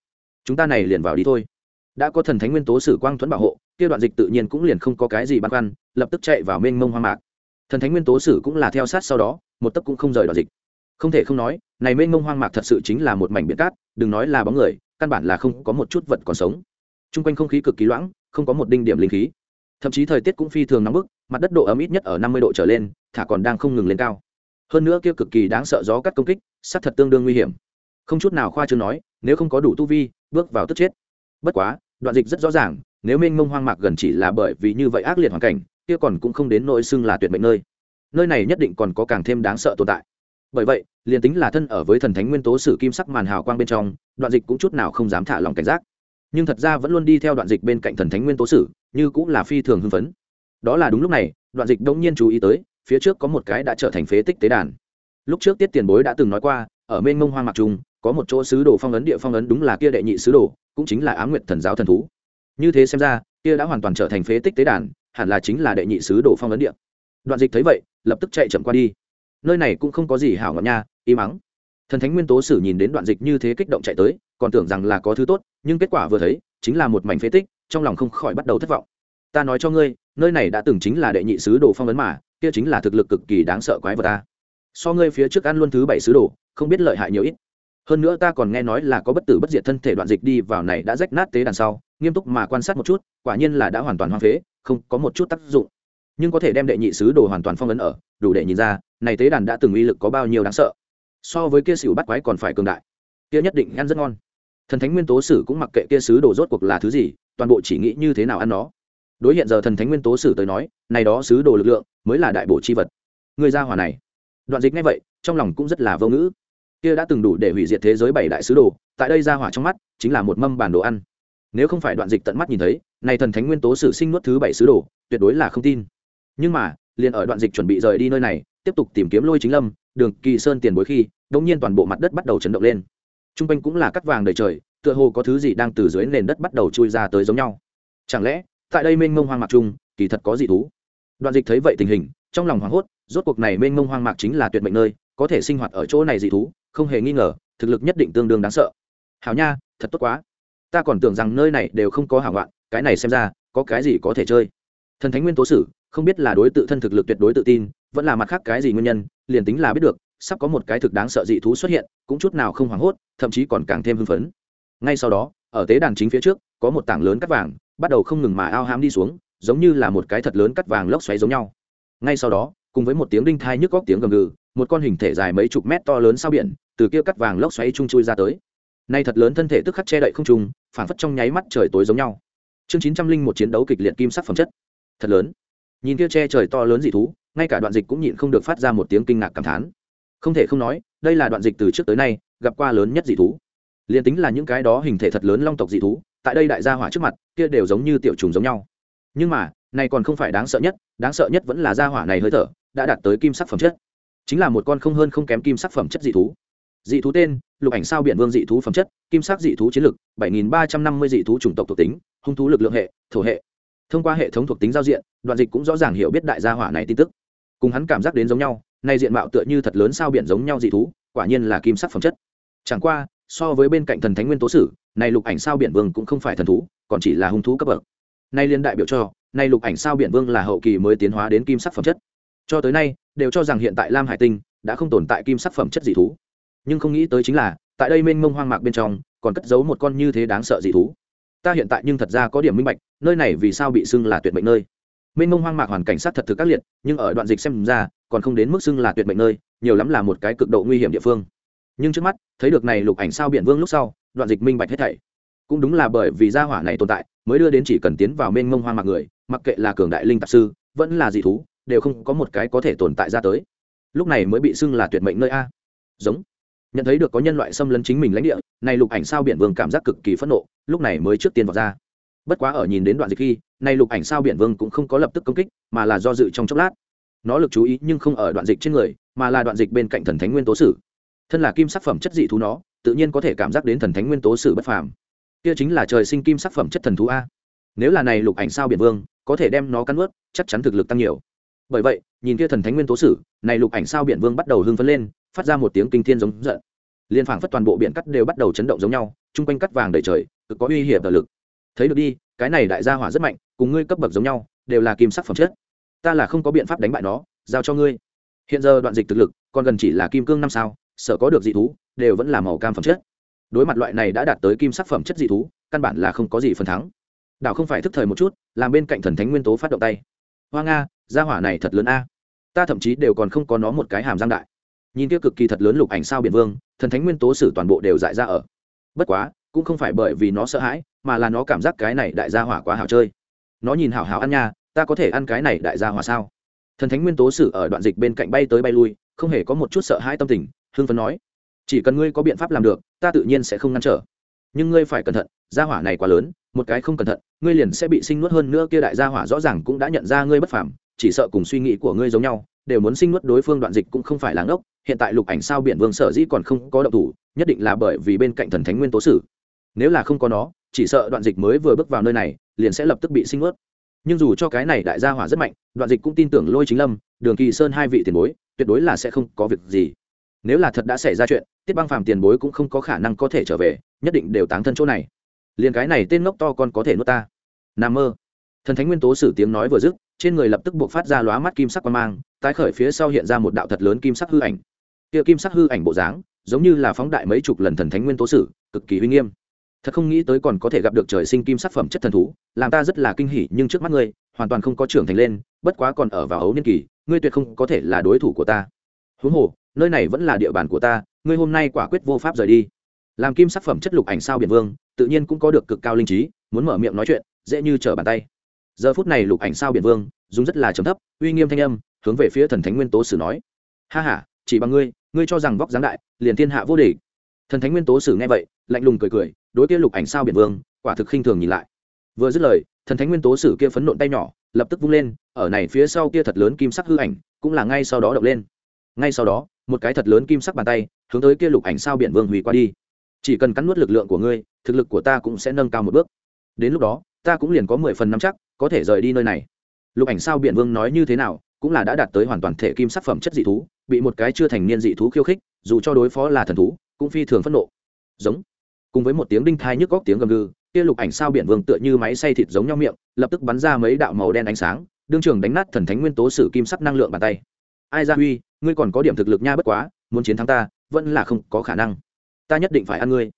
Chúng ta này liền vào đi thôi. Đã có thần thánh nguyên tố sử quang thuẫn bảo hộ, kia đoạn dịch tự nhiên cũng liền không có cái gì băn khoăn, lập tức chạy vào mênh mông hoang mạc. Thần thánh nguyên tố sử cũng là theo sát sau đó, một tấc cũng không rời đoạn dịch. Không thể không nói, này mênh mông hoang mạc thật sự chính là một mảnh biển cát, đừng nói là bóng người căn bản là không có một chút vật còn sống. T r u n g quanh không khí cực kỳ loãng, không có một đinh điểm linh khí. Thậm chí thời tiết cũng phi thường nóng bức, mặt đất độ ấm ít nhất ở năm mươi độ trở lên, thả còn đang không ngừng lên cao. Hơn nữa kia cực kỳ đáng sợ gió cắt công kích sắc thật tương đương nguy hiểm. Không chút nào khoa chưa nói, nếu không có đủ tu vi, bước vào tức chết. Bất quá, đoạn dịch rất rõ ràng, nếu mênh mông hoang mạc gần chỉ là bởi vì như vậy ác liệt hoàn cảnh, kia còn cũng không đến nỗi xưng là tuyệt mệnh nơi. Nơi này nhất định còn có càng thêm đáng sợ tồn tại bởi vậy, liền tính là thân ở với thần thánh nguyên tố sử kim sắc màn hào quang bên trong, đoạn dịch cũng chút nào không dám thả lòng cảnh giác. Nhưng thật ra vẫn luôn đi theo đoạn dịch bên cạnh thần thánh nguyên tố sử, như cũng là phi thường hưng phấn. Đó là đúng lúc này, đoạn dịch đông nhiên chú ý tới, phía trước có một cái đã trở thành phế tích tế đàn. Lúc trước tiết tiền bối đã từng nói qua, ở mênh mông hoang mạc trung, có một chỗ sứ đồ phong ấn địa phong ấn đúng là kia đệ nhị sứ đồ, cũng chính là á nguyện thần giáo thần thú. Như thế xem ra, kia đã hoàn toàn trở thành phế tích tế đàn, hẳn là chính là đệ nhị sứ đồ phong ấn địa. Đoạn dịch thấy vậy, lập tức chạy chậm qua đi nơi này cũng không có gì hảo ngọn nha im mắng. Thần thánh nguyên tố sử nhìn đến đoạn dịch như thế kích động chạy tới, còn tưởng rằng là có thứ tốt, nhưng kết quả vừa thấy, chính là một mảnh phế tích, trong lòng không khỏi bắt đầu thất vọng. Ta nói cho ngươi, nơi này đã từng chính là đệ nhị sứ đồ phong ấn mà, kia chính là thực lực cực kỳ đáng sợ quái vật ta. So ngươi phía trước ăn luôn thứ bảy sứ đồ, không biết lợi hại nhiều ít. Hơn nữa ta còn nghe nói là có bất tử bất diệt thân thể đoạn dịch đi vào này đã rách nát tế đàn sau, nghiêm túc mà quan sát một chút, quả nhiên là đã hoàn toàn hoang phế, không có một chút tác dụng. Nhưng có thể đem đệ nhị sứ đồ hoàn toàn phong ấn ở, đủ để nhìn ra này tế đàn đã từng uy lực có bao nhiêu đáng sợ. So với kia xỉu bắt quái còn phải cường đại. Kia nhất định ăn rất ngon. Thần thánh nguyên tố sử cũng mặc kệ kia sứ đồ rốt cuộc là thứ gì, toàn bộ chỉ nghĩ như thế nào ăn nó. Đối hiện giờ thần thánh nguyên tố sử tới nói, này đó sứ đồ lực lượng mới là đại bổ chi vật. Người gia hỏa này, đoạn dịch ngay vậy, trong lòng cũng rất là vô ngữ. Kia đã từng đủ để hủy diệt thế giới bảy đại sứ đồ, tại đây gia hỏa trong mắt chính là một mâm bản đồ ăn. Nếu không phải đoạn dịch tận mắt nhìn thấy, này thần thánh nguyên tố sử sinh nuốt thứ bảy sứ đồ, tuyệt đối là không tin. Nhưng mà liền ở đoạn dịch chuẩn bị rời đi nơi này, tiếp tục tìm kiếm lôi chính lâm, đường kỳ sơn tiền bối khi, đột nhiên toàn bộ mặt đất bắt đầu chấn động lên. T r u n g quanh cũng là cắt vàng đầy trời, tựa hồ có thứ gì đang từ dưới nền đất bắt đầu chui ra tới giống nhau. Chẳng lẽ, tại đây mênh mông hoang mạc chung, kỳ thật có dị thú? Đoạn dịch thấy vậy tình hình, trong lòng hoảng hốt, rốt cuộc này mênh mông hoang mạc chính là tuyệt mệnh nơi, có thể sinh hoạt ở chỗ này dị thú, không hề nghi ngờ, thực lực nhất định tương đương đáng sợ. Hảo nha, thật tốt quá. Ta còn tưởng rằng nơi này đều không có hảo ngoạn cái này xem ra, có cái gì có thể chơi. Thần thánh nguyên tố sử không biết là đối tự thân thực lực tuyệt đối tự tin, vẫn là mặt khác cái gì nguyên nhân, liền tính là biết được, sắp có một cái thực đáng sợ dị thú xuất hiện, cũng chút nào không hoảng hốt, thậm chí còn càng thêm hưng phấn. Ngay sau đó, ở tế đàn chính phía trước, có một tảng lớn cắt vàng, bắt đầu không ngừng mà ao hám đi xuống, giống như là một cái thật lớn cắt vàng lốc xoáy giống nhau. Ngay sau đó, cùng với một tiếng đinh thai nhức góc tiếng gầm gừ, một con hình thể dài mấy chục mét to lớn sao biển, từ kia cắt vàng lốc xoáy chung chui ra tới. Nay thật lớn thân thể tức khắc che đậy không trùng phản phất trong nháy mắt trời tối giống nhau. Chương chín trăm linh một chiến đấu kịch liệt kim sắc phẩm chất. Thật lớn nhìn kia che trời to lớn dị thú, ngay cả đoạn dịch cũng nhịn không được phát ra một tiếng kinh ngạc cảm thán. Không thể không nói, đây là đoạn dịch từ trước tới nay gặp qua lớn nhất dị thú. Liền tính là những cái đó hình thể thật lớn long tộc dị thú, tại đây đại gia hỏa trước mặt, kia đều giống như tiểu trùng giống nhau. Nhưng mà, này còn không phải đáng sợ nhất, đáng sợ nhất vẫn là gia hỏa này hơi thở, đã đạt tới kim sắc phẩm chất. Chính là một con không hơn không kém kim sắc phẩm chất dị thú. Dị thú tên, lục ảnh sao biển vương dị thú phẩm chất, kim sắc dị thú chiến lực, bảy nghìn ba trăm năm mươi dị thú chủng tộc thuộc tính, hung thú lực lượng hệ, thổ hệ. Thông qua hệ thống thuộc tính giao diện đoạn dịch cũng rõ ràng hiểu biết đại gia hỏa này tin tức. Cùng hắn cảm giác đến giống nhau, nay diện mạo tựa như thật lớn sao biển giống nhau dị thú, quả nhiên là kim sắc phẩm chất. Chẳng qua, so với bên cạnh thần thánh nguyên tố sử này lục ảnh sao biển vương cũng không phải thần thú, còn chỉ là hung thú cấp bậc. Nay liên đại biểu cho, nay lục ảnh sao biển vương là hậu kỳ mới tiến hóa đến kim sắc phẩm chất. Cho tới nay, đều cho rằng hiện tại lam hải tinh đã không tồn tại kim sắc phẩm chất dị thú. Nhưng không nghĩ tới chính là, tại đây mênh mông hoang mạc bên trong, còn cất giấu một con như thế đáng sợ dị thú. Ta hiện tại nhưng thật ra có điểm minh bạch, nơi này vì sao bị xưng là tuyệt mệnh nơi mênh mông hoang mạc hoàn cảnh sát thật thực các liệt, nhưng ở đoạn dịch xem ra, còn không đến mức xưng là tuyệt mệnh nơi, nhiều lắm là một cái cực độ nguy hiểm địa phương. Nhưng trước mắt, thấy được này lục ảnh sao biển vương lúc sau, đoạn dịch minh bạch hết thảy. Cũng đúng là bởi vì gia hỏa này tồn tại, mới đưa đến chỉ cần tiến vào mênh mông hoang mạc người, mặc kệ là cường đại linh tạp sư, vẫn là dị thú, đều không có một cái có thể tồn tại ra tới. Lúc này mới bị xưng là tuyệt mệnh nơi a. Giống. Nhận thấy được có nhân loại xâm lấn chính mình lãnh địa, này lục ảnh sao biển vương cảm giác cực kỳ phẫn nộ, lúc này mới trước tiên vào ra bất quá ở nhìn đến đoạn dịch khi này lục ảnh sao biển vương cũng không có lập tức công kích, mà là do dự trong chốc lát. Nó lực chú ý nhưng không ở đoạn dịch trên người, mà là đoạn dịch bên cạnh thần thánh nguyên tố sử. Thân là kim sắc phẩm chất dị thú nó, tự nhiên có thể cảm giác đến thần thánh nguyên tố sử bất phàm. Kia chính là trời sinh kim sắc phẩm chất thần thú a. Nếu là này lục ảnh sao biển vương, có thể đem nó cắn ướt chắc chắn thực lực tăng nhiều. Bởi vậy, nhìn kia thần thánh nguyên tố sử, này lục ảnh sao biển vương bắt đầu hưng phấn lên, phát ra một tiếng kinh thiên giống giận. Liên phảng phất toàn bộ biển cắt đều bắt đầu chấn động giống nhau, chung quanh cắt vàng đầy trời, cực có uy hiểm tờ lực thấy được đi, cái này đại gia hỏa rất mạnh, cùng ngươi cấp bậc giống nhau, đều là kim sắc phẩm chất. Ta là không có biện pháp đánh bại nó, giao cho ngươi. Hiện giờ đoạn dịch thực lực, còn gần chỉ là kim cương năm sao, sợ có được dị thú, đều vẫn là màu cam phẩm chất. Đối mặt loại này đã đạt tới kim sắc phẩm chất dị thú, căn bản là không có gì phần thắng. Đảo không phải thức thời một chút, làm bên cạnh thần thánh nguyên tố phát động tay. Hoa nga, gia hỏa này thật lớn a. Ta thậm chí đều còn không có nó một cái hàm giang đại. Nhìn kia cực kỳ thật lớn lục ảnh sao biển vương, thần thánh nguyên tố sử toàn bộ đều dại ra ở. Bất quá cũng không phải bởi vì nó sợ hãi, mà là nó cảm giác cái này đại gia hỏa quá hảo chơi. Nó nhìn hảo hảo ăn nha, ta có thể ăn cái này đại gia hỏa sao? Thần thánh nguyên tố sử ở đoạn dịch bên cạnh bay tới bay lui, không hề có một chút sợ hãi tâm tình hương phấn nói. Chỉ cần ngươi có biện pháp làm được, ta tự nhiên sẽ không ngăn trở. Nhưng ngươi phải cẩn thận, gia hỏa này quá lớn, một cái không cẩn thận, ngươi liền sẽ bị sinh nuốt hơn nữa kia đại gia hỏa rõ ràng cũng đã nhận ra ngươi bất phàm, chỉ sợ cùng suy nghĩ của ngươi giống nhau, đều muốn sinh nuốt đối phương đoạn dịch cũng không phải là ngốc, hiện tại lục ảnh sao biển vương sở dĩ còn không có động thủ, nhất định là bởi vì bên cạnh thần thánh nguyên tố sử nếu là không có nó, chỉ sợ đoạn dịch mới vừa bước vào nơi này, liền sẽ lập tức bị sinh nuốt. Nhưng dù cho cái này đại gia hỏa rất mạnh, đoạn dịch cũng tin tưởng lôi chính lâm, đường kỳ sơn hai vị tiền bối, tuyệt đối là sẽ không có việc gì. Nếu là thật đã xảy ra chuyện, tiết băng phàm tiền bối cũng không có khả năng có thể trở về, nhất định đều tán thân chỗ này. Liền cái này tên ngốc to con có thể nuốt ta. N mơ. Thần thánh nguyên tố sử tiếng nói vừa dứt, trên người lập tức buộc phát ra lóa mắt kim sắc quan mang, tái khởi phía sau hiện ra một đạo thật lớn kim sắc hư ảnh. Kia kim sắc hư ảnh bộ dáng, giống như là phóng đại mấy chục lần thần thánh nguyên tố sử, cực kỳ uy nghiêm thật không nghĩ tới còn có thể gặp được trời sinh kim sắc phẩm chất thần thú làm ta rất là kinh hỉ nhưng trước mắt ngươi hoàn toàn không có trưởng thành lên bất quá còn ở vào ấu niên kỳ ngươi tuyệt không có thể là đối thủ của ta. Huống hồ nơi này vẫn là địa bàn của ta ngươi hôm nay quả quyết vô pháp rời đi. Làm kim sắc phẩm chất lục ảnh sao biển vương tự nhiên cũng có được cực cao linh trí muốn mở miệng nói chuyện dễ như trở bàn tay. Giờ phút này lục ảnh sao biển vương dùng rất là trầm thấp uy nghiêm thanh âm hướng về phía thần thánh nguyên tố sử nói. Ha ha, chỉ bằng ngươi ngươi cho rằng vóc dáng đại liền thiên hạ vô địch. Thần thánh nguyên tố sử nghe vậy lạnh lùng cười cười đối kia lục ảnh sao biển vương, quả thực khinh thường nhìn lại. Vừa dứt lời, thần thánh nguyên tố sử kia phấn nộn tay nhỏ, lập tức vung lên, ở này phía sau kia thật lớn kim sắc hư ảnh, cũng là ngay sau đó động lên. Ngay sau đó, một cái thật lớn kim sắc bàn tay, hướng tới kia lục ảnh sao biển vương hủy qua đi. Chỉ cần cắn nuốt lực lượng của ngươi, thực lực của ta cũng sẽ nâng cao một bước. Đến lúc đó, ta cũng liền có mười phần năm chắc, có thể rời đi nơi này. Lục ảnh sao biển vương nói như thế nào, cũng là đã đạt tới hoàn toàn thể kim sắc phẩm chất dị thú, bị một cái chưa thành niên dị thú khiêu khích, dù cho đối phó là thần thú, cũng phi thường phẫn nộ. Giống cùng với một tiếng đinh thai nhức góc tiếng gầm gừ, kia lục ảnh sao biển vương tựa như máy xay thịt giống nhau miệng, lập tức bắn ra mấy đạo màu đen ánh sáng, đương trường đánh nát thần thánh nguyên tố sử kim sắc năng lượng bàn tay. Ai ra huy, ngươi còn có điểm thực lực nha bất quá, muốn chiến thắng ta, vẫn là không có khả năng. Ta nhất định phải ăn ngươi.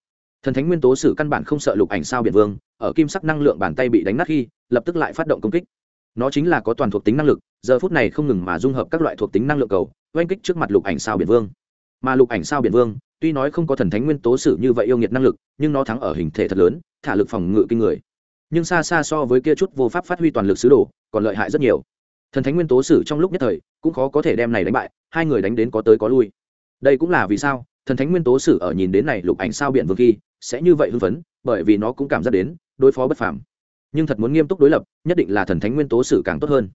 Thần thánh nguyên tố sử căn bản không sợ lục ảnh sao biển vương, ở kim sắc năng lượng bàn tay bị đánh nát khi, lập tức lại phát động công kích. Nó chính là có toàn thuộc tính năng lực, giờ phút này không ngừng mà dung hợp các loại thuộc tính năng lượng cầu, oanh kích trước mặt lục ảnh sao biển vương mà lục ảnh sao biển vương, tuy nói không có thần thánh nguyên tố sử như vậy yêu nghiệt năng lực, nhưng nó thắng ở hình thể thật lớn, thả lực phòng ngự kinh người. Nhưng xa xa so với kia chút vô pháp phát huy toàn lực sứ đồ, còn lợi hại rất nhiều. Thần thánh nguyên tố sử trong lúc nhất thời, cũng khó có thể đem này đánh bại, hai người đánh đến có tới có lui. Đây cũng là vì sao, thần thánh nguyên tố sử ở nhìn đến này lục ảnh sao biển vương khi, sẽ như vậy hưng phấn, bởi vì nó cũng cảm giác đến, đối phó bất phàm. Nhưng thật muốn nghiêm túc đối lập, nhất định là thần thánh nguyên tố sử càng tốt hơn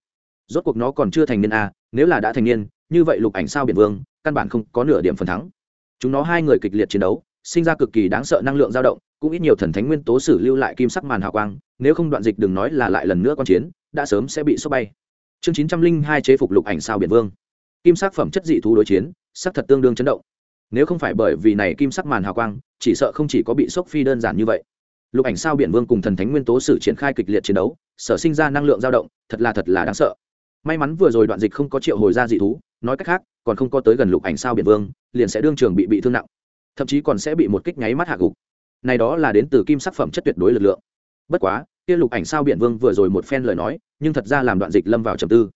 rốt cuộc nó còn chưa thành niên a nếu là đã thành niên, như vậy lục ảnh sao biển vương, căn bản không có nửa điểm phần thắng. Chúng nó hai người kịch liệt chiến đấu, sinh ra cực kỳ đáng sợ năng lượng dao động, cũng ít nhiều thần thánh nguyên tố sử lưu lại kim sắc màn hào quang, nếu không đoạn dịch đừng nói là lại lần nữa quan chiến, đã sớm sẽ bị sốc bay. Chương chín trăm linh hai chế phục lục ảnh sao biển vương. Kim sắc phẩm chất dị thú đối chiến, sắc thật tương đương chấn động. Nếu không phải bởi vì này kim sắc màn hào quang, chỉ sợ không chỉ có bị sốc phi đơn giản như vậy. Lục ảnh sao biển vương cùng thần thánh nguyên tố sử triển khai kịch liệt chiến đấu, sở sinh ra năng lượng dao động, thật là thật là đáng sợ may mắn vừa rồi đoạn dịch không có triệu hồi ra dị thú, nói cách khác, còn không có tới gần lục ảnh sao biển vương, liền sẽ đương trường bị bị thương nặng. Thậm chí còn sẽ bị một kích nháy mắt hạ gục. Này đó là đến từ kim sắc phẩm chất tuyệt đối lực lượng. Bất quá, kia lục ảnh sao biển vương vừa rồi một phen lời nói, nhưng thật ra làm đoạn dịch lâm vào trầm tư.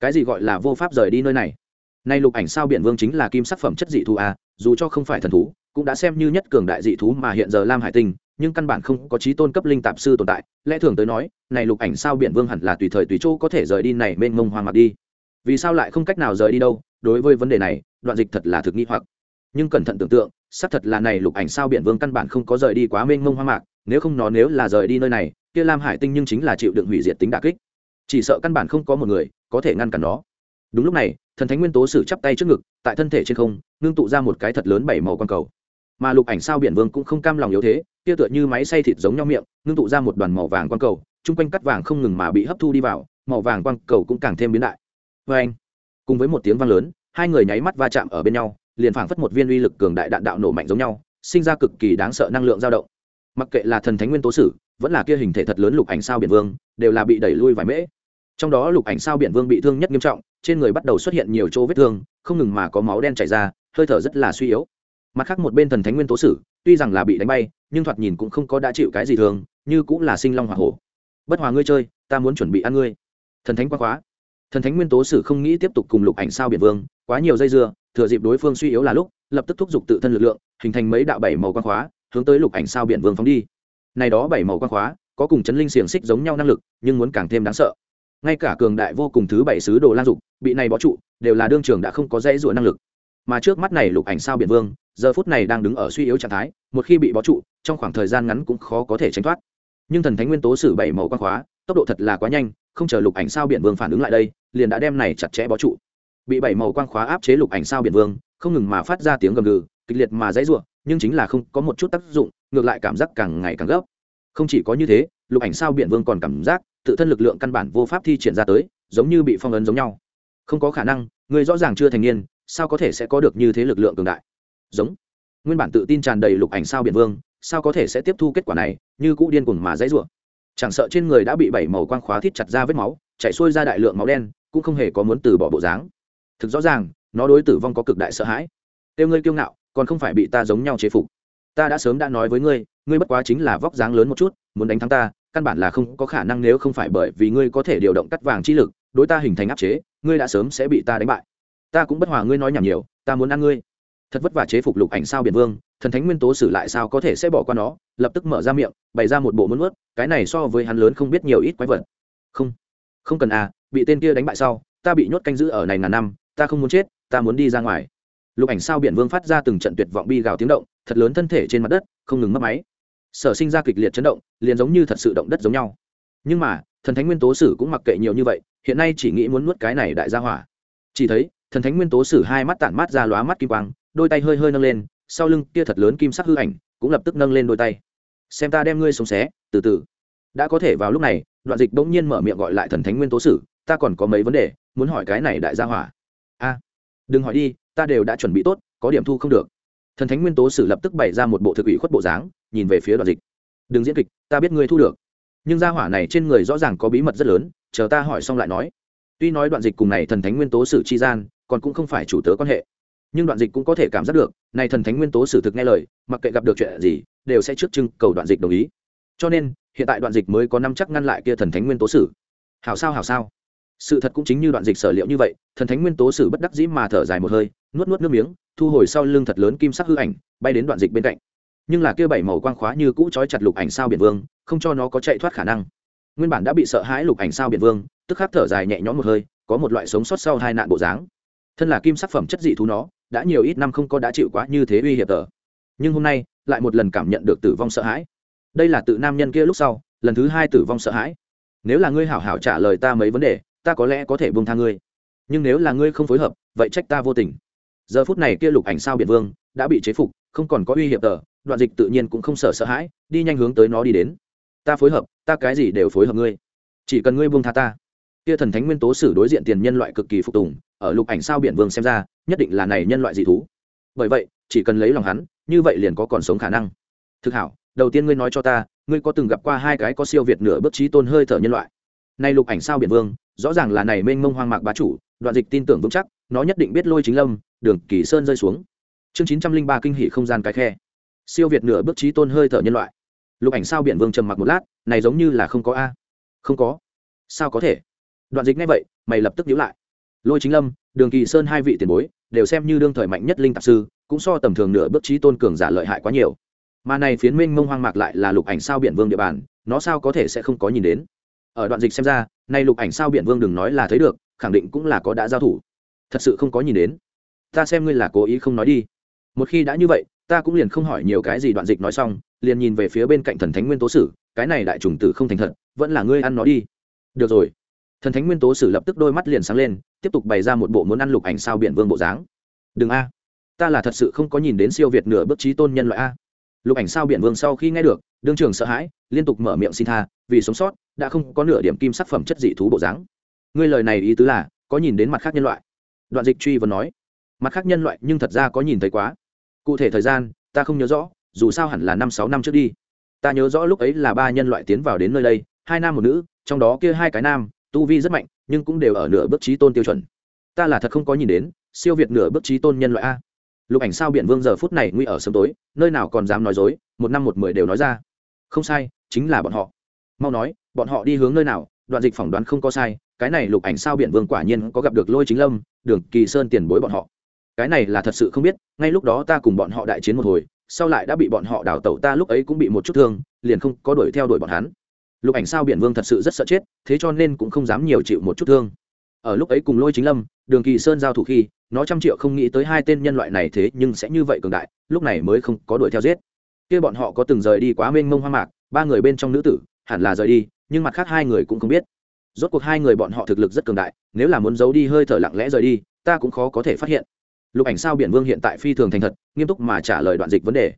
Cái gì gọi là vô pháp rời đi nơi này? Nay lục ảnh sao biển vương chính là kim sắc phẩm chất dị thú a dù cho không phải thần thú, cũng đã xem như nhất cường đại dị thú mà hiện giờ lam hải tinh nhưng căn bản không có trí tôn cấp linh tạp sư tồn tại, lẽ thường tới nói, này lục ảnh sao biển vương hẳn là tùy thời tùy chỗ có thể rời đi này mênh mông hoang mạc đi. Vì sao lại không cách nào rời đi đâu, đối với vấn đề này, đoạn dịch thật là thực nghi hoặc. Nhưng cẩn thận tưởng tượng, xác thật là này lục ảnh sao biển vương căn bản không có rời đi quá mênh mông hoang mạc, nếu không nó nếu là rời đi nơi này, kia lam hải tinh nhưng chính là chịu đựng hủy diệt tính đà kích. Chỉ sợ căn bản không có một người có thể ngăn cản nó. Đúng lúc này, thần thánh nguyên tố sử chắp tay trước ngực, tại thân thể trên không, ngưng tụ ra một cái thật lớn bảy màu quang cầu mà lục ảnh sao biển vương cũng không cam lòng yếu thế, kia tựa như máy xay thịt giống nhau miệng, ngưng tụ ra một đoàn màu vàng quang cầu, chung quanh cắt vàng không ngừng mà bị hấp thu đi vào, màu vàng quang cầu cũng càng thêm biến đại. Vê anh, cùng với một tiếng vang lớn, hai người nháy mắt va chạm ở bên nhau, liền phảng phất một viên uy lực cường đại đạn đạo nổ mạnh giống nhau, sinh ra cực kỳ đáng sợ năng lượng dao động. Mặc kệ là thần thánh nguyên tố sử, vẫn là kia hình thể thật lớn lục ảnh sao biển vương, đều là bị đẩy lui vài mễ. Trong đó lục ảnh sao biển vương bị thương nhất nghiêm trọng, trên người bắt đầu xuất hiện nhiều chỗ vết thương, không ngừng mà có máu đen chảy ra, hơi thở rất là suy yếu mặt khác một bên thần thánh nguyên tố sử, tuy rằng là bị đánh bay, nhưng thoạt nhìn cũng không có đã chịu cái gì thường, như cũng là sinh long hỏa hổ. Bất hòa ngươi chơi, ta muốn chuẩn bị ăn ngươi. Thần thánh quá khóa. Thần thánh nguyên tố sử không nghĩ tiếp tục cùng lục ảnh sao biển vương, quá nhiều dây dưa, thừa dịp đối phương suy yếu là lúc, lập tức thúc giục tự thân lực lượng, hình thành mấy đạo bảy màu quang khóa, hướng tới lục ảnh sao biển vương phóng đi. Này đó bảy màu quang khóa, có cùng chấn linh xiềng xích giống nhau năng lực, nhưng muốn càng thêm đáng sợ. Ngay cả cường đại vô cùng thứ bảy sứ đồ lan dục, bị này bó trụ, đều là đương trường đã không có dễ dụa năng lực. Mà trước mắt này lục ảnh sao biển vương giờ phút này đang đứng ở suy yếu trạng thái, một khi bị bó trụ, trong khoảng thời gian ngắn cũng khó có thể tránh thoát. Nhưng thần thánh nguyên tố sử bảy màu quang khóa, tốc độ thật là quá nhanh, không chờ lục ảnh sao biển vương phản ứng lại đây, liền đã đem này chặt chẽ bó trụ. Bị bảy màu quang khóa áp chế lục ảnh sao biển vương, không ngừng mà phát ra tiếng gầm gừ, kịch liệt mà dãy ruộng nhưng chính là không có một chút tác dụng, ngược lại cảm giác càng ngày càng gấp. Không chỉ có như thế, lục ảnh sao biển vương còn cảm giác tự thân lực lượng căn bản vô pháp thi triển ra tới, giống như bị phong ấn giống nhau. Không có khả năng, người rõ ràng chưa thành niên, sao có thể sẽ có được như thế lực lượng cường đại? Giống. Nguyên bản tự tin tràn đầy lục ảnh sao biển vương, sao có thể sẽ tiếp thu kết quả này, như cũ điên cuồng mà dãy rủa. Chẳng sợ trên người đã bị bảy màu quang khóa thít chặt ra vết máu, chảy xuôi ra đại lượng máu đen, cũng không hề có muốn từ bỏ bộ dáng. Thực rõ ràng, nó đối tử vong có cực đại sợ hãi. Tiêu ngươi kiêu ngạo, còn không phải bị ta giống nhau chế phục. Ta đã sớm đã nói với ngươi ngươi bất quá chính là vóc dáng lớn một chút, muốn đánh thắng ta, căn bản là không có khả năng nếu không phải bởi vì ngươi có thể điều động cắt vàng chi lực, đối ta hình thành áp chế, ngươi đã sớm sẽ bị ta đánh bại. Ta cũng bất hòa ngươi nói nhảm nhiều, ta muốn ăn ngươi thật vất vả chế phục lục ảnh sao biển vương, thần thánh nguyên tố sử lại sao có thể sẽ bỏ qua nó, lập tức mở ra miệng, bày ra một bộ muốn ướt cái này so với hắn lớn không biết nhiều ít quái vật. Không không cần à bị tên kia đánh bại sau, ta bị nhốt canh giữ ở này ngàn năm, ta không muốn chết, ta muốn đi ra ngoài. Lục ảnh sao biển vương phát ra từng trận tuyệt vọng bi gào tiếng động, thật lớn thân thể trên mặt đất, không ngừng mất máy. Sở sinh ra kịch liệt chấn động, liền giống như thật sự động đất giống nhau. Nhưng mà, thần thánh nguyên tố sử cũng mặc kệ nhiều như vậy, hiện nay chỉ nghĩ muốn nuốt cái này đại gia hỏa. Chỉ thấy, thần thánh nguyên tố sử hai mắt tản mát ra lóa mắt kim quang đôi tay hơi hơi nâng lên, sau lưng kia thật lớn kim sắc hư ảnh cũng lập tức nâng lên đôi tay. Xem ta đem ngươi sống xé, từ từ. Đã có thể vào lúc này, đoạn dịch bỗng nhiên mở miệng gọi lại thần thánh nguyên tố sử, ta còn có mấy vấn đề, muốn hỏi cái này đại gia hỏa. A, đừng hỏi đi, ta đều đã chuẩn bị tốt, có điểm thu không được. Thần thánh nguyên tố sử lập tức bày ra một bộ thực ủy khuất bộ dáng, nhìn về phía đoạn dịch. Đừng diễn kịch, ta biết ngươi thu được. Nhưng gia hỏa này trên người rõ ràng có bí mật rất lớn, chờ ta hỏi xong lại nói. Tuy nói đoạn dịch cùng này thần thánh nguyên tố sử chi gian, còn cũng không phải chủ tớ quan hệ nhưng đoạn dịch cũng có thể cảm giác được, này thần thánh nguyên tố sử thực nghe lời, mặc kệ gặp được chuyện gì, đều sẽ trước trưng cầu đoạn dịch đồng ý. Cho nên, hiện tại đoạn dịch mới có năm chắc ngăn lại kia thần thánh nguyên tố sử. Hảo sao hảo sao? Sự thật cũng chính như đoạn dịch sở liệu như vậy, thần thánh nguyên tố sử bất đắc dĩ mà thở dài một hơi, nuốt nuốt nước miếng, thu hồi sau lưng thật lớn kim sắc hư ảnh, bay đến đoạn dịch bên cạnh. Nhưng là kia bảy màu quang khóa như cũ trói chặt lục ảnh sao biển vương, không cho nó có chạy thoát khả năng. Nguyên bản đã bị sợ hãi lục ảnh sao biển vương, tức khắc thở dài nhẹ nhõm một hơi, có một loại sống sót sau hai nạn bộ dáng. Thân là kim sắc phẩm chất dị thú nó đã nhiều ít năm không có đã chịu quá như thế uy hiểm tờ. Nhưng hôm nay, lại một lần cảm nhận được tử vong sợ hãi. Đây là tự nam nhân kia lúc sau, lần thứ hai tử vong sợ hãi. Nếu là ngươi hảo hảo trả lời ta mấy vấn đề, ta có lẽ có thể buông tha ngươi. Nhưng nếu là ngươi không phối hợp, vậy trách ta vô tình. Giờ phút này kia lục ảnh sao biển vương, đã bị chế phục, không còn có uy hiểm tờ, đoạn dịch tự nhiên cũng không sợ sợ hãi, đi nhanh hướng tới nó đi đến. Ta phối hợp, ta cái gì đều phối hợp ngươi. Chỉ cần ngươi buông tha ta. Kia thần thánh nguyên tố sử đối diện tiền nhân loại cực kỳ phục tùng ở lục ảnh sao biển vương xem ra, nhất định là này nhân loại dị thú. Bởi vậy, chỉ cần lấy lòng hắn, như vậy liền có còn sống khả năng. Thực hảo, đầu tiên ngươi nói cho ta, ngươi có từng gặp qua hai cái có siêu việt nửa bước trí tôn hơi thở nhân loại? Nay lục ảnh sao biển vương, rõ ràng là này mênh mông hoang mạc bá chủ, đoạn dịch tin tưởng vững chắc, nó nhất định biết lôi chính lâm, đường kỳ sơn rơi xuống. Chương chín trăm linh ba kinh hỷ không gian cái khe. Siêu việt nửa bước trí tôn hơi thở nhân loại. Lục ảnh sao biển vương trầm mặc một lát, này giống như là không có a. Không có. Sao có thể? Đoạn dịch ngay vậy, mày lập tức nhíu lại lôi chính lâm, đường kỳ sơn hai vị tiền bối, đều xem như đương thời mạnh nhất linh tạp sư, cũng so tầm thường nửa bước trí tôn cường giả lợi hại quá nhiều. Mà này phiến minh mông hoang mạc lại là lục ảnh sao biển vương địa bàn, nó sao có thể sẽ không có nhìn đến? Ở đoạn dịch xem ra nay lục ảnh sao biển vương đừng nói là thấy được, khẳng định cũng là có đã giao thủ. Thật sự không có nhìn đến. Ta xem ngươi là cố ý không nói đi. Một khi đã như vậy, ta cũng liền không hỏi nhiều cái gì đoạn dịch nói xong, liền nhìn về phía bên cạnh thần thánh nguyên tố sử, cái này đại trùng tử không thành thật, vẫn là ngươi ăn nó đi. Được rồi thần thánh nguyên tố sử lập tức đôi mắt liền sáng lên, tiếp tục bày ra một bộ muốn ăn lục ảnh sao biển vương bộ dáng. Đừng a, ta là thật sự không có nhìn đến siêu việt nửa bước trí tôn nhân loại a. Lục ảnh sao biển vương sau khi nghe được, đương trường sợ hãi, liên tục mở miệng xin tha, vì sống sót, đã không có nửa điểm kim sắc phẩm chất dị thú bộ dáng. Ngươi lời này ý tứ là, có nhìn đến mặt khác nhân loại? Đoạn dịch truy vấn nói. Mặt khác nhân loại nhưng thật ra có nhìn thấy quá. Cụ thể thời gian, ta không nhớ rõ, dù sao hẳn là năm sáu năm trước đi. Ta nhớ rõ lúc ấy là ba nhân loại tiến vào đến nơi đây, hai nam một nữ, trong đó kia hai cái nam tu vi rất mạnh, nhưng cũng đều ở nửa bước trí tôn tiêu chuẩn. Ta là thật không có nhìn đến, siêu việt nửa bước trí tôn nhân loại a. Lục ảnh sao biển vương giờ phút này nguy ở sớm tối, nơi nào còn dám nói dối, một năm một mười đều nói ra. Không sai, chính là bọn họ. Mau nói, bọn họ đi hướng nơi nào, đoạn dịch phỏng đoán không có sai, cái này lục ảnh sao biển vương quả nhiên có gặp được lôi chính lâm, đường kỳ sơn tiền bối bọn họ. Cái này là thật sự không biết, ngay lúc đó ta cùng bọn họ đại chiến một hồi, sau lại đã bị bọn họ đào tẩu ta lúc ấy cũng bị một chút thương, liền không có đuổi theo đuổi bọn hắn lục ảnh sao biển vương thật sự rất sợ chết, thế cho nên cũng không dám nhiều chịu một chút thương. Ở lúc ấy cùng lôi chính lâm, đường kỳ sơn giao thủ khi, nó trăm triệu không nghĩ tới hai tên nhân loại này thế nhưng sẽ như vậy cường đại, lúc này mới không có đuổi theo giết. Kia bọn họ có từng rời đi quá mênh mông hoang mạc, ba người bên trong nữ tử, hẳn là rời đi, nhưng mặt khác hai người cũng không biết. Rốt cuộc hai người bọn họ thực lực rất cường đại, nếu là muốn giấu đi hơi thở lặng lẽ rời đi, ta cũng khó có thể phát hiện. Lục ảnh sao biển vương hiện tại phi thường thành thật, nghiêm túc mà trả lời đoạn dịch vấn đề.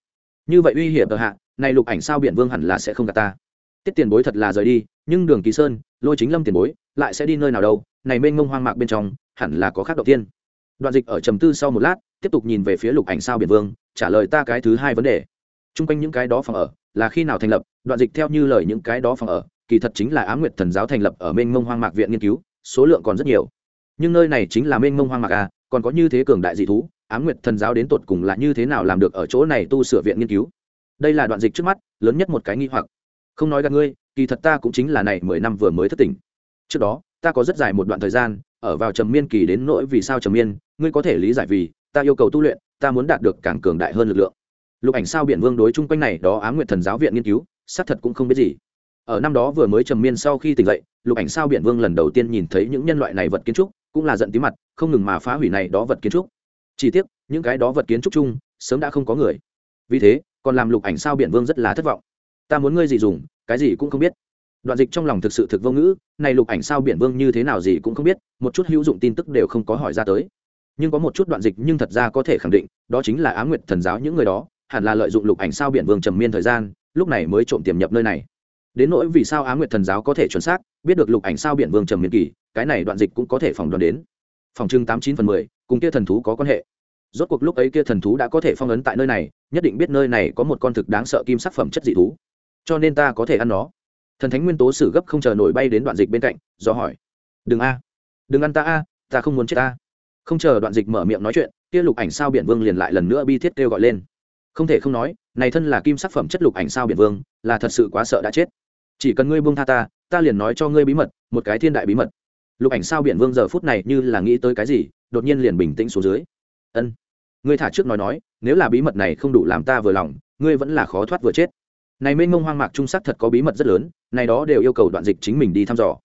Như vậy uy hiểm ở hạ, này lục ảnh sao biển vương hẳn là sẽ không gạt ta tiết tiền bối thật là rời đi, nhưng đường kỳ sơn, lôi chính lâm tiền bối, lại sẽ đi nơi nào đâu, này mênh mông hoang mạc bên trong, hẳn là có khác đầu tiên. Đoạn dịch ở trầm tư sau một lát, tiếp tục nhìn về phía lục ảnh sao biển vương, trả lời ta cái thứ hai vấn đề. T r u n g quanh những cái đó phòng ở, là khi nào thành lập, đoạn dịch theo như lời những cái đó phòng ở, kỳ thật chính là á m nguyệt thần giáo thành lập ở mênh mông hoang mạc viện nghiên cứu, số lượng còn rất nhiều. Nhưng nơi này chính là mênh mông hoang mạc à còn có như thế cường đại dị thú á m nguyệt thần giáo đến tột cùng là như thế nào làm được ở chỗ này tu sửa viện nghiên cứu? Đây là đoạn dịch trước mắt, lớn nhất một cái nghi hoặc không nói gặp ngươi, kỳ thật ta cũng chính là này mười năm vừa mới thất tỉnh. Trước đó, ta có rất dài một đoạn thời gian, ở vào trầm miên kỳ đến nỗi vì sao trầm miên, ngươi có thể lý giải vì, ta yêu cầu tu luyện, ta muốn đạt được càng cường đại hơn lực lượng. Lục ảnh sao biển vương đối chung quanh này, đó á nguyện thần giáo viện nghiên cứu, xác thật cũng không biết gì. Ở năm đó vừa mới trầm miên sau khi tỉnh dậy, lục ảnh sao biển vương lần đầu tiên nhìn thấy những nhân loại này vật kiến trúc, cũng là giận tí mặt, không ngừng mà phá hủy này đó vật kiến trúc. Chỉ tiếc, những cái đó vật kiến trúc chung, sớm đã không có người. Vì thế, còn làm lục ảnh sao biển vương rất là thất vọng ta muốn ngươi gì dùng, cái gì cũng không biết. Đoạn dịch trong lòng thực sự thực vô ngữ, này lục ảnh sao biển vương như thế nào gì cũng không biết, một chút hữu dụng tin tức đều không có hỏi ra tới. Nhưng có một chút đoạn dịch nhưng thật ra có thể khẳng định, đó chính là á nguyệt thần giáo những người đó, hẳn là lợi dụng lục ảnh sao biển vương trầm miên thời gian, lúc này mới trộm tiềm nhập nơi này. Đến nỗi vì sao á nguyệt thần giáo có thể chuẩn xác, biết được lục ảnh sao biển vương trầm miên kỳ, cái này đoạn dịch cũng có thể phòng đoán đến. Phòng trưng tám chín phần mười, cùng kia thần thú có quan hệ. Rốt cuộc lúc ấy kia thần thú đã có thể phong ấn tại nơi này, nhất định biết nơi này có một con thực đáng sợ kim sắc phẩm chất dị thú cho nên ta có thể ăn nó. Thần thánh nguyên tố sử gấp không chờ nổi bay đến đoạn dịch bên cạnh, do hỏi. Đừng a. Đừng ăn ta a, ta không muốn chết ta. Không chờ đoạn dịch mở miệng nói chuyện, kia lục ảnh sao biển vương liền lại lần nữa bi thiết kêu gọi lên. Không thể không nói, này thân là kim sắc phẩm chất lục ảnh sao biển vương, là thật sự quá sợ đã chết. Chỉ cần ngươi buông tha ta ta liền nói cho ngươi bí mật, một cái thiên đại bí mật. Lục ảnh sao biển vương giờ phút này như là nghĩ tới cái gì, đột nhiên liền bình tĩnh xuống dưới. Ân. Ngươi thả trước nói nói, nếu là bí mật này không đủ làm ta vừa lòng, ngươi vẫn là khó thoát vừa chết này mênh mông hoang mạc trung sắc thật có bí mật rất lớn, này đó đều yêu cầu đoạn dịch chính mình đi thăm dò.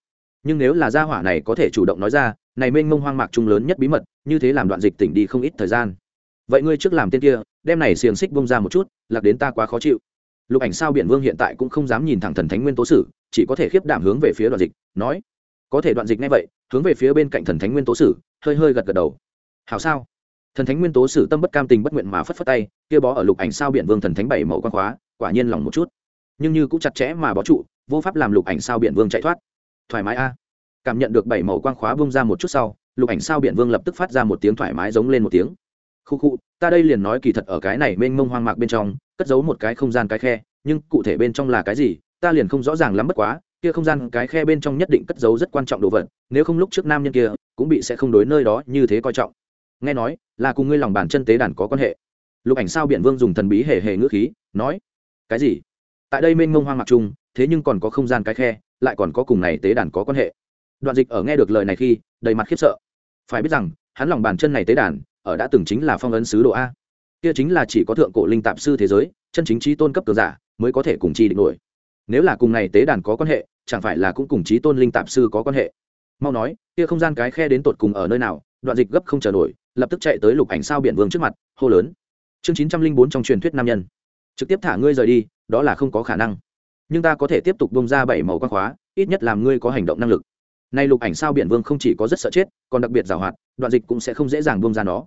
Nhưng nếu là gia hỏa này có thể chủ động nói ra, này mênh mông hoang mạc trung lớn nhất bí mật, như thế làm đoạn dịch tỉnh đi không ít thời gian. Vậy ngươi trước làm tên kia, đem này xiềng xích bông ra một chút, lạc đến ta quá khó chịu. Lục ảnh sao biển vương hiện tại cũng không dám nhìn thẳng thần thánh nguyên tố sử, chỉ có thể khiếp đảm hướng về phía đoạn dịch, nói, có thể đoạn dịch ngay vậy, hướng về phía bên cạnh thần thánh nguyên tố sử, hơi hơi gật gật đầu. Hảo sao? Thần thánh nguyên tố sử tâm bất cam tình bất nguyện mà phất phất tay, kia bó ở lục ảnh sao biển vương thần thánh bảy mẫu quan khóa quả nhiên lòng một chút. Nhưng như cũng chặt chẽ mà bó trụ, vô pháp làm lục ảnh sao biển vương chạy thoát. Thoải mái a. Cảm nhận được bảy màu quang khóa bung ra một chút sau, lục ảnh sao biển vương lập tức phát ra một tiếng thoải mái giống lên một tiếng. Khu khu, ta đây liền nói kỳ thật ở cái này mênh mông hoang mạc bên trong, cất giấu một cái không gian cái khe, nhưng cụ thể bên trong là cái gì, ta liền không rõ ràng lắm bất quá, kia không gian cái khe bên trong nhất định cất giấu rất quan trọng đồ vật, nếu không lúc trước nam nhân kia, cũng bị sẽ không đối nơi đó như thế coi trọng. Nghe nói, là cùng ngươi lòng bàn chân tế đàn có quan hệ. Lục ảnh sao biển vương dùng thần bí hề hề ngữ khí, nói cái gì? Tại đây mênh mông hoang mạc chung, thế nhưng còn có không gian cái khe, lại còn có cùng này tế đàn có quan hệ. Đoạn dịch ở nghe được lời này khi, đầy mặt khiếp sợ. Phải biết rằng, hắn lòng bàn chân này tế đàn, ở đã từng chính là phong ấn sứ độ a. Kia chính là chỉ có thượng cổ linh tạp sư thế giới, chân chính trí tôn cấp cường giả, mới có thể cùng chi định nổi. Nếu là cùng này tế đàn có quan hệ, chẳng phải là cũng cùng trí tôn linh tạp sư có quan hệ? Mau nói, kia không gian cái khe đến tột cùng ở nơi nào, đoạn dịch gấp không chờ nổi, lập tức chạy tới lục ảnh sao biển vương trước mặt, hô lớn. Chương chín trăm linh bốn trong truyền thuyết nam nhân trực tiếp thả ngươi rời đi, đó là không có khả năng. Nhưng ta có thể tiếp tục bông ra bảy màu quang khóa, ít nhất làm ngươi có hành động năng lực. Nay lục ảnh sao biển vương không chỉ có rất sợ chết, còn đặc biệt giảo hoạt, đoạn dịch cũng sẽ không dễ dàng bông ra nó.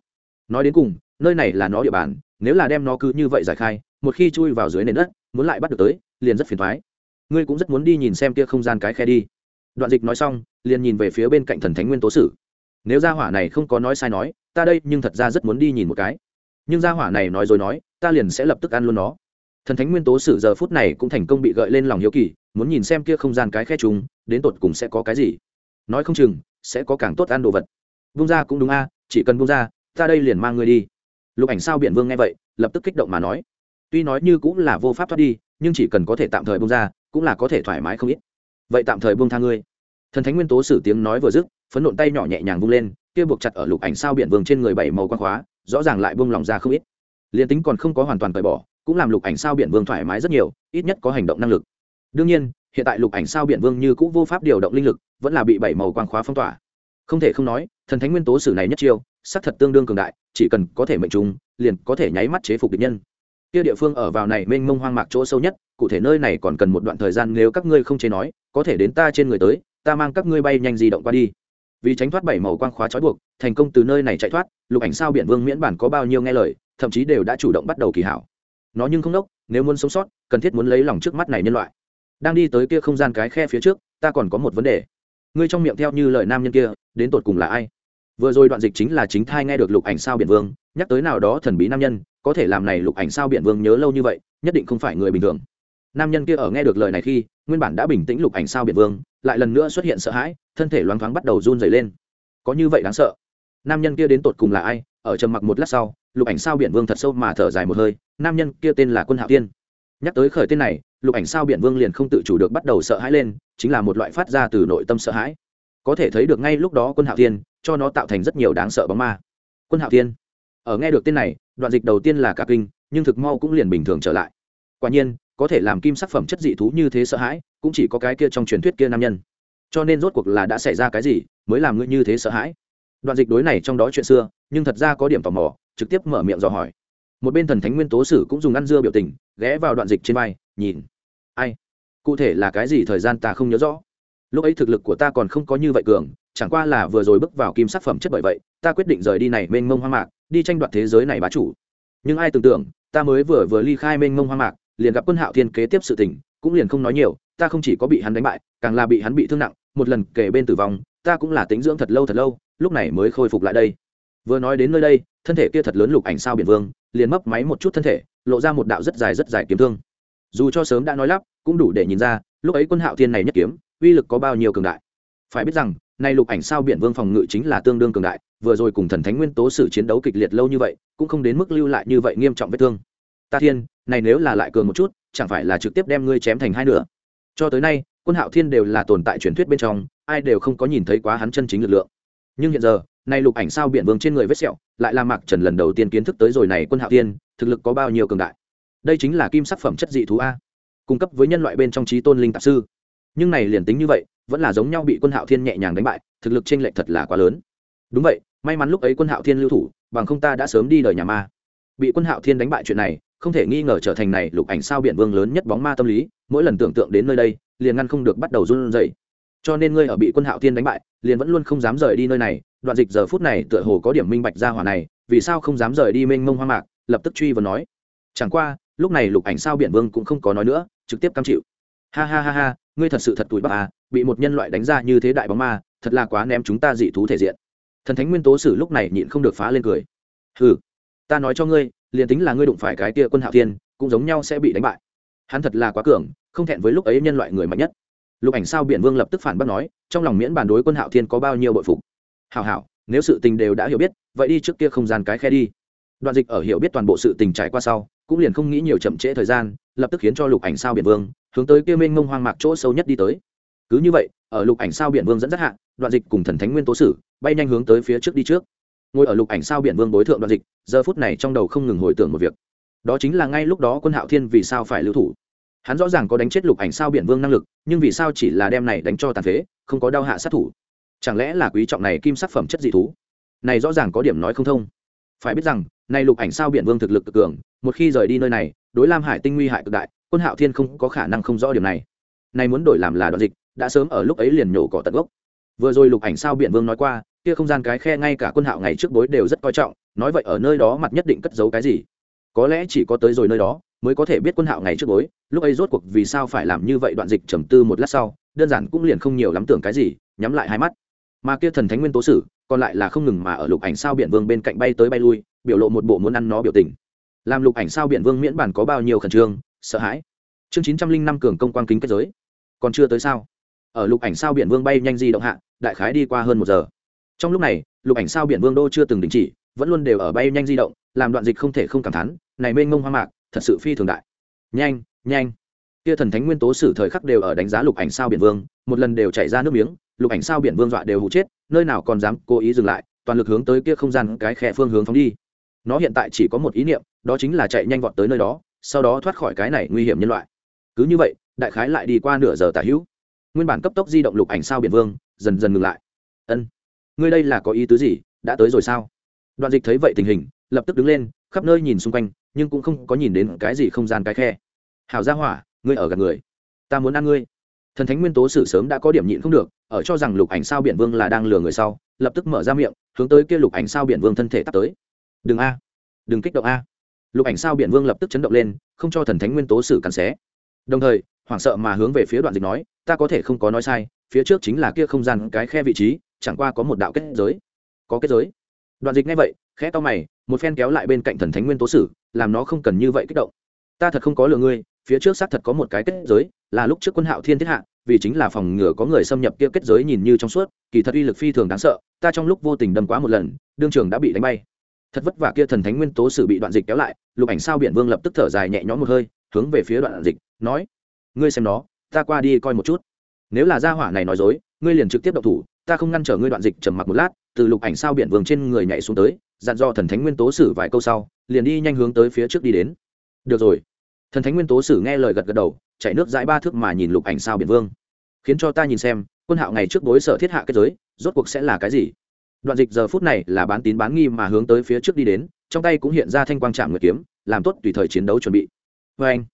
Nói đến cùng, nơi này là nó địa bàn, nếu là đem nó cứ như vậy giải khai, một khi chui vào dưới nền đất, muốn lại bắt được tới, liền rất phiền thoái ngươi cũng rất muốn đi nhìn xem kia không gian cái khe đi. Đoạn dịch nói xong, liền nhìn về phía bên cạnh thần thánh nguyên tố sử. Nếu gia hỏa này không có nói sai nói, ta đây nhưng thật ra rất muốn đi nhìn một cái. Nhưng gia hỏa này nói rồi nói, ta liền sẽ lập tức ăn luôn nó thần thánh nguyên tố sử giờ phút này cũng thành công bị gợi lên lòng hiếu kỳ muốn nhìn xem kia không gian cái khe chúng, đến tột cùng sẽ có cái gì. Nói không chừng sẽ có càng tốt ăn đồ vật. Vung ra cũng đúng a chỉ cần vung ra ta đây liền mang người đi. Lục ảnh sao biển vương nghe vậy lập tức kích động mà nói. Tuy nói như cũng là vô pháp thoát đi nhưng chỉ cần có thể tạm thời bung ra cũng là có thể thoải mái không ít. Vậy tạm thời buông tha ngươi. Thần thánh nguyên tố sử tiếng nói vừa dứt phấn nộn tay nhỏ nhẹ nhàng vung lên kia buộc chặt ở lục ảnh sao biển vương trên người bảy màu quang khóa rõ ràng lại buông lòng ra không ít. Liền tính còn không có hoàn toàn cởi bỏ cũng làm lục ảnh sao biển vương thoải mái rất nhiều, ít nhất có hành động năng lực. Đương nhiên, hiện tại lục ảnh sao biển vương như cũng vô pháp điều động linh lực, vẫn là bị bảy màu quang khóa phong tỏa. Không thể không nói, thần thánh nguyên tố sử này nhất chiêu sắc thật tương đương cường đại, chỉ cần có thể mệnh trùng, liền có thể nháy mắt chế phục địch nhân. Kia địa phương ở vào này mênh mông hoang mạc chỗ sâu nhất, cụ thể nơi này còn cần một đoạn thời gian nếu các ngươi không chế nói, có thể đến ta trên người tới, ta mang các ngươi bay nhanh di động qua đi. Vì tránh thoát bảy màu quang khóa trói buộc, thành công từ nơi này chạy thoát, lục ảnh sao biển vương miễn bản có bao nhiêu nghe lời, thậm chí đều đã chủ động bắt đầu kỳ hảo nó nhưng không đốc nếu muốn sống sót, cần thiết muốn lấy lòng trước mắt này nhân loại. Đang đi tới kia không gian cái khe phía trước, ta còn có một vấn đề. Ngươi trong miệng theo như lời nam nhân kia, đến tột cùng là ai? Vừa rồi đoạn dịch chính là chính thai nghe được lục ảnh sao biển vương, nhắc tới nào đó thần bí nam nhân, có thể làm này lục ảnh sao biển vương nhớ lâu như vậy, nhất định không phải người bình thường. Nam nhân kia ở nghe được lời này khi, nguyên bản đã bình tĩnh lục ảnh sao biển vương, lại lần nữa xuất hiện sợ hãi, thân thể loáng thoáng bắt đầu run dày lên. Có như vậy đáng sợ. Nam nhân kia đến tột cùng là ai? Ở trầm mặc một lát sau, lục ảnh sao biển vương thật sâu mà thở dài một hơi, nam nhân kia tên là quân hạo tiên nhắc tới khởi tên này, lục ảnh sao biển vương liền không tự chủ được bắt đầu sợ hãi lên, chính là một loại phát ra từ nội tâm sợ hãi. Có thể thấy được ngay lúc đó quân hạo tiên cho nó tạo thành rất nhiều đáng sợ bóng ma. Quân hạo tiên ở nghe được tên này, đoạn dịch đầu tiên là cả kinh, nhưng thực mau cũng liền bình thường trở lại. Quả nhiên, có thể làm kim sắc phẩm chất dị thú như thế sợ hãi, cũng chỉ có cái kia trong truyền thuyết kia nam nhân. Cho nên rốt cuộc là đã xảy ra cái gì, mới làm ngươi như thế sợ hãi? Đoạn dịch đối này trong đó chuyện xưa, nhưng thật ra có điểm tò mò, trực tiếp mở miệng dò hỏi. Một bên thần thánh nguyên tố sử cũng dùng ăn dưa biểu tình, ghé vào đoạn dịch trên vai, nhìn. Ai? Cụ thể là cái gì thời gian ta không nhớ rõ. Lúc ấy thực lực của ta còn không có như vậy cường, chẳng qua là vừa rồi bước vào kim sắc phẩm chất bởi vậy, ta quyết định rời đi này mênh mông hoang mạc, đi tranh đoạt thế giới này bá chủ. Nhưng ai tưởng tượng, ta mới vừa vừa ly khai mênh mông hoang mạc, liền gặp quân hạo thiên kế tiếp sự tình, cũng liền không nói nhiều, ta không chỉ có bị hắn đánh bại, càng là bị hắn bị thương nặng, một lần kể bên tử vong, ta cũng là tính dưỡng thật lâu thật lâu lúc này mới khôi phục lại đây. Vừa nói đến nơi đây, thân thể kia thật lớn lục ảnh sao biển vương, liền mấp máy một chút thân thể, lộ ra một đạo rất dài rất dài kiếm thương. Dù cho sớm đã nói lắp, cũng đủ để nhìn ra, lúc ấy quân hạo thiên này nhất kiếm, uy lực có bao nhiêu cường đại. Phải biết rằng, nay lục ảnh sao biển vương phòng ngự chính là tương đương cường đại, vừa rồi cùng thần thánh nguyên tố sử chiến đấu kịch liệt lâu như vậy, cũng không đến mức lưu lại như vậy nghiêm trọng vết thương. Ta thiên, này nếu là lại cường một chút, chẳng phải là trực tiếp đem ngươi chém thành hai nửa? Cho tới nay, quân hạo thiên đều là tồn tại truyền thuyết bên trong, ai đều không có nhìn thấy quá hắn chân chính lực lượng nhưng hiện giờ, nay lục ảnh sao biển vương trên người vết sẹo, lại là mạc trần lần đầu tiên kiến thức tới rồi này quân hạo thiên, thực lực có bao nhiêu cường đại. Đây chính là kim sắc phẩm chất dị thú a. Cung cấp với nhân loại bên trong trí tôn linh tạp sư. Nhưng này liền tính như vậy, vẫn là giống nhau bị quân hạo thiên nhẹ nhàng đánh bại, thực lực chênh lệch thật là quá lớn. Đúng vậy, may mắn lúc ấy quân hạo thiên lưu thủ, bằng không ta đã sớm đi đời nhà ma. Bị quân hạo thiên đánh bại chuyện này, không thể nghi ngờ trở thành này lục ảnh sao biển vương lớn nhất bóng ma tâm lý, mỗi lần tưởng tượng đến nơi đây, liền ngăn không được bắt đầu run rẩy cho nên ngươi ở bị quân hạo thiên đánh bại, liền vẫn luôn không dám rời đi nơi này, đoạn dịch giờ phút này tựa hồ có điểm minh bạch ra hỏa này, vì sao không dám rời đi mênh mông hoang mạc, lập tức truy vấn nói. Chẳng qua, lúc này lục ảnh sao biển vương cũng không có nói nữa, trực tiếp cam chịu. Ha ha ha ha, ngươi thật sự thật tuổi bạc à bị một nhân loại đánh ra như thế đại bóng ma, thật là quá ném chúng ta dị thú thể diện. Thần thánh nguyên tố sử lúc này nhịn không được phá lên cười. Ừ ta nói cho ngươi, liền tính là ngươi đụng phải cái tia quân hạo thiên, cũng giống nhau sẽ bị đánh bại. Hắn thật là quá cường, không thẹn với lúc ấy nhân loại người mạnh nhất lục ảnh sao biển vương lập tức phản bác nói, trong lòng miễn bàn đối quân hạo thiên có bao nhiêu bội phục. Hảo hảo, nếu sự tình đều đã hiểu biết, vậy đi trước kia không gian cái khe đi. Đoạn dịch ở hiểu biết toàn bộ sự tình trải qua sau, cũng liền không nghĩ nhiều chậm trễ thời gian, lập tức khiến cho lục ảnh sao biển vương hướng tới kia mênh mông hoang mạc chỗ sâu nhất đi tới. Cứ như vậy, ở lục ảnh sao biển vương dẫn dắt hạ, đoạn dịch cùng thần thánh nguyên tố sử bay nhanh hướng tới phía trước đi trước. Ngồi ở lục ảnh sao biển vương đối thượng đoạn dịch, giờ phút này trong đầu không ngừng hồi tưởng một việc. Đó chính là ngay lúc đó quân hạo thiên vì sao phải lưu thủ hắn rõ ràng có đánh chết lục ảnh sao biển vương năng lực, nhưng vì sao chỉ là đem này đánh cho tàn phế, không có đau hạ sát thủ? Chẳng lẽ là quý trọng này kim sắc phẩm chất dị thú? Này rõ ràng có điểm nói không thông. Phải biết rằng, này lục ảnh sao biển vương thực lực cực cường, một khi rời đi nơi này, đối lam hải tinh nguy hại cực đại, quân hạo thiên không có khả năng không rõ điểm này. Này muốn đổi làm là đoạn dịch, đã sớm ở lúc ấy liền nhổ cỏ tận gốc. Vừa rồi lục ảnh sao biển vương nói qua, kia không gian cái khe ngay cả quân hạo ngày trước bối đều rất coi trọng, nói vậy ở nơi đó mặt nhất định cất giấu cái gì? Có lẽ chỉ có tới rồi nơi đó, mới có thể biết quân hạo ngày trước bối lúc ấy rốt cuộc vì sao phải làm như vậy đoạn dịch trầm tư một lát sau, đơn giản cũng liền không nhiều lắm tưởng cái gì, nhắm lại hai mắt. Mà kia thần thánh nguyên tố sử, còn lại là không ngừng mà ở lục ảnh sao biển vương bên cạnh bay tới bay lui, biểu lộ một bộ muốn ăn nó biểu tình. Làm lục ảnh sao biển vương miễn bản có bao nhiêu khẩn trương, sợ hãi. Chương chín trăm linh năm cường công quang kính kết giới. Còn chưa tới sao? Ở lục ảnh sao biển vương bay nhanh di động hạ, đại khái đi qua hơn một giờ. Trong lúc này, lục ảnh sao biển vương đô chưa từng đình chỉ, vẫn luôn đều ở bay nhanh di động, làm đoạn dịch không thể không cảm thán này mênh mông hoa mạc, thật sự phi thường đại. Nhanh nhanh. Kia thần thánh nguyên tố sử thời khắc đều ở đánh giá lục ảnh sao biển vương, một lần đều chảy ra nước miếng, lục ảnh sao biển vương dọa đều hụ chết, nơi nào còn dám cố ý dừng lại, toàn lực hướng tới kia không gian cái khe phương hướng phóng đi. Nó hiện tại chỉ có một ý niệm, đó chính là chạy nhanh vọt tới nơi đó, sau đó thoát khỏi cái này nguy hiểm nhân loại. Cứ như vậy, đại khái lại đi qua nửa giờ tả hữu. Nguyên bản cấp tốc di động lục ảnh sao biển vương, dần dần ngừng lại. Ân, ngươi đây là có ý tứ gì, đã tới rồi sao? Đoạn dịch thấy vậy tình hình lập tức đứng lên, khắp nơi nhìn xung quanh, nhưng cũng không có nhìn đến cái gì không gian cái khe. Hảo gia hỏa, ngươi ở gần người. Ta muốn ăn ngươi. Thần thánh nguyên tố sử sớm đã có điểm nhịn không được, ở cho rằng lục ảnh sao biển vương là đang lừa người sau, lập tức mở ra miệng, hướng tới kia lục ảnh sao biển vương thân thể tắt tới. Đừng a, đừng kích động a. Lục ảnh sao biển vương lập tức chấn động lên, không cho thần thánh nguyên tố sử cắn xé. Đồng thời, hoảng sợ mà hướng về phía đoạn dịch nói, ta có thể không có nói sai, phía trước chính là kia không gian cái khe vị trí, chẳng qua có một đạo kết giới. Có kết giới? Đoạn dịch ngay vậy, khẽ to mày một phen kéo lại bên cạnh thần thánh nguyên tố sử, làm nó không cần như vậy kích động. Ta thật không có lừa ngươi, phía trước xác thật có một cái kết giới, là lúc trước quân hạo thiên thiết hạ, vì chính là phòng ngừa có người xâm nhập kia kết giới nhìn như trong suốt, kỳ thật uy lực phi thường đáng sợ, ta trong lúc vô tình đâm quá một lần, đương trường đã bị đánh bay. Thật vất vả kia thần thánh nguyên tố sử bị đoạn dịch kéo lại, lục ảnh sao biển vương lập tức thở dài nhẹ nhõm một hơi, hướng về phía đoạn dịch, nói, ngươi xem nó, ta qua đi coi một chút. Nếu là gia hỏa này nói dối, ngươi liền trực tiếp độc thủ, ta không ngăn trở ngươi đoạn dịch trầm mặc một lát. Từ lục ảnh sao biển vương trên người nhảy xuống tới dặn dò thần thánh nguyên tố sử vài câu sau, liền đi nhanh hướng tới phía trước đi đến. Được rồi. Thần thánh nguyên tố sử nghe lời gật gật đầu, chạy nước dãi ba thước mà nhìn lục ảnh sao biển vương. Khiến cho ta nhìn xem, quân hạo ngày trước đối sở thiết hạ kết giới, rốt cuộc sẽ là cái gì? Đoạn dịch giờ phút này là bán tín bán nghi mà hướng tới phía trước đi đến, trong tay cũng hiện ra thanh quang trạm nguyệt kiếm, làm tốt tùy thời chiến đấu chuẩn bị. Vê anh.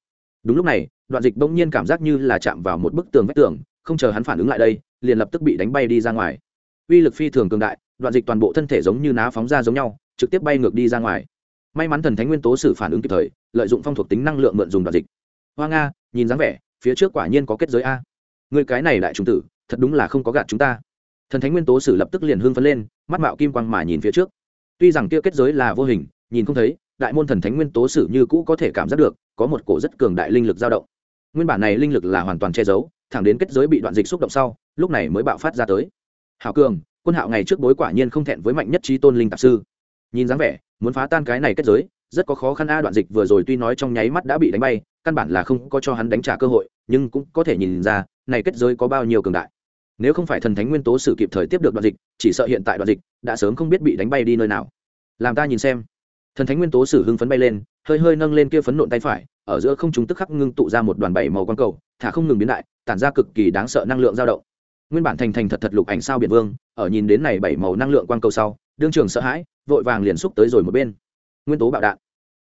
Đúng lúc này, đoạn dịch bỗng nhiên cảm giác như là chạm vào một bức tường vách tường, không chờ hắn phản ứng lại đây, liền lập tức bị đánh bay đi ra ngoài. Uy lực phi thường cường đại đoạn dịch toàn bộ thân thể giống như ná phóng ra giống nhau, trực tiếp bay ngược đi ra ngoài. May mắn thần thánh nguyên tố sử phản ứng kịp thời, lợi dụng phong thuộc tính năng lượng mượn dùng đoạn dịch. Hoa nga, nhìn dáng vẻ, phía trước quả nhiên có kết giới a. Người cái này đại trung tử, thật đúng là không có gạt chúng ta. Thần thánh nguyên tố sử lập tức liền hưng phấn lên, mắt mạo kim quang mà nhìn phía trước. Tuy rằng kia kết giới là vô hình, nhìn không thấy, đại môn thần thánh nguyên tố sử như cũ có thể cảm giác được, có một cổ rất cường đại linh lực dao động. Nguyên bản này linh lực là hoàn toàn che giấu, thẳng đến kết giới bị đoạn dịch xúc động sau, lúc này mới bạo phát ra tới. Hảo cường quân hạo ngày trước bối quả nhiên không thẹn với mạnh nhất trí tôn linh tạp sư. Nhìn dáng vẻ, muốn phá tan cái này kết giới, rất có khó khăn a, đoạn dịch vừa rồi tuy nói trong nháy mắt đã bị đánh bay, căn bản là không có cho hắn đánh trả cơ hội, nhưng cũng có thể nhìn ra, này kết giới có bao nhiêu cường đại. Nếu không phải thần thánh nguyên tố sử kịp thời tiếp được đoạn dịch, chỉ sợ hiện tại đoạn dịch đã sớm không biết bị đánh bay đi nơi nào. Làm ta nhìn xem. Thần thánh nguyên tố sử hưng phấn bay lên, hơi hơi nâng lên kia phấn nộn tay phải, ở giữa không chúng tức khắc ngưng tụ ra một đoàn bảy màu quang cầu, thả không ngừng biến đại, tản ra cực kỳ đáng sợ năng lượng dao động nguyên bản thành thành thật thật lục ảnh sao biển vương, ở nhìn đến này bảy màu năng lượng quang cầu sau, đương trường sợ hãi, vội vàng liền xúc tới rồi một bên. Nguyên tố bạo đạn.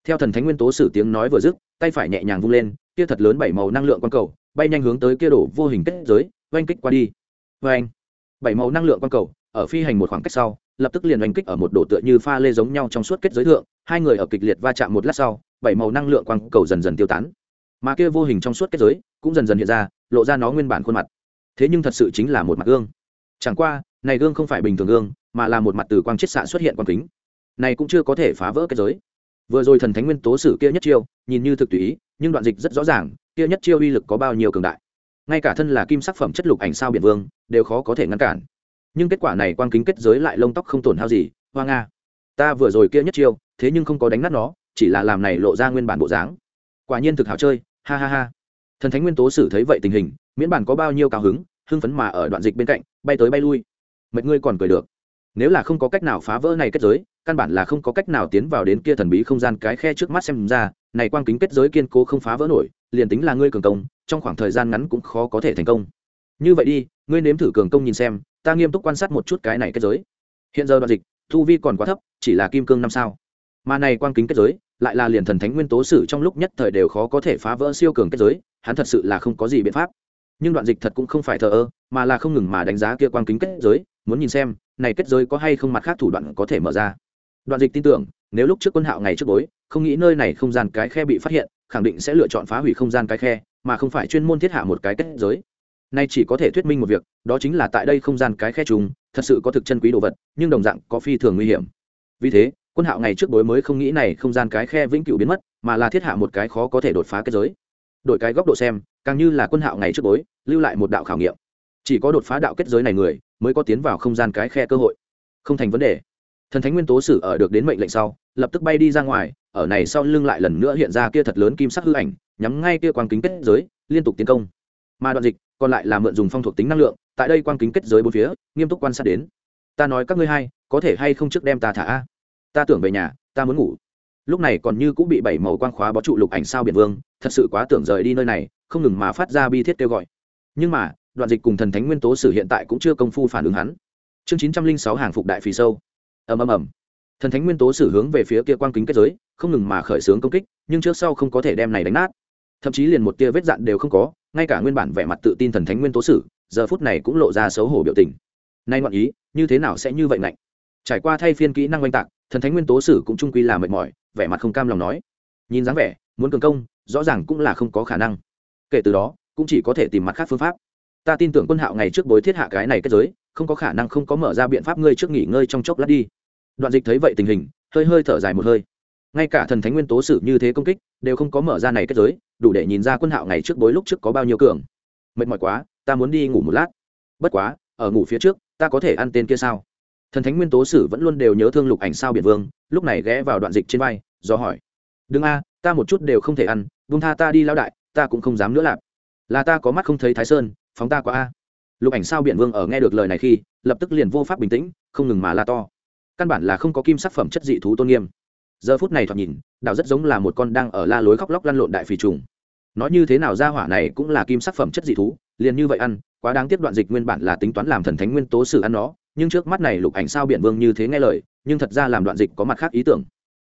Theo thần thánh nguyên tố sử tiếng nói vừa dứt, tay phải nhẹ nhàng vung lên, kia thật lớn bảy màu năng lượng quang cầu, bay nhanh hướng tới kia đổ vô hình kết giới, oanh kích qua đi. Oanh. Bảy màu năng lượng quang cầu, ở phi hành một khoảng cách sau, lập tức liền oanh kích ở một đổ tựa như pha lê giống nhau trong suốt kết giới thượng, hai người ở kịch liệt va chạm một lát sau, bảy màu năng lượng quang cầu dần dần tiêu tán. Mà kia vô hình trong suốt kết giới cũng dần dần hiện ra, lộ ra nó nguyên bản khuôn mặt thế nhưng thật sự chính là một mặt gương. Chẳng qua, này gương không phải bình thường gương, mà là một mặt từ quang chiết xạ xuất hiện quang kính. Này cũng chưa có thể phá vỡ kết giới. Vừa rồi thần thánh nguyên tố sử kia nhất chiêu, nhìn như thực tùy ý, nhưng đoạn dịch rất rõ ràng, kia nhất chiêu uy lực có bao nhiêu cường đại. Ngay cả thân là kim sắc phẩm chất lục ảnh sao biển vương, đều khó có thể ngăn cản. Nhưng kết quả này quang kính kết giới lại lông tóc không tổn hao gì, hoa nga. Ta vừa rồi kia nhất chiêu, thế nhưng không có đánh nát nó, chỉ là làm này lộ ra nguyên bản bộ dáng. Quả nhiên thực hảo chơi, ha ha ha. Thần thánh nguyên tố sử thấy vậy tình hình miễn bản có bao nhiêu cao hứng, hưng phấn mà ở đoạn dịch bên cạnh, bay tới bay lui. Mệt ngươi còn cười được. Nếu là không có cách nào phá vỡ này kết giới, căn bản là không có cách nào tiến vào đến kia thần bí không gian cái khe trước mắt xem ra, này quang kính kết giới kiên cố không phá vỡ nổi, liền tính là ngươi cường công, trong khoảng thời gian ngắn cũng khó có thể thành công. Như vậy đi, ngươi nếm thử cường công nhìn xem, ta nghiêm túc quan sát một chút cái này kết giới. Hiện giờ đoạn dịch, thu vi còn quá thấp, chỉ là kim cương năm sao. Mà này quang kính kết giới, lại là liền thần thánh nguyên tố sử trong lúc nhất thời đều khó có thể phá vỡ siêu cường kết giới, hắn thật sự là không có gì biện pháp nhưng đoạn dịch thật cũng không phải thờ ơ, mà là không ngừng mà đánh giá kia quang kính kết giới, muốn nhìn xem, này kết giới có hay không mặt khác thủ đoạn có thể mở ra. Đoạn dịch tin tưởng, nếu lúc trước quân hạo ngày trước bối không nghĩ nơi này không gian cái khe bị phát hiện, khẳng định sẽ lựa chọn phá hủy không gian cái khe, mà không phải chuyên môn thiết hạ một cái kết giới. Nay chỉ có thể thuyết minh một việc, đó chính là tại đây không gian cái khe trùng, thật sự có thực chân quý đồ vật, nhưng đồng dạng có phi thường nguy hiểm. Vì thế, quân hạo ngày trước bối mới không nghĩ này không gian cái khe vĩnh cửu biến mất, mà là thiết hạ một cái khó có thể đột phá kết giới. Đổi cái góc độ xem càng như là quân hạo ngày trước bối lưu lại một đạo khảo nghiệm. Chỉ có đột phá đạo kết giới này người, mới có tiến vào không gian cái khe cơ hội. Không thành vấn đề. Thần thánh nguyên tố sử ở được đến mệnh lệnh sau, lập tức bay đi ra ngoài, ở này sau lưng lại lần nữa hiện ra kia thật lớn kim sắc hư ảnh, nhắm ngay kia quang kính kết giới, liên tục tiến công. Mà đoạn dịch, còn lại là mượn dùng phong thuộc tính năng lượng, tại đây quang kính kết giới bốn phía, nghiêm túc quan sát đến. Ta nói các ngươi hai có thể hay không trước đem ta thả a? Ta tưởng về nhà, ta muốn ngủ lúc này còn như cũng bị bảy màu quang khóa bó trụ lục ảnh sao biển vương, thật sự quá tưởng rời đi nơi này, không ngừng mà phát ra bi thiết kêu gọi. Nhưng mà, đoạn dịch cùng thần thánh nguyên tố sử hiện tại cũng chưa công phu phản ứng hắn. Chương chín trăm linh sáu hàng phục đại phì sâu. Ầm ầm ầm. Thần thánh nguyên tố sử hướng về phía kia quang kính kết giới, không ngừng mà khởi xướng công kích, nhưng trước sau không có thể đem này đánh nát. Thậm chí liền một tia vết dạn đều không có, ngay cả nguyên bản vẻ mặt tự tin thần thánh nguyên tố sử, giờ phút này cũng lộ ra xấu hổ biểu tình. Nay ngoạn ý, như thế nào sẽ như vậy lạnh trải qua thay phiên kỹ năng oanh tạc thần thánh nguyên tố sử cũng trung quy là mệt mỏi, vẻ mặt không cam lòng nói. Nhìn dáng vẻ, muốn cường công, rõ ràng cũng là không có khả năng. Kể từ đó, cũng chỉ có thể tìm mặt khác phương pháp. Ta tin tưởng quân hạo ngày trước bối thiết hạ cái này kết giới, không có khả năng không có mở ra biện pháp ngươi trước nghỉ ngơi trong chốc lát đi. Đoạn dịch thấy vậy tình hình, hơi hơi thở dài một hơi. Ngay cả thần thánh nguyên tố sử như thế công kích, đều không có mở ra này kết giới, đủ để nhìn ra quân hạo ngày trước bối lúc trước có bao nhiêu cường. Mệt mỏi quá, ta muốn đi ngủ một lát. Bất quá, ở ngủ phía trước, ta có thể ăn tên kia sao? Thần thánh nguyên tố sử vẫn luôn đều nhớ thương lục ảnh sao biển vương, lúc này ghé vào đoạn dịch trên vai, do hỏi. Đừng a, ta một chút đều không thể ăn vung tha ta đi lao đại, ta cũng không dám nữa lạp. Là ta có mắt không thấy thái sơn, phóng ta quá a. Lục ảnh sao biển vương ở nghe được lời này khi, lập tức liền vô pháp bình tĩnh, không ngừng mà la to. Căn bản là không có kim sắc phẩm chất dị thú tôn nghiêm. Giờ phút này thoạt nhìn đảo rất giống là một con đang ở la lối khóc lóc lăn lộn đại phì trùng. Nói như thế nào ra hỏa này cũng là kim sắc phẩm chất dị thú, liền như vậy ăn, quá đáng tiếc đoạn dịch nguyên bản là tính toán làm thần thánh nguyên tố sử ăn nó nhưng trước mắt này lục ảnh sao biển vương như thế nghe lời, nhưng thật ra làm đoạn dịch có mặt khác ý tưởng.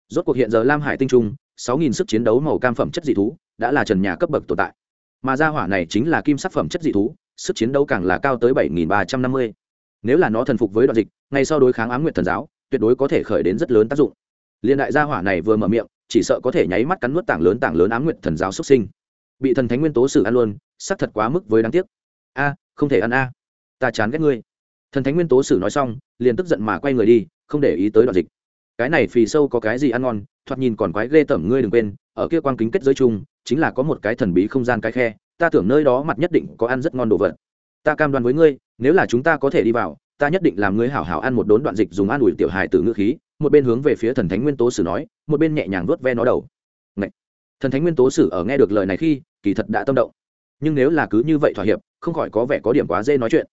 Rốt cuộc hiện giờ lam hải tinh trung, sáu nghìn sức chiến đấu màu cam phẩm chất dị thú, đã là trần nhà cấp bậc tồn tại. Mà ra hỏa này chính là kim sắc phẩm chất dị thú, sức chiến đấu càng là cao tới bảy nghìn ba trăm năm mươi. Nếu là nó thần phục với đoạn dịch, ngay sau đối kháng ám nguyện thần giáo, tuyệt đối có thể khởi đến rất lớn tác dụng. Liên đại gia hỏa này vừa mở miệng, chỉ sợ có thể nháy mắt cắn nuốt tảng lớn tảng lớn ám nguyện thần giáo xuất sinh. Bị thần thánh nguyên tố xử ăn luôn sắc thật quá mức với đáng tiếc. A, không thể ăn a. Ta chán ghét ngươi thần thánh nguyên tố sử nói xong, liền tức giận mà quay người đi, không để ý tới đoạn dịch. Cái này phì sâu có cái gì ăn ngon, thoạt nhìn còn quái ghê tởm ngươi đừng quên, ở kia quan kính kết giới chung, chính là có một cái thần bí không gian cái khe, ta tưởng nơi đó mặt nhất định có ăn rất ngon đồ vật. Ta cam đoan với ngươi, nếu là chúng ta có thể đi vào, ta nhất định làm ngươi hảo hảo ăn một đốn đoạn dịch dùng an ủi tiểu hài từ ngữ khí, một bên hướng về phía thần thánh nguyên tố sử nói, một bên nhẹ nhàng vuốt ve nó đầu. Ngậy! thần thánh nguyên tố sử ở nghe được lời này khi, kỳ thật đã tâm động. Nhưng nếu là cứ như vậy thỏa hiệp, không khỏi có vẻ có điểm quá dễ nói chuyện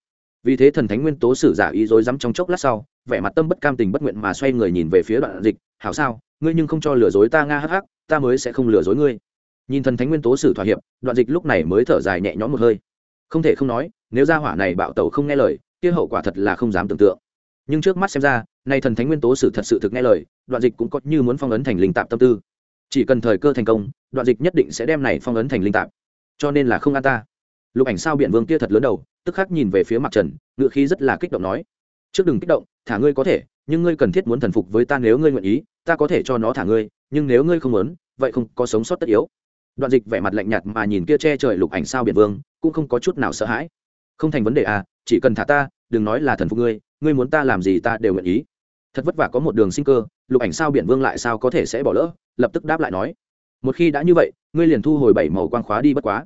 vì thế thần thánh nguyên tố sử giả ý dối dám trong chốc lát sau, vẻ mặt tâm bất cam tình bất nguyện mà xoay người nhìn về phía đoạn dịch, hảo sao, ngươi nhưng không cho lừa dối ta nga hắc hắc, ta mới sẽ không lừa dối ngươi. Nhìn thần thánh nguyên tố sử thỏa hiệp, đoạn dịch lúc này mới thở dài nhẹ nhõm một hơi. Không thể không nói, nếu gia hỏa này bạo tẩu không nghe lời, kia hậu quả thật là không dám tưởng tượng. Nhưng trước mắt xem ra, nay thần thánh nguyên tố sử thật sự thực nghe lời, đoạn dịch cũng có như muốn phong ấn thành linh tạp tâm tư. Chỉ cần thời cơ thành công, đoạn dịch nhất định sẽ đem này phong ấn thành linh tạp. Cho nên là không an ta. Lục ảnh sao biện vương kia thật lớn đầu tức khắc nhìn về phía mặt trần, ngựa khí rất là kích động nói, trước đừng kích động, thả ngươi có thể, nhưng ngươi cần thiết muốn thần phục với ta nếu ngươi nguyện ý, ta có thể cho nó thả ngươi, nhưng nếu ngươi không muốn, vậy không có sống sót tất yếu. Đoạn dịch vẻ mặt lạnh nhạt mà nhìn kia che trời lục ảnh sao biển vương, cũng không có chút nào sợ hãi. Không thành vấn đề à chỉ cần thả ta, đừng nói là thần phục ngươi ngươi muốn ta làm gì ta đều nguyện ý. Thật vất vả có một đường sinh cơ, lục ảnh sao biển vương lại sao có thể sẽ bỏ lỡ, lập tức đáp lại nói, một khi đã như vậy, ngươi liền thu hồi bảy màu quang khóa đi bất quá.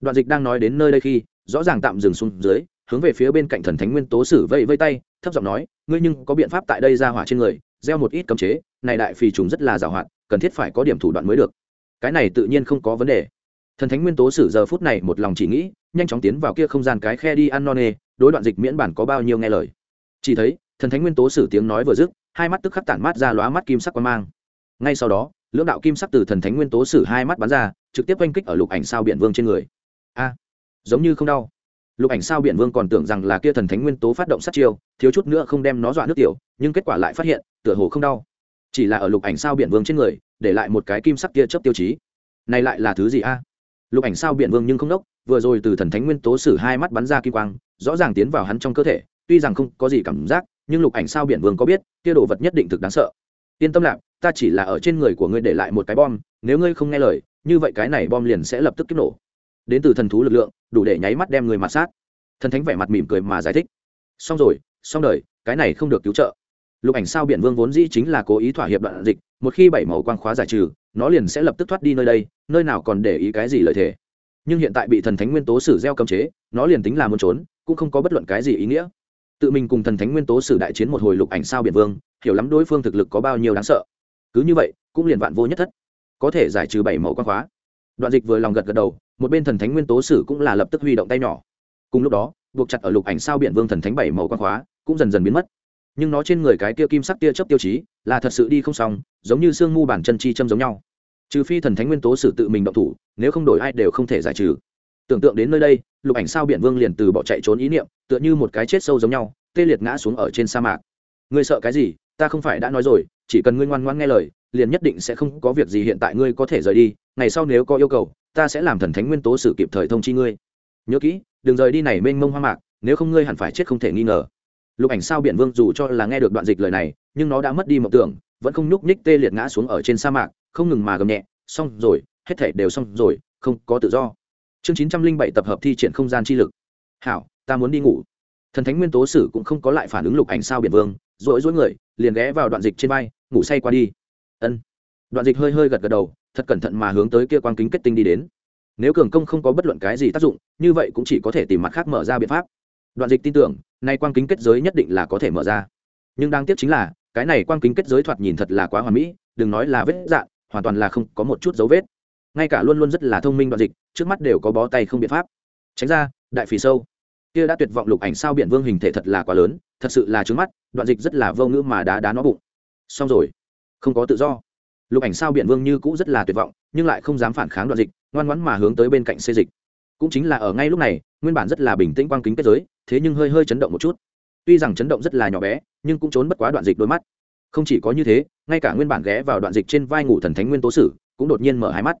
Đoạn dịch đang nói đến nơi đây khi rõ ràng tạm dừng xuống dưới, hướng về phía bên cạnh thần thánh nguyên tố sử vây vây tay, thấp giọng nói, ngươi nhưng có biện pháp tại đây ra hỏa trên người, gieo một ít cấm chế, này đại phì trùng rất là giàu hạn, cần thiết phải có điểm thủ đoạn mới được. Cái này tự nhiên không có vấn đề. Thần thánh nguyên tố sử giờ phút này một lòng chỉ nghĩ, nhanh chóng tiến vào kia không gian cái khe đi ăn non nê, đối đoạn dịch miễn bản có bao nhiêu nghe lời. Chỉ thấy, thần thánh nguyên tố sử tiếng nói vừa dứt, hai mắt tức khắc tản mát ra lóa mắt kim sắc quan mang. Ngay sau đó, lưỡng đạo kim sắc từ thần thánh nguyên tố sử hai mắt bắn ra, trực tiếp oanh kích ở lục ảnh sao biển vương trên người. A! Giống như không đau. Lục ảnh sao biển vương còn tưởng rằng là kia thần thánh nguyên tố phát động sát chiêu, thiếu chút nữa không đem nó dọa nước tiểu, nhưng kết quả lại phát hiện, tựa hồ không đau. Chỉ là ở lục ảnh sao biển vương trên người, để lại một cái kim sắc kia chấp tiêu chí. Này lại là thứ gì a? Lục ảnh sao biển vương nhưng không đốc, vừa rồi từ thần thánh nguyên tố sử hai mắt bắn ra kim quang, rõ ràng tiến vào hắn trong cơ thể, tuy rằng không có gì cảm giác, nhưng lục ảnh sao biển vương có biết, kia đồ vật nhất định thực đáng sợ. Yên tâm lạc ta chỉ là ở trên người của ngươi để lại một cái bom, nếu ngươi không nghe lời, như vậy cái này bom liền sẽ lập tức kích nổ đến từ thần thú lực lượng, đủ để nháy mắt đem người mặt sát. Thần thánh vẻ mặt mỉm cười mà giải thích. Xong rồi, xong đời, cái này không được cứu trợ. Lục ảnh sao biển vương vốn dĩ chính là cố ý thỏa hiệp đoạn dịch, một khi bảy màu quang khóa giải trừ, nó liền sẽ lập tức thoát đi nơi đây, nơi nào còn để ý cái gì lợi thế nhưng hiện tại bị thần thánh nguyên tố sử gieo cấm chế, nó liền tính là muốn trốn, cũng không có bất luận cái gì ý nghĩa. Tự mình cùng thần thánh nguyên tố sử đại chiến một hồi lục ảnh sao biển vương, hiểu lắm đối phương thực lực có bao nhiêu đáng sợ. Cứ như vậy, cũng liền vạn vô nhất thất. Có thể giải trừ bảy màu quan khóa đoạn dịch vừa lòng gật gật đầu, một bên thần thánh nguyên tố sử cũng là lập tức huy động tay nhỏ. Cùng lúc đó, buộc chặt ở lục ảnh sao biển vương thần thánh bảy màu quang hóa, cũng dần dần biến mất. Nhưng nó trên người cái tia kim sắc tia chấp tiêu chí, là thật sự đi không xong, giống như sương mu bản chân chi châm giống nhau. Trừ phi thần thánh nguyên tố sử tự mình động thủ, nếu không đổi ai đều không thể giải trừ. Tưởng tượng đến nơi đây, lục ảnh sao biển vương liền từ bỏ chạy trốn ý niệm, tựa như một cái chết sâu giống nhau, tê liệt ngã xuống ở trên sa mạc. Người sợ cái gì? Ta không phải đã nói rồi, chỉ cần ngươi ngoan ngoan nghe lời liền nhất định sẽ không có việc gì hiện tại ngươi có thể rời đi, ngày sau nếu có yêu cầu, ta sẽ làm thần thánh nguyên tố sự kịp thời thông chi ngươi. Nhớ kỹ, đừng rời đi này mênh mông hoang mạc, nếu không ngươi hẳn phải chết không thể nghi ngờ. Lục ảnh sao biển vương dù cho là nghe được đoạn dịch lời này, nhưng nó đã mất đi mộng tưởng, vẫn không nhúc nhích tê liệt ngã xuống ở trên sa mạc, không ngừng mà gầm nhẹ, xong rồi, hết thể đều xong rồi, không có tự do. Chương chín trăm linh bảy tập hợp thi triển không gian chi lực. Hảo, ta muốn đi ngủ. Thần thánh nguyên tố sử cũng không có lại phản ứng lục ảnh sao biển vương rỗi rỗi người, liền ghé vào đoạn dịch trên vai, ngủ say qua đi ân. Đoạn dịch hơi hơi gật gật đầu, thật cẩn thận mà hướng tới kia quang kính kết tinh đi đến. Nếu cường công không có bất luận cái gì tác dụng, như vậy cũng chỉ có thể tìm mặt khác mở ra biện pháp. Đoạn dịch tin tưởng, nay quang kính kết giới nhất định là có thể mở ra. Nhưng đáng tiếc chính là, cái này quang kính kết giới thoạt nhìn thật là quá hoàn mỹ, đừng nói là vết dạn, hoàn toàn là không có một chút dấu vết. Ngay cả luôn luôn rất là thông minh đoạn dịch, trước mắt đều có bó tay không biện pháp. Tránh ra, đại phì sâu. Kia đã tuyệt vọng lục ảnh sao biển vương hình thể thật là quá lớn, thật sự là trướng mắt, đoạn dịch rất là vô ngữ mà đá đá nó bụng. Xong rồi không có tự do. Lục ảnh sao biển vương như cũ rất là tuyệt vọng, nhưng lại không dám phản kháng đoạn dịch, ngoan ngoãn mà hướng tới bên cạnh xê dịch. Cũng chính là ở ngay lúc này, nguyên bản rất là bình tĩnh quang kính kết giới, thế nhưng hơi hơi chấn động một chút. Tuy rằng chấn động rất là nhỏ bé, nhưng cũng trốn bất quá đoạn dịch đôi mắt. Không chỉ có như thế, ngay cả nguyên bản ghé vào đoạn dịch trên vai ngủ thần thánh nguyên tố sử, cũng đột nhiên mở hai mắt.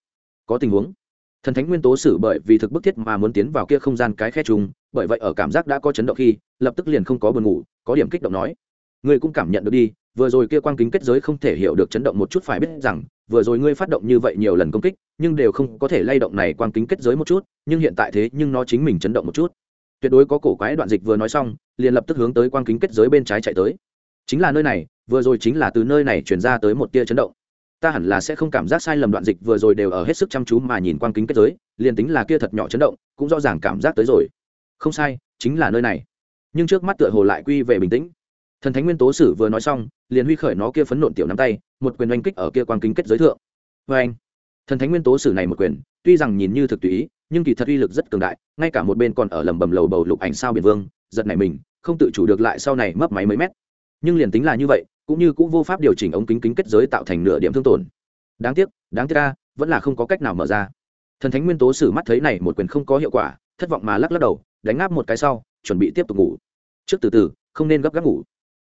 Có tình huống. Thần thánh nguyên tố sử bởi vì thực bức thiết mà muốn tiến vào kia không gian cái khe trùng, bởi vậy ở cảm giác đã có chấn động khi, lập tức liền không có buồn ngủ, có điểm kích động nói ngươi cũng cảm nhận được đi, vừa rồi kia quang kính kết giới không thể hiểu được chấn động một chút phải biết rằng, vừa rồi ngươi phát động như vậy nhiều lần công kích, nhưng đều không có thể lay động này quang kính kết giới một chút, nhưng hiện tại thế nhưng nó chính mình chấn động một chút. Tuyệt đối có cổ quái đoạn dịch vừa nói xong, liền lập tức hướng tới quang kính kết giới bên trái chạy tới. Chính là nơi này, vừa rồi chính là từ nơi này chuyển ra tới một tia chấn động. Ta hẳn là sẽ không cảm giác sai lầm đoạn dịch vừa rồi đều ở hết sức chăm chú mà nhìn quang kính kết giới, liền tính là kia thật nhỏ chấn động, cũng rõ ràng cảm giác tới rồi. Không sai, chính là nơi này. Nhưng trước mắt tựa hồ lại quy về bình tĩnh thần thánh nguyên tố sử vừa nói xong, liền huy khởi nó kia phấn nộn tiểu nắm tay, một quyền oanh kích ở kia quang kính kết giới thượng. Vê anh thần thánh nguyên tố sử này một quyền, tuy rằng nhìn như thực tùy ý, nhưng kỳ thật uy lực rất cường đại, ngay cả một bên còn ở lầm bầm lầu bầu lục ảnh sao biển vương, giật này mình, không tự chủ được lại sau này mấp máy mấy mét. Nhưng liền tính là như vậy, cũng như cũng vô pháp điều chỉnh ống kính kính kết giới tạo thành nửa điểm thương tổn. Đáng tiếc đáng tiếc ca vẫn là không có cách nào mở ra. Thần thánh nguyên tố sử mắt thấy này một quyền không có hiệu quả, thất vọng mà lắc lắc đầu, đánh áp một cái sau, chuẩn bị tiếp tục ngủ. Trước từ từ, không nên gấp gáp ngủ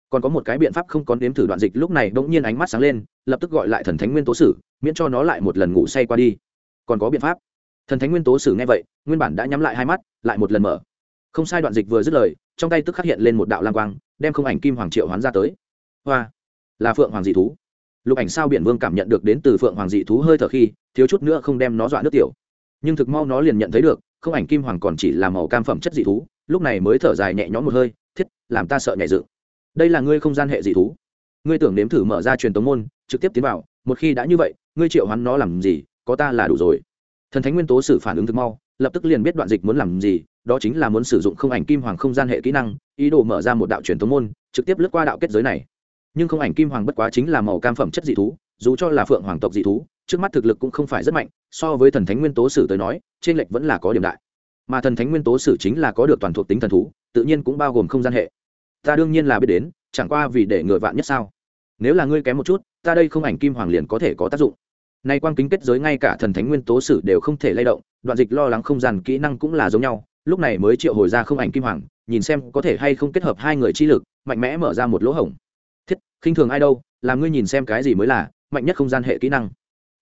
còn có một cái biện pháp không có nếm thử đoạn dịch lúc này bỗng nhiên ánh mắt sáng lên, lập tức gọi lại thần thánh nguyên tố sử, miễn cho nó lại một lần ngủ say qua đi. Còn có biện pháp. Thần thánh nguyên tố sử nghe vậy, nguyên bản đã nhắm lại hai mắt, lại một lần mở. Không sai đoạn dịch vừa dứt lời, trong tay tức khắc hiện lên một đạo lang quang, đem không ảnh kim hoàng triệu hoán ra tới. Hoa! Là phượng hoàng dị thú. Lục ảnh sao biển vương cảm nhận được đến từ phượng hoàng dị thú hơi thở khi, thiếu chút nữa không đem nó dọa nước tiểu. Nhưng thực mau nó liền nhận thấy được, không ảnh kim hoàng còn chỉ là màu cam phẩm chất dị thú, lúc này mới thở dài nhẹ nhõm một hơi, thiết, làm ta sợ nhẹ dự đây là ngươi không gian hệ dị thú. Ngươi tưởng nếm thử mở ra truyền tống môn, trực tiếp tiến vào, một khi đã như vậy, ngươi triệu hắn nó làm gì, có ta là đủ rồi. Thần thánh nguyên tố sử phản ứng thực mau, lập tức liền biết đoạn dịch muốn làm gì, đó chính là muốn sử dụng không ảnh kim hoàng không gian hệ kỹ năng, ý đồ mở ra một đạo truyền tống môn, trực tiếp lướt qua đạo kết giới này. Nhưng không ảnh kim hoàng bất quá chính là màu cam phẩm chất dị thú, dù cho là phượng hoàng tộc dị thú, trước mắt thực lực cũng không phải rất mạnh, so với thần thánh nguyên tố sử tới nói, trên lệch vẫn là có điểm đại. Mà thần thánh nguyên tố sử chính là có được toàn thuộc tính thần thú, tự nhiên cũng bao gồm không gian hệ ta đương nhiên là biết đến, chẳng qua vì để ngựa vạn nhất sao? Nếu là ngươi kém một chút, ta đây không ảnh kim hoàng liền có thể có tác dụng. Nay quang kính kết giới ngay cả thần thánh nguyên tố sử đều không thể lay động, đoạn dịch lo lắng không gian kỹ năng cũng là giống nhau. Lúc này mới triệu hồi ra không ảnh kim hoàng, nhìn xem có thể hay không kết hợp hai người chi lực, mạnh mẽ mở ra một lỗ hổng. Thiết, khinh thường ai đâu, làm ngươi nhìn xem cái gì mới là mạnh nhất không gian hệ kỹ năng.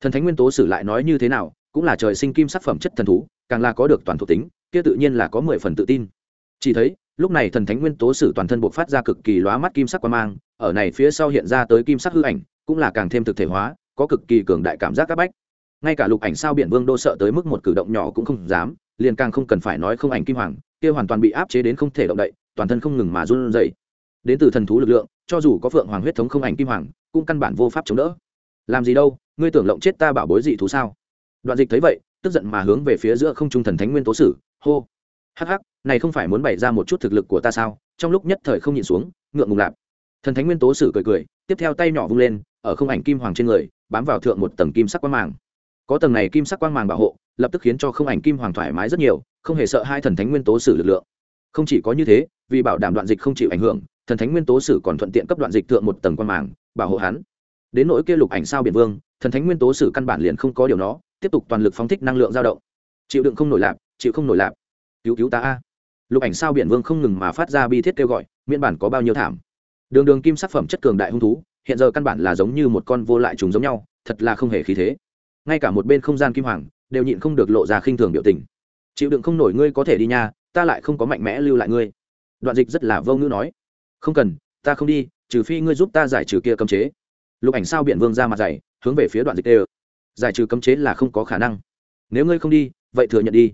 Thần thánh nguyên tố sử lại nói như thế nào, cũng là trời sinh kim sắc phẩm chất thần thú, càng là có được toàn thuộc tính, kia tự nhiên là có mười phần tự tin. Chỉ thấy lúc này thần thánh nguyên tố sử toàn thân buộc phát ra cực kỳ lóa mắt kim sắc quan mang, ở này phía sau hiện ra tới kim sắc hư ảnh, cũng là càng thêm thực thể hóa, có cực kỳ cường đại cảm giác các bách. Ngay cả lục ảnh sao biển vương đô sợ tới mức một cử động nhỏ cũng không dám, liền càng không cần phải nói không ảnh kim hoàng, kia hoàn toàn bị áp chế đến không thể động đậy, toàn thân không ngừng mà run rẩy. Đến từ thần thú lực lượng, cho dù có phượng hoàng huyết thống không ảnh kim hoàng, cũng căn bản vô pháp chống đỡ. Làm gì đâu, ngươi tưởng lộng chết ta bảo bối dị thú sao? Đoạn dịch thấy vậy, tức giận mà hướng về phía giữa không trung thần thánh nguyên tố sử, hô hắc hắc, này không phải muốn bày ra một chút thực lực của ta sao? Trong lúc nhất thời không nhìn xuống, ngượng ngùng lạp. Thần thánh nguyên tố sử cười cười, tiếp theo tay nhỏ vung lên, ở không ảnh kim hoàng trên người, bám vào thượng một tầng kim sắc quang màng. Có tầng này kim sắc quang màng bảo hộ, lập tức khiến cho không ảnh kim hoàng thoải mái rất nhiều, không hề sợ hai thần thánh nguyên tố sử lực lượng. Không chỉ có như thế, vì bảo đảm đoạn dịch không chịu ảnh hưởng, thần thánh nguyên tố sử còn thuận tiện cấp đoạn dịch thượng một tầng quang màng, bảo hộ hắn. Đến nỗi kia lục ảnh sao biển vương, thần thánh nguyên tố sử căn bản liền không có điều nó, tiếp tục toàn lực phóng thích năng lượng dao động. Chịu đựng không nổi lạp, chịu không nổi lạp cứu cứu ta a. Lục ảnh sao biển vương không ngừng mà phát ra bi thiết kêu gọi, miễn bản có bao nhiêu thảm. Đường đường kim sắc phẩm chất cường đại hung thú, hiện giờ căn bản là giống như một con vô lại trùng giống nhau, thật là không hề khí thế. Ngay cả một bên không gian kim hoàng, đều nhịn không được lộ ra khinh thường biểu tình. Chịu đựng không nổi ngươi có thể đi nha, ta lại không có mạnh mẽ lưu lại ngươi. Đoạn dịch rất là vô ngữ nói. Không cần, ta không đi, trừ phi ngươi giúp ta giải trừ kia cấm chế. Lục ảnh sao biện vương ra mặt dày, hướng về phía đoạn dịch đều giải trừ cấm chế là không có khả năng. Nếu ngươi không đi, vậy thừa nhận đi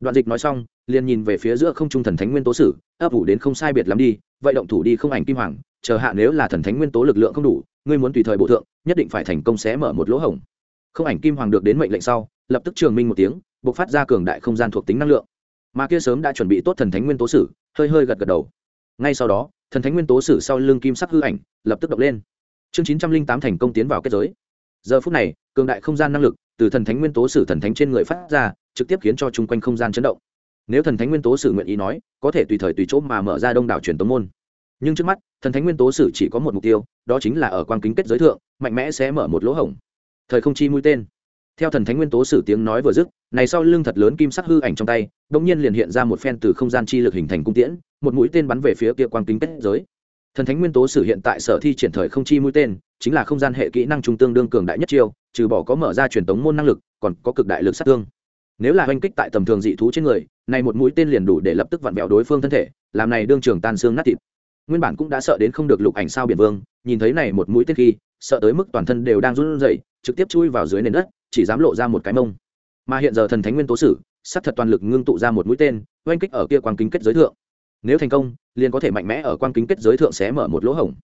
đoạn dịch nói xong, liền nhìn về phía giữa không trung thần thánh nguyên tố sử, ấp ủ đến không sai biệt lắm đi, vậy động thủ đi không ảnh kim hoàng, chờ hạ nếu là thần thánh nguyên tố lực lượng không đủ, ngươi muốn tùy thời bộ thượng, nhất định phải thành công xé mở một lỗ hổng. Không ảnh kim hoàng được đến mệnh lệnh sau, lập tức trường minh một tiếng buộc phát ra cường đại không gian thuộc tính năng lượng. Mà kia sớm đã chuẩn bị tốt thần thánh nguyên tố sử, hơi hơi gật gật đầu. Ngay sau đó, thần thánh nguyên tố sử sau lưng kim sắc hư ảnh, lập tức động lên. Chương chín trăm linh tám thành công tiến vào kết giới. Giờ phút này, cường đại không gian năng lực từ thần thánh nguyên tố sử thần thánh trên người phát ra trực tiếp khiến cho chung quanh không gian chấn động. Nếu thần thánh nguyên tố sử nguyện ý nói, có thể tùy thời tùy chỗ mà mở ra đông đảo truyền tống môn. Nhưng trước mắt, thần thánh nguyên tố sử chỉ có một mục tiêu, đó chính là ở quan kính kết giới thượng, mạnh mẽ sẽ mở một lỗ hổng. Thời không chi mũi tên. Theo thần thánh nguyên tố sử tiếng nói vừa dứt, này sau lưng thật lớn kim sắc hư ảnh trong tay đ nhiên liền hiện ra một phen từ không gian chi lực hình thành cung tiễn, một mũi tên bắn về phía kia quang kính kết giới. Thần thánh nguyên tố sử hiện tại sở thi triển thời không chi mũi tên, chính là không gian hệ kỹ năng trung tương đương cường đại nhất chiêu, trừ bỏ có mở ra truyền tống môn năng lực, còn có cực đại lực sát thương nếu là oanh kích tại tầm thường dị thú trên người, này một mũi tên liền đủ để lập tức vặn vẹo đối phương thân thể, làm này đương trường tan xương nát thịt. Nguyên bản cũng đã sợ đến không được lục ảnh sao biển vương, nhìn thấy này một mũi tên khi, sợ tới mức toàn thân đều đang run rẩy, trực tiếp chui vào dưới nền đất, chỉ dám lộ ra một cái mông. Mà hiện giờ thần thánh nguyên tố sử, sắp thật toàn lực ngưng tụ ra một mũi tên, oanh kích ở kia quang kính kết giới thượng. Nếu thành công, liền có thể mạnh mẽ ở quang kính kết giới thượng xé mở một lỗ hổng.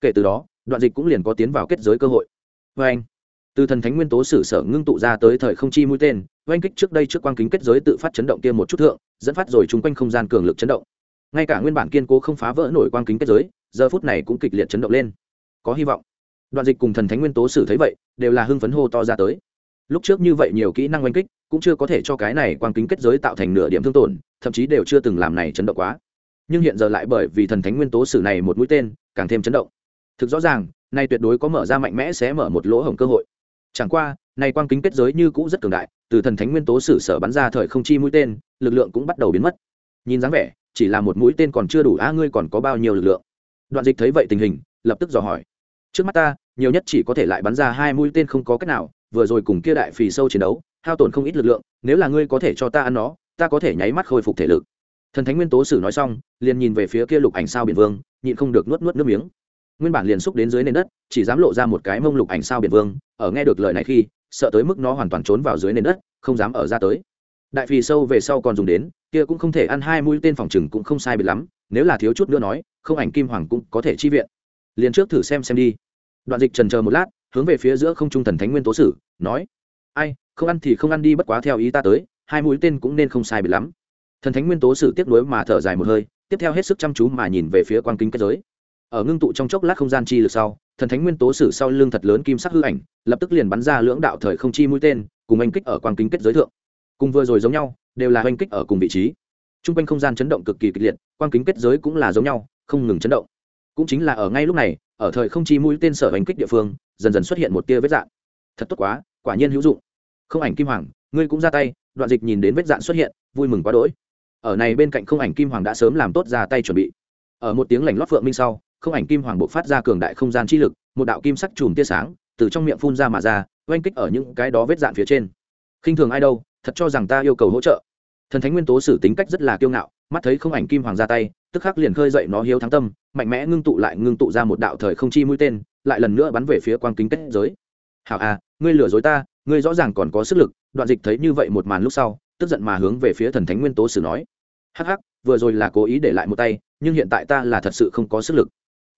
Kể từ đó, đoạn dịch cũng liền có tiến vào kết giới cơ hội. Vê anh từ thần thánh nguyên tố sử sở ngưng tụ ra tới thời không chi mũi tên, oanh kích trước đây trước quang kính kết giới tự phát chấn động kia một chút thượng, dẫn phát rồi chung quanh không gian cường lực chấn động. Ngay cả nguyên bản kiên cố không phá vỡ nổi quang kính kết giới, giờ phút này cũng kịch liệt chấn động lên. Có hy vọng. Đoạn dịch cùng thần thánh nguyên tố sử thấy vậy, đều là hưng phấn hô to ra tới. Lúc trước như vậy nhiều kỹ năng oanh kích, cũng chưa có thể cho cái này quang kính kết giới tạo thành nửa điểm thương tổn, thậm chí đều chưa từng làm này chấn động quá. Nhưng hiện giờ lại bởi vì thần thánh nguyên tố sử này một mũi tên, càng thêm chấn động. Thực rõ ràng, nay tuyệt đối có mở ra mạnh mẽ sẽ mở một lỗ hổng cơ hội chẳng qua, nay quang kính kết giới như cũ rất cường đại, từ thần thánh nguyên tố sử sở bắn ra thời không chi mũi tên, lực lượng cũng bắt đầu biến mất. Nhìn dáng vẻ, chỉ là một mũi tên còn chưa đủ, a, ngươi còn có bao nhiêu lực lượng? Đoạn dịch thấy vậy tình hình, lập tức dò hỏi. Trước mắt ta, nhiều nhất chỉ có thể lại bắn ra hai mũi tên không có cách nào, vừa rồi cùng kia đại phì sâu chiến đấu, hao tổn không ít lực lượng, nếu là ngươi có thể cho ta ăn nó, ta có thể nháy mắt khôi phục thể lực. Thần thánh nguyên tố sử nói xong, liền nhìn về phía kia lục ảnh sao biển vương, nhịn không được nuốt nuốt nước miếng nguyên bản liền xúc đến dưới nền đất, chỉ dám lộ ra một cái mông lục ảnh sao biển vương, ở nghe được lời này khi, sợ tới mức nó hoàn toàn trốn vào dưới nền đất, không dám ở ra tới. Đại phì sâu về sau còn dùng đến, kia cũng không thể ăn hai mũi tên phòng chừng cũng không sai biệt lắm, nếu là thiếu chút nữa nói, không ảnh kim hoàng cũng có thể chi viện. Liền trước thử xem xem đi. Đoạn dịch trần chờ một lát, hướng về phía giữa không trung thần thánh nguyên tố sử, nói, ai, không ăn thì không ăn đi, bất quá theo ý ta tới, hai mũi tên cũng nên không sai biệt lắm. Thần thánh nguyên tố sử tiếp nối mà thở dài một hơi, tiếp theo hết sức chăm chú mà nhìn về phía quan kinh kết giới ở ngưng tụ trong chốc lát không gian chi lực sau, thần thánh nguyên tố sử sau lưng thật lớn kim sắc hư ảnh, lập tức liền bắn ra lưỡng đạo thời không chi mũi tên, cùng anh kích ở quang kính kết giới thượng. Cùng vừa rồi giống nhau, đều là anh kích ở cùng vị trí. T r u n g quanh không gian chấn động cực kỳ kịch liệt, quang kính kết giới cũng là giống nhau, không ngừng chấn động. Cũng chính là ở ngay lúc này, ở thời không chi mũi tên sở anh kích địa phương, dần dần xuất hiện một tia vết dạn thật tốt quá, quả nhiên hữu dụng. Không ảnh kim hoàng, ngươi cũng ra tay, đoạn dịch nhìn đến vết dạn xuất hiện, vui mừng quá đỗi. Ở này bên cạnh không ảnh kim hoàng đã sớm làm tốt ra tay chuẩn bị. Ở một tiếng lành lót phượng minh sau không ảnh kim hoàng bộ phát ra cường đại không gian chi lực, một đạo kim sắc chùm tia sáng từ trong miệng phun ra mà ra, oanh kích ở những cái đó vết dạn phía trên. Khinh thường ai đâu, thật cho rằng ta yêu cầu hỗ trợ. Thần thánh nguyên tố xử tính cách rất là kiêu ngạo, mắt thấy không ảnh kim hoàng ra tay, tức khắc liền khơi dậy nó hiếu thắng tâm, mạnh mẽ ngưng tụ lại ngưng tụ ra một đạo thời không chi mũi tên, lại lần nữa bắn về phía quang kính kết giới. Hảo à ngươi lừa dối ta, ngươi rõ ràng còn có sức lực, đoạn dịch thấy như vậy một màn lúc sau, tức giận mà hướng về phía thần thánh nguyên tố sử nói. Hắc hắc, vừa rồi là cố ý để lại một tay, nhưng hiện tại ta là thật sự không có sức lực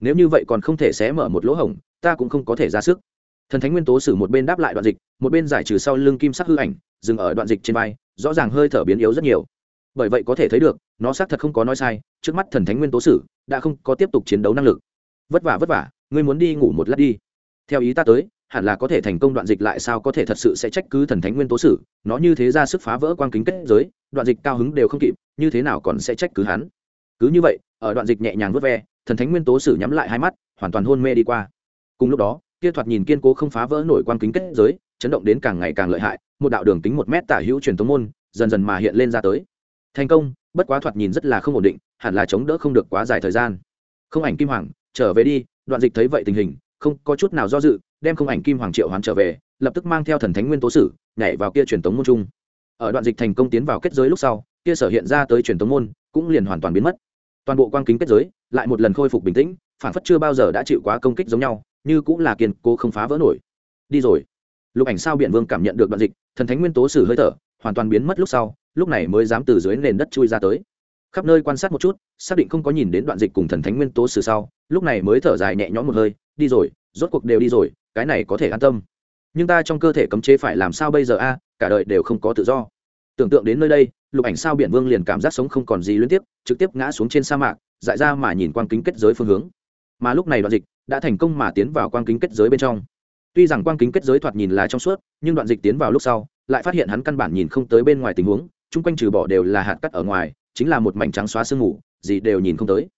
nếu như vậy còn không thể xé mở một lỗ hổng, ta cũng không có thể ra sức. Thần thánh nguyên tố sử một bên đáp lại đoạn dịch, một bên giải trừ sau lưng kim sắc hư ảnh, dừng ở đoạn dịch trên vai, rõ ràng hơi thở biến yếu rất nhiều. Bởi vậy có thể thấy được, nó xác thật không có nói sai, trước mắt thần thánh nguyên tố sử đã không có tiếp tục chiến đấu năng lực. Vất vả vất vả, ngươi muốn đi ngủ một lát đi. Theo ý ta tới, hẳn là có thể thành công đoạn dịch lại sao có thể thật sự sẽ trách cứ thần thánh nguyên tố sử, nó như thế ra sức phá vỡ quang kính kết giới, đoạn dịch cao hứng đều không kịp, như thế nào còn sẽ trách cứ hắn? Cứ như vậy, ở đoạn dịch nhẹ nhàng vớt ve thần thánh nguyên tố sử nhắm lại hai mắt, hoàn toàn hôn mê đi qua. Cùng lúc đó, kia thoạt nhìn kiên cố không phá vỡ nổi quan kính kết giới, chấn động đến càng ngày càng lợi hại, một đạo đường kính một mét tả hữu truyền tống môn, dần dần mà hiện lên ra tới. Thành công, bất quá thoạt nhìn rất là không ổn định, hẳn là chống đỡ không được quá dài thời gian. Không ảnh kim hoàng, trở về đi, đoạn dịch thấy vậy tình hình, không có chút nào do dự, đem không ảnh kim hoàng triệu hoán trở về, lập tức mang theo thần thánh nguyên tố sử, nhảy vào kia truyền tống môn trung ở đoạn dịch thành công tiến vào kết giới lúc sau, kia sở hiện ra tới truyền tống môn, cũng liền hoàn toàn biến mất toàn bộ quang kính kết giới lại một lần khôi phục bình tĩnh phản phất chưa bao giờ đã chịu quá công kích giống nhau, như cũng là kiên cố không phá vỡ nổi. Đi rồi. Lục ảnh sao biện vương cảm nhận được đoạn dịch, thần thánh nguyên tố sử hơi thở, hoàn toàn biến mất lúc sau, lúc này mới dám từ dưới nền đất chui ra tới. Khắp nơi quan sát một chút, xác định không có nhìn đến đoạn dịch cùng thần thánh nguyên tố sử sau, lúc này mới thở dài nhẹ nhõm một hơi, đi rồi, rốt cuộc đều đi rồi, cái này có thể an tâm. Nhưng ta trong cơ thể cấm chế phải làm sao bây giờ a, cả đời đều không có tự do. Tưởng tượng đến nơi đây lục ảnh sao biển vương liền cảm giác sống không còn gì liên tiếp, trực tiếp ngã xuống trên sa mạc, dại ra mà nhìn quang kính kết giới phương hướng. Mà lúc này đoạn dịch đã thành công mà tiến vào quang kính kết giới bên trong. Tuy rằng quang kính kết giới thoạt nhìn là trong suốt, nhưng đoạn dịch tiến vào lúc sau, lại phát hiện hắn căn bản nhìn không tới bên ngoài tình huống, chung quanh trừ bỏ đều là hạt cắt ở ngoài, chính là một mảnh trắng xóa sương mù, gì đều nhìn không tới.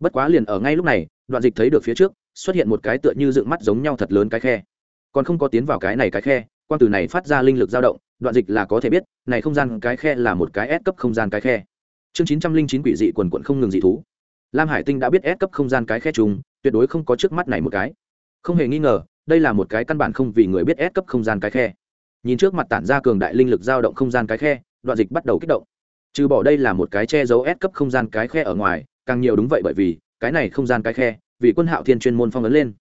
Bất quá liền ở ngay lúc này, đoạn dịch thấy được phía trước, xuất hiện một cái tựa như dựng mắt giống nhau thật lớn cái khe. Còn không có tiến vào cái này cái khe, quang từ này phát ra linh lực dao động đoạn dịch là có thể biết, này không gian cái khe là một cái S cấp không gian cái khe. Chương chín trăm linh chín quỷ dị quần quận không ngừng dị thú. Lam hải tinh đã biết S cấp không gian cái khe chung, tuyệt đối không có trước mắt này một cái. Không hề nghi ngờ, đây là một cái căn bản không vì người biết S cấp không gian cái khe. Nhìn trước mặt tản ra cường đại linh lực dao động không gian cái khe, đoạn dịch bắt đầu kích động. Trừ bỏ đây là một cái che giấu S cấp không gian cái khe ở ngoài, càng nhiều đúng vậy bởi vì, cái này không gian cái khe, vì quân hạo thiên chuyên môn phong ấn lên.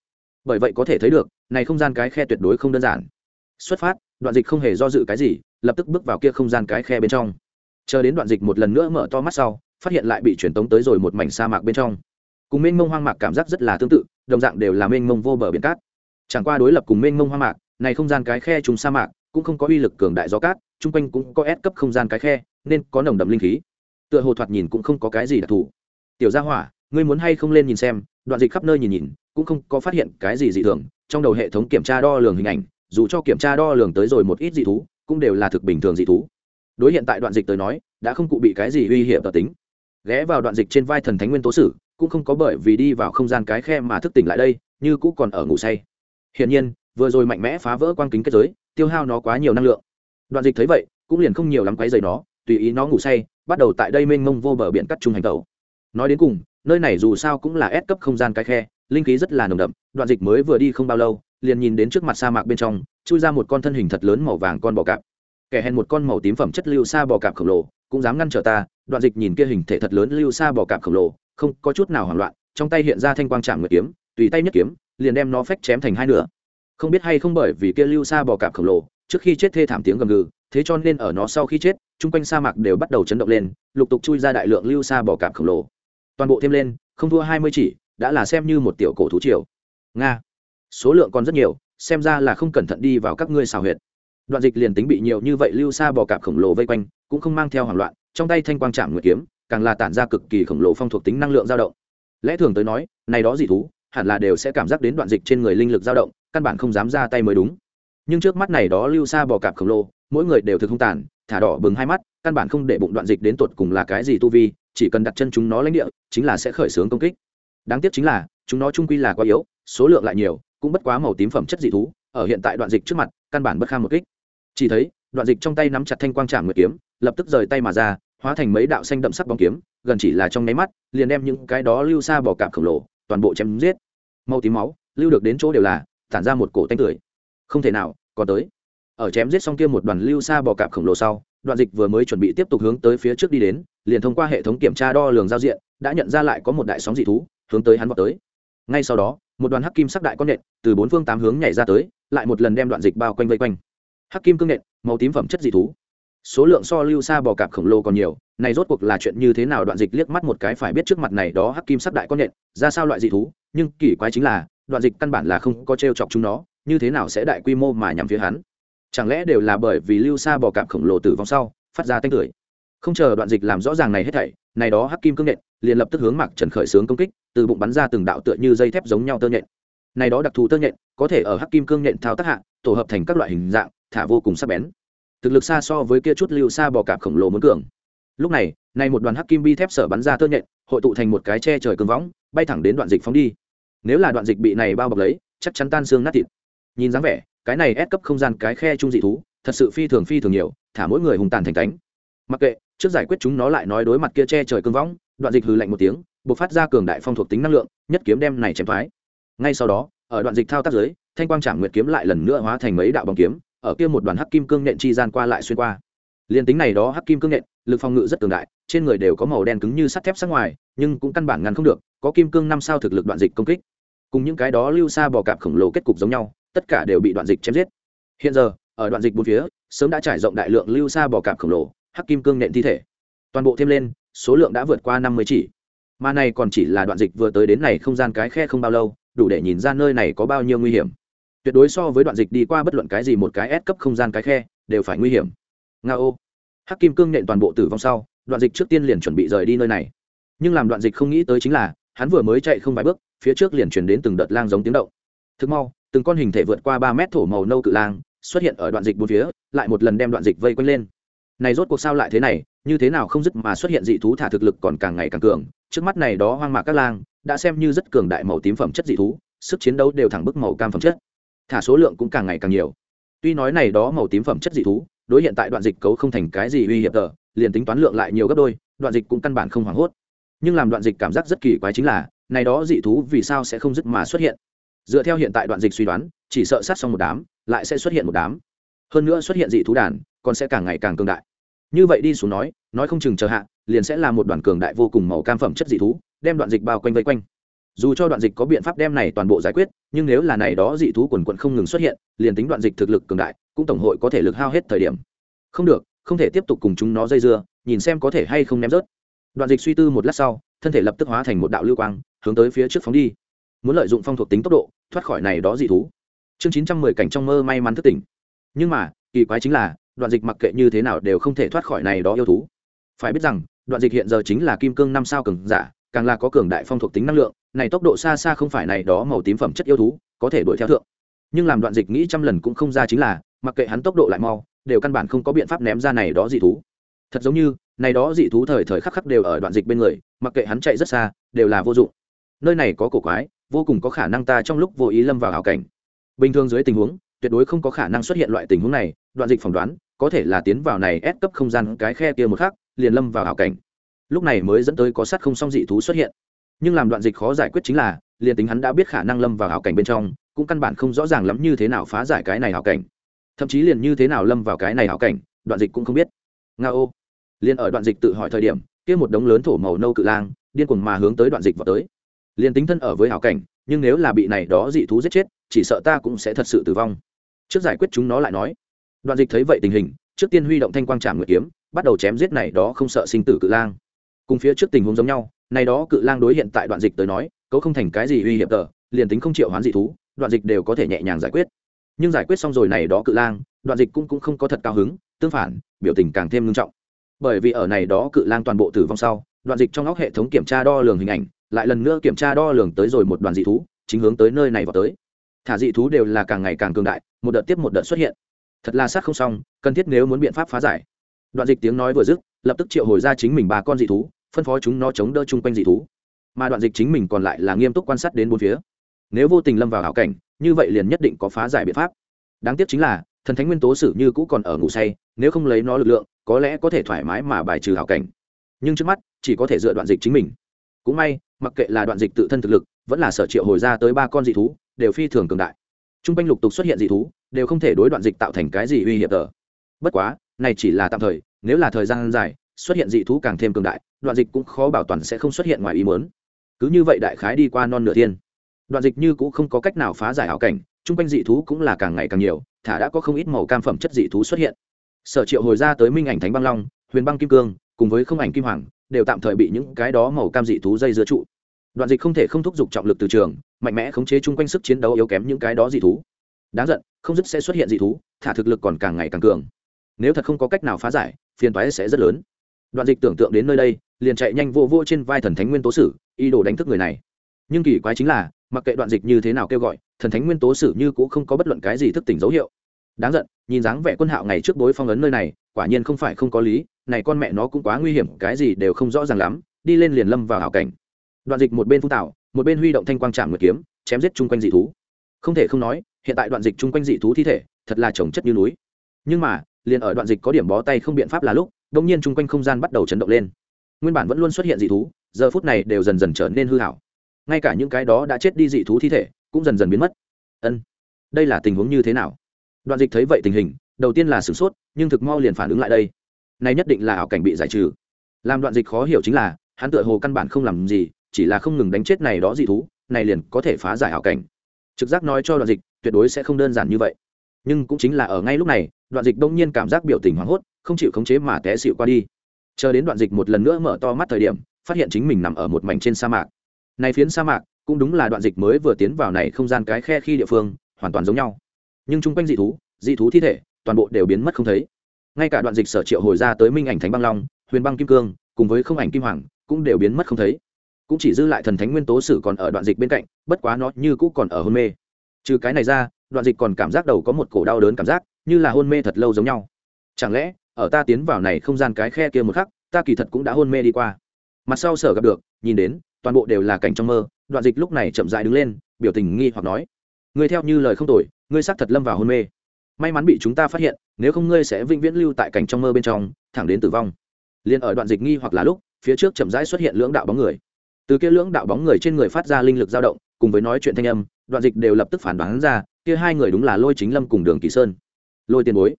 Bởi vậy có thể thấy được, này không gian cái khe tuyệt đối không đơn giản. Xuất phát đoạn dịch không hề do dự cái gì, lập tức bước vào kia không gian cái khe bên trong. Chờ đến đoạn dịch một lần nữa mở to mắt sau, phát hiện lại bị truyền tống tới rồi một mảnh sa mạc bên trong. Cùng mênh mông hoang mạc cảm giác rất là tương tự, đồng dạng đều là mênh mông vô bờ biển cát. Chẳng qua đối lập cùng mênh mông hoang mạc, này không gian cái khe trùng sa mạc cũng không có uy lực cường đại gió cát, chung quanh cũng có ép cấp không gian cái khe, nên có nồng đậm linh khí. Tựa hồ thoạt nhìn cũng không có cái gì đặc thù. Tiểu gia hỏa, ngươi muốn hay không lên nhìn xem, đoạn dịch khắp nơi nhìn nhìn, cũng không có phát hiện cái gì dị thường, trong đầu hệ thống kiểm tra đo lường hình ảnh dù cho kiểm tra đo lường tới rồi một ít dị thú, cũng đều là thực bình thường dị thú. Đối hiện tại đoạn dịch tới nói, đã không cụ bị cái gì uy hiểm tờ tính. Ghé vào đoạn dịch trên vai thần thánh nguyên tố sử, cũng không có bởi vì đi vào không gian cái khe mà thức tỉnh lại đây, như cũ còn ở ngủ say. Hiển nhiên, vừa rồi mạnh mẽ phá vỡ quang kính kết giới, tiêu hao nó quá nhiều năng lượng. Đoạn dịch thấy vậy, cũng liền không nhiều lắm quấy giày nó, tùy ý nó ngủ say, bắt đầu tại đây mênh mông vô bờ biển cắt trung hành tẩu. Nói đến cùng, nơi này dù sao cũng là ép cấp không gian cái khe, linh khí rất là nồng đậm, đoạn dịch mới vừa đi không bao lâu liền nhìn đến trước mặt sa mạc bên trong, chui ra một con thân hình thật lớn màu vàng con bò cạp. Kẻ hèn một con màu tím phẩm chất lưu sa bò cạp khổng lồ, cũng dám ngăn trở ta, đoạn dịch nhìn kia hình thể thật lớn lưu sa bò cạp khổng lồ, không có chút nào hoảng loạn, trong tay hiện ra thanh quang trạm nguyệt kiếm, tùy tay nhất kiếm, liền đem nó phách chém thành hai nửa. Không biết hay không bởi vì kia lưu sa bò cạp khổng lồ, trước khi chết thê thảm tiếng gầm gừ, thế cho nên ở nó sau khi chết, chung quanh sa mạc đều bắt đầu chấn động lên, lục tục chui ra đại lượng lưu sa bò cạp khổng lồ. Toàn bộ thêm lên, không thua hai mươi chỉ, đã là xem như một tiểu cổ thú triều. Nga số lượng còn rất nhiều, xem ra là không cẩn thận đi vào các ngươi xào huyệt. Đoạn dịch liền tính bị nhiều như vậy lưu xa bò cạp khổng lồ vây quanh, cũng không mang theo hoảng loạn, trong tay thanh quang trạm nguyệt kiếm, càng là tản ra cực kỳ khổng lồ phong thuộc tính năng lượng dao động. Lẽ thường tới nói, này đó dị thú, hẳn là đều sẽ cảm giác đến đoạn dịch trên người linh lực dao động, căn bản không dám ra tay mới đúng. Nhưng trước mắt này đó lưu xa bò cạp khổng lồ, mỗi người đều thực không tàn, thả đỏ bừng hai mắt, căn bản không để bụng đoạn dịch đến tột cùng là cái gì tu vi, chỉ cần đặt chân chúng nó lãnh địa, chính là sẽ khởi xướng công kích. Đáng tiếc chính là, chúng nó trung quy là quá yếu, số lượng lại nhiều cũng bất quá màu tím phẩm chất dị thú, ở hiện tại đoạn dịch trước mặt, căn bản bất kham một kích. Chỉ thấy, đoạn dịch trong tay nắm chặt thanh quang trạm nguyệt kiếm, lập tức rời tay mà ra, hóa thành mấy đạo xanh đậm sắc bóng kiếm, gần chỉ là trong nháy mắt, liền đem những cái đó lưu xa bò cạp khổng lồ, toàn bộ chém giết. Màu tím máu, lưu được đến chỗ đều là, tản ra một cổ tanh tưởi. Không thể nào, còn tới. Ở chém giết xong kia một đoàn lưu xa bò cạp khổng lồ sau, đoạn dịch vừa mới chuẩn bị tiếp tục hướng tới phía trước đi đến, liền thông qua hệ thống kiểm tra đo lường giao diện, đã nhận ra lại có một đại sóng dị thú, hướng tới hắn vào tới. Ngay sau đó một đoàn hắc kim sắc đại con nện từ bốn phương tám hướng nhảy ra tới, lại một lần đem đoạn dịch bao quanh vây quanh. Hắc kim cương nện, màu tím phẩm chất dị thú. Số lượng so lưu xa bò cạp khổng lồ còn nhiều, này rốt cuộc là chuyện như thế nào đoạn dịch liếc mắt một cái phải biết trước mặt này đó hắc kim sắc đại con nện, ra sao loại dị thú, nhưng kỳ quái chính là, đoạn dịch căn bản là không có t r e o chọc chúng nó, như thế nào sẽ đại quy mô mà nhằm phía hắn? Chẳng lẽ đều là bởi vì lưu xa bò cạp khổng lồ tử vong sau, phát ra tanh cười không chờ đoạn dịch làm rõ ràng này hết thảy, này đó hắc kim cương nện liền lập tức hướng mạc trần khởi xướng công kích, từ bụng bắn ra từng đạo tựa như dây thép giống nhau tơ nhện. Này đó đặc thù tơ nhện, có thể ở hắc kim cương nhện thao tác hạ, tổ hợp thành các loại hình dạng, thả vô cùng sắc bén. Thực lực xa so với kia chút lưu xa bò cạp khổng lồ muốn cường. Lúc này này một đoàn hắc kim bi thép sở bắn ra tơ nhện, hội tụ thành một cái che trời cường võng, bay thẳng đến đoạn dịch phóng đi. Nếu là đoạn dịch bị này bao bọc lấy, chắc chắn tan xương nát thịt. Nhìn dáng vẻ, cái này ép cấp không gian cái khe trung dị thú, thật sự phi thường phi thường nhiều, thả mỗi người hùng tàn thành cánh. Mặc kệ, trước giải quyết chúng nó lại nói đối mặt kia che trời cương võng đoạn dịch hừ lạnh một tiếng buộc phát ra cường đại phong thuộc tính năng lượng, nhất kiếm đem này chém thoái. Ngay sau đó, ở đoạn dịch thao tác giới thanh quang trảm nguyệt kiếm lại lần nữa hóa thành mấy đạo bóng kiếm, ở kia một đoàn hắc kim cương nện chi gian qua lại xuyên qua. Liên tính này đó hắc kim cương nện, lực phòng ngự rất cường đại, trên người đều có màu đen cứng như sắt thép sắc ngoài, nhưng cũng căn bản ngăn không được, có kim cương năm sao thực lực đoạn dịch công kích. Cùng những cái đó lưu xa bò cạp khổng lồ kết cục giống nhau, tất cả đều bị đoạn dịch chém giết. Hiện giờ, ở đoạn dịch bốn phía, sớm đã trải rộng đại lượng lưu xa bò cạp khổng lồ, hắc kim cương nện thi thể. Toàn bộ thêm lên số lượng đã vượt qua năm mươi chỉ. Mà này còn chỉ là đoạn dịch vừa tới đến này không gian cái khe không bao lâu, đủ để nhìn ra nơi này có bao nhiêu nguy hiểm. Tuyệt đối so với đoạn dịch đi qua bất luận cái gì một cái ép cấp không gian cái khe, đều phải nguy hiểm. Nga ô hắc kim cương nện toàn bộ tử vong sau, đoạn dịch trước tiên liền chuẩn bị rời đi nơi này. Nhưng làm đoạn dịch không nghĩ tới chính là, hắn vừa mới chạy không vài bước, phía trước liền chuyển đến từng đợt lang giống tiếng động. Thực mau, từng con hình thể vượt qua ba mét thổ màu nâu cự lang, xuất hiện ở đoạn dịch bốn phía, lại một lần đem đoạn dịch vây quanh lên này rốt cuộc sao lại thế này, như thế nào không dứt mà xuất hiện dị thú thả thực lực còn càng ngày càng cường. Trước mắt này đó hoang mạc các lang, đã xem như rất cường đại màu tím phẩm chất dị thú, sức chiến đấu đều thẳng bức màu cam phẩm chất. Thả số lượng cũng càng ngày càng nhiều. Tuy nói này đó màu tím phẩm chất dị thú, đối hiện tại đoạn dịch cấu không thành cái gì uy hiểm tờ, liền tính toán lượng lại nhiều gấp đôi, đoạn dịch cũng căn bản không hoảng hốt. Nhưng làm đoạn dịch cảm giác rất kỳ quái chính là, này đó dị thú vì sao sẽ không dứt mà xuất hiện? Dựa theo hiện tại đoạn dịch suy đoán, chỉ sợ sát xong một đám, lại sẽ xuất hiện một đám. Hơn nữa xuất hiện dị thú đàn còn sẽ càng ngày càng cường đại. Như vậy đi xuống nói nói không chừng chờ hạ, liền sẽ là một đoàn cường đại vô cùng màu cam phẩm chất dị thú, đem đoạn dịch bao quanh vây quanh. Dù cho đoạn dịch có biện pháp đem này toàn bộ giải quyết, nhưng nếu là này đó dị thú quần quận không ngừng xuất hiện, liền tính đoạn dịch thực lực cường đại, cũng tổng hội có thể lực hao hết thời điểm. Không được, không thể tiếp tục cùng chúng nó dây dưa, nhìn xem có thể hay không ném rớt. Đoạn dịch suy tư một lát sau, thân thể lập tức hóa thành một đạo lưu quang, hướng tới phía trước phóng đi. Muốn lợi dụng phong thuộc tính tốc độ, thoát khỏi này đó dị thú. Chương chín trăm mười cảnh trong mơ may mắn thất tỉnh. Nhưng mà, kỳ quái chính là đoạn dịch mặc kệ như thế nào đều không thể thoát khỏi này đó yêu thú. Phải biết rằng, đoạn dịch hiện giờ chính là kim cương năm sao cường giả, càng là có cường đại phong thuộc tính năng lượng, này tốc độ xa xa không phải này đó màu tím phẩm chất yêu thú, có thể đuổi theo thượng. Nhưng làm đoạn dịch nghĩ trăm lần cũng không ra chính là, mặc kệ hắn tốc độ lại mau, đều căn bản không có biện pháp ném ra này đó dị thú. Thật giống như, này đó dị thú thời thời khắc khắc đều ở đoạn dịch bên người, mặc kệ hắn chạy rất xa, đều là vô dụng. Nơi này có cổ quái, vô cùng có khả năng ta trong lúc vô ý lâm vào hảo cảnh. Bình thường dưới tình huống, tuyệt đối không có khả năng xuất hiện loại tình huống này, đoạn dịch phỏng đoán có thể là tiến vào này ép cấp không gian cái khe kia một khắc, liền lâm vào hảo cảnh. Lúc này mới dẫn tới có sát không song dị thú xuất hiện. Nhưng làm đoạn dịch khó giải quyết chính là, liền tính hắn đã biết khả năng lâm vào hảo cảnh bên trong, cũng căn bản không rõ ràng lắm như thế nào phá giải cái này hảo cảnh. Thậm chí liền như thế nào lâm vào cái này hảo cảnh, đoạn dịch cũng không biết. Nga ô. Liền ở đoạn dịch tự hỏi thời điểm, kia một đống lớn thổ màu nâu cự lang, điên cuồng mà hướng tới đoạn dịch vào tới. Liền tính thân ở với hảo cảnh, nhưng nếu là bị này đó dị thú giết chết, chỉ sợ ta cũng sẽ thật sự tử vong. Trước giải quyết chúng nó lại nói đoạn dịch thấy vậy tình hình trước tiên huy động thanh quang trạm nguyệt kiếm bắt đầu chém giết này đó không sợ sinh tử cự lang. Cùng phía trước tình huống giống nhau này đó cự lang đối hiện tại đoạn dịch tới nói cấu không thành cái gì uy hiểm tờ liền tính không chịu hoán dị thú đoạn dịch đều có thể nhẹ nhàng giải quyết. Nhưng giải quyết xong rồi này đó cự lang đoạn dịch cũng, cũng không có thật cao hứng tương phản biểu tình càng thêm nghiêm trọng. Bởi vì ở này đó cự lang toàn bộ tử vong sau đoạn dịch trong óc hệ thống kiểm tra đo lường hình ảnh lại lần nữa kiểm tra đo lường tới rồi một đoàn dị thú chính hướng tới nơi này vào tới. Thả dị thú đều là càng ngày càng cường đại một đợt tiếp một đợt xuất hiện thật là sát không xong, cần thiết nếu muốn biện pháp phá giải. Đoạn dịch tiếng nói vừa dứt, lập tức triệu hồi ra chính mình ba con dị thú, phân phó chúng nó chống đỡ chung quanh dị thú. Mà đoạn dịch chính mình còn lại là nghiêm túc quan sát đến bốn phía. Nếu vô tình lâm vào hảo cảnh, như vậy liền nhất định có phá giải biện pháp. Đáng tiếc chính là, thần thánh nguyên tố sử như cũ còn ở ngủ say, nếu không lấy nó lực lượng, có lẽ có thể thoải mái mà bài trừ hảo cảnh. Nhưng trước mắt, chỉ có thể dựa đoạn dịch chính mình. Cũng may, mặc kệ là đoạn dịch tự thân thực lực, vẫn là sở triệu hồi ra tới ba con dị thú, đều phi thường cường đại. T r u n g quanh lục tục xuất hiện dị thú đều không thể đối đoạn dịch tạo thành cái gì uy hiểm tờ. Bất quá, này chỉ là tạm thời, nếu là thời gian dài, xuất hiện dị thú càng thêm cường đại, đoạn dịch cũng khó bảo toàn sẽ không xuất hiện ngoài ý muốn. cứ như vậy đại khái đi qua non nửa thiên. Đoạn dịch như cũng không có cách nào phá giải ảo cảnh trung quanh dị thú cũng là càng ngày càng nhiều, thả đã có không ít màu cam phẩm chất dị thú xuất hiện. Sở triệu hồi ra tới minh ảnh thánh băng long, huyền băng kim cương, cùng với không ảnh kim hoàng, đều tạm thời bị những cái đó màu cam dị thú dây dưa trụ. Đoạn dịch không thể không thúc giục trọng lực từ trường, mạnh mẽ khống chế chung quanh sức chiến đấu yếu kém những cái đó dị thú đáng giận, không dứt sẽ xuất hiện dị thú, thả thực lực còn càng ngày càng cường. Nếu thật không có cách nào phá giải, phiền toái sẽ rất lớn. Đoạn dịch tưởng tượng đến nơi đây, liền chạy nhanh vô vô trên vai thần thánh nguyên tố sử, ý đồ đánh thức người này. Nhưng kỳ quái chính là, mặc kệ đoạn dịch như thế nào kêu gọi, thần thánh nguyên tố sử như cũng không có bất luận cái gì thức tỉnh dấu hiệu. Đáng giận, nhìn dáng vẻ quân hạo ngày trước bối phong ấn nơi này, quả nhiên không phải không có lý, này con mẹ nó cũng quá nguy hiểm, cái gì đều không rõ ràng lắm, đi lên liền lâm vào hảo cảnh. Đoạn dịch một bên phun tạo một bên huy động thanh quang trạm nguyệt kiếm, chém giết chung quanh dị thú. Không thể không nói hiện tại đoạn dịch chung quanh dị thú thi thể thật là trồng chất như núi. Nhưng mà, liền ở đoạn dịch có điểm bó tay không biện pháp là lúc đông nhiên chung quanh không gian bắt đầu chấn động lên. Nguyên bản vẫn luôn xuất hiện dị thú, giờ phút này đều dần dần trở nên hư hảo. Ngay cả những cái đó đã chết đi dị thú thi thể, cũng dần dần biến mất. Ân, đây là tình huống như thế nào? Đoạn dịch thấy vậy tình hình, đầu tiên là sửng sốt, nhưng thực mau liền phản ứng lại đây. Này nhất định là ảo cảnh bị giải trừ. Làm đoạn dịch khó hiểu chính là, hắn tựa hồ căn bản không làm gì, chỉ là không ngừng đánh chết này đó dị thú, này liền có thể phá giải ảo cảnh trực giác nói cho đoạn dịch, tuyệt đối sẽ không đơn giản như vậy. Nhưng cũng chính là ở ngay lúc này, đoạn dịch đông nhiên cảm giác biểu tình hoảng hốt, không chịu khống chế mà té xịu qua đi. Chờ đến đoạn dịch một lần nữa mở to mắt thời điểm, phát hiện chính mình nằm ở một mảnh trên sa mạc. Này phiến sa mạc, cũng đúng là đoạn dịch mới vừa tiến vào này không gian cái khe khi địa phương, hoàn toàn giống nhau. Nhưng chung quanh dị thú dị thú thi thể, toàn bộ đều biến mất không thấy. Ngay cả đoạn dịch sở triệu hồi ra tới minh ảnh thánh băng long, huyền băng kim cương, cùng với không ảnh kim hoàng, cũng đều biến mất không thấy cũng chỉ dư lại thần thánh nguyên tố sử còn ở đoạn dịch bên cạnh, bất quá nó như cũ còn ở hôn mê. Trừ cái này ra, đoạn dịch còn cảm giác đầu có một cổ đau đớn cảm giác, như là hôn mê thật lâu giống nhau. Chẳng lẽ, ở ta tiến vào này không gian cái khe kia một khắc, ta kỳ thật cũng đã hôn mê đi qua. Mặt sau sở gặp được, nhìn đến, toàn bộ đều là cảnh trong mơ, đoạn dịch lúc này chậm dại đứng lên, biểu tình nghi hoặc nói, ngươi theo như lời không tội ngươi xác thật lâm vào hôn mê. May mắn bị chúng ta phát hiện, nếu không ngươi sẽ vĩnh viễn lưu tại cảnh trong mơ bên trong, thẳng đến tử vong. Liền ở đoạn dịch nghi hoặc là lúc, phía trước chậm rãi xuất hiện lưỡng đạo bóng người từ kia lưỡng đạo bóng người trên người phát ra linh lực dao động, cùng với nói chuyện thanh âm, đoạn dịch đều lập tức phản đoán ra, kia hai người đúng là lôi chính lâm cùng đường kỳ sơn. Lôi tiền bối.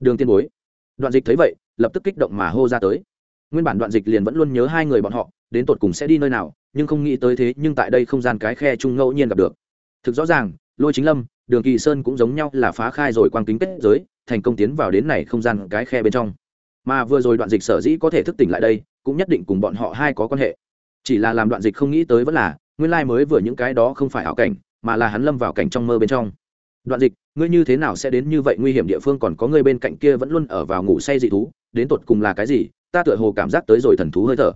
Đường tiên bối. Đoạn dịch thấy vậy, lập tức kích động mà hô ra tới. Nguyên bản đoạn dịch liền vẫn luôn nhớ hai người bọn họ, đến tột cùng sẽ đi nơi nào, nhưng không nghĩ tới thế nhưng tại đây không gian cái khe chung ngẫu nhiên gặp được. Thực rõ ràng, lôi chính lâm, đường kỳ sơn cũng giống nhau là phá khai rồi quang kính kết giới, thành công tiến vào đến này không gian cái khe bên trong. Mà vừa rồi đoạn dịch sở dĩ có thể thức tỉnh lại đây, cũng nhất định cùng bọn họ hai có quan hệ chỉ là làm đoạn dịch không nghĩ tới vẫn là, nguyên lai mới vừa những cái đó không phải ảo cảnh, mà là hắn lâm vào cảnh trong mơ bên trong. Đoạn dịch, ngươi như thế nào sẽ đến như vậy nguy hiểm địa phương còn có người bên cạnh kia vẫn luôn ở vào ngủ say dị thú, đến tột cùng là cái gì, ta tựa hồ cảm giác tới rồi thần thú hơi thở.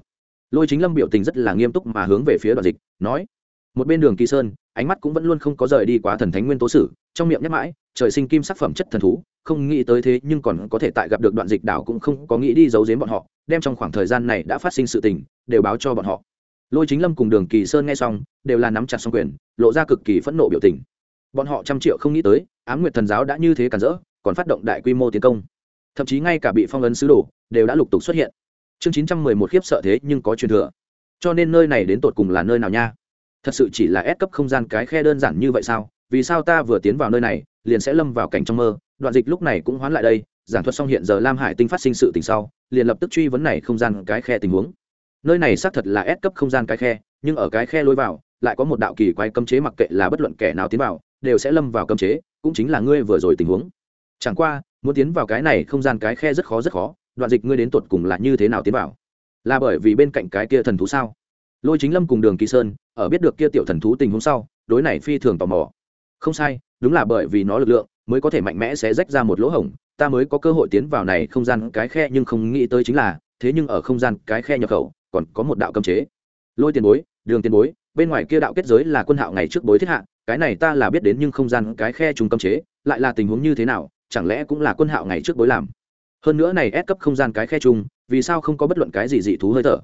Lôi chính lâm biểu tình rất là nghiêm túc mà hướng về phía đoạn dịch, nói, một bên đường kỳ sơn, ánh mắt cũng vẫn luôn không có rời đi quá thần thánh nguyên tố sử, trong miệng nhắc mãi, trời sinh kim sắc phẩm chất thần thú, không nghĩ tới thế nhưng còn có thể tại gặp được đoạn dịch đảo cũng không có nghĩ đi giấu giếm bọn họ, đem trong khoảng thời gian này đã phát sinh sự tình, đều báo cho bọn họ lôi chính lâm cùng đường kỳ sơn nghe xong, đều là nắm chặt xong quyền, lộ ra cực kỳ phẫn nộ biểu tình. Bọn họ trăm triệu không nghĩ tới, ám nguyệt thần giáo đã như thế cản rỡ, còn phát động đại quy mô tiến công. Thậm chí ngay cả bị phong ấn sứ đồ, đều đã lục tục xuất hiện. Chương chín trăm mười một khiếp sợ thế nhưng có truyền thừa. Cho nên nơi này đến tột cùng là nơi nào nha? Thật sự chỉ là ép cấp không gian cái khe đơn giản như vậy sao? Vì sao ta vừa tiến vào nơi này, liền sẽ lâm vào cảnh trong mơ? Đoạn dịch lúc này cũng hoán lại đây, giảng thuật xong hiện giờ lam hải tinh phát sinh sự tình sau, liền lập tức truy vấn này không gian cái khe tình huống nơi này xác thật là S cấp không gian cái khe, nhưng ở cái khe lối vào, lại có một đạo kỳ quái cấm chế mặc kệ là bất luận kẻ nào tiến vào, đều sẽ lâm vào cấm chế, cũng chính là ngươi vừa rồi tình huống. Chẳng qua, muốn tiến vào cái này không gian cái khe rất khó rất khó, đoạn dịch ngươi đến tuột cùng là như thế nào tiến vào? Là bởi vì bên cạnh cái kia thần thú sao? Lôi chính lâm cùng đường kỳ sơn, ở biết được kia tiểu thần thú tình huống sau, đối này phi thường tò mò. Không sai, đúng là bởi vì nó lực lượng mới có thể mạnh mẽ sẽ rách ra một lỗ hổng, ta mới có cơ hội tiến vào này không gian cái khe nhưng không nghĩ tới chính là, thế nhưng ở không gian cái khe nhập khẩu còn có một đạo cấm chế. Lôi tiền bối, đường tiền bối, bên ngoài kia đạo kết giới là quân hạo ngày trước bối thiết hạ, cái này ta là biết đến nhưng không gian cái khe trùng cấm chế, lại là tình huống như thế nào, chẳng lẽ cũng là quân hạo ngày trước bối làm? Hơn nữa này ép cấp không gian cái khe trùng, vì sao không có bất luận cái gì dị thú hơi thở?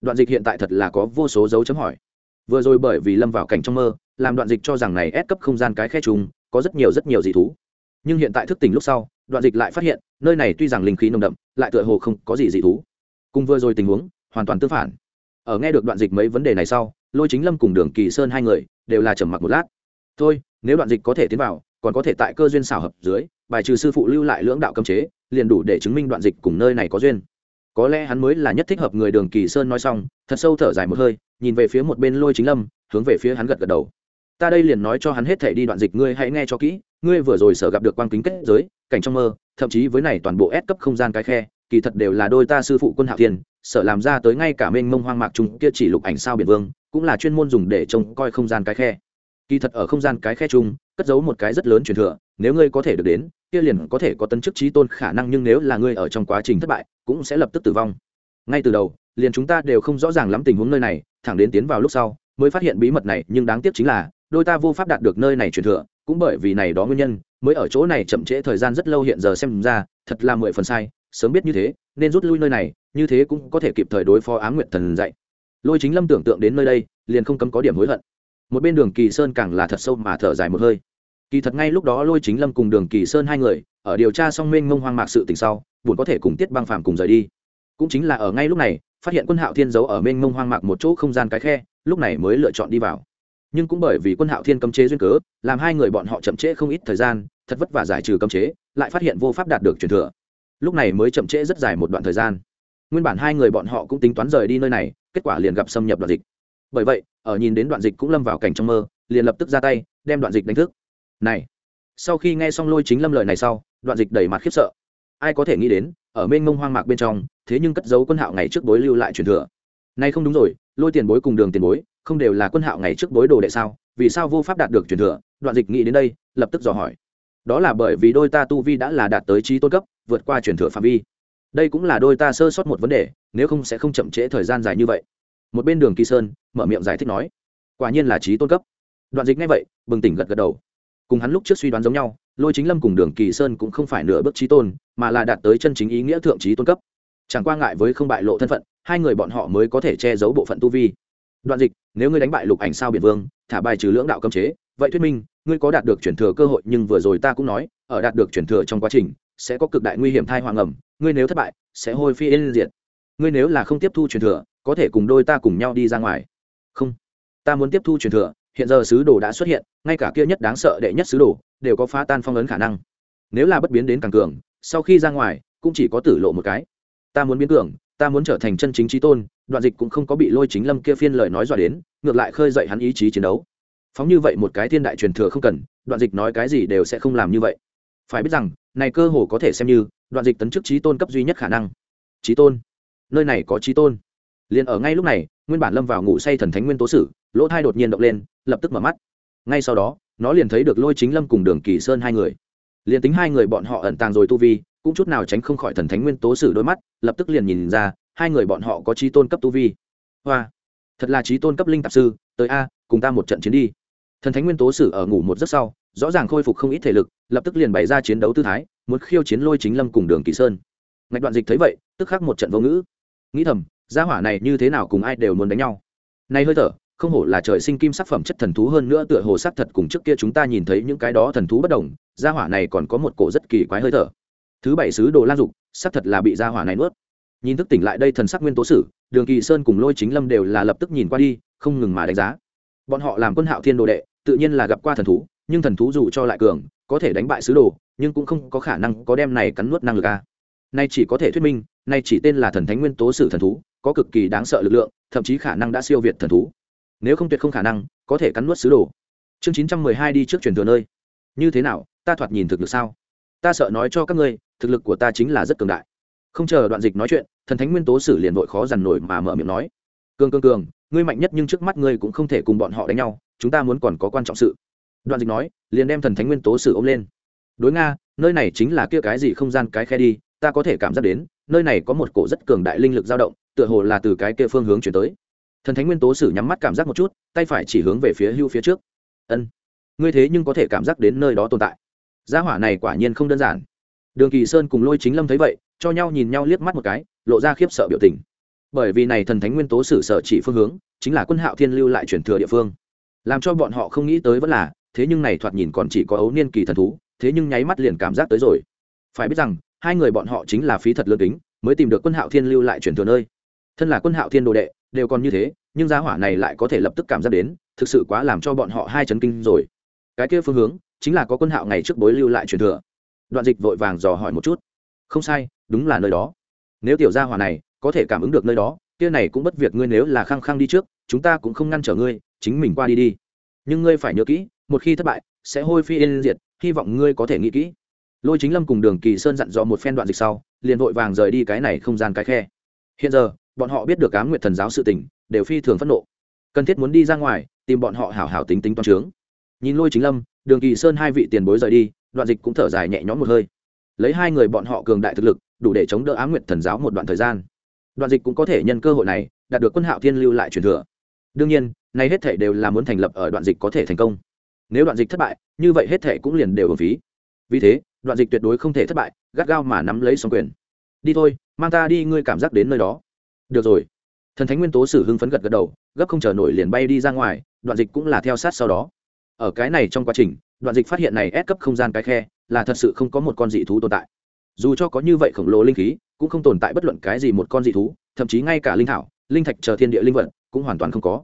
Đoạn dịch hiện tại thật là có vô số dấu chấm hỏi. Vừa rồi bởi vì lâm vào cảnh trong mơ, làm đoạn dịch cho rằng này ép cấp không gian cái khe trùng, có rất nhiều rất nhiều dị thú. Nhưng hiện tại thức tỉnh lúc sau, đoạn dịch lại phát hiện, nơi này tuy rằng linh khí nồng đậm, lại tựa hồ không có gì dị thú. Cùng vừa rồi tình huống hoàn toàn tương phản. Ở nghe được đoạn dịch mấy vấn đề này sau, lôi chính lâm cùng đường kỳ sơn hai người đều là trầm mặc một lát. Thôi, nếu đoạn dịch có thể tiến vào, còn có thể tại cơ duyên xảo hợp dưới, bài trừ sư phụ lưu lại lưỡng đạo cấm chế, liền đủ để chứng minh đoạn dịch cùng nơi này có duyên. Có lẽ hắn mới là nhất thích hợp người đường kỳ sơn nói xong, thật sâu thở dài một hơi, nhìn về phía một bên lôi chính lâm, hướng về phía hắn gật gật đầu. Ta đây liền nói cho hắn hết thể đi đoạn dịch, ngươi hãy nghe cho kỹ, ngươi vừa rồi sở gặp được quang kính kết giới, cảnh trong mơ, thậm chí với này toàn bộ ép cấp không gian cái khe kỳ thật đều là đôi ta sư phụ quân hạo thiên, sở làm ra tới ngay cả mênh mông hoang mạc chúng kia chỉ lục ảnh sao biển vương, cũng là chuyên môn dùng để trông coi không gian cái khe. Kỳ thật ở không gian cái khe chung, cất giấu một cái rất lớn truyền thừa, nếu ngươi có thể được đến, kia liền có thể có tấn chức trí tôn khả năng, nhưng nếu là ngươi ở trong quá trình thất bại, cũng sẽ lập tức tử vong. Ngay từ đầu, liền chúng ta đều không rõ ràng lắm tình huống nơi này, thẳng đến tiến vào lúc sau, mới phát hiện bí mật này, nhưng đáng tiếc chính là, đôi ta vô pháp đạt được nơi này truyền thừa, cũng bởi vì này đó nguyên nhân, mới ở chỗ này chậm trễ thời gian rất lâu hiện giờ xem ra, thật là mười phần sai sớm biết như thế, nên rút lui nơi này, như thế cũng có thể kịp thời đối phó ám nguyện thần dạy. Lôi chính lâm tưởng tượng đến nơi đây, liền không cấm có điểm hối hận. Một bên đường kỳ sơn càng là thật sâu mà thở dài một hơi. Kỳ thật ngay lúc đó lôi chính lâm cùng đường kỳ sơn hai người, ở điều tra xong mênh mông hoang mạc sự tình sau, buồn có thể cùng tiết băng phạm cùng rời đi. Cũng chính là ở ngay lúc này, phát hiện quân hạo thiên giấu ở mênh mông hoang mạc một chỗ không gian cái khe, lúc này mới lựa chọn đi vào. Nhưng cũng bởi vì quân hạo thiên cấm chế duyên cớ, làm hai người bọn họ chậm trễ không ít thời gian, thật vất vả giải trừ cấm chế, lại phát hiện vô pháp đạt được truyền thừa lúc này mới chậm trễ rất dài một đoạn thời gian. Nguyên bản hai người bọn họ cũng tính toán rời đi nơi này, kết quả liền gặp xâm nhập đoạn dịch. Bởi vậy, ở nhìn đến đoạn dịch cũng lâm vào cảnh trong mơ, liền lập tức ra tay, đem đoạn dịch đánh thức. Này, sau khi nghe xong lôi chính lâm lời này sau, đoạn dịch đầy mặt khiếp sợ. Ai có thể nghĩ đến, ở mênh mông hoang mạc bên trong, thế nhưng cất giấu quân hạo ngày trước bối lưu lại truyền thừa. Nay không đúng rồi, lôi tiền bối cùng đường tiền bối, không đều là quân hạo ngày trước bối đồ đệ sao? Vì sao vô pháp đạt được truyền thừa? Đoạn dịch nghĩ đến đây, lập tức dò hỏi. Đó là bởi vì đôi ta tu vi đã là đạt tới trí tôn cấp vượt qua truyền thừa phạm vi. Đây cũng là đôi ta sơ sót một vấn đề, nếu không sẽ không chậm trễ thời gian dài như vậy. Một bên đường kỳ sơn, mở miệng giải thích nói, quả nhiên là trí tôn cấp. Đoạn dịch ngay vậy, bừng tỉnh gật gật đầu. Cùng hắn lúc trước suy đoán giống nhau, lôi chính lâm cùng đường kỳ sơn cũng không phải nửa bước trí tôn, mà là đạt tới chân chính ý nghĩa thượng trí tôn cấp. Chẳng qua ngại với không bại lộ thân phận, hai người bọn họ mới có thể che giấu bộ phận tu vi. Đoạn dịch, nếu ngươi đánh bại lục ảnh sao biển vương, thả bài trừ lưỡng đạo cấm chế, vậy thuyết minh, ngươi có đạt được chuyển thừa cơ hội nhưng vừa rồi ta cũng nói, ở đạt được chuyển thừa trong quá trình sẽ có cực đại nguy hiểm thai hoàng ẩm, ngươi nếu thất bại, sẽ hôi phi yên diệt. Ngươi nếu là không tiếp thu truyền thừa, có thể cùng đôi ta cùng nhau đi ra ngoài. Không. Ta muốn tiếp thu truyền thừa, hiện giờ sứ đồ đã xuất hiện, ngay cả kia nhất đáng sợ đệ nhất sứ đồ, đều có phá tan phong ấn khả năng. Nếu là bất biến đến càng cường, sau khi ra ngoài, cũng chỉ có tử lộ một cái. Ta muốn biến cường, ta muốn trở thành chân chính trí tôn, đoạn dịch cũng không có bị lôi chính lâm kia phiên lời nói dọa đến, ngược lại khơi dậy hắn ý chí chiến đấu. Phóng như vậy một cái thiên đại truyền thừa không cần, đoạn dịch nói cái gì đều sẽ không làm như vậy. Phải biết rằng này cơ hồ có thể xem như đoạn dịch tấn chức trí tôn cấp duy nhất khả năng. Trí tôn? Nơi này có trí tôn. Liền ở ngay lúc này, nguyên bản lâm vào ngủ say thần thánh nguyên tố sử, lỗ thai đột nhiên động lên, lập tức mở mắt. Ngay sau đó, nó liền thấy được lôi chính lâm cùng đường kỳ sơn hai người. Liền tính hai người bọn họ ẩn tàng rồi tu vi, cũng chút nào tránh không khỏi thần thánh nguyên tố sử đôi mắt, lập tức liền nhìn ra, hai người bọn họ có trí tôn cấp tu vi. Hoa! Thật là trí tôn cấp linh tạp sư, tới a, cùng ta một trận chiến đi. Thần thánh nguyên tố sử ở ngủ một giấc sau, rõ ràng khôi phục không ít thể lực lập tức liền bày ra chiến đấu tư thái, muốn khiêu chiến lôi chính lâm cùng đường kỳ sơn. Ngạch đoạn dịch thấy vậy, tức khắc một trận vô ngữ. Nghĩ thầm, gia hỏa này như thế nào cùng ai đều muốn đánh nhau. Nay hơi thở, không hổ là trời sinh kim sắc phẩm chất thần thú hơn nữa tựa hồ sắc thật cùng trước kia chúng ta nhìn thấy những cái đó thần thú bất đồng, gia hỏa này còn có một cổ rất kỳ quái hơi thở. Thứ bảy sứ đồ lan dục, sắc thật là bị gia hỏa này nuốt. Nhìn thức tỉnh lại đây thần sắc nguyên tố sử, đường kỳ sơn cùng lôi chính lâm đều là lập tức nhìn qua đi, không ngừng mà đánh giá. Bọn họ làm quân hạo thiên đồ đệ, tự nhiên là gặp qua thần thú, nhưng thần thú dù cho lại cường có thể đánh bại sứ đồ, nhưng cũng không có khả năng có đem này cắn nuốt năng lực a nay chỉ có thể thuyết minh, nay chỉ tên là thần thánh nguyên tố sử thần thú, có cực kỳ đáng sợ lực lượng, thậm chí khả năng đã siêu việt thần thú. Nếu không tuyệt không khả năng, có thể cắn nuốt sứ đồ. Chương chín trăm mười hai đi trước truyền thừa nơi. Như thế nào, ta thoạt nhìn thực lực sao? Ta sợ nói cho các ngươi, thực lực của ta chính là rất cường đại. Không chờ đoạn dịch nói chuyện, thần thánh nguyên tố sử liền vội khó dằn nổi mà mở miệng nói. Cường cường cường, ngươi mạnh nhất nhưng trước mắt ngươi cũng không thể cùng bọn họ đánh nhau, chúng ta muốn còn có quan trọng sự đoạn dịch nói, liền đem thần thánh nguyên tố sử ôm lên. Đối nga, nơi này chính là kia cái gì không gian cái khe đi, ta có thể cảm giác đến, nơi này có một cổ rất cường đại linh lực dao động, tựa hồ là từ cái kia phương hướng chuyển tới. Thần thánh nguyên tố sử nhắm mắt cảm giác một chút, tay phải chỉ hướng về phía hưu phía trước. Ân, ngươi thế nhưng có thể cảm giác đến nơi đó tồn tại. Gia hỏa này quả nhiên không đơn giản. Đường kỳ sơn cùng lôi chính lâm thấy vậy, cho nhau nhìn nhau liếc mắt một cái, lộ ra khiếp sợ biểu tình. Bởi vì này thần thánh nguyên tố sử sở chỉ phương hướng, chính là quân hạo thiên lưu lại chuyển thừa địa phương. Làm cho bọn họ không nghĩ tới vẫn là thế nhưng này thoạt nhìn còn chỉ có ấu niên kỳ thần thú, thế nhưng nháy mắt liền cảm giác tới rồi. Phải biết rằng, hai người bọn họ chính là phí thật lớn tính mới tìm được quân hạo thiên lưu lại chuyển thừa nơi. Thân là quân hạo thiên đồ đệ, đều còn như thế, nhưng gia hỏa này lại có thể lập tức cảm giác đến, thực sự quá làm cho bọn họ hai chấn kinh rồi. Cái kia phương hướng, chính là có quân hạo ngày trước bối lưu lại truyền thừa. Đoạn dịch vội vàng dò hỏi một chút. Không sai, đúng là nơi đó. Nếu tiểu gia hỏa này có thể cảm ứng được nơi đó, kia này cũng bất việc ngươi nếu là khăng khăng đi trước, chúng ta cũng không ngăn trở ngươi, chính mình qua đi đi. Nhưng ngươi phải nhớ kỹ một khi thất bại, sẽ hôi phi yên diệt, hy vọng ngươi có thể nghĩ kỹ. Lôi chính lâm cùng đường kỳ sơn dặn dò một phen đoạn dịch sau, liền vội vàng rời đi cái này không gian cái khe. Hiện giờ, bọn họ biết được ám nguyện thần giáo sự tình, đều phi thường phẫn nộ. Cần thiết muốn đi ra ngoài, tìm bọn họ hảo hảo tính tính toán trướng nhìn lôi chính lâm, đường kỳ sơn hai vị tiền bối rời đi, đoạn dịch cũng thở dài nhẹ nhõm một hơi. Lấy hai người bọn họ cường đại thực lực, đủ để chống đỡ ám nguyện thần giáo một đoạn thời gian. Đoạn dịch cũng có thể nhân cơ hội này, đạt được quân hạo thiên lưu lại truyền thừa. Đương nhiên nay hết thể đều là muốn thành lập ở đoạn dịch có thể thành công nếu đoạn dịch thất bại, như vậy hết thể cũng liền đều ở phí. Vì thế, đoạn dịch tuyệt đối không thể thất bại, gắt gao mà nắm lấy xong quyền. Đi thôi, mang ta đi, ngươi cảm giác đến nơi đó. Được rồi. Thần thánh nguyên tố sử hưng phấn gật gật đầu, gấp không chờ nổi liền bay đi ra ngoài, đoạn dịch cũng là theo sát sau đó. Ở cái này trong quá trình, đoạn dịch phát hiện này ép cấp không gian cái khe, là thật sự không có một con dị thú tồn tại. Dù cho có như vậy khổng lồ linh khí, cũng không tồn tại bất luận cái gì một con dị thú, thậm chí ngay cả linh thảo, linh thạch chờ thiên địa linh vật, cũng hoàn toàn không có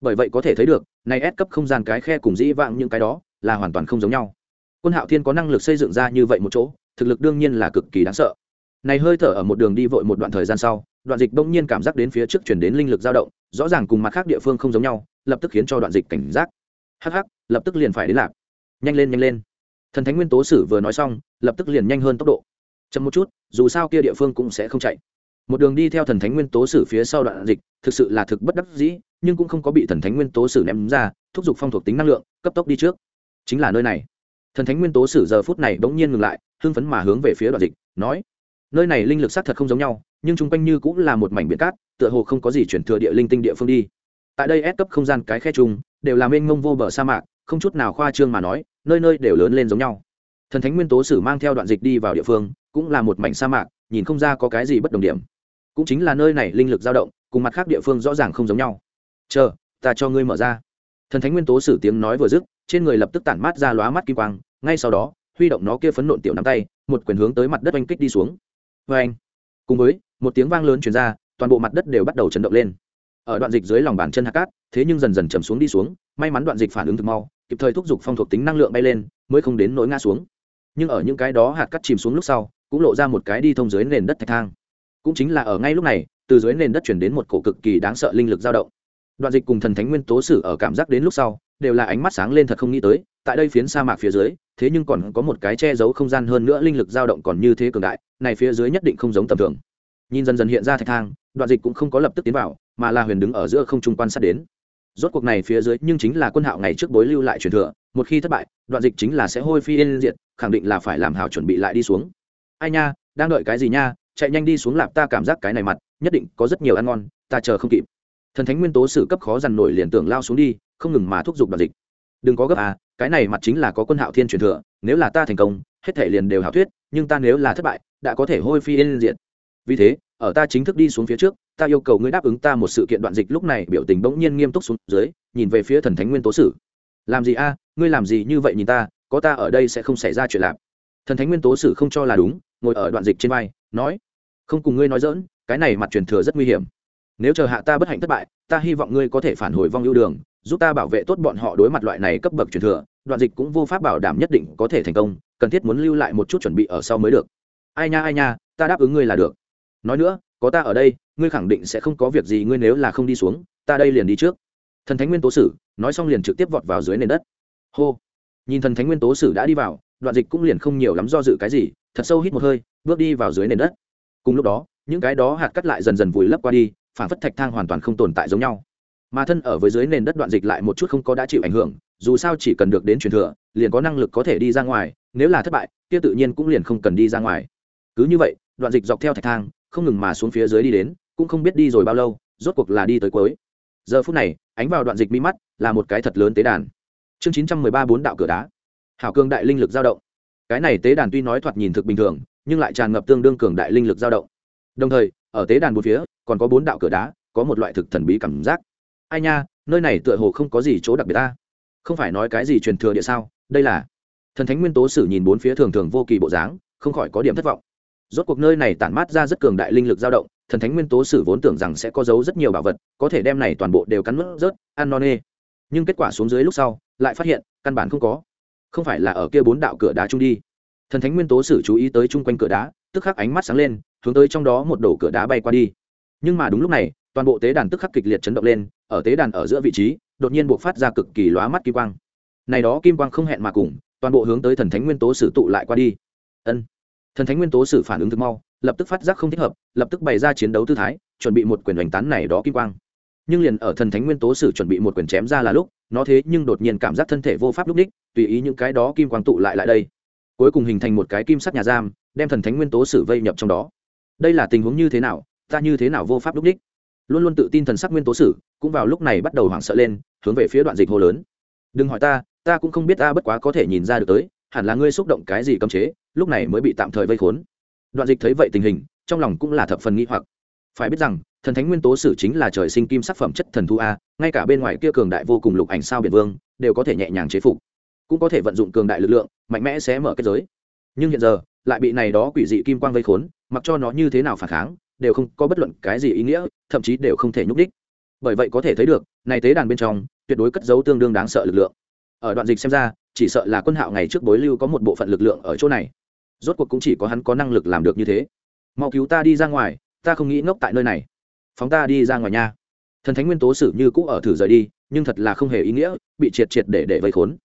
bởi vậy có thể thấy được, này ép cấp không gian cái khe cùng dĩ vãng những cái đó là hoàn toàn không giống nhau. Quân hạo thiên có năng lực xây dựng ra như vậy một chỗ, thực lực đương nhiên là cực kỳ đáng sợ. Này hơi thở ở một đường đi vội một đoạn thời gian sau, đoạn dịch bỗng nhiên cảm giác đến phía trước chuyển đến linh lực dao động, rõ ràng cùng mặt khác địa phương không giống nhau, lập tức khiến cho đoạn dịch cảnh giác. Hắc hắc, lập tức liền phải đến lạc. Nhanh lên nhanh lên. Thần thánh nguyên tố sử vừa nói xong, lập tức liền nhanh hơn tốc độ. Chậm một chút, dù sao kia địa phương cũng sẽ không chạy. Một đường đi theo thần thánh nguyên tố sử phía sau đoạn dịch, thực sự là thực bất đắc dĩ nhưng cũng không có bị thần thánh nguyên tố sử ném ra, thúc giục phong thuộc tính năng lượng, cấp tốc đi trước. Chính là nơi này. Thần thánh nguyên tố sử giờ phút này bỗng nhiên ngừng lại, hưng phấn mà hướng về phía đoạn dịch, nói, nơi này linh lực xác thật không giống nhau, nhưng chung quanh như cũng là một mảnh biển cát, tựa hồ không có gì chuyển thừa địa linh tinh địa phương đi. Tại đây ép cấp không gian cái khe chung, đều là mênh mông vô bờ sa mạc, không chút nào khoa trương mà nói, nơi nơi đều lớn lên giống nhau. Thần thánh nguyên tố sử mang theo đoạn dịch đi vào địa phương, cũng là một mảnh sa mạc, nhìn không ra có cái gì bất đồng điểm. Cũng chính là nơi này linh lực dao động, cùng mặt khác địa phương rõ ràng không giống nhau chờ, ta cho ngươi mở ra. Thần thánh nguyên tố sử tiếng nói vừa dứt, trên người lập tức tản mát ra lóa mắt kim quang, ngay sau đó, huy động nó kia phấn nộn tiểu nắm tay, một quyền hướng tới mặt đất oanh kích đi xuống. Vê anh cùng với, một tiếng vang lớn chuyển ra, toàn bộ mặt đất đều bắt đầu chấn động lên. Ở đoạn dịch dưới lòng bàn chân hạt cát, thế nhưng dần dần chầm xuống đi xuống, may mắn đoạn dịch phản ứng thực mau, kịp thời thúc giục phong thuộc tính năng lượng bay lên, mới không đến nỗi ngã xuống. Nhưng ở những cái đó hạt cát chìm xuống lúc sau, cũng lộ ra một cái đi thông dưới nền đất thạch thang. Cũng chính là ở ngay lúc này, từ dưới nền đất chuyển đến một cổ cực kỳ đáng sợ linh lực dao động đoạn dịch cùng thần thánh nguyên tố sử ở cảm giác đến lúc sau, đều là ánh mắt sáng lên thật không nghĩ tới, tại đây phiến sa mạc phía dưới, thế nhưng còn có một cái che giấu không gian hơn nữa linh lực dao động còn như thế cường đại, này phía dưới nhất định không giống tầm thường. Nhìn dần dần hiện ra thạch thang, đoạn dịch cũng không có lập tức tiến vào, mà là huyền đứng ở giữa không trung quan sát đến. Rốt cuộc này phía dưới nhưng chính là quân hạo ngày trước bối lưu lại truyền thừa, một khi thất bại, đoạn dịch chính là sẽ hôi phi yên diệt, khẳng định là phải làm hảo chuẩn bị lại đi xuống. Ai nha, đang đợi cái gì nha, chạy nhanh đi xuống lạp ta cảm giác cái này mặt, nhất định có rất nhiều ăn ngon, ta chờ không kịp thần thánh nguyên tố sử cấp khó dằn nổi liền tưởng lao xuống đi, không ngừng mà thúc giục đoạn dịch. Đừng có gấp à cái này mặt chính là có quân hạo thiên truyền thừa, nếu là ta thành công, hết thể liền đều hảo thuyết, nhưng ta nếu là thất bại, đã có thể hôi phi yên diện vì thế, ở ta chính thức đi xuống phía trước, ta yêu cầu ngươi đáp ứng ta một sự kiện đoạn dịch lúc này biểu tình bỗng nhiên nghiêm túc xuống dưới, nhìn về phía thần thánh nguyên tố sử. Làm gì a ngươi làm gì như vậy nhìn ta, có ta ở đây sẽ không xảy ra chuyện lạp thần thánh nguyên tố sử không cho là đúng, ngồi ở đoạn dịch trên vai, nói, không cùng ngươi nói dỡn cái này mặt truyền thừa rất nguy hiểm nếu chờ hạ ta bất hạnh thất bại, ta hy vọng ngươi có thể phản hồi vong ưu đường, giúp ta bảo vệ tốt bọn họ đối mặt loại này cấp bậc truyền thừa, đoạn dịch cũng vô pháp bảo đảm nhất định có thể thành công, cần thiết muốn lưu lại một chút chuẩn bị ở sau mới được. Ai nha ai nha, ta đáp ứng ngươi là được. Nói nữa, có ta ở đây, ngươi khẳng định sẽ không có việc gì, ngươi nếu là không đi xuống, ta đây liền đi trước. Thần thánh nguyên tố sử, nói xong liền trực tiếp vọt vào dưới nền đất. Hô! Nhìn thần thánh nguyên tố sử đã đi vào, đoạn dịch cũng liền không nhiều lắm do dự cái gì, thật sâu hít một hơi, bước đi vào dưới nền đất. Cùng lúc đó, những cái đó hạt cắt lại dần dần vùi lấp qua đi phản phất thạch thang hoàn toàn không tồn tại giống nhau. Mà thân ở với dưới nền đất đoạn dịch lại một chút không có đã chịu ảnh hưởng, dù sao chỉ cần được đến truyền thừa, liền có năng lực có thể đi ra ngoài, nếu là thất bại, kia tự nhiên cũng liền không cần đi ra ngoài. Cứ như vậy, đoạn dịch dọc theo thạch thang, không ngừng mà xuống phía dưới đi đến, cũng không biết đi rồi bao lâu, rốt cuộc là đi tới cuối. Giờ phút này, ánh vào đoạn dịch mi mắt là một cái thật lớn tế đàn. Chương chín trăm mười ba bốn đạo cửa đá. Hảo cương đại linh lực dao động. Cái này tế đàn tuy nói thoạt nhìn thực bình thường, nhưng lại tràn ngập tương đương cường đại linh lực dao động. Đồng thời ở tế đàn bốn phía, còn có bốn đạo cửa đá, có một loại thực thần bí cảm giác. Ai nha, nơi này tựa hồ không có gì chỗ đặc biệt ta. Không phải nói cái gì truyền thừa địa sao, đây là. Thần thánh nguyên tố sử nhìn bốn phía thường thường vô kỳ bộ dáng, không khỏi có điểm thất vọng. Rốt cuộc nơi này tản mát ra rất cường đại linh lực dao động, thần thánh nguyên tố sử vốn tưởng rằng sẽ có giấu rất nhiều bảo vật, có thể đem này toàn bộ đều cắn mất rớt, ăn non nê. Nhưng kết quả xuống dưới lúc sau, lại phát hiện, căn bản không có. Không phải là ở kia bốn đạo cửa đá chung đi. Thần thánh nguyên tố sử chú ý tới chung quanh cửa đá, tức khắc ánh mắt sáng lên hướng tới trong đó một đổ cửa đá bay qua đi. Nhưng mà đúng lúc này, toàn bộ tế đàn tức khắc kịch liệt chấn động lên, ở tế đàn ở giữa vị trí, đột nhiên buộc phát ra cực kỳ lóa mắt kim quang. Này đó kim quang không hẹn mà cùng, toàn bộ hướng tới thần thánh nguyên tố sử tụ lại qua đi. Ân. Thần thánh nguyên tố sử phản ứng thực mau, lập tức phát giác không thích hợp, lập tức bày ra chiến đấu tư thái, chuẩn bị một quyền đánh tán này đó kim quang. Nhưng liền ở thần thánh nguyên tố sử chuẩn bị một quyền chém ra là lúc, nó thế nhưng đột nhiên cảm giác thân thể vô pháp lúc đích, tùy ý những cái đó kim quang tụ lại lại đây. Cuối cùng hình thành một cái kim sắt nhà giam, đem thần thánh nguyên tố sử vây nhập trong đó đây là tình huống như thế nào, ta như thế nào vô pháp đúc đích? Luôn luôn tự tin thần sắc nguyên tố sử, cũng vào lúc này bắt đầu hoảng sợ lên, hướng về phía đoạn dịch hô lớn. Đừng hỏi ta ta cũng không biết ta bất quá có thể nhìn ra được tới, hẳn là ngươi xúc động cái gì cấm chế, lúc này mới bị tạm thời vây khốn. Đoạn dịch thấy vậy tình hình, trong lòng cũng là thập phần nghi hoặc. Phải biết rằng, thần thánh nguyên tố sử chính là trời sinh kim sắc phẩm chất thần thu a, ngay cả bên ngoài kia cường đại vô cùng lục ảnh sao biển vương, đều có thể nhẹ nhàng chế phục. Cũng có thể vận dụng cường đại lực lượng, mạnh mẽ sẽ mở kết giới. Nhưng hiện giờ, lại bị này đó quỷ dị kim quang vây khốn mặc cho nó như thế nào phản kháng, đều không có bất luận cái gì ý nghĩa, thậm chí đều không thể nhúc đích bởi vậy có thể thấy được, này tế đàn bên trong, tuyệt đối cất giấu tương đương đáng sợ lực lượng. Ở đoạn dịch xem ra, chỉ sợ là quân hạo ngày trước bối lưu có một bộ phận lực lượng ở chỗ này. Rốt cuộc cũng chỉ có hắn có năng lực làm được như thế. Mau cứu ta đi ra ngoài, ta không nghĩ ngốc tại nơi này. Phóng ta đi ra ngoài nha. Thần thánh nguyên tố sử như cũ ở thử rời đi, nhưng thật là không hề ý nghĩa, bị triệt triệt để để vây khốn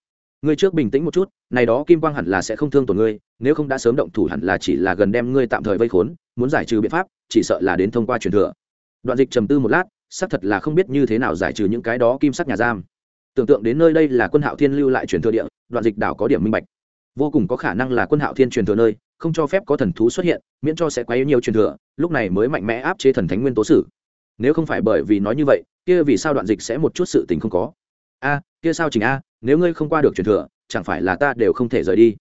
ngươi trước bình tĩnh một chút, này đó kim quang hẳn là sẽ không thương tổn ngươi, nếu không đã sớm động thủ hẳn là chỉ là gần đem ngươi tạm thời vây khốn, muốn giải trừ biện pháp, chỉ sợ là đến thông qua truyền thừa. Đoạn dịch trầm tư một lát, xác thật là không biết như thế nào giải trừ những cái đó kim sắc nhà giam. Tưởng tượng đến nơi đây là quân hạo thiên lưu lại truyền thừa địa, đoạn dịch đảo có điểm minh bạch. Vô cùng có khả năng là quân hạo thiên truyền thừa nơi, không cho phép có thần thú xuất hiện, miễn cho sẽ quấy nhiều truyền thừa, lúc này mới mạnh mẽ áp chế thần thánh nguyên tố sử. Nếu không phải bởi vì nói như vậy, kia vì sao đoạn dịch sẽ một chút sự tình không có? A kia sao chỉnh a, nếu ngươi không qua được truyền thừa, chẳng phải là ta đều không thể rời đi.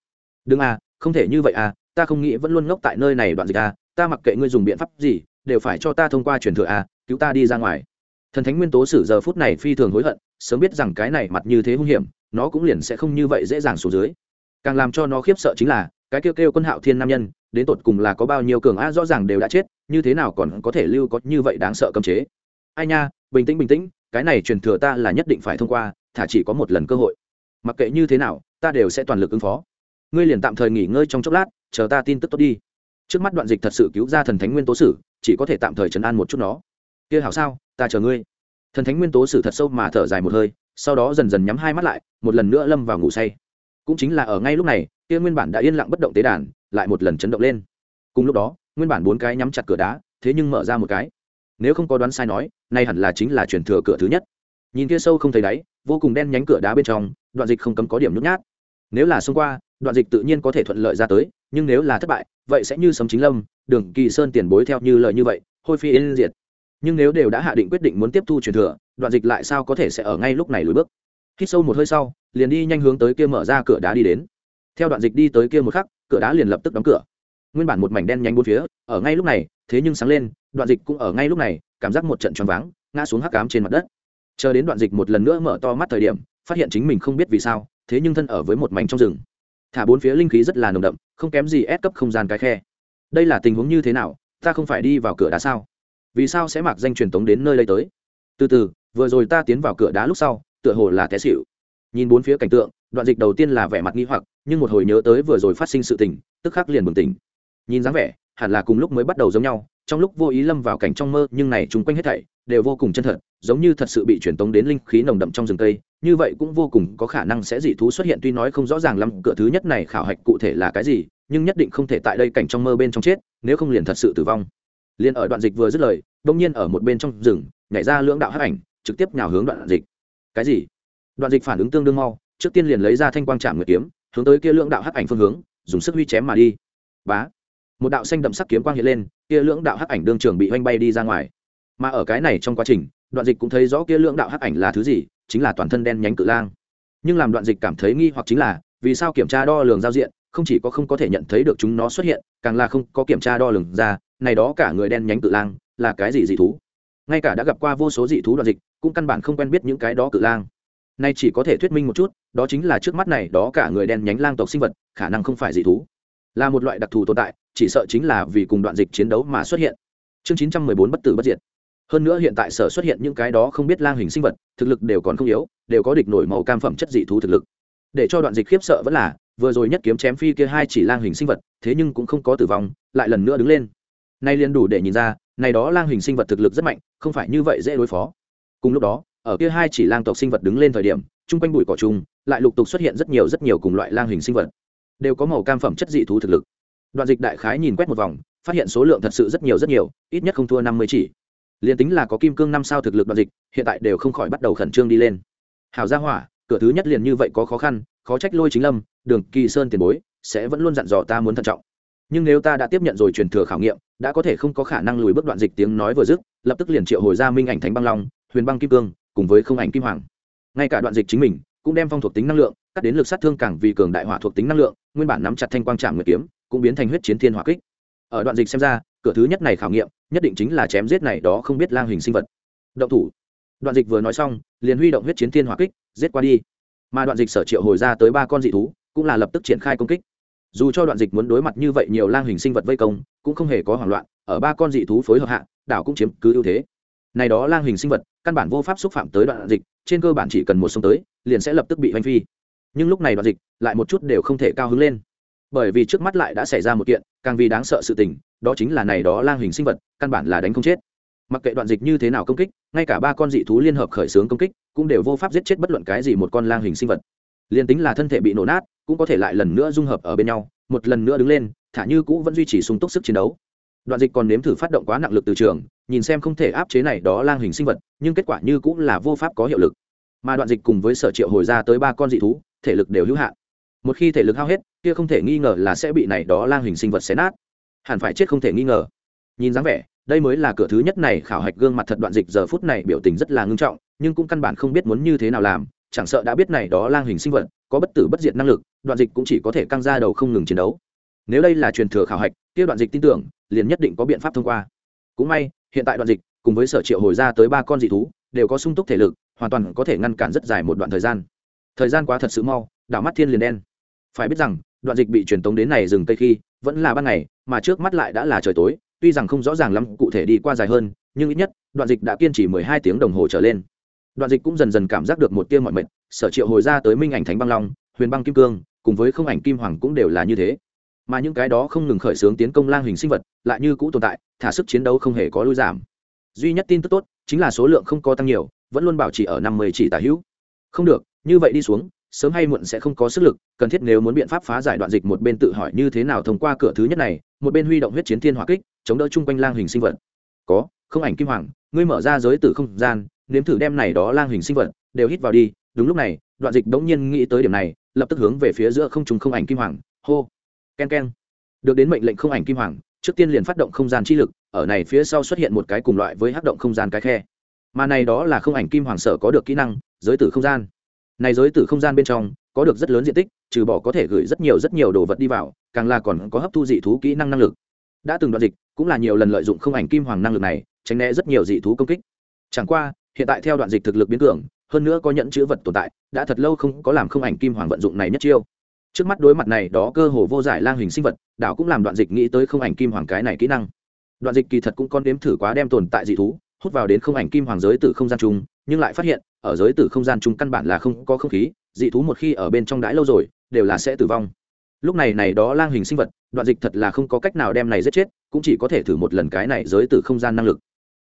Đừng a, không thể như vậy a, ta không nghĩ vẫn luôn ngốc tại nơi này đoạn dịch a, ta mặc kệ ngươi dùng biện pháp gì, đều phải cho ta thông qua truyền thừa a, cứu ta đi ra ngoài. Thần thánh nguyên tố sử giờ phút này phi thường hối hận, sớm biết rằng cái này mặt như thế hung hiểm, nó cũng liền sẽ không như vậy dễ dàng xuống dưới. Càng làm cho nó khiếp sợ chính là, cái kêu kêu quân hạo thiên nam nhân, đến tột cùng là có bao nhiêu cường a rõ ràng đều đã chết, như thế nào còn có thể lưu có như vậy đáng sợ cấm chế. Ai nha, bình tĩnh bình tĩnh, cái này truyền thừa ta là nhất định phải thông qua thả chỉ có một lần cơ hội. Mặc kệ như thế nào, ta đều sẽ toàn lực ứng phó. Ngươi liền tạm thời nghỉ ngơi trong chốc lát, chờ ta tin tức tốt đi. Trước mắt đoạn dịch thật sự cứu ra thần thánh nguyên tố sử, chỉ có thể tạm thời chấn an một chút nó. Kia hảo sao, ta chờ ngươi. Thần thánh nguyên tố sử thật sâu mà thở dài một hơi, sau đó dần dần nhắm hai mắt lại, một lần nữa lâm vào ngủ say. Cũng chính là ở ngay lúc này, kia nguyên bản đã yên lặng bất động tế đàn, lại một lần chấn động lên. Cùng lúc đó, nguyên bản bốn cái nhắm chặt cửa đá, thế nhưng mở ra một cái. Nếu không có đoán sai nói, nay hẳn là chính là truyền thừa cửa thứ nhất. Nhìn kia sâu không thấy đáy vô cùng đen nhánh cửa đá bên trong, đoạn dịch không cấm có điểm nhút nhát. Nếu là xông qua, đoạn dịch tự nhiên có thể thuận lợi ra tới, nhưng nếu là thất bại, vậy sẽ như sấm chính lâm, đường kỳ sơn tiền bối theo như lời như vậy, hôi phi yên diệt. Nhưng nếu đều đã hạ định quyết định muốn tiếp thu truyền thừa, đoạn dịch lại sao có thể sẽ ở ngay lúc này lùi bước? Hít sâu một hơi sau, liền đi nhanh hướng tới kia mở ra cửa đá đi đến. Theo đoạn dịch đi tới kia một khắc, cửa đá liền lập tức đóng cửa. Nguyên bản một mảnh đen nhánh bốn phía, ở ngay lúc này, thế nhưng sáng lên, đoạn dịch cũng ở ngay lúc này, cảm giác một trận choáng váng, ngã xuống hắc cám trên mặt đất chờ đến đoạn dịch một lần nữa mở to mắt thời điểm, phát hiện chính mình không biết vì sao, thế nhưng thân ở với một mảnh trong rừng. Thả bốn phía linh khí rất là nồng đậm, không kém gì ép cấp không gian cái khe. Đây là tình huống như thế nào, ta không phải đi vào cửa đá sao? Vì sao sẽ mặc danh truyền tống đến nơi đây tới? Từ từ, vừa rồi ta tiến vào cửa đá lúc sau, tựa hồ là té xịu nhìn bốn phía cảnh tượng, đoạn dịch đầu tiên là vẻ mặt nghi hoặc, nhưng một hồi nhớ tới vừa rồi phát sinh sự tình, tức khắc liền bừng tỉnh. Nhìn dáng vẻ, hẳn là cùng lúc mới bắt đầu giống nhau, trong lúc vô ý lâm vào cảnh trong mơ, nhưng này chúng quanh hết thảy đều vô cùng chân thật, giống như thật sự bị truyền tống đến linh khí nồng đậm trong rừng cây, như vậy cũng vô cùng có khả năng sẽ dị thú xuất hiện, tuy nói không rõ ràng lắm cửa thứ nhất này khảo hạch cụ thể là cái gì, nhưng nhất định không thể tại đây cảnh trong mơ bên trong chết, nếu không liền thật sự tử vong. Liền ở đoạn dịch vừa dứt lời, đông nhiên ở một bên trong rừng, nhảy ra lưỡng đạo hắc ảnh, trực tiếp nhào hướng đoạn dịch. Cái gì? Đoạn dịch phản ứng tương đương mau, trước tiên liền lấy ra thanh quang trạm nguyệt kiếm, hướng tới kia lưỡng đạo hắc ảnh phương hướng, dùng sức huy chém mà đi. Bá! Một đạo xanh đậm sắc kiếm quang hiện lên, kia lưỡng đạo hắc ảnh đương trường bị oanh bay đi ra ngoài mà ở cái này trong quá trình, đoạn dịch cũng thấy rõ kia lưỡng đạo hắc ảnh là thứ gì, chính là toàn thân đen nhánh cự lang. Nhưng làm đoạn dịch cảm thấy nghi hoặc chính là, vì sao kiểm tra đo lường giao diện, không chỉ có không có thể nhận thấy được chúng nó xuất hiện, càng là không có kiểm tra đo lường ra, này đó cả người đen nhánh cự lang, là cái gì dị thú? Ngay cả đã gặp qua vô số dị thú đoạn dịch, cũng căn bản không quen biết những cái đó cự lang. Nay chỉ có thể thuyết minh một chút, đó chính là trước mắt này, đó cả người đen nhánh lang tộc sinh vật, khả năng không phải dị thú. Là một loại đặc thù tồn tại, chỉ sợ chính là vì cùng đoạn dịch chiến đấu mà xuất hiện. Chương chín trăm mười bốn bất tử bất diệt hơn nữa hiện tại sở xuất hiện những cái đó không biết lang hình sinh vật, thực lực đều còn không yếu, đều có địch nổi màu cam phẩm chất dị thú thực lực. Để cho đoạn dịch khiếp sợ vẫn là, vừa rồi nhất kiếm chém phi kia hai chỉ lang hình sinh vật, thế nhưng cũng không có tử vong, lại lần nữa đứng lên. Nay liền đủ để nhìn ra, này đó lang hình sinh vật thực lực rất mạnh, không phải như vậy dễ đối phó. Cùng lúc đó, ở kia hai chỉ lang tộc sinh vật đứng lên thời điểm, chung quanh bụi cỏ chung lại lục tục xuất hiện rất nhiều rất nhiều cùng loại lang hình sinh vật. Đều có màu cam phẩm chất dị thú thực lực. Đoạn dịch đại khái nhìn quét một vòng, phát hiện số lượng thật sự rất nhiều rất nhiều, ít nhất không thua năm mươi chỉ liền tính là có kim cương năm sao thực lực đoạn dịch, hiện tại đều không khỏi bắt đầu khẩn trương đi lên. Hào gia hỏa, cửa thứ nhất liền như vậy có khó khăn, khó trách lôi chính lâm, đường kỳ sơn tiền bối, sẽ vẫn luôn dặn dò ta muốn thận trọng. Nhưng nếu ta đã tiếp nhận rồi truyền thừa khảo nghiệm, đã có thể không có khả năng lùi bước đoạn dịch tiếng nói vừa dứt, lập tức liền triệu hồi ra minh ảnh thánh băng long, huyền băng kim cương, cùng với không ảnh kim hoàng. Ngay cả đoạn dịch chính mình, cũng đem phong thuộc tính năng lượng, cắt đến lực sát thương càng vì cường đại hỏa thuộc tính năng lượng, nguyên bản nắm chặt thanh quang trạm nguyệt kiếm, cũng biến thành huyết chiến thiên hỏa kích. Ở đoạn dịch xem ra cửa thứ nhất này khảo nghiệm, nhất định chính là chém giết này đó không biết lang hình sinh vật. Động thủ. Đoạn dịch vừa nói xong, liền huy động huyết chiến thiên hỏa kích, giết qua đi. Mà đoạn dịch sở triệu hồi ra tới ba con dị thú, cũng là lập tức triển khai công kích. Dù cho đoạn dịch muốn đối mặt như vậy nhiều lang hình sinh vật vây công, cũng không hề có hoảng loạn, ở ba con dị thú phối hợp hạ, đảo cũng chiếm cứ ưu thế. Này đó lang hình sinh vật, căn bản vô pháp xúc phạm tới đoạn dịch, trên cơ bản chỉ cần một sông tới, liền sẽ lập tức bị hoành phi. Nhưng lúc này đoạn dịch, lại một chút đều không thể cao hứng lên. Bởi vì trước mắt lại đã xảy ra một kiện càng vì đáng sợ sự tình đó chính là này đó lang hình sinh vật, căn bản là đánh không chết. Mặc kệ đoạn dịch như thế nào công kích, ngay cả ba con dị thú liên hợp khởi xướng công kích, cũng đều vô pháp giết chết bất luận cái gì một con lang hình sinh vật. Liền tính là thân thể bị nổ nát, cũng có thể lại lần nữa dung hợp ở bên nhau, một lần nữa đứng lên, thả như cũ vẫn duy trì sung túc sức chiến đấu. Đoạn dịch còn nếm thử phát động quá nặng lực từ trường, nhìn xem không thể áp chế này đó lang hình sinh vật, nhưng kết quả như cũng là vô pháp có hiệu lực. Mà đoạn dịch cùng với sở triệu hồi ra tới ba con dị thú, thể lực đều hữu hạn. Một khi thể lực hao hết, kia không thể nghi ngờ là sẽ bị này đó lang hình sinh vật xé nát hẳn phải chết không thể nghi ngờ. Nhìn dáng vẻ, đây mới là cửa thứ nhất này khảo hạch gương mặt thật đoạn dịch giờ phút này biểu tình rất là ngưng trọng, nhưng cũng căn bản không biết muốn như thế nào làm, chẳng sợ đã biết này đó lang hình sinh vật, có bất tử bất diệt năng lực, đoạn dịch cũng chỉ có thể căng ra đầu không ngừng chiến đấu. Nếu đây là truyền thừa khảo hạch, kia đoạn dịch tin tưởng, liền nhất định có biện pháp thông qua. Cũng may, hiện tại đoạn dịch, cùng với sở triệu hồi ra tới ba con dị thú, đều có sung túc thể lực, hoàn toàn có thể ngăn cản rất dài một đoạn thời gian. Thời gian quá thật sự mau, đảo mắt thiên liền đen. Phải biết rằng, đoạn dịch bị truyền tống đến này dừng tây khi vẫn là ban ngày, mà trước mắt lại đã là trời tối, tuy rằng không rõ ràng lắm, cụ thể đi qua dài hơn, nhưng ít nhất, đoạn dịch đã kiên trì mười hai tiếng đồng hồ trở lên. Đoạn dịch cũng dần dần cảm giác được một tia mọi mệt, sở triệu hồi ra tới minh ảnh thánh băng long, huyền băng kim cương, cùng với không ảnh kim hoàng cũng đều là như thế. Mà những cái đó không ngừng khởi xướng tiến công lang hình sinh vật, lại như cũ tồn tại, thả sức chiến đấu không hề có lui giảm. Duy nhất tin tức tốt, chính là số lượng không có tăng nhiều, vẫn luôn bảo trì ở năm mươi chỉ tả hữu. Không được, như vậy đi xuống sớm hay muộn sẽ không có sức lực, cần thiết nếu muốn biện pháp phá giải đoạn dịch một bên tự hỏi như thế nào thông qua cửa thứ nhất này, một bên huy động huyết chiến thiên hỏa kích, chống đỡ chung quanh lang hình sinh vật. Có, không ảnh kim hoàng, ngươi mở ra giới tử không gian, nếm thử đem này đó lang hình sinh vật đều hít vào đi. Đúng lúc này, đoạn dịch đống nhiên nghĩ tới điểm này, lập tức hướng về phía giữa không trùng không ảnh kim hoàng, hô ken ken được đến mệnh lệnh không ảnh kim hoàng, trước tiên liền phát động không gian chi lực, ở này phía sau xuất hiện một cái cùng loại với hắc động không gian cái khe. Mà này đó là không ảnh kim hoàng sở có được kỹ năng, giới tử không gian này giới tử không gian bên trong, có được rất lớn diện tích, trừ bỏ có thể gửi rất nhiều rất nhiều đồ vật đi vào, càng là còn có hấp thu dị thú kỹ năng năng lực. Đã từng đoạn dịch, cũng là nhiều lần lợi dụng không ảnh kim hoàng năng lực này, tránh né rất nhiều dị thú công kích. Chẳng qua, hiện tại theo đoạn dịch thực lực biến cường, hơn nữa có nhận chữ vật tồn tại, đã thật lâu không có làm không ảnh kim hoàng vận dụng này nhất chiêu. Trước mắt đối mặt này đó cơ hồ vô giải lang hình sinh vật, đảo cũng làm đoạn dịch nghĩ tới không ảnh kim hoàng cái này kỹ năng. Đoạn dịch kỳ thật cũng con đếm thử quá đem tồn tại dị thú, hút vào đến không ảnh kim hoàng giới từ không gian chung nhưng lại phát hiện, ở giới tử không gian chúng căn bản là không có không khí, dị thú một khi ở bên trong đãi lâu rồi, đều là sẽ tử vong. Lúc này này đó lang hình sinh vật, đoạn dịch thật là không có cách nào đem này giết chết, cũng chỉ có thể thử một lần cái này giới tử không gian năng lực.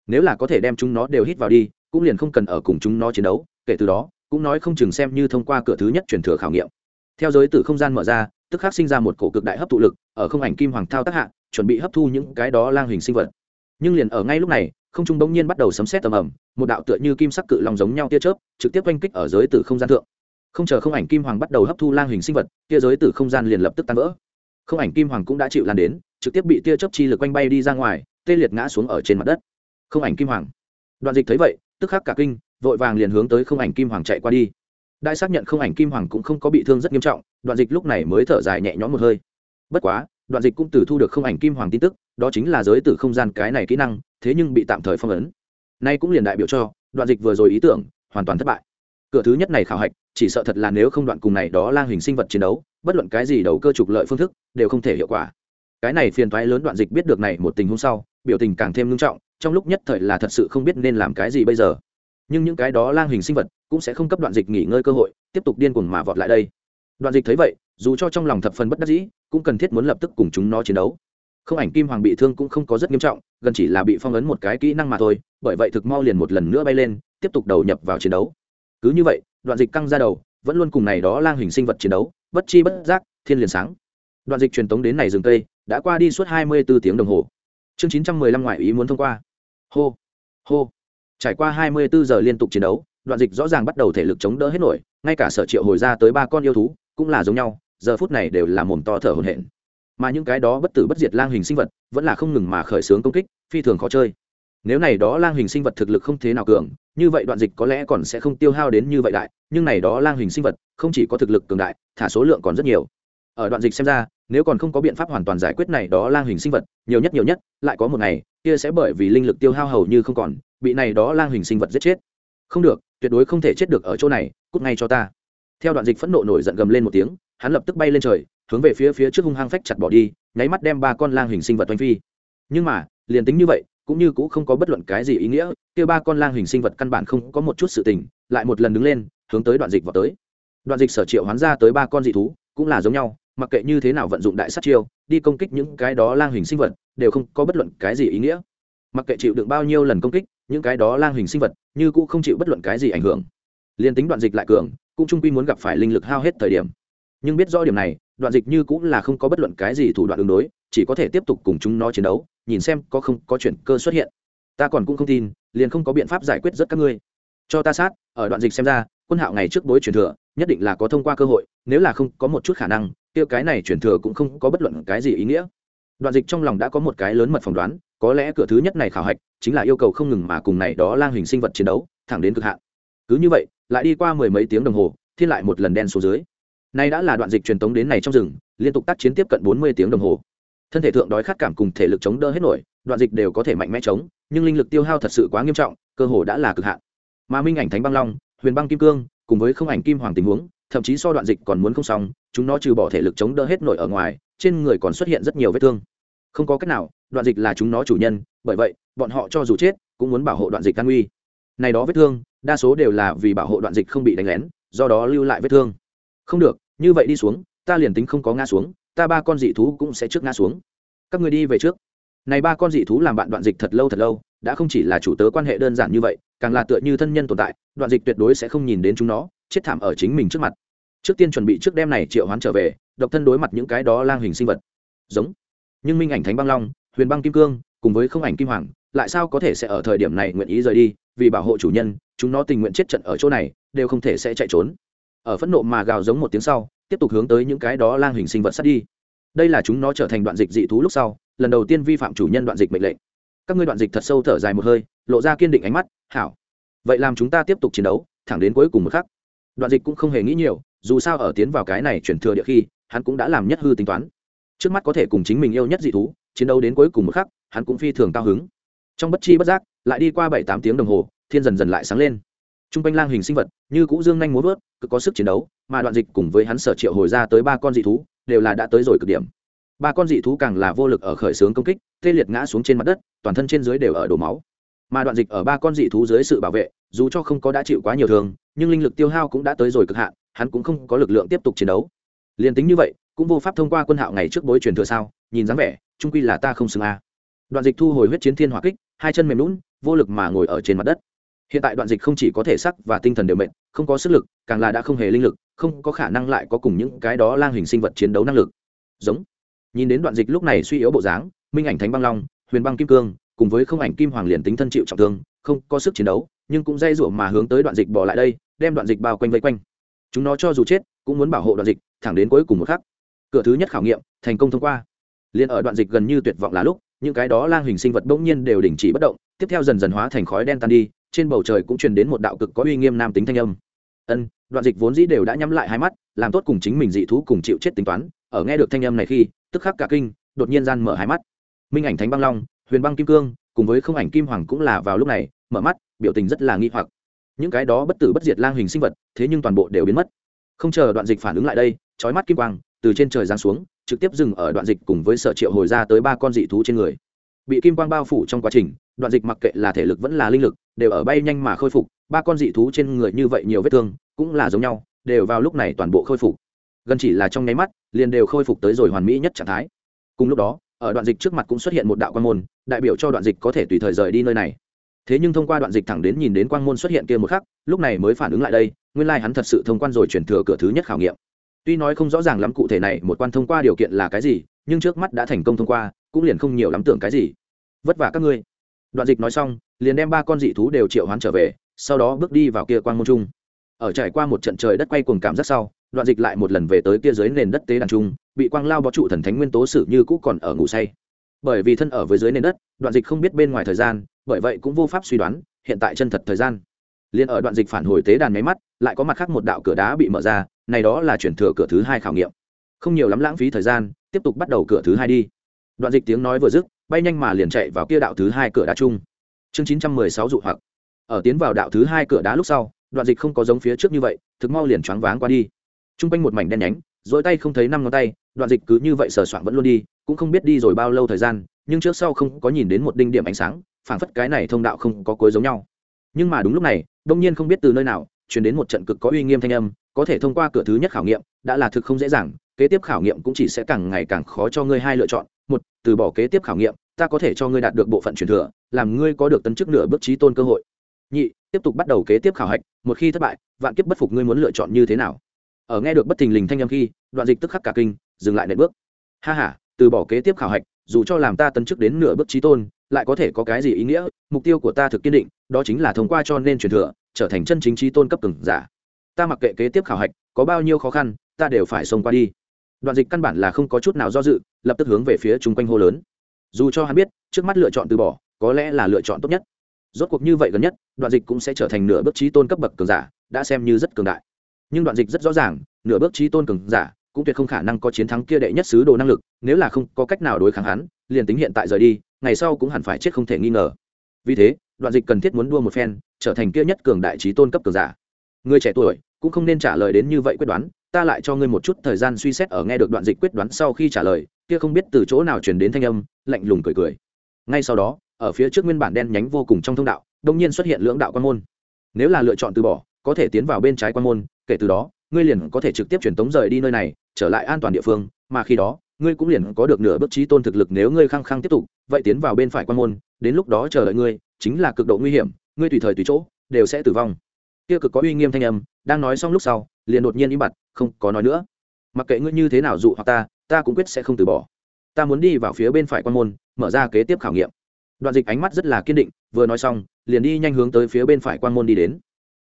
Nếu là có thể đem chúng nó đều hít vào đi, cũng liền không cần ở cùng chúng nó chiến đấu, kể từ đó, cũng nói không chừng xem như thông qua cửa thứ nhất truyền thừa khảo nghiệm. Theo giới tử không gian mở ra, tức khắc sinh ra một cổ cực đại hấp thụ lực, ở không ảnh kim hoàng thao tác hạ, chuẩn bị hấp thu những cái đó lang hình sinh vật. Nhưng liền ở ngay lúc này không trung bỗng nhiên bắt đầu sấm sét tầm ầm, một đạo tựa như kim sắc cự long giống nhau tia chớp, trực tiếp oanh kích ở giới tử không gian thượng. Không chờ không ảnh kim hoàng bắt đầu hấp thu lang hình sinh vật, tia giới tử không gian liền lập tức tan vỡ. Không ảnh kim hoàng cũng đã chịu lan đến, trực tiếp bị tia chớp chi lực quanh bay đi ra ngoài, tê liệt ngã xuống ở trên mặt đất. Không ảnh kim hoàng. Đoạn dịch thấy vậy, tức khắc cả kinh, vội vàng liền hướng tới không ảnh kim hoàng chạy qua đi. Đại xác nhận không ảnh kim hoàng cũng không có bị thương rất nghiêm trọng, đoạn dịch lúc này mới thở dài nhẹ nhõm một hơi. Bất quá đoạn dịch cũng từ thu được không ảnh kim hoàng tin tức, đó chính là giới tử không gian cái này kỹ năng, thế nhưng bị tạm thời phong ấn. Nay cũng liền đại biểu cho, đoạn dịch vừa rồi ý tưởng, hoàn toàn thất bại. Cửa thứ nhất này khảo hạch, chỉ sợ thật là nếu không đoạn cùng này đó lang hình sinh vật chiến đấu, bất luận cái gì đầu cơ trục lợi phương thức, đều không thể hiệu quả. Cái này phiền toái lớn đoạn dịch biết được này một tình huống sau, biểu tình càng thêm nghiêm trọng, trong lúc nhất thời là thật sự không biết nên làm cái gì bây giờ. Nhưng những cái đó lang hình sinh vật cũng sẽ không cấp đoạn dịch nghỉ ngơi cơ hội, tiếp tục điên cuồng mà vọt lại đây. Đoạn dịch thấy vậy, dù cho trong lòng thập phần bất đắc dĩ cũng cần thiết muốn lập tức cùng chúng nó chiến đấu. Không ảnh kim hoàng bị thương cũng không có rất nghiêm trọng, gần chỉ là bị phong ấn một cái kỹ năng mà thôi, bởi vậy thực mau liền một lần nữa bay lên, tiếp tục đầu nhập vào chiến đấu. Cứ như vậy, đoạn dịch căng ra đầu, vẫn luôn cùng này đó lang hình sinh vật chiến đấu, bất chi bất giác, thiên liền sáng. Đoạn dịch truyền tống đến này rừng tây đã qua đi suốt hai mươi bốn tiếng đồng hồ. Chương chín trăm mười lăm ngoại ý muốn thông qua. Hô hô. Trải qua hai mươi bốn giờ liên tục chiến đấu, đoạn dịch rõ ràng bắt đầu thể lực chống đỡ hết nổi, ngay cả sở triệu hồi ra tới ba con yêu thú, cũng là giống nhau giờ phút này đều là mồm to thở hổn hển. Mà những cái đó bất tử bất diệt lang hình sinh vật vẫn là không ngừng mà khởi xướng công kích, phi thường khó chơi. Nếu này đó lang hình sinh vật thực lực không thế nào cường, như vậy đoạn dịch có lẽ còn sẽ không tiêu hao đến như vậy đại, nhưng này đó lang hình sinh vật không chỉ có thực lực cường đại, thả số lượng còn rất nhiều. Ở đoạn dịch xem ra, nếu còn không có biện pháp hoàn toàn giải quyết này đó lang hình sinh vật, nhiều nhất nhiều nhất, lại có một ngày, kia sẽ bởi vì linh lực tiêu hao hầu như không còn, bị này đó lang hình sinh vật giết chết. Không được, tuyệt đối không thể chết được ở chỗ này, cút ngay cho ta. Theo đoạn dịch phẫn nộ nổi giận gầm lên một tiếng hắn lập tức bay lên trời, hướng về phía phía trước hung hăng phách chặt bỏ đi, nháy mắt đem ba con lang hình sinh vật oanh phi. Nhưng mà, liền tính như vậy, cũng như cũng không có bất luận cái gì ý nghĩa, kia ba con lang hình sinh vật căn bản không có một chút sự tình, lại một lần đứng lên, hướng tới đoạn dịch vào tới. Đoạn dịch sở triệu hoán ra tới ba con dị thú, cũng là giống nhau, mặc kệ như thế nào vận dụng đại sát chiêu, đi công kích những cái đó lang hình sinh vật, đều không có bất luận cái gì ý nghĩa. Mặc kệ chịu đựng bao nhiêu lần công kích, những cái đó lang hình sinh vật, như cũng không chịu bất luận cái gì ảnh hưởng. Liền tính đoạn dịch lại cường, cũng trung quy muốn gặp phải linh lực hao hết thời điểm nhưng biết rõ điểm này, đoạn dịch như cũng là không có bất luận cái gì thủ đoạn ứng đối, chỉ có thể tiếp tục cùng chúng nó chiến đấu, nhìn xem có không có chuyển cơ xuất hiện. Ta còn cũng không tin, liền không có biện pháp giải quyết rất các ngươi. Cho ta sát, ở đoạn dịch xem ra, quân hạo ngày trước bối truyền thừa, nhất định là có thông qua cơ hội, nếu là không có một chút khả năng, kia cái này truyền thừa cũng không có bất luận cái gì ý nghĩa. Đoạn dịch trong lòng đã có một cái lớn mật phỏng đoán, có lẽ cửa thứ nhất này khảo hạch, chính là yêu cầu không ngừng mà cùng này đó lang hình sinh vật chiến đấu, thẳng đến cực hạn. Cứ như vậy, lại đi qua mười mấy tiếng đồng hồ, thiên lại một lần đen xuống dưới nay đã là đoạn dịch truyền tống đến này trong rừng, liên tục tác chiến tiếp cận bốn mươi tiếng đồng hồ. Thân thể thượng đói khát cảm cùng thể lực chống đỡ hết nổi, đoạn dịch đều có thể mạnh mẽ chống, nhưng linh lực tiêu hao thật sự quá nghiêm trọng, cơ hồ đã là cực hạn. Mà minh ảnh thánh băng long, huyền băng kim cương, cùng với không ảnh kim hoàng tình huống, thậm chí so đoạn dịch còn muốn không xong, chúng nó trừ bỏ thể lực chống đỡ hết nổi ở ngoài, trên người còn xuất hiện rất nhiều vết thương. Không có cách nào, đoạn dịch là chúng nó chủ nhân, bởi vậy, bọn họ cho dù chết, cũng muốn bảo hộ đoạn dịch an nguy. Này đó vết thương, đa số đều là vì bảo hộ đoạn dịch không bị đánh lén, do đó lưu lại vết thương. Không được như vậy đi xuống, ta liền tính không có ngã xuống, ta ba con dị thú cũng sẽ trước ngã xuống. Các người đi về trước. Này ba con dị thú làm bạn đoạn dịch thật lâu thật lâu, đã không chỉ là chủ tớ quan hệ đơn giản như vậy, càng là tựa như thân nhân tồn tại, đoạn dịch tuyệt đối sẽ không nhìn đến chúng nó, chết thảm ở chính mình trước mặt. Trước tiên chuẩn bị trước đêm này triệu hoán trở về, độc thân đối mặt những cái đó lang hình sinh vật. Giống. Nhưng minh ảnh thánh băng long, huyền băng kim cương, cùng với không ảnh kim hoàng, lại sao có thể sẽ ở thời điểm này nguyện ý rời đi, vì bảo hộ chủ nhân, chúng nó tình nguyện chết trận ở chỗ này, đều không thể sẽ chạy trốn ở phẫn nộ mà gào giống một tiếng sau, tiếp tục hướng tới những cái đó lang hình sinh vật sát đi. Đây là chúng nó trở thành đoạn dịch dị thú lúc sau, lần đầu tiên vi phạm chủ nhân đoạn dịch mệnh lệnh. Các ngươi đoạn dịch thật sâu thở dài một hơi, lộ ra kiên định ánh mắt, hảo. Vậy làm chúng ta tiếp tục chiến đấu, thẳng đến cuối cùng một khắc. Đoạn dịch cũng không hề nghĩ nhiều, dù sao ở tiến vào cái này chuyển thừa địa khi, hắn cũng đã làm nhất hư tính toán. Trước mắt có thể cùng chính mình yêu nhất dị thú, chiến đấu đến cuối cùng một khắc, hắn cũng phi thường cao hứng. Trong bất chi bất giác, lại đi qua bảy tám tiếng đồng hồ, thiên dần dần lại sáng lên. Trung quanh lang hình sinh vật như cũ dương nhanh muốn vớt cực có sức chiến đấu mà đoạn dịch cùng với hắn sở triệu hồi ra tới ba con dị thú đều là đã tới rồi cực điểm. Ba con dị thú càng là vô lực ở khởi xướng công kích tê liệt ngã xuống trên mặt đất toàn thân trên dưới đều ở đổ máu. Mà đoạn dịch ở ba con dị thú dưới sự bảo vệ dù cho không có đã chịu quá nhiều thương nhưng linh lực tiêu hao cũng đã tới rồi cực hạn hắn cũng không có lực lượng tiếp tục chiến đấu. Liền tính như vậy cũng vô pháp thông qua quân hạo ngày trước bối truyền thừa sao nhìn dáng vẻ chung quy là ta không xứng a. Đoạn dịch thu hồi huyết chiến thiên hỏa kích hai chân mềm nhũn, vô lực mà ngồi ở trên mặt đất hiện tại đoạn dịch không chỉ có thể sắc và tinh thần đều mệt, không có sức lực, càng là đã không hề linh lực, không có khả năng lại có cùng những cái đó lang hình sinh vật chiến đấu năng lực. Giống. Nhìn đến đoạn dịch lúc này suy yếu bộ dáng, minh ảnh thánh băng long, huyền băng kim cương, cùng với không ảnh kim hoàng liền tính thân chịu trọng thương, không có sức chiến đấu, nhưng cũng dây rủa mà hướng tới đoạn dịch bỏ lại đây, đem đoạn dịch bao quanh vây quanh. Chúng nó cho dù chết, cũng muốn bảo hộ đoạn dịch, thẳng đến cuối cùng một khắc. Cửa thứ nhất khảo nghiệm, thành công thông qua. Liền ở đoạn dịch gần như tuyệt vọng là lúc, những cái đó lang hình sinh vật bỗng nhiên đều đình chỉ bất động, tiếp theo dần dần hóa thành khói đen tan đi trên bầu trời cũng truyền đến một đạo cực có uy nghiêm nam tính thanh âm. Ân, đoạn dịch vốn dĩ đều đã nhắm lại hai mắt, làm tốt cùng chính mình dị thú cùng chịu chết tính toán, ở nghe được thanh âm này khi, tức khắc cả kinh, đột nhiên gian mở hai mắt. Minh ảnh thánh băng long, huyền băng kim cương, cùng với không ảnh kim hoàng cũng là vào lúc này, mở mắt, biểu tình rất là nghi hoặc. Những cái đó bất tử bất diệt lang hình sinh vật, thế nhưng toàn bộ đều biến mất. Không chờ đoạn dịch phản ứng lại đây trói mắt kim quang, từ trên trời giáng xuống, trực tiếp dừng ở đoạn dịch cùng với sở triệu hồi ra tới ba con dị thú trên người bị kim quang bao phủ trong quá trình, đoạn dịch mặc kệ là thể lực vẫn là linh lực, đều ở bay nhanh mà khôi phục, ba con dị thú trên người như vậy nhiều vết thương, cũng là giống nhau, đều vào lúc này toàn bộ khôi phục. Gần chỉ là trong nháy mắt, liền đều khôi phục tới rồi hoàn mỹ nhất trạng thái. Cùng lúc đó, ở đoạn dịch trước mặt cũng xuất hiện một đạo quan môn, đại biểu cho đoạn dịch có thể tùy thời rời đi nơi này. Thế nhưng thông qua đoạn dịch thẳng đến nhìn đến quang môn xuất hiện kia một khắc, lúc này mới phản ứng lại đây, nguyên lai hắn thật sự thông quan rồi chuyển thừa cửa thứ nhất khảo nghiệm. Tuy nói không rõ ràng lắm cụ thể này, một quan thông qua điều kiện là cái gì, nhưng trước mắt đã thành công thông qua cũng liền không nhiều lắm tưởng cái gì. Vất vả các ngươi. Đoạn dịch nói xong, liền đem ba con dị thú đều triệu hoán trở về, sau đó bước đi vào kia quan môn trung. Ở trải qua một trận trời đất quay cuồng cảm rất sau, đoạn dịch lại một lần về tới kia dưới nền đất tế đàn trung, bị quang lao bó trụ thần thánh nguyên tố sử như cũ còn ở ngủ say. Bởi vì thân ở với dưới nền đất, đoạn dịch không biết bên ngoài thời gian, bởi vậy cũng vô pháp suy đoán, hiện tại chân thật thời gian. Liền ở đoạn dịch phản hồi tế đàn máy mắt, lại có mặt khác một đạo cửa đá bị mở ra, này đó là chuyển thừa cửa thứ hai khảo nghiệm. Không nhiều lắm lãng phí thời gian, tiếp tục bắt đầu cửa thứ hai đi đoạn dịch tiếng nói vừa dứt, bay nhanh mà liền chạy vào kia đạo thứ hai cửa đá chung. Chương chín trăm mười sáu dụ hoặc. Ở tiến vào đạo thứ hai cửa đá lúc sau, đoạn dịch không có giống phía trước như vậy, thực mau liền choáng váng qua đi. T r u n g quanh một mảnh đen nhánh dỗi tay không thấy năm ngón tay, đoạn dịch cứ như vậy sờ soạn vẫn luôn đi, cũng không biết đi rồi bao lâu thời gian, nhưng trước sau không có nhìn đến một đinh điểm ánh sáng, phảng phất cái này thông đạo không có cuối giống nhau. Nhưng mà đúng lúc này, đông nhiên không biết từ nơi nào chuyển đến một trận cực có uy nghiêm thanh âm, có thể thông qua cửa thứ nhất khảo nghiệm, đã là thực không dễ dàng, kế tiếp khảo nghiệm cũng chỉ sẽ càng ngày càng khó cho ngươi hai lựa chọn một, từ bỏ kế tiếp khảo nghiệm, ta có thể cho ngươi đạt được bộ phận truyền thừa, làm ngươi có được tấn chức nửa bước trí tôn cơ hội. Nhị, tiếp tục bắt đầu kế tiếp khảo hạch, một khi thất bại, vạn kiếp bất phục ngươi muốn lựa chọn như thế nào? Ở nghe được bất thình lình thanh âm khi, đoạn dịch tức khắc cả kinh, dừng lại nệm bước. Ha ha, từ bỏ kế tiếp khảo hạch, dù cho làm ta tấn chức đến nửa bước trí tôn, lại có thể có cái gì ý nghĩa? Mục tiêu của ta thực kiên định, đó chính là thông qua cho nên truyền thừa, trở thành chân chính trí tôn cấp cường giả. Ta mặc kệ kế tiếp khảo hạch có bao nhiêu khó khăn, ta đều phải xông qua đi. Đoạn dịch căn bản là không có chút nào do dự lập tức hướng về phía chung quanh hô lớn. Dù cho hắn biết, trước mắt lựa chọn từ bỏ, có lẽ là lựa chọn tốt nhất. Rốt cuộc như vậy gần nhất, đoạn dịch cũng sẽ trở thành nửa bước trí tôn cấp bậc cường giả, đã xem như rất cường đại. Nhưng đoạn dịch rất rõ ràng, nửa bước trí tôn cường giả cũng tuyệt không khả năng có chiến thắng kia đệ nhất sứ đồ năng lực, nếu là không có cách nào đối kháng hắn, liền tính hiện tại rời đi, ngày sau cũng hẳn phải chết không thể nghi ngờ. Vì thế, đoạn dịch cần thiết muốn đua một phen, trở thành kia nhất cường đại trí tôn cấp cường giả. Người trẻ tuổi cũng không nên trả lời đến như vậy quyết đoán, ta lại cho ngươi một chút thời gian suy xét ở nghe được đoạn dịch quyết đoán sau khi trả lời kia không biết từ chỗ nào truyền đến thanh âm, lạnh lùng cười cười. Ngay sau đó, ở phía trước nguyên bản đen nhánh vô cùng trong thông đạo đông nhiên xuất hiện lưỡng đạo quan môn. Nếu là lựa chọn từ bỏ, có thể tiến vào bên trái quan môn, kể từ đó, ngươi liền có thể trực tiếp truyền tống rời đi nơi này, trở lại an toàn địa phương, mà khi đó, ngươi cũng liền có được nửa bước trí tôn thực lực nếu ngươi khăng khăng tiếp tục, vậy tiến vào bên phải quan môn, đến lúc đó chờ đợi ngươi, chính là cực độ nguy hiểm, ngươi tùy thời tùy chỗ, đều sẽ tử vong. Kia cực có uy nghiêm thanh âm, đang nói xong lúc sau, liền đột nhiên im bặt, không có nói nữa. Mặc kệ ngươi như thế nào dụ hoặc ta ta cũng quyết sẽ không từ bỏ. Ta muốn đi vào phía bên phải quan môn, mở ra kế tiếp khảo nghiệm. Đoạn dịch ánh mắt rất là kiên định, vừa nói xong, liền đi nhanh hướng tới phía bên phải quan môn đi đến.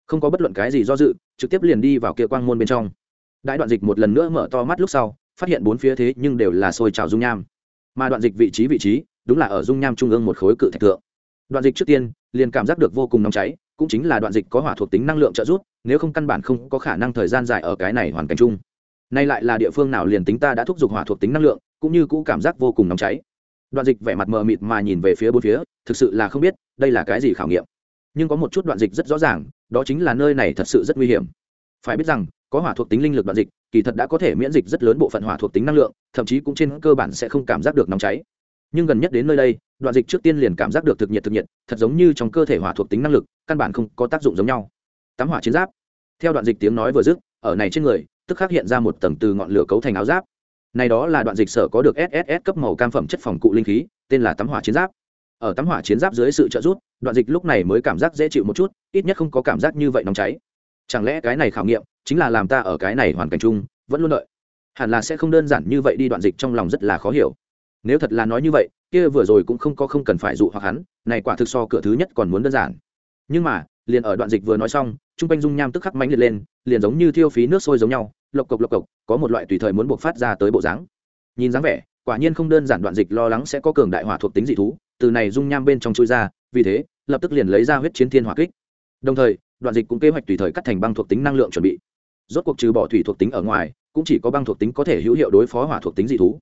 Không có bất luận cái gì do dự, trực tiếp liền đi vào kia quan môn bên trong. Đại đoạn dịch một lần nữa mở to mắt lúc sau, phát hiện bốn phía thế nhưng đều là sôi trào dung nham. Mà đoạn dịch vị trí vị trí, đúng là ở dung nham trung ương một khối cự thạch thượng. Đoạn dịch trước tiên, liền cảm giác được vô cùng nóng cháy, cũng chính là đoạn dịch có hỏa thuộc tính năng lượng trợ giúp, nếu không căn bản không có khả năng thời gian dài ở cái này hoàn cảnh chung nay lại là địa phương nào liền tính ta đã thúc giục hỏa thuộc tính năng lượng, cũng như cũ cảm giác vô cùng nóng cháy. Đoạn dịch vẻ mặt mờ mịt mà nhìn về phía bốn phía, thực sự là không biết đây là cái gì khảo nghiệm. Nhưng có một chút đoạn dịch rất rõ ràng, đó chính là nơi này thật sự rất nguy hiểm. Phải biết rằng, có hỏa thuộc tính linh lực đoạn dịch, kỳ thật đã có thể miễn dịch rất lớn bộ phận hỏa thuộc tính năng lượng, thậm chí cũng trên cơ bản sẽ không cảm giác được nóng cháy. Nhưng gần nhất đến nơi đây, đoạn dịch trước tiên liền cảm giác được thực nhiệt thực nhiệt, thật giống như trong cơ thể hỏa thuộc tính năng lực, căn bản không có tác dụng giống nhau. Tắm hỏa chiến giáp. Theo đoạn dịch tiếng nói vừa dứt, ở này trên người tức khắc hiện ra một tầng từ ngọn lửa cấu thành áo giáp. Này đó là đoạn dịch sở có được sss cấp màu cam phẩm chất phòng cụ linh khí, tên là tắm hỏa chiến giáp. Ở tắm hỏa chiến giáp dưới sự trợ giúp, đoạn dịch lúc này mới cảm giác dễ chịu một chút, ít nhất không có cảm giác như vậy nóng cháy. Chẳng lẽ cái này khảo nghiệm chính là làm ta ở cái này hoàn cảnh chung, vẫn luôn đợi? Hẳn là sẽ không đơn giản như vậy đi, đoạn dịch trong lòng rất là khó hiểu. Nếu thật là nói như vậy, kia vừa rồi cũng không có không cần phải dụ hoặc hắn, này quả thực so cửa thứ nhất còn muốn đơn giản. Nhưng mà, liền ở đoạn dịch vừa nói xong, trung quanh dung nham tức khắc mánh liệt lên, liền giống như thiêu phí nước sôi giống nhau lộc cộc lộc cộc, có một loại tùy thời muốn buộc phát ra tới bộ dáng. Nhìn dáng vẻ, quả nhiên không đơn giản đoạn dịch lo lắng sẽ có cường đại hỏa thuộc tính dị thú, từ này dung nham bên trong chui ra, vì thế, lập tức liền lấy ra huyết chiến thiên hỏa kích. Đồng thời, đoạn dịch cũng kế hoạch tùy thời cắt thành băng thuộc tính năng lượng chuẩn bị. Rốt cuộc trừ bỏ thủy thuộc tính ở ngoài, cũng chỉ có băng thuộc tính có thể hữu hiệu đối phó hỏa thuộc tính dị thú.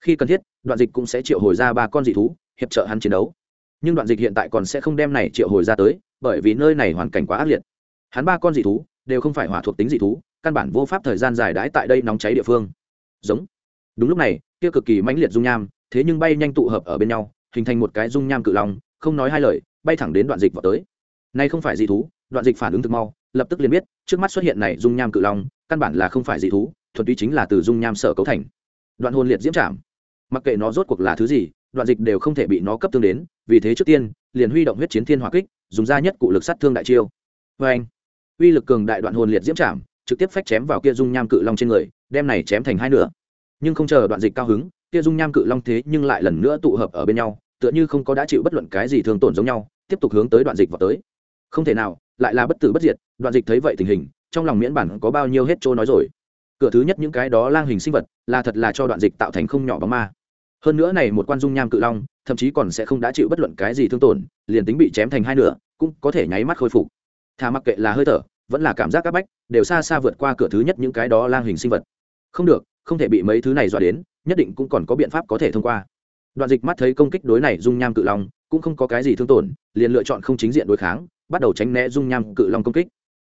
Khi cần thiết, đoạn dịch cũng sẽ triệu hồi ra ba con dị thú, hiệp trợ hắn chiến đấu. Nhưng đoạn dịch hiện tại còn sẽ không đem này triệu hồi ra tới, bởi vì nơi này hoàn cảnh quá ác liệt. Hắn ba con dị thú đều không phải hỏa thuộc tính dị thú căn bản vô pháp thời gian dài đãi tại đây nóng cháy địa phương. Giống. Đúng lúc này, kia cực kỳ mãnh liệt dung nham, thế nhưng bay nhanh tụ hợp ở bên nhau, hình thành một cái dung nham cự long, không nói hai lời, bay thẳng đến đoạn dịch vào tới. Nay không phải dị thú, đoạn dịch phản ứng thực mau, lập tức liền biết, trước mắt xuất hiện này dung nham cự long, căn bản là không phải dị thú, thuần túy chính là từ dung nham sở cấu thành. Đoạn hồn liệt diễm trảm. Mặc kệ nó rốt cuộc là thứ gì, đoạn dịch đều không thể bị nó cấp tương đến, vì thế trước tiên, liền huy động huyết chiến thiên hỏa kích, dùng ra nhất cụ lực sát thương đại chiêu. Vê anh uy lực cường đại đoạn hồn liệt diễm trảm trực tiếp phách chém vào kia dung nham cự long trên người, đem này chém thành hai nửa. Nhưng không chờ đoạn dịch cao hứng, kia dung nham cự long thế nhưng lại lần nữa tụ hợp ở bên nhau, tựa như không có đã chịu bất luận cái gì thương tổn giống nhau, tiếp tục hướng tới đoạn dịch vào tới. Không thể nào, lại là bất tử bất diệt, đoạn dịch thấy vậy tình hình, trong lòng miễn bản có bao nhiêu hết trôi nói rồi. Cửa thứ nhất những cái đó lang hình sinh vật, là thật là cho đoạn dịch tạo thành không nhỏ bóng ma. Hơn nữa này một quan dung nham cự long, thậm chí còn sẽ không đã chịu bất luận cái gì thương tổn, liền tính bị chém thành hai nửa, cũng có thể nháy mắt khôi phục. Thà mặc kệ là hơi thở, vẫn là cảm giác áp bách đều xa xa vượt qua cửa thứ nhất những cái đó lang hình sinh vật. Không được, không thể bị mấy thứ này dọa đến, nhất định cũng còn có biện pháp có thể thông qua. Đoạn dịch mắt thấy công kích đối này dung nham cự long, cũng không có cái gì thương tổn, liền lựa chọn không chính diện đối kháng, bắt đầu tránh né dung nham cự long công kích.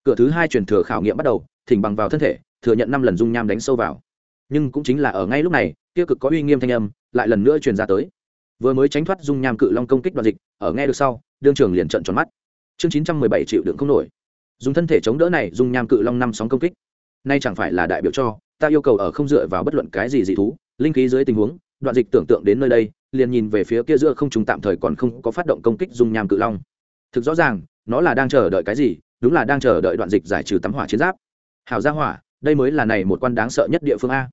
Cửa thứ hai truyền thừa khảo nghiệm bắt đầu, thỉnh bằng vào thân thể, thừa nhận năm lần dung nham đánh sâu vào. Nhưng cũng chính là ở ngay lúc này, kia cực có uy nghiêm thanh âm, lại lần nữa truyền ra tới. Vừa mới tránh thoát dung nham cự long công kích đoạn dịch, ở nghe được sau, đương trường liền trận tròn mắt. Chương chín trăm mười bảy triệu đựng không nổi dùng thân thể chống đỡ này dùng nham cự long năm sóng công kích. Nay chẳng phải là đại biểu cho, ta yêu cầu ở không dựa vào bất luận cái gì dị thú, linh khí dưới tình huống, đoạn dịch tưởng tượng đến nơi đây, liền nhìn về phía kia giữa không trùng tạm thời còn không có phát động công kích dung nham cự long. Thực rõ ràng, nó là đang chờ đợi cái gì, đúng là đang chờ đợi đoạn dịch giải trừ tắm hỏa chiến giáp. Hảo gia hỏa, đây mới là này một quan đáng sợ nhất địa phương a.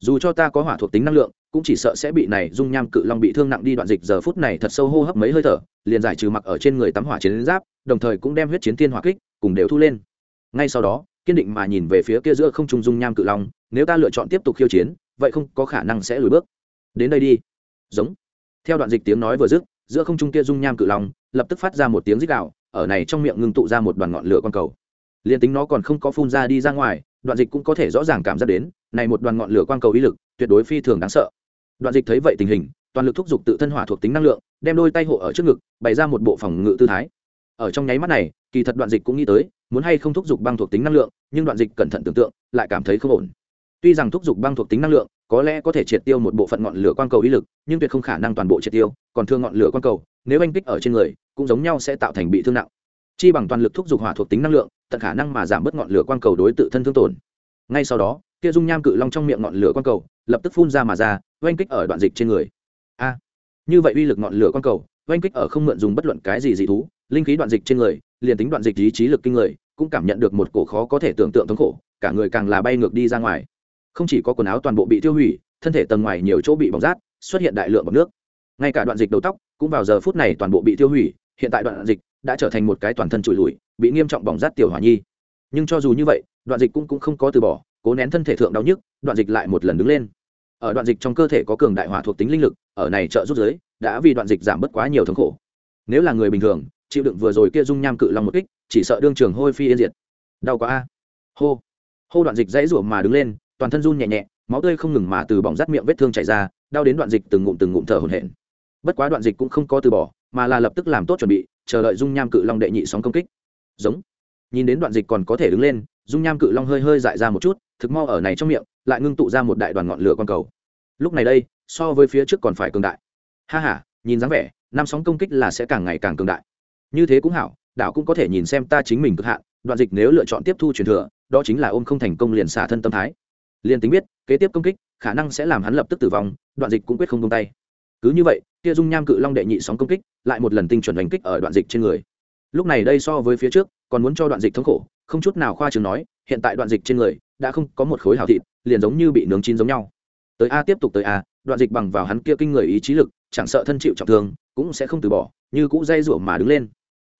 Dù cho ta có hỏa thuộc tính năng lượng, cũng chỉ sợ sẽ bị này dung nham cự long bị thương nặng đi đoạn dịch giờ phút này thật sâu hô hấp mấy hơi thở, liền giải trừ mặc ở trên người tắm hỏa chiến giáp, đồng thời cũng đem huyết chiến thiên hỏa kích cùng đều thu lên. Ngay sau đó, kiên định mà nhìn về phía kia giữa không trung dung nham cự long, nếu ta lựa chọn tiếp tục khiêu chiến, vậy không có khả năng sẽ lùi bước. Đến đây đi. Giống. Theo đoạn dịch tiếng nói vừa dứt, giữa không trung kia dung nham cự long lập tức phát ra một tiếng rít gạo ở này trong miệng ngưng tụ ra một đoàn ngọn lửa con cầu. Liền tính nó còn không có phun ra đi ra ngoài, đoạn dịch cũng có thể rõ ràng cảm giác đến, này một đoàn ngọn lửa quang cầu uy lực tuyệt đối phi thường đáng sợ. Đoạn dịch thấy vậy tình hình, toàn lực thúc giục tự thân hỏa thuộc tính năng lượng, đem đôi tay hộ ở trước ngực, bày ra một bộ phòng ngự tư thái. Ở trong nháy mắt này kỳ thật đoạn dịch cũng nghĩ tới, muốn hay không thúc giục băng thuộc tính năng lượng, nhưng đoạn dịch cẩn thận tưởng tượng, lại cảm thấy không ổn. Tuy rằng thúc giục băng thuộc tính năng lượng, có lẽ có thể triệt tiêu một bộ phận ngọn lửa quang cầu uy lực, nhưng tuyệt không khả năng toàn bộ triệt tiêu, còn thương ngọn lửa quang cầu, nếu anh kích ở trên người, cũng giống nhau sẽ tạo thành bị thương nặng. Chi bằng toàn lực thúc giục hỏa thuộc tính năng lượng, tận khả năng mà giảm bớt ngọn lửa quang cầu đối tự thân thương tổn. Ngay sau đó, kia dung nham cự long trong miệng ngọn lửa quang cầu, lập tức phun ra mà ra, oanh kích ở đoạn dịch trên người. A! Như vậy uy lực ngọn lửa quang cầu, oanh kích ở không mượn dùng bất luận cái gì dị thú linh khí đoạn dịch trên người liền tính đoạn dịch ý chí lực kinh người cũng cảm nhận được một cổ khó có thể tưởng tượng thống khổ cả người càng là bay ngược đi ra ngoài. Không chỉ có quần áo toàn bộ bị tiêu hủy thân thể tầng ngoài nhiều chỗ bị bỏng rát xuất hiện đại lượng bọc nước. Ngay cả đoạn dịch đầu tóc cũng vào giờ phút này toàn bộ bị tiêu hủy hiện tại đoạn dịch đã trở thành một cái toàn thân trụi lùi bị nghiêm trọng bỏng rát tiểu hỏa nhi. Nhưng cho dù như vậy đoạn dịch cũng, cũng không có từ bỏ cố nén thân thể thượng đau nhức đoạn dịch lại một lần đứng lên. Ở đoạn dịch trong cơ thể có cường đại hỏa thuộc tính linh lực ở này trợ rút giới đã vì đoạn dịch giảm bớt quá nhiều thống khổ. Nếu là người bình thường chịu đựng vừa rồi kia dung nham cự long một kích, chỉ sợ đương trường hôi phi yên diệt. Đau quá a. Hô. Hô đoạn dịch dãy rủa mà đứng lên, toàn thân run nhẹ nhẹ, máu tươi không ngừng mà từ bỏng rát miệng vết thương chảy ra, đau đến đoạn dịch từng ngụm từng ngụm thở hổn hển. Bất quá đoạn dịch cũng không có từ bỏ, mà là lập tức làm tốt chuẩn bị, chờ đợi dung nham cự long đệ nhị sóng công kích. Giống. Nhìn đến đoạn dịch còn có thể đứng lên, dung nham cự long hơi hơi dại ra một chút, thực mau ở này trong miệng, lại ngưng tụ ra một đại đoàn ngọn lửa quang cầu. Lúc này đây, so với phía trước còn phải cường đại. Ha ha, nhìn dáng vẻ, năm sóng công kích là sẽ càng ngày càng cường đại như thế cũng hảo đạo cũng có thể nhìn xem ta chính mình cực hạn, đoạn dịch nếu lựa chọn tiếp thu truyền thừa, đó chính là ôm không thành công liền xả thân tâm thái. Liền tính biết, kế tiếp công kích, khả năng sẽ làm hắn lập tức tử vong, đoạn dịch cũng quyết không công tay. Cứ như vậy, kia dung nham cự long đệ nhị sóng công kích, lại một lần tinh chuẩn đánh kích ở đoạn dịch trên người. Lúc này đây so với phía trước, còn muốn cho đoạn dịch thống khổ, không chút nào khoa trường nói, hiện tại đoạn dịch trên người, đã không có một khối hào thịt, liền giống như bị nướng chín giống nhau. Tới a tiếp tục tới a, đoạn dịch bằng vào hắn kia kinh người ý chí lực, chẳng sợ thân chịu trọng thương, cũng sẽ không từ bỏ, như cũ dây rủa mà đứng lên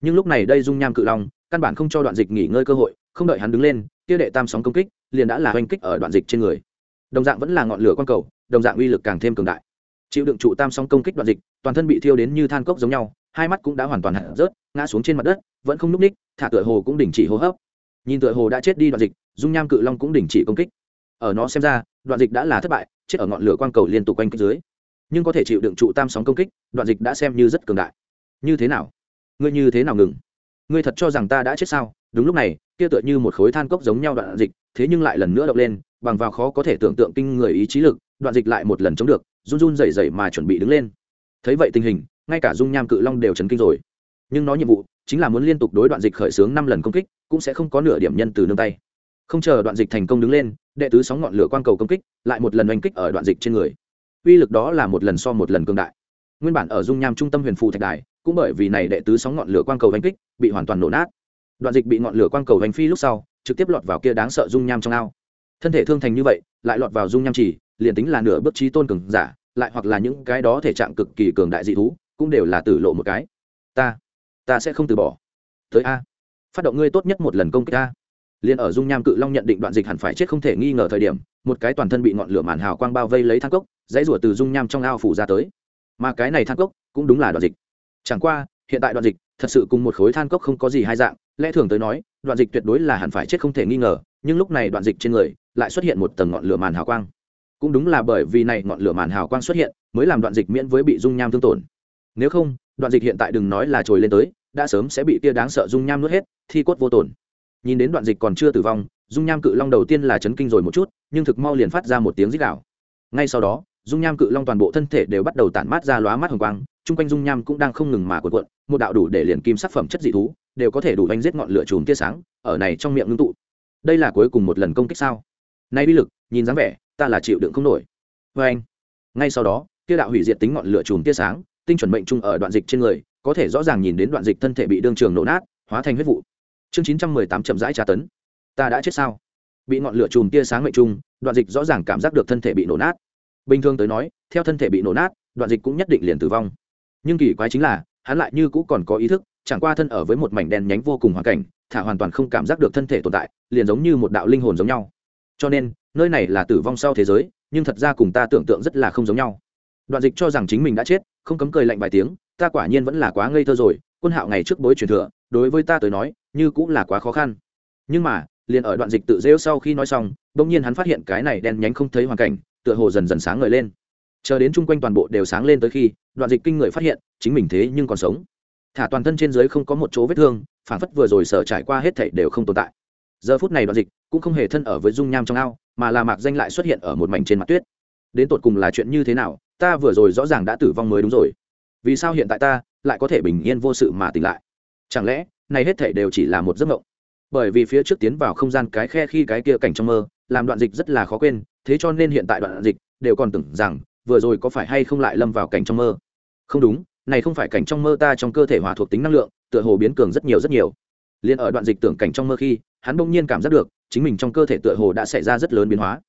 nhưng lúc này đây dung nham cự long căn bản không cho đoạn dịch nghỉ ngơi cơ hội, không đợi hắn đứng lên, kia đệ tam sóng công kích liền đã là oanh kích ở đoạn dịch trên người. Đồng dạng vẫn là ngọn lửa quang cầu, đồng dạng uy lực càng thêm cường đại. Chịu đựng trụ tam sóng công kích đoạn dịch, toàn thân bị thiêu đến như than cốc giống nhau, hai mắt cũng đã hoàn toàn hạ rớt, ngã xuống trên mặt đất, vẫn không n ú c ních, thả tựa hồ cũng đình chỉ hô hấp. Nhìn tựa hồ đã chết đi đoạn dịch, dung nham cự long cũng đình chỉ công kích. Ở nó xem ra, đoạn dịch đã là thất bại, chết ở ngọn lửa quang cầu liên tục quanh kích dưới. Nhưng có thể chịu đựng trụ tam sóng công kích, đoạn dịch đã xem như rất cường đại. Như thế nào? Ngươi như thế nào ngừng? Ngươi thật cho rằng ta đã chết sao? Đúng lúc này, kia tựa như một khối than cốc giống nhau đoạn dịch, thế nhưng lại lần nữa động lên, bằng vào khó có thể tưởng tượng kinh người ý chí lực, đoạn dịch lại một lần chống được, run run rẩy rẩy mà chuẩn bị đứng lên. Thấy vậy tình hình, ngay cả dung nham cự long đều chấn kinh rồi. Nhưng nó nhiệm vụ chính là muốn liên tục đối đoạn dịch khởi xướng năm lần công kích, cũng sẽ không có nửa điểm nhân từ nương tay. Không chờ đoạn dịch thành công đứng lên, đệ tứ sóng ngọn lửa quang cầu công kích, lại một lần oanh kích ở đoạn dịch trên người. Uy lực đó là một lần so một lần cường đại. Nguyên bản ở dung nham trung tâm huyền phù thạch đài cũng bởi vì này đệ tứ sóng ngọn lửa quang cầu hành kích, bị hoàn toàn nổ nát. Đoạn dịch bị ngọn lửa quang cầu hành phi lúc sau, trực tiếp lọt vào kia đáng sợ dung nham trong ao. Thân thể thương thành như vậy, lại lọt vào dung nham chỉ, liền tính là nửa bước trí tôn cường giả, lại hoặc là những cái đó thể trạng cực kỳ cường đại dị thú, cũng đều là tử lộ một cái. Ta ta sẽ không từ bỏ. Tới a. Phát động ngươi tốt nhất một lần công kích a. Liền ở dung nham cự long nhận định đoạn dịch hẳn phải chết không thể nghi ngờ thời điểm, một cái toàn thân bị ngọn lửa màn hào quang bao vây lấy thang cốc, dãy rủa từ dung nham trong ao phủ ra tới. Mà cái này thang cốc cũng đúng là đoạn dịch chẳng qua, hiện tại đoạn dịch thật sự cùng một khối than cốc không có gì hai dạng. Lẽ thường tới nói, đoạn dịch tuyệt đối là hẳn phải chết không thể nghi ngờ, nhưng lúc này đoạn dịch trên người lại xuất hiện một tầng ngọn lửa màn hào quang. Cũng đúng là bởi vì này ngọn lửa màn hào quang xuất hiện, mới làm đoạn dịch miễn với bị dung nham thương tổn. Nếu không, đoạn dịch hiện tại đừng nói là trồi lên tới, đã sớm sẽ bị tia đáng sợ dung nham nuốt hết, thi cốt vô tổn. Nhìn đến đoạn dịch còn chưa tử vong, dung nham cự long đầu tiên là chấn kinh rồi một chút, nhưng thực mau liền phát ra một tiếng rít đảo ngay sau đó dung nham cự long toàn bộ thân thể đều bắt đầu tản mát ra lóa mắt hồng quang, chung quanh dung nham cũng đang không ngừng mà cuộn cuộn, một đạo đủ để liền kim sắc phẩm chất dị thú, đều có thể đủ đánh giết ngọn lửa chùm tia sáng, ở này trong miệng ngưng tụ. Đây là cuối cùng một lần công kích sao? Nay bi lực, nhìn dáng vẻ, ta là chịu đựng không nổi. Vê anh, ngay sau đó, kia đạo hủy diệt tính ngọn lửa chùm tia sáng, tinh chuẩn mệnh trung ở đoạn dịch trên người, có thể rõ ràng nhìn đến đoạn dịch thân thể bị đương trường nổ nát, hóa thành huyết vụ. Chương chín trăm mười tám chậm rãi tra tấn. Ta đã chết sao? Bị ngọn lửa chùm tia sáng mệnh trung, đoạn dịch rõ ràng cảm giác được thân thể bị nổ nát bình thường tới nói, theo thân thể bị nổ nát, đoạn dịch cũng nhất định liền tử vong. Nhưng kỳ quái chính là, hắn lại như cũ còn có ý thức, chẳng qua thân ở với một mảnh đen nhánh vô cùng hoàn cảnh, thả hoàn toàn không cảm giác được thân thể tồn tại, liền giống như một đạo linh hồn giống nhau. Cho nên, nơi này là tử vong sau thế giới, nhưng thật ra cùng ta tưởng tượng rất là không giống nhau. Đoạn dịch cho rằng chính mình đã chết, không cấm cười lạnh vài tiếng, ta quả nhiên vẫn là quá ngây thơ rồi, quân hạo ngày trước bối truyền thừa, đối với ta tới nói, như cũng là quá khó khăn. Nhưng mà liền ở đoạn dịch tự rêu sau khi nói xong, bỗng nhiên hắn phát hiện cái này đen nhánh không thấy hoàn cảnh, tựa hồ dần dần sáng ngời lên. Chờ đến chung quanh toàn bộ đều sáng lên tới khi, đoạn dịch kinh người phát hiện, chính mình thế nhưng còn sống. Thả toàn thân trên dưới không có một chỗ vết thương phản phất vừa rồi sở trải qua hết thảy đều không tồn tại. Giờ phút này đoạn dịch cũng không hề thân ở với dung nham trong ao, mà là mạc danh lại xuất hiện ở một mảnh trên mặt tuyết. Đến tột cùng là chuyện như thế nào, ta vừa rồi rõ ràng đã tử vong mới đúng rồi. Vì sao hiện tại ta lại có thể bình yên vô sự mà tỉnh lại? Chẳng lẽ, này hết thảy đều chỉ là một giấc mộng? Bởi vì phía trước tiến vào không gian cái khe khi cái kia cảnh trong mơ, làm đoạn dịch rất là khó quên, thế cho nên hiện tại đoạn dịch đều còn tưởng rằng vừa rồi có phải hay không lại lâm vào cảnh trong mơ. Không đúng, này không phải cảnh trong mơ ta trong cơ thể hỏa thuộc tính năng lượng, tựa hồ biến cường rất nhiều rất nhiều. Liền ở đoạn dịch tưởng cảnh trong mơ khi, hắn bỗng nhiên cảm giác được, chính mình trong cơ thể tựa hồ đã xảy ra rất lớn biến hóa.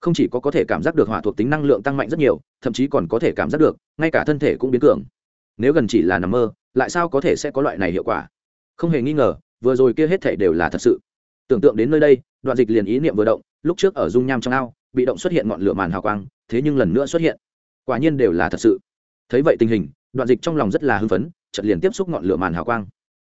Không chỉ có có thể cảm giác được hỏa thuộc tính năng lượng tăng mạnh rất nhiều, thậm chí còn có thể cảm giác được, ngay cả thân thể cũng biến cường. Nếu gần chỉ là nằm mơ, lại sao có thể sẽ có loại này hiệu quả? Không hề nghi ngờ vừa rồi kia hết thảy đều là thật sự. Tưởng tượng đến nơi đây, đoạn dịch liền ý niệm vừa động, lúc trước ở dung nham trong ao, bị động xuất hiện ngọn lửa màn hào quang, thế nhưng lần nữa xuất hiện. Quả nhiên đều là thật sự. Thấy vậy tình hình, đoạn dịch trong lòng rất là hưng phấn, chợt liền tiếp xúc ngọn lửa màn hào quang.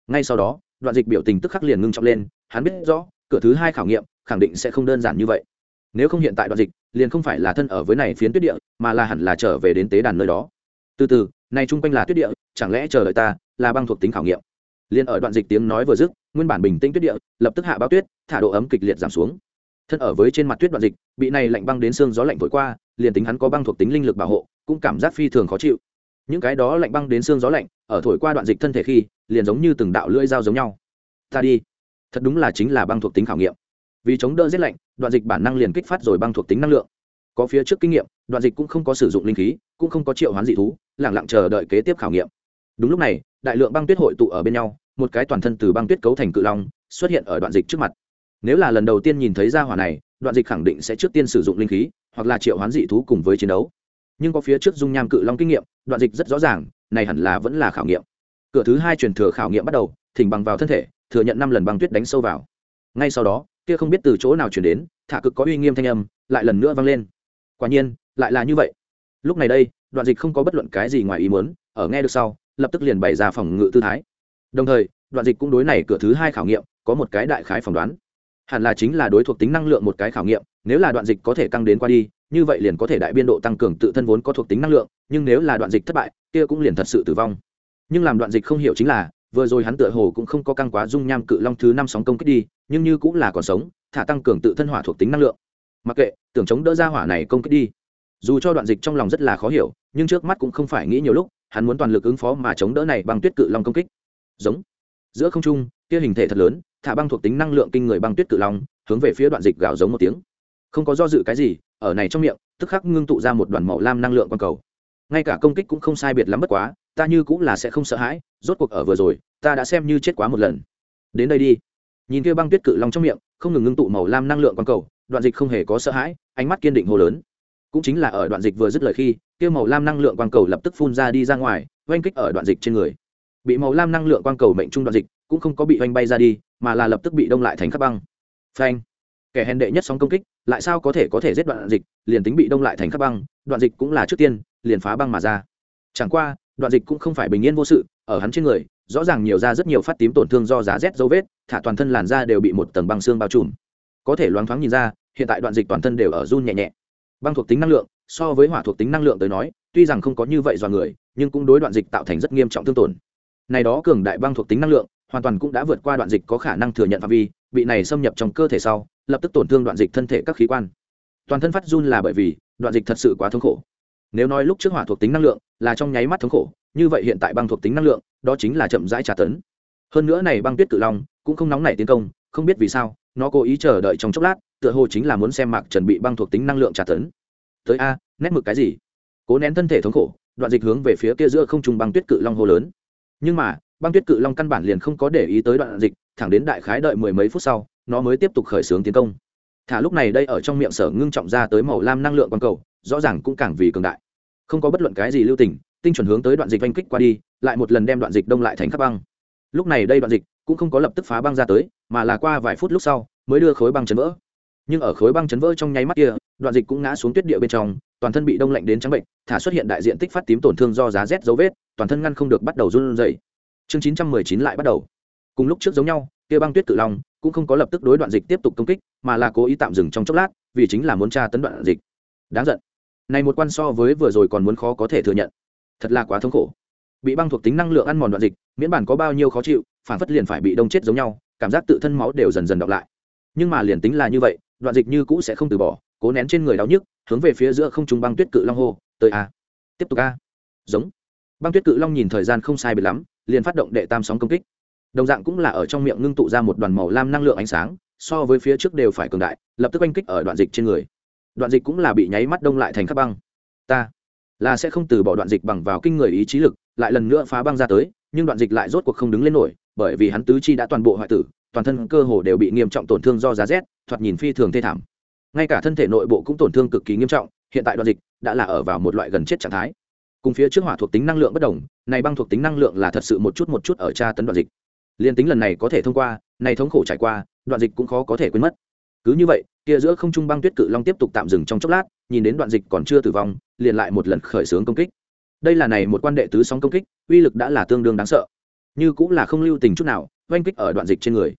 Ngay sau đó, đoạn dịch biểu tình tức khắc liền ngưng trọng lên, hắn biết rõ, cửa thứ hai khảo nghiệm, khẳng định sẽ không đơn giản như vậy. Nếu không hiện tại đoạn dịch, liền không phải là thân ở với này phiến tuyết địa, mà là hẳn là trở về đến tế đàn nơi đó. Từ từ, này chung quanh là tuyết địa, chẳng lẽ chờ đợi ta, là băng thuộc tính khảo nghiệm? Liền ở đoạn dịch tiếng nói vừa dứt, nguyên bản bình tĩnh tuyết địa, lập tức hạ bao tuyết, thả độ ấm kịch liệt giảm xuống. Thân ở với trên mặt tuyết đoạn dịch, bị này lạnh băng đến xương gió lạnh thổi qua, liền tính hắn có băng thuộc tính linh lực bảo hộ, cũng cảm giác phi thường khó chịu. Những cái đó lạnh băng đến xương gió lạnh, ở thổi qua đoạn dịch thân thể khi, liền giống như từng đạo lưỡi dao giống nhau. Ta đi. Thật đúng là chính là băng thuộc tính khảo nghiệm. Vì chống đỡ rét lạnh, đoạn dịch bản năng liền kích phát rồi băng thuộc tính năng lượng. Có phía trước kinh nghiệm, đoạn dịch cũng không có sử dụng linh khí, cũng không có triệu hoán dị thú lẳng lặng chờ đợi kế tiếp khảo nghiệm. Đúng lúc này đại lượng băng tuyết hội tụ ở bên nhau, một cái toàn thân từ băng tuyết cấu thành cự long, xuất hiện ở đoạn dịch trước mặt. Nếu là lần đầu tiên nhìn thấy ra hỏa này, đoạn dịch khẳng định sẽ trước tiên sử dụng linh khí, hoặc là triệu hoán dị thú cùng với chiến đấu. Nhưng có phía trước dung nham cự long kinh nghiệm, đoạn dịch rất rõ ràng, này hẳn là vẫn là khảo nghiệm. Cửa thứ hai truyền thừa khảo nghiệm bắt đầu, thỉnh bằng vào thân thể, thừa nhận năm lần băng tuyết đánh sâu vào. Ngay sau đó, kia không biết từ chỗ nào chuyển đến, thả cực có uy nghiêm thanh âm, lại lần nữa vang lên. Quả nhiên, lại là như vậy. Lúc này đây, đoạn dịch không có bất luận cái gì ngoài ý muốn, ở nghe được sau lập tức liền bày ra phòng ngự tư thái. Đồng thời, đoạn dịch cũng đối này cửa thứ hai khảo nghiệm có một cái đại khái phỏng đoán. Hẳn là chính là đối thuộc tính năng lượng một cái khảo nghiệm, nếu là đoạn dịch có thể căng đến qua đi, như vậy liền có thể đại biên độ tăng cường tự thân vốn có thuộc tính năng lượng, nhưng nếu là đoạn dịch thất bại, kia cũng liền thật sự tử vong. Nhưng làm đoạn dịch không hiểu chính là, vừa rồi hắn tựa hồ cũng không có căng quá dung nham cự long thứ năm sóng công kích đi, nhưng như cũng là còn sống, thả tăng cường tự thân hỏa thuộc tính năng lượng. Mặc kệ, tưởng chống đỡ ra hỏa này công kích đi. Dù cho đoạn dịch trong lòng rất là khó hiểu, nhưng trước mắt cũng không phải nghĩ nhiều lúc hắn muốn toàn lực ứng phó mà chống đỡ này bằng tuyết cự long công kích. Giống. Giữa không trung, kia hình thể thật lớn, thả băng thuộc tính năng lượng kinh người băng tuyết cự long, hướng về phía đoạn dịch gào giống một tiếng. Không có do dự cái gì, ở này trong miệng, tức khắc ngưng tụ ra một đoàn màu lam năng lượng quang cầu. Ngay cả công kích cũng không sai biệt lắm bất quá, ta như cũng là sẽ không sợ hãi, rốt cuộc ở vừa rồi, ta đã xem như chết quá một lần. Đến đây đi. Nhìn kia băng tuyết cự long trong miệng, không ngừng ngưng tụ màu lam năng lượng quang cầu, đoạn dịch không hề có sợ hãi, ánh mắt kiên định hô lớn cũng chính là ở đoạn dịch vừa dứt lời khi, kia màu lam năng lượng quang cầu lập tức phun ra đi ra ngoài, oanh kích ở đoạn dịch trên người. Bị màu lam năng lượng quang cầu mệnh trung đoạn dịch, cũng không có bị oanh bay ra đi, mà là lập tức bị đông lại thành khắp băng. Phanh! Kẻ hèn đệ nhất sóng công kích, lại sao có thể có thể giết đoạn dịch, liền tính bị đông lại thành khắp băng, đoạn dịch cũng là trước tiên, liền phá băng mà ra. Chẳng qua, đoạn dịch cũng không phải bình yên vô sự, ở hắn trên người, rõ ràng nhiều ra rất nhiều phát tím tổn thương do giá rét dấu vết, thả toàn thân làn da đều bị một tầng băng xương bao trùm. Có thể loáng thoáng nhìn ra, hiện tại đoạn dịch toàn thân đều ở run nhẹ nhẹ băng thuộc tính năng lượng, so với hỏa thuộc tính năng lượng tới nói, tuy rằng không có như vậy do người, nhưng cũng đối đoạn dịch tạo thành rất nghiêm trọng thương tổn. Này đó cường đại băng thuộc tính năng lượng, hoàn toàn cũng đã vượt qua đoạn dịch có khả năng thừa nhận phạm vi, bị này xâm nhập trong cơ thể sau, lập tức tổn thương đoạn dịch thân thể các khí quan. Toàn thân phát run là bởi vì, đoạn dịch thật sự quá thống khổ. Nếu nói lúc trước hỏa thuộc tính năng lượng là trong nháy mắt thống khổ, như vậy hiện tại băng thuộc tính năng lượng, đó chính là chậm rãi trả tấn. Hơn nữa này băng tuyết cự long cũng không nóng nảy tiến công, không biết vì sao, nó cố ý chờ đợi trong chốc lát tựa hồ chính là muốn xem mạc trần bị băng thuộc tính năng lượng trả tấn. Tới a, nét mực cái gì? Cố nén thân thể thống khổ, đoạn dịch hướng về phía kia giữa không trung băng tuyết cự long hô lớn. Nhưng mà, băng tuyết cự long căn bản liền không có để ý tới đoạn dịch, thẳng đến đại khái đợi mười mấy phút sau, nó mới tiếp tục khởi xướng tiến công. Thả lúc này đây ở trong miệng sở ngưng trọng ra tới màu lam năng lượng quang cầu, rõ ràng cũng càng vì cường đại. Không có bất luận cái gì lưu tình, tinh chuẩn hướng tới đoạn dịch oanh kích qua đi, lại một lần đem đoạn dịch đông lại thành khắp băng. Lúc này đây đoạn dịch cũng không có lập tức phá băng ra tới, mà là qua vài phút lúc sau, mới đưa khối băng chấn vỡ nhưng ở khối băng chấn vỡ trong nháy mắt kia, đoạn dịch cũng ngã xuống tuyết địa bên trong, toàn thân bị đông lạnh đến trắng bệnh, thả xuất hiện đại diện tích phát tím tổn thương do giá rét dấu vết, toàn thân ngăn không được bắt đầu run rẩy. Chương chín trăm mười chín lại bắt đầu. Cùng lúc trước giống nhau, kia băng tuyết cự long cũng không có lập tức đối đoạn dịch tiếp tục công kích, mà là cố ý tạm dừng trong chốc lát, vì chính là muốn tra tấn đoạn dịch. Đáng giận. Này một quan so với vừa rồi còn muốn khó có thể thừa nhận. Thật là quá thống khổ. Bị băng thuộc tính năng lượng ăn mòn đoạn dịch, miễn bản có bao nhiêu khó chịu, phản phất liền phải bị đông chết giống nhau, cảm giác tự thân máu đều dần dần đọc lại. Nhưng mà liền tính là như vậy đoạn dịch như cũ sẽ không từ bỏ, cố nén trên người đau nhức, hướng về phía giữa không trung băng tuyết cự long hô, tới a, tiếp tục a. Giống. Băng tuyết cự long nhìn thời gian không sai biệt lắm, liền phát động đệ tam sóng công kích. Đồng dạng cũng là ở trong miệng ngưng tụ ra một đoàn màu lam năng lượng ánh sáng, so với phía trước đều phải cường đại, lập tức oanh kích ở đoạn dịch trên người. Đoạn dịch cũng là bị nháy mắt đông lại thành các băng. Ta là sẽ không từ bỏ đoạn dịch bằng vào kinh người ý chí lực, lại lần nữa phá băng ra tới, nhưng đoạn dịch lại rốt cuộc không đứng lên nổi, bởi vì hắn tứ chi đã toàn bộ hoại tử toàn thân cơ hồ đều bị nghiêm trọng tổn thương do giá rét, thoạt nhìn phi thường thê thảm. Ngay cả thân thể nội bộ cũng tổn thương cực kỳ nghiêm trọng, hiện tại đoạn dịch đã là ở vào một loại gần chết trạng thái. Cùng phía trước hỏa thuộc tính năng lượng bất đồng, này băng thuộc tính năng lượng là thật sự một chút một chút ở tra tấn đoạn dịch. Liên tính lần này có thể thông qua, này thống khổ trải qua, đoạn dịch cũng khó có thể quên mất. Cứ như vậy, kia giữa không trung băng tuyết cự long tiếp tục tạm dừng trong chốc lát, nhìn đến đoạn dịch còn chưa tử vong, liền lại một lần khởi xướng công kích. Đây là này một quan đệ tứ sóng công kích, uy lực đã là tương đương đáng sợ. Như cũng là không lưu tình chút nào oanh kích ở đoạn dịch trên người.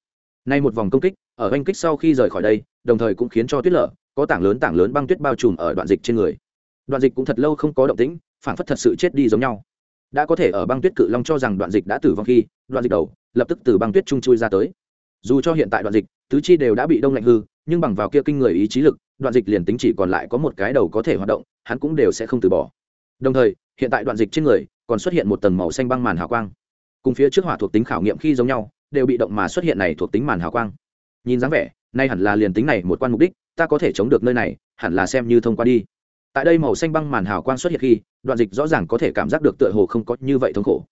Nay một vòng công kích, ở oanh kích sau khi rời khỏi đây, đồng thời cũng khiến cho tuyết lở, có tảng lớn tảng lớn băng tuyết bao trùm ở đoạn dịch trên người. Đoạn dịch cũng thật lâu không có động tĩnh phản phất thật sự chết đi giống nhau. Đã có thể ở băng tuyết cự long cho rằng đoạn dịch đã tử vong khi, đoạn dịch đầu, lập tức từ băng tuyết trung chui ra tới. Dù cho hiện tại đoạn dịch, tứ chi đều đã bị đông lạnh hư, nhưng bằng vào kia kinh người ý chí lực, đoạn dịch liền tính chỉ còn lại có một cái đầu có thể hoạt động, hắn cũng đều sẽ không từ bỏ. Đồng thời, hiện tại đoạn dịch trên người, còn xuất hiện một tầng màu xanh băng màn hào quang. Cùng phía trước hỏa thuộc tính khảo nghiệm khi giống nhau đều bị động mà xuất hiện này thuộc tính màn hào quang. Nhìn dáng vẻ, nay hẳn là liền tính này một quan mục đích, ta có thể chống được nơi này, hẳn là xem như thông qua đi. Tại đây màu xanh băng màn hào quang xuất hiện khi, đoạn dịch rõ ràng có thể cảm giác được tựa hồ không có như vậy thống khổ.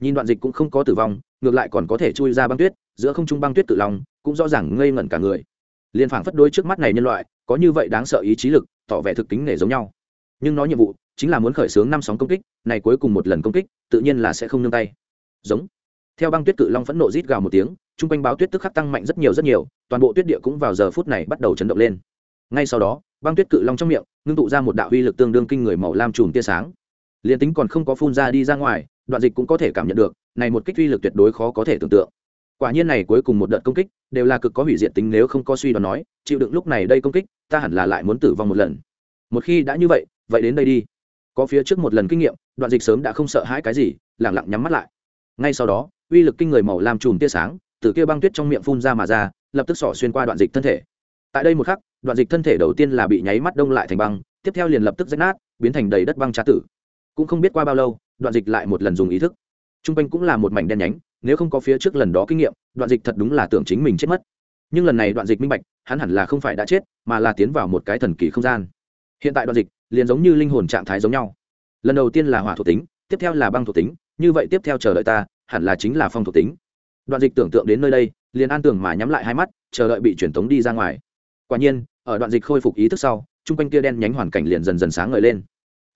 Nhìn đoạn dịch cũng không có tử vong, ngược lại còn có thể chui ra băng tuyết, giữa không trung băng tuyết tự lòng cũng rõ ràng ngây ngẩn cả người. Liền phảng phất đôi trước mắt này nhân loại, có như vậy đáng sợ ý chí lực, tỏ vẻ thực tính nghề giống nhau. Nhưng nó nhiệm vụ, chính là muốn khởi xướng năm sóng công kích, này cuối cùng một lần công kích, tự nhiên là sẽ không nương tay. Giống theo băng tuyết cự long phẫn nộ rít gào một tiếng, chung quanh báo tuyết tức khắc tăng mạnh rất nhiều rất nhiều, toàn bộ tuyết địa cũng vào giờ phút này bắt đầu chấn động lên. Ngay sau đó, băng tuyết cự long trong miệng ngưng tụ ra một đạo uy lực tương đương kinh người màu lam chùm tia sáng. Liền tính còn không có phun ra đi ra ngoài, đoạn dịch cũng có thể cảm nhận được, này một kích uy lực tuyệt đối khó có thể tưởng tượng. Quả nhiên này cuối cùng một đợt công kích đều là cực có hủy diệt tính nếu không có suy đoán nói, chịu đựng lúc này đây công kích, ta hẳn là lại muốn tử vong một lần. Một khi đã như vậy vậy đến đây đi. Có phía trước một lần kinh nghiệm, đoạn dịch sớm đã không sợ hãi cái gì lẳng lặng nhắm mắt lại. Ngay sau đó uy lực kinh người màu làm chùm tia sáng, từ kia băng tuyết trong miệng phun ra mà ra, lập tức xỏ xuyên qua đoạn dịch thân thể. Tại đây một khắc, đoạn dịch thân thể đầu tiên là bị nháy mắt đông lại thành băng, tiếp theo liền lập tức rách nát, biến thành đầy đất băng trá tử. Cũng không biết qua bao lâu, đoạn dịch lại một lần dùng ý thức. T r u n g quanh cũng là một mảnh đen nhánh, nếu không có phía trước lần đó kinh nghiệm, đoạn dịch thật đúng là tưởng chính mình chết mất. Nhưng lần này đoạn dịch minh bạch, hắn hẳn là không phải đã chết, mà là tiến vào một cái thần kỳ không gian. Hiện tại đoạn dịch liền giống như linh hồn trạng thái giống nhau. Lần đầu tiên là hỏa thuộc tính, tiếp theo là băng thuộc tính, như vậy tiếp theo chờ đợi ta hẳn là chính là phong thuộc tính. Đoạn dịch tưởng tượng đến nơi đây, liền an tưởng mà nhắm lại hai mắt, chờ đợi bị truyền tống đi ra ngoài. Quả nhiên, ở đoạn dịch khôi phục ý thức sau chung quanh kia đen nhánh hoàn cảnh liền dần dần sáng ngời lên.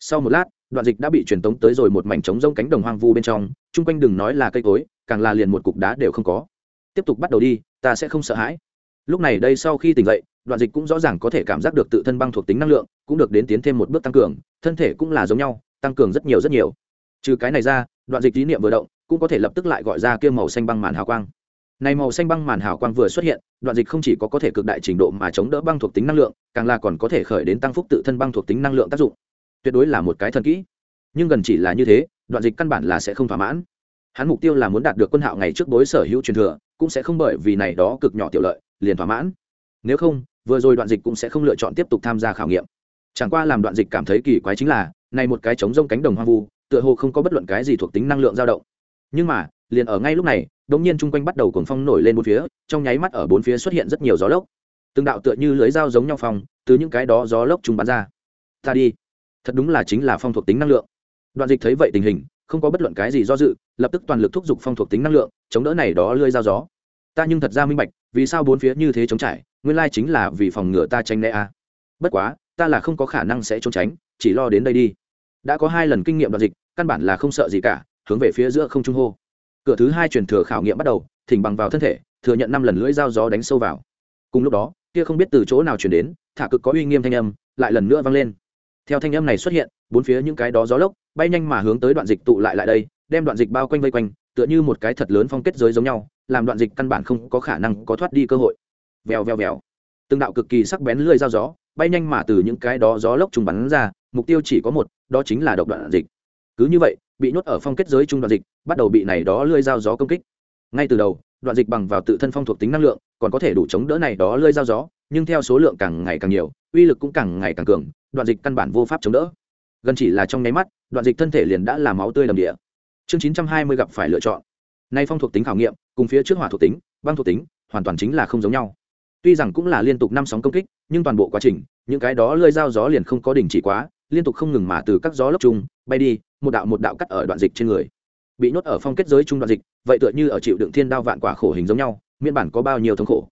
Sau một lát, đoạn dịch đã bị truyền tống tới rồi một mảnh trống rông cánh đồng hoang vu bên trong chung quanh đừng nói là cây cối, càng là liền một cục đá đều không có. Tiếp tục bắt đầu đi, ta sẽ không sợ hãi. Lúc này đây sau khi tỉnh dậy, đoạn dịch cũng rõ ràng có thể cảm giác được tự thân băng thuộc tính năng lượng, cũng được đến tiến thêm một bước tăng cường, thân thể cũng là giống nhau, tăng cường rất nhiều rất nhiều. Trừ cái này ra, đoạn dịch ý niệm vừa động cũng có thể lập tức lại gọi ra kia màu xanh băng màn hào quang. Này màu xanh băng màn hào quang vừa xuất hiện, đoạn dịch không chỉ có có thể cực đại trình độ mà chống đỡ băng thuộc tính năng lượng, càng là còn có thể khởi đến tăng phúc tự thân băng thuộc tính năng lượng tác dụng. Tuyệt đối là một cái thần kỹ. Nhưng gần chỉ là như thế, đoạn dịch căn bản là sẽ không thỏa mãn. Hắn mục tiêu là muốn đạt được quân hạo ngày trước bối sở hữu truyền thừa, cũng sẽ không bởi vì này đó cực nhỏ tiểu lợi, liền thỏa mãn. Nếu không, vừa rồi đoạn dịch cũng sẽ không lựa chọn tiếp tục tham gia khảo nghiệm. Chẳng qua làm đoạn dịch cảm thấy kỳ quái chính là, này một cái trống rông cánh đồng hoang vu, tựa hồ không có bất luận cái gì thuộc tính năng lượng dao động nhưng mà, liền ở ngay lúc này, đột nhiên chung quanh bắt đầu cuồng phong nổi lên bốn phía, trong nháy mắt ở bốn phía xuất hiện rất nhiều gió lốc. Từng đạo tựa như lưới dao giống nhau phong, từ những cái đó gió lốc chúng bắn ra. Ta đi. Thật đúng là chính là phong thuộc tính năng lượng. Đoạn dịch thấy vậy tình hình, không có bất luận cái gì do dự, lập tức toàn lực thúc giục phong thuộc tính năng lượng, chống đỡ này đó lưới dao gió. Ta nhưng thật ra minh bạch, vì sao bốn phía như thế chống trải, nguyên lai chính là vì phòng ngừa ta tranh né a. Bất quá, ta là không có khả năng sẽ trốn tránh, chỉ lo đến đây đi. Đã có hai lần kinh nghiệm đoạn dịch, căn bản là không sợ gì cả hướng về phía giữa không trung hô. Cửa thứ hai truyền thừa khảo nghiệm bắt đầu, thỉnh bằng vào thân thể, thừa nhận năm lần lưỡi dao gió đánh sâu vào. Cùng lúc đó, kia không biết từ chỗ nào chuyển đến, thả cực có uy nghiêm thanh âm, lại lần nữa vang lên. Theo thanh âm này xuất hiện, bốn phía những cái đó gió lốc bay nhanh mà hướng tới đoạn dịch tụ lại lại đây, đem đoạn dịch bao quanh vây quanh, tựa như một cái thật lớn phong kết giới giống nhau, làm đoạn dịch căn bản không có khả năng có thoát đi cơ hội. Vèo vèo vèo. Từng đạo cực kỳ sắc bén lưỡi dao gió bay nhanh mà từ những cái đó gió lốc trùng bắn ra, mục tiêu chỉ có một, đó chính là độc đoạn dịch cứ như vậy, bị nhốt ở phong kết giới trung đoạn dịch, bắt đầu bị này đó lơi dao gió công kích. Ngay từ đầu, đoạn dịch bằng vào tự thân phong thuộc tính năng lượng, còn có thể đủ chống đỡ này đó lơi dao gió, nhưng theo số lượng càng ngày càng nhiều, uy lực cũng càng ngày càng cường, đoạn dịch căn bản vô pháp chống đỡ. Gần chỉ là trong nháy mắt, đoạn dịch thân thể liền đã làm máu tươi đầm địa. Chương chín trăm hai mươi gặp phải lựa chọn. Nay phong thuộc tính khảo nghiệm, cùng phía trước hỏa thuộc tính, băng thuộc tính, hoàn toàn chính là không giống nhau. Tuy rằng cũng là liên tục năm sóng công kích, nhưng toàn bộ quá trình, những cái đó lơi dao gió liền không có đình chỉ quá liên tục không ngừng mà từ các gió lốc chung bay đi, một đạo một đạo cắt ở đoạn dịch trên người. Bị nhốt ở phong kết giới chung đoạn dịch, vậy tựa như ở chịu đựng thiên đao vạn quả khổ hình giống nhau, miễn bản có bao nhiêu thống khổ.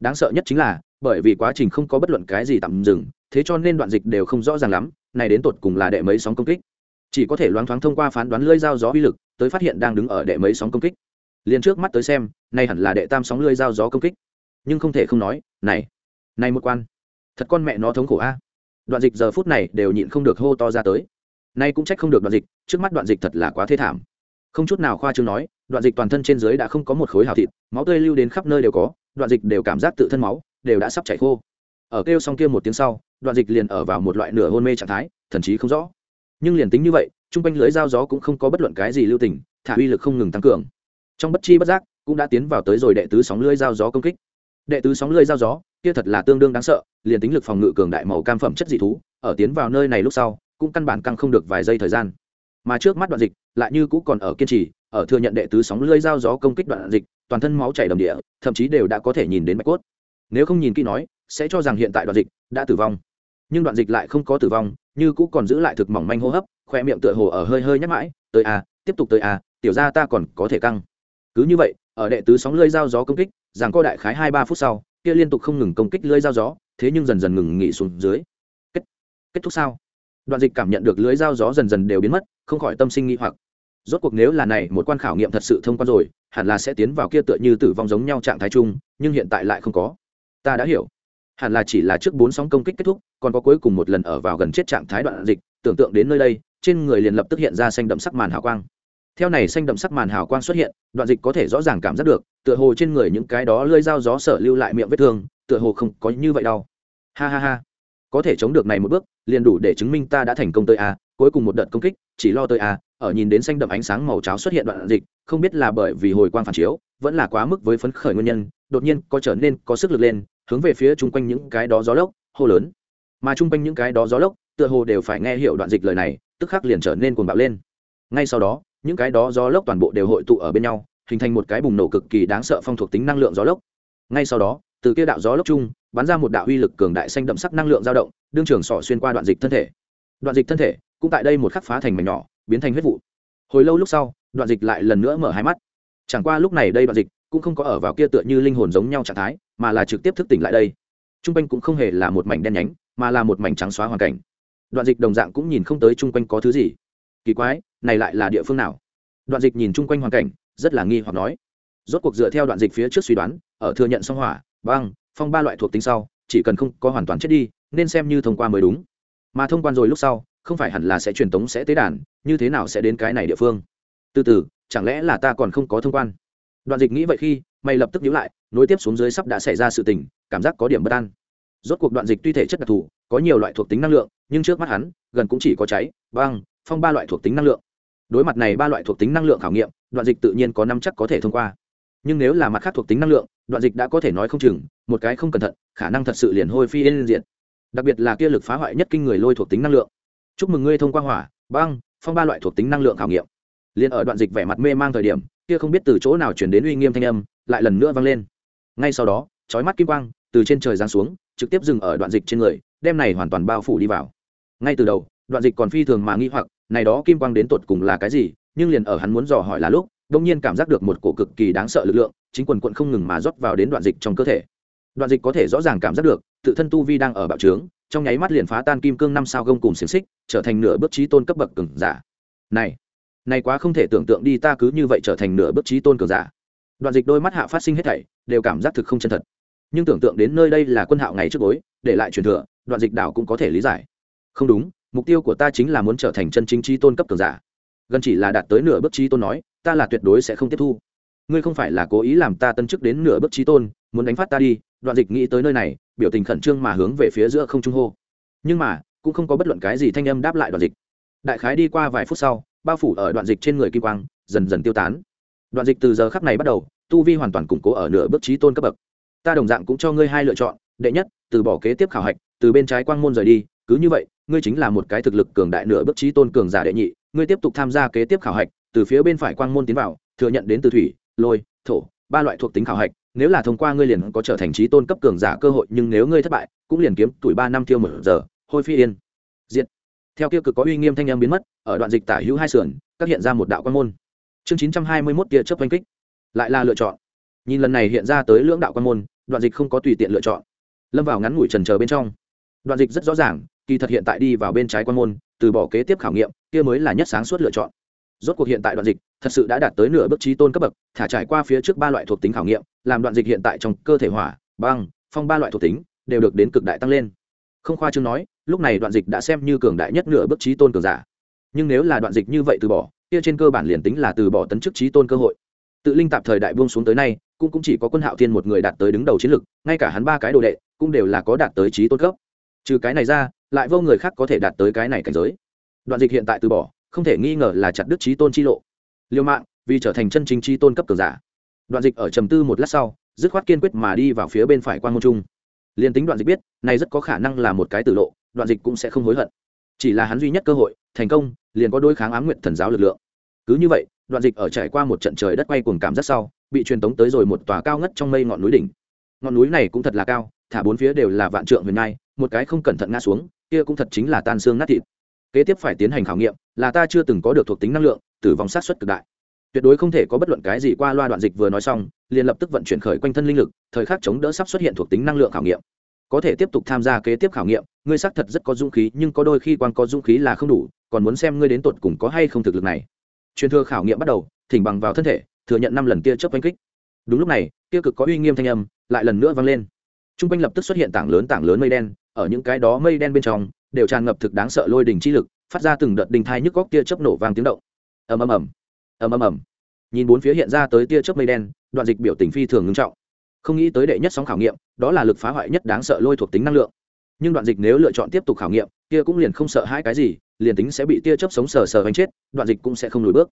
Đáng sợ nhất chính là, bởi vì quá trình không có bất luận cái gì tạm dừng, thế cho nên đoạn dịch đều không rõ ràng lắm, này đến tột cùng là đệ mấy sóng công kích. Chỉ có thể loáng thoáng thông qua phán đoán lưỡi dao gió uy lực, tới phát hiện đang đứng ở đệ mấy sóng công kích. Liền trước mắt tới xem, nay hẳn là đệ tam sóng lưỡi dao gió công kích. Nhưng không thể không nói, này này một quan, thật con mẹ nó thống khổ a đoạn dịch giờ phút này đều nhịn không được hô to ra tới. Nay cũng trách không được đoạn dịch, trước mắt đoạn dịch thật là quá thê thảm. Không chút nào khoa trương nói, đoạn dịch toàn thân trên dưới đã không có một khối hào thịt, máu tươi lưu đến khắp nơi đều có, đoạn dịch đều cảm giác tự thân máu đều đã sắp chảy khô. Ở kêu xong kia một tiếng sau, đoạn dịch liền ở vào một loại nửa hôn mê trạng thái, thần chí không rõ. Nhưng liền tính như vậy, chung quanh lưới dao gió cũng không có bất luận cái gì lưu tình, thả uy lực không ngừng tăng cường. Trong bất chi bất giác cũng đã tiến vào tới rồi đệ tứ sóng lưới dao gió công kích đệ tứ sóng lưới dao gió, kia thật là tương đương đáng sợ, liền tính lực phòng ngự cường đại màu cam phẩm chất dị thú, ở tiến vào nơi này lúc sau, cũng căn bản căng không được vài giây thời gian. Mà trước mắt đoạn dịch, lại như cũng còn ở kiên trì, ở thừa nhận đệ tứ sóng lưới dao gió công kích đoạn dịch, toàn thân máu chảy đầm địa, thậm chí đều đã có thể nhìn đến bạch cốt. Nếu không nhìn kỹ nói, sẽ cho rằng hiện tại đoạn dịch đã tử vong. Nhưng đoạn dịch lại không có tử vong, như cũ còn giữ lại thực mỏng manh hô hấp, khoe miệng tựa hồ ở hơi hơi nhắc mãi, tới a tiếp tục tới a tiểu ra ta còn có thể căng. Cứ như vậy, ở đệ tứ sóng lưới dao gió công kích rằng co đại khái hai ba phút sau, kia liên tục không ngừng công kích lưới dao gió, thế nhưng dần dần ngừng nghỉ xuống dưới. Kết kết thúc sao? Đoạn dịch cảm nhận được lưới dao gió dần dần đều biến mất, không khỏi tâm sinh nghĩ hoặc. Rốt cuộc nếu là này một quan khảo nghiệm thật sự thông quan rồi, hẳn là sẽ tiến vào kia tựa như tử vong giống nhau trạng thái chung, nhưng hiện tại lại không có. Ta đã hiểu. Hẳn là chỉ là trước bốn sóng công kích kết thúc, còn có cuối cùng một lần ở vào gần chết trạng thái đoạn dịch, tưởng tượng đến nơi đây, trên người liền lập tức hiện ra xanh đậm sắc màn hào quang theo này xanh đậm sắc màn hào quang xuất hiện, đoạn dịch có thể rõ ràng cảm giác được, tựa hồ trên người những cái đó lơi dao gió sở lưu lại miệng vết thương, tựa hồ không có như vậy đâu. Ha ha ha. Có thể chống được này một bước, liền đủ để chứng minh ta đã thành công tới a, cuối cùng một đợt công kích, chỉ lo tới a, ở nhìn đến xanh đậm ánh sáng màu cháo xuất hiện đoạn dịch, không biết là bởi vì hồi quang phản chiếu, vẫn là quá mức với phấn khởi nguyên nhân, đột nhiên có trở nên có sức lực lên, hướng về phía chung quanh những cái đó gió lốc, hô lớn. Mà chung quanh những cái đó gió lốc, tựa hồ đều phải nghe hiểu đoạn dịch lời này, tức khắc liền trở nên cuồng bạo lên. Ngay sau đó những cái đó gió lốc toàn bộ đều hội tụ ở bên nhau, hình thành một cái bùng nổ cực kỳ đáng sợ phong thuộc tính năng lượng gió lốc. Ngay sau đó, từ kia đạo gió lốc chung, bắn ra một đạo uy lực cường đại xanh đậm sắc năng lượng dao động, đương trường sỏ xuyên qua đoạn dịch thân thể. Đoạn dịch thân thể cũng tại đây một khắc phá thành mảnh nhỏ, biến thành huyết vụ. Hồi lâu lúc sau, đoạn dịch lại lần nữa mở hai mắt. Chẳng qua lúc này đây đoạn dịch cũng không có ở vào kia tựa như linh hồn giống nhau trạng thái, mà là trực tiếp thức tỉnh lại đây. T r u n g quanh cũng không hề là một mảnh đen nhánh, mà là một mảnh trắng xóa hoàn cảnh. Đoạn dịch đồng dạng cũng nhìn không tới chung quanh có thứ gì. Kỳ quái này lại là địa phương nào? Đoạn dịch nhìn chung quanh hoàn cảnh, rất là nghi hoặc nói. Rốt cuộc dựa theo đoạn dịch phía trước suy đoán, ở thừa nhận song hỏa, băng, phong ba loại thuộc tính sau, chỉ cần không có hoàn toàn chết đi, nên xem như thông qua mới đúng. Mà thông quan rồi lúc sau, không phải hẳn là sẽ truyền tống sẽ tế đàn, như thế nào sẽ đến cái này địa phương? Từ từ, chẳng lẽ là ta còn không có thông quan? Đoạn dịch nghĩ vậy khi, mày lập tức nhíu lại, nối tiếp xuống dưới sắp đã xảy ra sự tình, cảm giác có điểm bất an. Rốt cuộc đoạn dịch tuy thể chất đặc thù, có nhiều loại thuộc tính năng lượng, nhưng trước mắt hắn, gần cũng chỉ có cháy, băng, phong ba loại thuộc tính năng lượng đối mặt này ba loại thuộc tính năng lượng khảo nghiệm, đoạn dịch tự nhiên có năm chắc có thể thông qua. Nhưng nếu là mặt khác thuộc tính năng lượng, đoạn dịch đã có thể nói không chừng, một cái không cẩn thận, khả năng thật sự liền hôi phi lên diện đặc biệt là kia lực phá hoại nhất kinh người lôi thuộc tính năng lượng. Chúc mừng ngươi thông qua hỏa, băng, phong ba loại thuộc tính năng lượng khảo nghiệm. Liền ở đoạn dịch vẻ mặt mê mang thời điểm, kia không biết từ chỗ nào chuyển đến uy nghiêm thanh âm, lại lần nữa vang lên. Ngay sau đó, chói mắt kim quang từ trên trời giáng xuống, trực tiếp dừng ở đoạn dịch trên người, đem này hoàn toàn bao phủ đi vào. Ngay từ đầu, đoạn dịch còn phi thường mà nghi hoặc này đó kim quang đến tột cùng là cái gì, nhưng liền ở hắn muốn dò hỏi là lúc đông nhiên cảm giác được một cổ cực kỳ đáng sợ lực lượng, chính quần quận không ngừng mà rót vào đến đoạn dịch trong cơ thể. Đoạn dịch có thể rõ ràng cảm giác được, tự thân tu vi đang ở bạo trướng, trong nháy mắt liền phá tan kim cương năm sao gông cùng xiềng xích, trở thành nửa bước trí tôn cấp bậc cường giả. Này này quá không thể tưởng tượng đi, ta cứ như vậy trở thành nửa bước trí tôn cường giả. Đoạn dịch đôi mắt hạ phát sinh hết thảy, đều cảm giác thực không chân thật. Nhưng tưởng tượng đến nơi đây là quân hạo ngày trước bối để lại truyền thừa, đoạn dịch đảo cũng có thể lý giải. Không đúng mục tiêu của ta chính là muốn trở thành chân chính trí tôn cấp cường giả. Gần chỉ là đạt tới nửa bước trí tôn nói, ta là tuyệt đối sẽ không tiếp thu. Ngươi không phải là cố ý làm ta tân chức đến nửa bước trí tôn, muốn đánh phát ta đi, đoạn dịch nghĩ tới nơi này, biểu tình khẩn trương mà hướng về phía giữa không trung hô. Nhưng mà, cũng không có bất luận cái gì thanh âm đáp lại đoạn dịch. Đại khái đi qua vài phút sau, bao phủ ở đoạn dịch trên người kim quang, dần dần tiêu tán. Đoạn dịch từ giờ khắc này bắt đầu, tu vi hoàn toàn củng cố ở nửa bước trí tôn cấp bậc. Ta đồng dạng cũng cho ngươi hai lựa chọn, đệ nhất, từ bỏ kế tiếp khảo hạch, từ bên trái quang môn rời đi, cứ như vậy ngươi chính là một cái thực lực cường đại nửa bước trí tôn cường giả đệ nhị, ngươi tiếp tục tham gia kế tiếp khảo hạch, từ phía bên phải quang môn tiến vào, thừa nhận đến từ thủy, lôi, thổ, ba loại thuộc tính khảo hạch, nếu là thông qua ngươi liền có trở thành trí tôn cấp cường giả cơ hội, nhưng nếu ngươi thất bại, cũng liền kiếm tuổi ba năm tiêu một giờ, hôi phi yên. Diện theo kia cực có uy nghiêm thanh em biến mất, ở đoạn dịch tả hữu hai sườn, các hiện ra một đạo quan môn. Chương chín trăm hai mươi mốt tia chớp oanh kích. Lại là lựa chọn. Nhìn lần này hiện ra tới lưỡng đạo quan môn, đoạn dịch không có tùy tiện lựa chọn. Lâm vào ngắn ngủi trần chờ bên trong. Đoạn dịch rất rõ ràng kỳ thật hiện tại đi vào bên trái quan môn từ bỏ kế tiếp khảo nghiệm kia mới là nhất sáng suốt lựa chọn. Rốt cuộc hiện tại đoạn dịch thật sự đã đạt tới nửa bước trí tôn cấp bậc thả trải qua phía trước ba loại thuộc tính khảo nghiệm làm đoạn dịch hiện tại trong cơ thể hỏa băng phong ba loại thuộc tính đều được đến cực đại tăng lên. Không khoa chương nói lúc này đoạn dịch đã xem như cường đại nhất nửa bước trí tôn cường giả. Nhưng nếu là đoạn dịch như vậy từ bỏ kia trên cơ bản liền tính là từ bỏ tấn chức trí tôn cơ hội. Tự linh tạp thời đại buông xuống tới nay cũng, cũng chỉ có quân hạo thiên một người đạt tới đứng đầu chiến lực ngay cả hắn ba cái đồ đệ cũng đều là có đạt tới trí tôn cấp. Trừ cái này ra lại vô người khác có thể đạt tới cái này cảnh giới. Đoạn dịch hiện tại từ bỏ, không thể nghi ngờ là chặt đứt trí tôn chi lộ. Liêu mạng, vì trở thành chân chính trí tôn cấp cường giả. Đoạn dịch ở trầm tư một lát sau, dứt khoát kiên quyết mà đi vào phía bên phải quan môn trung. Liền tính đoạn dịch biết, này rất có khả năng là một cái tử lộ, đoạn dịch cũng sẽ không hối hận. Chỉ là hắn duy nhất cơ hội, thành công, liền có đôi kháng ám nguyện thần giáo lực lượng. Cứ như vậy, đoạn dịch ở trải qua một trận trời đất quay cuồng cảm rất sau, bị truyền tống tới rồi một tòa cao ngất trong mây ngọn núi đỉnh. Ngọn núi này cũng thật là cao, thả bốn phía đều là vạn trượng huyền nai một cái không cẩn thận ngã xuống kia cũng thật chính là tan xương nát thịt. Kế tiếp phải tiến hành khảo nghiệm, là ta chưa từng có được thuộc tính năng lượng, tử vong sát xuất cực đại. Tuyệt đối không thể có bất luận cái gì qua loa đoạn dịch vừa nói xong, liền lập tức vận chuyển khởi quanh thân linh lực, thời khắc chống đỡ sắp xuất hiện thuộc tính năng lượng khảo nghiệm. Có thể tiếp tục tham gia kế tiếp khảo nghiệm, ngươi xác thật rất có dũng khí, nhưng có đôi khi quan có dũng khí là không đủ, còn muốn xem ngươi đến tột cùng có hay không thực lực này. Truyền thừa khảo nghiệm bắt đầu, thỉnh bằng vào thân thể, thừa nhận năm lần tia chớp oanh kích. Đúng lúc này, tia cực có uy nghiêm thanh âm lại lần nữa vang lên. T r u n g quanh lập tức xuất hiện tảng lớn tảng lớn mây đen ở những cái đó mây đen bên trong, đều tràn ngập thực đáng sợ lôi đỉnh chi lực, phát ra từng đợt đình thai nhức góc tia chớp nổ vang tiếng động. Ầm ầm ầm. Ầm ầm ầm. Nhìn bốn phía hiện ra tới tia chớp mây đen, đoạn dịch biểu tình phi thường ngưng trọng. Không nghĩ tới đệ nhất sóng khảo nghiệm, đó là lực phá hoại nhất đáng sợ lôi thuộc tính năng lượng. Nhưng đoạn dịch nếu lựa chọn tiếp tục khảo nghiệm, kia cũng liền không sợ hai cái gì, liền tính sẽ bị tia chớp sống sờ sờ đánh chết, đoạn dịch cũng sẽ không lùi bước.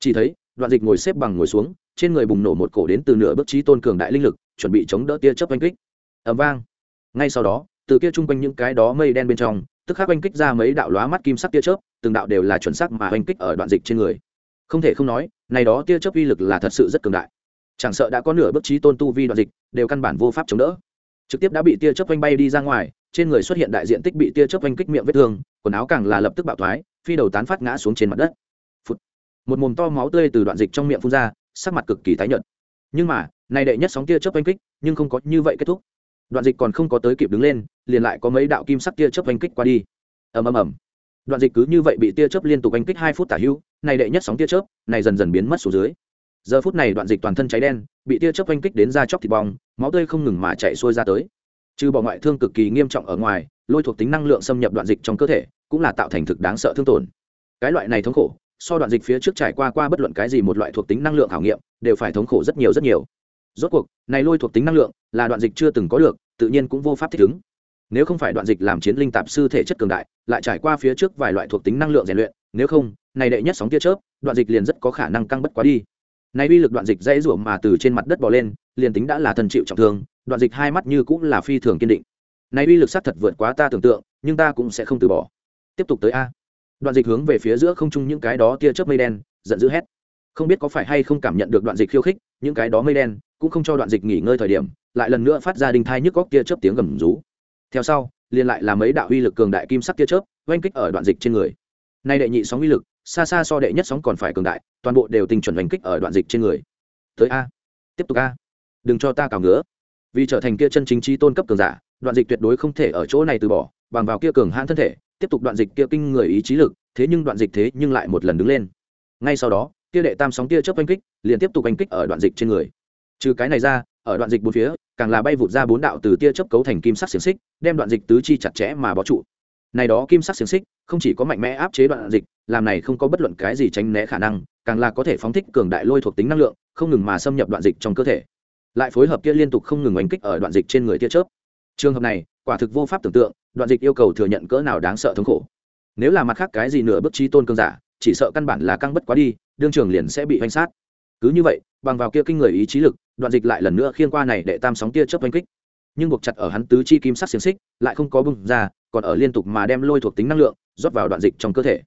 Chỉ thấy, đoạn dịch ngồi xếp bằng ngồi xuống, trên người bùng nổ một cổ đến từ nửa bước trí tôn cường đại linh lực, chuẩn bị chống đỡ tia chớp oanh kích. Ẩm vang. Ngay sau đó từ kia chung quanh những cái đó mây đen bên trong, tức khắc oanh kích ra mấy đạo lóa mắt kim sắc tia chớp, từng đạo đều là chuẩn sắc mà oanh kích ở đoạn dịch trên người. Không thể không nói, này đó tia chớp uy lực là thật sự rất cường đại. Chẳng sợ đã có nửa bước trí tôn tu vi đoạn dịch, đều căn bản vô pháp chống đỡ. Trực tiếp đã bị tia chớp oanh bay đi ra ngoài, trên người xuất hiện đại diện tích bị tia chớp oanh kích miệng vết thương, quần áo càng là lập tức bạo thoái, phi đầu tán phát ngã xuống trên mặt đất. Một mồm to máu tươi từ đoạn dịch trong miệng phun ra, sắc mặt cực kỳ tái nhợt. Nhưng mà, này đệ nhất sóng tia chớp oanh kích, nhưng không có như vậy kết thúc. Đoạn dịch còn không có tới kịp đứng lên liền lại có mấy đạo kim sắc tia chớp oanh kích qua đi. Ầm ầm ầm. Đoạn dịch cứ như vậy bị tia chớp liên tục oanh kích hai phút tả hữu, này đệ nhất sóng tia chớp, này dần dần biến mất xuống dưới. Giờ phút này đoạn dịch toàn thân cháy đen, bị tia chớp oanh kích đến da chóc thịt bong, máu tươi không ngừng mà chạy xuôi ra tới. Trừ bỏ ngoại thương cực kỳ nghiêm trọng ở ngoài, lôi thuộc tính năng lượng xâm nhập đoạn dịch trong cơ thể, cũng là tạo thành thực đáng sợ thương tổn. Cái loại này thống khổ, so đoạn dịch phía trước trải qua qua bất luận cái gì một loại thuộc tính năng lượng khảo nghiệm, đều phải thống khổ rất nhiều rất nhiều. Rốt cuộc, này lôi thuộc tính năng lượng là đoạn dịch chưa từng có được, tự nhiên cũng vô pháp thích ứng nếu không phải đoạn dịch làm chiến linh tạp sư thể chất cường đại, lại trải qua phía trước vài loại thuộc tính năng lượng rèn luyện, nếu không, này đệ nhất sóng tia chớp, đoạn dịch liền rất có khả năng căng bất quá đi. Này uy lực đoạn dịch dãy rủa mà từ trên mặt đất bò lên, liền tính đã là thần chịu trọng thương, đoạn dịch hai mắt như cũng là phi thường kiên định. Này uy lực sát thật vượt quá ta tưởng tượng, nhưng ta cũng sẽ không từ bỏ. Tiếp tục tới a. Đoạn dịch hướng về phía giữa không trung những cái đó tia chớp mây đen, giận dữ hét. Không biết có phải hay không cảm nhận được đoạn dịch khiêu khích, những cái đó mây đen cũng không cho đoạn dịch nghỉ ngơi thời điểm, lại lần nữa phát ra đinh thai nhức góc tia chớp tiếng gầm rú theo sau, liền lại là mấy đạo uy lực cường đại kim sắc tia chớp, oanh kích ở đoạn dịch trên người. Nay đệ nhị sóng uy lực, xa xa so đệ nhất sóng còn phải cường đại, toàn bộ đều tình chuẩn oanh kích ở đoạn dịch trên người. Tới a. Tiếp tục a. Đừng cho ta cào ngứa. Vì trở thành kia chân chính trí tôn cấp cường giả, đoạn dịch tuyệt đối không thể ở chỗ này từ bỏ, bằng vào kia cường hãn thân thể, tiếp tục đoạn dịch kia kinh người ý chí lực, thế nhưng đoạn dịch thế nhưng lại một lần đứng lên. Ngay sau đó, kia đệ tam sóng tia chớp oanh kích, liền tiếp tục oanh kích ở đoạn dịch trên người. Trừ cái này ra ở đoạn dịch bốn phía, càng là bay vụt ra bốn đạo từ tia chớp cấu thành kim sắc xiềng xích, đem đoạn dịch tứ chi chặt chẽ mà bó trụ. Này đó kim sắc xiềng xích, không chỉ có mạnh mẽ áp chế đoạn dịch, làm này không có bất luận cái gì tránh né khả năng, càng là có thể phóng thích cường đại lôi thuộc tính năng lượng, không ngừng mà xâm nhập đoạn dịch trong cơ thể. Lại phối hợp kia liên tục không ngừng oanh kích ở đoạn dịch trên người tia chớp. Trường hợp này, quả thực vô pháp tưởng tượng, đoạn dịch yêu cầu thừa nhận cỡ nào đáng sợ thống khổ. Nếu là mặt khác cái gì nửa bước trí tôn cương giả, chỉ sợ căn bản là căng bất quá đi, đương trường liền sẽ bị oanh sát. Cứ như vậy, bằng vào kia kinh người ý chí lực đoạn dịch lại lần nữa khiên qua này để tam sóng tia chớp oanh kích. Nhưng buộc chặt ở hắn tứ chi kim sắc xiềng xích, lại không có bung ra, còn ở liên tục mà đem lôi thuộc tính năng lượng rót vào đoạn dịch trong cơ thể.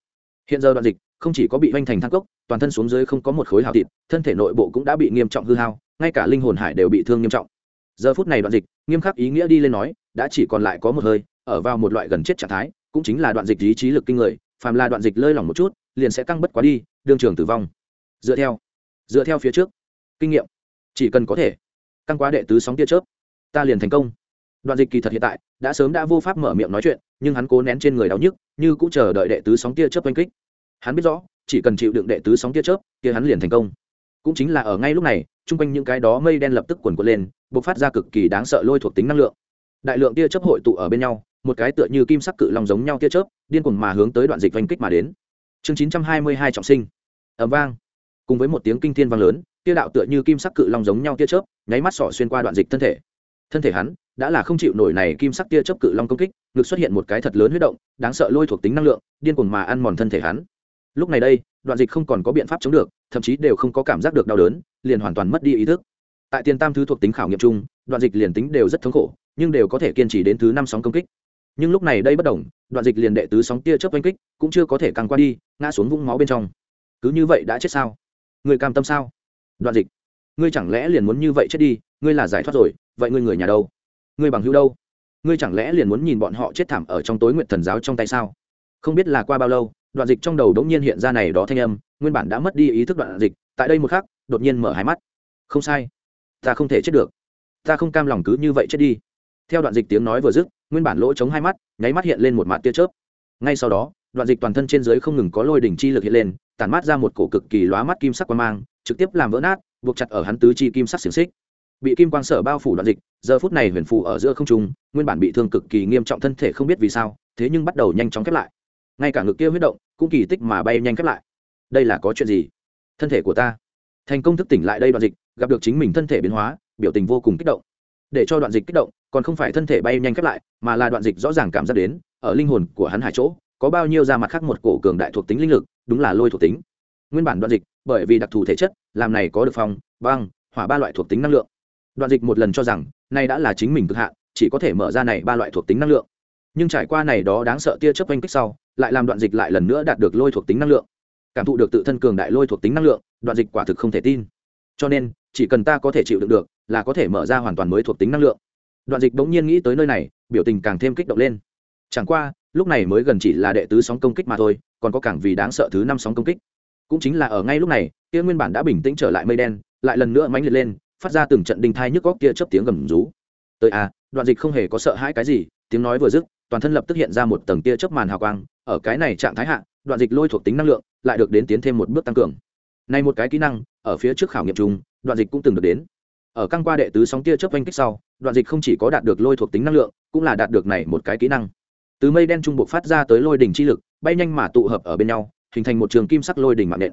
Hiện giờ đoạn dịch không chỉ có bị oanh thành thang cốc, toàn thân xuống dưới không có một khối hào thịt, thân thể nội bộ cũng đã bị nghiêm trọng hư hao, ngay cả linh hồn hải đều bị thương nghiêm trọng. Giờ phút này đoạn dịch, nghiêm khắc ý nghĩa đi lên nói, đã chỉ còn lại có một hơi, ở vào một loại gần chết trạng thái, cũng chính là đoạn dịch ý chí lực kinh người, phàm là đoạn dịch lơi lỏng một chút, liền sẽ căng bất quá đi đương trường tử vong. Dựa theo dựa theo phía trước, kinh nghiệm chỉ cần có thể, căng quá đệ tứ sóng tia chớp, ta liền thành công. Đoạn dịch kỳ thật hiện tại, đã sớm đã vô pháp mở miệng nói chuyện, nhưng hắn cố nén trên người đau nhức, như cũng chờ đợi đệ tứ sóng tia chớp oanh kích. Hắn biết rõ, chỉ cần chịu đựng đệ tứ sóng tia chớp, kia hắn liền thành công. Cũng chính là ở ngay lúc này, chung quanh những cái đó mây đen lập tức quần quật lên b ộ c phát ra cực kỳ đáng sợ lôi thuộc tính năng lượng. Đại lượng tia chớp hội tụ ở bên nhau, một cái tựa như kim sắc cự lòng giống nhau tia chớp, điên cuồng mà hướng tới đoạn dịch oanh kích mà đến. Chương chín trăm hai mươi hai trọng sinh. Ẩm vang. Cùng với một tiếng kinh thiên vang lớn tia đạo tựa như kim sắc cự long giống nhau tia chớp, nháy mắt sỏ xuyên qua đoạn dịch thân thể. Thân thể hắn đã là không chịu nổi này kim sắc tia chớp cự long công kích, ngực xuất hiện một cái thật lớn huyết động, đáng sợ lôi thuộc tính năng lượng, điên cuồng mà ăn mòn thân thể hắn. Lúc này đây, đoạn dịch không còn có biện pháp chống được, thậm chí đều không có cảm giác được đau đớn, liền hoàn toàn mất đi ý thức. Tại tiền tam thứ thuộc tính khảo nghiệm chung, đoạn dịch liền tính đều rất thống khổ, nhưng đều có thể kiên trì đến thứ năm sóng công kích. Nhưng lúc này đây bất đồng, đoạn dịch liền đệ tứ sóng tia chớp oanh kích, cũng chưa có thể căng qua đi, ngã xuống vũng máu bên trong. Cứ như vậy đã chết sao? Người cam tâm sao? Đoạn dịch. Ngươi chẳng lẽ liền muốn như vậy chết đi? Ngươi là giải thoát rồi, vậy ngươi người nhà đâu? Ngươi bằng hữu đâu? Ngươi chẳng lẽ liền muốn nhìn bọn họ chết thảm ở trong tối nguyện thần giáo trong tay sao? Không biết là qua bao lâu, đoạn dịch trong đầu đống nhiên hiện ra này đó thanh âm, nguyên bản đã mất đi ý thức đoạn dịch, tại đây một khắc, đột nhiên mở hai mắt. Không sai. Ta không thể chết được. Ta không cam lòng cứ như vậy chết đi. Theo đoạn dịch tiếng nói vừa dứt, nguyên bản lỗ chống hai mắt, nháy mắt hiện lên một mặt tia chớp. Ngay sau đó, đoạn dịch toàn thân trên dưới không ngừng có lôi đỉnh chi lực hiện lên, tản mát ra một cổ cực kỳ lóa mắt kim sắc quang mang trực tiếp làm vỡ nát, buộc chặt ở hắn tứ chi kim sắc xiềng xích. Bị kim quang sở bao phủ đoạn dịch, giờ phút này huyền phụ ở giữa không trung, nguyên bản bị thương cực kỳ nghiêm trọng thân thể không biết vì sao, thế nhưng bắt đầu nhanh chóng khép lại. Ngay cả ngực kia huyết động, cũng kỳ tích mà bay nhanh khép lại. Đây là có chuyện gì? Thân thể của ta. Thành công thức tỉnh lại đây đoạn dịch, gặp được chính mình thân thể biến hóa, biểu tình vô cùng kích động. Để cho đoạn dịch kích động, còn không phải thân thể bay nhanh khép lại, mà là đoạn dịch rõ ràng cảm giác đến, ở linh hồn của hắn hải chỗ, có bao nhiêu ra mặt khác một cổ cường đại thuộc tính linh lực, đúng là lôi thuộc tính nguyên bản đoạn dịch, bởi vì đặc thù thể chất, làm này có được phong, băng, hỏa ba loại thuộc tính năng lượng. Đoạn dịch một lần cho rằng nay đã là chính mình cực hạn, chỉ có thể mở ra này ba loại thuộc tính năng lượng. Nhưng trải qua này đó đáng sợ tia chớp oanh kích sau, lại làm đoạn dịch lại lần nữa đạt được lôi thuộc tính năng lượng. Cảm thụ được tự thân cường đại lôi thuộc tính năng lượng, đoạn dịch quả thực không thể tin. Cho nên, chỉ cần ta có thể chịu đựng được, là có thể mở ra hoàn toàn mới thuộc tính năng lượng. Đoạn dịch bỗng nhiên nghĩ tới nơi này, biểu tình càng thêm kích động lên. Chẳng qua, lúc này mới gần chỉ là đệ tứ sóng công kích mà thôi, còn có càng vì đáng sợ thứ năm sóng công kích cũng chính là ở ngay lúc này, kia nguyên bản đã bình tĩnh trở lại mây đen, lại lần nữa mánh liệt lên, phát ra từng trận đinh thai nhức góc kia chớp tiếng gầm rú. Tới à đoạn dịch không hề có sợ hãi cái gì, tiếng nói vừa dứt, toàn thân lập tức hiện ra một tầng tia chớp màn hào quang, ở cái này trạng thái hạ, đoạn dịch lôi thuộc tính năng lượng lại được đến tiến thêm một bước tăng cường. Này một cái kỹ năng, ở phía trước khảo nghiệm chung, đoạn dịch cũng từng được đến. Ở căng qua đệ tứ sóng tia chớp oanh kích sau, đoạn dịch không chỉ có đạt được lôi thuộc tính năng lượng, cũng là đạt được này một cái kỹ năng. Từ mây đen trung bộ phát ra tới lôi đỉnh chi lực, bay nhanh mà tụ hợp ở bên nhau hình thành một trường kim sắc lôi đỉnh mạng nện.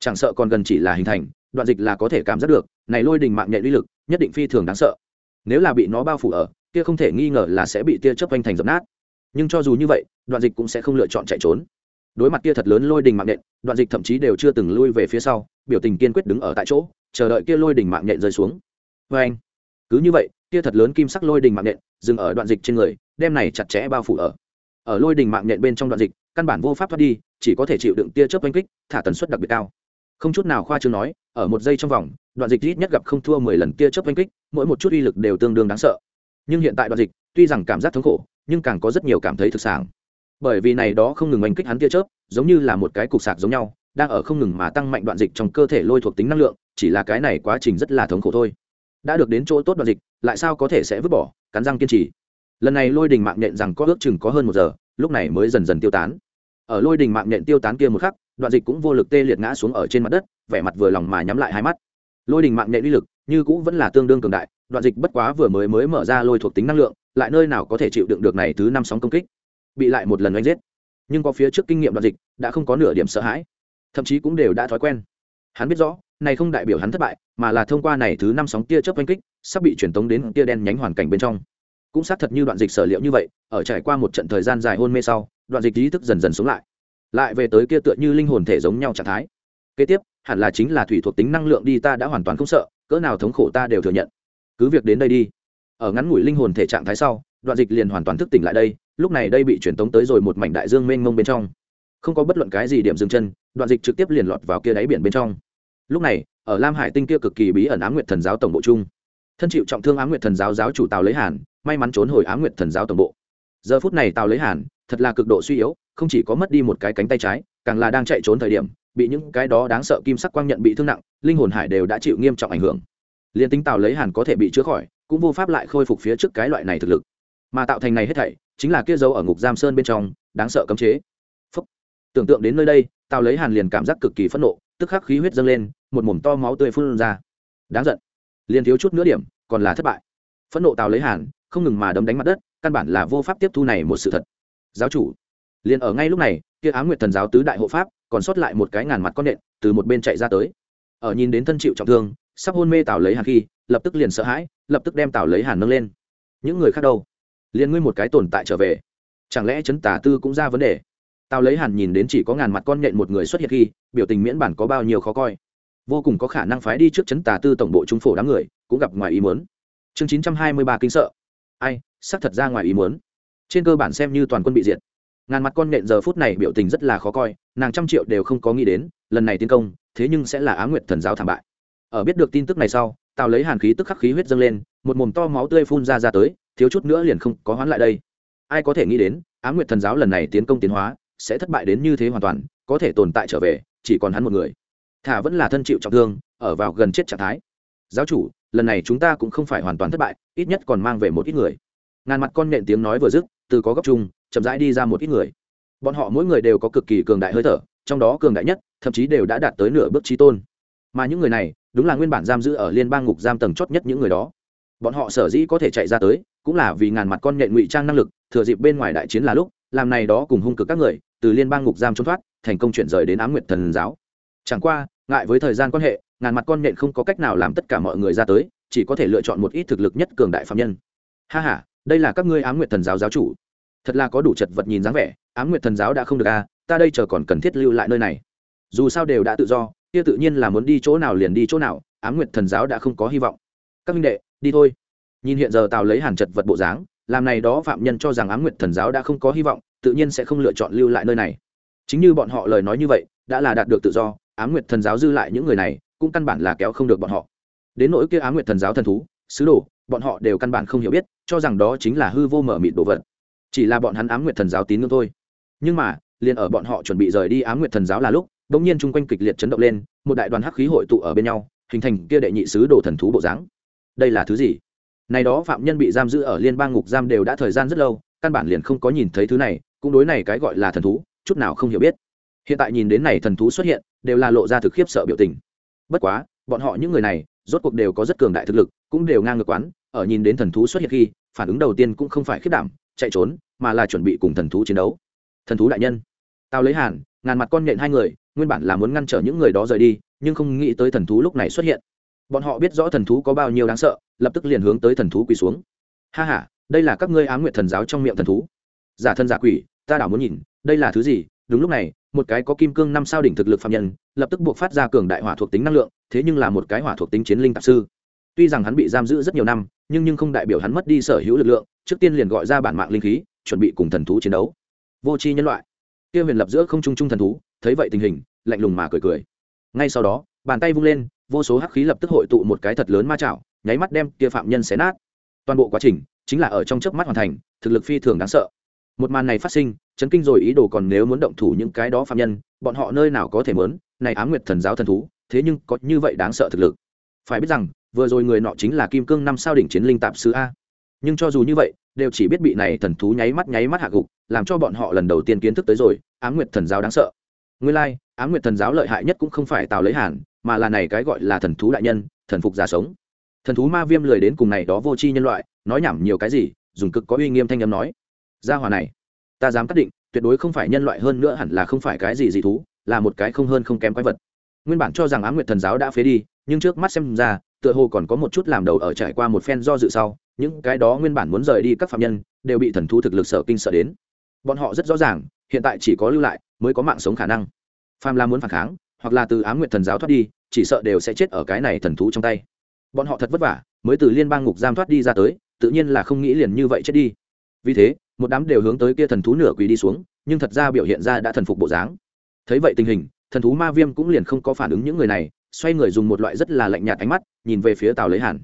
Chẳng sợ còn gần chỉ là hình thành, đoạn dịch là có thể cảm giác được, này lôi đỉnh mạng nhện uy lực, nhất định phi thường đáng sợ. Nếu là bị nó bao phủ ở, kia không thể nghi ngờ là sẽ bị tia chớp oanh thành dập nát. Nhưng cho dù như vậy, đoạn dịch cũng sẽ không lựa chọn chạy trốn. Đối mặt kia thật lớn lôi đình mạng nhện đoạn dịch thậm chí đều chưa từng lui về phía sau, biểu tình kiên quyết đứng ở tại chỗ, chờ đợi kia lôi đình mạng nhện rơi xuống. Vê anh cứ như vậy, kia thật lớn kim sắc lôi đình mạng nhện dừng ở đoạn dịch trên người, đem này chặt chẽ bao phủ ở. Ở lôi đình mạng nhện bên trong đoạn dịch căn bản vô pháp thoát đi, chỉ có thể chịu đựng tia chớp oanh kích, thả tần suất đặc biệt cao. Không chút nào khoa chương nói, ở một giây trong vòng, đoạn dịch ít nhất gặp không thua mười lần tia chớp oanh kích, mỗi một chút uy lực đều tương đương đáng sợ. Nhưng hiện tại đoạn dịch, tuy rằng cảm giác thống khổ, nhưng càng có rất nhiều cảm thấy thực sản bởi vì này đó không ngừng oanh kích hắn tia chớp, giống như là một cái cục sạc giống nhau, đang ở không ngừng mà tăng mạnh đoạn dịch trong cơ thể lôi thuộc tính năng lượng, chỉ là cái này quá trình rất là thống khổ thôi. Đã được đến chỗ tốt đoạn dịch, lại sao có thể sẽ vứt bỏ, cắn răng kiên trì. Lần này lôi đình mạng nhện rằng có ước chừng có hơn một giờ lúc này mới dần dần tiêu tán. Ở lôi đình mạng nhện tiêu tán kia một khắc, đoạn dịch cũng vô lực tê liệt ngã xuống ở trên mặt đất, vẻ mặt vừa lòng mà nhắm lại hai mắt. Lôi đình mạng nhện uy lực, như cũng vẫn là tương đương cường đại, đoạn dịch bất quá vừa mới mới mở ra lôi thuộc tính năng lượng, lại nơi nào có thể chịu đựng được này thứ năm sóng công kích. Bị lại một lần đánh giết. Nhưng có phía trước kinh nghiệm đoạn dịch, đã không có nửa điểm sợ hãi. Thậm chí cũng đều đã thói quen. Hắn biết rõ, này không đại biểu hắn thất bại, mà là thông qua này thứ năm sóng tia chớp oanh kích, sắp bị truyền tống đến tia đen nhánh hoàn cảnh bên trong cũng xác thật như đoạn dịch sở liệu như vậy, ở trải qua một trận thời gian dài hôn mê sau, đoạn dịch ý thức dần dần sống lại. Lại về tới kia tựa như linh hồn thể giống nhau trạng thái. Kế tiếp, hẳn là chính là thủy thuộc tính năng lượng đi ta đã hoàn toàn không sợ, cỡ nào thống khổ ta đều thừa nhận. Cứ việc đến đây đi. Ở ngắn ngủi linh hồn thể trạng thái sau, đoạn dịch liền hoàn toàn thức tỉnh lại đây, lúc này đây bị truyền tống tới rồi một mảnh đại dương mênh mông bên trong. Không có bất luận cái gì điểm dừng chân, đoạn dịch trực tiếp liền lọt vào kia đáy biển bên trong. Lúc này, ở lam hải tinh kia cực kỳ bí ẩn á m nguyệt thần giáo tổng bộ chung thân chịu trọng thương á m nguyệt thần giáo giáo chủ tào lấy hàn, may mắn trốn hồi á m nguyệt thần giáo tổng bộ. Giờ phút này tào lấy hàn thật là cực độ suy yếu, không chỉ có mất đi một cái cánh tay trái, càng là đang chạy trốn thời điểm, bị những cái đó đáng sợ kim sắc quang nhận bị thương nặng, linh hồn hải đều đã chịu nghiêm trọng ảnh hưởng. Liền tính tào lấy hàn có thể bị chữa khỏi, cũng vô pháp lại khôi phục phía trước cái loại này thực lực. Mà tạo thành này hết thảy, chính là kia dấu ở ngục giam sơn bên trong, đáng sợ cấm chế. Phúc. tưởng tượng đến nơi đây, tào lấy hàn liền cảm giác cực kỳ phẫn nộ, tức khắc khí huyết dâng lên, một mồm to máu tươi phun ra. Đáng giận liền thiếu chút nữa điểm, còn là thất bại. Phẫn nộ tào lấy hàn, không ngừng mà đấm đánh mặt đất, căn bản là vô pháp tiếp thu này một sự thật. Giáo chủ, liền ở ngay lúc này, kia á nguyệt thần giáo tứ đại hộ pháp còn sót lại một cái ngàn mặt con nện, từ một bên chạy ra tới. Ở nhìn đến thân chịu trọng thương, sắp hôn mê tào lấy hàn khi, lập tức liền sợ hãi, lập tức đem tào lấy hàn nâng lên. Những người khác đâu? Liền ngươi một cái tồn tại trở về. Chẳng lẽ chấn tả tư cũng ra vấn đề? Tào lấy hàn nhìn đến chỉ có ngàn mặt con nhện một người xuất hiện khi, biểu tình miễn bản có bao nhiêu khó coi vô cùng có khả năng phái đi trước chấn tà tư tổng bộ trung phổ đám người, cũng gặp ngoài ý muốn. Chương chín trăm hai mươi ba kinh sợ. Ai, xác thật ra ngoài ý muốn. Trên cơ bản xem như toàn quân bị diệt. Ngàn mặt con nện giờ phút này biểu tình rất là khó coi, nàng trăm triệu đều không có nghĩ đến, lần này tiến công, thế nhưng sẽ là á nguyệt thần giáo thảm bại. Ở biết được tin tức này sau, tào lấy hàn khí tức khắc khí huyết dâng lên, một mồm to máu tươi phun ra ra tới, thiếu chút nữa liền không có hoán lại đây. Ai có thể nghĩ đến, á nguyệt thần giáo lần này tiến công tiến hóa, sẽ thất bại đến như thế hoàn toàn, có thể tồn tại trở về, chỉ còn hắn một người thả vẫn là thân chịu trọng thương, ở vào gần chết trạng thái. Giáo chủ, lần này chúng ta cũng không phải hoàn toàn thất bại, ít nhất còn mang về một ít người. Ngàn mặt con nện tiếng nói vừa dứt, từ có góc chung, chậm rãi đi ra một ít người. Bọn họ mỗi người đều có cực kỳ cường đại hơi thở, trong đó cường đại nhất, thậm chí đều đã đạt tới nửa bước trí tôn. Mà những người này, đúng là nguyên bản giam giữ ở liên bang ngục giam tầng chót nhất những người đó. Bọn họ sở dĩ có thể chạy ra tới, cũng là vì ngàn mặt con nhện ngụy trang năng lực, thừa dịp bên ngoài đại chiến là lúc, làm này đó cùng hung cực các người, từ liên bang ngục giam trốn thoát, thành công chuyển rời đến ám nguyệt thần giáo chẳng qua ngại với thời gian quan hệ ngàn mặt con nện không có cách nào làm tất cả mọi người ra tới chỉ có thể lựa chọn một ít thực lực nhất cường đại phạm nhân. Ha h a đây là các ngươi ám nguyệt thần giáo giáo chủ. Thật là có đủ chật vật nhìn dáng vẻ ám nguyệt thần giáo đã không được a à, ta đây chờ còn cần thiết lưu lại nơi này. Dù sao đều đã tự do kia tự nhiên là muốn đi chỗ nào liền đi chỗ nào ám nguyệt thần giáo đã không có hy vọng. Các minh đệ đi thôi. Nhìn hiện giờ tào lấy hàn chật vật bộ dáng làm này đó phạm nhân cho rằng ám nguyệt thần giáo đã không có hy vọng tự nhiên sẽ không lựa chọn lưu lại nơi này. Chính như bọn họ lời nói như vậy đã là đạt được tự do ám nguyệt thần giáo dư lại những người này, cũng căn bản là kéo không được bọn họ. Đến nỗi kia ám nguyệt thần giáo thần thú, sứ đồ, bọn họ đều căn bản không hiểu biết, cho rằng đó chính là hư vô mở mịt đồ vật. Chỉ là bọn hắn ám nguyệt thần giáo tín ngưỡng thôi. Nhưng mà, liền ở bọn họ chuẩn bị rời đi ám nguyệt thần giáo là lúc đ ỗ n g nhiên chung quanh kịch liệt chấn động lên, một đại đoàn hắc khí hội tụ ở bên nhau, hình thành kia đệ nhị sứ đồ thần thú bộ dáng. Đây là thứ gì? Này đó phạm nhân bị giam giữ ở liên bang ngục giam đều đã thời gian rất lâu, căn bản liền không có nhìn thấy thứ này, cũng đối này cái gọi là thần thú, chút nào không hiểu biết. Hiện tại nhìn đến này thần thú xuất hiện đều là lộ ra thực khiếp sợ biểu tình. Bất quá, bọn họ những người này, rốt cuộc đều có rất cường đại thực lực, cũng đều ngang ngược quán, ở nhìn đến thần thú xuất hiện khi, phản ứng đầu tiên cũng không phải khiết đảm, chạy trốn, mà là chuẩn bị cùng thần thú chiến đấu. Thần thú đại nhân. Tao lấy hàn, ngàn mặt con nhện hai người, nguyên bản là muốn ngăn trở những người đó rời đi, nhưng không nghĩ tới thần thú lúc này xuất hiện. Bọn họ biết rõ thần thú có bao nhiêu đáng sợ, lập tức liền hướng tới thần thú quỳ xuống. Ha h a đây là các ngươi á m nguyện thần giáo trong miệng thần thú. Giả thân giả quỷ, ta đảo muốn nhìn, đây là thứ gì? Đúng lúc này một cái có kim cương năm sao đỉnh thực lực phạm nhân, lập tức buộc phát ra cường đại hỏa thuộc tính năng lượng, thế nhưng là một cái hỏa thuộc tính chiến linh tạp sư. Tuy rằng hắn bị giam giữ rất nhiều năm, nhưng nhưng không đại biểu hắn mất đi sở hữu lực lượng, trước tiên liền gọi ra bản mạng linh khí, chuẩn bị cùng thần thú chiến đấu. Vô tri nhân loại. Kia huyền lập giữa không trung trung thần thú, thấy vậy tình hình, lạnh lùng mà cười cười. Ngay sau đó, bàn tay vung lên, vô số hắc khí lập tức hội tụ một cái thật lớn ma chảo, nháy mắt đem kia phạm nhân xé nát. Toàn bộ quá trình chính là ở trong chớp mắt hoàn thành, thực lực phi thường đáng sợ. Một màn này phát sinh chấn kinh rồi ý đồ còn nếu muốn động thủ những cái đó phạm nhân bọn họ nơi nào có thể mớn này ám nguyệt thần giáo thần thú thế nhưng có như vậy đáng sợ thực lực. Phải biết rằng vừa rồi người nọ chính là kim cương năm sao đỉnh chiến linh tạp sứ a. Nhưng cho dù như vậy đều chỉ biết bị này thần thú nháy mắt nháy mắt hạ gục làm cho bọn họ lần đầu tiên kiến thức tới rồi ám nguyệt thần giáo đáng sợ. Nguyên lai like, ám nguyệt thần giáo lợi hại nhất cũng không phải tào lấy hàn mà là này cái gọi là thần thú đại nhân thần phục giả sống. Thần thú ma viêm lười đến cùng này đó vô tri nhân loại nói nhảm nhiều cái gì dùng cực có uy nghiêm thanh âm nói. Gia hòa này ta dám xác định, tuyệt đối không phải nhân loại hơn nữa hẳn là không phải cái gì dị thú, là một cái không hơn không kém quái vật. Nguyên bản cho rằng ám nguyệt thần giáo đã phế đi, nhưng trước mắt xem ra, tựa hồ còn có một chút làm đầu ở trải qua một phen do dự sau, những cái đó nguyên bản muốn rời đi các phạm nhân, đều bị thần thú thực lực sợ kinh sợ đến. Bọn họ rất rõ ràng, hiện tại chỉ có lưu lại, mới có mạng sống khả năng. Phàm la muốn phản kháng, hoặc là từ ám nguyệt thần giáo thoát đi, chỉ sợ đều sẽ chết ở cái này thần thú trong tay. Bọn họ thật vất vả, mới từ liên bang ngục giam thoát đi ra tới, tự nhiên là không nghĩ liền như vậy chết đi. Vì thế một đám đều hướng tới kia thần thú nửa quỳ đi xuống, nhưng thật ra biểu hiện ra đã thần phục bộ dáng. Thấy vậy tình hình, thần thú ma viêm cũng liền không có phản ứng những người này, xoay người dùng một loại rất là lạnh nhạt ánh mắt, nhìn về phía tào lấy hàn.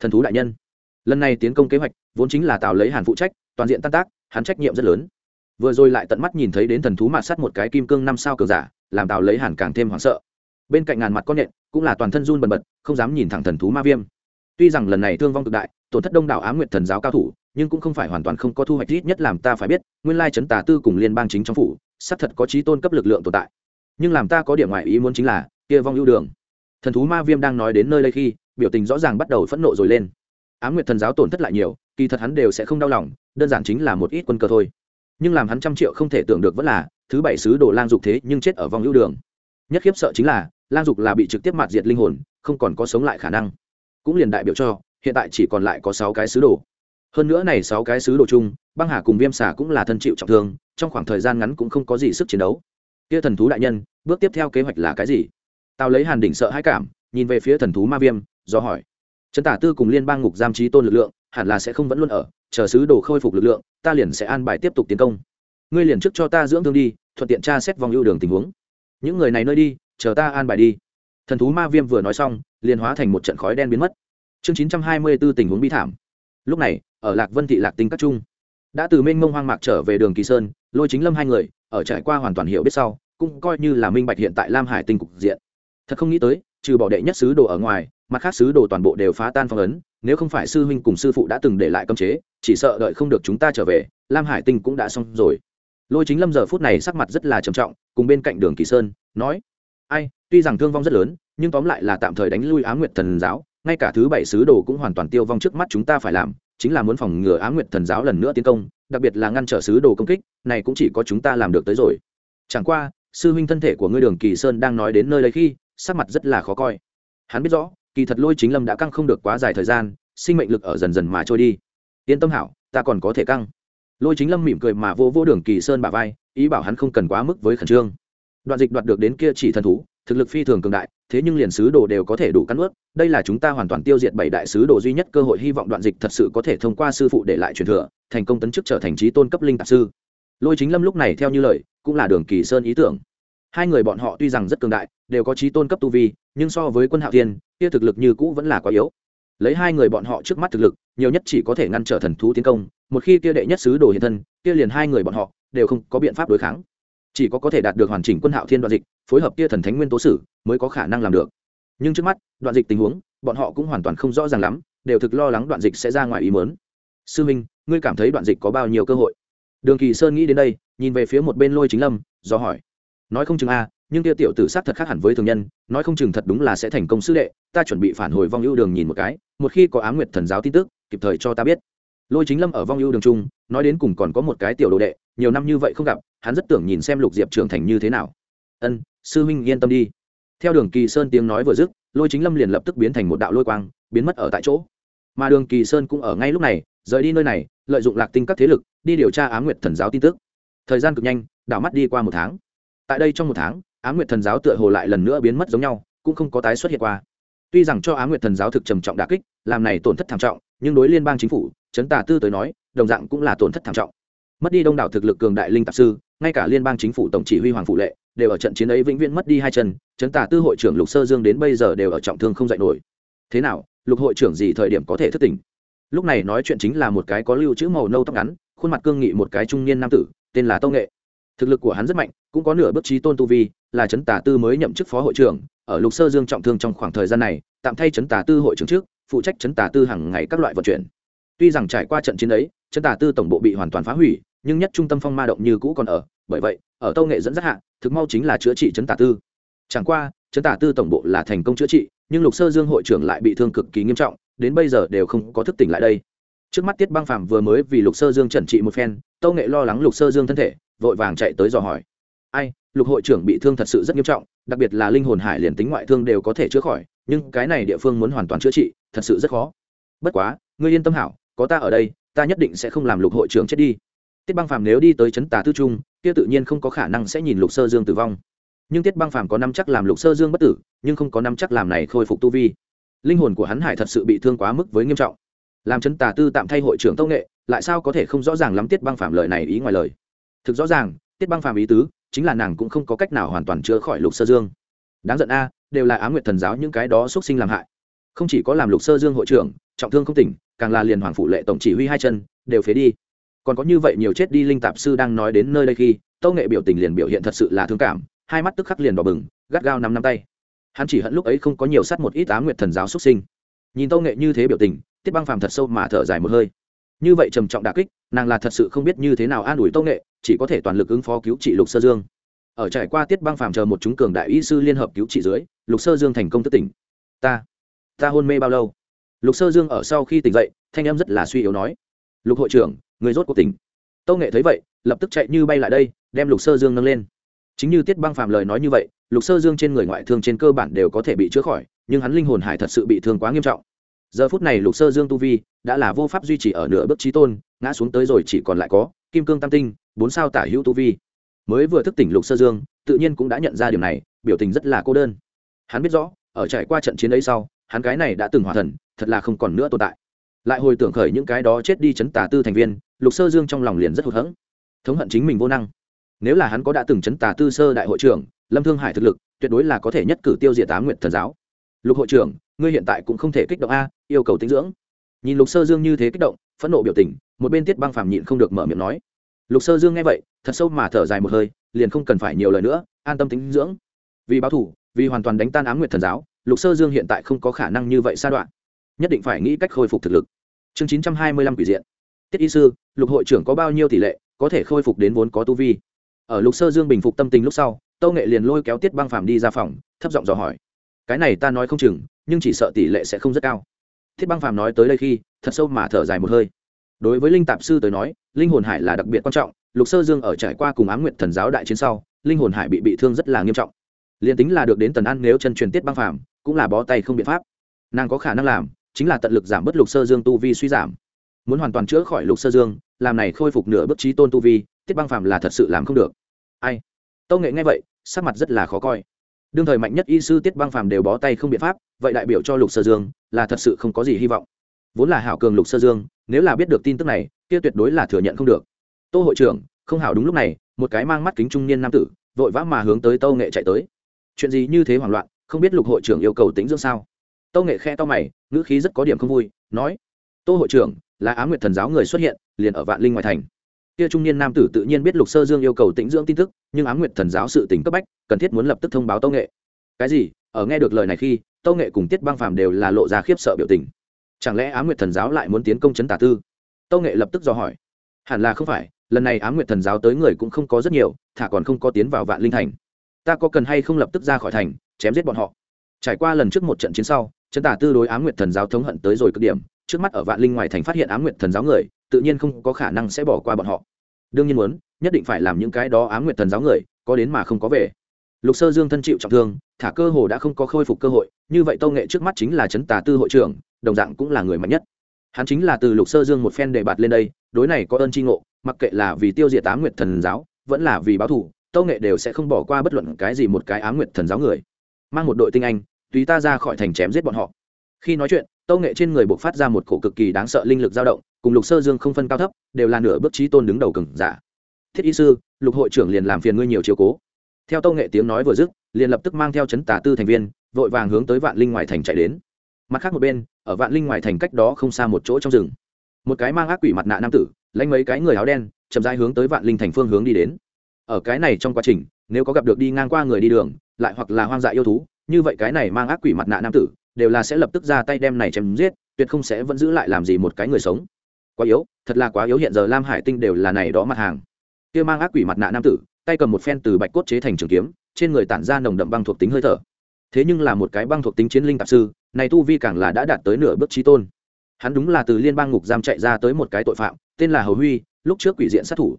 Thần thú đại nhân, lần này tiến công kế hoạch, vốn chính là tào lấy hàn phụ trách, toàn diện tan tác, hắn trách nhiệm rất lớn. Vừa rồi lại tận mắt nhìn thấy đến thần thú mạt sắt một cái kim cương năm sao cờ giả, làm tào lấy hàn càng thêm hoảng sợ. Bên cạnh ngàn mặt con nhện, cũng là toàn thân run bần bật, không dám nhìn thẳng thần thú ma viêm tuy rằng lần này thương vong cực đại, tổn thất đông đảo á nguyệt thần giáo cao thủ, nhưng cũng không phải hoàn toàn không có thu hoạch ít nhất làm ta phải biết, nguyên lai chấn tà tư cùng liên bang chính trong phủ, xác thật có trí tôn cấp lực lượng tồn tại. Nhưng làm ta có điểm ngoại ý muốn chính là, kia vong ưu đường. Thần thú ma viêm đang nói đến nơi đây khi, biểu tình rõ ràng bắt đầu phẫn nộ rồi lên. Á nguyệt thần giáo tổn thất lại nhiều, kỳ thật hắn đều sẽ không đau lòng, đơn giản chính là một ít quân cờ thôi. Nhưng làm hắn trăm triệu không thể tưởng được vẫn là, thứ bảy sứ đồ lang dục thế nhưng chết ở vòng ưu đường. Nhất khiếp sợ chính là, lang dục là bị trực tiếp mạt diệt linh hồn, không còn có sống lại khả năng cũng liền đại biểu cho, hiện tại chỉ còn lại có sáu cái sứ đồ. Hơn nữa này sáu cái sứ đồ chung, băng hà cùng viêm xà cũng là thân chịu trọng thương, trong khoảng thời gian ngắn cũng không có gì sức chiến đấu. Kia thần thú đại nhân, bước tiếp theo kế hoạch là cái gì? Tao lấy hàn đỉnh sợ hãi cảm, nhìn về phía thần thú ma viêm, do hỏi. Trấn tả tư cùng liên bang ngục giam trí tôn lực lượng, hẳn là sẽ không vẫn luôn ở, chờ sứ đồ khôi phục lực lượng, ta liền sẽ an bài tiếp tục tiến công. Ngươi liền trước cho ta dưỡng thương đi, thuận tiện tra xét vòng ưu đường tình huống. Những người này nơi đi, chờ ta an bài đi thần thú ma viêm vừa nói xong, liền hóa thành một trận khói đen biến mất. Chương chín trăm hai mươi b ố tình huống bi thảm. Lúc này, ở lạc vân thị lạc tinh các trung, đã từ mênh mông hoang mạc trở về đường kỳ sơn, lôi chính lâm hai người, ở trải qua hoàn toàn hiểu biết sau, cũng coi như là minh bạch hiện tại lam hải tinh cục diện. Thật không nghĩ tới, trừ bỏ đệ nhất sứ đồ ở ngoài, mặt khác sứ đồ toàn bộ đều phá tan phong ấn, nếu không phải sư huynh cùng sư phụ đã từng để lại cơm chế, chỉ sợ đợi không được chúng ta trở về, lam hải tinh cũng đã xong rồi. Lôi chính lâm giờ phút này sắc mặt rất là trầm trọng, cùng bên cạnh đường kỳ sơn, nói ai, tuy rằng thương vong rất lớn, nhưng tóm lại là tạm thời đánh lui á nguyệt thần giáo, ngay cả thứ bảy sứ đồ cũng hoàn toàn tiêu vong trước mắt chúng ta phải làm, chính là muốn phòng ngừa á nguyệt thần giáo lần nữa tiến công, đặc biệt là ngăn trở sứ đồ công kích, này cũng chỉ có chúng ta làm được tới rồi. Chẳng qua, sư huynh thân thể của ngươi đường kỳ sơn đang nói đến nơi đây khi, sắc mặt rất là khó coi. Hắn biết rõ, kỳ thật lôi chính lâm đã căng không được quá dài thời gian, sinh mệnh lực ở dần dần mà trôi đi. Yên tâm hảo, ta còn có thể căng. Lôi chính lâm mỉm cười mà vô vô đường kỳ sơn bả vai, ý bảo hắn không cần quá mức với khẩn trương đoạn dịch đoạt được đến kia chỉ thần thú, thực lực phi thường cường đại, thế nhưng liền sứ đồ đều có thể đủ cắn ướt đây là chúng ta hoàn toàn tiêu diệt bảy đại sứ đồ duy nhất cơ hội, hy vọng đoạn dịch thật sự có thể thông qua sư phụ để lại truyền thừa, thành công tấn chức trở thành trí tôn cấp linh tạp sư. Lôi chính lâm lúc này theo như lời, cũng là đường kỳ sơn ý tưởng. Hai người bọn họ tuy rằng rất cường đại, đều có trí tôn cấp tu vi, nhưng so với quân hạo thiên, kia thực lực như cũ vẫn là quá yếu. Lấy hai người bọn họ trước mắt thực lực, nhiều nhất chỉ có thể ngăn trở thần thú tiến công, một khi kia đệ nhất sứ đồ hiện thân, kia liền hai người bọn họ đều không có biện pháp đối kháng chỉ có có thể đạt được hoàn chỉnh quân hạo thiên đoạn dịch, phối hợp kia thần thánh nguyên tố sử mới có khả năng làm được. Nhưng trước mắt, đoạn dịch tình huống, bọn họ cũng hoàn toàn không rõ ràng lắm, đều thực lo lắng đoạn dịch sẽ ra ngoài ý mớn sư minh, ngươi cảm thấy đoạn dịch có bao nhiêu cơ hội? Đường kỳ sơn nghĩ đến đây, nhìn về phía một bên lôi chính lâm, do hỏi. Nói không chừng a, nhưng kia tiểu tử sát thật khác hẳn với thường nhân, nói không chừng thật đúng là sẽ thành công sư đệ, ta chuẩn bị phản hồi vong ưu đường nhìn một cái, một khi có á nguyệt thần giáo tin tức, kịp thời cho ta biết lôi chính lâm ở vong ưu đường trung, nói đến cùng còn có một cái tiểu đồ đệ, nhiều năm như vậy không gặp, hắn rất tưởng nhìn xem lục diệp trưởng thành như thế nào. Ân, sư huynh yên tâm đi. Theo đường kỳ sơn tiếng nói vừa dứt, lôi chính lâm liền lập tức biến thành một đạo lôi quang, biến mất ở tại chỗ. Mà đường kỳ sơn cũng ở ngay lúc này, rời đi nơi này, lợi dụng lạc tinh các thế lực, đi điều tra á nguyệt thần giáo tin tức. Thời gian cực nhanh, đảo mắt đi qua một tháng. Tại đây trong một tháng á nguyệt thần giáo tựa hồ lại lần nữa biến mất giống nhau, cũng không có tái xuất hiện qua. Tuy rằng cho á nguyệt thần giáo thực trầm trọng đà kích, làm này tổn thất thảm trọng, nhưng đối liên bang chính phủ chấn tà tư tới nói, đồng dạng cũng là tổn thất thảm trọng. Mất đi đông đảo thực lực cường đại linh tạp sư, ngay cả liên bang chính phủ tổng chỉ huy hoàng phụ lệ, đều ở trận chiến ấy vĩnh viễn mất đi hai chân, chấn tà tư hội trưởng lục sơ dương đến bây giờ đều ở trọng thương không dạy nổi. Thế nào, lục hội trưởng gì thời điểm có thể thất tình lúc này nói chuyện chính là một cái có lưu chữ màu nâu tóc ngắn, khuôn mặt cương nghị một cái trung niên nam tử, tên là tâu nghệ. Thực lực của hắn rất mạnh, cũng có nửa bước trí tôn tu vi, là chấn tà tư mới nhậm chức phó hội trưởng, ở lục sơ dương trọng thương trong khoảng thời gian này, tạm thay chấn tà tư hội trưởng trước, phụ trách chấn tà tư hàng ngày các loại vận chuyển tuy rằng trải qua trận chiến ấy, chân tà tư tổng bộ bị hoàn toàn phá hủy, nhưng nhất trung tâm phong ma động như cũ còn ở. Bởi vậy, ở tâu nghệ dẫn dắt hạ, thực mau chính là chữa trị chấn tà tư. Chẳng qua chấn tà tư tổng bộ là thành công chữa trị, nhưng lục sơ dương hội trưởng lại bị thương cực kỳ nghiêm trọng, đến bây giờ đều không có thức tỉnh lại đây. Trước mắt tiết băng phạm vừa mới vì lục sơ dương trần trị một phen, tâu nghệ lo lắng lục sơ dương thân thể, vội vàng chạy tới dò hỏi. Ai, lục hội trưởng bị thương thật sự rất nghiêm trọng, đặc biệt là linh hồn hải liền tính ngoại thương đều có thể chữa khỏi, nhưng cái này địa phương muốn hoàn toàn chữa trị, thật sự rất khó. Bất quá, ngươi yên tâm hảo có ta ở đây, ta nhất định sẽ không làm lục hội trưởng chết đi. Tiết băng phàm nếu đi tới chấn tà tư trung, kia tự nhiên không có khả năng sẽ nhìn lục sơ dương tử vong. Nhưng tiết băng phàm có năm chắc làm lục sơ dương bất tử, nhưng không có năm chắc làm này khôi phục tu vi. Linh hồn của hắn hải thật sự bị thương quá mức với nghiêm trọng. Làm chấn tà tư tạm thay hội trưởng tông nghệ, lại sao có thể không rõ ràng lắm tiết băng phàm lời này ý ngoài lời. Thực rõ ràng, tiết băng phàm ý tứ, chính là nàng cũng không có cách nào hoàn toàn chữa khỏi lục sơ dương. Đáng giận a, đều là á nguyện thần giáo những cái đó x sinh làm hại. Không chỉ có làm lục sơ dương hội trưởng, trọng thương không tỉnh càng là liền hoàng phụ lệ tổng chỉ huy hai chân, đều phế đi. Còn có như vậy nhiều chết đi linh tạp sư đang nói đến nơi đây khi, tâu nghệ biểu tình liền biểu hiện thật sự là thương cảm, hai mắt tức khắc liền đỏ bừng, gắt gao năm năm tay. Hắn chỉ hận lúc ấy không có nhiều sát một ít á nguyệt thần giáo xuất sinh. Nhìn tâu nghệ như thế biểu tình, tiết băng phàm thật sâu mà thở dài một hơi. Như vậy trầm trọng đà kích, nàng là thật sự không biết như thế nào an ủi tâu nghệ, chỉ có thể toàn lực ứng phó cứu trị lục sơ dương. Ở trải qua tiết băng phàm chờ một chúng cường đại y sư liên hợp cứu trị dưới, lục sơ dương thành công tức tỉnh. Ta ta hôn mê bao lâu? Lục sơ dương ở sau khi tỉnh dậy, thanh em rất là suy yếu nói, lục hội trưởng, người rốt cuộc tỉnh. Tâu nghệ thấy vậy, lập tức chạy như bay lại đây, đem lục sơ dương nâng lên. Chính như tiết băng phàm lời nói như vậy, lục sơ dương trên người ngoại thương trên cơ bản đều có thể bị chữa khỏi, nhưng hắn linh hồn hải thật sự bị thương quá nghiêm trọng. Giờ phút này lục sơ dương tu vi đã là vô pháp duy trì ở nửa bước trí tôn, ngã xuống tới rồi chỉ còn lại có kim cương tam tinh, bốn sao tả hữu tu vi. Mới vừa thức tỉnh lục sơ dương, tự nhiên cũng đã nhận ra điểm này, biểu tình rất là cô đơn. Hắn biết rõ, ở trải qua trận chiến ấy sau, hắn cái này đã từng hòa thần thật là không còn nữa tồn tại. Lại hồi tưởng khởi những cái đó chết đi chấn tà tư thành viên, lục sơ dương trong lòng liền rất hụt hẫng. Thống hận chính mình vô năng. Nếu là hắn có đã từng chấn tà tư sơ đại hội trưởng, lâm thương hải thực lực, tuyệt đối là có thể nhất cử tiêu diệt tá nguyện thần giáo. Lục hội trưởng, ngươi hiện tại cũng không thể kích động a, yêu cầu tinh dưỡng. Nhìn lục sơ dương như thế kích động, phẫn nộ biểu tình, một bên tiết băng phàm nhịn không được mở miệng nói. Lục sơ dương nghe vậy, thật sâu mà thở dài một hơi, liền không cần phải nhiều lời nữa, an tâm tính dưỡng. Vì báo thủ, vì hoàn toàn đánh tan ám nguyệt thần giáo, lục sơ dương hiện tại không có khả năng như vậy sa đoạn nhất định phải nghĩ cách khôi phục thực lực. Chương chín trăm hai mươi lăm quỷ diện. Tiết y sư, lục hội trưởng có bao nhiêu tỷ lệ, có thể khôi phục đến vốn có tu vi? Ở lục sơ dương bình phục tâm tình lúc sau, tâu nghệ liền lôi kéo tiết băng phàm đi ra phòng, thấp giọng dò hỏi. Cái này ta nói không chừng, nhưng chỉ sợ tỷ lệ sẽ không rất cao. Thiết băng phàm nói tới đây khi, thật sâu mà thở dài một hơi. Đối với linh tạp sư tới nói, linh hồn hải là đặc biệt quan trọng, lục sơ dương ở trải qua cùng ám nguyện thần giáo đại chiến sau, linh hồn hải bị bị thương rất là nghiêm trọng. Liền tính là được đến tần an nếu chân truyền tiết băng phàm, cũng là bó tay không biện pháp. Nàng có khả năng làm chính là tận lực giảm bớt lục sơ dương tu vi suy giảm. Muốn hoàn toàn chữa khỏi lục sơ dương, làm này khôi phục nửa bức trí tôn tu vi, tiết băng phàm là thật sự làm không được. Ai? Tâu nghệ nghe vậy, sắc mặt rất là khó coi. Đương thời mạnh nhất y sư tiết băng phàm đều bó tay không biện pháp, vậy đại biểu cho lục sơ dương là thật sự không có gì hy vọng. Vốn là hảo cường lục sơ dương, nếu là biết được tin tức này, kia tuyệt đối là thừa nhận không được. Tô hội trưởng, không hảo đúng lúc này, một cái mang mắt kính trung niên nam tử, vội vã mà hướng tới tâu nghệ chạy tới. Chuyện gì như thế hoảng loạn, không biết lục hội trưởng yêu cầu tính dưỡng sao? Tâu nghệ khe to mày ngữ khí rất có điểm không vui, nói, tô hội trưởng, là á nguyệt thần giáo người xuất hiện, liền ở vạn linh ngoại thành. Kia trung niên nam tử tự nhiên biết lục sơ dương yêu cầu tĩnh dưỡng tin tức, nhưng á nguyệt thần giáo sự tỉnh cấp bách, cần thiết muốn lập tức thông báo tâu nghệ. Cái gì? Ở nghe được lời này khi tâu nghệ cùng tiết băng phàm đều là lộ ra khiếp sợ biểu tình. Chẳng lẽ á nguyệt thần giáo lại muốn tiến công chấn tả tư? Tâu nghệ lập tức dò hỏi. Hẳn là không phải, lần này á nguyệt thần giáo tới người cũng không có rất nhiều, thả còn không có tiến vào vạn linh thành. Ta có cần hay không lập tức ra khỏi thành, chém giết bọn họ? Trải qua lần trước một trận chiến sau chấn tả tư đối á nguyệt thần giáo thống hận tới rồi cực điểm, trước mắt ở vạn linh ngoài thành phát hiện á nguyệt thần giáo người, tự nhiên không có khả năng sẽ bỏ qua bọn họ. Đương nhiên muốn, nhất định phải làm những cái đó á nguyệt thần giáo người, có đến mà không có về. Lục sơ dương thân chịu trọng thương, thả cơ hồ đã không có khôi phục cơ hội, như vậy tâu nghệ trước mắt chính là chấn tà tư hội trưởng, đồng dạng cũng là người mạnh nhất. Hắn chính là từ lục sơ dương một phen đề bạt lên đây, đối này có ơn tri ngộ, mặc kệ là vì tiêu diệt á nguyệt thần giáo, vẫn là vì báo thù tâu nghệ đều sẽ không bỏ qua bất luận cái gì một cái á nguyệt thần giáo người. Mang một đội tinh anh tùy ta ra khỏi thành chém giết bọn họ. Khi nói chuyện, tâu nghệ trên người buộc phát ra một cổ cực kỳ đáng sợ linh lực dao động, cùng lục sơ dương không phân cao thấp, đều là nửa bước trí tôn đứng đầu cừng giả. Thiết y sư, lục hội trưởng liền làm phiền ngươi nhiều chiều cố. Theo tâu nghệ tiếng nói vừa dứt, liền lập tức mang theo chấn tả tư thành viên, vội vàng hướng tới vạn linh ngoài thành chạy đến. Mặt khác một bên, ở vạn linh ngoài thành cách đó không xa một chỗ trong rừng. Một cái mang ác quỷ mặt nạ nam tử lãnh mấy cái người áo đen, chậm rãi hướng tới vạn linh thành phương hướng đi đến. Ở cái này trong quá trình, nếu có gặp được đi ngang qua người đi đường, lại hoặc là hoang dại yêu thú như vậy cái này mang ác quỷ mặt nạ nam tử, đều là sẽ lập tức ra tay đem này chém giết, tuyệt không sẽ vẫn giữ lại làm gì một cái người sống. Quá yếu, thật là quá yếu, hiện giờ lam hải tinh đều là này đó mặt hàng. Kia mang ác quỷ mặt nạ nam tử, tay cầm một phen từ bạch cốt chế thành trường kiếm, trên người tản ra nồng đậm băng thuộc tính hơi thở. Thế nhưng là một cái băng thuộc tính chiến linh tạp sư, này tu vi càng là đã đạt tới nửa bước trí tôn. Hắn đúng là từ liên bang ngục giam chạy ra tới một cái tội phạm, tên là hầu huy, lúc trước quỷ diện sát thủ.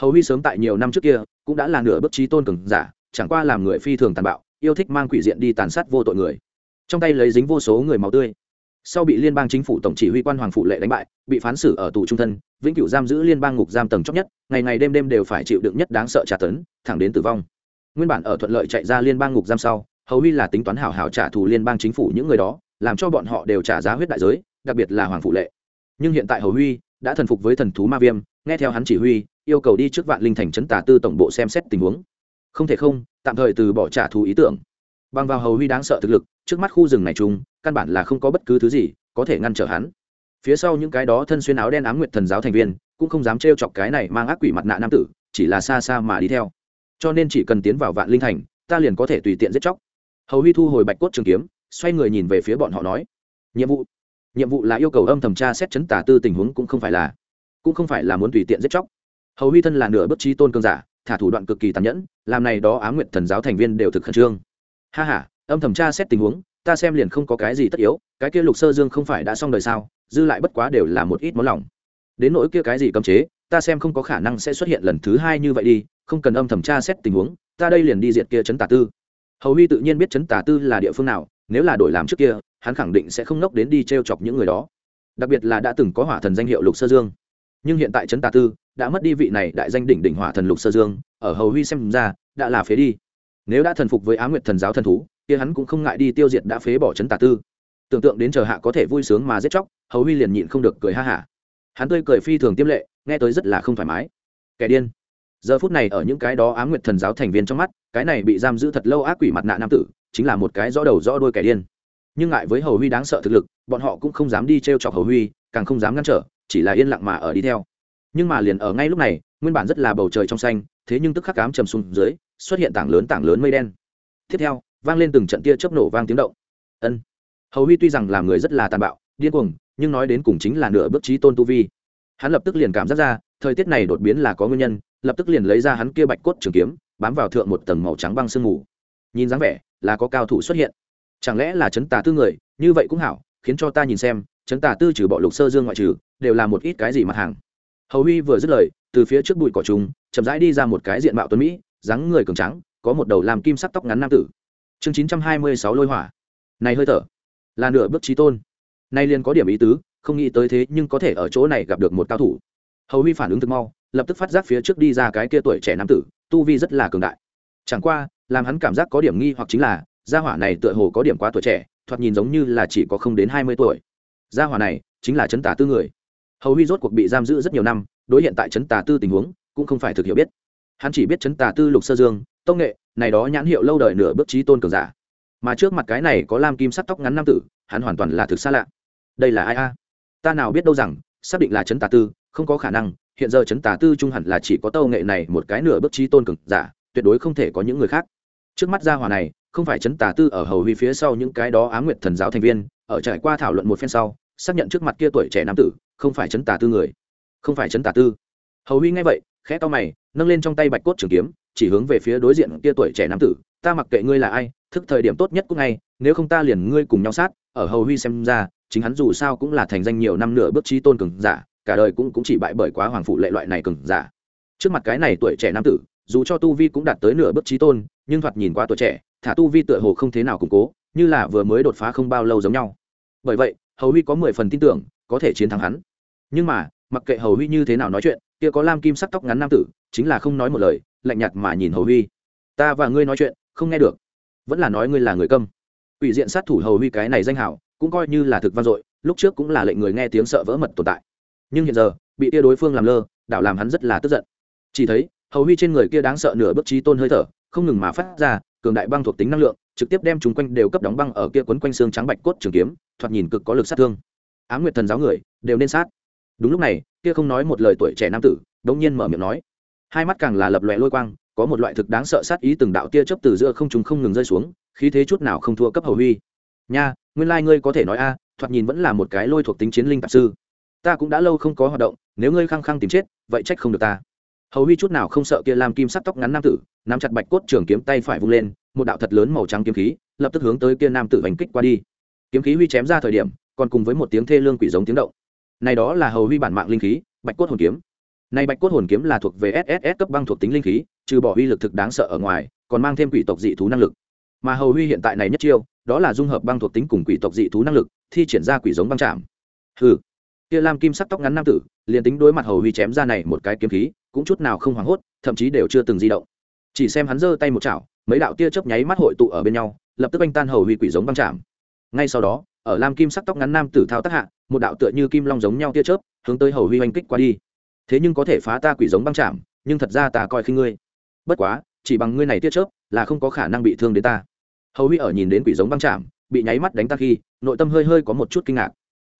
Hầu huy sớm tại nhiều năm trước kia, cũng đã là nửa bước trí tôn cường giả, chẳng qua làm người phi thường tàn bạo yêu thích mang quỷ diện đi tàn sát vô tội người. Trong tay lấy dính vô số người máu tươi. Sau bị liên bang chính phủ tổng chỉ huy quan hoàng phụ lệ đánh bại, bị phán xử ở tù trung thân, vĩnh cửu giam giữ liên bang ngục giam tầng chót nhất, ngày ngày đêm đêm đều phải chịu đựng nhất đáng sợ trả tấn, thẳng đến tử vong. Nguyên bản ở thuận lợi chạy ra liên bang ngục giam sau, hầu huy là tính toán hảo hảo trả thù liên bang chính phủ những người đó, làm cho bọn họ đều trả giá huyết đại giới, đặc biệt là hoàng phụ lệ. Nhưng hiện tại hầu huy đã thần phục với thần thú ma viêm, nghe theo hắn chỉ huy, yêu cầu đi trước vạn linh thành trấn tà tư tổng bộ xem xét tình huống không thể không, tạm thời từ bỏ trả thù ý tưởng. Bằng vào hầu huy đáng sợ thực lực, trước mắt khu rừng này chung căn bản là không có bất cứ thứ gì có thể ngăn trở hắn. Phía sau những cái đó thân xuyên áo đen ám nguyệt thần giáo thành viên, cũng không dám trêu chọc cái này mang ác quỷ mặt nạ nam tử, chỉ là xa xa mà đi theo. Cho nên chỉ cần tiến vào vạn linh thành, ta liền có thể tùy tiện giết chóc. Hầu huy thu hồi bạch cốt trường kiếm, xoay người nhìn về phía bọn họ nói, nhiệm vụ nhiệm vụ là yêu cầu âm thẩm tra xét chấn tả tư tình huống cũng không phải là, cũng không phải là muốn tùy tiện giết chóc. Hầu huy thân là nửa bất trí tôn cơn giả thả thủ đoạn cực kỳ tàn nhẫn, làm này đó á nguyện thần giáo thành viên đều thực khẩn trương. Ha h a âm thẩm tra xét tình huống, ta xem liền không có cái gì tất yếu, cái kia lục sơ dương không phải đã xong đời sao, dư lại bất quá đều là một ít món lòng. Đến nỗi kia cái gì cấm chế, ta xem không có khả năng sẽ xuất hiện lần thứ hai như vậy đi, không cần âm thẩm tra xét tình huống, ta đây liền đi diệt kia chấn tà tư. Hầu huy tự nhiên biết chấn tà tư là địa phương nào, nếu là đổi làm trước kia, hắn khẳng định sẽ không nốc đến đi t r e o chọc những người đó. Đặc biệt là đã từng có hỏa thần danh hiệu lục sơ dương nhưng hiện tại chấn tà tư đã mất đi vị này đại danh đỉnh đỉnh hỏa thần lục sơ dương, ở hầu huy xem ra đã là phế đi. Nếu đã thần phục với á nguyệt thần giáo thần thú, kia hắn cũng không ngại đi tiêu diệt đã phế bỏ chấn tà tư. Tưởng tượng đến chờ hạ có thể vui sướng mà giết chóc, hầu huy liền nhịn không được cười ha hả. Hắn tươi cười phi thường tiêm lệ, nghe tới rất là không thoải mái. Kẻ điên. Giờ phút này ở những cái đó á nguyệt thần giáo thành viên trong mắt, cái này bị giam giữ thật lâu ác quỷ mặt nạ nam tử, chính là một cái rõ đầu rõ đôi kẻ điên. Nhưng ngại với hầu huy đáng sợ thực lực, bọn họ cũng không dám đi t r e o chọc hầu huy, càng không dám ngăn trở chỉ là yên lặng mà ở đi theo. Nhưng mà liền ở ngay lúc này, nguyên bản rất là bầu trời trong xanh, thế nhưng tức khắc cám trầm xuống dưới, xuất hiện tảng lớn tảng lớn mây đen. Tiếp theo, vang lên từng trận tia chớp nổ vang tiếng động. Ân, hầu huy tuy rằng làm người rất là tàn bạo, điên cuồng, nhưng nói đến cùng chính là nửa bước trí tôn tu vi. Hắn lập tức liền cảm giác ra, thời tiết này đột biến là có nguyên nhân, lập tức liền lấy ra hắn kia bạch cốt trường kiếm, bám vào thượng một tầng màu trắng băng sương mù. Nhìn dáng vẻ, là có cao thủ xuất hiện. Chẳng lẽ là chấn tà tư người, như vậy cũng hảo, khiến cho ta nhìn xem chấn tà tư trừ bọ lục sơ dương ngoại trừ, đều là một ít cái gì mặt hàng. Hầu huy vừa dứt lời, từ phía trước bụi cỏ trùng, chậm rãi đi ra một cái diện mạo tuấn mỹ, dáng người cường trắng có một đầu làm kim sắc tóc ngắn nam tử. Chương chín trăm hai mươi sáu lôi hỏa. Này hơi thở, là nửa bước trí tôn. Nay liền có điểm ý tứ, không nghĩ tới thế nhưng có thể ở chỗ này gặp được một cao thủ. Hầu huy phản ứng thực mau, lập tức phát giác phía trước đi ra cái kia tuổi trẻ nam tử, tu vi rất là cường đại. Chẳng qua, làm hắn cảm giác có điểm nghi hoặc chính là, gia hỏa này tựa hồ có điểm quá tuổi trẻ, thoạt nhìn giống như là chỉ có không đến hai mươi tuổi gia hỏa này chính là chấn tà tư người. Hầu huy rốt cuộc bị giam giữ rất nhiều năm, đối hiện tại chấn tà tư tình huống cũng không phải thực hiểu biết. Hắn chỉ biết chấn tà tư lục sơ dương, tông nghệ, này đó nhãn hiệu lâu đời nửa bước trí tôn cường giả. Mà trước mặt cái này có lam kim sắt tóc ngắn nam tử, hắn hoàn toàn là thực xa lạ. Đây là ai a? Ta nào biết đâu rằng, xác định là chấn tà tư, không có khả năng, hiện giờ chấn tà tư trung hẳn là chỉ có tâu nghệ này một cái nửa bước trí tôn cường giả, tuyệt đối không thể có những người khác. Trước mắt gia hỏa này, không phải chấn tà tư ở hầu huy phía sau những cái đó á nguyệt thần giáo thành viên ở trải qua thảo luận một phen sau, xác nhận trước mặt kia tuổi trẻ nam tử, không phải chấn tà tư người. Không phải chấn tà tư. Hầu huy nghe vậy, khẽ to mày, nâng lên trong tay bạch cốt trường kiếm, chỉ hướng về phía đối diện kia tuổi trẻ nam tử, ta mặc kệ ngươi là ai, thức thời điểm tốt nhất cũng ngay, nếu không ta liền ngươi cùng nhau sát. Ở hầu huy xem ra, chính hắn dù sao cũng là thành danh nhiều năm nửa bước trí tôn cường giả, cả đời cũng cũng chỉ bại bởi quá hoàng phụ lệ loại này cường giả. Trước mặt cái này tuổi trẻ nam tử, dù cho tu vi cũng đạt tới nửa bước trí tôn, nhưng thoạt nhìn quá tuổi trẻ, thả tu vi tựa hồ không thế nào củng cố như là vừa mới đột phá không bao lâu giống nhau. Bởi vậy, hầu huy có mười phần tin tưởng, có thể chiến thắng hắn. Nhưng mà, mặc kệ hầu huy như thế nào nói chuyện, kia có lam kim sắc tóc ngắn nam tử, chính là không nói một lời, lạnh nhạt mà nhìn hầu huy. Ta và ngươi nói chuyện, không nghe được. Vẫn là nói ngươi là người câm. Quỷ diện sát thủ hầu huy cái này danh hảo, cũng coi như là thực vang dội, lúc trước cũng là lệnh người nghe tiếng sợ vỡ mật tồn tại. Nhưng hiện giờ, bị tia đối phương làm lơ, đảo làm hắn rất là tức giận. Chỉ thấy, hầu huy trên người kia đáng sợ nửa bước trí tôn hơi thở, không ngừng mà phát ra cường đại băng thuộc tính năng lượng, trực tiếp đem chúng quanh đều cấp đóng băng ở kia quấn quanh xương trắng bạch cốt trường kiếm, thoạt nhìn cực có lực sát thương. Á nguyệt thần giáo người, đều nên sát. Đúng lúc này, kia không nói một lời tuổi trẻ nam tử đống nhiên mở miệng nói. Hai mắt càng là lập lòe lôi quang, có một loại thực đáng sợ sát ý từng đạo tia chớp từ giữa không trùng không ngừng rơi xuống, khí thế chút nào không thua cấp hầu huy. Nha, nguyên lai ngươi có thể nói a, thoạt nhìn vẫn là một cái lôi thuộc tính chiến linh tạp sư. Ta cũng đã lâu không có hoạt động, nếu ngươi khăng khăng tìm chết, vậy trách không được ta hầu huy chút nào không sợ kia làm kim sắc tóc ngắn nam tử, nắm chặt bạch cốt trường kiếm tay phải vung lên, một đạo thật lớn màu trắng kiếm khí, lập tức hướng tới kia nam tử vành kích qua đi. Kiếm khí huy chém ra thời điểm, còn cùng với một tiếng thê lương quỷ giống tiếng động. Này đó là hầu huy bản mạng linh khí, bạch cốt hồn kiếm. Này bạch cốt hồn kiếm là thuộc về sss cấp băng thuộc tính linh khí, trừ bỏ uy lực thực đáng sợ ở ngoài, còn mang thêm quỷ tộc dị thú năng lực. Mà hầu huy hiện tại này nhất chiêu, đó là dung hợp băng thuộc tính cùng quỷ tộc dị thú năng lực, thi triển ra quỷ giống băng chạm hừ kia lam kim sắc tóc ngắn nam tử, liền tính đối mặt hầu huy chém ra này một cái kiếm khí, cũng chút nào không hoảng hốt, thậm chí đều chưa từng di động. Chỉ xem hắn giơ tay một chảo, mấy đạo tia chớp nháy mắt hội tụ ở bên nhau, lập tức anh tan hầu huy quỷ giống băng chạm ngay sau đó, ở lam kim sắc tóc ngắn nam tử thao tác hạ, một đạo tựa như kim long giống nhau tia chớp, hướng tới hầu huy oanh kích qua đi. Thế nhưng có thể phá ta quỷ giống băng chạm nhưng thật ra ta coi khi ngươi. Bất quá, chỉ bằng ngươi này tia chớp, là không có khả năng bị thương đến ta. Hầu huy ở nhìn đến quỷ giống băng chạm bị nháy mắt đánh ta khi, nội tâm hơi hơi có một chút kinh ngạc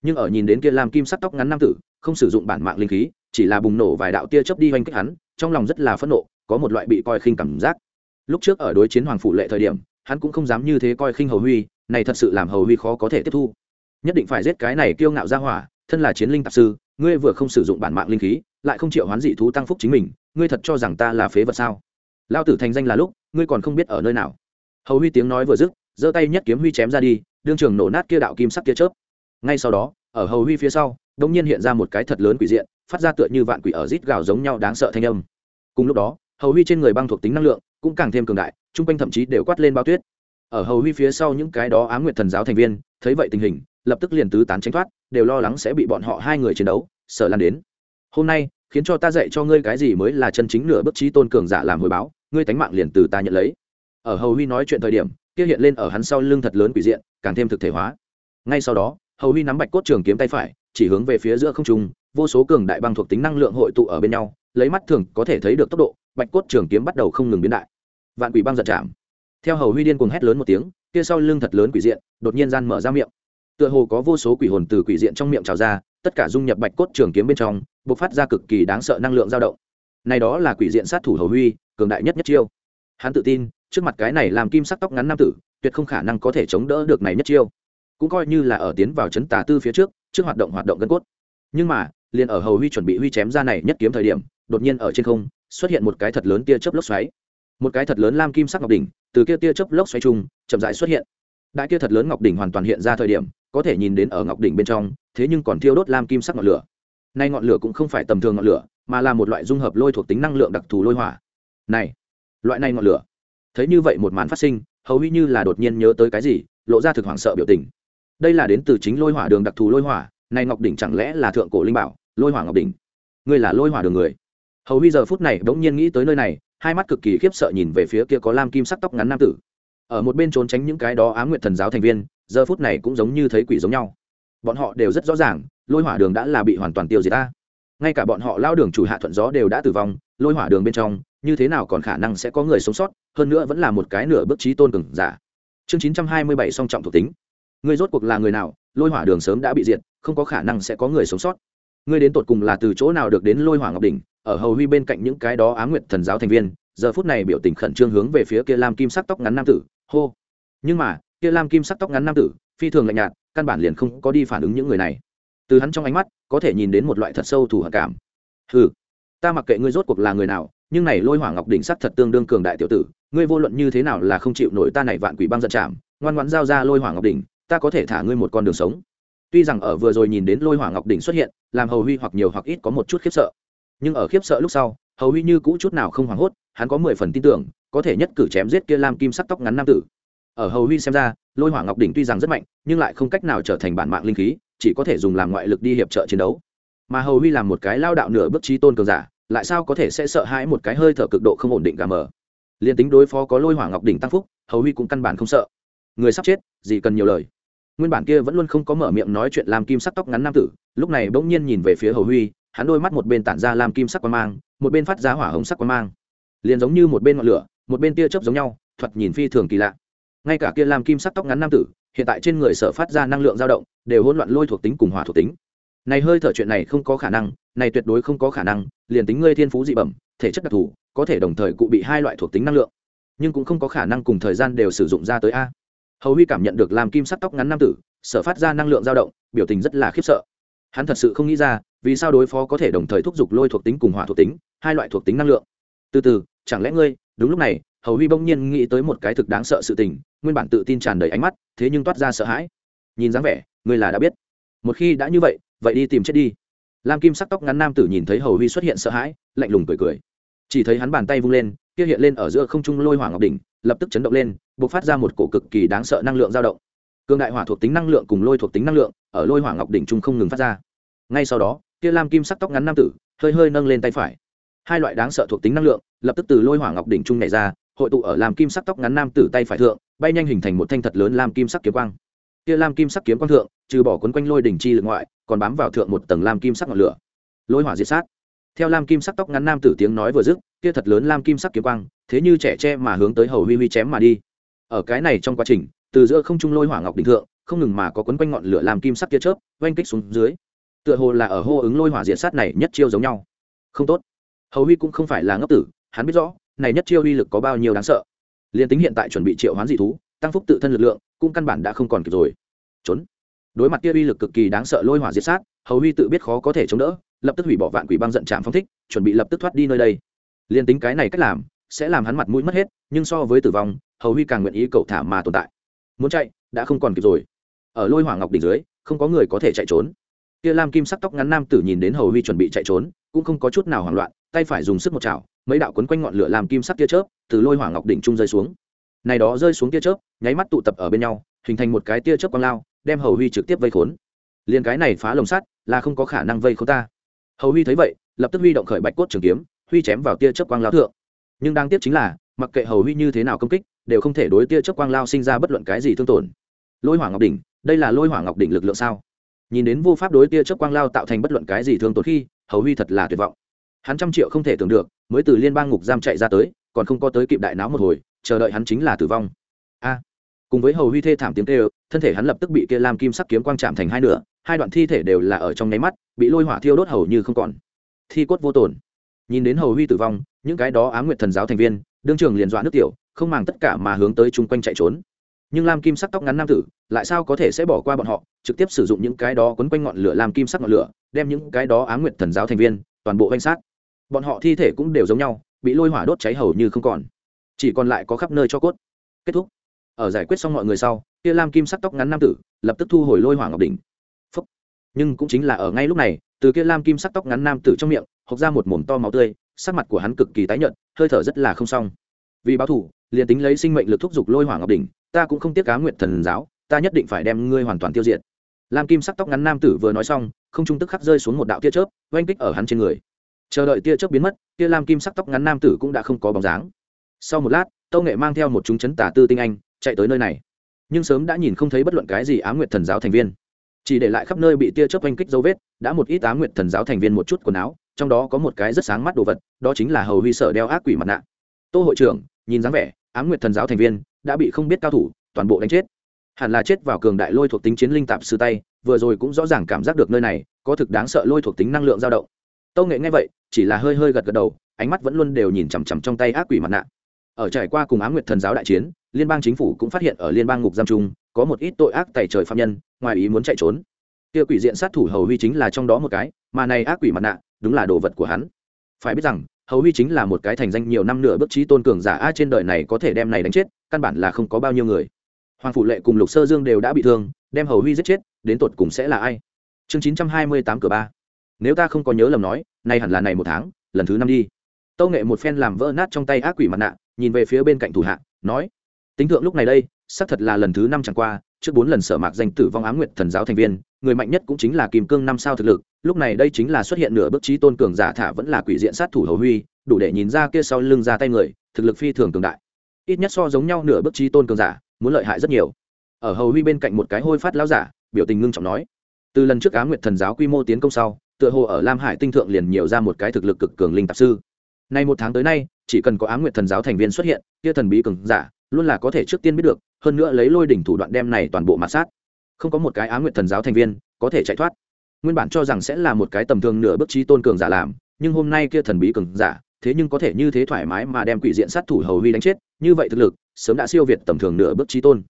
nhưng ở nhìn đến kia làm kim sắt tóc ngắn nam tử, không sử dụng bản mạng linh khí, chỉ là bùng nổ vài đạo tia chớp đi hoành kích hắn, trong lòng rất là phẫn nộ, có một loại bị coi khinh cảm giác. Lúc trước ở đối chiến hoàng phủ lệ thời điểm, hắn cũng không dám như thế coi khinh hầu huy, này thật sự làm hầu huy khó có thể tiếp thu. Nhất định phải giết cái này kiêu ngạo ra hỏa, thân là chiến linh tạp sư, ngươi vừa không sử dụng bản mạng linh khí, lại không chịu hoán dị thú tăng phúc chính mình, ngươi thật cho rằng ta là phế vật sao? Lao tử thành danh là lúc, ngươi còn không biết ở nơi nào. Hầu huy tiếng nói vừa dứt, giơ tay nhất kiếm huy chém ra đi, đương trường nổ nát kia đạo kim sắc kia chớp ngay sau đó, ở hầu huy phía sau đông nhiên hiện ra một cái thật lớn quỷ diện, phát ra tựa như vạn quỷ ở rít gào giống nhau đáng sợ thanh âm. Cùng lúc đó, hầu huy trên người băng thuộc tính năng lượng cũng càng thêm cường đại, chung quanh thậm chí đều quát lên bao tuyết. Ở hầu huy phía sau những cái đó á m nguyệt thần giáo thành viên, thấy vậy tình hình, lập tức liền tứ tán tránh thoát, đều lo lắng sẽ bị bọn họ hai người chiến đấu, sợ lan đến. Hôm nay, khiến cho ta dạy cho ngươi cái gì mới là chân chính nửa bức trí tôn cường giả làm hồi báo, ngươi tánh mạng liền từ ta nhận lấy. Ở hầu huy nói chuyện thời điểm, kia hiện lên ở hắn sau lưng thật lớn quỷ diện, càng thêm thực thể hóa. Ngay sau đó hầu huy nắm bạch cốt trường kiếm tay phải, chỉ hướng về phía giữa không trung, vô số cường đại băng thuộc tính năng lượng hội tụ ở bên nhau, lấy mắt thường có thể thấy được tốc độ, bạch cốt trường kiếm bắt đầu không ngừng biến đại. Vạn quỷ băng giật chạm. Theo hầu huy điên cuồng hét lớn một tiếng, kia sau lưng thật lớn quỷ diện, đột nhiên gian mở ra miệng. Tựa hồ có vô số quỷ hồn từ quỷ diện trong miệng trào ra, tất cả dung nhập bạch cốt trường kiếm bên trong b ộ c phát ra cực kỳ đáng sợ năng lượng dao động. Này đó là quỷ diện sát thủ hầu huy, cường đại nhất nhất chiêu. Hắn tự tin, trước mặt cái này làm kim sắc tóc ngắn nam tử, tuyệt không khả năng có thể chống đỡ được này nhất chiêu cũng coi như là ở tiến vào chấn tà tư phía trước trước hoạt động hoạt động gân cốt. Nhưng mà, liền ở hầu huy chuẩn bị huy chém ra này nhất kiếm thời điểm, đột nhiên ở trên không, xuất hiện một cái thật lớn tia chớp lốc xoáy. Một cái thật lớn lam kim sắc ngọc đỉnh, từ kia tia chớp lốc xoáy chung, chậm rãi xuất hiện. Đại kia thật lớn ngọc đỉnh hoàn toàn hiện ra thời điểm, có thể nhìn đến ở ngọc đỉnh bên trong, thế nhưng còn thiêu đốt lam kim sắc ngọn lửa. Nay ngọn lửa cũng không phải tầm thường ngọn lửa, mà là một loại dung hợp lôi thuộc tính năng lượng đặc thù lôi hỏa. Này, loại này ngọn lửa. Thấy như vậy một màn phát sinh, hầu huy như là đột nhiên nhớ tới cái gì, lộ ra thực hoảng sợ biểu tình đây là đến từ chính lôi hỏa đường đặc thù lôi hỏa, này ngọc đỉnh chẳng lẽ là thượng cổ linh bảo, lôi hỏa ngọc đỉnh? Ngươi là lôi hỏa đường người. Hầu huy giờ phút này bỗng nhiên nghĩ tới nơi này, hai mắt cực kỳ khiếp sợ nhìn về phía kia có lam kim sắc tóc ngắn nam tử. Ở một bên trốn tránh những cái đó ám nguyện thần giáo thành viên, giờ phút này cũng giống như thấy quỷ giống nhau. Bọn họ đều rất rõ ràng, lôi hỏa đường đã là bị hoàn toàn tiêu diệt ta. Ngay cả bọn họ lao đường chủ hạ thuận gió đều đã tử vong, lôi hỏa đường bên trong, như thế nào còn khả năng sẽ có người sống sót, hơn nữa vẫn là một cái nửa bước trí tôn cường giả. Chương chín trăm hai mươi bảy song trọng thuộc tính ngươi rốt cuộc là người nào, lôi hỏa đường sớm đã bị diệt, không có khả năng sẽ có người sống sót. Ngươi đến tột cùng là từ chỗ nào được đến lôi hỏa ngọc đỉnh, ở hầu huy bên cạnh những cái đó á nguyệt thần giáo thành viên, giờ phút này biểu tình khẩn trương hướng về phía kia lam kim sắc tóc ngắn nam tử, hô. Nhưng mà, kia lam kim sắc tóc ngắn nam tử, phi thường lạnh nhạt, căn bản liền không có đi phản ứng những người này. Từ hắn trong ánh mắt, có thể nhìn đến một loại thật sâu thủ hận cảm. Ừ ta mặc kệ ngươi rốt cuộc là người nào, nhưng này lôi hỏa ngọc đỉnh sắc thật tương đương cường đại tiểu tử, ngươi vô luận như thế nào là không chịu nổi ta này vạn quỷ băng giận chạm, ngoan ngoãn giao ra lôi hỏa ngọc đỉnh ta có thể thả ngươi một con đường sống. Tuy rằng ở vừa rồi nhìn đến lôi hỏa ngọc đỉnh xuất hiện, làm hầu huy hoặc nhiều hoặc ít có một chút khiếp sợ. Nhưng ở khiếp sợ lúc sau, hầu huy như cũ chút nào không hoảng hốt, hắn có mười phần tin tưởng, có thể nhất cử chém giết kia lam kim sắc tóc ngắn nam tử. Ở hầu huy xem ra, lôi hỏa ngọc đỉnh tuy rằng rất mạnh, nhưng lại không cách nào trở thành bản mạng linh khí, chỉ có thể dùng làm ngoại lực đi hiệp trợ chiến đấu. Mà hầu huy làm một cái lao đạo nửa bước trí tôn cường giả, lại sao có thể sẽ sợ hãi một cái hơi thở cực độ không ổn định gà mờ. Liền tính đối phó có lôi hỏa ngọc đỉnh tăng phúc, hầu huy cũng căn bản không sợ. Người sắp chết, gì cần nhiều lời nguyên bản kia vẫn luôn không có mở miệng nói chuyện làm kim sắc tóc ngắn nam tử, lúc này bỗng nhiên nhìn về phía hầu huy, hắn đôi mắt một bên tản ra làm kim sắc quang mang, một bên phát ra hỏa hồng sắc quang mang. Liền giống như một bên ngọn lửa, một bên tia chớp giống nhau thuật nhìn phi thường kỳ lạ. Ngay cả kia làm kim sắc tóc ngắn nam tử, hiện tại trên người sở phát ra năng lượng dao động, đều hỗn loạn lôi thuộc tính cùng hỏa thuộc tính. Này hơi thở chuyện này không có khả năng, này tuyệt đối không có khả năng, liền tính ngươi thiên phú dị bẩm, thể chất đặc thù, có thể đồng thời cụ bị hai loại thuộc tính năng lượng. Nhưng cũng không có khả năng cùng thời gian đều sử dụng ra tới a hầu huy cảm nhận được làm kim sắc tóc ngắn nam tử, sở phát ra năng lượng dao động, biểu tình rất là khiếp sợ. Hắn thật sự không nghĩ ra, vì sao đối phó có thể đồng thời thúc giục lôi thuộc tính cùng hỏa thuộc tính, hai loại thuộc tính năng lượng. Từ từ, chẳng lẽ ngươi, đúng lúc này, hầu huy bỗng nhiên nghĩ tới một cái thực đáng sợ sự tình, nguyên bản tự tin tràn đầy ánh mắt, thế nhưng toát ra sợ hãi. Nhìn dáng vẻ, ngươi là đã biết. Một khi đã như vậy vậy đi tìm chết đi. Lam kim sắc tóc ngắn nam tử nhìn thấy hầu huy xuất hiện sợ hãi, lạnh lùng cười cười. Chỉ thấy hắn bàn tay vung lên kia hiện lên ở giữa không trung lôi hỏa ngọc đỉnh, lập tức chấn động lên, bộc phát ra một cổ cực kỳ đáng sợ năng lượng dao động. Cường đại hỏa thuộc tính năng lượng cùng lôi thuộc tính năng lượng ở lôi hỏa ngọc đỉnh trung không ngừng phát ra. Ngay sau đó, kia lam kim sắc tóc ngắn nam tử hơi hơi nâng lên tay phải. Hai loại đáng sợ thuộc tính năng lượng lập tức từ lôi hỏa ngọc đỉnh trung nhảy ra, hội tụ ở làm kim sắc tóc ngắn nam tử tay phải thượng, bay nhanh hình thành một thanh thật lớn lam kim sắc kiếm quang. Kia lam kim sắc kiếm quang thượng, trừ bỏ quấn quanh lôi đỉnh chi lực ngoại, còn bám vào thượng một tầng lam kim sắc ngọn lửa. Lôi hỏa diệt sát theo lam kim sắc tóc ngắn nam tử tiếng nói vừa dứt, kia thật lớn lam kim sắc kiếm quang, thế như trẻ tre mà hướng tới hầu huy huy chém mà đi. Ở cái này trong quá trình, từ giữa không trung lôi hỏa ngọc đỉnh thượng, không ngừng mà có quấn quanh ngọn lửa làm kim sắc kia chớp, oanh kích xuống dưới. Tựa hồ là ở hô ứng lôi hỏa diệt sát này nhất chiêu giống nhau. Không tốt. Hầu huy cũng không phải là ngốc tử, hắn biết rõ, này nhất chiêu uy lực có bao nhiêu đáng sợ. Liền tính hiện tại chuẩn bị triệu hoán dị thú, tăng phúc tự thân lực lượng, cũng căn bản đã không còn kịp rồi. Trốn đối mặt kia uy lực cực kỳ đáng sợ lôi hỏa diệt sát, hầu huy tự biết khó có thể chống đỡ, lập tức hủy bỏ vạn quỷ băng giận chạm phong thích, chuẩn bị lập tức thoát đi nơi đây. Liền tính cái này cách làm, sẽ làm hắn mặt mũi mất hết, nhưng so với tử vong, hầu huy càng nguyện ý cậu thả mà tồn tại. Muốn chạy, đã không còn kịp rồi. Ở lôi hỏa ngọc đỉnh dưới, không có người có thể chạy trốn. Kia lam kim sắc tóc ngắn nam tử nhìn đến hầu huy chuẩn bị chạy trốn, cũng không có chút nào hoảng loạn, tay phải dùng sức một chảo, mấy đạo quấn quanh ngọn lửa làm kim sắc tia chớp từ lôi hỏa ngọc đỉnh trung rơi xuống. Này đó rơi xuống tia chớp, nháy mắt tụ tập ở bên nhau, hình thành một cái tia chớp quang lao đem hầu huy trực tiếp vây khốn. Liền cái này phá lồng sắt, là không có khả năng vây khốn ta. Hầu huy thấy vậy, lập tức huy động khởi bạch cốt trường kiếm, huy chém vào tia chớp quang lao thượng. Nhưng đáng tiếc chính là, mặc kệ hầu huy như thế nào công kích, đều không thể đối tia chớp quang lao sinh ra bất luận cái gì thương tổn. Lôi hỏa ngọc đỉnh, đây là lôi hỏa ngọc đỉnh lực lượng sao? Nhìn đến vô pháp đối tia chớp quang lao tạo thành bất luận cái gì thương tổn khi, hầu huy thật là tuyệt vọng. Hắn trăm triệu không thể tưởng được, mới từ liên bang ngục giam chạy ra tới, còn không có tới kịp đại náo một hồi, chờ đợi hắn chính là tử vong. A cùng với hầu huy thê thảm tiếng kêu, thân thể hắn lập tức bị kia lam kim sắc kiếm quang chạm thành hai nửa, hai đoạn thi thể đều là ở trong nháy mắt, bị lôi hỏa thiêu đốt hầu như không còn. Thi cốt vô tổn nhìn đến hầu huy tử vong, những cái đó á nguyệt thần giáo thành viên, đương trường liền dọa nước tiểu, không màng tất cả mà hướng tới chung quanh chạy trốn. Nhưng lam kim sắc tóc ngắn nam tử, lại sao có thể sẽ bỏ qua bọn họ, trực tiếp sử dụng những cái đó quấn quanh ngọn lửa lam kim sắc ngọn lửa, đem những cái đó á nguyệt thần giáo thành viên, toàn bộ danh sát. Bọn họ thi thể cũng đều giống nhau, bị lôi hỏa đốt cháy hầu như không còn. Chỉ còn lại có khắp nơi cho cốt. Kết thúc ở giải quyết xong mọi người sau, kia lam kim sắc tóc ngắn nam tử lập tức thu hồi lôi hỏa ngọc đỉnh. Phúc. nhưng cũng chính là ở ngay lúc này, từ kia lam kim sắc tóc ngắn nam tử trong miệng, hộc ra một mồm to máu tươi, sắc mặt của hắn cực kỳ tái nhợt, hơi thở rất là không xong. Vì báo thủ liền tính lấy sinh mệnh lực thúc giục lôi hỏa ngọc đỉnh, ta cũng không tiếc cá nguyện thần giáo, ta nhất định phải đem ngươi hoàn toàn tiêu diệt. Lam kim sắc tóc ngắn nam tử vừa nói xong, không trung tức khắc rơi xuống một đạo tia chớp, oanh kích ở hắn trên người. Chờ đợi tia chớp biến mất tia lam kim sắc tóc ngắn nam tử cũng đã không có bóng dáng. Sau một lát, tâu nghệ mang theo một chúng chấn tả tư tinh anh chạy tới nơi này. Nhưng sớm đã nhìn không thấy bất luận cái gì á nguyệt thần giáo thành viên. Chỉ để lại khắp nơi bị tia chớp oanh kích dấu vết, đã một ít á nguyệt thần giáo thành viên một chút quần áo, trong đó có một cái rất sáng mắt đồ vật, đó chính là hầu huy sở đeo ác quỷ mặt nạ. Tô hội trưởng, nhìn dáng vẻ, á nguyệt thần giáo thành viên, đã bị không biết cao thủ, toàn bộ đánh chết. Hẳn là chết vào cường đại lôi thuộc tính chiến linh tạp sư tay, vừa rồi cũng rõ ràng cảm giác được nơi này, có thực đáng sợ lôi thuộc tính năng lượng dao động. Tâu nghệ nghe vậy, chỉ là hơi hơi gật gật đầu, ánh mắt vẫn luôn đều nhìn chằm chằm trong tay ác quỷ mặt nạ ở trải qua cùng á nguyệt thần giáo đại chiến, liên bang chính phủ cũng phát hiện ở liên bang ngục giam trung có một ít tội ác tày trời phạm nhân, ngoài ý muốn chạy trốn. Kia quỷ diện sát thủ hầu huy chính là trong đó một cái, mà này ác quỷ mặt nạ, đúng là đồ vật của hắn. Phải biết rằng, hầu huy chính là một cái thành danh nhiều năm nửa bức trí tôn cường giả a trên đời này có thể đem này đánh chết, căn bản là không có bao nhiêu người. Hoàng phủ lệ cùng lục sơ dương đều đã bị thương, đem hầu huy giết chết, đến tột cùng sẽ là ai? Chương chín trăm hai mươi tám cửa ba. Nếu ta không có nhớ lầm nói, nay hẳn là này một tháng, lần thứ năm đi. Tâu nghệ một phen làm vỡ nát trong tay ác quỷ mặt nạ nhìn về phía bên cạnh thủ hạ, nói, tính thượng lúc này đây, xác thật là lần thứ năm chẳng qua, trước bốn lần sở mạc danh tử vong ám nguyện thần giáo thành viên, người mạnh nhất cũng chính là kim cương năm sao thực lực, lúc này đây chính là xuất hiện nửa bức trí tôn cường giả thả vẫn là quỷ diện sát thủ hầu huy, đủ để nhìn ra kia sau lưng ra tay người, thực lực phi thường cường đại. Ít nhất so giống nhau nửa bức trí tôn cường giả, muốn lợi hại rất nhiều. Ở hầu huy bên cạnh một cái hôi phát lão giả, biểu tình ngưng trọng nói, từ lần trước á nguyện thần giáo quy mô tiến công sau, tựa hồ ở lam hải tinh thượng liền nhiều ra một cái thực lực cực cường linh tạp sư. Nay một tháng tới nay chỉ cần có ám nguyệt thần giáo thành viên xuất hiện, kia thần bí cường giả luôn là có thể trước tiên biết được, hơn nữa lấy lôi đỉnh thủ đoạn đem này toàn bộ mà sát. Không có một cái ám nguyệt thần giáo thành viên có thể chạy thoát. Nguyên bản cho rằng sẽ là một cái tầm thường nửa bước trí tôn cường giả làm, nhưng hôm nay kia thần bí cường giả, thế nhưng có thể như thế thoải mái mà đem quỷ diện sát thủ hầu vi đánh chết, như vậy thực lực, sớm đã siêu việt tầm thường nửa bước trí tôn.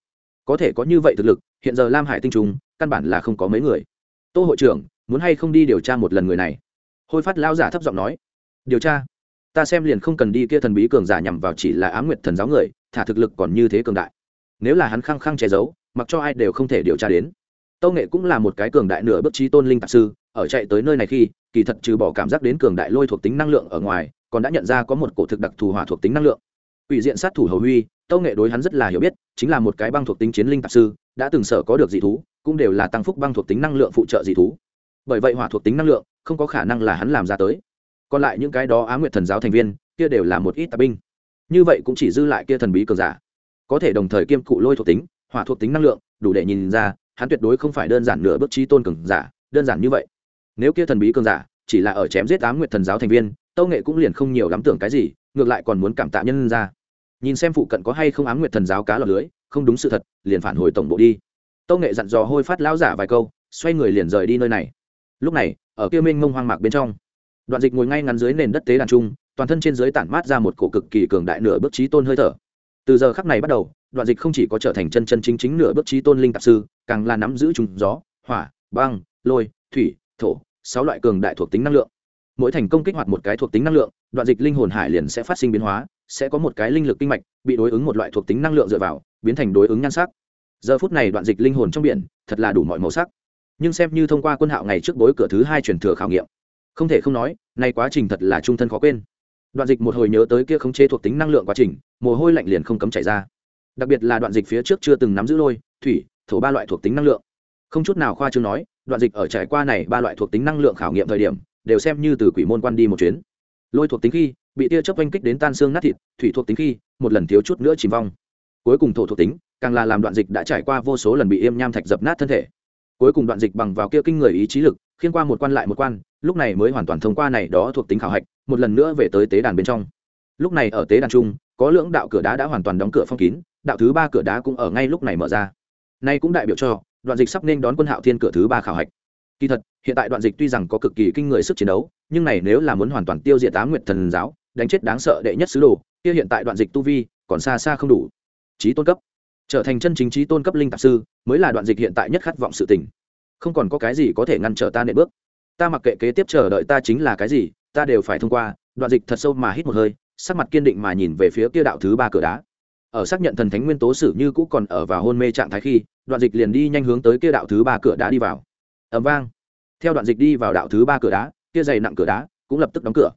Có thể có như vậy thực lực, hiện giờ lam hải tinh trùng, căn bản là không có mấy người. Tô hội trưởng, muốn hay không đi điều tra một lần người này? Hôi phát lao giả thấp giọng nói. Điều tra? Ta xem liền không cần đi kia thần bí cường giả nhằm vào chỉ là á nguyệt thần giáo người, thả thực lực còn như thế cường đại. Nếu là hắn khăng khăng che giấu, mặc cho ai đều không thể điều tra đến. Tâu nghệ cũng là một cái cường đại nửa bước trí tôn linh tạp sư, ở chạy tới nơi này khi, kỳ thật trừ bỏ cảm giác đến cường đại lôi thuộc tính năng lượng ở ngoài, còn đã nhận ra có một cổ thực đặc thù hỏa thuộc tính năng lượng. Ủy diện sát thủ hầu huy, tâu nghệ đối hắn rất là hiểu biết, chính là một cái băng thuộc tính chiến linh tạp sư, đã từng sở có được dị thú, cũng đều là tăng phúc băng thuộc tính năng lượng phụ trợ dị thú. Bởi vậy hỏa thuộc tính năng lượng không có khả năng là hắn làm ra tới còn lại những cái đó á nguyệt thần giáo thành viên, kia đều là một ít tà binh. Như vậy cũng chỉ dư lại kia thần bí cường giả. Có thể đồng thời kiêm cụ lôi thuộc tính, hỏa thuộc tính năng lượng, đủ để nhìn ra, hắn tuyệt đối không phải đơn giản nửa bước trí tôn cường giả, đơn giản như vậy. Nếu kia thần bí cường giả chỉ là ở chém giết ám nguyệt thần giáo thành viên, tâu nghệ cũng liền không nhiều lắm tưởng cái gì, ngược lại còn muốn cảm tạ nhân ra. Nhìn xem phụ cận có hay không ám nguyệt thần giáo cá lọc lưới, không đúng sự thật, liền phản hồi tổng bộ đi. Tâu nghệ dặn dò hôi phát lão giả vài câu, xoay người liền rời đi nơi này. Lúc này, ở kia minh mông hoang mạc bên trong đoạn dịch ngồi ngay ngắn dưới nền đất tế đàn trung toàn thân trên dưới tản mát ra một cổ cực kỳ cường đại nửa bước trí tôn hơi thở. Từ giờ khắc này bắt đầu, đoạn dịch không chỉ có trở thành chân chân chính chính nửa bước trí tôn linh tạp sư, càng là nắm giữ trùng gió, hỏa, băng, lôi, thủy, thổ, sáu loại cường đại thuộc tính năng lượng. Mỗi thành công kích hoạt một cái thuộc tính năng lượng, đoạn dịch linh hồn hải liền sẽ phát sinh biến hóa, sẽ có một cái linh lực kinh mạch bị đối ứng một loại thuộc tính năng lượng dựa vào, biến thành đối ứng nhan sắc. Giờ phút này đoạn dịch linh hồn trong biển, thật là đủ mọi màu sắc. Nhưng xem như thông qua quân hạo ngày trước bối cửa thứ hai truyền thừa khảo nghiệm không thể không nói, nay quá trình thật là trung thân khó quên. Đoạn dịch một hồi nhớ tới kia khống chế thuộc tính năng lượng quá trình, mồ hôi lạnh liền không cấm chảy ra. Đặc biệt là đoạn dịch phía trước chưa từng nắm giữ lôi, thủy, thổ ba loại thuộc tính năng lượng. Không chút nào khoa chương nói, đoạn dịch ở trải qua này ba loại thuộc tính năng lượng khảo nghiệm thời điểm, đều xem như từ quỷ môn quan đi một chuyến. Lôi thuộc tính khi, bị tia chớp oanh kích đến tan xương nát thịt, thủy thuộc tính khi, một lần thiếu chút nữa chìm vong. Cuối cùng thổ thuộc tính, càng là làm đoạn dịch đã trải qua vô số lần bị yêm nham thạch dập nát thân thể. Cuối cùng đoạn dịch bằng vào kia kinh người ý chí lực khiên qua một quan lại một quan, lúc này mới hoàn toàn thông qua này đó thuộc tính khảo hạch, một lần nữa về tới tế đàn bên trong. Lúc này ở tế đàn trung có lưỡng đạo cửa đá đã hoàn toàn đóng cửa phong kín, đạo thứ ba cửa đá cũng ở ngay lúc này mở ra. Nay cũng đại biểu cho, đoạn dịch sắp nên đón quân hạo thiên cửa thứ ba khảo hạch. Kỳ thật, hiện tại đoạn dịch tuy rằng có cực kỳ kinh người sức chiến đấu, nhưng này nếu là muốn hoàn toàn tiêu diệt tám nguyệt thần giáo, đánh chết đáng sợ đệ nhất sứ đồ, kia hiện tại đoạn dịch tu vi còn xa xa không đủ. Trí tôn cấp. Trở thành chân chính trí tôn cấp linh tạp sư, mới là đoạn dịch hiện tại nhất khát vọng sự tình không còn có cái gì có thể ngăn trở ta nện bước. Ta mặc kệ kế tiếp chờ đợi ta chính là cái gì, ta đều phải thông qua, đoạn dịch thật sâu mà hít một hơi, sắc mặt kiên định mà nhìn về phía kia đạo thứ ba cửa đá. Ở xác nhận thần thánh nguyên tố sử như cũ còn ở vào hôn mê trạng thái khi, đoạn dịch liền đi nhanh hướng tới kia đạo thứ ba cửa đá đi vào. Ẩm vang. Theo đoạn dịch đi vào đạo thứ ba cửa đá, kia dày nặng cửa đá cũng lập tức đóng cửa.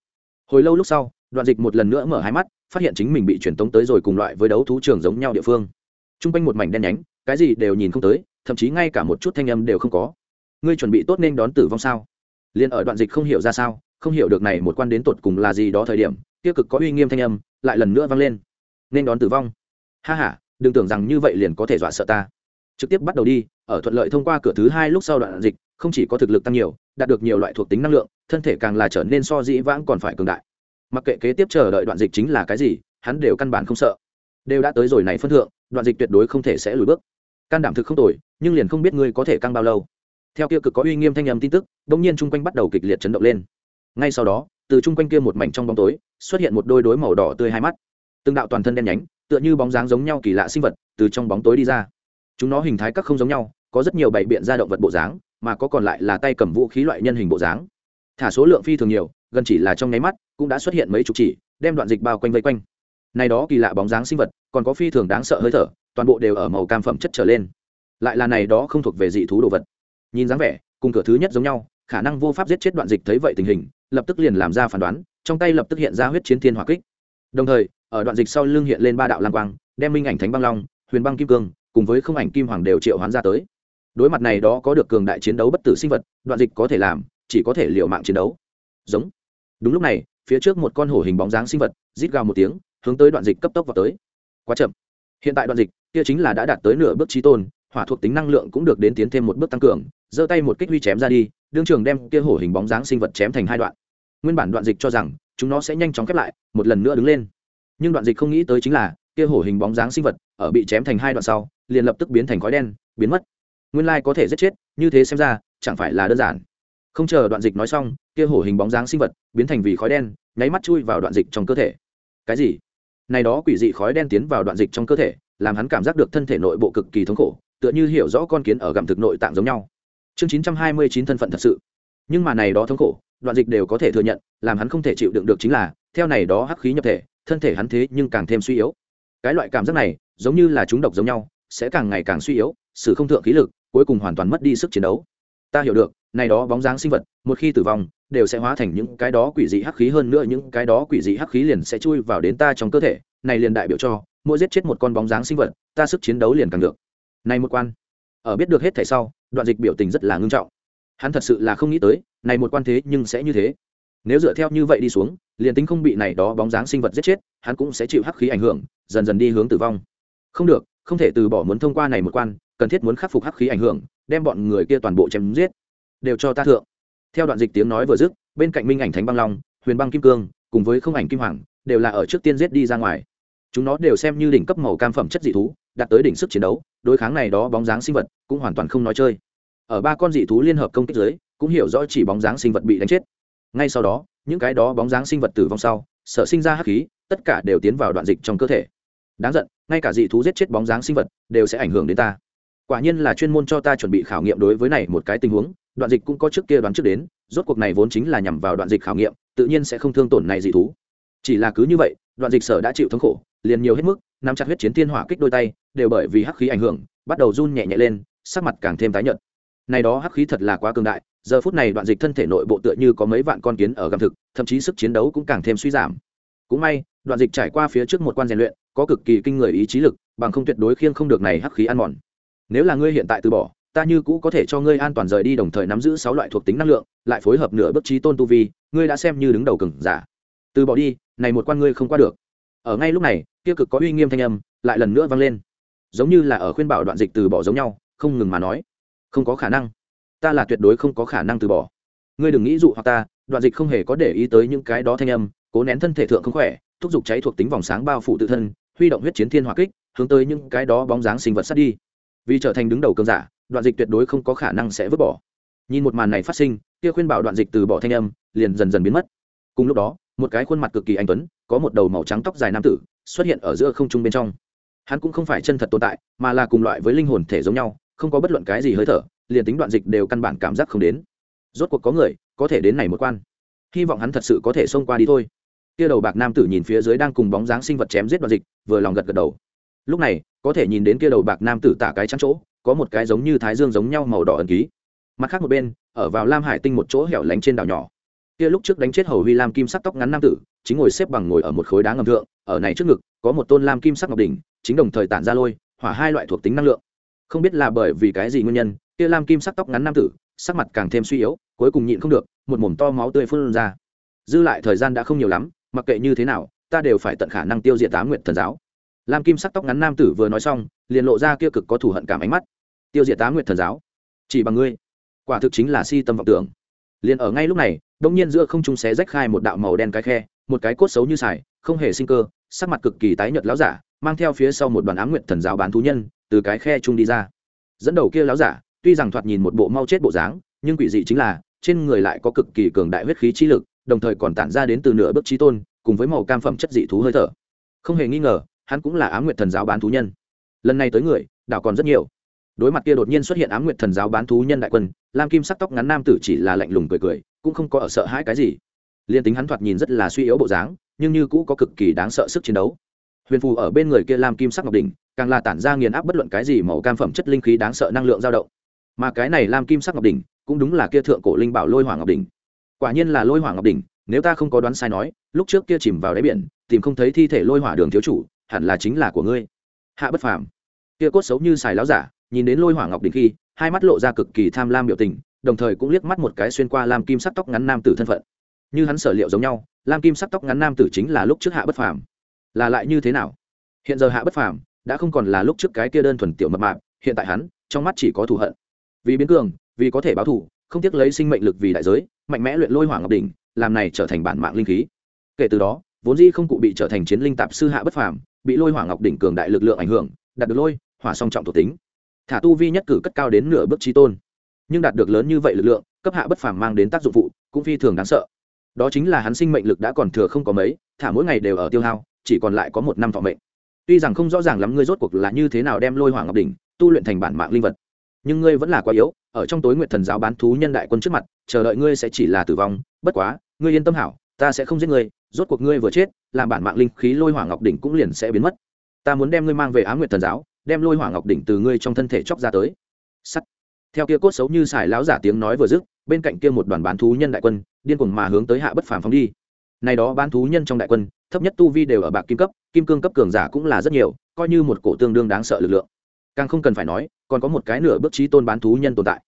Hồi lâu lúc sau, đoạn dịch một lần nữa mở hai mắt, phát hiện chính mình bị truyền tống tới rồi cùng loại với đấu thú trường giống nhau địa phương. T r u n g quanh một mảnh đen nhánh, cái gì đều nhìn không tới thậm chí ngay cả một chút thanh âm đều không có. Ngươi chuẩn bị tốt nên đón tử vong sao? Liền ở đoạn dịch không hiểu ra sao, không hiểu được này một quan đến tột cùng là gì đó thời điểm tiêu cực có uy nghiêm thanh âm lại lần nữa vang lên. Nên đón tử vong. Ha h a đừng tưởng rằng như vậy liền có thể dọa sợ ta. Trực tiếp bắt đầu đi, ở thuận lợi thông qua cửa thứ hai lúc sau đoạn dịch, không chỉ có thực lực tăng nhiều, đạt được nhiều loại thuộc tính năng lượng, thân thể càng là trở nên so dĩ vãng còn phải cường đại. Mặc kệ kế tiếp chờ đợi đoạn dịch chính là cái gì, hắn đều căn bản không sợ. Đều đã tới rồi này phân thượng, đoạn dịch tuyệt đối không thể sẽ lùi bước can đảm thực không tồi, nhưng liền không biết ngươi có thể căng bao lâu. Theo kia cực có uy nghiêm thanh âm tin tức đông nhiên chung quanh bắt đầu kịch liệt chấn động lên. Ngay sau đó, từ chung quanh kia một mảnh trong bóng tối, xuất hiện một đôi đối màu đỏ tươi hai mắt. Từng đạo toàn thân đen nhánh, tựa như bóng dáng giống nhau kỳ lạ sinh vật, từ trong bóng tối đi ra. Chúng nó hình thái các không giống nhau, có rất nhiều bảy biện ra động vật bộ dáng, mà có còn lại là tay cầm vũ khí loại nhân hình bộ dáng. Thả số lượng phi thường nhiều, gần chỉ là trong nháy mắt, cũng đã xuất hiện mấy chục chỉ, đem đoạn dịch bao quanh vây quanh. Này đó kỳ lạ bóng dáng sinh vật, còn có phi thường đáng sợ hơi thở toàn bộ đều ở màu cam phẩm chất trở lên. Lại là này đó không thuộc về dị thú đồ vật. Nhìn dáng vẻ, cùng cửa thứ nhất giống nhau, khả năng vô pháp giết chết đoạn dịch thấy vậy tình hình, lập tức liền làm ra phán đoán, trong tay lập tức hiện ra huyết chiến thiên hỏa kích. Đồng thời, ở đoạn dịch sau lưng hiện lên ba đạo lang quang, đem minh ảnh thánh băng long, huyền băng kim cương, cùng với không ảnh kim hoàng đều triệu hoán ra tới. Đối mặt này đó có được cường đại chiến đấu bất tử sinh vật, đoạn dịch có thể làm, chỉ có thể liệu mạng chiến đấu. Giống. Đúng lúc này, phía trước một con hổ hình bóng dáng sinh vật, rít gào một tiếng, hướng tới đoạn dịch cấp tốc vào tới. Quá chậm hiện tại đoạn dịch kia chính là đã đạt tới nửa bước trí tôn, hỏa thuộc tính năng lượng cũng được đến tiến thêm một bước tăng cường, giơ tay một kích huy chém ra đi, đương trường đem kia hổ hình bóng dáng sinh vật chém thành hai đoạn. Nguyên bản đoạn dịch cho rằng chúng nó sẽ nhanh chóng khép lại, một lần nữa đứng lên. Nhưng đoạn dịch không nghĩ tới chính là kia hổ hình bóng dáng sinh vật ở bị chém thành hai đoạn sau, liền lập tức biến thành khói đen, biến mất. Nguyên lai có thể giết chết, như thế xem ra chẳng phải là đơn giản. Không chờ đoạn dịch nói xong, kia hổ hình bóng dáng sinh vật biến thành vì khói đen, nháy mắt chui vào đoạn dịch trong cơ thể. Cái gì? Này đó quỷ dị khói đen tiến vào đoạn dịch trong cơ thể, làm hắn cảm giác được thân thể nội bộ cực kỳ thống khổ, tựa như hiểu rõ con kiến ở gặm thực nội tạng giống nhau. Chương chín trăm hai mươi chín thân phận thật sự. Nhưng mà này đó thống khổ, đoạn dịch đều có thể thừa nhận, làm hắn không thể chịu đựng được chính là, theo này đó hắc khí nhập thể, thân thể hắn thế nhưng càng thêm suy yếu. Cái loại cảm giác này, giống như là chúng độc giống nhau, sẽ càng ngày càng suy yếu sự không thượng khí lực, cuối cùng hoàn toàn mất đi sức chiến đấu. Ta hiểu được này đó bóng dáng sinh vật, một khi tử vong, đều sẽ hóa thành những cái đó quỷ dị hắc khí hơn nữa, những cái đó quỷ dị hắc khí liền sẽ chui vào đến ta trong cơ thể. Này liền đại biểu cho, mỗi giết chết một con bóng dáng sinh vật, ta sức chiến đấu liền càng được. Này một quan. Ở biết được hết thảy sau, đoạn dịch biểu tình rất là ngưng trọng. Hắn thật sự là không nghĩ tới, này một quan thế nhưng sẽ như thế. Nếu dựa theo như vậy đi xuống, liền tính không bị này đó bóng dáng sinh vật giết chết, hắn cũng sẽ chịu hắc khí ảnh hưởng, dần dần đi hướng tử vong. Không được, không thể từ bỏ muốn thông qua này một quan, cần thiết muốn khắc phục hắc khí ảnh hưởng, đem bọn người kia toàn bộ chém giết đều cho ta thượng. Theo đoạn dịch tiếng nói vừa dứt, bên cạnh minh ảnh thánh băng long, huyền băng kim cương, cùng với không ảnh kim hoàng, đều là ở trước tiên giết đi ra ngoài. Chúng nó đều xem như đỉnh cấp màu cam phẩm chất dị thú, đạt tới đỉnh sức chiến đấu, đối kháng này đó bóng dáng sinh vật, cũng hoàn toàn không nói chơi. Ở ba con dị thú liên hợp công kích dưới, cũng hiểu rõ chỉ bóng dáng sinh vật bị đánh chết. Ngay sau đó, những cái đó bóng dáng sinh vật tử vong sau sợ sinh ra hắc khí, tất cả đều tiến vào đoạn dịch trong cơ thể. Đáng giận, ngay cả dị thú giết chết bóng dáng sinh vật, đều sẽ ảnh hưởng đến ta. Quả nhiên là chuyên môn cho ta chuẩn bị khảo nghiệm đối với này một cái tình huống đoạn dịch cũng có trước kia đoán trước đến, rốt cuộc này vốn chính là nhằm vào đoạn dịch khảo nghiệm, tự nhiên sẽ không thương tổn này dị thú. Chỉ là cứ như vậy, đoạn dịch sở đã chịu thống khổ, liền nhiều hết mức, nắm chặt huyết chiến thiên hỏa kích đôi tay, đều bởi vì hắc khí ảnh hưởng, bắt đầu run nhẹ nhẹ lên, sắc mặt càng thêm tái nhợt. Này đó hắc khí thật là quá cường đại, giờ phút này đoạn dịch thân thể nội bộ tựa như có mấy vạn con kiến ở gầm thực, thậm chí sức chiến đấu cũng càng thêm suy giảm. Cũng may, đoạn dịch trải qua phía trước một quan rèn luyện, có cực kỳ kinh người ý chí lực, bằng không tuyệt đối khiêng không được này hắc khí ăn mòn. Nếu là ngươi hiện tại từ bỏ ta như cũ có thể cho ngươi an toàn rời đi đồng thời nắm giữ sáu loại thuộc tính năng lượng, lại phối hợp nửa bước trí tôn tu vi, ngươi đã xem như đứng đầu cừng giả. Từ bỏ đi, này một quan ngươi không qua được. Ở ngay lúc này, kia cực có uy nghiêm thanh âm lại lần nữa vang lên. Giống như là ở khuyên bảo đoạn dịch từ bỏ giống nhau, không ngừng mà nói. Không có khả năng. Ta là tuyệt đối không có khả năng từ bỏ. Ngươi đừng nghĩ dụ hoặc ta, đoạn dịch không hề có để ý tới những cái đó thanh âm, cố nén thân thể thượng không khỏe, thúc giục cháy thuộc tính vòng sáng bao phủ tự thân, huy động huyết chiến thiên hỏa kích, hướng tới những cái đó bóng dáng sinh vật sát đi vì trở thành đứng đầu cơn giả, đoạn dịch tuyệt đối không có khả năng sẽ vứt bỏ. Nhìn một màn này phát sinh, kia khuyên bảo đoạn dịch từ bỏ thanh âm, liền dần dần biến mất. Cùng lúc đó, một cái khuôn mặt cực kỳ anh tuấn, có một đầu màu trắng tóc dài nam tử, xuất hiện ở giữa không trung bên trong. Hắn cũng không phải chân thật tồn tại, mà là cùng loại với linh hồn thể giống nhau, không có bất luận cái gì hơi thở, liền tính đoạn dịch đều căn bản cảm giác không đến. Rốt cuộc có người, có thể đến này một quan. Hy vọng hắn thật sự có thể xông qua đi thôi. Kia đầu bạc nam tử nhìn phía dưới đang cùng bóng dáng sinh vật chém giết đoạn dịch, vừa lòng gật gật đầu lúc này, có thể nhìn đến kia đầu bạc nam tử tả cái trắng chỗ, có một cái giống như thái dương giống nhau màu đỏ ẩn ký. Mặt khác một bên, ở vào lam hải tinh một chỗ hẻo lánh trên đảo nhỏ. Kia lúc trước đánh chết hầu huy lam kim sắc tóc ngắn nam tử, chính ngồi xếp bằng ngồi ở một khối đá ngầm thượng, ở này trước ngực, có một tôn lam kim sắc ngọc đỉnh, chính đồng thời tản ra lôi, hỏa hai loại thuộc tính năng lượng. Không biết là bởi vì cái gì nguyên nhân, kia lam kim sắc tóc ngắn nam tử, sắc mặt càng thêm suy yếu, cuối cùng nhịn không được, một mồm to máu tươi phun ra. Dư lại thời gian đã không nhiều lắm, mặc kệ như thế nào, ta đều phải tận khả năng tiêu diệt tá nguyện thần giáo lam kim sắc tóc ngắn nam tử vừa nói xong, liền lộ ra kia cực có thủ hận cảm ánh mắt. Tiêu diệt tá nguyện thần giáo, chỉ bằng ngươi, quả thực chính là si tâm vọng tưởng. Liền ở ngay lúc này đông nhiên giữa không trung xé rách khai một đạo màu đen cái khe, một cái cốt xấu như sải, không hề sinh cơ, sắc mặt cực kỳ tái nhợt láo giả, mang theo phía sau một đoàn ám nguyện thần giáo bán thú nhân, từ cái khe trung đi ra. Dẫn đầu kia láo giả, tuy rằng thoạt nhìn một bộ mau chết bộ dáng, nhưng quỷ dị chính là, trên người lại có cực kỳ cường đại huyết khí chi lực, đồng thời còn tản ra đến từ nửa bước trí tôn, cùng với màu cam phẩm chất dị thú hơi thở. Không hề nghi ngờ hắn cũng là ám Nguyệt thần giáo bán thú nhân. Lần này tới người, đảo còn rất nhiều. Đối mặt kia đột nhiên xuất hiện ám Nguyệt thần giáo bán thú nhân đại quân, lam kim sắc tóc ngắn nam tử chỉ là lạnh lùng cười cười, cũng không có ở sợ hãi cái gì. Liên tính hắn thoạt nhìn rất là suy yếu bộ dáng, nhưng như cũ có cực kỳ đáng sợ sức chiến đấu. Huyền phù ở bên người kia lam kim sắc ngọc đỉnh, càng là tản ra nghiền áp bất luận cái gì màu cam phẩm chất linh khí đáng sợ năng lượng dao động. Mà cái này lam kim sắc ngọc đỉnh, cũng đúng là kia thượng cổ linh bảo lôi hỏa ngọc đỉnh. Quả nhiên là lôi hỏa ngọc đỉnh, nếu ta không có đoán sai nói, lúc trước kia chìm vào đáy biển, tìm không thấy thi thể lôi hỏa đường thiếu chủ hẳn là chính là của ngươi. Hạ bất phàm. Kia cốt xấu như xài láo giả, nhìn đến lôi hỏa ngọc đỉnh khi, hai mắt lộ ra cực kỳ tham lam biểu tình, đồng thời cũng liếc mắt một cái xuyên qua lam kim sắc tóc ngắn nam tử thân phận. Như hắn sở liệu giống nhau, lam kim sắc tóc ngắn nam tử chính là lúc trước hạ bất phàm. Là lại như thế nào? Hiện giờ hạ bất phàm đã không còn là lúc trước cái kia đơn thuần tiểu mập mạp, hiện tại hắn, trong mắt chỉ có thù hận. Vì biến cường, vì có thể báo thù, không tiếc lấy sinh mệnh lực vì đại giới, mạnh mẽ luyện lôi hỏa ngọc đỉnh, làm này trở thành bản mạng linh khí. Kể từ đó, vốn di không cụ bị trở thành chiến linh tạp sư hạ bất phàm bị lôi hỏa ngọc đỉnh cường đại lực lượng ảnh hưởng, đạt được lôi, hỏa song trọng thuộc tính. Thả tu vi nhất cử cất cao đến nửa bước trí tôn. Nhưng đạt được lớn như vậy lực lượng, cấp hạ bất phàm mang đến tác dụng phụ, cũng phi thường đáng sợ. Đó chính là hắn sinh mệnh lực đã còn thừa không có mấy, thả mỗi ngày đều ở tiêu hao, chỉ còn lại có một năm thọ mệnh. Tuy rằng không rõ ràng lắm ngươi rốt cuộc là như thế nào đem lôi hỏa ngọc đỉnh, tu luyện thành bản mạng linh vật. Nhưng ngươi vẫn là quá yếu, ở trong tối nguyện thần giáo bán thú nhân đại quân trước mặt, chờ đợi ngươi sẽ chỉ là tử vong. Bất quá, ngươi yên tâm hảo, ta sẽ không giết ngươi rốt cuộc ngươi vừa chết, làm bản mạng linh khí lôi hỏa ngọc đỉnh cũng liền sẽ biến mất. Ta muốn đem ngươi mang về á nguyệt thần giáo, đem lôi hỏa ngọc đỉnh từ ngươi trong thân thể chóc ra tới. Sắt. Theo kia cốt xấu như xài láo giả tiếng nói vừa dứt, bên cạnh kia một đoàn bán thú nhân đại quân, điên cuồng mà hướng tới hạ bất phàm phóng đi. Này đó bán thú nhân trong đại quân, thấp nhất tu vi đều ở bạc kim cấp, kim cương cấp cường giả cũng là rất nhiều, coi như một cổ tương đương đáng sợ lực lượng. Càng không cần phải nói, còn có một cái nửa bước trí tôn bán thú nhân tồn tại.